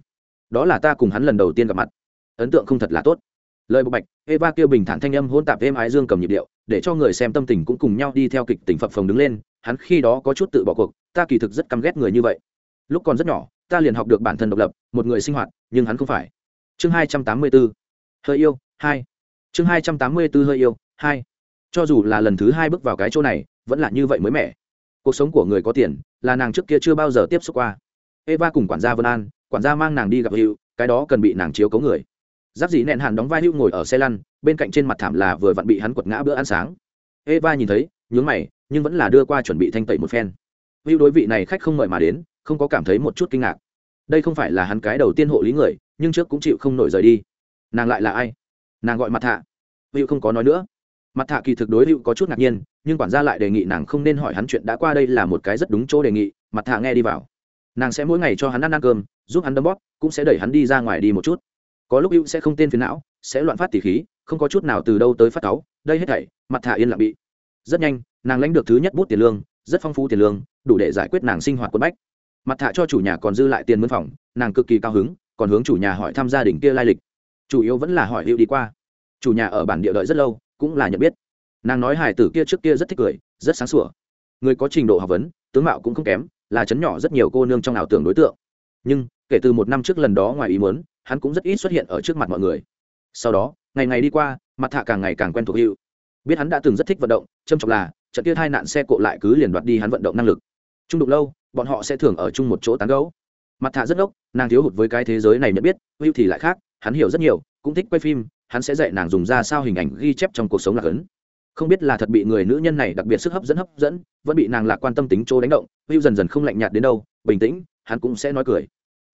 Đó là ta cùng hắn lần đầu tiên gặp mặt. Ấn tượng không thật là tốt. Lời bộc bạch, eva kêu bình thản thanh âm hỗn tạp êm ái dương cầm nhịp điệu, để cho người xem tâm tình cũng cùng nhau đi theo kịch tình phập phồng đứng lên hắn khi đó có chút tự bỏ cuộc, ta kỳ thực rất căm ghét người như vậy. Lúc còn rất nhỏ, ta liền học được bản thân độc lập, một người sinh hoạt, nhưng hắn không phải. Chương hai trăm tám mươi b ố hơi yêu, hai. Chương hai trăm tám mươi b ố hơi yêu, hai. Cho dù là lần thứ hai bước vào cái chỗ này, vẫn là như vậy mới mẻ. Cuộc sống của người có tiền, là nàng trước kia chưa bao giờ tiếp xúc qua. Eva cùng quản gia vân an, quản gia mang nàng đi gặp hữu, cái đó cần bị nàng chiếu cấu người. Giáp dĩ nẹn hàn đóng vai hữu ngồi ở xe lăn, bên cạnh trên mặt thảm là vừa vặn bị hắn quật ngã bữa ăn sáng. Eva nhìn thấy nhướng mày, nhưng vẫn là đưa qua chuẩn bị thanh tẩy một phen. Hữu đối vị này khách không mời mà đến, không có cảm thấy một chút kinh ngạc. Đây không phải là hắn cái đầu tiên hộ lý người, nhưng trước cũng chịu không nổi rời đi. Nàng lại là ai? Nàng gọi mặt thạ. Hữu không có nói nữa. Mặt thạ kỳ thực đối hữu có chút ngạc nhiên, nhưng quản gia lại đề nghị nàng không nên hỏi hắn chuyện đã qua đây là một cái rất đúng chỗ đề nghị mặt thạ nghe đi vào. Nàng sẽ mỗi ngày cho hắn ăn ăn cơm, giúp hắn đấm bóp, cũng sẽ đẩy hắn đi ra ngoài đi một chút. Có lúc hữu sẽ không tên phiền não, sẽ loạn phát tỉ khí, không có chút nào từ đâu tới phát cáu, đây hết thảy mặt thạ yên lặng bị rất nhanh, nàng lãnh được thứ nhất bút tiền lương, rất phong phú tiền lương, đủ để giải quyết nàng sinh hoạt quân bách. Mặt thạ cho chủ nhà còn dư lại tiền mướn phòng, nàng cực kỳ cao hứng, còn hướng chủ nhà hỏi thăm gia đình kia lai lịch. Chủ yếu vẫn là hỏi hữu đi qua. Chủ nhà ở bản địa đợi rất lâu, cũng là nhận biết. Nàng nói hải tử kia trước kia rất thích cười, rất sáng sủa. Người có trình độ học vấn, tướng mạo cũng không kém, là chấn nhỏ rất nhiều cô nương trong ảo tưởng đối tượng. Nhưng, kể từ một năm trước lần đó ngoài ý muốn, hắn cũng rất ít xuất hiện ở trước mặt mọi người. Sau đó, ngày ngày đi qua, mặt thạ càng ngày càng quen thuộc hữu biết hắn đã từng rất thích vận động trâm trọng là, trận kia hai nạn xe cộ lại cứ liền đoạt đi hắn vận động năng lực. Trung đụng lâu, bọn họ sẽ thường ở chung một chỗ tán gấu mặt thạ rất ốc nàng thiếu hụt với cái thế giới này nhận biết hữu thì lại khác, hắn hiểu rất nhiều, cũng thích quay phim, hắn sẽ dạy nàng dùng ra sao hình ảnh ghi chép trong cuộc sống lạc ấn. Không biết là thật bị người nữ nhân này đặc biệt sức hấp dẫn hấp dẫn, vẫn bị nàng lạc quan tâm tính chỗ đánh động hữu dần dần không lạnh nhạt đến đâu, bình tĩnh, hắn cũng sẽ nói cười.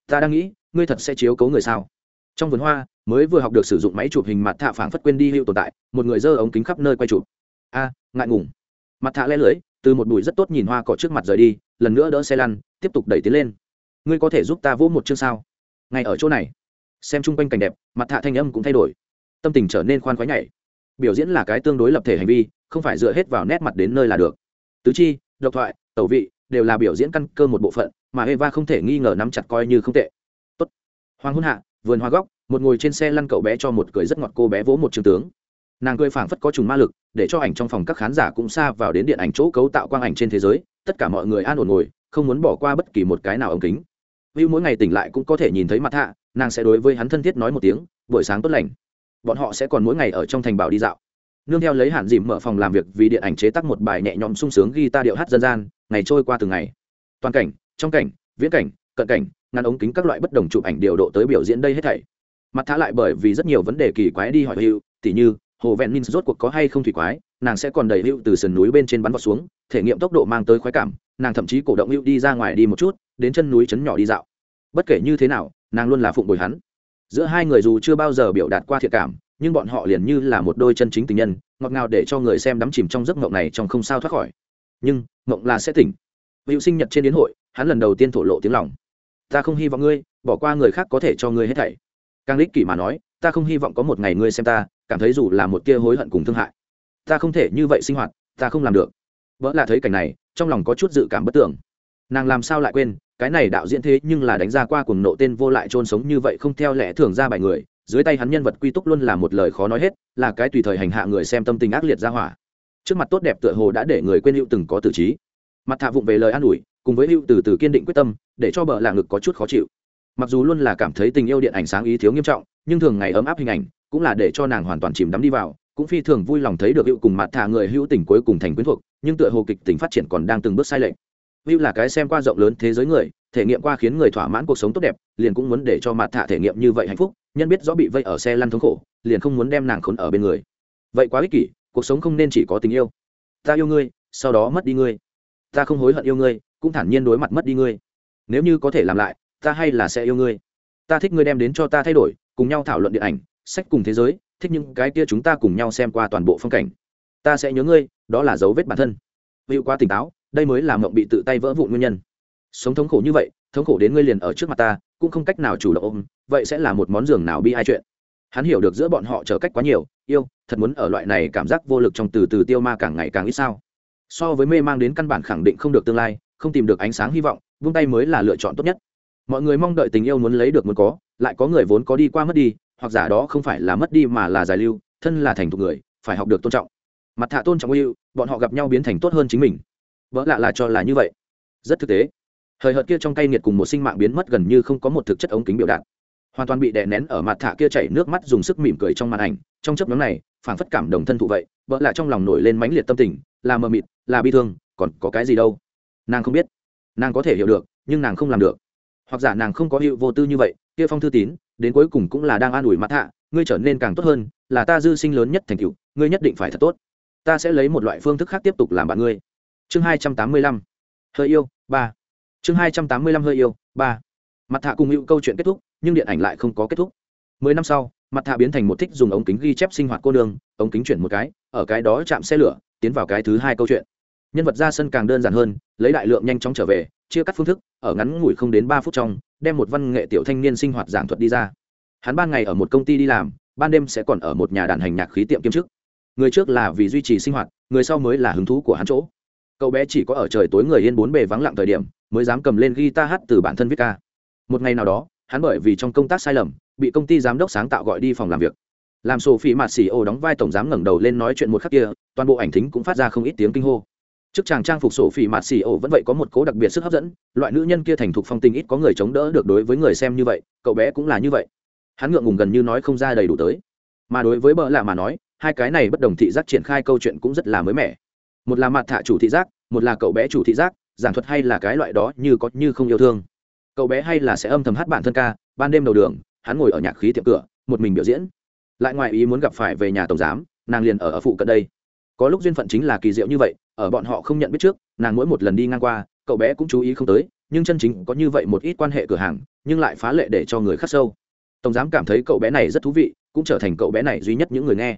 Ta đang nghĩ, ngươi thật sẽ chiếu cấu người sao? Trong vườn hoa, mới vừa học được sử dụng máy chụp hình mặt thạ phảng phất quên đi hữu tồn tại, một người dơ ống kính khắp nơi quay chụp a, ngại ngùng. Mặt thạ le lưới, từ một bụi rất tốt nhìn hoa cỏ trước mặt rời đi, lần nữa đỡ xe lăn, tiếp tục đẩy tiến lên. Ngươi có thể giúp ta vỗ một chương sao? Ngay ở chỗ này. Xem chung quanh cảnh đẹp, mặt thạ thanh âm cũng thay đổi. Tâm tình trở nên khoan khoái nhảy. Biểu diễn là cái tương đối lập thể hành vi, không phải dựa hết vào nét mặt đến nơi là được. Tứ chi, độc thoại, tẩu vị, đều là biểu diễn căn cơ một bộ phận, mà eva không thể nghi ngờ nắm chặt coi như không tệ. Tốt. hoàng hôn hạ, vườn hoa góc, một ngồi trên xe lăn cậu bé cho một cười rất ngọt cô bé vỗ một trường tướng nàng cười phảng phất có trùng ma lực, để cho ảnh trong phòng các khán giả cũng xa vào đến điện ảnh chỗ cấu tạo quang ảnh trên thế giới, tất cả mọi người an ổn ngồi, không muốn bỏ qua bất kỳ một cái nào ống kính. View mỗi ngày tỉnh lại cũng có thể nhìn thấy mặt hạ, nàng sẽ đối với hắn thân thiết nói một tiếng, buổi sáng tốt lành. Bọn họ sẽ còn mỗi ngày ở trong thành bảo đi dạo. Nương theo lấy hạn dìm mở phòng làm việc vì điện ảnh chế tác một bài nhẹ nhõm sung sướng ghi ta điệu hát dân gian, ngày trôi qua từng ngày. Toàn cảnh, trong cảnh, viễn cảnh, cận cảnh, ngăn ống kính các loại bất đồng chụp ảnh điều độ tới biểu diễn đây hết thảy. Mặt thả lại bởi vì rất nhiều vấn đề kỳ quái đi hỏi hữu tỉ như hồ vẹn minh rốt cuộc có hay không thủy quái, nàng sẽ còn đẩy hữu từ sườn núi bên trên bắn vào xuống, thể nghiệm tốc độ mang tới khoái cảm, nàng thậm chí cổ động hữu đi ra ngoài đi một chút, đến chân núi chấn nhỏ đi dạo. Bất kể như thế nào, nàng luôn là phụng bồi hắn. Giữa hai người dù chưa bao giờ biểu đạt qua thiệt cảm, nhưng bọn họ liền như là một đôi chân chính tình nhân, ngọt ngào để cho người xem đắm chìm trong giấc mộng này trong không sao thoát khỏi. Nhưng, mộng là sẽ tỉnh. Hữu sinh nhật trên đến hội, hắn lần đầu tiên thổ lộ tiếng lòng. Ta không hy vọng ngươi, bỏ qua người khác có thể cho ngươi hết thảy. Càng lích kỷ mà nói, ta không hy vọng có một ngày ngươi xem ta cảm thấy dù là một tia hối hận cùng thương hại, ta không thể như vậy sinh hoạt, ta không làm được. Vợ là thấy cảnh này, trong lòng có chút dự cảm bất tưởng nàng làm sao lại quên, cái này đạo diễn thế nhưng là đánh ra qua cùng nộ tên vô lại trôn sống như vậy không theo lẽ thường ra bài người, dưới tay hắn nhân vật quy túc luôn là một lời khó nói hết, là cái tùy thời hành hạ người xem tâm tình ác liệt ra hỏa. Trước mặt tốt đẹp tựa hồ đã để người quên hữu từng có tử trí. Mặt thạ vụng về lời an ủi, cùng với hữu từ từ kiên định quyết tâm, để cho bờ lạ ngực có chút khó chịu. Mặc dù luôn là cảm thấy tình yêu điện ảnh sáng ý thiếu nghiêm trọng, nhưng thường ngày ấm áp hình ảnh cũng là để cho nàng hoàn toàn chìm đắm đi vào, cũng phi thường vui lòng thấy được hữu cùng mặt thả người hữu tình cuối cùng thành quyến thuộc, nhưng tựa hồ kịch tình phát triển còn đang từng bước sai lệch. Hữu là cái xem qua rộng lớn thế giới người, thể nghiệm qua khiến người thỏa mãn cuộc sống tốt đẹp, liền cũng muốn để cho mặt thả thể nghiệm như vậy hạnh phúc, nhân biết rõ bị vây ở xe lăn thống khổ, liền không muốn đem nàng khốn ở bên người. Vậy quá ích kỷ, cuộc sống không nên chỉ có tình yêu. Ta yêu ngươi, sau đó mất đi ngươi. Ta không hối hận yêu ngươi, cũng thản nhiên đối mặt mất đi ngươi. Nếu như có thể làm lại, ta hay là sẽ yêu ngươi. Ta thích ngươi đem đến cho ta thay đổi, cùng nhau thảo luận điện ảnh sách cùng thế giới, thích những cái kia chúng ta cùng nhau xem qua toàn bộ phong cảnh. Ta sẽ nhớ ngươi, đó là dấu vết bản thân. Hữu quá tỉnh táo, đây mới là mộng bị tự tay vỡ vụn nguyên nhân. Sống thống khổ như vậy, thống khổ đến ngươi liền ở trước mặt ta, cũng không cách nào chủ động ôm, vậy sẽ là một món giường nào bi ai chuyện. Hắn hiểu được giữa bọn họ trở cách quá nhiều, yêu, thật muốn ở loại này cảm giác vô lực trong từ từ tiêu ma càng ngày càng ít sao. So với mê mang đến căn bản khẳng định không được tương lai, không tìm được ánh sáng hy vọng, vung tay mới là lựa chọn tốt nhất. Mọi người mong đợi tình yêu muốn lấy được muốn có, lại có người vốn có đi qua mất đi hoặc giả đó không phải là mất đi mà là giải lưu, thân là thành thục người, phải học được tôn trọng. Mặt thạ tôn trọng yêu, bọn họ gặp nhau biến thành tốt hơn chính mình. Vỡ lạ là cho là như vậy. Rất thực tế. Hời hợt kia trong tay nghiệt cùng một sinh mạng biến mất gần như không có một thực chất ống kính biểu đạt. Hoàn toàn bị đè nén ở mặt thả kia chảy nước mắt dùng sức mỉm cười trong màn ảnh, trong chấp nhóm này, phảng phất cảm đồng thân thụ vậy vợ lạ trong lòng nổi lên mãnh liệt tâm tình, là mờ mịt, là bi thương, còn có cái gì đâu? Nàng không biết. Nàng có thể hiểu được, nhưng nàng không làm được. Hoặc giả nàng không có hiệu vô tư như vậy, kia phong thư tín đến cuối cùng cũng là đang an ủi mặt hạ, ngươi trở nên càng tốt hơn, là ta dư sinh lớn nhất thành cựu ngươi nhất định phải thật tốt. Ta sẽ lấy một loại phương thức khác tiếp tục làm bạn ngươi. Chương hai trăm tám mươi lăm. Hơi yêu, ba. Chương hai trăm tám mươi lăm hơi yêu, ba. Mặt thạ cùng hữu câu chuyện kết thúc, nhưng điện ảnh lại không có kết thúc. Mười năm sau, mặt thạ biến thành một thích dùng ống kính ghi chép sinh hoạt cô đường ống kính chuyển một cái, ở cái đó chạm xe lửa, tiến vào cái thứ hai câu chuyện. Nhân vật ra sân càng đơn giản hơn, lấy đại lượng nhanh chóng trở về, chia cắt phương thức, ở ngắn ngủi không đến ba phút trong đem một văn nghệ tiểu thanh niên sinh hoạt giảng thuật đi ra. Hắn ban ngày ở một công ty đi làm, ban đêm sẽ còn ở một nhà đàn hành nhạc khí tiệm kiêm chức. Người trước là vì duy trì sinh hoạt, người sau mới là hứng thú của hắn chỗ. Cậu bé chỉ có ở trời tối người yên bốn bề vắng lặng thời điểm, mới dám cầm lên guitar hát từ bản thân viết ca. Một ngày nào đó, hắn bởi vì trong công tác sai lầm, bị công ty giám đốc sáng tạo gọi đi phòng làm việc. Làm sổ phỉ mạt xỉ ô đóng vai tổng giám ngẩng đầu lên nói chuyện một khắc kia, toàn bộ ảnh thính cũng phát ra không ít tiếng kinh hô trước chàng trang phục sổ phỉ mạt xì ổ vẫn vậy có một cố đặc biệt sức hấp dẫn. Loại nữ nhân kia thành thục phong tình ít có người chống đỡ được đối với người xem như vậy, cậu bé cũng là như vậy. Hắn ngượng ngùng gần như nói không ra đầy đủ tới. Mà đối với bợ lạ mà nói, hai cái này bất đồng thị giác triển khai câu chuyện cũng rất là mới mẻ. Một là mặt thạ chủ thị giác, một là cậu bé chủ thị giác, giảng thuật hay là cái loại đó như có như không yêu thương. Cậu bé hay là sẽ âm thầm hát bản thân ca, ban đêm đầu đường, hắn ngồi ở nhạc khí tiệm cửa, một mình biểu diễn. Lại ngoài ý muốn gặp phải về nhà tổng giám, nàng liền ở ở phụ cận đây có lúc duyên phận chính là kỳ diệu như vậy, ở bọn họ không nhận biết trước, nàng mỗi một lần đi ngang qua, cậu bé cũng chú ý không tới, nhưng chân chính có như vậy một ít quan hệ cửa hàng, nhưng lại phá lệ để cho người khắc sâu. Tổng giám cảm thấy cậu bé này rất thú vị, cũng trở thành cậu bé này duy nhất những người nghe.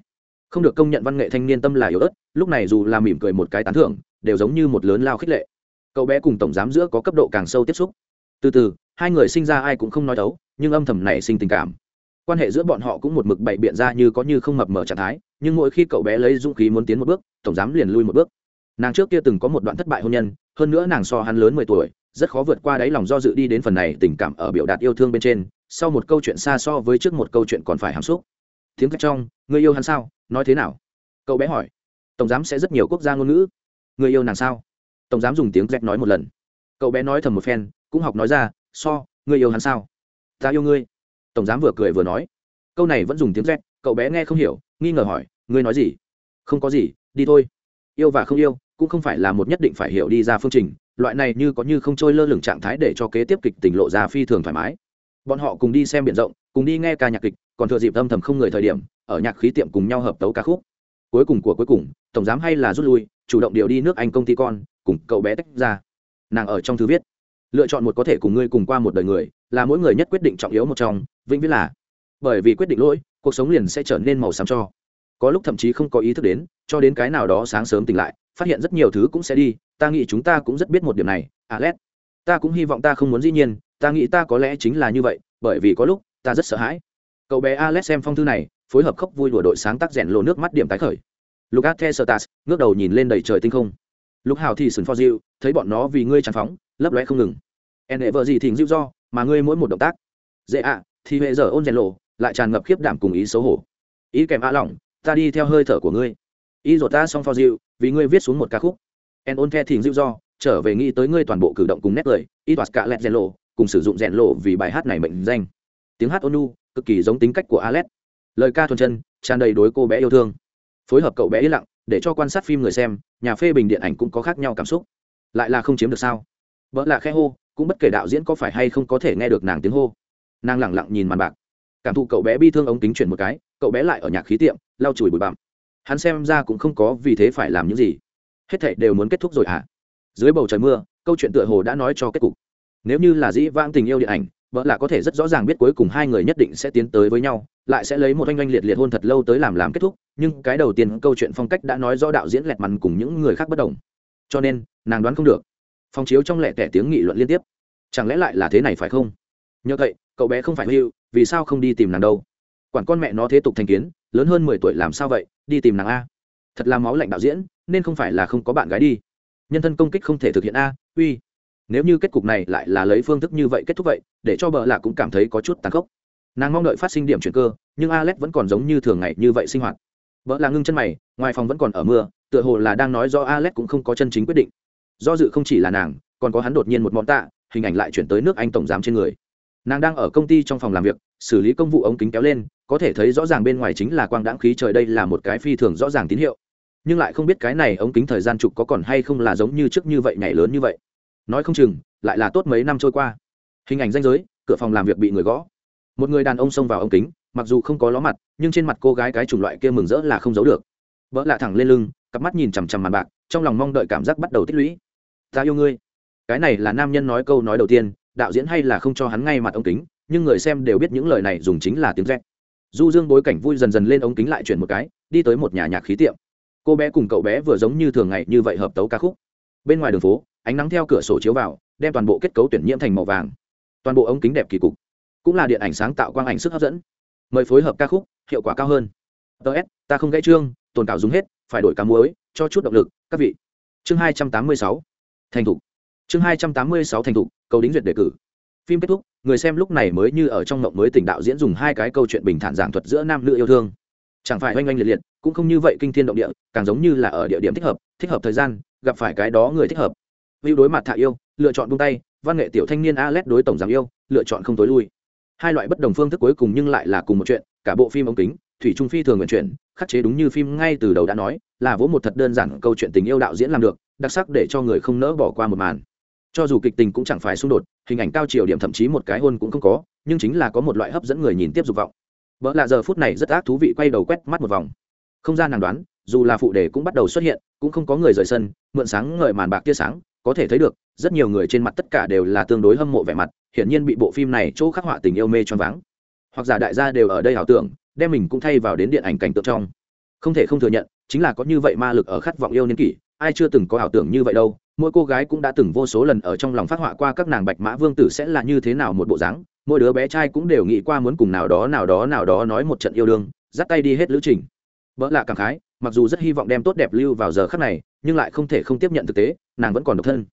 Không được công nhận văn nghệ thanh niên tâm là yếu ớt, lúc này dù là mỉm cười một cái tán thưởng, đều giống như một lớn lao khích lệ. Cậu bé cùng tổng giám giữa có cấp độ càng sâu tiếp xúc. Từ từ, hai người sinh ra ai cũng không nói đấu nhưng âm thầm này sinh tình cảm. Quan hệ giữa bọn họ cũng một mực bậy biện ra như có như không mập mờ trạng thái nhưng mỗi khi cậu bé lấy dũng khí muốn tiến một bước, tổng giám liền lui một bước. Nàng trước kia từng có một đoạn thất bại hôn nhân, hơn nữa nàng so hắn lớn mười tuổi, rất khó vượt qua đáy lòng do dự đi đến phần này tình cảm ở biểu đạt yêu thương bên trên, sau một câu chuyện xa so với trước một câu chuyện còn phải hàm xúc. Tiếng cách trong, người yêu hắn sao? Nói thế nào? Cậu bé hỏi. Tổng giám sẽ rất nhiều quốc gia ngôn ngữ. Người yêu nàng sao? Tổng giám dùng tiếng rách nói một lần. Cậu bé nói thầm một phen, cũng học nói ra, so, người yêu hắn sao? Ta yêu ngươi. Tổng giám vừa cười vừa nói. Câu này vẫn dùng tiếng rét cậu bé nghe không hiểu nghi ngờ hỏi, ngươi nói gì? Không có gì, đi thôi. Yêu và không yêu, cũng không phải là một nhất định phải hiểu đi ra phương trình, loại này như có như không trôi lơ lửng trạng thái để cho kế tiếp kịch tỉnh lộ ra phi thường thoải mái. Bọn họ cùng đi xem biển rộng, cùng đi nghe ca nhạc kịch, còn thừa dịp âm thầm không người thời điểm, ở nhạc khí tiệm cùng nhau hợp tấu ca khúc. Cuối cùng của cuối cùng, tổng giám hay là rút lui, chủ động điều đi nước anh công ty con, cùng cậu bé tách ra. Nàng ở trong thư viết, lựa chọn một có thể cùng ngươi cùng qua một đời người, là mỗi người nhất quyết định trọng yếu một trong, vĩnh viễn là. Bởi vì quyết định lỗi cuộc sống liền sẽ trở nên màu xám cho. Có lúc thậm chí không có ý thức đến, cho đến cái nào đó sáng sớm tỉnh lại, phát hiện rất nhiều thứ cũng sẽ đi, ta nghĩ chúng ta cũng rất biết một điểm này, alex. Ta cũng hy vọng ta không muốn dĩ nhiên, ta nghĩ ta có lẽ chính là như vậy, bởi vì có lúc, ta rất sợ hãi. Cậu bé alex xem phong thư này, phối hợp khóc vui đùa đội sáng tác rèn lộ nước mắt điểm tái khởi. Lucas tesertas ngước đầu nhìn lên đầy trời tinh không. Lúc hào thì sừng for you thấy bọn nó vì ngươi tràn phóng, lấp lóe không ngừng. En vợ gì thỉnh dịu do, mà ngươi mỗi một động tác. Dễ ạ, thì hệ giờ ôn rèn lộ lại tràn ngập khiếp đảm cùng ý xấu hổ. Ý kèm a lỏng, ta đi theo hơi thở của ngươi. Ý rồi ta xong for dịu vì ngươi viết xuống một ca khúc. En ôn the thỉnh dịu do, trở về nghĩ tới ngươi toàn bộ cử động cùng nét cười, ý toạt cả lẹt rèn lộ, cùng sử dụng rèn lộ vì bài hát này mệnh danh. Tiếng hát ônu cực kỳ giống tính cách của alex lời ca thuần chân, tràn đầy đối cô bé yêu thương. Phối hợp cậu bé yên lặng, để cho quan sát phim người xem, nhà phê bình điện ảnh cũng có khác nhau cảm xúc. Lại là không chiếm được sao? Vợ là khe hô, cũng bất kể đạo diễn có phải hay không có thể nghe được nàng tiếng hô. Nàng lẳng lặng nhìn màn bạc cảm thụ cậu bé bi thương ống kính chuyển một cái, cậu bé lại ở nhạc khí tiệm, lau chùi bụi bặm. Hắn xem ra cũng không có vì thế phải làm những gì. Hết thảy đều muốn kết thúc rồi à dưới bầu trời mưa, câu chuyện tựa hồ đã nói cho kết cục. Nếu như là dĩ vãng tình yêu điện ảnh, vợ là có thể rất rõ ràng biết cuối cùng hai người nhất định sẽ tiến tới với nhau, lại sẽ lấy một oanh oanh liệt liệt hôn thật lâu tới làm làm kết thúc, nhưng cái đầu tiên câu chuyện phong cách đã nói rõ đạo diễn lẹt mằn cùng những người khác bất đồng. Cho nên, nàng đoán không được. Phong chiếu trong lẹ tẻ tiếng nghị luận liên tiếp. Chẳng lẽ lại là thế này phải không? Nhờ vậy, cậu bé không phải hưu vì sao không đi tìm nàng đâu? Quản con mẹ nó thế tục thành kiến, lớn hơn mười tuổi làm sao vậy, đi tìm nàng a. Thật là máu lạnh đạo diễn, nên không phải là không có bạn gái đi. Nhân thân công kích không thể thực hiện a, uy. Nếu như kết cục này lại là lấy phương thức như vậy kết thúc vậy, để cho bợ lạ cũng cảm thấy có chút tàn khốc. Nàng mong đợi phát sinh điểm chuyển cơ, nhưng alex vẫn còn giống như thường ngày như vậy sinh hoạt. Vợ là ngưng chân mày, ngoài phòng vẫn còn ở mưa, tựa hồ là đang nói do alex cũng không có chân chính quyết định. Do dự không chỉ là nàng, còn có hắn đột nhiên một món tạ, hình ảnh lại chuyển tới nước anh tổng giám trên người nàng đang ở công ty trong phòng làm việc, xử lý công vụ ống kính kéo lên, có thể thấy rõ ràng bên ngoài chính là quang đãng khí trời đây là một cái phi thường rõ ràng tín hiệu. Nhưng lại không biết cái này ống kính thời gian trục có còn hay không là giống như trước như vậy nhảy lớn như vậy. Nói không chừng, lại là tốt mấy năm trôi qua. Hình ảnh danh giới, cửa phòng làm việc bị người gõ. Một người đàn ông xông vào ống kính, mặc dù không có ló mặt, nhưng trên mặt cô gái cái chủng loại kia mừng rỡ là không giấu được. Vỡ lạ thẳng lên lưng, cặp mắt nhìn chằm chằm màn bạc, trong lòng mong đợi cảm giác bắt đầu tích lũy. Ta yêu ngươi. Cái này là nam nhân nói câu nói đầu tiên đạo diễn hay là không cho hắn ngay mặt ống kính, nhưng người xem đều biết những lời này dùng chính là tiếng rét. Du dương bối cảnh vui dần dần lên ống kính lại chuyển một cái, đi tới một nhà nhạc khí tiệm. Cô bé cùng cậu bé vừa giống như thường ngày như vậy hợp tấu ca khúc. Bên ngoài đường phố, ánh nắng theo cửa sổ chiếu vào, đem toàn bộ kết cấu tuyển nhiễm thành màu vàng. Toàn bộ ống kính đẹp kỳ cục. Cũng là điện ảnh sáng tạo quang ảnh sức hấp dẫn. Mời phối hợp ca khúc, hiệu quả cao hơn. Ts ta không gãy chương, tồn cảo dùng hết, phải đổi cá muối, cho chút động lực, các vị. Chương hai trăm tám mươi sáu. Thành thục chương hai trăm tám mươi sáu thành thục, cầu đính duyệt đề cử. Phim kết thúc, người xem lúc này mới như ở trong mộng mới tỉnh đạo diễn dùng hai cái câu chuyện bình thản giảng thuật giữa nam nữ yêu thương. Chẳng phải oanh oanh liệt liệt, cũng không như vậy kinh thiên động địa, càng giống như là ở địa điểm thích hợp thích hợp thời gian, gặp phải cái đó người thích hợp. Hữu đối mặt thạ yêu, lựa chọn buông tay, văn nghệ tiểu thanh niên alex đối tổng giám yêu, lựa chọn không tối lui. Hai loại bất đồng phương thức cuối cùng nhưng lại là cùng một chuyện, cả bộ phim ống kính, thủy trung phi thường nguyện chuyển, khắc chế đúng như phim ngay từ đầu đã nói, là vỗ một thật đơn giản câu chuyện tình yêu đạo diễn làm được, đặc sắc để cho người không nỡ bỏ qua một màn cho dù kịch tình cũng chẳng phải xung đột, hình ảnh cao chiều điểm thậm chí một cái hôn cũng không có, nhưng chính là có một loại hấp dẫn người nhìn tiếp dục vọng. Vợ lạ giờ phút này rất ác thú vị quay đầu quét mắt một vòng. Không gian nàng đoán, dù là phụ đề cũng bắt đầu xuất hiện, cũng không có người rời sân, mượn sáng ngời màn bạc tia sáng, có thể thấy được, rất nhiều người trên mặt tất cả đều là tương đối hâm mộ vẻ mặt, hiển nhiên bị bộ phim này chỗ khắc họa tình yêu mê cho váng. Hoặc giả đại gia đều ở đây ảo tưởng, đem mình cũng thay vào đến điện ảnh cảnh tượng trong. Không thể không thừa nhận, chính là có như vậy ma lực ở khát vọng yêu niên kỷ, ai chưa từng có ảo tưởng như vậy đâu mỗi cô gái cũng đã từng vô số lần ở trong lòng phát họa qua các nàng bạch mã vương tử sẽ là như thế nào một bộ dáng. Mỗi đứa bé trai cũng đều nghĩ qua muốn cùng nào đó nào đó nào đó nói một trận yêu đương, dắt tay đi hết lữ trình. Vợ lạ cảm khái, mặc dù rất hy vọng đem tốt đẹp lưu vào giờ khắc này, nhưng lại không thể không tiếp nhận thực tế, nàng vẫn còn độc thân.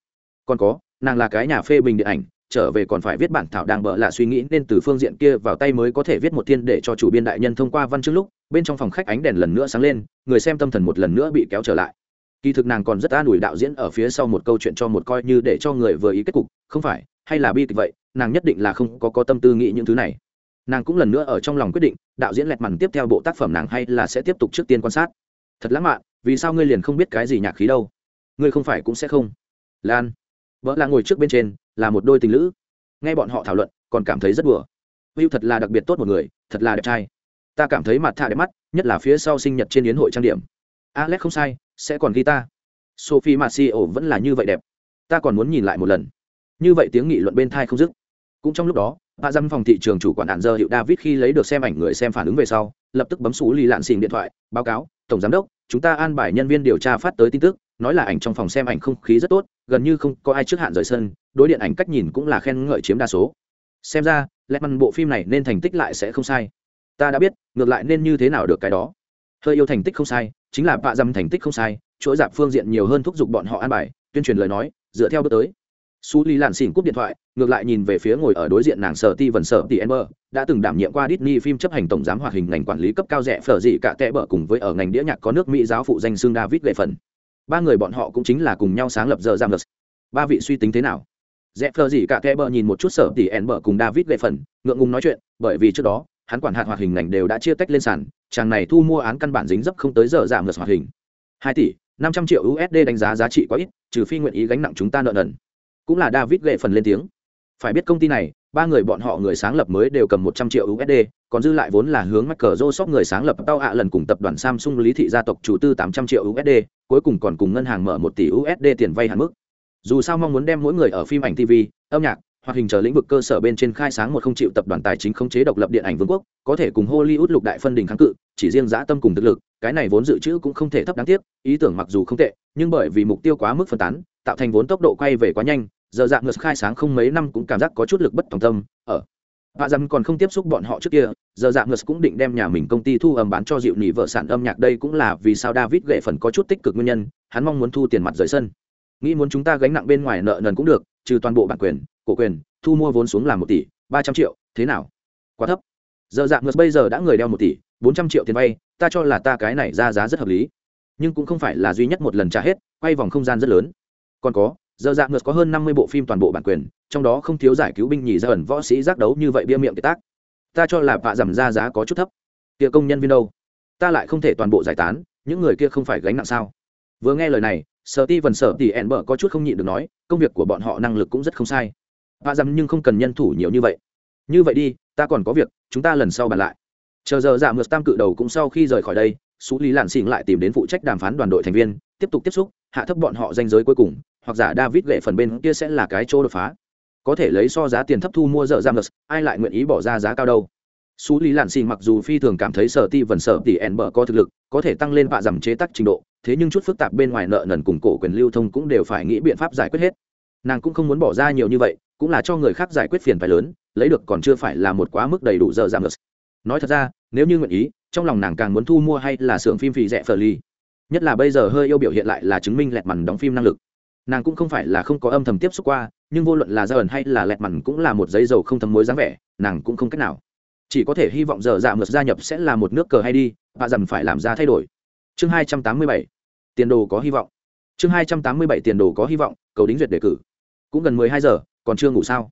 Còn có, nàng là cái nhà phê bình điện ảnh, trở về còn phải viết bản thảo đang bợ lạ suy nghĩ nên từ phương diện kia vào tay mới có thể viết một thiên để cho chủ biên đại nhân thông qua văn chương lúc, bên trong phòng khách ánh đèn lần nữa sáng lên, người xem tâm thần một lần nữa bị kéo trở lại kỳ thực nàng còn rất an ủi đạo diễn ở phía sau một câu chuyện cho một coi như để cho người vừa ý kết cục, không phải, hay là bi kịch vậy, nàng nhất định là không có có tâm tư nghĩ những thứ này. Nàng cũng lần nữa ở trong lòng quyết định, đạo diễn lẹt mằn tiếp theo bộ tác phẩm nàng hay là sẽ tiếp tục trước tiên quan sát. Thật lãng mạn, vì sao ngươi liền không biết cái gì nhạc khí đâu? Ngươi không phải cũng sẽ không? Lan, vợ là ngồi trước bên trên, là một đôi tình lữ. Nghe bọn họ thảo luận, còn cảm thấy rất bừa hữu thật là đặc biệt tốt một người, thật là đẹp trai. Ta cảm thấy mặt thạ đẹp mắt, nhất là phía sau sinh nhật trên yến hội trang điểm alex không sai, sẽ còn ghi ta. Sophie marcio vẫn là như vậy đẹp. Ta còn muốn nhìn lại một lần. Như vậy tiếng nghị luận bên thai không dứt. Cũng trong lúc đó, bà dăm phòng thị trường chủ quản hạn giờ hiệu david khi lấy được xem ảnh người xem phản ứng về sau, lập tức bấm xú lì lạn xình điện thoại, báo cáo, tổng giám đốc, chúng ta an bài nhân viên điều tra phát tới tin tức, nói là ảnh trong phòng xem ảnh không khí rất tốt, gần như không có ai trước hạn rời sân, đối điện ảnh cách nhìn cũng là khen ngợi chiếm đa số. Xem ra, lẽ măn bộ phim này nên thành tích lại sẽ không sai. Ta đã biết, ngược lại nên như thế nào được cái đó. Hơi yêu thành tích không sai chính là bạ dăm thành tích không sai chuỗi dạp phương diện nhiều hơn thúc giục bọn họ an bài tuyên truyền lời nói dựa theo bước tới su lý lạn xỉn cúp điện thoại ngược lại nhìn về phía ngồi ở đối diện nàng sở ti vần sở ti ember đã từng đảm nhiệm qua Disney phim chấp hành tổng giám hoạt hình ngành quản lý cấp cao rẻ phở dị cả tệ bở cùng với ở ngành đĩa nhạc có nước Mỹ giáo phụ danh xương David Lệ phần. Ba người bọn họ cũng chính là cùng nhau sáng lập giờ giam Ba vị suy tính thế nào? rẽ phở dị cả tệ bở nhìn một chút sở ti ember cùng David Lệ phần, ngượng ngùng nói chuyện, bởi vì trước đó, hắn quản hạt hoạt hình ngành đều đã chia tách lên sàn, chàng này thu mua án căn bản dính dấp không tới giờ giảm hoạt hình. hai tỷ, 500 triệu USD đánh giá giá trị quá ít, trừ phi nguyện ý gánh nặng chúng ta nợ nần. Cũng là david gậy phần lên tiếng. Phải biết công ty này ba người bọn họ người sáng lập mới đều cầm một trăm triệu usd còn dư lại vốn là hướng mắc cờ joseph người sáng lập tao ạ lần cùng tập đoàn samsung lý thị gia tộc chủ tư tám trăm triệu usd cuối cùng còn cùng ngân hàng mở một tỷ usd tiền vay hạn mức. Dù sao mong muốn đem mỗi người ở phim ảnh tv âm nhạc hoạt hình chờ lĩnh vực cơ sở bên trên khai sáng một không triệu tập đoàn tài chính khống chế độc lập điện ảnh vương quốc, có thể cùng hollywood lục đại phân đình kháng cự, chỉ riêng giã tâm cùng thực lực, cái này vốn dự trữ cũng không thể thấp đáng tiếc, ý tưởng mặc dù không tệ, nhưng bởi vì mục tiêu quá mức phân tán, tạo thành vốn tốc độ quay về quá nhanh, giờ dạng ngược khai sáng không mấy năm cũng cảm giác có chút lực bất tòng tâm, ở và rằng còn không tiếp xúc bọn họ trước kia, giờ dạng ngược cũng định đem nhà mình công ty thu âm bán cho dịu nỉ vợ sản âm nhạc đây cũng là vì sao david gậy phần có chút tích cực nguyên nhân, hắn mong muốn thu tiền mặt rời sân. Nghĩ muốn chúng ta gánh nặng bên ngoài nợ nần cũng được, trừ toàn bộ bản quyền cổ quyền, thu mua vốn xuống là một tỷ, ba trăm triệu, thế nào? Quá thấp. Giờ dạng ngược bây giờ đã người đeo một tỷ, bốn trăm triệu tiền vay, ta cho là ta cái này ra giá rất hợp lý. Nhưng cũng không phải là duy nhất một lần trả hết, quay vòng không gian rất lớn. Còn có, giờ dạng ngược có hơn năm mươi bộ phim toàn bộ bản quyền, trong đó không thiếu giải cứu binh nhì ra ẩn võ sĩ giác đấu như vậy bia miệng kiệt tác. Ta cho là vạ giảm ra giá có chút thấp. Kia công nhân viên đâu? Ta lại không thể toàn bộ giải tán, những người kia không phải gánh nặng sao? Vừa nghe lời này sở ti vần sở thì ẹn bở có chút không nhịn được nói, công việc của bọn họ năng lực cũng rất không sai vạ giảm nhưng không cần nhân thủ nhiều như vậy. Như vậy đi, ta còn có việc, chúng ta lần sau bàn lại. Chờ giờ dạ ngược tam cự đầu cũng sau khi rời khỏi đây xú lý lạn xỉn lại tìm đến phụ trách đàm phán đoàn đội thành viên, tiếp tục tiếp xúc, hạ thấp bọn họ danh giới cuối cùng, hoặc giả david lệ phần bên kia sẽ là cái chỗ đột phá. Có thể lấy so giá tiền thấp thu mua dở giam dạ mượt, ai lại nguyện ý bỏ ra giá cao đâu? Xú lý lạn xỉn mặc dù phi thường cảm thấy sở ti vần sở tỉ ẻn bở có thực lực, có thể tăng lên vạ giảm chế tác trình độ, thế nhưng chút phức tạp bên ngoài nợ nần cùng cổ quyền lưu thông cũng đều phải nghĩ biện pháp giải quyết hết nàng cũng không muốn bỏ ra nhiều như vậy, cũng là cho người khác giải quyết phiền phải lớn, lấy được còn chưa phải là một quá mức đầy đủ giờ giảm ngược nói thật ra, nếu như nguyện ý, trong lòng nàng càng muốn thu mua hay là xưởng phim phì rẻ phờ ly nhất là bây giờ hơi yêu biểu hiện lại là chứng minh lẹt mằn đóng phim năng lực. Nàng cũng không phải là không có âm thầm tiếp xúc qua, nhưng vô luận là ra ẩn hay là lẹt mằn cũng là một giấy dầu không thấm mối dáng vẻ, nàng cũng không cách nào. Chỉ có thể hy vọng giờ dạ mượt gia nhập sẽ là một nước cờ hay đi, và dần phải làm ra thay đổi. Chương hai trăm tám mươi bảy. Tiền đồ có hy vọng. Chương hai trăm tám mươi bảy tiền đồ có hy vọng, cầu đính duyệt đề cử cũng gần mười hai giờ, còn chưa ngủ sao?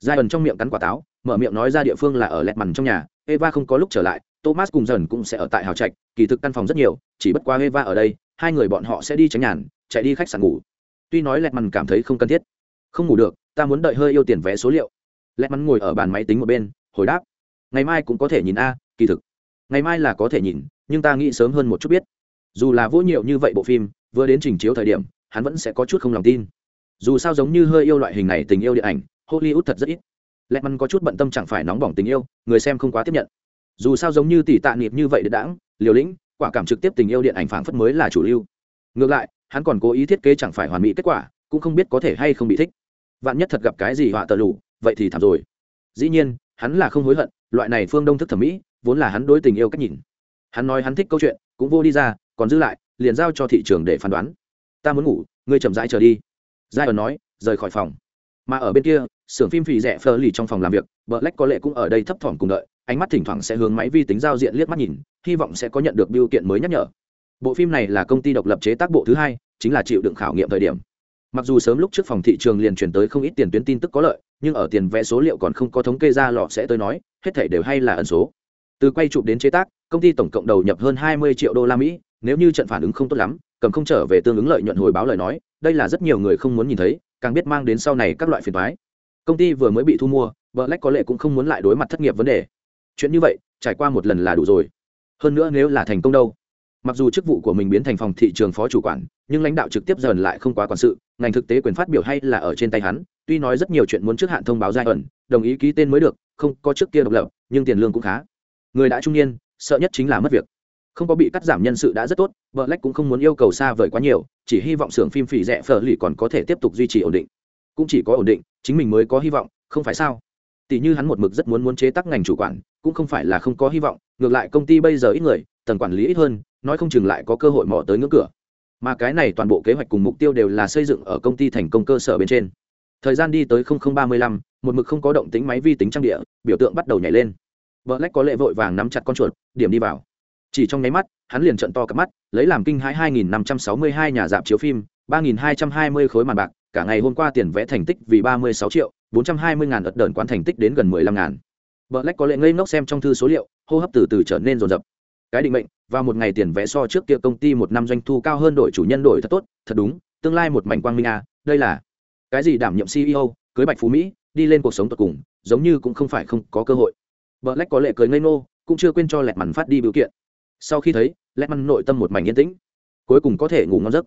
Giai ẩn trong miệng cắn quả táo, mở miệng nói ra địa phương là ở lẹt mằn trong nhà, eva không có lúc trở lại, thomas cùng dần cũng sẽ ở tại hào trạch, kỳ thực căn phòng rất nhiều, chỉ bất qua eva ở đây, hai người bọn họ sẽ đi tránh nhàn, chạy đi khách sạn ngủ. Tuy nói lẹt mằn cảm thấy không cần thiết, không ngủ được, ta muốn đợi hơi yêu tiền vé số liệu. Lẹt mằn ngồi ở bàn máy tính một bên, hồi đáp, ngày mai cũng có thể nhìn a, kỳ thực. Ngày mai là có thể nhìn, nhưng ta nghĩ sớm hơn một chút biết. Dù là vô nhiều như vậy bộ phim, vừa đến trình chiếu thời điểm, hắn vẫn sẽ có chút không lòng tin dù sao giống như hơi yêu loại hình này tình yêu điện ảnh hollywood thật rất ít. Lẹt mắn có chút bận tâm chẳng phải nóng bỏng tình yêu người xem không quá tiếp nhận. Dù sao giống như tỷ tạ nghiệp như vậy để đãng liều lĩnh quả cảm trực tiếp tình yêu điện ảnh phảng phất mới là chủ lưu. Ngược lại hắn còn cố ý thiết kế chẳng phải hoàn mỹ kết quả cũng không biết có thể hay không bị thích. Vạn nhất thật gặp cái gì họa tờ lụ, vậy thì thảm rồi. Dĩ nhiên hắn là không hối hận loại này phương đông thức thẩm mỹ vốn là hắn đối tình yêu cách nhìn. Hắn nói hắn thích câu chuyện cũng vô đi ra còn giữ lại liền giao cho thị trường để phán đoán. Ta muốn ngủ ngươi chậm rãi chờ đi giai ẩn nói, rời khỏi phòng. Mà ở bên kia, xưởng phim phì rẻ phơ lì trong phòng làm việc vợ lách có lệ cũng ở đây thấp thỏm cùng đợi, ánh mắt thỉnh thoảng sẽ hướng máy vi tính giao diện liếc mắt nhìn, hy vọng sẽ có nhận được biểu kiện mới nhắc nhở. Bộ phim này là công ty độc lập chế tác bộ thứ hai, chính là chịu đựng khảo nghiệm thời điểm. Mặc dù sớm lúc trước phòng thị trường liền chuyển tới không ít tiền tuyến tin tức có lợi, nhưng ở tiền vẽ số liệu còn không có thống kê ra lọ sẽ tới nói, hết thể đều hay là ẩn số. Từ quay chụp đến chế tác, công ty tổng cộng đầu nhập hơn 20 triệu đô la mỹ, nếu như trận phản ứng không tốt lắm cầm không trở về tương ứng lợi nhuận hồi báo lời nói, đây là rất nhiều người không muốn nhìn thấy, càng biết mang đến sau này các loại phiền toái. Công ty vừa mới bị thu mua, black có lẽ cũng không muốn lại đối mặt thất nghiệp vấn đề. Chuyện như vậy, trải qua một lần là đủ rồi. Hơn nữa nếu là thành công đâu? Mặc dù chức vụ của mình biến thành phòng thị trường phó chủ quản, nhưng lãnh đạo trực tiếp dần lại không quá quản sự, ngành thực tế quyền phát biểu hay là ở trên tay hắn, tuy nói rất nhiều chuyện muốn trước hạn thông báo giai ẩn đồng ý ký tên mới được, không có trước kia độc lập, nhưng tiền lương cũng khá. Người đã trung niên, sợ nhất chính là mất việc không có bị cắt giảm nhân sự đã rất tốt vợ lách cũng không muốn yêu cầu xa vời quá nhiều, chỉ hy vọng xưởng phim phỉ rẻ phở lì còn có thể tiếp tục duy trì ổn định. Cũng chỉ có ổn định, chính mình mới có hy vọng, không phải sao? Tỷ như hắn một mực rất muốn muốn chế tác ngành chủ quản, cũng không phải là không có hy vọng, ngược lại công ty bây giờ ít người, tầng quản lý ít hơn, nói không chừng lại có cơ hội mò tới ngưỡng cửa. Mà cái này toàn bộ kế hoạch cùng mục tiêu đều là xây dựng ở công ty thành công cơ sở bên trên. Thời gian đi tới ba mươi lăm, một mực không có động tính máy vi tính trang địa, biểu tượng bắt đầu nhảy lên. Vợ lách có lệ vội vàng nắm chặt con chuột, điểm đi vào chỉ trong nháy mắt, hắn liền trận to cặp mắt, lấy làm kinh hãi hai nghìn năm trăm sáu mươi hai nhà dạp chiếu phim, ba nghìn hai trăm hai mươi khối màn bạc, cả ngày hôm qua tiền vẽ thành tích vì ba mươi sáu triệu, bốn trăm hai mươi ngàn ật đờn quán thành tích đến gần mười lăm ngàn. Vợ lách có lệ ngây ngốc xem trong thư số liệu, hô hấp từ từ trở nên rồn rập cái định mệnh và một ngày tiền vẽ so trước kia công ty một năm doanh thu cao hơn đội chủ nhân đổi thật tốt, thật đúng, tương lai một mảnh quang minh a đây là cái gì đảm nhiệm ceo cưới bạch phú mỹ, đi lên cuộc sống tột cùng, giống như cũng không phải không có cơ hội. Vợ lách có lệ cười ngây ngô, cũng chưa quên cho lẹt mằn phát đi biểu kiện sau khi thấy lẹt mằn nội tâm một mảnh yên tĩnh. Cuối cùng có thể ngủ ngon giấc.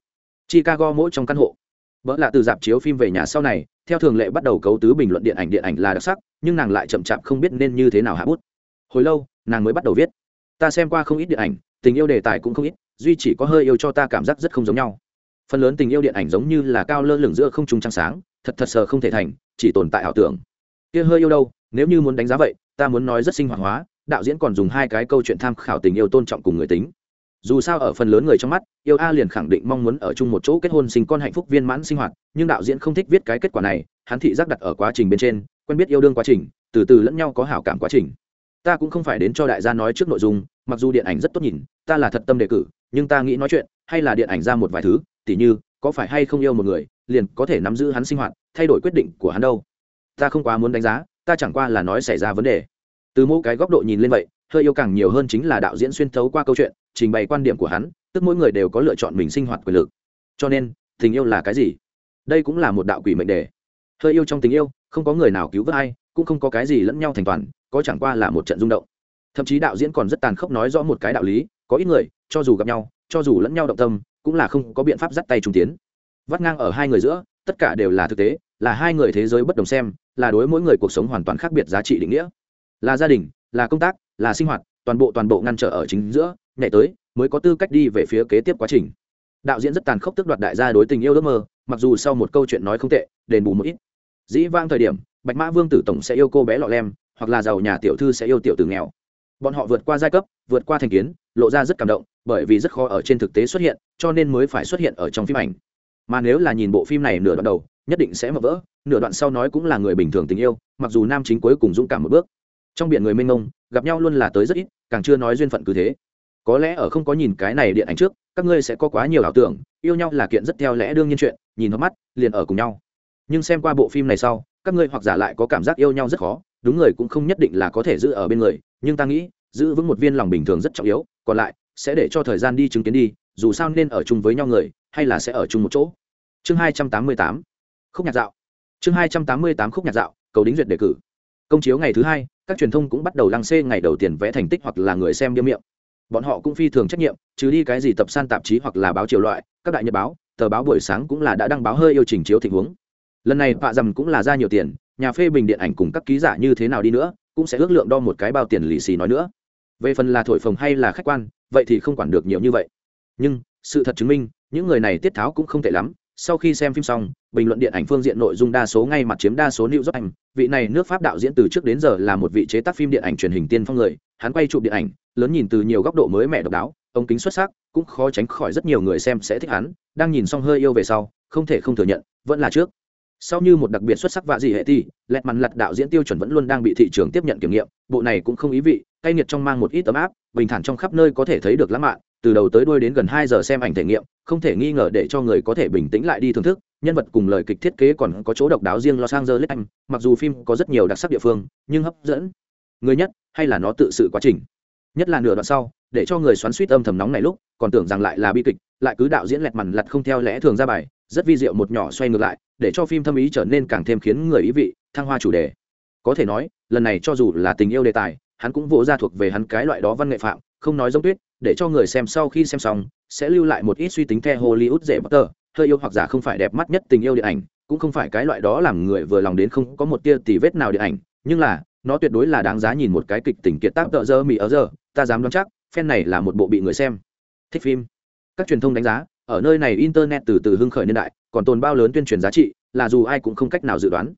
Chicago mỗi trong căn hộ. Vợ lạ từ dạp chiếu phim về nhà sau này, theo thường lệ bắt đầu cấu tứ bình luận điện ảnh điện ảnh là đặc sắc, nhưng nàng lại chậm chạp không biết nên như thế nào hạ bút. Hồi lâu, nàng mới bắt đầu viết. Ta xem qua không ít điện ảnh, tình yêu đề tài cũng không ít, duy chỉ có hơi yêu cho ta cảm giác rất không giống nhau. Phần lớn tình yêu điện ảnh giống như là cao lơ lửng giữa không trung trăng sáng, thật thật sờ không thể thành, chỉ tồn tại ảo tưởng. Kia hơi yêu đâu, nếu như muốn đánh giá vậy, ta muốn nói rất sinh hoạt hóa đạo diễn còn dùng hai cái câu chuyện tham khảo tình yêu tôn trọng cùng người tính. Dù sao ở phần lớn người trong mắt, yêu a liền khẳng định mong muốn ở chung một chỗ kết hôn sinh con hạnh phúc viên mãn sinh hoạt, nhưng đạo diễn không thích viết cái kết quả này, hắn thị giác đặt ở quá trình bên trên, quen biết yêu đương quá trình, từ từ lẫn nhau có hảo cảm quá trình. Ta cũng không phải đến cho đại gia nói trước nội dung, mặc dù điện ảnh rất tốt nhìn, ta là thật tâm đề cử, nhưng ta nghĩ nói chuyện, hay là điện ảnh ra một vài thứ, tỉ như, có phải hay không yêu một người, liền có thể nắm giữ hắn sinh hoạt, thay đổi quyết định của hắn đâu. Ta không quá muốn đánh giá, ta chẳng qua là nói xảy ra vấn đề từ mỗi cái góc độ nhìn lên vậy, hơi yêu càng nhiều hơn chính là đạo diễn xuyên thấu qua câu chuyện, trình bày quan điểm của hắn, tức mỗi người đều có lựa chọn mình sinh hoạt quyền lực. Cho nên, tình yêu là cái gì? Đây cũng là một đạo quỷ mệnh đề. Hơi yêu trong tình yêu, không có người nào cứu vớt ai, cũng không có cái gì lẫn nhau thành toàn, có chẳng qua là một trận rung động. Thậm chí đạo diễn còn rất tàn khốc nói rõ một cái đạo lý, có ít người, cho dù gặp nhau, cho dù lẫn nhau động tâm, cũng là không có biện pháp dắt tay trung tiến. Vắt ngang ở hai người giữa, tất cả đều là thực tế, là hai người thế giới bất đồng xem, là đối mỗi người cuộc sống hoàn toàn khác biệt giá trị định nghĩa là gia đình, là công tác, là sinh hoạt, toàn bộ toàn bộ ngăn trở ở chính giữa, nhảy tới, mới có tư cách đi về phía kế tiếp quá trình. Đạo diễn rất tàn khốc tức đoạt đại gia đối tình yêu ước mơ, mặc dù sau một câu chuyện nói không tệ, đền bù một ít. Dĩ vang thời điểm, bạch mã vương tử tổng sẽ yêu cô bé lọ lem, hoặc là giàu nhà tiểu thư sẽ yêu tiểu tử nghèo. Bọn họ vượt qua giai cấp, vượt qua thành kiến, lộ ra rất cảm động, bởi vì rất khó ở trên thực tế xuất hiện, cho nên mới phải xuất hiện ở trong phim ảnh. Mà nếu là nhìn bộ phim này nửa đoạn đầu, nhất định sẽ mập vỡ, nửa đoạn sau nói cũng là người bình thường tình yêu, mặc dù nam chính cuối cùng dũng cảm một bước trong biển người mênh mông, gặp nhau luôn là tới rất ít, càng chưa nói duyên phận cứ thế. Có lẽ ở không có nhìn cái này điện ảnh trước, các ngươi sẽ có quá nhiều ảo tưởng, yêu nhau là kiện rất theo lẽ đương nhiên chuyện, nhìn nó mắt, liền ở cùng nhau. Nhưng xem qua bộ phim này sau, các ngươi hoặc giả lại có cảm giác yêu nhau rất khó, đúng người cũng không nhất định là có thể giữ ở bên người, nhưng ta nghĩ, giữ vững một viên lòng bình thường rất trọng yếu, còn lại sẽ để cho thời gian đi chứng kiến đi, dù sao nên ở chung với nhau người, hay là sẽ ở chung một chỗ. Chương hai trăm tám mươi tám, khúc nhạc dạo. Chương hai trăm tám mươi tám, khúc nhạc dạo, cầu đính duyệt đề cử. Công chiếu ngày thứ hai các truyền thông cũng bắt đầu lăng xê ngày đầu tiên vẽ thành tích hoặc là người xem điêu miệng. Bọn họ cũng phi thường trách nhiệm chứ đi cái gì tập san tạp chí hoặc là báo triều loại, các đại nhật báo, tờ báo buổi sáng cũng là đã đăng báo hơi yêu trình chiếu tình huống. Lần này vạ dầm cũng là ra nhiều tiền, nhà phê bình điện ảnh cùng các ký giả như thế nào đi nữa, cũng sẽ ước lượng đo một cái bao tiền lì xì nói nữa. Về phần là thổi phồng hay là khách quan, vậy thì không quản được nhiều như vậy. Nhưng, sự thật chứng minh, những người này tiết tháo cũng không tệ lắm, sau khi xem phim xong bình luận điện ảnh phương diện nội dung đa số ngay mặt chiếm đa số new york anh vị này nước pháp đạo diễn từ trước đến giờ là một vị chế tác phim điện ảnh truyền hình tiên phong người. Hắn quay chụp điện ảnh, lớn nhìn từ nhiều góc độ mới mẻ độc đáo, ông kính xuất sắc, cũng khó tránh khỏi rất nhiều người xem sẽ thích hắn. Đang nhìn xong hơi yêu về sau, không thể không thừa nhận, vẫn là trước. Sau như một đặc biệt xuất sắc vạ gì hệ thì lẹt mắn lặt đạo diễn tiêu chuẩn vẫn luôn đang bị thị trường tiếp nhận kiểm nghiệm. Bộ này cũng không ý vị, cay nghiệt trong mang một ít tấm áp, bình thản trong khắp nơi có thể thấy được lãng mạn. Từ đầu tới đuôi đến gần hai giờ xem ảnh thể nghiệm, không thể nghi ngờ để cho người có thể bình tĩnh lại đi thưởng thức nhân vật cùng lời kịch thiết kế còn có chỗ độc đáo riêng los angeles anh, mặc dù phim có rất nhiều đặc sắc địa phương, nhưng hấp dẫn. Người nhất, hay là nó tự sự quá trình? Nhất là nửa đoạn sau, để cho người xoắn suýt âm thầm nóng này lúc, còn tưởng rằng lại là bi kịch, lại cứ đạo diễn lẹt mằn lật không theo lẽ thường ra bài, rất vi diệu một nhỏ xoay ngược lại, để cho phim thâm ý trở nên càng thêm khiến người ý vị, thăng hoa chủ đề. Có thể nói, lần này cho dù là tình yêu đề tài, hắn cũng vỗ ra thuộc về hắn cái loại đó văn nghệ phạm, không nói giống tuyết, để cho người xem sau khi xem xong, sẽ lưu lại một ít suy tính theo hollywood dễ bất tờ hơi yêu hoặc giả không phải đẹp mắt nhất tình yêu điện ảnh, cũng không phải cái loại đó làm người vừa lòng đến không có một tia tì vết nào điện ảnh, nhưng là, nó tuyệt đối là đáng giá nhìn một cái kịch tình kiệt tác tợ dơ mì ở giờ ta dám đoán chắc, fan này là một bộ bị người xem. Thích phim. Các truyền thông đánh giá, ở nơi này internet từ từ hưng khởi niên đại, còn tồn bao lớn tuyên truyền giá trị, là dù ai cũng không cách nào dự đoán.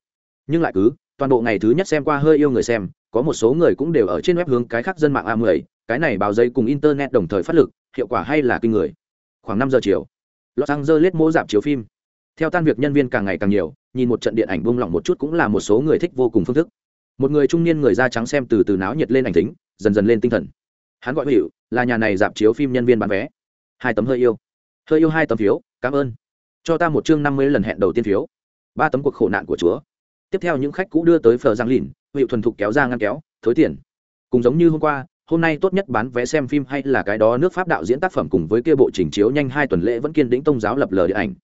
Nhưng lại cứ, toàn bộ ngày thứ nhất xem qua hơi yêu người xem, có một số người cũng đều ở trên web hướng cái khác dân mạng a 10 cái này báo dây cùng internet đồng thời phát lực, hiệu quả hay là kinh người. Khoảng năm giờ chiều los angeles mô giảm chiếu phim. Theo tan việc nhân viên càng ngày càng nhiều, nhìn một trận điện ảnh buông lỏng một chút cũng là một số người thích vô cùng phương thức. Một người trung niên người da trắng xem từ từ náo nhiệt lên ảnh tính dần dần lên tinh thần. Hắn gọi hiệu là nhà này dạp chiếu phim nhân viên bán vé. Hai tấm hơi yêu. Hơi yêu hai tấm phiếu, cảm ơn. Cho ta một chương năm mươi lần hẹn đầu tiên phiếu. Ba tấm cuộc khổ nạn của chúa. Tiếp theo những khách cũ đưa tới phờ giang lìn hiệu thuần thục kéo ra ngăn kéo, thối tiền. Cùng giống như hôm qua hôm nay tốt nhất bán vé xem phim hay là cái đó nước pháp đạo diễn tác phẩm cùng với kia bộ trình chiếu nhanh hai tuần lễ vẫn kiên đĩnh tông giáo lập lờ điện ảnh.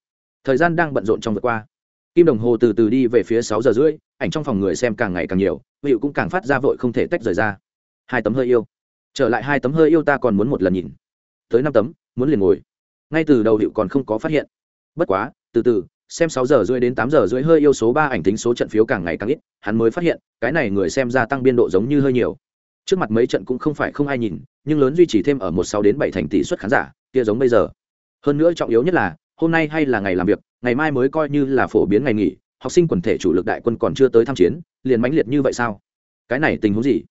Thời gian đang bận rộn trong vượt qua. Kim đồng hồ từ từ đi về phía sáu giờ rưỡi, ảnh trong phòng người xem càng ngày càng nhiều hiệu cũng càng phát ra vội không thể tách rời ra. Hai tấm hơi yêu. Trở lại hai tấm hơi yêu ta còn muốn một lần nhìn. Tới năm tấm, muốn liền ngồi. Ngay từ đầu hiệu còn không có phát hiện. Bất quá, từ từ, xem sáu giờ rưỡi đến tám giờ rưỡi hơi yêu số ba ảnh tính số trận phiếu càng ngày càng ít, hắn mới phát hiện, cái này người xem gia tăng biên độ giống như hơi nhiều trước mặt mấy trận cũng không phải không ai nhìn, nhưng lớn duy trì thêm ở một sáu đến bảy thành tỷ suất khán giả, kia giống bây giờ. Hơn nữa trọng yếu nhất là, hôm nay hay là ngày làm việc, ngày mai mới coi như là phổ biến ngày nghỉ, học sinh quần thể chủ lực đại quân còn chưa tới tham chiến, liền mãnh liệt như vậy sao? Cái này tình huống gì?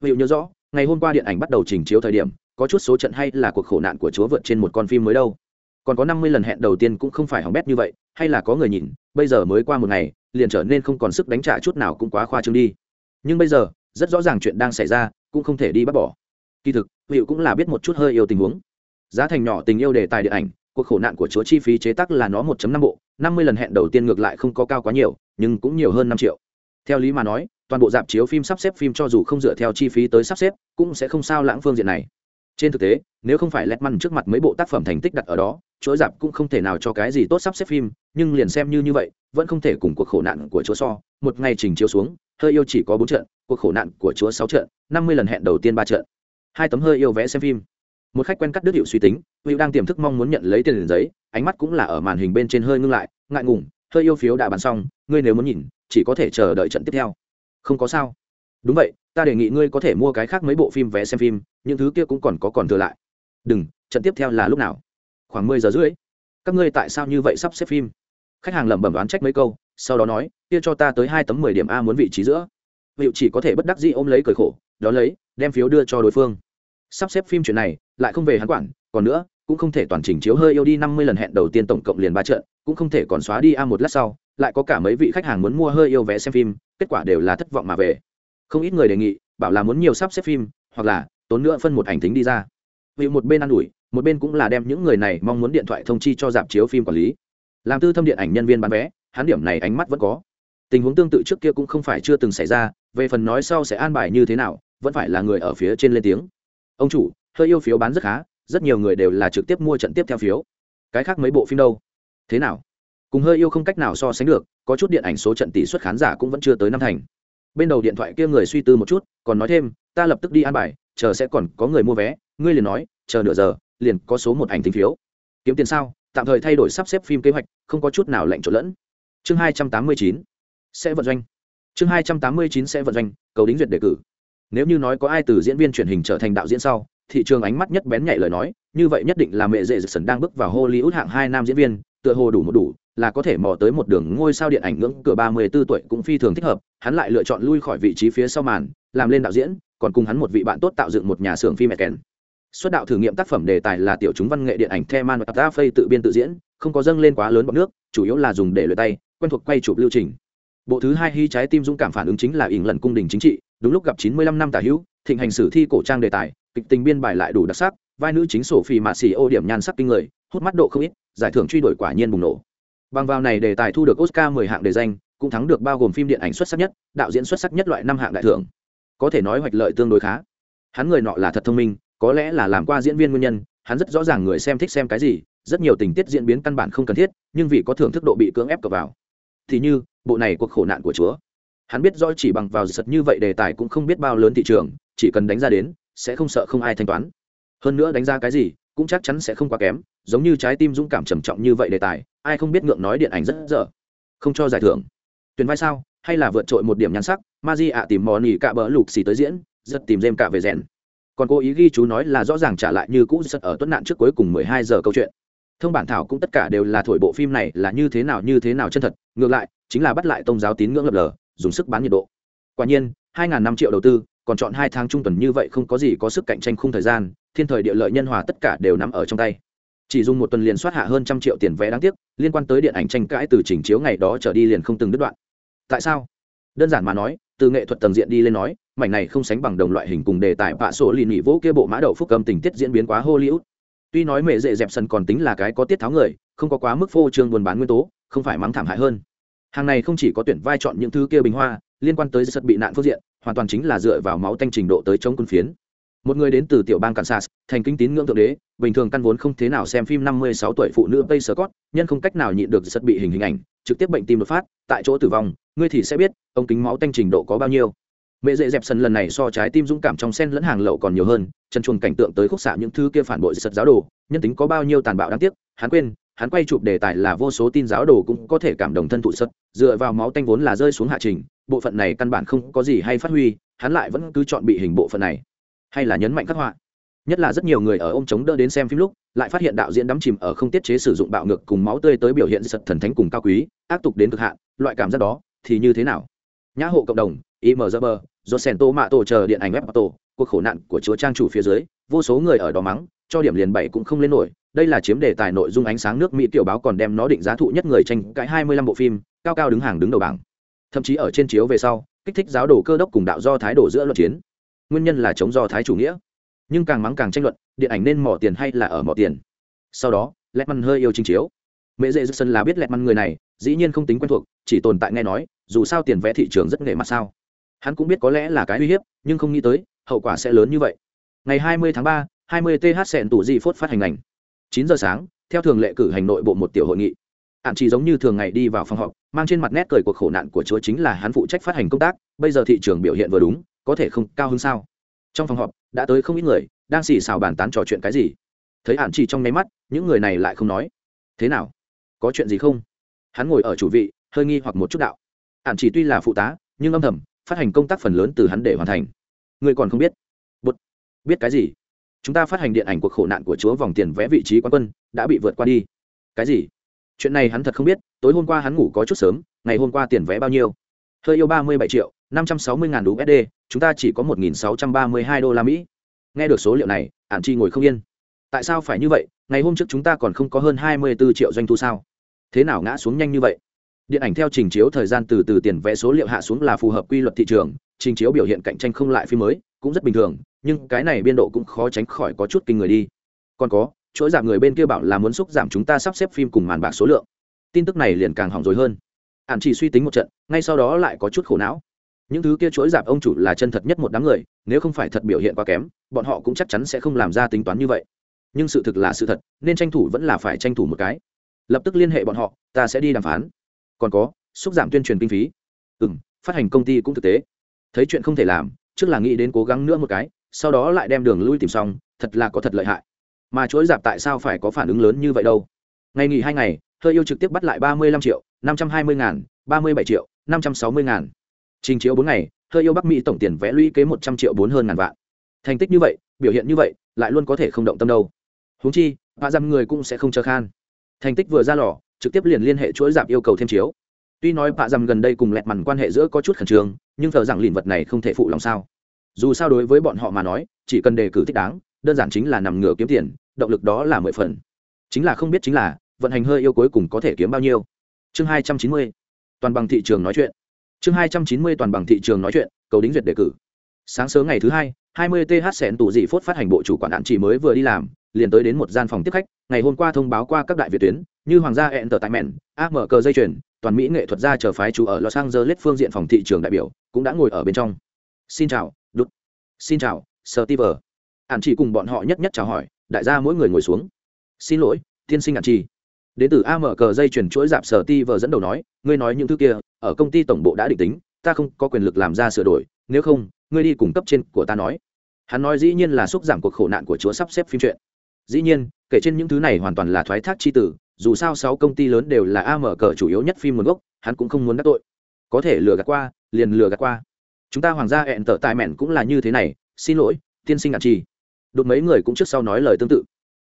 Ví nhớ rõ, ngày hôm qua điện ảnh bắt đầu trình chiếu thời điểm, có chút số trận hay là cuộc khổ nạn của chúa vượt trên một con phim mới đâu? Còn có năm mươi lần hẹn đầu tiên cũng không phải hỏng bét như vậy, hay là có người nhìn, bây giờ mới qua một ngày, liền trở nên không còn sức đánh trả chút nào cũng quá khoa trương đi. Nhưng bây giờ rất rõ ràng chuyện đang xảy ra, cũng không thể đi bắt bỏ. Kỳ thực hiệu cũng là biết một chút hơi yêu tình huống. Giá thành nhỏ tình yêu đề tài điện ảnh, cuộc khổ nạn của chúa chi phí chế tác là nó 1 năm bộ, năm mươi lần hẹn đầu tiên ngược lại không có cao quá nhiều, nhưng cũng nhiều hơn năm triệu. Theo lý mà nói, toàn bộ dạp chiếu phim sắp xếp phim cho dù không dựa theo chi phí tới sắp xếp, cũng sẽ không sao lãng phương diện này. Trên thực tế, nếu không phải lẹt măn trước mặt mấy bộ tác phẩm thành tích đặt ở đó, chuỗi dạp cũng không thể nào cho cái gì tốt sắp xếp phim, nhưng liền xem như như vậy, vẫn không thể cùng cuộc khổ nạn của chúa so, một ngày trình chiếu xuống, hơi yêu chỉ có bốn trận cuộc khổ nạn của chúa sáu trận, năm mươi lần hẹn đầu tiên ba trận. Hai tấm hơi yêu vẽ xem phim. Một khách quen cắt đứt hiệu suy tính hữu đang tiềm thức mong muốn nhận lấy tiền liền giấy, ánh mắt cũng là ở màn hình bên trên hơi ngưng lại, ngại ngùng, hơi yêu phiếu đã bán xong, ngươi nếu muốn nhìn, chỉ có thể chờ đợi trận tiếp theo. Không có sao. Đúng vậy, ta đề nghị ngươi có thể mua cái khác mấy bộ phim vé xem phim, những thứ kia cũng còn có còn thừa lại. Đừng, trận tiếp theo là lúc nào? Khoảng mười giờ rưỡi. Các ngươi tại sao như vậy sắp xếp phim? Khách hàng lẩm bẩm đoán trách mấy câu, sau đó nói, kia cho ta tới hai tấm mười điểm a muốn vị trí giữa hiệu chỉ có thể bất đắc dĩ ôm lấy cởi khổ đó lấy, đem phiếu đưa cho đối phương. Sắp xếp phim chuyện này, lại không về hắn quản, còn nữa, cũng không thể toàn chỉnh chiếu hơi yêu đi năm mươi lần hẹn đầu tiên tổng cộng liền ba trận, cũng không thể còn xóa đi a một lát sau, lại có cả mấy vị khách hàng muốn mua hơi yêu vé xem phim, kết quả đều là thất vọng mà về. Không ít người đề nghị, bảo là muốn nhiều sắp xếp phim, hoặc là, tốn nữa phân một ảnh tính đi ra. Vì một bên ă n ủi, một bên cũng là đem những người này mong muốn điện thoại thông chi cho dạp chiếu phim quản lý. Làm tư thâm điện ảnh nhân viên bán vé, hắn điểm này ánh mắt vẫn có. Tình huống tương tự trước kia cũng không phải chưa từng xảy ra về phần nói sau sẽ an bài như thế nào, vẫn phải là người ở phía trên lên tiếng. Ông chủ, hơi yêu phiếu bán rất khá, rất nhiều người đều là trực tiếp mua trận tiếp theo phiếu. Cái khác mấy bộ phim đâu? Thế nào? Cùng hơi yêu không cách nào so sánh được, có chút điện ảnh số trận tỷ suất khán giả cũng vẫn chưa tới năm thành. Bên đầu điện thoại kia người suy tư một chút, còn nói thêm, ta lập tức đi an bài, chờ sẽ còn có người mua vé. Ngươi liền nói, chờ nửa giờ, liền có số một ảnh tính phiếu. Kiếm tiền sao? Tạm thời thay đổi sắp xếp phim kế hoạch, không có chút nào lệnh trộn lẫn. Chương hai trăm tám mươi chín. Sẽ vận doanh chương hai trăm tám mươi chín sẽ vận doanh, cầu đính duyệt đề cử. Nếu như nói có ai từ diễn viên truyền hình trở thành đạo diễn sau, thị trường ánh mắt nhất bén nhạy lời nói, như vậy nhất định là mẹ dễ sần đang bước vào hollywood hạng hai nam diễn viên, tựa hồ đủ một đủ, là có thể mò tới một đường ngôi sao điện ảnh ngưỡng cửa ba mươi 34 tuổi cũng phi thường thích hợp, hắn lại lựa chọn lui khỏi vị trí phía sau màn, làm lên đạo diễn, còn cùng hắn một vị bạn tốt tạo dựng một nhà xưởng phim mẹ xuất đạo thử nghiệm tác phẩm đề tài là tiểu chúng văn nghệ điện ảnh the man và phây tự biên tự diễn, không có dâng lên quá lớn bọn nước, chủ yếu là dùng để luyện tay, quen thuộc quay chụp lưu trình bộ thứ hai hy trái tim dũng cảm phản ứng chính là ỉn lần cung đình chính trị, đúng lúc gặp chín mươi lăm năm tả hữu, thịnh hành sử thi cổ trang đề tài, kịch tình biên bài lại đủ đặc sắc, vai nữ chính sổ phi mạ xì ô điểm nhan sắc kinh người, hút mắt độ không ít, giải thưởng truy đuổi quả nhiên bùng nổ. Bằng vào này đề tài thu được oscar mười hạng đề danh, cũng thắng được bao gồm phim điện ảnh xuất sắc nhất, đạo diễn xuất sắc nhất loại năm hạng đại thưởng. Có thể nói hoạch lợi tương đối khá. Hắn người nọ là thật thông minh, có lẽ là làm qua diễn viên nguyên nhân, hắn rất rõ ràng người xem thích xem cái gì, rất nhiều tình tiết diễn biến căn bản không cần thiết, nhưng vì có thưởng thức độ bị cưỡng ép cập vào. Thì như bộ này cuộc khổ nạn của chúa. Hắn biết rõ chỉ bằng vào giật như vậy đề tài cũng không biết bao lớn thị trường, chỉ cần đánh ra đến, sẽ không sợ không ai thanh toán. Hơn nữa đánh ra cái gì, cũng chắc chắn sẽ không quá kém, giống như trái tim dũng cảm trầm trọng như vậy đề tài, ai không biết ngượng nói điện ảnh rất dở. Không cho giải thưởng. Tuyển vai sao, hay là vượt trội một điểm nhan sắc ma di ạ tìm mò nỉ cạ bỡ lục xì tới diễn, giật tìm dêm cả về rèn. Còn cố ý ghi chú nói là rõ ràng trả lại như cũ giật ở tuất nạn trước cuối cùng mười hai giờ câu chuyện. Thông bản thảo cũng tất cả đều là thổi bộ phim này là như thế nào, như thế nào chân thật, ngược lại chính là bắt lại tôn giáo tín ngưỡng lập lờ, dùng sức bán nhiệt độ. Quả nhiên, hai năm triệu đầu tư, còn chọn hai tháng trung tuần như vậy không có gì có sức cạnh tranh khung thời gian, thiên thời địa lợi nhân hòa tất cả đều nằm ở trong tay. Chỉ dùng một tuần liền soát hạ hơn trăm triệu tiền vé đáng tiếc, liên quan tới điện ảnh tranh cãi từ chỉnh chiếu ngày đó trở đi liền không từng đứt đoạn. Tại sao? Đơn giản mà nói, từ nghệ thuật tầng diện đi lên nói, mảnh này không sánh bằng đồng loại hình cùng đề tài vạ sổ lì nỉ vỗ kia bộ mã đậu phúc cầm tình tiết diễn biến quá hollywood. Tuy nói mẹ dễ dẹp sân còn tính là cái có tiết tháo người, không có quá mức phô trương buôn bán nguyên tố, không phải mắng thảm hại hơn hàng này không chỉ có tuyển vai chọn những thứ kia bình hoa, liên quan tới sật bị nạn phương diện, hoàn toàn chính là dựa vào máu tanh trình độ tới chống quân phiến. Một người đến từ tiểu bang kansas, thành kinh tín ngưỡng thượng đế, bình thường căn vốn không thế nào xem phim năm mươi sáu tuổi phụ nữ tây scott, nhân không cách nào nhịn được sật bị hình hình ảnh, trực tiếp bệnh tim đột phát, tại chỗ tử vong. Ngươi thì sẽ biết, ông kính máu tanh trình độ có bao nhiêu. Mẹ dễ dẹp sân lần này so trái tim dũng cảm trong sen lẫn hàng lậu còn nhiều hơn, chân chuồng cảnh tượng tới khúc xạ những thứ kia phản bội sật giáo đồ, nhân tính có bao nhiêu tàn bạo đáng tiếc, hắn quên hắn quay chụp đề tài là vô số tin giáo đồ cũng có thể cảm động thân thụ sất. dựa vào máu tanh vốn là rơi xuống hạ trình, bộ phận này căn bản không có gì hay phát huy, hắn lại vẫn cứ chọn bị hình bộ phận này hay là nhấn mạnh khắc họa nhất là rất nhiều người ở ông chống đỡ đến xem phim lúc, lại phát hiện đạo diễn đắm chìm ở không tiết chế sử dụng bạo ngược cùng máu tươi tới biểu hiện sật thần thánh cùng cao quý, ác tục đến cực hạn, loại cảm giác đó thì như thế nào nhã hộ cộng đồng imgb do sen tô mạ tổ chờ điện ảnh web tổ cuộc khổ nạn của chúa trang chủ phía dưới, vô số người ở đó mắng, cho điểm liền bảy cũng không lên nổi đây là chiếm đề tài nội dung ánh sáng nước mỹ tiểu báo còn đem nó định giá thụ nhất người tranh cãi hai mươi lăm bộ phim cao cao đứng hàng đứng đầu bảng. Thậm chí ở trên chiếu về sau kích thích giáo đồ cơ đốc cùng đạo do thái đổ giữa luận chiến. Nguyên nhân là chống do thái chủ nghĩa. Nhưng càng mắng càng tranh luận điện ảnh nên mỏ tiền hay là ở mỏ tiền? Sau đó lẹt măn hơi yêu trình chiếu. Mẹ dễ sân là biết lẹt măn người này dĩ nhiên không tính quen thuộc chỉ tồn tại nghe nói dù sao tiền vẽ thị trường rất nghệ mặt sao. Hắn cũng biết có lẽ là cái uy hiếp nhưng không nghĩ tới hậu quả sẽ lớn như vậy. Ngày 20 tháng 3, 20 th sẹn tủ di phốt phát hành ảnh. 9 giờ sáng, theo thường lệ cử hành nội bộ một tiểu hội nghị. Hạn chỉ giống như thường ngày đi vào phòng họp, mang trên mặt nét cười cuộc khổ nạn của chúa chính là hắn phụ trách phát hành công tác, bây giờ thị trường biểu hiện vừa đúng, có thể không cao hơn sao? Trong phòng họp, đã tới không ít người, đang xì xào bàn tán trò chuyện cái gì? Thấy hạn chỉ trong nháy mắt, những người này lại không nói. Thế nào? Có chuyện gì không? Hắn ngồi ở chủ vị, hơi nghi hoặc một chút đạo. Hạn chỉ tuy là phụ tá, nhưng âm thầm, phát hành công tác phần lớn từ hắn để hoàn thành. Người còn không biết. Bút biết cái gì? Chúng ta phát hành điện ảnh cuộc khổ nạn của chúa vòng tiền vẽ vị trí quán quân, đã bị vượt qua đi. Cái gì? Chuyện này hắn thật không biết, tối hôm qua hắn ngủ có chút sớm, ngày hôm qua tiền vé bao nhiêu? Hơi yêu ba mươi bảy triệu, năm trăm sáu mươi ngàn usd chúng ta chỉ có một nghìn sáu trăm ba mươi hai đô la mỹ. Nghe được số liệu này ạn chi ngồi không yên. Tại sao phải như vậy? Ngày hôm trước chúng ta còn không có hơn hai mươi bốn triệu doanh thu sao? Thế nào ngã xuống nhanh như vậy? Điện ảnh theo trình chiếu thời gian từ từ tiền vẽ số liệu hạ xuống là phù hợp quy luật thị trường, trình chiếu biểu hiện cạnh tranh không lại phim mới, cũng rất bình thường nhưng cái này biên độ cũng khó tránh khỏi có chút kinh người đi. Còn có, chuỗi giảm người bên kia bảo là muốn xúc giảm chúng ta sắp xếp phim cùng màn bạc số lượng. Tin tức này liền càng hỏng rồi hơn. Ạn chỉ suy tính một trận, ngay sau đó lại có chút khổ não. Những thứ kia chuỗi giảm ông chủ là chân thật nhất một đám người, nếu không phải thật biểu hiện quá kém, bọn họ cũng chắc chắn sẽ không làm ra tính toán như vậy. Nhưng sự thực là sự thật, nên tranh thủ vẫn là phải tranh thủ một cái. Lập tức liên hệ bọn họ, ta sẽ đi đàm phán. Còn có, xúc giảm tuyên truyền kinh phí. Ừ m phát hành công ty cũng thực tế. Thấy chuyện không thể làm, trước là nghĩ đến cố gắng nữa một cái sau đó lại đem đường lui tìm xong, thật là có thật lợi hại. Mà chuỗi giảm tại sao phải có phản ứng lớn như vậy đâu? Ngày nghỉ hai ngày, hơi yêu trực tiếp bắt lại ba mươi lăm triệu, năm trăm hai mươi ngàn, ba mươi bảy triệu, năm trăm sáu mươi ngàn. Trình chiếu bốn ngày, hơi yêu bắc mỹ tổng tiền vẽ lũy kế một trăm triệu bốn hơn ngàn vạn. Thành tích như vậy, biểu hiện như vậy, lại luôn có thể không động tâm đâu. Huống chi, bà dăm người cũng sẽ không chờ khan. Thành tích vừa ra lò, trực tiếp liền liên hệ chuỗi giảm yêu cầu thêm chiếu. Tuy nói bà dăm gần đây cùng lẹt mằn quan hệ giữa có chút khẩn trương, nhưng thờ rằng lìn vật này không thể phụ lòng sao? Dù sao đối với bọn họ mà nói, chỉ cần đề cử thích đáng, đơn giản chính là nằm ngửa kiếm tiền, động lực đó là mười phần. Chính là không biết chính là, vận hành hơi yêu cuối cùng có thể kiếm bao nhiêu. Chương hai trăm chín mươi, toàn bằng thị trường nói chuyện. Chương hai trăm chín mươi toàn bằng thị trường nói chuyện, cầu đính duyệt đề cử. Sáng sớm ngày thứ hai hai mươi th sẹn tủ dị phốt phát hành bộ chủ quản đạn chỉ mới vừa đi làm, liền tới đến một gian phòng tiếp khách, ngày hôm qua thông báo qua các đại việt tuyến, như hoàng gia hẹn tờ tại mẹn ác mở cờ dây chuyền, toàn mỹ nghệ thuật gia chờ phái chủ ở los angeles phương diện phòng thị trường đại biểu, cũng đã ngồi ở bên trong. Xin chào xin chào sở ti vờ ạn chỉ cùng bọn họ nhất nhất chào hỏi, đại gia mỗi người ngồi xuống. Xin lỗi, tiên sinh ạn chỉ. Đến từ a mở cờ dây chuyển chuỗi dạp sở ti vờ dẫn đầu nói, ngươi nói những thứ kia, ở công ty tổng bộ đã định tính, ta không có quyền lực làm ra sửa đổi, nếu không, ngươi đi cùng cấp trên của ta nói. Hắn nói dĩ nhiên là xúc giảm cuộc khổ nạn của chúa sắp xếp phim truyện. Dĩ nhiên, kể trên những thứ này hoàn toàn là thoái thác chi tử, dù sao sáu công ty lớn đều là a mở cờ chủ yếu nhất phim nguồn gốc, hắn cũng không muốn đắc tội. Có thể lừa gạt qua, liền lừa gạt qua chúng ta hoàng gia hẹn tở tài mẹn cũng là như thế này, xin lỗi, tiên sinh ạn trì. đột mấy người cũng trước sau nói lời tương tự.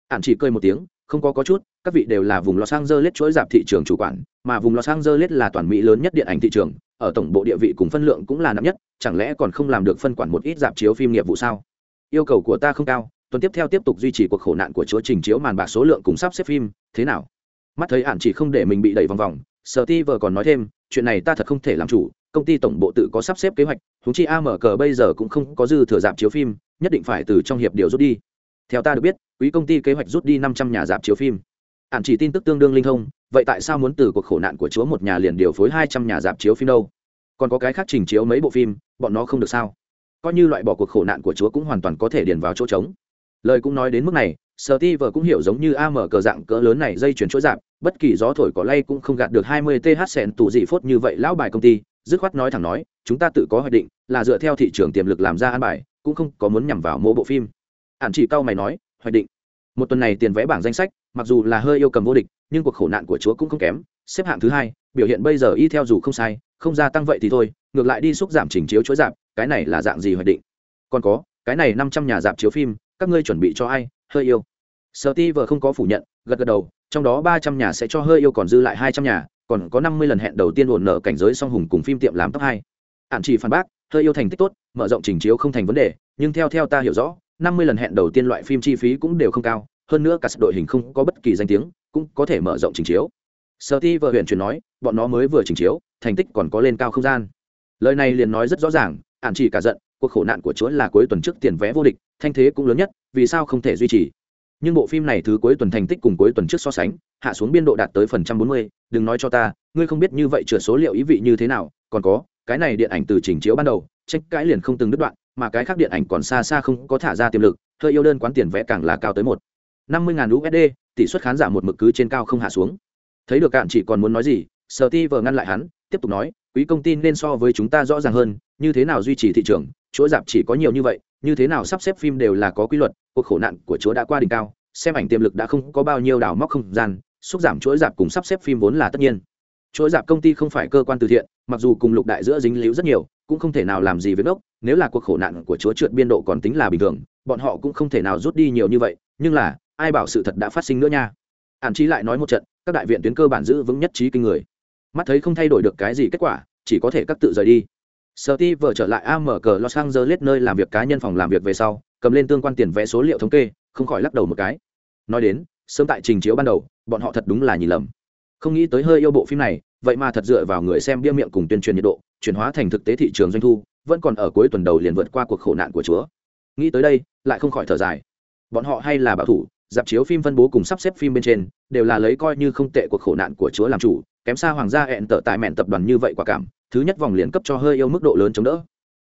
Ạn chỉ cười một tiếng, không có có chút, các vị đều là vùng los angeles chuỗi dạp thị trường chủ quản, mà vùng los angeles là toàn mỹ lớn nhất điện ảnh thị trường, ở tổng bộ địa vị cùng phân lượng cũng là nặng nhất, chẳng lẽ còn không làm được phân quản một ít dạp chiếu phim nghiệp vụ sao? Yêu cầu của ta không cao, tuần tiếp theo tiếp tục duy trì cuộc khổ nạn của chúa trình chiếu màn bạc số lượng cùng sắp xếp phim, thế nào? Mắt thấy ạn chỉ không để mình bị đẩy vòng vòng sợ ti vờ còn nói thêm, chuyện này ta thật không thể làm chủ công ty tổng bộ tự có sắp xếp kế hoạch húng chi AMC bây giờ cũng không có dư thừa dạp chiếu phim, nhất định phải từ trong hiệp điều rút đi. Theo ta được biết, quý công ty kế hoạch rút đi năm trăm nhà dạp chiếu phim. Ạn chỉ tin tức tương đương linh thông, vậy tại sao muốn từ cuộc khổ nạn của chúa một nhà liền điều phối hai trăm nhà dạp chiếu phim đâu? Còn có cái khác trình chiếu mấy bộ phim, bọn nó không được sao? Coi như loại bỏ cuộc khổ nạn của chúa cũng hoàn toàn có thể điền vào chỗ trống. Lời cũng nói đến mức này, sở ti vờ cũng hiểu giống như am cờ dạng cỡ lớn này dây chuyển chuỗi dạp, bất kỳ gió thổi có lay cũng không gạt được hai mươi th sẹn tù dị phốt như vậy lão bài công ty dứt khoát nói thẳng nói chúng ta tự có hoạch định là dựa theo thị trường tiềm lực làm ra an bài cũng không có muốn nhằm vào mỗi bộ phim. Hạn chỉ cao mày nói hoạch định. Một tuần này tiền vẽ bảng danh sách mặc dù là hơi yêu cầm vô địch nhưng cuộc khổ nạn của chúa cũng không kém. Xếp hạng thứ hai biểu hiện bây giờ y theo dù không sai không gia tăng vậy thì thôi ngược lại đi xúc giảm chỉnh chiếu chuỗi giảm, cái này là dạng gì hoạch định? Còn có cái này năm trăm nhà dạp chiếu phim các ngươi chuẩn bị cho ai? Hơi yêu. Sở ti vờ không có phủ nhận gật gật đầu trong đó ba trăm nhà sẽ cho hơi yêu còn dư lại hai trăm nhà còn có năm mươi lần hẹn đầu tiên ổn nợ cảnh giới song hùng cùng phim tiệm làm top hai. Hạn chỉ phản bác, hơi yêu thành tích tốt, mở rộng trình chiếu không thành vấn đề, nhưng theo theo ta hiểu rõ, năm mươi lần hẹn đầu tiên loại phim chi phí cũng đều không cao, hơn nữa cả đội hình không có bất kỳ danh tiếng, cũng có thể mở rộng trình chiếu. Sở ti vợ huyện truyền nói, bọn nó mới vừa trình chiếu, thành tích còn có lên cao không gian. Lời này liền nói rất rõ ràng ạn chỉ cả giận, cuộc khổ nạn của chúa là cuối tuần trước tiền vé vô địch, thanh thế cũng lớn nhất, vì sao không thể duy trì? Nhưng bộ phim này thứ cuối tuần thành tích cùng cuối tuần trước so sánh, hạ xuống biên độ đạt tới phần trăm bốn mươi, đừng nói cho ta, ngươi không biết như vậy chừa số liệu ý vị như thế nào, còn có, cái này điện ảnh từ trình chiếu ban đầu, tranh cãi liền không từng đứt đoạn, mà cái khác điện ảnh còn xa xa không có thả ra tiềm lực, hơi yêu đơn quán tiền vẽ càng là cao tới một. năm mươi ngàn usd tỷ suất khán giả một mực cứ trên cao không hạ xuống. Thấy được cạn chỉ còn muốn nói gì, sở ti vờ ngăn lại hắn, tiếp tục nói, quý công ty nên so với chúng ta rõ ràng hơn, như thế nào duy trì thị trường chỗ giảm chỉ có nhiều như vậy như thế nào sắp xếp phim đều là có quy luật, cuộc khổ nạn của chúa đã qua đỉnh cao, xem ảnh tiềm lực đã không có bao nhiêu đào móc không gian, xúc giảm chuỗi dạp cùng sắp xếp phim vốn là tất nhiên. Chuỗi dạp công ty không phải cơ quan từ thiện, mặc dù cùng lục đại giữa dính líu rất nhiều, cũng không thể nào làm gì với gốc nếu là cuộc khổ nạn của chúa trượt biên độ còn tính là bình thường, bọn họ cũng không thể nào rút đi nhiều như vậy, nhưng là, ai bảo sự thật đã phát sinh nữa nha. Hạn trí lại nói một trận, các đại viện tuyến cơ bản giữ vững nhất trí kinh người. Mắt thấy không thay đổi được cái gì kết quả, chỉ có thể các tự rời đi. Sở Ti vừa trở lại AMC Los Angeles nơi làm việc cá nhân phòng làm việc về sau, cầm lên tương quan tiền vẽ số liệu thống kê, không khỏi lắc đầu một cái. Nói đến, sớm tại trình chiếu ban đầu, bọn họ thật đúng là nhìn lầm. Không nghĩ tới hơi yêu bộ phim này, vậy mà thật dựa vào người xem bia miệng cùng tuyên truyền nhiệt độ, chuyển hóa thành thực tế thị trường doanh thu, vẫn còn ở cuối tuần đầu liền vượt qua cuộc khổ nạn của chúa. Nghĩ tới đây, lại không khỏi thở dài. Bọn họ hay là bảo thủ, dạp chiếu phim phân bố cùng sắp xếp phim bên trên, đều là lấy coi như không tệ cuộc khổ nạn của chúa làm chủ, kém xa hoàng gia hẹn tở tại mện tập đoàn như vậy quả cảm, thứ nhất vòng liền cấp cho hơi yêu mức độ lớn chống đỡ.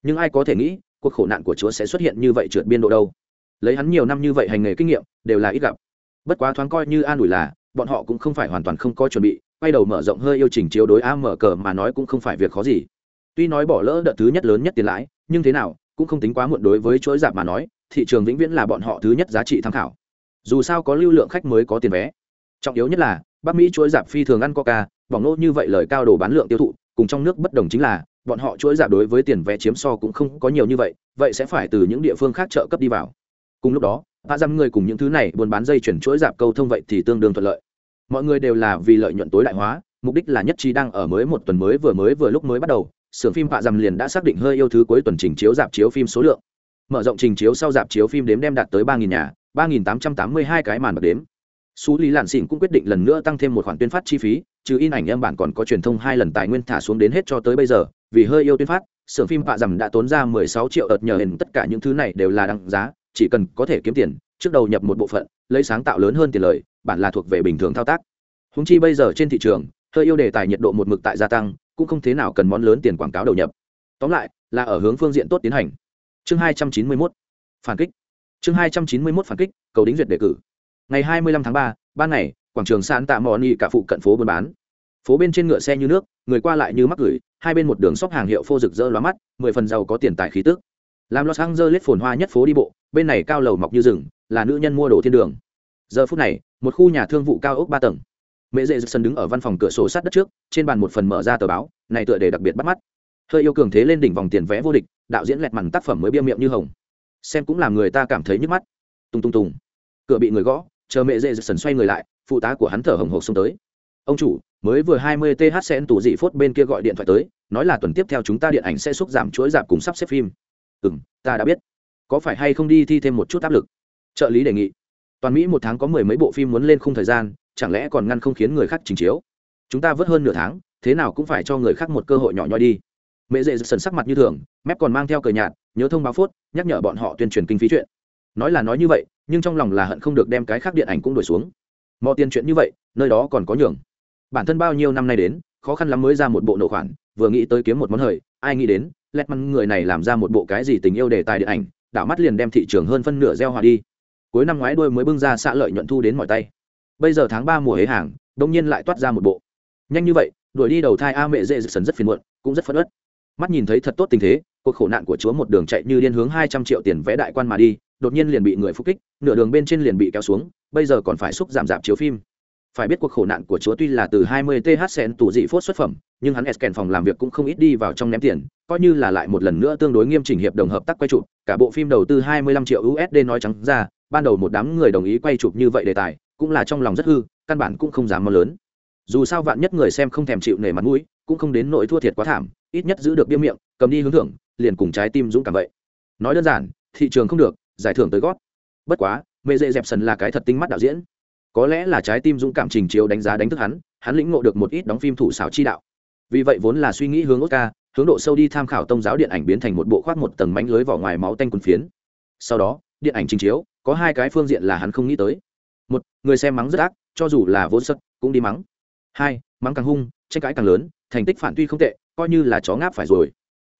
Nhưng ai có thể nghĩ, cuộc khổ nạn của chúa sẽ xuất hiện như vậy trượt biên độ đâu. Lấy hắn nhiều năm như vậy hành nghề kinh nghiệm, đều là ít gặp. Bất quá thoáng coi như an ủi là, bọn họ cũng không phải hoàn toàn không có chuẩn bị, quay đầu mở rộng hơi yêu chỉnh chiếu đối a mở cờ mà nói cũng không phải việc khó gì. Tuy nói bỏ lỡ đợt thứ nhất lớn nhất tiền lãi, nhưng thế nào, cũng không tính quá muộn đối với chuỗi giảm mà nói, thị trường vĩnh viễn là bọn họ thứ nhất giá trị tham khảo. Dù sao có lưu lượng khách mới có tiền vé. Trọng yếu nhất là, bắc mỹ chuỗi giảm phi thường ăn coca, bỏng nô như vậy lời cao đồ bán lượng tiêu thụ cùng trong nước bất đồng chính là bọn họ chuỗi giảm đối với tiền vé chiếm so cũng không có nhiều như vậy vậy sẽ phải từ những địa phương khác trợ cấp đi vào. Cùng lúc đó hạ dăm người cùng những thứ này buôn bán dây chuyển chuỗi giảm câu thông vậy thì tương đương thuận lợi. Mọi người đều là vì lợi nhuận tối đại hóa mục đích là nhất trí đang ở mới một tuần mới vừa mới vừa lúc mới bắt đầu xưởng phim hạ dăm liền đã xác định hơi yêu thứ cuối tuần trình chiếu dạp chiếu phim số lượng. Mở rộng trình chiếu sau dạp chiếu phim đếm đem đạt tới ba nghìn nhà ba nghìn tám trăm tám mươi hai cái màn bật đếm. Xú Lý Lạn Xỉn cũng quyết định lần nữa tăng thêm một khoản tuyên phát chi phí, trừ in ảnh em bản còn có truyền thông hai lần tài nguyên thả xuống đến hết cho tới bây giờ, vì hơi yêu tuyên phát, xưởng phim bạ rằng đã tốn ra 16 triệu ợt nhờ hình tất cả những thứ này đều là đăng giá, chỉ cần có thể kiếm tiền, trước đầu nhập một bộ phận, lấy sáng tạo lớn hơn tiền lời, bản là thuộc về bình thường thao tác. Húng chi bây giờ trên thị trường, hơi yêu đề tài nhiệt độ một mực tại gia tăng, cũng không thế nào cần món lớn tiền quảng cáo đầu nhập. Tóm lại, là ở hướng phương diện tốt tiến hành. Chương 291, phản kích. Chương 291 phản kích, cầu đính duyệt đề cử ngày 25 tháng 3, ban ngày quảng trường sàn tạ mò ni cả phụ cận phố buôn bán. Phố bên trên ngựa xe như nước, người qua lại như mắc gửi, hai bên một đường shop hàng hiệu phô rực rỡ lóa mắt, mười phần giàu có tiền tài khí tức. Làm los angeles phồn hoa nhất phố đi bộ, bên này cao lầu mọc như rừng, là nữ nhân mua đồ thiên đường. Giờ phút này, một khu nhà thương vụ cao ốc ba tầng. Mẹ dễ sân đứng ở văn phòng cửa sổ sát đất trước, trên bàn một phần mở ra tờ báo, này tựa đề đặc biệt bắt mắt. Hơi yêu cường thế lên đỉnh vòng tiền vẽ vô địch, đạo diễn lẹt mằn tác phẩm mới bia miệng như hồng. Xem cũng làm người ta cảm thấy nhức mắt. Tung tung tùng. Cửa bị người gõ, chờ mẹ dễ sần xoay người lại phụ tá của hắn thở hồng hộc xông tới. Ông chủ, mới vừa hai mươi th sen tủ dị phốt bên kia gọi điện thoại tới, nói là tuần tiếp theo chúng ta điện ảnh sẽ xúc giảm chuỗi giảm cùng sắp xếp phim. Ừ m ta đã biết. Có phải hay không đi thi thêm một chút áp lực? Trợ lý đề nghị. Toàn mỹ một tháng có mười mấy bộ phim muốn lên khung thời gian, chẳng lẽ còn ngăn không khiến người khác trình chiếu? Chúng ta vớt hơn nửa tháng, thế nào cũng phải cho người khác một cơ hội nhỏ nhoi đi. Mẹ dễ sần sắc mặt như thường, mép còn mang theo cờ nhạt, nhớ thông báo phốt, nhắc nhở bọn họ tuyên truyền kinh phí chuyện. Nói là nói như vậy, nhưng trong lòng là hận không được đem cái khác điện ảnh cũng đổi xuống mọi tiền chuyện như vậy, nơi đó còn có nhường. Bản thân bao nhiêu năm nay đến, khó khăn lắm mới ra một bộ nổ khoản, vừa nghĩ tới kiếm một món hời, ai nghĩ đến lẹt măng người này làm ra một bộ cái gì tình yêu đề tài điện ảnh, đảo mắt liền đem thị trường hơn phân nửa gieo hòa đi. Cuối năm ngoái đôi mới bưng ra xạ lợi nhuận thu đến mọi tay. Bây giờ tháng ba mùa hế hàng, đông nhiên lại toát ra một bộ. Nhanh như vậy, đuổi đi đầu thai a mẹ dễ sần rất phiền muộn, cũng rất phất ớt mắt nhìn thấy thật tốt tình thế, cuộc khổ nạn của chúa một đường chạy như điên hướng hai trăm triệu tiền vẽ đại quan mà đi, đột nhiên liền bị người phục kích, nửa đường bên trên liền bị kéo xuống bây giờ còn phải xúc giảm giảm chiếu phim. Phải biết cuộc khổ nạn của chúa tuy là từ 20 th sen tủ dị phốt xuất phẩm, nhưng hắn esken phòng làm việc cũng không ít đi vào trong ném tiền, coi như là lại một lần nữa tương đối nghiêm chỉnh hiệp đồng hợp tác quay chụp, cả bộ phim đầu tư 25 triệu usd nói trắng ra, ban đầu một đám người đồng ý quay chụp như vậy đề tài, cũng là trong lòng rất hư, căn bản cũng không dám mơ lớn. Dù sao vạn nhất người xem không thèm chịu nể mặt mũi, cũng không đến nỗi thua thiệt quá thảm, ít nhất giữ được bia miệng, cầm đi hướng thưởng, liền cùng trái tim dũng cảm vậy. Nói đơn giản, thị trường không được, giải thưởng tới gót. Bất quá mẹ dễ dẹp sần là cái thật tinh mắt đạo diễn. Có lẽ là trái tim dũng cảm trình chiếu đánh giá đánh thức hắn hắn lĩnh ngộ được một ít đóng phim thủ xảo chi đạo. Vì vậy vốn là suy nghĩ hướng oscar, hướng độ sâu đi tham khảo tông giáo điện ảnh biến thành một bộ khoác một tầng mánh lưới vỏ ngoài máu tanh quần phiến. Sau đó, điện ảnh trình chiếu, có hai cái phương diện là hắn không nghĩ tới. Một, người xem mắng rất ác, cho dù là vốn sất, cũng đi mắng. Hai, mắng càng hung, tranh cãi càng lớn, thành tích phản tuy không tệ, coi như là chó ngáp phải rồi.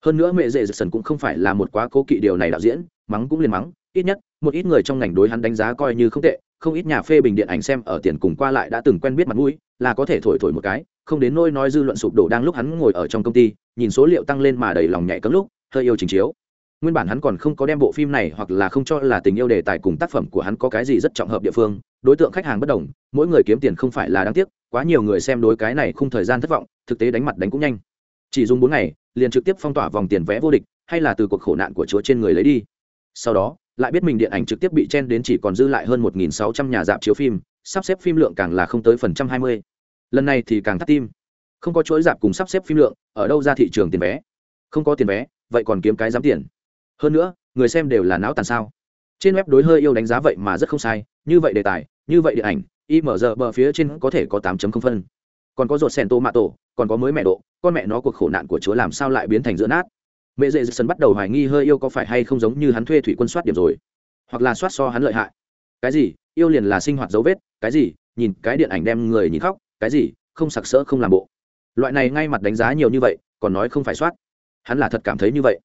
Hơn nữa mẹ dễ dệt sần cũng không phải là một quá cố kỵ điều này đạo diễn, mắng cũng liền mắng, ít nhất một ít người trong ngành đối hắn đánh giá coi như không tệ, không ít nhà phê bình điện ảnh xem ở tiền cùng qua lại đã từng quen biết mặt mũi, là có thể thổi thổi một cái, không đến nôi nói dư luận sụp đổ đang lúc hắn ngồi ở trong công ty, nhìn số liệu tăng lên mà đầy lòng nhảy cấm lúc, hơi yêu trình chiếu. Nguyên bản hắn còn không có đem bộ phim này hoặc là không cho là tình yêu đề tài cùng tác phẩm của hắn có cái gì rất trọng hợp địa phương, đối tượng khách hàng bất đồng, mỗi người kiếm tiền không phải là đáng tiếc, quá nhiều người xem đối cái này không thời gian thất vọng, thực tế đánh mặt đánh cũng nhanh. Chỉ dùng bốn ngày, liền trực tiếp phong tỏa vòng tiền vé vô địch, hay là từ cuộc khổ nạn của chúa trên người lấy đi. Sau đó lại biết mình điện ảnh trực tiếp bị chen đến chỉ còn dư lại hơn 1.600 nhà dạp chiếu phim, sắp xếp phim lượng càng là không tới phần trăm hai mươi. Lần này thì càng thắt tim. Không có chuỗi dạp cùng sắp xếp phim lượng, ở đâu ra thị trường tiền vé? Không có tiền vé, vậy còn kiếm cái dám tiền. Hơn nữa, người xem đều là não tàn sao. Trên web đối hơi yêu đánh giá vậy mà rất không sai, như vậy đề tài, như vậy điện ảnh img bờ phía trên có thể có 8 không phân. Còn có ruột sen tô mạ tổ, còn có mới mẹ độ, con mẹ nó cuộc khổ nạn của chúa làm sao lại biến thành giữa nát? Mẹ dễ sân bắt đầu hoài nghi hơi yêu có phải hay không giống như hắn thuê thủy quân soát điểm rồi, hoặc là soát so hắn lợi hại. Cái gì? Yêu liền là sinh hoạt dấu vết, cái gì? Nhìn cái điện ảnh đem người nhìn khóc, cái gì? Không sặc sỡ, không làm bộ. Loại này ngay mặt đánh giá nhiều như vậy, còn nói không phải soát. Hắn là thật cảm thấy như vậy.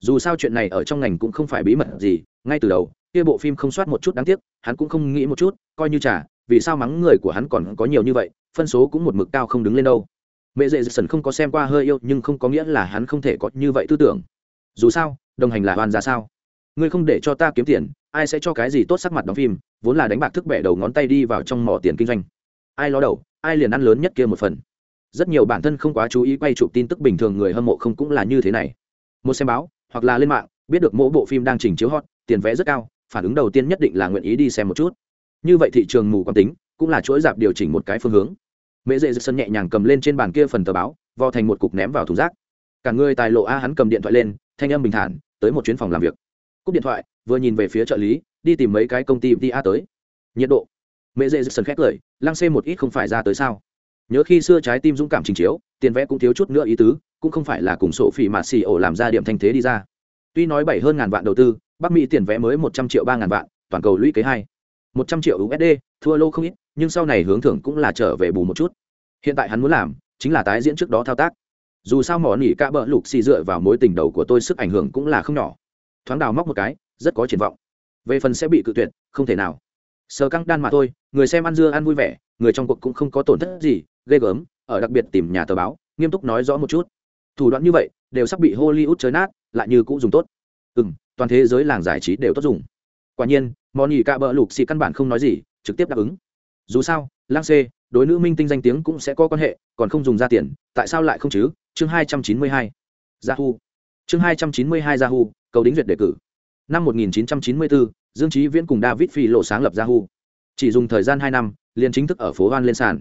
Dù sao chuyện này ở trong ngành cũng không phải bí mật gì, ngay từ đầu, kia bộ phim không soát một chút đáng tiếc, hắn cũng không nghĩ một chút, coi như trả vì sao mắng người của hắn còn có nhiều như vậy, phân số cũng một mực cao không đứng lên đâu mẹ dễ dần không có xem qua hơi yêu nhưng không có nghĩa là hắn không thể có như vậy tư tưởng. Dù sao, đồng hành là hoàn ra sao? Ngươi không để cho ta kiếm tiền, ai sẽ cho cái gì tốt sắc mặt đóng phim, vốn là đánh bạc thức bẻ đầu ngón tay đi vào trong mỏ tiền kinh doanh. Ai ló đầu, ai liền ăn lớn nhất kia một phần. Rất nhiều bản thân không quá chú ý quay chụp tin tức bình thường người hâm mộ không cũng là như thế này. Một xem báo, hoặc là lên mạng, biết được mỗi bộ phim đang trình chiếu hot, tiền vé rất cao, phản ứng đầu tiên nhất định là nguyện ý đi xem một chút. Như vậy thị trường mù quán tính, cũng là chuỗi dạp điều chỉnh một cái phương hướng mẹ dễ dứt sân nhẹ nhàng cầm lên trên bàn kia phần tờ báo vo thành một cục ném vào thùng rác. Cả người tài lộ a hắn cầm điện thoại lên, thanh âm bình thản, tới một chuyến phòng làm việc. Cúp điện thoại, vừa nhìn về phía trợ lý, đi tìm mấy cái công ty đi a tới. Nhiệt độ. Mẹ dễ dứt sân khét cười, lăng xê một ít không phải ra tới sao. Nhớ khi xưa trái tim dũng cảm trình chiếu, tiền vẽ cũng thiếu chút nữa ý tứ, cũng không phải là cùng sổ phỉ mà xì ổ làm ra điểm thanh thế đi ra. Tuy nói bảy hơn ngàn vạn đầu tư, bắc mỹ tiền vẽ mới một trăm triệu ba ngàn vạn, toàn cầu lũy kế hai. Một trăm triệu usd thua lô không ít nhưng sau này hướng thưởng cũng là trở về bù một chút. Hiện tại hắn muốn làm chính là tái diễn trước đó thao tác. Dù sao mỏ nỉ cả bỡ lục xì dựa vào mối tình đầu của tôi sức ảnh hưởng cũng là không nhỏ. Thoáng đào móc một cái, rất có triển vọng. Về phần sẽ bị cự tuyệt, không thể nào. Sờ căng đan mà thôi, người xem ăn dưa ăn vui vẻ, người trong cuộc cũng không có tổn thất gì, ghê gớm, ở đặc biệt tìm nhà tờ báo, nghiêm túc nói rõ một chút. Thủ đoạn như vậy, đều sắp bị hollywood chơi nát, lại như cũng dùng tốt. Ừ m toàn thế giới làng giải trí đều tốt dùng. Quả nhiên món nhì cạ bỡ lục xì căn bản không nói gì, trực tiếp đáp ứng dù sao, lang xê, đối nữ minh tinh danh tiếng cũng sẽ có quan hệ, còn không dùng ra tiền, tại sao lại không chứ? Chương hai trăm chín mươi hai, yahoo! Chương hai trăm chín mươi hai, yahoo! Cầu đính duyệt đề cử. Năm một nghìn chín trăm chín mươi bốn dương trí viễn cùng david phi lộ sáng lập yahoo! Chỉ dùng thời gian hai năm, liền chính thức ở phố hoan lên sàn.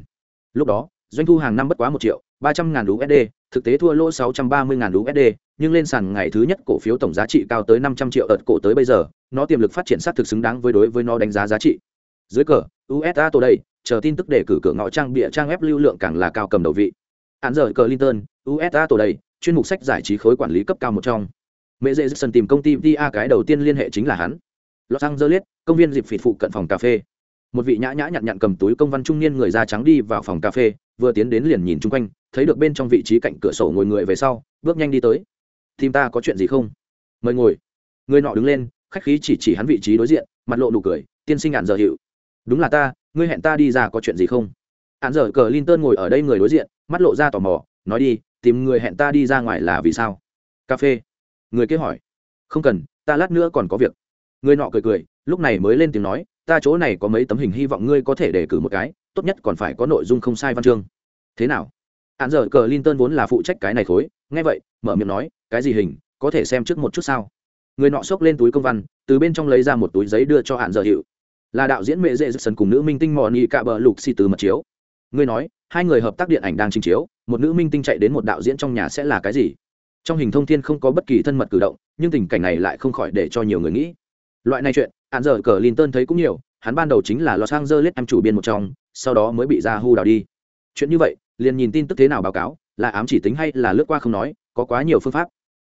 Lúc đó, doanh thu hàng năm bất quá một triệu, ba trăm ngàn usd thực tế thua lỗ sáu trăm ba mươi ngàn usd nhưng lên sàn ngày thứ nhất cổ phiếu tổng giá trị cao tới năm trăm triệu ợt cổ tới bây giờ, nó tiềm lực phát triển sát thực xứng đáng với đối với nó đánh giá giá trị dưới cờ usa tổ đây chờ tin tức để cử cửa ngõ trang bịa trang web lưu lượng càng là cao cầm đầu vị. Hạn giờ cờ linton usa tổ đây chuyên mục sách giải trí khối quản lý cấp cao một trong. Mẹ dễ dần tìm công ty pa cái đầu tiên liên hệ chính là hắn. Los angeles, công viên dịp phịt phụ cận phòng cà phê. Một vị nhã nhã nhặn nhặn cầm túi công văn trung niên người da trắng đi vào phòng cà phê, vừa tiến đến liền nhìn chung quanh, thấy được bên trong vị trí cạnh cửa sổ ngồi người về sau, bước nhanh đi tới. Tìm ta có chuyện gì không? Mời ngồi. Người nọ đứng lên, khách khí chỉ chỉ hắn vị trí đối diện, mặt lộ nụ cười, tiên sinh ngàn giờ hiệu đúng là ta, ngươi hẹn ta đi ra có chuyện gì không? Hạn dở cờ linton ngồi ở đây người đối diện, mắt lộ ra tò mò, nói đi, tìm người hẹn ta đi ra ngoài là vì sao? Cà phê. Người kia hỏi. Không cần, ta lát nữa còn có việc. Người nọ cười cười, lúc này mới lên tiếng nói, ta chỗ này có mấy tấm hình hy vọng ngươi có thể đề cử một cái, tốt nhất còn phải có nội dung không sai văn chương. Thế nào? Hạn dở cờ linton vốn là phụ trách cái này khối, nghe vậy, mở miệng nói, cái gì hình, có thể xem trước một chút sao? Người nọ xốc lên túi công văn, từ bên trong lấy ra một túi giấy đưa cho hạn dở hiệu là đạo diễn mẹ dễ sân cùng nữ minh tinh mò nghị cạ bờ lục xì từ mật chiếu. Ngươi nói, hai người hợp tác điện ảnh đang trình chiếu, một nữ minh tinh chạy đến một đạo diễn trong nhà sẽ là cái gì? Trong hình thông thiên không có bất kỳ thân mật cử động, nhưng tình cảnh này lại không khỏi để cho nhiều người nghĩ. Loại này chuyện hạn dở cờ linton thấy cũng nhiều, hắn ban đầu chính là los angeles em chủ biên một trong, sau đó mới bị ra hu đào đi. Chuyện như vậy, liền nhìn tin tức thế nào báo cáo, là ám chỉ tính hay là lướt qua không nói, có quá nhiều phương pháp.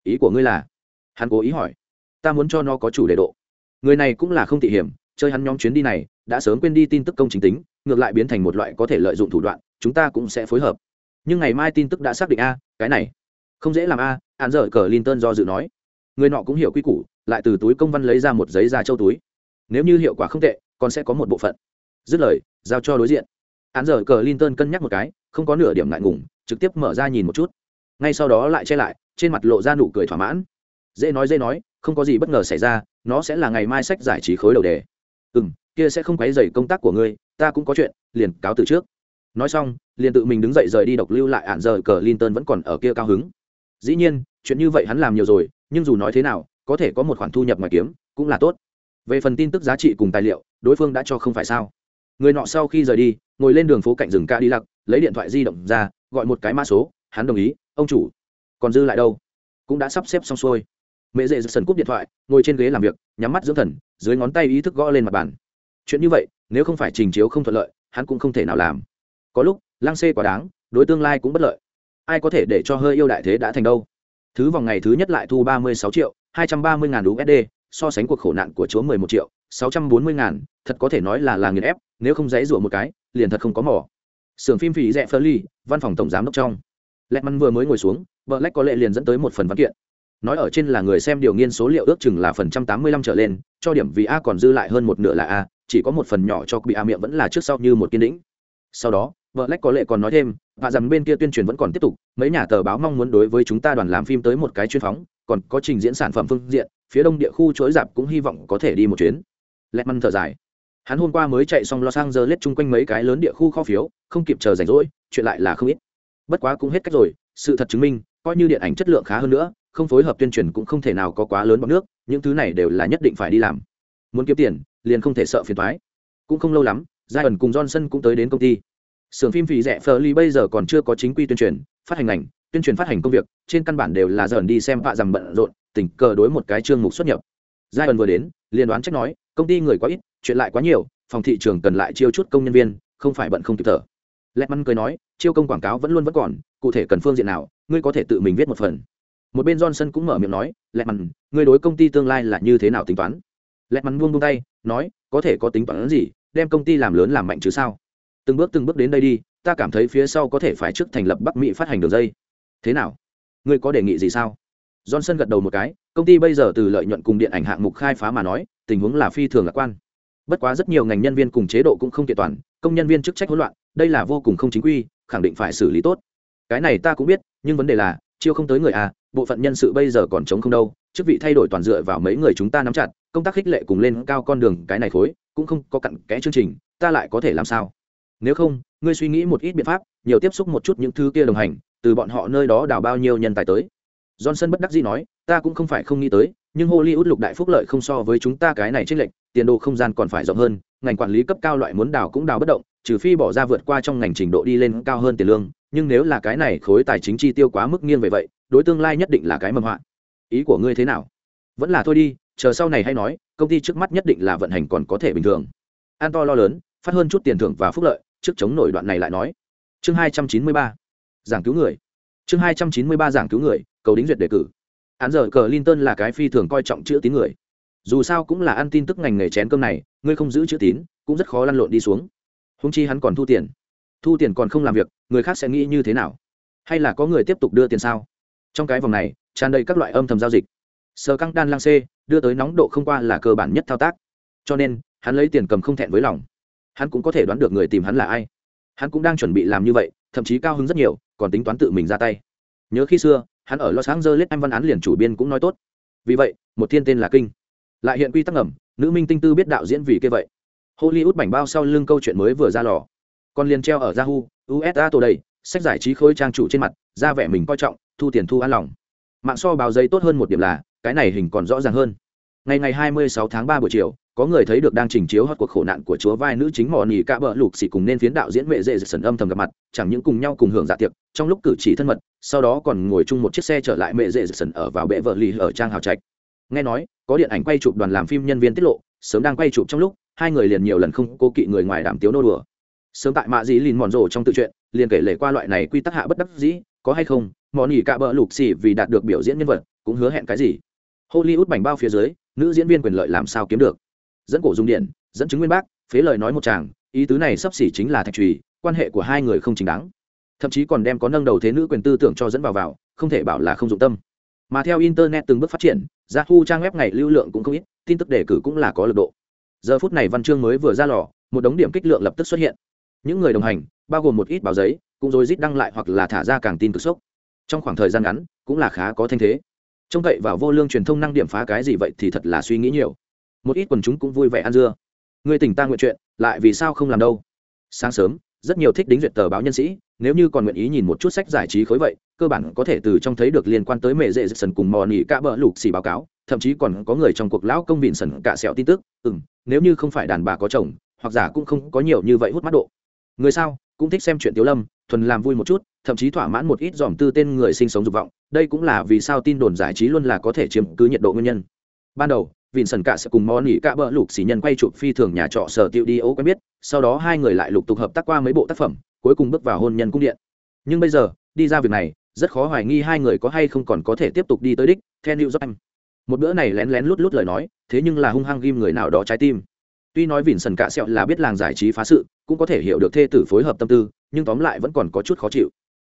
Ý của ngươi là? Hắn cố ý hỏi. Ta muốn cho nó có chủ đề độ. Người này cũng là không tỉ hiểm chơi hắn nhóm chuyến đi này, đã sớm quên đi tin tức công chính tính, ngược lại biến thành một loại có thể lợi dụng thủ đoạn, chúng ta cũng sẽ phối hợp. Nhưng ngày mai tin tức đã xác định a, cái này, không dễ làm a hạn dở cờ linton do dự nói. Người nọ cũng hiểu quy củ, lại từ túi công văn lấy ra một giấy ra châu túi. Nếu như hiệu quả không tệ, còn sẽ có một bộ phận. Dứt lời, giao cho đối diện. Hạn dở cờ linton cân nhắc một cái, không có nửa điểm ngại ngùng, trực tiếp mở ra nhìn một chút. Ngay sau đó lại che lại, trên mặt lộ ra nụ cười thỏa mãn. Dễ nói dễ nói, không có gì bất ngờ xảy ra, nó sẽ là ngày mai sách giải trí khối đầu đề ừ m kia sẽ không quấy dày công tác của ngươi, ta cũng có chuyện, liền cáo từ trước. Nói xong, liền tự mình đứng dậy rời đi độc lưu lại ạn giờ cờ linton vẫn còn ở kia cao hứng. Dĩ nhiên, chuyện như vậy hắn làm nhiều rồi, nhưng dù nói thế nào, có thể có một khoản thu nhập ngoài kiếm, cũng là tốt. Về phần tin tức giá trị cùng tài liệu, đối phương đã cho không phải sao? Người nọ sau khi rời đi, ngồi lên đường phố cạnh rừng ca đi lặc lấy điện thoại di động ra, gọi một cái mã số, hắn đồng ý, ông chủ, còn dư lại đâu? Cũng đã sắp xếp xong xuôi. Mẹ dễ dần cúp điện thoại, ngồi trên ghế làm việc, nhắm mắt dưỡng thần dưới ngón tay ý thức gõ lên mặt bàn. Chuyện như vậy, nếu không phải trình chiếu không thuận lợi, hắn cũng không thể nào làm. Có lúc lang xê quá đáng, đối tương lai cũng bất lợi. Ai có thể để cho hơi yêu đại thế đã thành đâu? Thứ vòng ngày thứ nhất lại thu ba mươi sáu triệu, hai trăm ba mươi ngàn usd so sánh cuộc khổ nạn của chúa mười một triệu, sáu trăm bốn mươi ngàn, thật có thể nói là là nghiền ép, nếu không dãy rủa một cái, liền thật không có mỏ sưởng phim phì rẽ phơ ly văn phòng tổng giám đốc trong. Lẹt măn vừa mới ngồi xuống vợ lách có lệ liền dẫn tới một phần văn kiện nói ở trên là người xem điều nghiên số liệu ước chừng là phần trăm tám mươi lăm trở lên, cho điểm vì a còn dư lại hơn một nửa là a, chỉ có một phần nhỏ cho bị a miệng vẫn là trước sau như một kiên đĩnh sau đó vợ lách có lệ còn nói thêm, và rằng bên kia tuyên truyền vẫn còn tiếp tục, mấy nhà tờ báo mong muốn đối với chúng ta đoàn làm phim tới một cái chuyên phóng, còn có trình diễn sản phẩm phương diện, phía đông địa khu chối dạp cũng hy vọng có thể đi một chuyến. Lẹt măn thở dài. Hắn hôm qua mới chạy xong lo sang giờ lết chung quanh mấy cái lớn địa khu kho phiếu, không kịp chờ rảnh rỗi, chuyện lại là không ít. Bất quá cũng hết cách rồi, sự thật chứng minh, coi như điện ảnh chất lượng khá hơn nữa không phối hợp tuyên truyền cũng không thể nào có quá lớn bằng nước những thứ này đều là nhất định phải đi làm muốn kiếm tiền liền không thể sợ phiền thoái cũng không lâu lắm giai ẩn cùng johnson cũng tới đến công ty Sưởng phim phì rẻ Fleur bây giờ còn chưa có chính quy tuyên truyền, phát hành ảnh, tuyên truyền phát hành công việc, trên căn bản đều là dần đi xem vạ rằng bận rộn, tình cờ đối một cái chương mục xuất nhập. Giai ẩn vừa đến, liền đoán trách nói, công ty người quá ít, chuyện lại quá nhiều, phòng thị trường cần lại chiêu chút công nhân viên, không phải bận không kịp thở. Lẹt măn cười nói, chiêu công quảng cáo vẫn luôn vẫn còn, cụ thể cần phương diện nào, ngươi có thể tự mình viết một phần. Một bên Johnson cũng mở miệng nói, lẹ mằn người đối công ty tương lai là như thế nào tính toán? lẹ mằn buông buông tay, nói, có thể có tính toán gì, đem công ty làm lớn làm mạnh chứ sao? từng bước từng bước đến đây đi ta cảm thấy phía sau có thể phải trước thành lập bắc mỹ phát hành đường dây. Thế nào? Ngươi có đề nghị gì sao? Johnson gật đầu một cái công ty bây giờ từ lợi nhuận cùng điện ảnh hạng mục khai phá mà nói tình huống là phi thường lạc quan. Bất quá rất nhiều ngành nhân viên cùng chế độ cũng không kiện toàn công nhân viên chức trách hỗn loạn đây là vô cùng không chính quy khẳng định phải xử lý tốt. Cái này ta cũng biết nhưng vấn đề là chiêu không tới người à bộ phận nhân sự bây giờ còn chống không đâu, chức vị thay đổi toàn dựa vào mấy người chúng ta nắm chặt, công tác khích lệ cùng lên cao con đường cái này khối, cũng không có cặn kẽ chương trình, ta lại có thể làm sao? Nếu không, ngươi suy nghĩ một ít biện pháp, nhiều tiếp xúc một chút những thứ kia đồng hành, từ bọn họ nơi đó đào bao nhiêu nhân tài tới. Johnson bất đắc dĩ nói, ta cũng không phải không nghĩ tới, nhưng hollywood lục đại phúc lợi không so với chúng ta cái này trích lệnh tiền đồ không gian còn phải rộng hơn, ngành quản lý cấp cao loại muốn đào cũng đào bất động, trừ phi bỏ ra vượt qua trong ngành trình độ đi lên cao hơn tiền lương, nhưng nếu là cái này khối tài chính chi tiêu quá mức nghiêng về vậy đối tương lai nhất định là cái mầm họa. Ý của ngươi thế nào? Vẫn là thôi đi, chờ sau này hay nói, công ty trước mắt nhất định là vận hành còn có thể bình thường. An to lo lớn, phát hơn chút tiền thưởng và phúc lợi, trước chống nổi đoạn này lại nói. Chương hai trăm chín mươi ba, giảng cứu người. Chương hai trăm chín mươi ba, giảng cứu người, cầu đính duyệt đề cử. Án giờ cờ linton là cái phi thường coi trọng chữ tín người. Dù sao cũng là ăn tin tức ngành nghề chén cơm này, ngươi không giữ chữ tín, cũng rất khó lăn lộn đi xuống. Húng chi hắn còn thu tiền. Thu tiền còn không làm việc, người khác sẽ nghĩ như thế nào? Hay là có người tiếp tục đưa tiền sao? Trong cái vòng này, tràn đầy các loại âm thầm giao dịch. Sơ căng đan lang xê đưa tới nóng độ không qua là cơ bản nhất thao tác. Cho nên, hắn lấy tiền cầm không thẹn với lòng. Hắn cũng có thể đoán được người tìm hắn là ai. Hắn cũng đang chuẩn bị làm như vậy, thậm chí cao hứng rất nhiều, còn tính toán tự mình ra tay. Nhớ khi xưa, hắn ở los angeles anh văn án liền chủ biên cũng nói tốt. Vì vậy, một thiên tên là kinh. Lại hiện quy tắc ngầm, nữ minh tinh tư biết đạo diễn vì kê vậy. Hollywood bảnh bao sau lưng câu chuyện mới vừa ra lò. Còn liền treo ở yahoo usa tổ đầy sách giải trí khối trang chủ trên mặt, ra vẻ mình coi trọng, thu tiền thu an lòng. Mạng so báo giấy tốt hơn một điểm là, cái này hình còn rõ ràng hơn. Ngày ngày 26 tháng 3 buổi chiều, có người thấy được đang trình chiếu hot cuộc khổ nạn của chúa vai nữ chính mò nỉ cả bờ lục xì cùng nên phiến đạo diễn mẹ dễ sần âm thầm gặp mặt, chẳng những cùng nhau cùng hưởng dạ tiệc, trong lúc cử chỉ thân mật, sau đó còn ngồi chung một chiếc xe trở lại mẹ dễ sần ở vào bệ vợ lì ở trang hào trạch. Nghe nói, có điện ảnh quay chụp đoàn làm phim nhân viên tiết lộ, sớm đang quay chụp trong lúc, hai người liền nhiều lần không cố kỵ người ngoài đảm tiếu nô đùa. Sớm tại mạ dĩ lìn mòn rồ trong tự truyện liền kể lể qua loại này quy tắc hạ bất đắc dĩ, có hay không mò ỉ cả bỡ lục xì vì đạt được biểu diễn nhân vật, cũng hứa hẹn cái gì? Hollywood bảnh bao phía dưới, nữ diễn viên quyền lợi làm sao kiếm được? Dẫn cổ dung điện, dẫn chứng nguyên bác, phế lời nói một chàng, ý tứ này sắp xỉ chính là thạch trùy, quan hệ của hai người không chính đáng. Thậm chí còn đem có nâng đầu thế nữ quyền tư tưởng cho dẫn vào vào, không thể bảo là không dụng tâm. Mà theo internet từng bước phát triển yahoo trang web ngày lưu lượng cũng không ít, tin tức đề cử cũng là có lực độ. Giờ phút này văn chương mới vừa ra lò, một đống điểm kích lượng lập tức xuất hiện những người đồng hành, bao gồm một ít báo giấy, cũng rồi rít đăng lại hoặc là thả ra càng tin cực sốc. Trong khoảng thời gian ngắn, cũng là khá có thanh thế. Trông cậy vào vô lương truyền thông năng điểm phá cái gì vậy thì thật là suy nghĩ nhiều. Một ít quần chúng cũng vui vẻ ăn dưa. Người tỉnh ta nguyện chuyện, lại vì sao không làm đâu? Sáng sớm, rất nhiều thích đính duyệt tờ báo nhân sĩ, nếu như còn nguyện ý nhìn một chút sách giải trí khối vậy, cơ bản có thể từ trong thấy được liên quan tới mẹ dễ dứt sần cùng mò nỉ cả bờ lục xì báo cáo, thậm chí còn có người trong cuộc lão công vịn sần cả sẹo tin tức. Ừ nếu như không phải đàn bà có chồng, hoặc giả cũng không có nhiều như vậy hút mắt độ người sao? Cũng thích xem chuyện tiếu lâm, thuần làm vui một chút, thậm chí thỏa mãn một ít dòm tư tên người sinh sống dục vọng. Đây cũng là vì sao tin đồn giải trí luôn là có thể chiếm cứ nhiệt độ nguyên nhân. Ban đầu vịn sần cả sẽ cùng món nỉ cả bỡ lục xỉ nhân quay chụp phi thường nhà trọ sở tiệu đi ấu quen biết, sau đó hai người lại lục tục hợp tác qua mấy bộ tác phẩm, cuối cùng bước vào hôn nhân cung điện. Nhưng bây giờ, đi ra việc này, rất khó hoài nghi hai người có hay không còn có thể tiếp tục đi tới đích, theo new york một bữa này lén lén lút lút lời nói, thế nhưng là hung hăng ghim người nào đó trái tim tuy nói vỉn sần cạ sẹo là biết làng giải trí phá sự, cũng có thể hiểu được thê tử phối hợp tâm tư, nhưng tóm lại vẫn còn có chút khó chịu.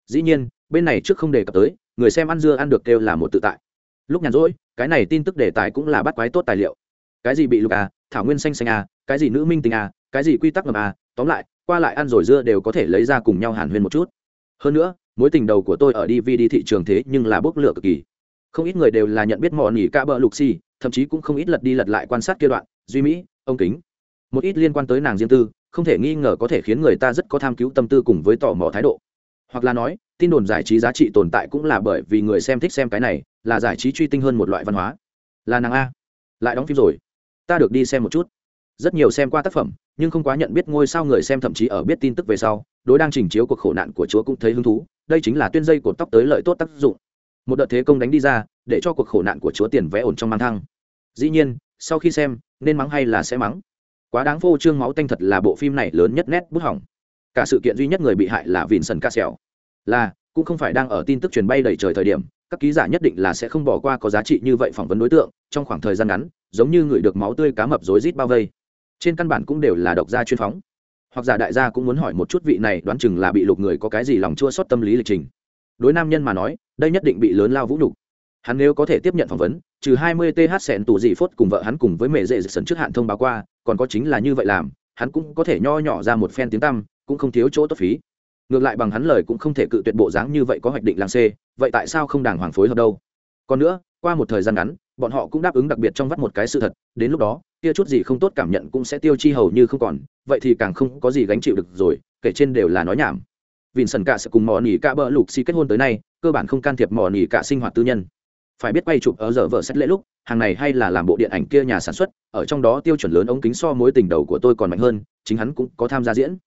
Dĩ nhiên, bên này trước không đề cập tới, người xem ăn dưa ăn được kêu là một tự tại. Lúc nhàn rỗi, cái này tin tức đề tài cũng là bắt quái tốt tài liệu. Cái gì bị lục à thảo nguyên xanh xanh à cái gì nữ minh tình à cái gì quy tắc ngầm à tóm lại, qua lại ăn rồi dưa đều có thể lấy ra cùng nhau hàn huyên một chút. Hơn nữa, mối tình đầu của tôi ở dvd thị trường thế nhưng là bốc lửa cực kỳ. Không ít người đều là nhận biết mò nỉ ca bờ lục xì, thậm chí cũng không ít lật đi lật lại quan sát kia đoạn, duy mỹ, ông kính một ít liên quan tới nàng riêng tư, không thể nghi ngờ có thể khiến người ta rất có tham cứu tâm tư cùng với tò mò thái độ. Hoặc là nói, tin đồn giải trí giá trị tồn tại cũng là bởi vì người xem thích xem cái này, là giải trí truy tinh hơn một loại văn hóa. Là nàng a. Lại đóng phim rồi. Ta được đi xem một chút. Rất nhiều xem qua tác phẩm, nhưng không quá nhận biết ngôi sao người xem, thậm chí ở biết tin tức về sau, đối đang trình chiếu cuộc khổ nạn của chúa cũng thấy hứng thú. Đây chính là tuyên dây cột tóc tới lợi tốt tác dụng. Một đợt thế công đánh đi ra, để cho cuộc khổ nạn của chúa tiền vẽ ổn trong mang thăng. Dĩ nhiên, sau khi xem, nên mắng hay là sẽ mắng quá đáng phô trương máu tanh thật là bộ phim này lớn nhất nét bút hỏng. Cả sự kiện duy nhất người bị hại là vìn sần ca sẹo là, cũng không phải đang ở tin tức truyền bay đầy trời thời điểm, các ký giả nhất định là sẽ không bỏ qua có giá trị như vậy phỏng vấn đối tượng, trong khoảng thời gian ngắn, giống như người được máu tươi cá mập rối rít bao vây. Trên căn bản cũng đều là độc gia chuyên phóng. Hoặc giả đại gia cũng muốn hỏi một chút vị này đoán chừng là bị lục người có cái gì lòng chua sót tâm lý lịch trình. Đối nam nhân mà nói, đây nhất định bị lớn lao vũ nhục. Hắn nếu có thể tiếp nhận phỏng vấn, trừ hai mươi th sẹn tù dị phốt cùng vợ hắn cùng với mẹ dễ sần trước hạn thông báo qua còn có chính là như vậy làm, hắn cũng có thể nho nhỏ ra một phen tiếng tăm, cũng không thiếu chỗ tốt phí. Ngược lại bằng hắn lời cũng không thể cự tuyệt bộ dáng như vậy có hoạch định làng c, vậy tại sao không đàng hoàng phối hợp đâu? Còn nữa, qua một thời gian ngắn, bọn họ cũng đáp ứng đặc biệt trong vắt một cái sự thật, đến lúc đó, kia chút gì không tốt cảm nhận cũng sẽ tiêu chi hầu như không còn, vậy thì càng không có gì gánh chịu được rồi, kể trên đều là nói nhảm. Sần cả sẽ cùng mò nỉ cả bỡ lục xì kết hôn tới nay, cơ bản không can thiệp mò nỉ cả sinh hoạt tư nhân. Phải biết quay chụp ở giờ vợ xét lễ lúc hàng này hay là làm bộ điện ảnh kia nhà sản xuất, ở trong đó tiêu chuẩn lớn ống kính so mối tình đầu của tôi còn mạnh hơn, chính hắn cũng có tham gia diễn.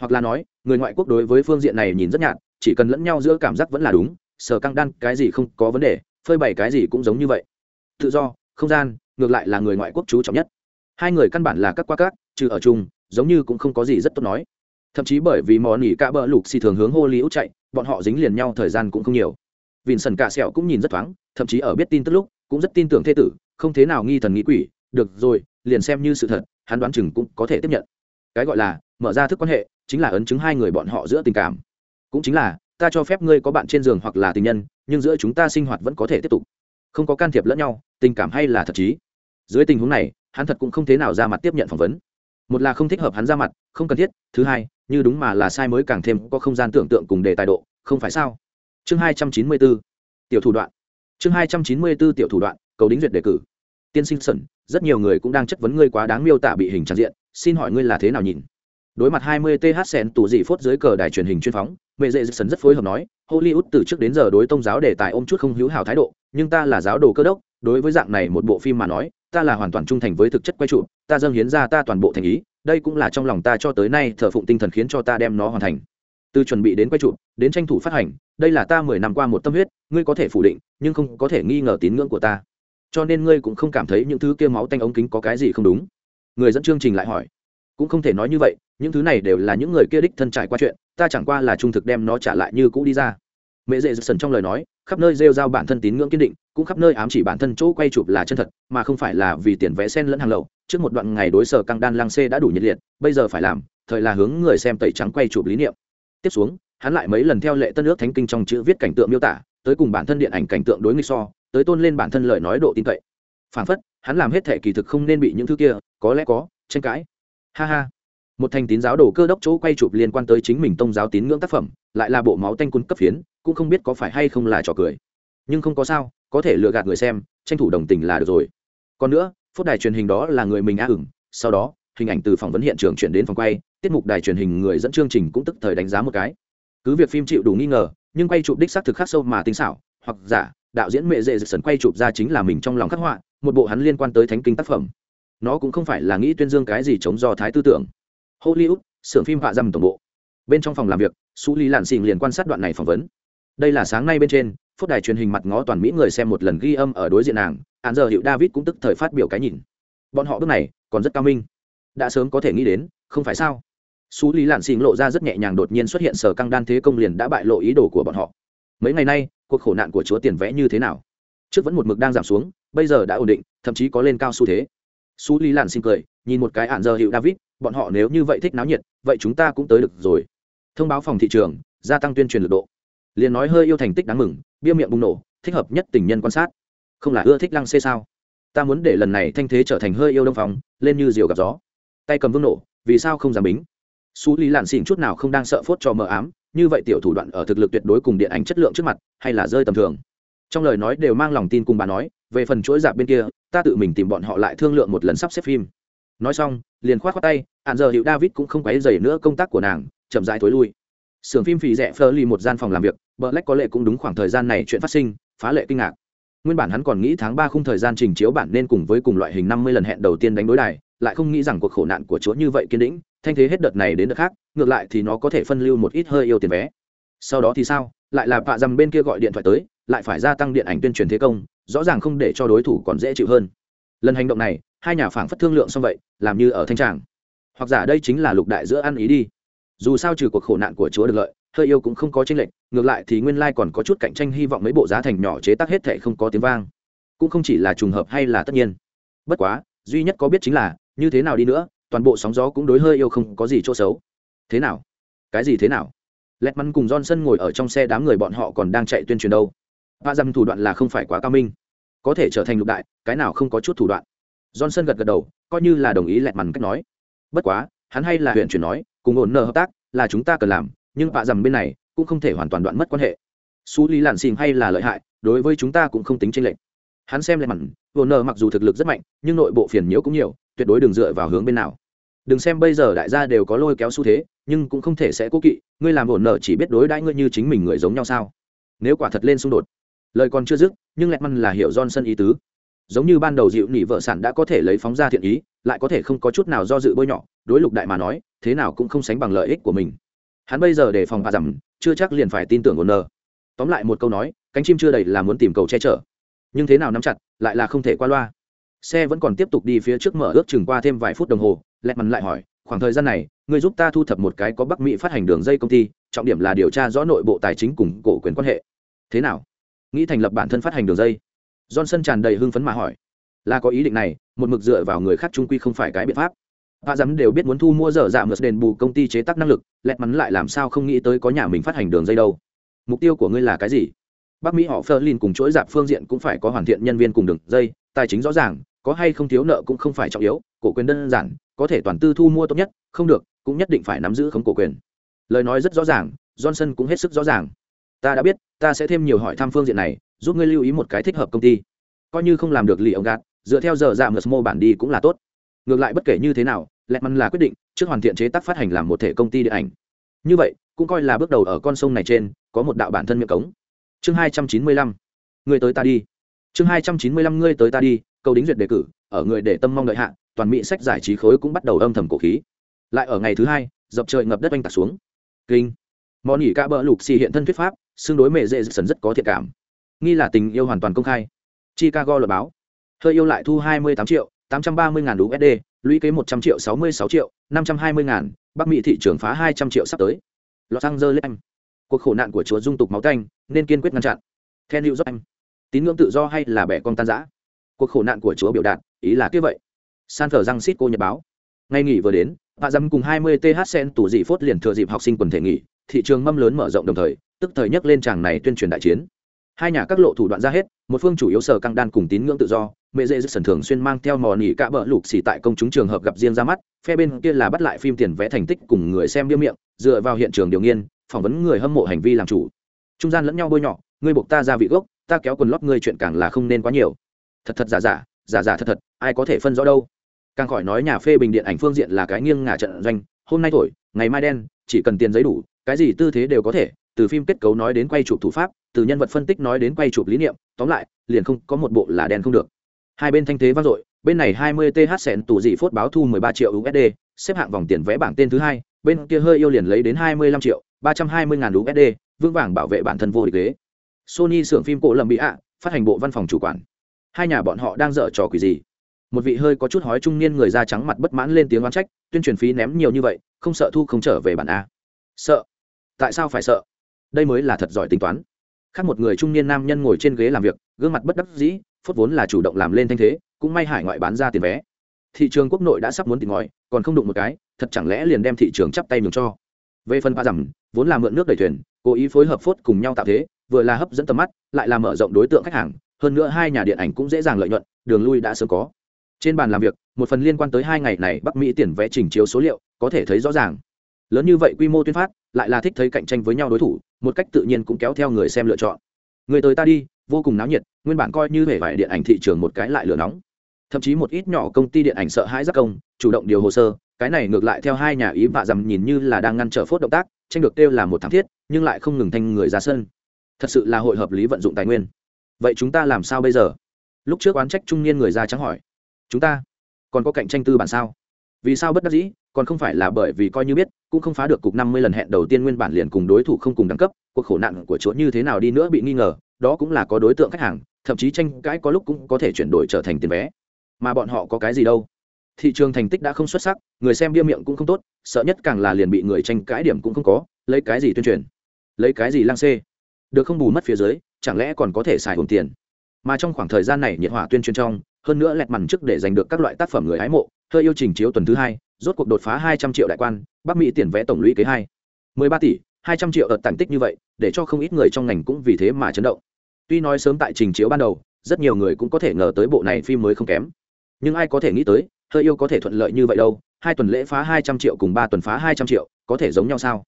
Hoặc là nói, người ngoại quốc đối với phương diện này nhìn rất nhạt, chỉ cần lẫn nhau giữa cảm giác vẫn là đúng sở căng đan cái gì không có vấn đề, phơi bày cái gì cũng giống như vậy. Tự do, không gian, ngược lại là người ngoại quốc chú trọng nhất. Hai người căn bản là các qua các, trừ ở chung, giống như cũng không có gì rất tốt nói. Thậm chí bởi vì mò nỉ cả bờ lục xì thường hướng hô liễu chạy, bọn họ dính liền nhau thời gian cũng không nhiều. Vìn sần cả sẹo cũng nhìn rất thoáng, thậm chí ở biết tin tức lúc cũng rất tin tưởng thê tử, không thế nào nghi thần nghĩ quỷ, được rồi, liền xem như sự thật, hắn đoán chừng cũng có thể tiếp nhận. Cái gọi là, mở ra thức quan hệ, chính là ấn chứng hai người bọn họ giữa tình cảm. Cũng chính là, ta cho phép ngươi có bạn trên giường hoặc là tình nhân, nhưng giữa chúng ta sinh hoạt vẫn có thể tiếp tục. Không có can thiệp lẫn nhau, tình cảm hay là thật chí. Dưới tình huống này, hắn thật cũng không thế nào ra mặt tiếp nhận phỏng vấn. Một là không thích hợp hắn ra mặt, không cần thiết, thứ hai, như đúng mà là sai mới càng thêm có không gian tưởng tượng cùng đề tài độ, không phải sao? Chương hai trăm chín mươi bốn, tiểu thủ đoạn chương hai trăm chín mươi bốn tiểu thủ đoạn, cầu đính duyệt đề cử. Tiên sinh sẩn rất nhiều người cũng đang chất vấn ngươi quá đáng miêu tả bị hình trang diện, xin hỏi ngươi là thế nào nhìn? Đối mặt 20 th sen tù dị phốt dưới cờ đài truyền hình chuyên phóng mẹ dễ sần rất phối hợp nói, hollywood từ trước đến giờ đối tông giáo đề tài ôm chút không hữu hảo thái độ, nhưng ta là giáo đồ cơ đốc, đối với dạng này một bộ phim mà nói, ta là hoàn toàn trung thành với thực chất quay trụ, ta dâng hiến ra ta toàn bộ thành ý, đây cũng là trong lòng ta cho tới nay thờ phụng tinh thần khiến cho ta đem nó hoàn thành. Từ chuẩn bị đến quay trụ, đến tranh thủ phát hành đây là ta mười năm qua một tâm huyết, ngươi có thể phủ định, nhưng không có thể nghi ngờ tín ngưỡng của ta. Cho nên ngươi cũng không cảm thấy những thứ kia máu tanh ống kính có cái gì không đúng. Người dẫn chương trình lại hỏi. Cũng không thể nói như vậy, những thứ này đều là những người kia đích thân trải qua chuyện, ta chẳng qua là trung thực đem nó trả lại như cũ đi ra. Mẹ dễ sần trong lời nói, khắp nơi rêu giao bản thân tín ngưỡng kiên định, cũng khắp nơi ám chỉ bản thân chỗ quay chụp là chân thật, mà không phải là vì tiền vẽ sen lẫn hàng lậu. Trước một đoạn ngày đối sở căng đan lang xê đã đủ nhiệt liệt, bây giờ phải làm, thời là hướng người xem tẩy trắng quay chụp lý niệm. Tiếp xuống hắn lại mấy lần theo lệ tân ước thánh kinh trong chữ viết cảnh tượng miêu tả, tới cùng bản thân điện ảnh cảnh tượng đối nghịch so, tới tôn lên bản thân lời nói độ tin cậy. Phản phất, hắn làm hết thể kỳ thực không nên bị những thứ kia, có lẽ có, tranh cãi. Ha ha. Một thành tín giáo đồ cơ đốc chỗ quay chụp liên quan tới chính mình tông giáo tín ngưỡng tác phẩm, lại là bộ máu tanh quân cấp phiến, cũng không biết có phải hay không là trò cười. Nhưng không có sao, có thể lừa gạt người xem, tranh thủ đồng tình là được rồi. Còn nữa phút đài truyền hình đó là người mình a ửng, sau đó, hình ảnh từ phỏng vấn hiện trường chuyển đến phòng quay, tiết mục đài truyền hình người dẫn chương trình cũng tức thời đánh giá một cái cứ việc phim chịu đủ nghi ngờ, nhưng quay chụp đích xác thực khắc sâu mà tinh xảo, hoặc giả, đạo diễn mẹ dễ dệt sần quay chụp ra chính là mình trong lòng khắc họa, một bộ hắn liên quan tới thánh kinh tác phẩm. Nó cũng không phải là nghĩ tuyên dương cái gì chống do thái tư tưởng. Hollywood, xưởng phim vạ dầm tổng bộ. Bên trong phòng làm việc, su lý lạn xình liền quan sát đoạn này phỏng vấn. Đây là sáng nay bên trên, phút đài truyền hình mặt ngó toàn mỹ người xem một lần ghi âm ở đối diện nàng hạn giờ hiệu david cũng tức thời phát biểu cái nhìn. Bọn họ bước này còn rất cao minh. Đã sớm có thể nghĩ đến, không phải sao? Xú lý lạn xình lộ ra rất nhẹ nhàng đột nhiên xuất hiện, sở căng đan thế công liền đã bại lộ ý đồ của bọn họ. Mấy ngày nay, cuộc khổ nạn của chúa tiền vẽ như thế nào? Trước vẫn một mực đang giảm xuống, bây giờ đã ổn định, thậm chí có lên cao xu thế. Xú lý lạn xình cười, nhìn một cái ạn giờ hiệu david, bọn họ nếu như vậy thích náo nhiệt, vậy chúng ta cũng tới được rồi. Thông báo phòng thị trường, gia tăng tuyên truyền lực độ. Liền nói hơi yêu thành tích đáng mừng, bia miệng bùng nổ, thích hợp nhất tình nhân quan sát. Không là ưa thích lăng xê sao? Ta muốn để lần này thanh thế trở thành hơi yêu đông phòng lên như diều gặp gió. Tay cầm vương nổ, vì sao không giảm bính? Xú lý lạn xỉn chút nào không đang sợ phốt cho mờ ám, như vậy tiểu thủ đoạn ở thực lực tuyệt đối cùng điện ảnh chất lượng trước mặt, hay là rơi tầm thường. Trong lời nói đều mang lòng tin cùng bà nói, về phần chuỗi dạp bên kia, ta tự mình tìm bọn họ lại thương lượng một lần sắp xếp phim. Nói xong, liền khoát khoát tay hạn giờ hiệu david cũng không quấy dày nữa công tác của nàng, chậm rãi thối lui. Sưởng phim phì rẻ phơ ly một gian phòng làm việc bờ lách có lệ cũng đúng khoảng thời gian này chuyện phát sinh, phá lệ kinh ngạc. Nguyên bản hắn còn nghĩ tháng ba khung thời gian trình chiếu bản nên cùng với cùng loại hình năm mươi lần hẹn đầu tiên đánh đối đài lại không nghĩ rằng cuộc khổ nạn của chúa như vậy kiên định, thanh thế hết đợt này đến đợt khác ngược lại thì nó có thể phân lưu một ít hơi yêu tiền vé. Sau đó thì sao? Lại là vạ dầm bên kia gọi điện thoại tới lại phải gia tăng điện ảnh tuyên truyền thế công rõ ràng không để cho đối thủ còn dễ chịu hơn. Lần hành động này hai nhà phảng phất thương lượng xong vậy làm như ở thanh tràng. Hoặc giả đây chính là lục đại giữa ăn ý đi. Dù sao trừ cuộc khổ nạn của chúa được lợi hơi yêu cũng không có tranh lệch ngược lại thì nguyên lai còn có chút cạnh tranh hy vọng mấy bộ giá thành nhỏ chế tác hết thể không có tiếng vang. Cũng không chỉ là trùng hợp hay là tất nhiên. Bất quá duy nhất có biết chính là như thế nào đi nữa, toàn bộ sóng gió cũng đối hơi yêu không có gì chỗ xấu. Thế nào? Cái gì thế nào? Lẹt mắn cùng johnson ngồi ở trong xe đám người bọn họ còn đang chạy tuyên truyền đâu. Ba dăm thủ đoạn là không phải quá cao minh. Có thể trở thành lục đại, cái nào không có chút thủ đoạn? Johnson gật gật đầu, coi như là đồng ý lẹt mắn cách nói. Bất quá, hắn hay là huyện chuyển nói, cùng ổn nợ hợp tác là chúng ta cần làm, nhưng vạ dầm bên này cũng không thể hoàn toàn đoạn mất quan hệ. Xú lý lạn xìm hay là lợi hại, đối với chúng ta cũng không tính tranh lệch. Hắn xem lại mặn ổn nợ mặc dù thực lực rất mạnh, nhưng nội bộ phiền nhiễu cũng nhiều tuyệt đối đừng dựa vào hướng bên nào. Đừng xem bây giờ đại gia đều có lôi kéo xu thế, nhưng cũng không thể sẽ cố kỵ, ngươi làm ổn nợ chỉ biết đối đãi ngươi như chính mình người giống nhau sao? Nếu quả thật lên xung đột, lời còn chưa dứt, nhưng lẹt măn là hiểu johnson ý tứ. Giống như ban đầu dịu nỉ vợ sản đã có thể lấy phóng ra thiện ý, lại có thể không có chút nào do dự bôi nhọ, đối lục đại mà nói, thế nào cũng không sánh bằng lợi ích của mình. Hắn bây giờ để phòng bà rằng chưa chắc liền phải tin tưởng ổn nợ. tóm lại một câu nói, cánh chim chưa đầy là muốn tìm cầu che chở. Nhưng thế nào nắm chặt, lại là không thể qua loa xe vẫn còn tiếp tục đi phía trước mở ước chừng qua thêm vài phút đồng hồ lẹt mắn lại hỏi khoảng thời gian này người giúp ta thu thập một cái có bắc mỹ phát hành đường dây công ty trọng điểm là điều tra rõ nội bộ tài chính cùng cổ quyền quan hệ thế nào nghĩ thành lập bản thân phát hành đường dây johnson tràn đầy hưng phấn mà hỏi là có ý định này một mực dựa vào người khác trung quy không phải cái biện pháp Hạ dám đều biết muốn thu mua dở dạ mượt đền bù công ty chế tác năng lực, lẹt mắn lại làm sao không nghĩ tới có nhà mình phát hành đường dây đâu. Mục tiêu của ngươi là cái gì? Bắc Mỹ họ Ferlin cùng chuỗi dạp phương diện cũng phải có hoàn thiện nhân viên cùng đường dây, tài chính rõ ràng, có hay không thiếu nợ cũng không phải trọng yếu, cổ quyền đơn giản, có thể toàn tư thu mua tốt nhất, không được, cũng nhất định phải nắm giữ khống cổ quyền. Lời nói rất rõ ràng, Johnson cũng hết sức rõ ràng. Ta đã biết, ta sẽ thêm nhiều hỏi thăm phương diện này, giúp ngươi lưu ý một cái thích hợp công ty. Coi như không làm được lì ông gạt, dựa theo giờ giảm ngược mô bản đi cũng là tốt ngược lại bất kể như thế nào lẹt măn là quyết định trước hoàn thiện chế tác phát hành làm một thể công ty điện ảnh như vậy cũng coi là bước đầu ở con sông này trên có một đạo bản thân miệng cống chương hai trăm chín mươi lăm ngươi tới ta đi chương hai trăm chín mươi lăm ngươi tới ta đi câu đính duyệt đề cử, ở người để tâm mong đợi hạ, toàn mỹ sách giải trí khối cũng bắt đầu âm thầm cổ khí. Lại ở ngày thứ hai, dập trời ngập đất oanh tạc xuống. Kinh. Món nghỉ ca bỡ lục xì hiện thân thuyết pháp xương đối mẹ dễ sần rất có thiện cảm. Nghi là tình yêu hoàn toàn công khai. Chicago luật báo. Hơi yêu lại thu hai mươi tám triệu, tám trăm ba mươi ngàn usd lũy kế một trăm triệu sáu mươi sáu triệu, năm trăm hai mươi ngàn, bắc mỹ thị trường phá hai trăm triệu sắp tới. Los angeles anh cuộc khổ nạn của chúa dung tục máu tanh, nên kiên quyết ngăn chặn. Theo new york anh tín ngưỡng tự do hay là bẻ con tan giã cuộc khổ nạn của chúa biểu đạt, ý là kia vậy. San thở răng xít cô nhật báo. Ngay nghỉ vừa đến hạ dâm cùng 20 th sen tủ dị phốt liền thừa dịp học sinh quần thể nghỉ, thị trường mâm lớn mở rộng đồng thời, tức thời nhắc lên tràng này tuyên truyền đại chiến. Hai nhà các lộ thủ đoạn ra hết, một phương chủ yếu sở căng đan cùng tín ngưỡng tự do, mẹ dễ dứt sần thường xuyên mang theo mò nỉ cả bợ lục xì tại công chúng trường hợp gặp riêng ra mắt, phe bên kia là bắt lại phim tiền vẽ thành tích cùng người xem điêu miệng, dựa vào hiện trường điều nghiên, phỏng vấn người hâm mộ hành vi làm chủ. Trung gian lẫn nhau bôi nhọ, ngươi buộc ta ra vị gốc, ta kéo quần lót ngươi chuyện càng là không nên quá nhiều thật thật giả giả giả giả thật thật, ai có thể phân rõ đâu. Càng khỏi nói nhà phê bình điện ảnh phương diện là cái nghiêng ngả trận doanh, hôm nay thổi, ngày mai đen, chỉ cần tiền giấy đủ, cái gì tư thế đều có thể, từ phim kết cấu nói đến quay chụp thủ pháp, từ nhân vật phân tích nói đến quay chụp lý niệm, tóm lại, liền không có một bộ là đen không được. Hai bên thanh thế vang dội, bên này 20 th sẹn tủ dị phốt báo thu 13 triệu usd xếp hạng vòng tiền vẽ bảng tên thứ hai, bên kia hơi yêu liền lấy đến 25 triệu 320 ngàn usd vương vàng bảo vệ bản thân vô địch ghế. Sony xưởng phim cổ lầm bị ạ, phát hành bộ văn phòng chủ quản hai nhà bọn họ đang dở trò quỷ gì? Một vị hơi có chút hói trung niên người da trắng mặt bất mãn lên tiếng oán trách, tuyên truyền phí ném nhiều như vậy, không sợ thu không trở về bản a. Sợ? Tại sao phải sợ? Đây mới là thật giỏi tính toán. Khác một người trung niên nam nhân ngồi trên ghế làm việc, gương mặt bất đắc dĩ, phốt vốn là chủ động làm lên thanh thế, cũng may hải ngoại bán ra tiền vé. Thị trường quốc nội đã sắp muốn tìm ngòi, còn không đụng một cái, thật chẳng lẽ liền đem thị trường chắp tay mừng cho? Về phần ba dầm vốn là mượn nước đầy thuyền, cố ý phối hợp phốt cùng nhau tạo thế, vừa là hấp dẫn tầm mắt, lại là mở rộng đối tượng khách hàng hơn nữa hai nhà điện ảnh cũng dễ dàng lợi nhuận, đường lui đã sớm có. Trên bàn làm việc, một phần liên quan tới hai ngày này bắc mỹ tiền vẽ trình chiếu số liệu, có thể thấy rõ ràng. Lớn như vậy quy mô tuyên phát, lại là thích thấy cạnh tranh với nhau đối thủ, một cách tự nhiên cũng kéo theo người xem lựa chọn. Người tới ta đi, vô cùng náo nhiệt, nguyên bản coi như hề vải điện ảnh thị trường một cái lại lửa nóng. Thậm chí một ít nhỏ công ty điện ảnh sợ hãi giác công, chủ động điều hồ sơ, cái này ngược lại theo hai nhà ý vạ dằm nhìn như là đang ngăn trở phốt động tác, tranh được kêu là một thắng thiết, nhưng lại không ngừng thanh người ra sân. Thật sự là hội hợp lý vận dụng tài nguyên vậy chúng ta làm sao bây giờ? Lúc trước oán trách trung niên người ra trắng hỏi. Chúng ta còn có cạnh tranh tư bản sao? Vì sao bất đắc dĩ? Còn không phải là bởi vì coi như biết, cũng không phá được cục năm mươi lần hẹn đầu tiên nguyên bản liền cùng đối thủ không cùng đẳng cấp, cuộc khổ nạn của chỗ như thế nào đi nữa bị nghi ngờ, đó cũng là có đối tượng khách hàng, thậm chí tranh cãi có lúc cũng có thể chuyển đổi trở thành tiền vé. Mà bọn họ có cái gì đâu? Thị trường thành tích đã không xuất sắc, người xem bia miệng cũng không tốt, sợ nhất càng là liền bị người tranh cãi điểm cũng không có, lấy cái gì tuyên truyền? Lấy cái gì lang xê? Được không bù mất phía dưới chẳng lẽ còn có thể xài hồn tiền? Mà trong khoảng thời gian này nhiệt hỏa tuyên truyền trong, hơn nữa lẹt mằn trước để giành được các loại tác phẩm người hái mộ, hơi yêu trình chiếu tuần thứ hai, rốt cuộc đột phá hai trăm triệu đại quan, bắc mỹ tiền vẽ tổng lũy kế hai. Mười ba tỷ, hai trăm triệu ở tản tích như vậy, để cho không ít người trong ngành cũng vì thế mà chấn động. Tuy nói sớm tại trình chiếu ban đầu, rất nhiều người cũng có thể ngờ tới bộ này phim mới không kém. Nhưng ai có thể nghĩ tới, hơi yêu có thể thuận lợi như vậy đâu, hai tuần lễ phá hai trăm triệu cùng ba tuần phá hai trăm triệu, có thể giống nhau sao?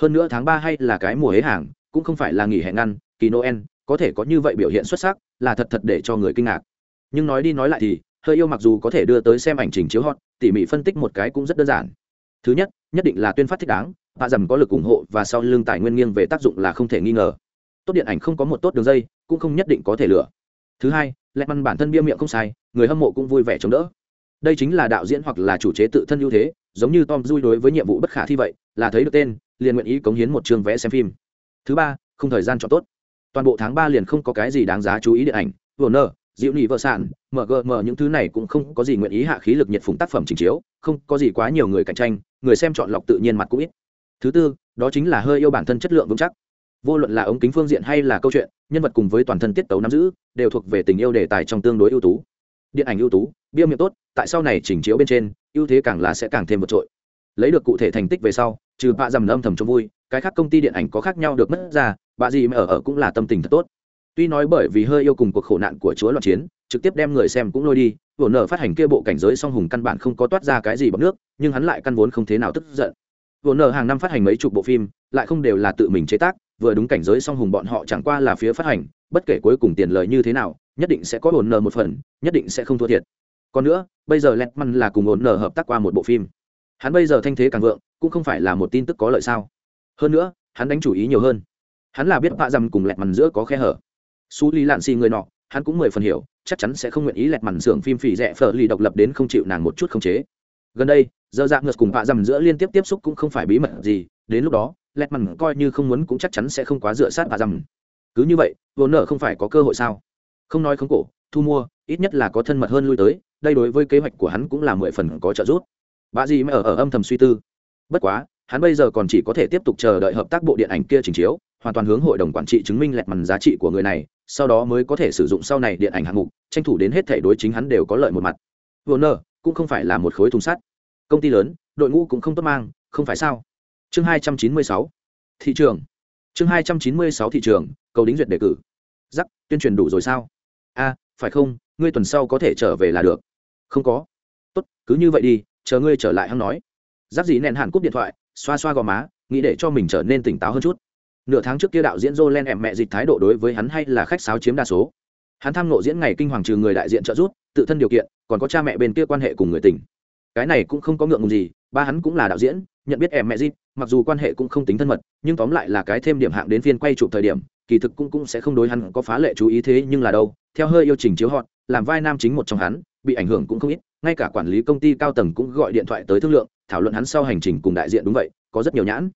Hơn nữa tháng ba hay là cái mùa hế hàng, cũng không phải là nghỉ hè ngăn, kỳ noel có thể có như vậy biểu hiện xuất sắc, là thật thật để cho người kinh ngạc. Nhưng nói đi nói lại thì, hơi yêu mặc dù có thể đưa tới xem ảnh trình chiếu hot, tỉ mỉ phân tích một cái cũng rất đơn giản. Thứ nhất nhất định là tuyên phát thích đáng hạ dầm có lực ủng hộ và sau lưng tài nguyên nghiêng về tác dụng là không thể nghi ngờ. Tốt điện ảnh không có một tốt đường dây, cũng không nhất định có thể lựa thứ hai lẹ măn bản thân bia miệng không sai, người hâm mộ cũng vui vẻ chống đỡ. Đây chính là đạo diễn hoặc là chủ chế tự thân ưu thế, giống như tom dui đối với nhiệm vụ bất khả thi vậy, là thấy được tên, liền nguyện ý cống hiến một chương vẽ xem phim. Thứ ba, không thời gian chọn tốt toàn bộ tháng ba liền không có cái gì đáng giá chú ý điện ảnh Warner, Diệu dịu vợ sản mgm những thứ này cũng không có gì nguyện ý hạ khí lực nhiệt phùng tác phẩm trình chiếu không có gì quá nhiều người cạnh tranh người xem chọn lọc tự nhiên mặt cũng ít. Thứ tư đó chính là hơi yêu bản thân chất lượng vững chắc. Vô luận là ống kính phương diện hay là câu chuyện nhân vật cùng với toàn thân tiết tấu nắm giữ đều thuộc về tình yêu đề tài trong tương đối ưu tú. Điện ảnh ưu tú bia miệng tốt tại sau này trình chiếu bên trên ưu thế càng là sẽ càng thêm vượt trội lấy được cụ thể thành tích về sau, trừ bạ dầm âm thầm cho vui, cái khác công ty điện ảnh có khác nhau được mất ra bà gì mà ở ở cũng là tâm tình thật tốt. Tuy nói bởi vì hơi yêu cùng cuộc khổ nạn của chúa loạn chiến, trực tiếp đem người xem cũng lôi đi vồn nở phát hành kia bộ cảnh giới song hùng căn bản không có toát ra cái gì bằng nước, nhưng hắn lại căn vốn không thế nào tức giận. Vồn nở hàng năm phát hành mấy chục bộ phim, lại không đều là tự mình chế tác, vừa đúng cảnh giới song hùng bọn họ chẳng qua là phía phát hành, bất kể cuối cùng tiền lời như thế nào, nhất định sẽ có ổn nở một phần, nhất định sẽ không thua thiệt. Còn nữa, bây giờ lẹt măn là cùng ổn nở hợp tác qua một bộ phim hắn bây giờ thanh thế càng vượng, cũng không phải là một tin tức có lợi sao. Hơn nữa, hắn đánh chủ ý nhiều hơn. Hắn là biết vạ dầm cùng lẹt mằn giữa có khe hở. Xú lý lạn xì người nọ, hắn cũng mười phần hiểu, chắc chắn sẽ không nguyện ý lẹt mằn xưởng phim phì rẻ phở lì độc lập đến không chịu nàng một chút không chế. Gần đây, giờ dạng ngược cùng vạ dầm giữa liên tiếp tiếp xúc cũng không phải bí mật gì, đến lúc đó, lẹt mằn coi như không muốn cũng chắc chắn sẽ không quá dựa sát vạ dầm cứ như vậy vốn nợ không phải có cơ hội sao? Không nói không cổ, thu mua, ít nhất là có thân mật hơn lui tới, đây đối với kế hoạch của hắn cũng là mười phần có trợ giúp bà gì mà ở, ở âm thầm suy tư. Bất quá hắn bây giờ còn chỉ có thể tiếp tục chờ đợi hợp tác bộ điện ảnh kia trình chiếu hoàn toàn hướng hội đồng quản trị chứng minh lẹt mằn giá trị của người này sau đó mới có thể sử dụng sau này điện ảnh hạng mục tranh thủ đến hết thể đối chính hắn đều có lợi một mặt. Vô nơ cũng không phải là một khối thùng sắt. Công ty lớn đội ngũ cũng không tốt mang không phải sao? Chương hai trăm chín mươi sáu thị trường. Chương hai trăm chín mươi sáu thị trường cầu đính duyệt đề cử. Giắc tuyên truyền đủ rồi sao? A phải không? Ngươi tuần sau có thể trở về là được. Không có. Tốt cứ như vậy đi chờ ngươi trở lại hắn nói. Giáp dị nẹn hàn cúp điện thoại, xoa xoa gò má, nghĩ để cho mình trở nên tỉnh táo hơn chút. Nửa tháng trước kia đạo diễn dô len em mẹ dịch thái độ đối với hắn hay là khách sáo chiếm đa số. Hắn tham nộ diễn ngày kinh hoàng trừ người đại diện trợ giúp, tự thân điều kiện, còn có cha mẹ bên kia quan hệ cùng người tình. Cái này cũng không có ngượng ngùng gì, ba hắn cũng là đạo diễn, nhận biết em mẹ dịch, mặc dù quan hệ cũng không tính thân mật, nhưng tóm lại là cái thêm điểm hạng đến phiên quay chụp thời điểm, kỳ thực cũng cũng sẽ không đối hắn có phá lệ chú ý thế nhưng là đâu, theo hơi yêu trình chiếu họ làm vai nam chính một trong hắn, bị ảnh hưởng cũng không ít ngay cả quản lý công ty cao tầng cũng gọi điện thoại tới thương lượng thảo luận hắn sau hành trình cùng đại diện đúng vậy có rất nhiều nhãn.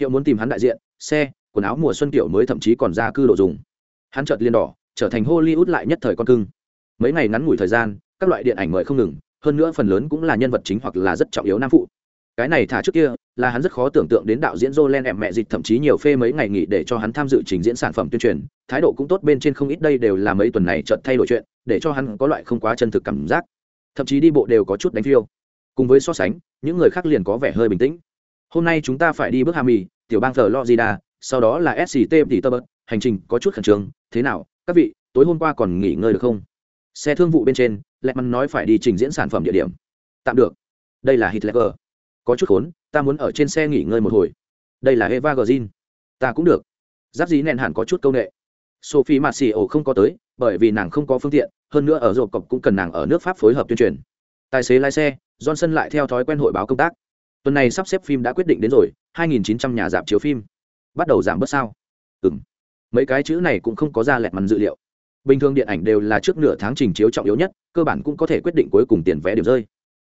Hiệu muốn tìm hắn đại diện xe quần áo mùa xuân kiểu mới thậm chí còn ra cư độ dùng. Hắn chợt liên đỏ trở thành hollywood lại nhất thời con cưng. Mấy ngày ngắn ngủi thời gian các loại điện ảnh mời không ngừng hơn nữa phần lớn cũng là nhân vật chính hoặc là rất trọng yếu nam phụ. Cái này thả trước kia là hắn rất khó tưởng tượng đến đạo diễn Jolen em mẹ dịch thậm chí nhiều phê mấy ngày nghỉ để cho hắn tham dự trình diễn sản phẩm tuyên truyền, thái độ cũng tốt bên trên không ít đây đều là mấy tuần này chợt thay đổi chuyện, để cho hắn có loại không quá chân thực cảm giác. Thậm chí đi bộ đều có chút đánh phiêu. Cùng với so sánh, những người khác liền có vẻ hơi bình tĩnh. Hôm nay chúng ta phải đi bước Hami, tiểu bang Florida, sau đó là SCT tỷ tơ hành trình có chút khẩn trương, thế nào, các vị, tối hôm qua còn nghỉ ngơi được không? Xe thương vụ bên trên, Lẹtman nói phải đi trình diễn sản phẩm địa điểm. Tạm được. Đây là Hitler có chút khốn ta muốn ở trên xe nghỉ ngơi một hồi đây là eva gờ ta cũng được giáp dí nẹn hẳn có chút c â u n ệ sophie mặt xì ổ không có tới bởi vì nàng không có phương tiện, hơn nữa ở rộp cọc cũng cần nàng ở nước pháp phối hợp tuyên truyền. Tài xế lái xe, johnson lại theo thói quen hội báo công tác. Tuần này sắp xếp phim đã quyết định đến rồi 2.900 nhà dạp chiếu phim. Bắt đầu giảm bớt sao? Ừ m mấy cái chữ này cũng không có ra lẹt mằn dự liệu. Bình thường điện ảnh đều là trước nửa tháng trình chiếu trọng yếu nhất, cơ bản cũng có thể quyết định cuối cùng tiền vé điểm rơi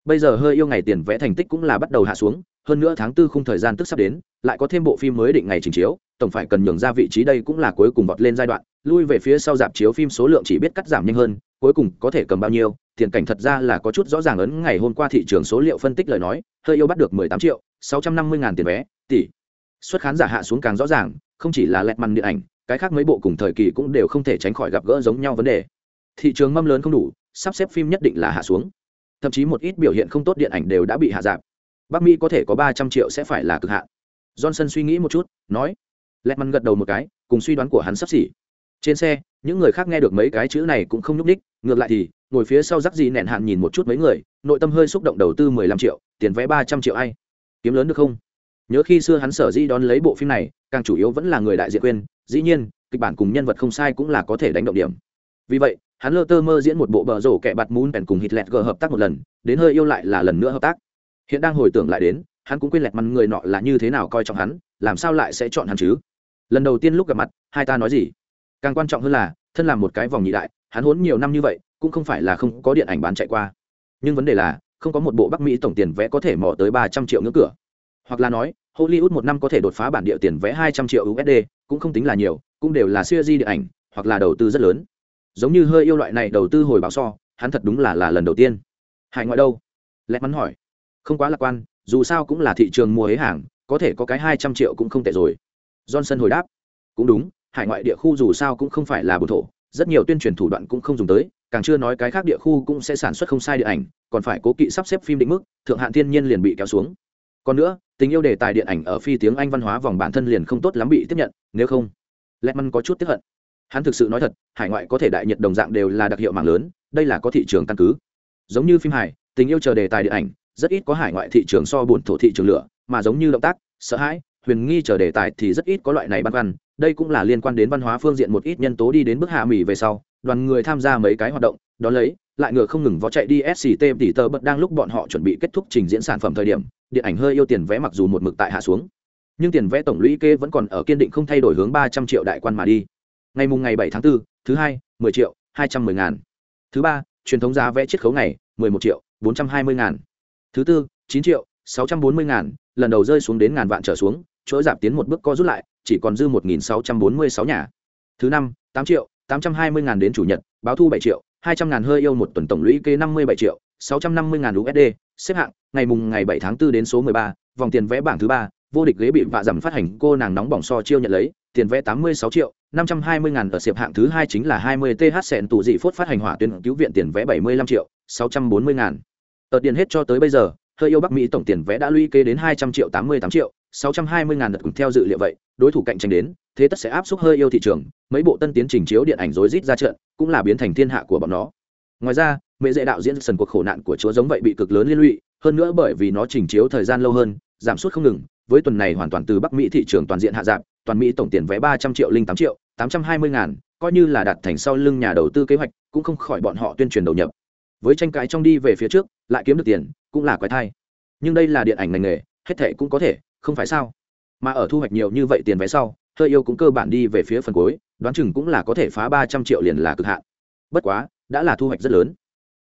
bây giờ hơi yêu ngày tiền vẽ thành tích cũng là bắt đầu hạ xuống, hơn nữa tháng tư khung thời gian tức sắp đến, lại có thêm bộ phim mới định ngày trình chiếu, tổng phải cần nhường ra vị trí đây cũng là cuối cùng vọt lên giai đoạn, lui về phía sau dạp chiếu phim số lượng chỉ biết cắt giảm nhanh hơn, cuối cùng có thể cầm bao nhiêu, tiền cảnh thật ra là có chút rõ ràng ấn ngày hôm qua thị trường số liệu phân tích lời nói, hơi yêu bắt được 18 triệu 650 ngàn tiền vé, tỷ. Xuất khán giả hạ xuống càng rõ ràng, không chỉ là lẹt màn điện ảnh, cái khác mấy bộ cùng thời kỳ cũng đều không thể tránh khỏi gặp gỡ giống nhau vấn đề. Thị trường mâm lớn không đủ, sắp xếp phim nhất định là hạ xuống thậm chí một ít biểu hiện không tốt điện ảnh đều đã bị hạ giảm bắc mỹ có thể có ba trăm triệu sẽ phải là cực hạn. Johnson suy nghĩ một chút, nói. Lẹt măn gật đầu một cái, cùng suy đoán của hắn sắp xỉ. Trên xe, những người khác nghe được mấy cái chữ này cũng không nhúc ních ngược lại thì, ngồi phía sau rắc gì nẹn hạn nhìn một chút mấy người, nội tâm hơi xúc động đầu tư mười lăm triệu, tiền vé ba trăm triệu ai. Kiếm lớn được không? Nhớ khi xưa hắn sở di đón lấy bộ phim này, càng chủ yếu vẫn là người đại diện quên dĩ nhiên, kịch bản cùng nhân vật không sai cũng là có thể đánh động điểm. Vì vậy hắn lơ tơ mơ diễn một bộ bờ rổ kẻ bạt mún bèn cùng hít lẹt gờ hợp tác một lần, đến hơi yêu lại là lần nữa hợp tác. Hiện đang hồi tưởng lại đến, hắn cũng quên lẹt mặt người nọ là như thế nào coi trọng hắn, làm sao lại sẽ chọn hắn chứ? Lần đầu tiên lúc gặp mặt, hai ta nói gì? Càng quan trọng hơn là, thân làm một cái vòng nhị đại, hắn hốn nhiều năm như vậy, cũng không phải là không có điện ảnh bán chạy qua. Nhưng vấn đề là, không có một bộ bắc mỹ tổng tiền vẽ có thể mỏ tới ba trăm triệu ngưỡng cửa. Hoặc là nói, hollywood một năm có thể đột phá bản địa tiền vẽ hai trăm triệu usd cũng không tính là nhiều, cũng đều là siêu di điện ảnh, hoặc là đầu tư rất lớn giống như hơi yêu loại này đầu tư hồi báo so, hắn thật đúng là là lần đầu tiên. Hải ngoại đâu? Lẽ mắn hỏi. Không quá lạc quan, dù sao cũng là thị trường mua ấy hàng, có thể có cái hai trăm triệu cũng không tệ rồi. Johnson hồi đáp. Cũng đúng, hải ngoại địa khu dù sao cũng không phải là bồn thổ, rất nhiều tuyên truyền thủ đoạn cũng không dùng tới, càng chưa nói cái khác địa khu cũng sẽ sản xuất không sai điện ảnh, còn phải cố kỵ sắp xếp phim định mức, thượng hạn thiên nhiên liền bị kéo xuống. Còn nữa, tình yêu đề tài điện ảnh ở phi tiếng anh văn hóa vòng bản thân liền không tốt lắm bị tiếp nhận, nếu không, lẹt măn có chút tiếp hận hắn thực sự nói thật, hải ngoại có thể đại nhiệt đồng dạng đều là đặc hiệu mạng lớn, đây là có thị trường căn cứ. Giống như phim hải tình yêu chờ đề tài điện ảnh, rất ít có hải ngoại thị trường so buồn thổ thị trường lửa, mà giống như động tác, sợ hãi, huyền nghi chờ đề tài thì rất ít có loại này băn khoăn. Đây cũng là liên quan đến văn hóa phương diện một ít nhân tố đi đến bước hạ mỹ về sau, đoàn người tham gia mấy cái hoạt động, đón lấy, lại ngựa không ngừng vó chạy đi sct tỉ tơ bật đang lúc bọn họ chuẩn bị kết thúc trình diễn sản phẩm thời điểm, điện ảnh hơi yêu tiền vé mặc dù một mực tại hạ xuống, nhưng tiền vé tổng lũy kê vẫn còn ở kiên định không thay đổi hướng ba trăm triệu đại quan mà đi ngày mùng ngày 7 tháng 4, thứ hai 10 triệu 210 ngàn. Thứ ba truyền thống giá vẽ chiết khấu ngày 11 triệu 420 ngàn. Thứ tư 9 triệu 640 ngàn lần đầu rơi xuống đến ngàn vạn trở xuống chỗ giảm tiến một bước co rút lại chỉ còn dư 1.646 nhà. Thứ năm 8 triệu 820 ngàn đến chủ nhật báo thu 7 triệu 200 ngàn hơi yêu một tuần tổng lũy kế 57 triệu 650 ngàn USD xếp hạng ngày mùng ngày 7 tháng 4 đến số 13 vòng tiền vẽ bảng thứ ba vô địch ghế bị vạ giảm phát hành cô nàng nóng bỏng so chiêu nhận lấy tiền vẽ tám mươi sáu triệu, năm trăm hai mươi ngàn ở xếp hạng thứ hai chính là hai mươi th sẹn tù dị phốt phát hành hỏa tuyên cứu viện tiền vẽ bảy mươi lăm triệu, sáu trăm bốn mươi ngàn. Ở tiền hết cho tới bây giờ, hơi yêu bắc mỹ tổng tiền vẽ đã lũy kế đến hai trăm triệu tám mươi tám triệu, sáu trăm hai mươi ngàn đợt cùng theo dự liệu vậy, đối thủ cạnh tranh đến, thế tất sẽ áp suất hơi yêu thị trường, mấy bộ tân tiến trình chiếu điện ảnh rối rít ra trận, cũng là biến thành thiên hạ của bọn nó. Ngoài ra, mẹ dễ đạo diễn sần cuộc khổ nạn của chúa giống vậy bị cực lớn liên lụy, hơn nữa bởi vì nó trình chiếu thời gian lâu hơn, giảm suất không ngừng, với tuần này hoàn toàn từ bắc mỹ thị trường toàn diện hạ giảm toàn mỹ tổng tiền vé ba trăm triệu linh tám triệu, tám trăm hai mươi ngàn, coi như là đạt thành sau lưng nhà đầu tư kế hoạch, cũng không khỏi bọn họ tuyên truyền đầu nhập. Với tranh cãi trong đi về phía trước, lại kiếm được tiền, cũng là quái thai. Nhưng đây là điện ảnh ngành nghề, hết thệ cũng có thể, không phải sao? Mà ở thu hoạch nhiều như vậy tiền vé sau, hơi yêu cũng cơ bản đi về phía phần cuối, đoán chừng cũng là có thể phá ba trăm triệu liền là cực hạn. Bất quá, đã là thu hoạch rất lớn.